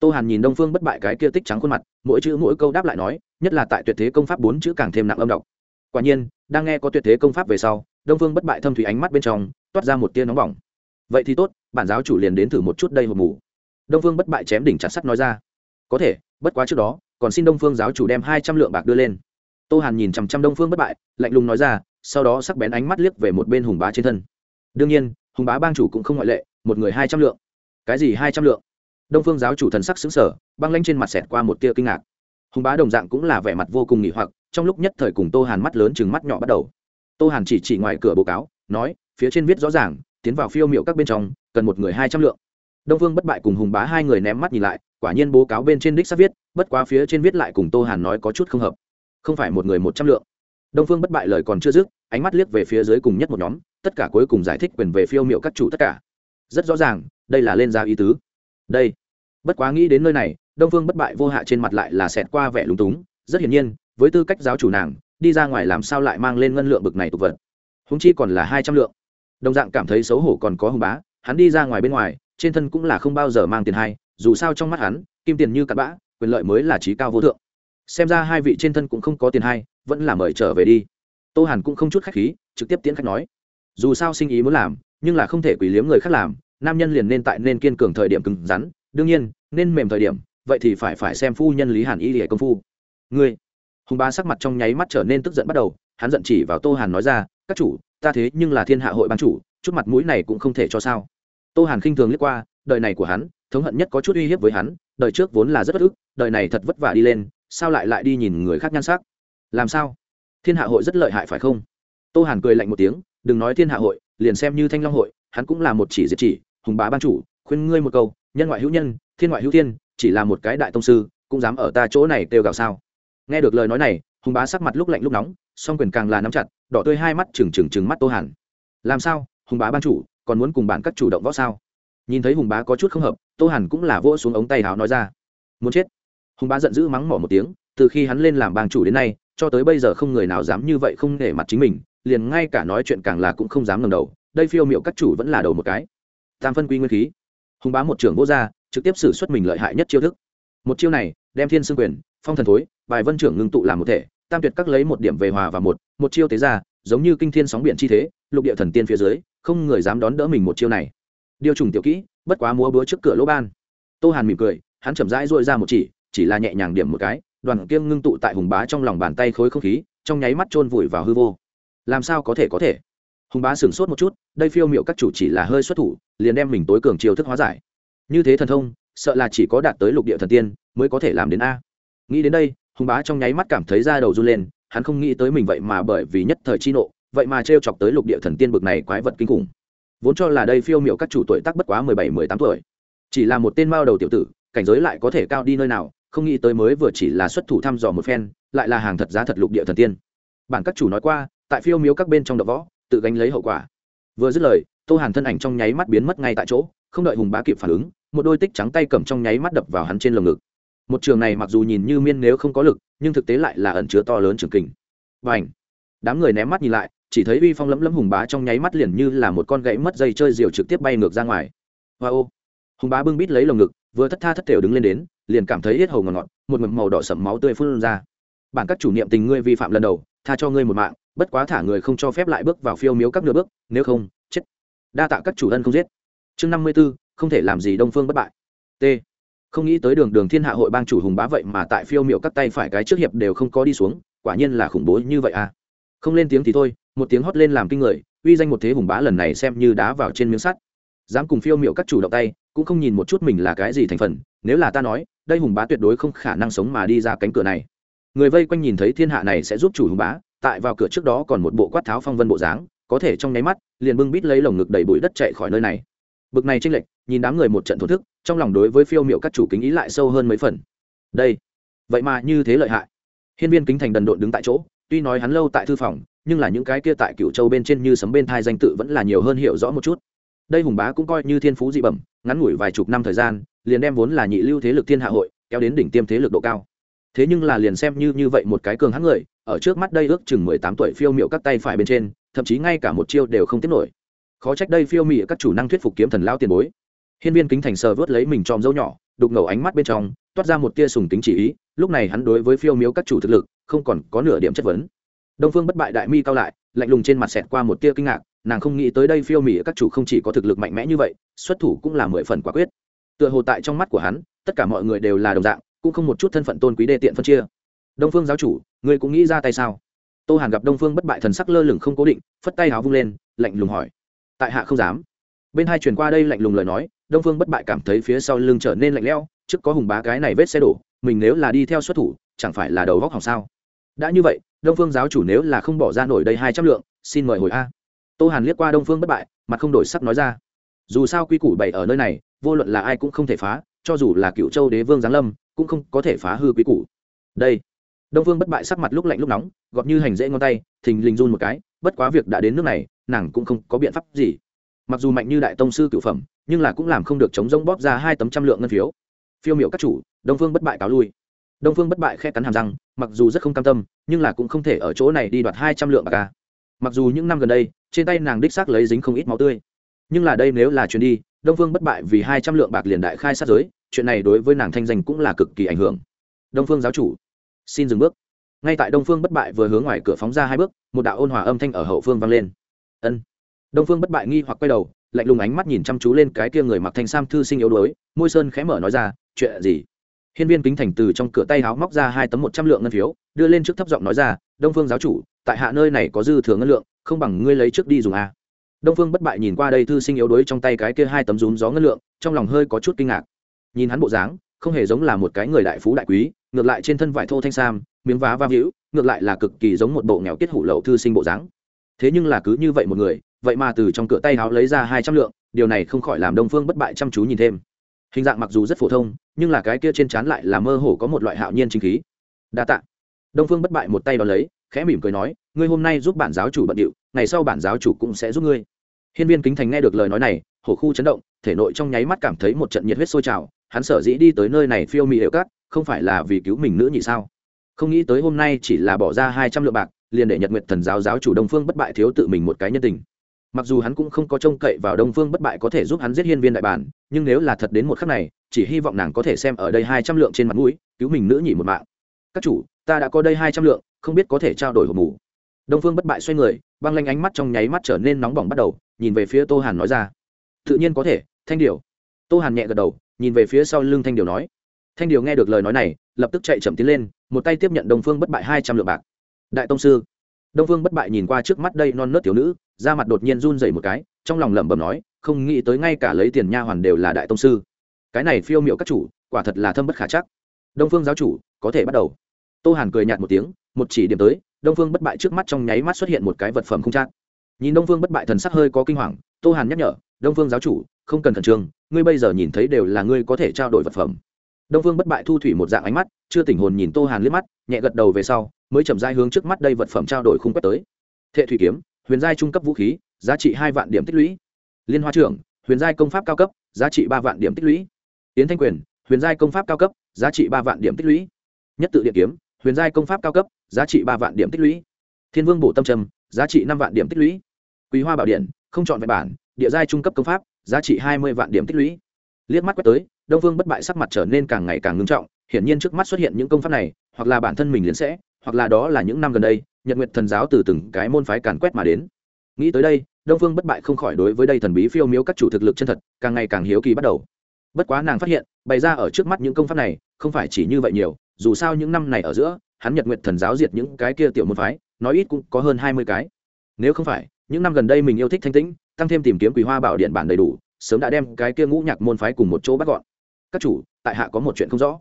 Tô hàn nhìn đông phương bất bại cái kia tích trắng khuôn mặt, mỗi chữ mỗi câu đáp lại nói, nhất là tại tuyệt thế công pháp bốn chữ càng thêm nặng âm độc. Quả nhiên, đang nghe có tuyệt thế công pháp về sau, đông phương bất bại thâm thủy ánh mắt bên trong, toát ra một tia nóng bỏng. Vậy thì tốt bản giáo chủ liền đến thử một chút đây hộp mù. Đông phương bất bại chém đỉnh chặt sắt nói ra. Có thể, bất quá trước đó, còn xin đông phương giáo chủ đem hai trăm lượng bạc đưa lên. Tô hàn nhìn chằm chằm đông phương bất bại, lạnh lùng nói ra, sau đó sắc bén ánh mắt liếc về một bên hùng bá trên thân. Đương nhiên, hùng bá bang chủ cũng không ngoại lệ, một người hai trăm lượng. Cái gì hai trăm lượng? Đông phương giáo chủ thần sắc xứng sở băng lanh trên mặt xẹt qua một tia kinh ngạc. Hùng bá đồng dạng cũng là vẻ mặt vô cùng nghỉ hoặc, trong lúc nhất thời cùng tô hàn mắt lớn chừng mắt nhỏ bắt đầu. Tô hàn chỉ chỉ ngoài cửa báo cáo, nói, phía trên viết rõ ràng tiến vào phiêu miệu các bên trong, cần một người hai trăm lượng. Đông phương bất bại cùng hùng bá hai người ném mắt nhìn lại, quả nhiên bố cáo bên trên đích sắp viết, bất quá phía trên viết lại cùng tô hàn nói có chút không hợp. Không phải một người một trăm lượng. Đông phương bất bại lời còn chưa dứt, ánh mắt liếc về phía dưới cùng nhất một nhóm, tất cả cuối cùng giải thích quyền về phiêu miệu các chủ tất cả. Rất rõ ràng, đây là lên ra ý tứ. Đây. Bất quá nghĩ đến nơi này, đông phương bất bại vô hạ trên mặt lại là xẹt qua vẻ lúng túng, rất hiển nhiên, với tư cách giáo chủ nàng, đi ra ngoài làm sao lại mang lên ngân lượng bực này tục vật. Húng chi còn là hai trăm lượng đồng dạng cảm thấy xấu hổ còn có hùng bá, hắn đi ra ngoài bên ngoài, trên thân cũng là không bao giờ mang tiền hay dù sao trong mắt hắn, kim tiền như cặn bã, quyền lợi mới là trí cao vô thượng. Xem ra hai vị trên thân cũng không có tiền hay vẫn là mời trở về đi. Tô hàn cũng không chút khách khí, trực tiếp tiến khách nói. Dù sao sinh ý muốn làm, nhưng là không thể quỷ liếm người khác làm, nam nhân liền nên tại nên kiên cường thời điểm cứng rắn. Đương nhiên, nên mềm thời điểm, vậy thì phải phải xem phu nhân lý hàn y lìa công phu. Ngươi hùng Bá sắc mặt trong nháy mắt trở nên tức giận bắt đầu, hắn giận chỉ vào tô hàn nói ra, các chủ, ta thế nhưng là thiên hạ hội ban chủ, chút mặt mũi này cũng không thể cho sao. Tô hàn khinh thường liếc qua, đời này của hắn, thống hận nhất có chút uy hiếp với hắn, đời trước vốn là rất bất ức, đời này thật vất vả đi lên, sao lại lại đi nhìn người khác nhan sắc? Làm sao? Thiên hạ hội rất lợi hại phải không? Tô hàn cười lạnh một tiếng, đừng nói thiên hạ hội, liền xem như thanh long hội, hắn cũng là một chỉ diệt chỉ, hùng bá ban chủ, khuyên ngươi một câu, nhân ngoại hữu nhân, thiên ngoại hữu thiên, chỉ là một cái đại tông sư, cũng dám ở ta chỗ này kêu gào sao? Nghe được lời nói này, hùng bá sắc mặt lúc lạnh lúc nóng, song quyền càng là nắm chặt, đỏ tươi hai mắt trừng trừng trừng mắt tô hàn. Làm sao? Hùng bá ban chủ, còn muốn cùng bạn các chủ động võ sao? Nhìn thấy hùng bá có chút không hợp, tô hàn cũng là vỗ xuống ống tay háo nói ra. Muốn chết. Hùng bá giận dữ mắng mỏ một tiếng, từ khi hắn lên làm bang chủ đến nay, cho tới bây giờ không người nào dám như vậy không để mặt chính mình, liền ngay cả nói chuyện càng là cũng không dám ngầm đầu, đây phiêu miệu các chủ vẫn là đầu một cái. Tam phân quy nguyên khí. Hùng bá một trưởng vô gia, trực tiếp xử xuất mình lợi hại nhất chiêu thức. Một chiêu này, đem thiên xương quyền, phong thần thối bài vân trưởng ngưng tụ làm một thể, tam tuyệt các lấy một điểm về hòa và một một chiêu tế ra, giống như kinh thiên sóng biển chi thế, lục địa thần tiên phía dưới, không người dám đón đỡ mình một chiêu này. Điều trùng tiểu kỹ, bất quá múa búa trước cửa lỗ ban. Tô hàn mỉm cười, hắn chậm rãi dội ra một chỉ chỉ là nhẹ nhàng điểm một cái, đoàn kiêng ngưng tụ tại hùng bá trong lòng bàn tay khối không khí, trong nháy mắt chôn vùi vào hư vô. Làm sao có thể có thể? Hùng bá sửng sốt một chút, đây phiêu miệu các chủ chỉ là hơi xuất thủ, liền đem mình tối cường chiêu thức hóa giải. Như thế thần thông, sợ là chỉ có đạt tới lục địa thần tiên mới có thể làm đến a. Nghĩ đến đây hùng bá trong nháy mắt cảm thấy da đầu run lên, hắn không nghĩ tới mình vậy mà bởi vì nhất thời chi nộ, vậy mà t r e o chọc tới lục địa thần tiên bực này quái vật kinh khủng. Vốn cho là đây phiêu m i ệ u các chủ tuổi tác bất quá mười bảy, mười tám tuổi. Chỉ là một tên mao đầu tiểu tử, cảnh giới lại có thể cao đi nơi nào, không nghĩ tới mới vừa chỉ là xuất thủ thăm dò một phen, lại là hàng thật giá thật lục địa thần tiên. Bản các chủ nói qua, tại phiêu miếu các bên trong đập võ, tự gánh lấy hậu quả. Vừa dứt lời, tô hàn thân ảnh trong nháy mắt biến mất ngay tại chỗ, không đợi hùng bá kịp phản ứng, một đôi tích trắng tay cầm trong nháy mắt đập vào hắn trên lồng ngực một trường này mặc dù nhìn như miên nếu không có lực, nhưng thực tế lại là ẩn chứa to lớn trường kình. Và ảnh đám người ném mắt nhìn lại, chỉ thấy uy phong lấm lấm hùng bá trong nháy mắt liền như là một con gãy mất dây chơi diều trực tiếp bay ngược ra ngoài. Hoa、wow. ô! Hùng bá bưng bít lấy lồng ngực, vừa thất tha thất thểu đứng lên đến, liền cảm thấy hết hầu ngọt ngọt, một mực màu đỏ sậm máu tươi phun ra. Bản các chủ niệm tình ngươi vi phạm lần đầu, tha cho ngươi một mạng, bất quá thả người không cho phép lại bước vào phiêu miếu các nửa bước, nếu không, chết. Đa tạ các chủ thân không giết. Chương năm mươi b ố không thể làm gì đông phương bất bại. T không nghĩ tới đường đường thiên hạ hội bang chủ hùng bá vậy mà tại phiêu miệu các tay phải cái trước hiệp đều không có đi xuống, quả nhiên là khủng bố như vậy à. Không lên tiếng thì thôi, một tiếng hót lên làm kinh người, uy danh một thế hùng bá lần này xem như đá vào trên miếng sắt. Dám cùng phiêu miệu các chủ động tay, cũng không nhìn một chút mình là cái gì thành phần, nếu là ta nói, đây hùng bá tuyệt đối không khả năng sống mà đi ra cánh cửa này. Người vây quanh nhìn thấy thiên hạ này sẽ giúp chủ hùng bá, tại vào cửa trước đó còn một bộ quát tháo phong vân bộ dáng, có thể trong nháy mắt, liền bưng bít lấy lồng ngực đầy bụi đất chạy khỏi nơi này. Bực này tranh lệch, nhìn đám người một trận thổ thức trong lòng đối với phiêu miệu các chủ kính ý lại sâu hơn mấy phần. Đây, vậy mà như thế lợi hại. Hiên viên kính thành đần độn đứng tại chỗ, tuy nói hắn lâu tại thư phòng, nhưng là những cái kia tại cựu châu bên trên như sấm bên thai danh tự vẫn là nhiều hơn hiểu rõ một chút. Đây hùng bá cũng coi như thiên phú dị bẩm, ngắn ngủi vài chục năm thời gian, liền đem vốn là nhị lưu thế lực thiên hạ hội, kéo đến đỉnh tiêm thế lực độ cao. Thế nhưng là liền xem như như vậy một cái cường hãn người, ở trước mắt đây ước chừng mười tám tuổi phiêu miệu các tay phải bên trên, thậm chí ngay cả một chiêu đều không tiếp nổi. Khó trách đây phiêu mị các chủ năng thuyết phục kiếm thần lao tiền bối hiên viên kính thành sờ vớt lấy mình tròm dấu nhỏ, đục ngầu ánh mắt bên trong, toát ra một tia sùng kính chỉ ý, lúc này hắn đối với phiêu miếu các chủ thực lực, không còn có nửa điểm chất vấn. Đông phương bất bại đại mi cao lại, lạnh lùng trên mặt xẹt qua một tia kinh ngạc, nàng không nghĩ tới đây phiêu mỹ các chủ không chỉ có thực lực mạnh mẽ như vậy, xuất thủ cũng là mười phần quả quyết. Tựa hồ tại trong mắt của hắn, tất cả mọi người đều là đồng dạng, cũng không một chút thân phận tôn quý đê tiện phân chia. Đông phương giáo chủ, ngươi cũng nghĩ ra tay sao? Tô hàn gặp đông phương bất bại thần sắc lơ lửng không cố định, phất tay háo vung lên, lạnh lùng hỏi. Tại hạ không dám. Bên hai truyền qua đây lạnh lùng lời nói đông phương bất bại cảm thấy phía sau lưng trở nên lạnh lẽo, trước có hùng bá cái này vết xe đổ, mình nếu là đi theo xuất thủ, chẳng phải là đầu vóc hỏng sao? Đã như vậy, đông phương giáo chủ nếu là không bỏ ra nổi đây hai trăm lượng, xin mời hồi a. Tô hàn liếc qua đông phương bất bại, mặt không đổi sắc nói ra. Dù sao quy củ bày ở nơi này, vô luận là ai cũng không thể phá, cho dù là cựu châu đế vương giáng lâm, cũng không có thể phá hư quy củ. Đây. Đông phương bất bại sắc mặt lúc lạnh lúc nóng, gọt như hành dễ ngón tay, thình lình run một cái, bất quá việc đã đến nước này, nàng cũng không có biện pháp gì. Mặc dù mạnh như đại tông sư cựu phẩm nhưng là cũng làm không được chống rông bóp ra hai tấm trăm lượng ngân phiếu. Phiêu miểu các chủ, đông phương bất bại cáo lui. Đông phương bất bại khe cắn hàm răng, mặc dù rất không cam tâm, nhưng là cũng không thể ở chỗ này đi đoạt hai trăm lượng bạc ca mặc dù những năm gần đây, trên tay nàng đích xác lấy dính không ít máu tươi. Nhưng là đây nếu là chuyến đi, đông phương bất bại vì hai trăm lượng bạc liền đại khai sát giới, chuyện này đối với nàng thanh danh cũng là cực kỳ ảnh hưởng. Đông phương giáo chủ, xin dừng bước. Ngay tại đông phương bất bại vừa hướng ngoài cửa phóng ra hai bước, một đạo ôn hòa âm thanh ở hậu phương vang lên. Ân. Đông phương bất bại nghi hoặc quay đầu lạnh lùng ánh mắt nhìn chăm chú lên cái kia người mặc thanh sam thư sinh yếu đuối, môi sơn khẽ mở nói ra, chuyện gì? Hiên viên kính thành từ trong cửa tay háo móc ra hai tấm một trăm lượng ngân phiếu, đưa lên trước thấp giọng nói ra, đông phương giáo chủ, tại hạ nơi này có dư thừa ngân lượng, không bằng ngươi lấy trước đi dùng a. Đông phương bất bại nhìn qua đây thư sinh yếu đuối trong tay cái kia hai tấm rúm gió ngân lượng, trong lòng hơi có chút kinh ngạc. Nhìn hắn bộ dáng, không hề giống là một cái người đại phú đại quý, ngược lại trên thân vải thô thanh sam, miếng vá va víu, ngược lại là cực kỳ giống một bộ nghèo kết hủ lậu thư sinh bộ dáng thế nhưng là cứ như vậy một người, vậy mà từ trong cửa tay háo lấy ra hai trăm lượng, điều này không khỏi làm đông phương bất bại chăm chú nhìn thêm. Hình dạng mặc dù rất phổ thông, nhưng là cái kia trên trán lại là mơ hồ có một loại hạo nhiên chính khí. Đa t ạ đông phương bất bại một tay đ ó lấy, khẽ mỉm cười nói, ngươi hôm nay giúp bản giáo chủ bận điệu, ngày sau bản giáo chủ cũng sẽ giúp ngươi. Hiên viên kính thành nghe được lời nói này, hổ khu chấn động, thể nội trong nháy mắt cảm thấy một trận nhiệt huyết sôi trào, hắn sở dĩ đi tới nơi này phiêu mị hiệu cát, không phải là vì cứu mình nữ nhị sao? Không nghĩ tới hôm nay chỉ là bỏ ra hai trăm lượng bạc liền để nhật nguyệt thần giáo giáo chủ đông phương bất bại thiếu tự mình một cái nhân tình. Mặc dù hắn cũng không có trông cậy vào đông phương bất bại có thể giúp hắn giết hiên viên đại bản, nhưng nếu là thật đến một khắc này, chỉ hy vọng nàng có thể xem ở đây hai trăm lượng trên mặt mũi, cứu mình nữ nhị một mạng. Các chủ, ta đã có đây hai trăm lượng, không biết có thể trao đổi hộp mù. Đông phương bất bại xoay người, băng lanh ánh mắt trong nháy mắt trở nên nóng bỏng bắt đầu, nhìn về phía tô hàn nói ra. Tự nhiên có thể, thanh điều. Tô hàn nhẹ gật đầu, nhìn về phía sau lưng thanh điều nói. Thanh điều nghe được lời nói này, lập tức chạy chậm tiến lên, một tay tiếp nhận đông phương bất bại hai trăm lượng bạc đại tông sư. Đông phương bất bại nhìn qua trước mắt đây non nớt thiếu nữ, da mặt đột nhiên run dày một cái, trong lòng lẩm bẩm nói, không nghĩ tới ngay cả lấy tiền nha hoàn đều là đại tông sư. Cái này phiêu m i ệ u các chủ, quả thật là thâm bất khả chắc. Đông phương giáo chủ, có thể bắt đầu. Tô hàn cười nhạt một tiếng, một chỉ điểm tới, đông phương bất bại trước mắt trong nháy mắt xuất hiện một cái vật phẩm không trác nhìn đông phương bất bại thần sắc hơi có kinh hoàng, tô hàn nhắc nhở, đông phương giáo chủ, không cần khẩn trương, ngươi bây giờ nhìn thấy đều là ngươi có thể trao đổi vật phẩm đông phương bất bại thu thủy một dạng ánh mắt, chưa tỉnh hồn nhìn tô hàn liếc mắt, nhẹ gật đầu về sau, mới chậm dai hướng trước mắt đây vật phẩm trao đổi khung quét tới. Thệ thủy kiếm, huyền giai trung cấp vũ khí, giá trị hai vạn điểm tích lũy. Liên hoa trưởng, huyền giai công pháp cao cấp, giá trị ba vạn điểm tích lũy. Tiến thanh quyền, huyền giai công pháp cao cấp, giá trị ba vạn điểm tích lũy. Nhất tự điện kiếm, huyền giai công pháp cao cấp, giá trị ba vạn điểm tích lũy. Thiên vương bổ tâm trầm, giá trị năm vạn điểm tích lũy. Quý hoa bảo điện, không chọn vẹn bản, địa giai trung cấp công pháp, giá trị hai mươi vạn điểm tích lũy liếc mắt quét tới, đông vương bất bại sắc mặt trở nên càng ngày càng ngưng trọng, hiển nhiên trước mắt xuất hiện những công pháp này, hoặc là bản thân mình liền sẽ, hoặc là đó là những năm gần đây, nhật nguyệt thần giáo từ từng cái môn phái càn quét mà đến. Nghĩ tới đây, đông phương bất bại không khỏi đối với đây thần bí phiêu miếu các chủ thực lực chân thật, càng ngày càng hiếu kỳ bắt đầu. Bất quá nàng phát hiện, bày ra ở trước mắt những công pháp này, không phải chỉ như vậy nhiều, dù sao những năm này ở giữa, hắn nhật nguyệt thần giáo diệt những cái kia tiểu môn phái, nói ít cũng có hơn hai mươi cái. Nếu không phải, những năm gần đây mình yêu thích thanh tĩnh, tăng thêm tìm kiếm quý hoa bảo điện bản đầy đủ sớm đã đem cái kia ngũ nhạc môn phái cùng một chỗ bắt gọn. Các chủ, tại hạ có một chuyện không rõ.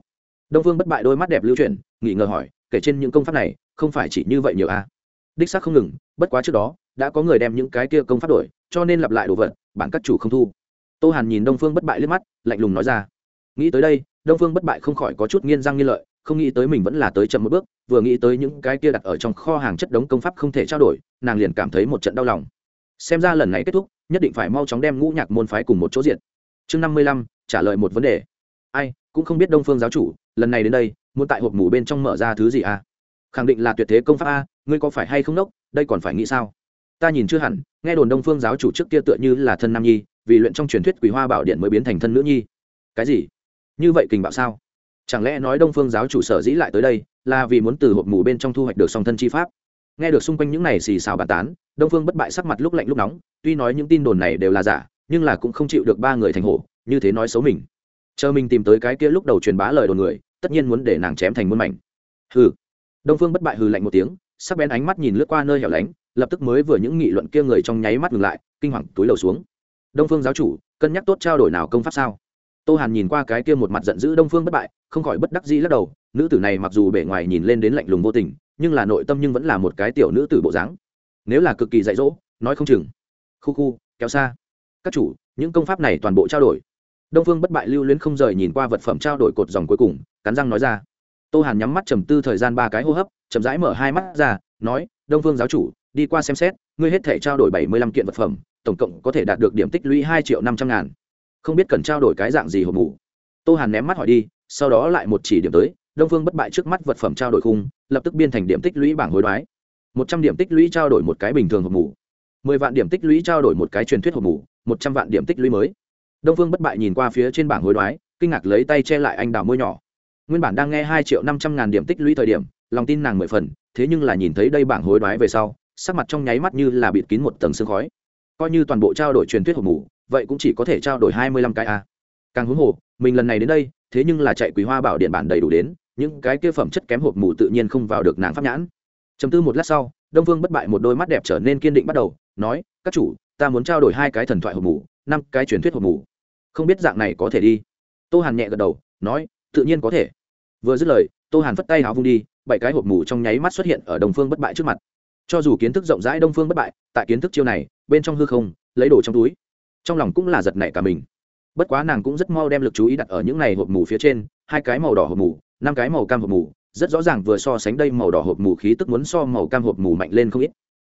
Đông phương bất bại đôi mắt đẹp lưu chuyển nghỉ ngờ hỏi, kể trên những công pháp này, không phải chỉ như vậy nhiều a à. đích xác không ngừng, bất quá trước đó, đã có người đem những cái kia công pháp đổi, cho nên lặp lại đồ vật, bản các chủ không thu. Tô hàn nhìn đông phương bất bại liếc mắt, lạnh lùng nói ra. Nghĩ tới đây, đông phương bất bại không khỏi có chút nghiên răng nghiên lợi, không nghĩ tới mình vẫn là tới chậm một bước, vừa nghĩ tới những cái kia đặt ở trong kho hàng chất đống công pháp không thể trao đổi, nàng liền cảm thấy một trận đau lòng. Xem ra lần này kết thúc nhất định phải mau chóng đem ngũ nhạc môn phái cùng một chỗ diện chương năm mươi lăm, trả lời một vấn đề. Ai, cũng không biết đông phương giáo chủ, lần này đến đây, muốn tại hộp mủ bên trong mở ra thứ gì à? Khẳng định là tuyệt thế công pháp a, ngươi có phải hay không đốc, đây còn phải nghĩ sao? Ta nhìn chưa hẳn, nghe đồn đông phương giáo chủ trước kia tựa như là thân nam nhi, vì luyện trong truyền thuyết quỷ hoa bảo điện mới biến thành thân nữ nhi. Cái gì? Như vậy kình bạo sao? Chẳng lẽ nói đông phương giáo chủ sở dĩ lại tới đây, là vì muốn từ hộp mù bên trong thu hoạch được song thân chi pháp? Nghe được xung quanh những này xì xào bàn tán, đông phương bất bại sắc mặt lúc lạnh lúc nóng, tuy nói những tin đồn này đều là giả, nhưng là cũng không chịu được ba người thành hổ, như thế nói xấu mình. Chờ mình tìm tới cái kia lúc đầu truyền bá lời đồn người, tất nhiên muốn để nàng chém thành muôn mảnh. Hừ. Đông phương bất bại hừ lạnh một tiếng, sắc bén ánh mắt nhìn lướt qua nơi hẻo lánh, lập tức mới vừa những nghị luận kia người trong nháy mắt ngừng lại, kinh hoàng túi lầu xuống. Đông phương giáo chủ, cân nhắc tốt trao đổi nào công pháp sao? Tô hàn nhìn qua cái kia một mặt giận dữ đông phương bất bại, không khỏi bất đắc dĩ lắc đầu, nữ tử này mặc dù bề ngoài nhìn lên đến lạnh lùng vô tình nhưng là nội tâm nhưng vẫn là một cái tiểu nữ tử bộ dáng. Nếu là cực kỳ dạy dỗ, nói không chừng. Khu khu, kéo xa. Các chủ, những công pháp này toàn bộ trao đổi. Đông phương bất bại lưu luyến không rời nhìn qua vật phẩm trao đổi cột dòng cuối cùng, cắn răng nói ra. Tô hàn nhắm mắt trầm tư thời gian ba cái hô hấp, chậm rãi mở hai mắt ra, nói, đông phương giáo chủ, đi qua xem xét, ngươi hết thể trao đổi bảy mươi lăm kiện vật phẩm, tổng cộng có thể đạt được điểm tích lũy hai triệu năm trăm ngàn. Không biết cần trao đổi cái dạng gì hộp mù. Tô hàn ném mắt hỏi đi, sau đó lại một chỉ điểm tới, đông phương bất bại trước mắt vật phẩm trao đổi khung lập tức biên thành điểm tích lũy bảng hối đoái. Một trăm điểm tích lũy trao đổi một cái bình thường hộp mù mười vạn điểm tích lũy trao đổi một cái truyền thuyết hộp mù một trăm vạn điểm tích lũy mới. Đông phương bất bại nhìn qua phía trên bảng hối đoái, kinh ngạc lấy tay che lại anh đào môi nhỏ. Nguyên bản đang nghe hai triệu năm trăm ngàn điểm tích lũy thời điểm, lòng tin nàng mười phần, thế nhưng là nhìn thấy đây bảng hối đoái về sau, sắc mặt trong nháy mắt như là bịt kín một tầng sương khói. Coi như toàn bộ trao đổi truyền thuyết hộp mù vậy cũng chỉ có thể trao đổi hai mươi lăm cái a. Càng huống hồ, mình lần này đến đây, thế nhưng là chạy quý hoa bảo điện bản đầy đủ đến những cái kia phẩm chất kém hộp mù tự nhiên không vào được nàng pháp nhãn. Chấm tư một lát sau, đông vương bất bại một đôi mắt đẹp trở nên kiên định bắt đầu, nói, các chủ, ta muốn trao đổi hai cái thần thoại hộp mù, năm cái truyền thuyết hộp mù. Không biết dạng này có thể đi. Tô hàn nhẹ gật đầu, nói, tự nhiên có thể. Vừa dứt lời, tô hàn phất tay háo vung đi, bảy cái hộp mù trong nháy mắt xuất hiện ở đồng phương bất bại trước mặt. Cho dù kiến thức rộng rãi đông phương bất bại, tại kiến thức chiêu này, bên trong hư không, lấy đồ trong túi, trong lòng cũng là giật nảy cả mình. Bất quá nàng cũng rất mau đem lực chú ý đặt ở những này hộp mù phía trên, hai cái màu đỏ hộp mù năm cái màu cam hộp mù, rất rõ ràng vừa so sánh đây màu đỏ hộp mù khí tức muốn so màu cam hộp mù mạnh lên không ít.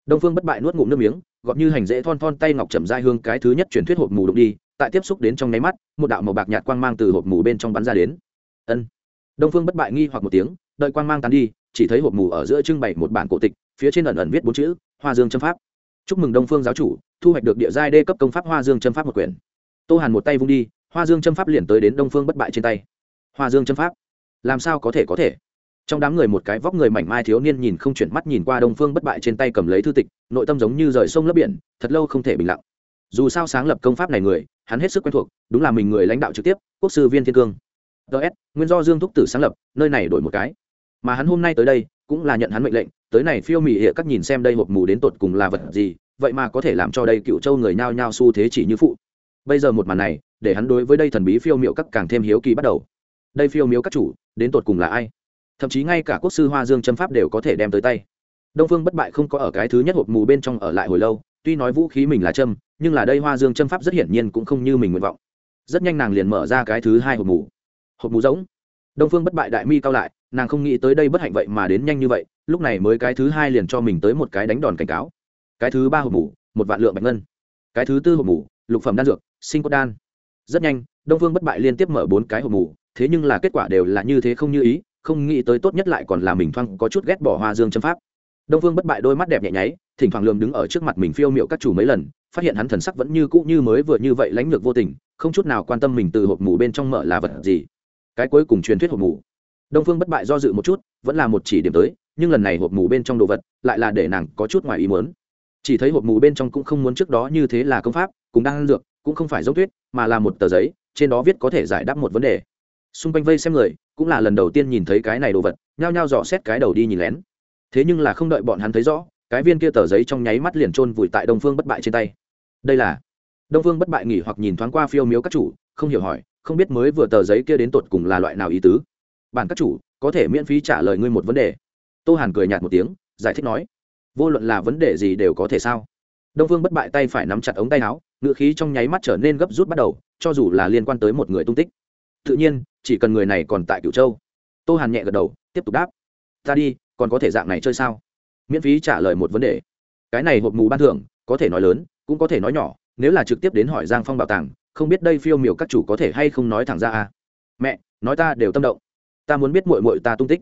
Đông phương bất bại nuốt ngụm nước miếng, gọt như hành dễ thon thon tay ngọc chậm dai hương cái thứ nhất truyền thuyết hộp mù đụng đi, tại tiếp xúc đến trong nháy mắt, một đạo màu bạc nhạt quang mang từ hộp mù bên trong bắn ra đến. Ân. Đông phương bất bại nghi hoặc một tiếng, đợi quang mang tán đi, chỉ thấy hộp mù ở giữa trưng bày một bản cổ tịch, phía trên ẩn ẩn viết bốn chữ, hoa dương châm pháp. Chúc mừng đông phương giáo chủ, thu hoạch được địa giai đê cấp công pháp hoa dương châm pháp một quyển. Tô hàn một tay vung đi, hoa dương châm pháp liền tới đến đông phương bất bại trên tay. Hoa dương châm pháp làm sao có thể có thể? Trong đám người một cái vóc người mảnh mai thiếu niên nhìn không chuyển mắt nhìn qua đông phương bất bại trên tay cầm lấy thư tịch, nội tâm giống như rời sông lấp biển, thật lâu không thể bình lặng. Dù sao sáng lập công pháp này người, hắn hết sức quen thuộc, đúng là mình người lãnh đạo trực tiếp, quốc sư viên thiên cương. Ts nguyên do dương thúc tử sáng lập, nơi này đổi một cái. Mà hắn hôm nay tới đây, cũng là nhận hắn mệnh lệnh, tới này phiêu mỉ hệ các nhìn xem đây hộp mù đến tột cùng là vật gì, vậy mà có thể làm cho đây cựu châu người nhao nhao xu thế chỉ như phụ. Bây giờ một màn này, để hắn đối với đây thần bí phiêu miệu các càng thêm hiếu kỳ bắt đầu. Đây phiêu miếu các chủ đến tột cùng là ai? Thậm chí ngay cả quốc sư hoa dương châm pháp đều có thể đem tới tay. Đông phương bất bại không có ở cái thứ nhất hộp mù bên trong ở lại hồi lâu, tuy nói vũ khí mình là châm, nhưng là đây hoa dương châm pháp rất hiển nhiên cũng không như mình nguyện vọng. Rất nhanh nàng liền mở ra cái thứ hai hộp mù. Hộp mù giống đông phương bất bại đại mi cao lại, nàng không nghĩ tới đây bất hạnh vậy mà đến nhanh như vậy, lúc này mới cái thứ hai liền cho mình tới một cái đánh đòn cảnh cáo. Cái thứ ba hộp mù, một vạn lượng bạch ngân. Cái thứ tư hộp mù, lục phẩm đan dược, sinh cốt đan. Rất nhanh, đông phương bất bại liên tiếp mở bốn cái hộp mù thế nhưng là kết quả đều là như thế không như ý, không nghĩ tới tốt nhất lại còn là mình thoang có chút ghét bỏ hoa dương châm pháp. Đông phương bất bại đôi mắt đẹp nhẹ nháy, thỉnh thoảng lườm đứng ở trước mặt mình phiêu miệu các chủ mấy lần, phát hiện hắn thần sắc vẫn như cũ như mới vừa như vậy lãnh lược vô tình, không chút nào quan tâm mình từ hộp mù bên trong mở là vật gì. Cái cuối cùng truyền thuyết hộp mù. Đông phương bất bại do dự một chút, vẫn là một chỉ điểm tới, nhưng lần này hộp mù bên trong đồ vật lại là để nàng có chút ngoài ý muốn. Chỉ thấy hộp mù bên trong cũng không muốn trước đó như thế là công pháp cũng đang dược, cũng không phải giống tuyết mà là một tờ giấy, trên đó viết có thể giải đáp một vấn đề xung quanh vây xem người, cũng là lần đầu tiên nhìn thấy cái này đồ vật, nhao nhao dò xét cái đầu đi nhìn lén. Thế nhưng là không đợi bọn hắn thấy rõ, cái viên kia tờ giấy trong nháy mắt liền trôn vùi tại đông phương bất bại trên tay. Đây là đông phương bất bại nghỉ hoặc nhìn thoáng qua phiêu miếu các chủ, không hiểu hỏi, không biết mới vừa tờ giấy kia đến tột cùng là loại nào ý tứ. Bản các chủ, có thể miễn phí trả lời ngươi một vấn đề. Tô hàn cười nhạt một tiếng, giải thích nói, vô luận là vấn đề gì đều có thể sao? Đông phương bất bại tay phải nắm chặt ống tay áo ngựa khí trong nháy mắt trở nên gấp rút bắt đầu, cho dù là liên quan tới một người tung tích tự nhiên, chỉ cần người này còn tại cửu châu. Tô hàn nhẹ gật đầu, tiếp tục đáp. Ta đi, còn có thể dạng này chơi sao? Miễn phí trả lời một vấn đề. Cái này hộp mù ban thưởng, có thể nói lớn, cũng có thể nói nhỏ, nếu là trực tiếp đến hỏi giang phong bảo tàng, không biết đây phiêu miểu các chủ có thể hay không nói thẳng ra à? Mẹ, nói ta đều tâm động. Ta muốn biết mội mội ta tung tích.